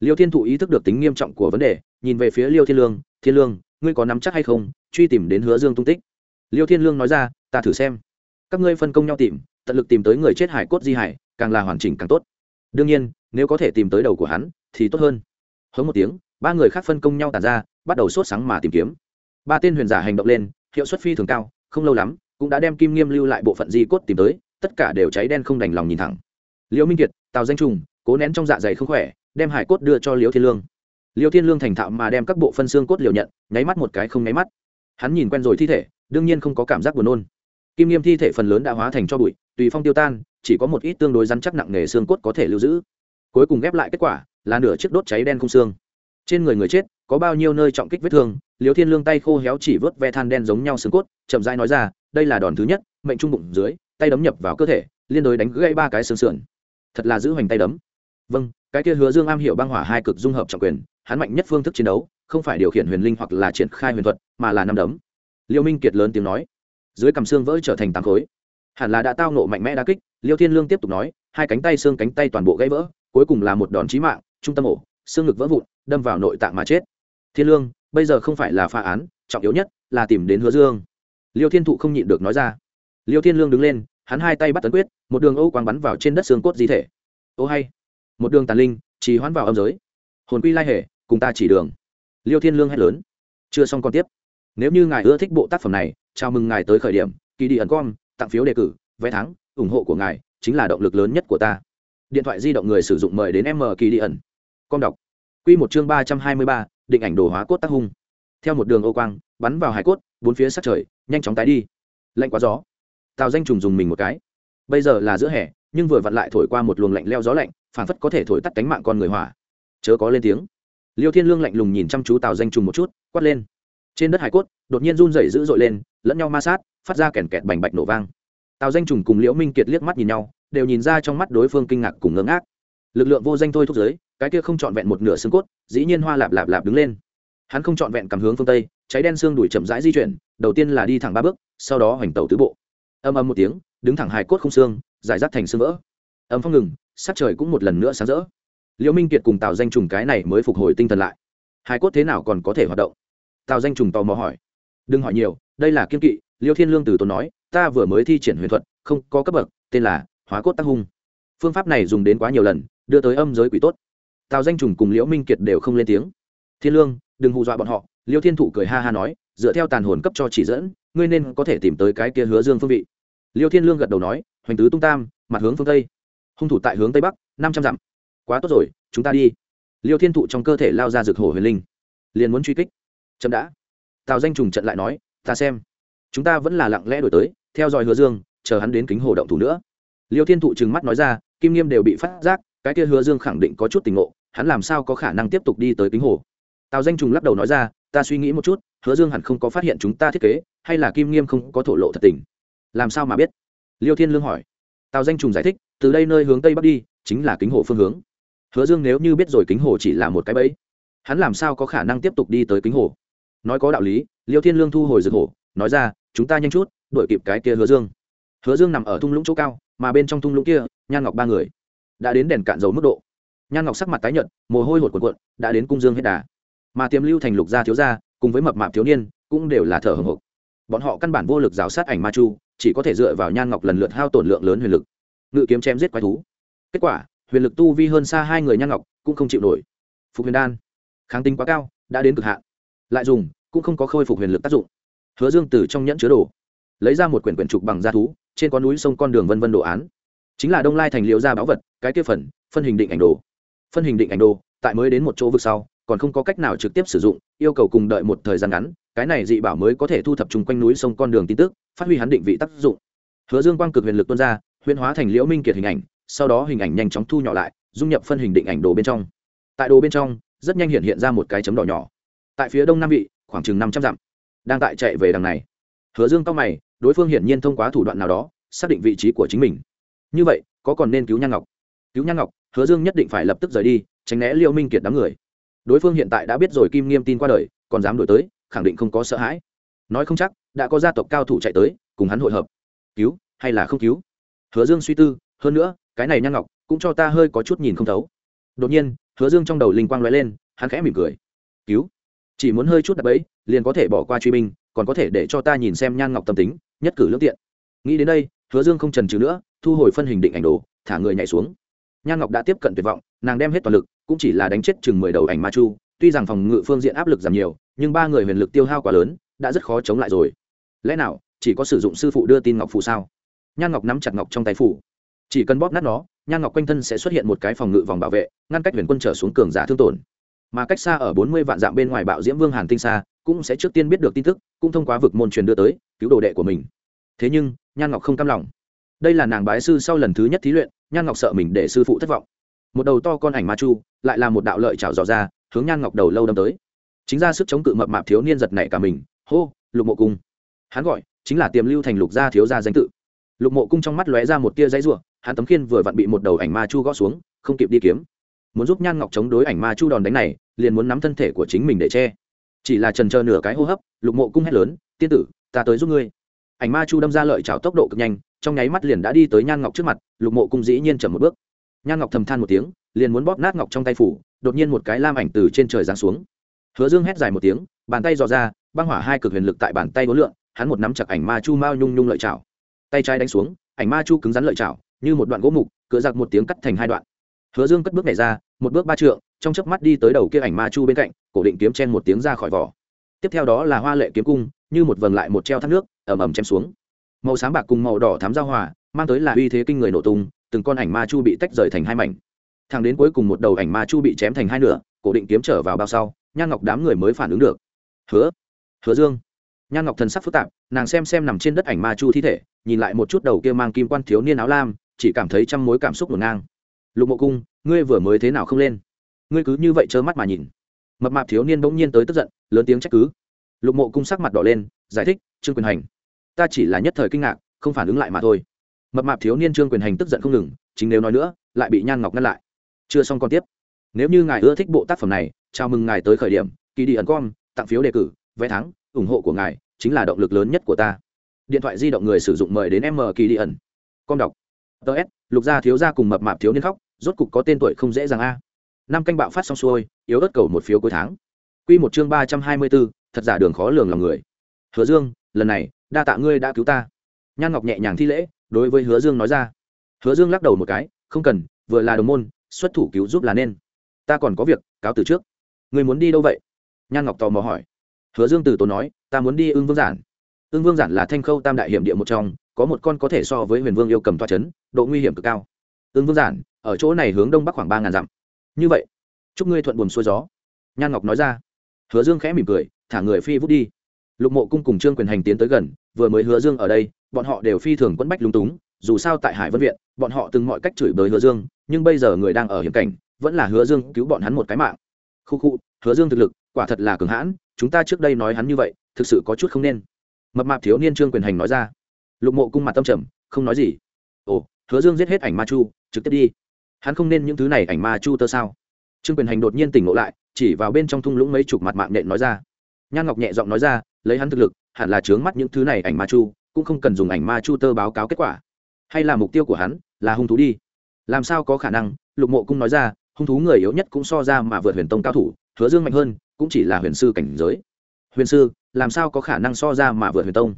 Liêu thiên thụ ý thức được tính nghiêm trọng của vấn đề, nhìn về phía liêu thiên lương thiên lương, ngươi có nắm chắc hay không, truy tìm đến hứa dương tung tích? Liêu thiên lương nói ra, ta thử xem. Các ngươi phân công nhau tìm, tận lực tìm tới người chết hải cốt di hải, càng là hoàn chỉnh càng tốt. Đương nhiên, nếu có thể tìm tới đầu của hắn, thì tốt hơn. Hống một tiếng, ba người khác phân công nhau tàn ra, bắt đầu sốt sáng mà tìm kiếm. Ba tên huyền giả hành động lên, hiệu suất phi thường cao, không lâu lắm cũng đã đem kim nghiêm lưu lại bộ phận di cốt tìm tới, tất cả đều cháy đen không đành lòng nhìn thẳng. Liễu minh kiệt, tào danh trùng, cố nén trong dạ dày không khỏe, đem hải cốt đưa cho liễu thiên lương. Liễu thiên lương thành thạo mà đem các bộ phân xương cốt liều nhận, nháy mắt một cái không nháy mắt. Hắn nhìn quen rồi thi thể, đương nhiên không có cảm giác buồn nôn. Kim nghiêm thi thể phần lớn đã hóa thành cho bụi, tùy phong tiêu tan, chỉ có một ít tương đối rắn chắc nặng nề xương cốt có thể lưu giữ. Cuối cùng ghép lại kết quả là nửa chiếc đốt cháy đen không xương. Trên người người chết có bao nhiêu nơi trọng kích vết thương liều thiên lương tay khô héo chỉ vớt ve than đen giống nhau xương cốt, chậm rãi nói ra, đây là đòn thứ nhất, mệnh trung bụng dưới, tay đấm nhập vào cơ thể, liên đối đánh gãy ba cái xương sườn. Thật là giữ hoành tay đấm. Vâng cái kia hứa dương am hiểu băng hỏa hai cực dung hợp trọng quyền, hắn mạnh nhất phương thức chiến đấu, không phải điều khiển huyền linh hoặc là triển khai huyền thuật, mà là năm đấm. Liêu minh kiệt lớn tiếng nói. Dưới cằm xương vỡ trở thành tám khối. Hẳn là đã tao nộ mạnh mẽ đa kích, liêu thiên lương tiếp tục nói, hai cánh tay xương cánh tay toàn bộ gãy vỡ, cuối cùng là một đòn chí mạng, trung tâm ổ, xương ngực vỡ vụn, đâm vào nội tạng mà chết thiên lương, bây giờ không phải là phá án, trọng yếu nhất là tìm đến hứa dương. Liêu thiên thụ không nhịn được nói ra. Liêu thiên lương đứng lên, hắn hai tay bắt tấn quyết, một đường âu quang bắn vào trên đất xương cốt di thể. Ô hay. Một đường tàn linh chỉ hoán vào âm giới. Hồn quy lai hệ cùng ta chỉ đường. Liêu thiên lương hét lớn. Chưa xong còn tiếp. Nếu như ngài ưa thích bộ tác phẩm này, chào mừng ngài tới khởi điểm, kỳ đi ẩn com, tặng phiếu đề cử, vé thắng, ủng hộ của ngài chính là động lực lớn nhất của ta. Điện thoại di động người sử dụng mời đến m kỳ đi ẩn. Com đọc. Q một chương ba trăm hai mươi ba định ảnh đồ hóa cốt tác hung. Theo một đường ô quang, bắn vào hải cốt, bốn phía sát trời, nhanh chóng tái đi. Lạnh quá gió. Tào danh trùng dùng mình một cái. Bây giờ là giữa hè, nhưng vừa vặn lại thổi qua một luồng lạnh leo gió lạnh, phản phất có thể thổi tắt cánh mạng con người hỏa. Chớ có lên tiếng. Liêu thiên lương lạnh lùng nhìn chăm chú tào danh trùng một chút, quát lên. Trên đất hải cốt, đột nhiên run rẩy dữ dội lên, lẫn nhau ma sát, phát ra kèn kẹt bành bạch nổ vang. Tào danh trùng cùng liễu minh kiệt liếc mắt nhìn nhau, đều nhìn ra trong mắt đối phương kinh ngạc cùng ngớ ngác lực lượng vô danh thôi thúc giới cái kia không trọn vẹn một nửa xương cốt, dĩ nhiên hoa lạp lạp lạp đứng lên. Hắn không trọn vẹn cầm hướng phương tây, cháy đen xương đuổi chậm rãi di chuyển, đầu tiên là đi thẳng ba bước, sau đó hoành tàu tứ bộ. Âm âm một tiếng, đứng thẳng hài cốt không xương, giải rác thành xương vỡ. Âm phong ngừng, sắc trời cũng một lần nữa sáng rỡ. Liễu minh kiệt cùng tào danh trùng cái này mới phục hồi tinh thần lại. Hài cốt thế nào còn có thể hoạt động? Tào danh trùng tò mò hỏi. Đừng hỏi nhiều, đây là kiên kỵ, liêu thiên lương từ tốn nói, ta vừa mới thi triển huyền thuật, không có cấp bậc, tên là hóa cốt tác hung. Phương pháp này dùng đến quá nhiều lần, đưa tới âm giới quỷ tốt tào danh trùng cùng liễu minh kiệt đều không lên tiếng. Thiên lương, đừng hù dọa bọn họ, liêu thiên thụ cười ha ha nói, dựa theo tàn hồn cấp cho chỉ dẫn, ngươi nên có thể tìm tới cái kia hứa dương phương vị. Liêu thiên lương gật đầu nói, hoành tứ tung tam, mặt hướng phương tây, hung thủ tại hướng tây bắc, năm trăm dặm. Quá tốt rồi, chúng ta đi. Liêu thiên thụ trong cơ thể lao ra rực hổ huyền linh, liền muốn truy kích. Chậm đã. Tào danh trùng trận lại nói, ta xem, chúng ta vẫn là lặng lẽ đổi tới, theo dõi hứa dương, chờ hắn đến kính hồ động thủ nữa. Liêu thiên thụ trừng mắt nói ra, kim nghiêm đều bị phát giác, cái kia hứa dương khẳng định có chút tình ngộ hắn làm sao có khả năng tiếp tục đi tới kính hồ? Tào danh trùng lắc đầu nói ra ta suy nghĩ một chút hứa dương hẳn không có phát hiện chúng ta thiết kế hay là kim nghiêm không có thổ lộ thật tình? Làm sao mà biết? Liêu thiên lương hỏi. Tào danh trùng giải thích từ đây nơi hướng tây bắc đi chính là kính hồ phương hướng. Hứa dương nếu như biết rồi kính hồ chỉ là một cái bẫy hắn làm sao có khả năng tiếp tục đi tới kính hồ? Nói có đạo lý liêu thiên lương thu hồi rực hồ, nói ra chúng ta nhanh chút đuổi kịp cái kia hứa dương. Hứa dương nằm ở thung lũng chỗ cao mà bên trong thung lũng kia nhan ngọc ba người đã đến đèn cạn dầu mức độ nhan ngọc sắc mặt tái nhợt, mồ hôi hột cuộn cuộn, đã đến cung dương hết đà. Mà tiềm lưu thành lục gia thiếu gia, cùng với mập mạp thiếu niên, cũng đều là thở hồng hộc. Bọn họ căn bản vô lực rào sát ảnh ma chu, chỉ có thể dựa vào nhan ngọc lần lượt hao tổn lượng lớn huyền lực. Ngự kiếm chém giết quái thú. Kết quả, huyền lực tu vi hơn xa hai người nhan ngọc, cũng không chịu nổi. Phục huyền đan. Kháng tính quá cao, đã đến cực hạn. Lại dùng, cũng không có khôi phục huyền lực tác dụng. Hứa dương từ trong nhẫn chứa đồ, lấy ra một quyển quyển trục bằng da thú, trên con núi sông con đường vân vân đồ án. Chính là đông lai thành liệu ra báu vật, cái kia phần, phân hình định ảnh đồ phân hình định ảnh đồ, tại mới đến một chỗ vực sau, còn không có cách nào trực tiếp sử dụng, yêu cầu cùng đợi một thời gian ngắn, cái này dị bảo mới có thể thu thập chung quanh núi sông con đường tin tức, phát huy hắn định vị tác dụng. Hứa dương quang cực huyền lực tuôn ra huyền hóa thành liễu minh kiệt hình ảnh, sau đó hình ảnh nhanh chóng thu nhỏ lại, dung nhập phân hình định ảnh đồ bên trong. Tại đồ bên trong, rất nhanh hiện hiện ra một cái chấm đỏ nhỏ. Tại phía đông nam vị, khoảng chừng năm trăm dặm, đang tại chạy về đằng này. Hứa dương cao mày, đối phương hiển nhiên thông qua thủ đoạn nào đó, xác định vị trí của chính mình. Như vậy, có còn nên cứu nhan ngọc? Cứu nhan ngọc, hứa dương nhất định phải lập tức rời đi, tránh né liêu minh kiệt đám người. Đối phương hiện tại đã biết rồi kim nghiêm tin qua đời, còn dám đổi tới, khẳng định không có sợ hãi. Nói không chắc, đã có gia tộc cao thủ chạy tới, cùng hắn hội hợp. Cứu hay là không cứu? Hứa dương suy tư, hơn nữa, cái này nhan ngọc cũng cho ta hơi có chút nhìn không thấu. Đột nhiên, hứa dương trong đầu linh quang lóe lên, hắn khẽ mỉm cười. Cứu. Chỉ muốn hơi chút đập ấy liền có thể bỏ qua truy binh, còn có thể để cho ta nhìn xem nhan ngọc tâm tính, nhất cử lương tiện. Nghĩ đến đây, hứa dương không trần trừ nữa, thu hồi phân hình định ảnh đồ, thả người nhảy xuống nhan ngọc đã tiếp cận tuyệt vọng, nàng đem hết toàn lực, cũng chỉ là đánh chết chừng mười đầu ảnh ma chu. Tuy rằng phòng ngự phương diện áp lực giảm nhiều, nhưng ba người huyền lực tiêu hao quá lớn, đã rất khó chống lại rồi. Lẽ nào, chỉ có sử dụng sư phụ đưa tin ngọc phụ sao? Nhan ngọc nắm chặt ngọc trong tay phủ chỉ cần bóp nát nó, nhan ngọc quanh thân sẽ xuất hiện một cái phòng ngự vòng bảo vệ, ngăn cách huyền quân trở xuống cường giả thương tổn. Mà cách xa ở bốn mươi vạn dặm bên ngoài bạo diễm vương hàn tinh xa cũng sẽ trước tiên biết được tin tức, cũng thông qua vực môn truyền đưa tới, cứu đồ đệ của mình. Thế nhưng, nhan ngọc không cam lòng. Đây là nàng bái sư sau lần thứ nhất thí luyện nhan ngọc sợ mình để sư phụ thất vọng một đầu to con ảnh ma chu lại là một đạo lợi trào dò ra hướng nhan ngọc đầu lâu đâm tới chính ra sức chống cự mập mạp thiếu niên giật nảy cả mình hô lục mộ cung hắn gọi chính là tiềm lưu thành lục gia thiếu gia danh tự lục mộ cung trong mắt lóe ra một tia giấy ruộng hắn tấm khiên vừa vặn bị một đầu ảnh ma chu gõ xuống, không kịp đi kiếm. Muốn giúp nhan ngọc chống đối ảnh ma chu đòn đánh này, liền muốn nắm thân thể của chính mình để che. Chỉ là trần chờ nửa cái hô hấp, lục mộ cung hét lớn, tiên tử, ta tới giúp ngươi ảnh ma chu đâm ra lợi chảo tốc độ cực nhanh, trong nháy mắt liền đã đi tới nhan ngọc trước mặt, lục mộ cung dĩ nhiên chậm một bước. Nhan ngọc thầm than một tiếng, liền muốn bóp nát ngọc trong tay phủ, đột nhiên một cái lam ảnh từ trên trời giáng xuống. Hứa dương hét dài một tiếng, bàn tay dò ra, băng hỏa hai cực huyền lực tại bàn tay vốn lượn, hắn một nắm chặt ảnh ma chu mao nhung nhung lợi chảo. Tay trái đánh xuống, ảnh ma chu cứng rắn lợi chảo, như một đoạn gỗ mục cựa giặc một tiếng cắt thành hai đoạn. Hứa dương cất bước này ra, một bước ba trượng, trong chớp mắt đi tới đầu kia ảnh ma chu bên cạnh, cổ định kiếm chen một tiếng ra khỏi vỏ. Tiếp theo đó là hoa lệ kiếm cung như một vầng lại một treo thác nước, ầm ầm chém xuống. Màu sáng bạc cùng màu đỏ thám giao hòa, mang tới là uy thế kinh người nổ tung, từng con ảnh ma chu bị tách rời thành hai mảnh. Thang đến cuối cùng một đầu ảnh ma chu bị chém thành hai nửa, cổ định kiếm trở vào bao sau, nhan ngọc đám người mới phản ứng được. Hứa hứa dương. Nhan ngọc thần sắc phức tạp, nàng xem xem nằm trên đất ảnh ma chu thi thể, nhìn lại một chút đầu kia mang kim quan thiếu niên áo lam, chỉ cảm thấy trăm mối cảm xúc ngổn ngang. Lục mộ cung, ngươi vừa mới thế nào không lên? Ngươi cứ như vậy trơ mắt mà nhìn. Mập mạp thiếu niên bỗng nhiên tới tức giận, lớn tiếng trách cứ lục mộ cung sắc mặt đỏ lên, giải thích, trương quyền hành, ta chỉ là nhất thời kinh ngạc, không phản ứng lại mà thôi. Mập mạp thiếu niên trương quyền hành tức giận không ngừng, chính nếu nói nữa, lại bị nhan ngọc ngăn lại. Chưa xong còn tiếp. Nếu như ngài ưa thích bộ tác phẩm này, chào mừng ngài tới khởi điểm, kỳ đi ẩn com, tặng phiếu đề cử, vé thắng, ủng hộ của ngài chính là động lực lớn nhất của ta. Điện thoại di động người sử dụng mời đến m kỳ đi ẩn. Com đọc. Ts lục gia thiếu gia cùng mập mạp thiếu niên khóc, rốt cục có tên tuổi không dễ dàng a. Năm canh bạo phát xong xuôi, yếu ớt cầu một phiếu cuối tháng. Q một chương ba trăm hai mươi bốn thật giả đường khó lường lòng người. Hứa dương, lần này, đa tạ ngươi đã cứu ta. Nhan ngọc nhẹ nhàng thi lễ, đối với hứa dương nói ra. Hứa dương lắc đầu một cái, không cần, vừa là đồng môn, xuất thủ cứu giúp là nên. Ta còn có việc, cáo từ trước. Người muốn đi đâu vậy? Nhan ngọc tò mò hỏi. Hứa dương từ tốn nói, ta muốn đi ưng vương giản. Ưng vương giản là thanh khâu tam đại hiểm địa một trong, có một con có thể so với huyền vương yêu cầm toa c h ấ n độ nguy hiểm cực cao. Ưng vương giản, ở chỗ này hướng đông bắc khoảng ba ngàn dặm. Như vậy, chúc ngươi thuận buồm xuôi gió. Nhan ngọc nói ra. Hứa dương khẽ mỉm cười thả người phi vút đi. Lục mộ cung cùng trương quyền hành tiến tới gần, vừa mới hứa dương ở đây, bọn họ đều phi thường quẫn bách lúng túng, dù sao tại hải vân viện, bọn họ từng mọi cách chửi bới hứa dương, nhưng bây giờ người đang ở hiểm cảnh, vẫn là hứa dương cứu bọn hắn một cái mạng. Khu khu, hứa dương thực lực, quả thật là cường hãn, chúng ta trước đây nói hắn như vậy, thực sự có chút không nên. Mập mạp thiếu niên trương quyền hành nói ra. Lục mộ cung mặt tâm trầm, không nói gì. Ồ, hứa dương giết hết ảnh ma chu, trực tiếp đi. Hắn không nên những thứ này ảnh ma chu tơ sao? Trương quyền hành đột nhiên tỉnh ngộ lại, chỉ vào bên trong thung lũng mấy chục mặt mạng nện nói ra nhan ngọc nhẹ giọng nói ra, lấy hắn thực lực, hẳn là chướng mắt những thứ này ảnh ma chu, cũng không cần dùng ảnh ma chu tơ báo cáo kết quả. Hay là mục tiêu của hắn là hung thú đi. Làm sao có khả năng? Lục mộ cung nói ra, hung thú người yếu nhất cũng so ra mà vượt huyền tông cao thủ, hứa dương mạnh hơn, cũng chỉ là huyền sư cảnh giới. Huyền sư, làm sao có khả năng so ra mà vượt huyền tông?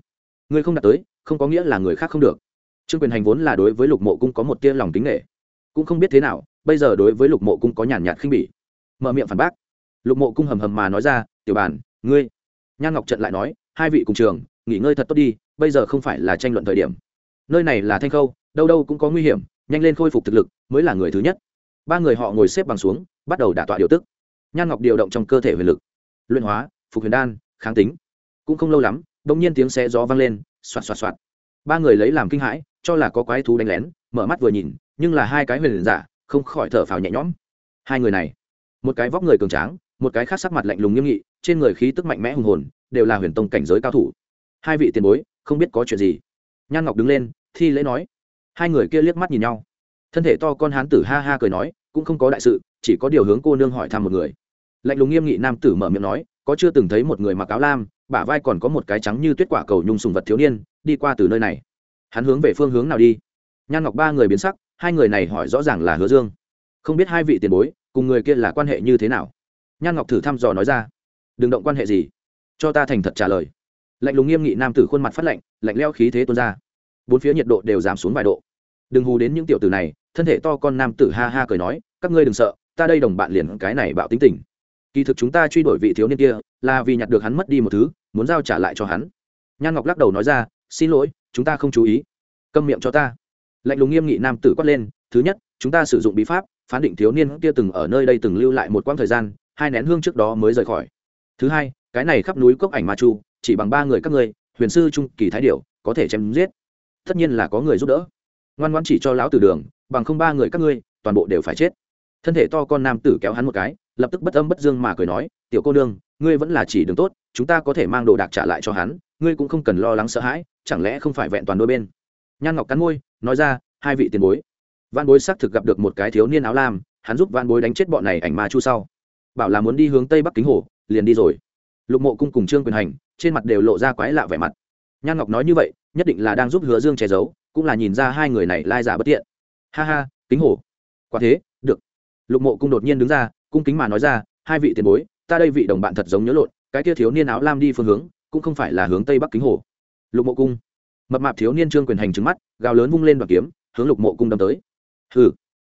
Người không đạt tới, không có nghĩa là người khác không được. Trương quyền hành vốn là đối với lục mộ cung có một tia lòng tính nghệ cũng không biết thế nào, bây giờ đối với lục mộ cung có nhàn nhạt khinh bỉ. Mở miệng phản bác. Lục mộ cung hầm hầm mà nói ra, tiểu bản ngươi. Nhan ngọc trận lại nói, hai vị cùng trường, nghỉ ngơi thật tốt đi, bây giờ không phải là tranh luận thời điểm. Nơi này là thanh khâu, đâu đâu cũng có nguy hiểm, nhanh lên khôi phục thực lực, mới là người thứ nhất. Ba người họ ngồi xếp bằng xuống, bắt đầu đả tọa điều tức. Nhan ngọc điều động trong cơ thể huyền lực. Luyện hóa, phục huyền đan, kháng tính. Cũng không lâu lắm đ ỗ n g nhiên tiếng xe gió vang lên, xoạt xoạt xoạt. Ba người lấy làm kinh hãi, cho là có quái thú đánh lén, mở mắt vừa nhìn, nhưng là hai cái huyền giả, không khỏi thở phào nhẹ nhõm. Hai người này, một cái vóc người cường tráng một cái khác sắc mặt lạnh lùng nghiêm nghị, trên người khí tức mạnh mẽ hùng hồn, đều là huyền tông cảnh giới cao thủ. Hai vị tiền bối, không biết có chuyện gì? Nhan ngọc đứng lên, thi lễ nói. Hai người kia liếc mắt nhìn nhau. Thân thể to con hán tử ha ha cười nói, cũng không có đại sự, chỉ có điều hướng cô nương hỏi thăm một người. Lạnh lùng nghiêm nghị nam tử mở miệng nói, có chưa từng thấy một người mặc áo lam, bả vai còn có một cái trắng như tuyết quả cầu nhung sùng vật thiếu niên, đi qua từ nơi này. Hắn hướng về phương hướng nào đi? Nhan ngọc ba người biến sắc, hai người này hỏi rõ ràng là hứa dương. Không biết hai vị tiền bối, cùng người kia là quan hệ như thế nào? Nhan ngọc thử thăm dò nói ra, đừng động quan hệ gì. Cho ta thành thật trả lời. Lạnh lùng nghiêm nghị nam tử khuôn mặt phát lạnh lạnh leo khí thế tuôn ra. Bốn phía nhiệt độ đều giảm xuống vài độ. Đừng hù đến những tiểu tử này, thân thể to con nam tử ha ha cười nói, các ngươi đừng sợ, ta đây đồng bạn liền cái này bạo tính tình. Kỳ thực chúng ta truy đuổi vị thiếu niên kia, là vì nhặt được hắn mất đi một thứ, muốn giao trả lại cho hắn. Nhan ngọc lắc đầu nói ra, xin lỗi, chúng ta không chú ý. Câm miệng cho ta. Lạnh lùng nghiêm nghị nam tử quát lên, thứ nhất, chúng ta sử dụng bí pháp, phán định thiếu niên kia từng ở nơi đây từng lưu lại một quãng thời gian hai nén hương trước đó mới rời khỏi. Thứ hai, cái này khắp núi cốc ảnh ma chu, chỉ bằng ba người các ngươi, huyền sư trung kỳ thái điệu có thể chém giết. Tất nhiên là có người giúp đỡ. Ngoan ngoan chỉ cho lão tử đường, bằng không ba người các ngươi, toàn bộ đều phải chết. Thân thể to con nam tử kéo hắn một cái, lập tức bất âm bất dương mà cười nói, tiểu cô nương, ngươi vẫn là chỉ đường tốt, chúng ta có thể mang đồ đạc trả lại cho hắn, ngươi cũng không cần lo lắng sợ hãi, chẳng lẽ không phải vẹn toàn đôi bên? Nhan ngọc cắn môi, nói ra, hai vị tiền bối. Văn bối xác thực gặp được một cái thiếu niên áo lam, hắn giúp văn bối đánh chết bọn này ảnh ma chu sau bảo là muốn đi hướng tây bắc kính hồ, liền đi rồi. Lục mộ cung cùng trương quyền hành, trên mặt đều lộ ra quái lạ vẻ mặt. Nhan ngọc nói như vậy, nhất định là đang giúp hứa dương che giấu, cũng là nhìn ra hai người này lai giả bất tiện. Ha ha, kính hồ. Quả thế, được. Lục mộ cung đột nhiên đứng ra, cung kính mà nói ra, hai vị tiền bối, ta đây vị đồng bạn thật giống nhớ lộn, cái kia thiếu niên áo lam đi phương hướng, cũng không phải là hướng tây bắc kính hồ. Lục mộ cung. Mập mạp thiếu niên trương quyền hành trứng mắt, gào lớn vung lên đoàn kiếm, hướng lục mộ cung đâm tới. Hừ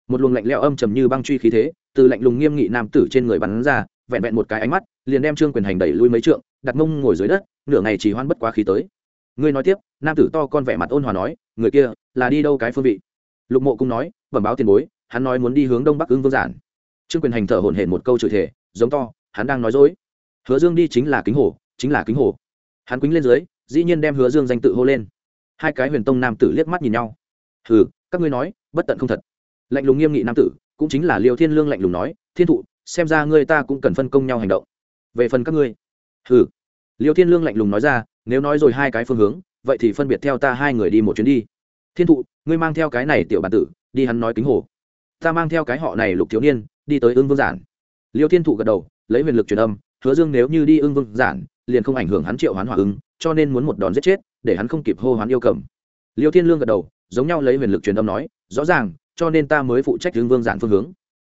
một luồng lạnh leo âm trầm như băng truy khí thế, từ lạnh lùng nghiêm nghị nam tử trên người bắn ra, vẹn vẹn một cái ánh mắt, liền đem trương quyền hành đẩy lui mấy trượng, đặt mông ngồi dưới đất, nửa ngày chỉ hoan bất quá khí tới. Ngươi nói tiếp, nam tử to con vẻ mặt ôn hòa nói, người kia là đi đâu cái phương vị? Lục mộ cung nói, bẩm báo tiền bối, hắn nói muốn đi hướng đông bắc ưng vương giản. Trương quyền hành thở hổn hển một câu chửi thể giống to, hắn đang nói dối. Hứa dương đi chính là kính hồ, chính là kính hồ. Hắn quýnh lên dưới, dĩ nhiên đem hứa dương danh tự hô lên. Hai cái huyền tông nam tử liếc mắt nhìn nhau. Hừ, các ngươi nói, bất tận không thật lạnh lùng nghiêm nghị nam tử, cũng chính là liều thiên lương lạnh lùng nói, thiên thụ, xem ra ngươi ta cũng cần phân công nhau hành động. Về phần các ngươi. Hừ. Liều thiên lương lạnh lùng nói ra, nếu nói rồi hai cái phương hướng, vậy thì phân biệt theo ta hai người đi một chuyến đi. Thiên thụ, ngươi mang theo cái này tiểu bản tử, đi hắn nói kính hồ. Ta mang theo cái họ này lục thiếu niên, đi tới ương vương giản. Liêu thiên thụ gật đầu, lấy huyền lực truyền âm, hứa dương nếu như đi ương vương giản, liền không ảnh hưởng hắn triệu hoán hỏa ứng, cho nên muốn một đòn giết chết, để hắn không kịp hô hoán yêu cầm. Liêu thiên lương gật đầu, giống nhau lấy huyền lực truyền âm nói, rõ ràng cho nên ta mới phụ trách hướng vương giản phương hướng.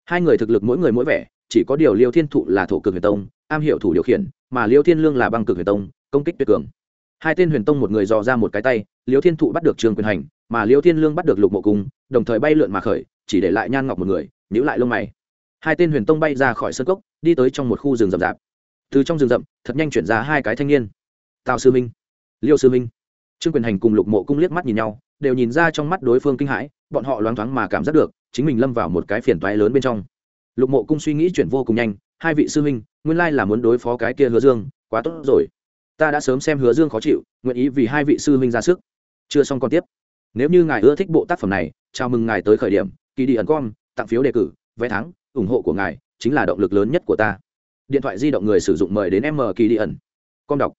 Hai người thực lực mỗi người mỗi vẻ, chỉ có điều liêu thiên thụ là thổ cực huyền tông, am hiểu thủ điều khiển, mà liêu thiên lương là băng cực huyền tông, công kích tuyệt cường. Hai tên huyền tông một người dò ra một cái tay, liêu thiên thụ bắt được trường quyền hành, mà liêu thiên lương bắt được lục mộ cung, đồng thời bay lượn mà khởi, chỉ để lại nhan ngọc một người nhữ lại lông mày. Hai tên huyền tông bay ra khỏi sân cốc, đi tới trong một khu rừng rậm rạp. Từ trong rừng rậm, thật nhanh chuyển ra hai cái thanh niên. Tào sư minh, liêu sư minh. Trương quyền hành cùng lục mộ cung liếc mắt nhìn nhau, đều nhìn ra trong mắt đối phương kinh hãi bọn họ loáng thoáng mà cảm giác được, chính mình lâm vào một cái phiền toái lớn bên trong. Lục mộ cung suy nghĩ chuyển vô cùng nhanh, hai vị sư minh nguyên lai là muốn đối phó cái kia hứa dương, quá tốt rồi. Ta đã sớm xem hứa dương khó chịu, nguyện ý vì hai vị sư minh ra sức. Chưa xong còn tiếp. Nếu như ngài ưa thích bộ tác phẩm này, chào mừng ngài tới khởi điểm, kỳ đi ẩn com tặng phiếu đề cử, vé thắng, ủng hộ của ngài chính là động lực lớn nhất của ta. Điện thoại di động người sử dụng mời đến m kỳ đi ẩn. Com đọc.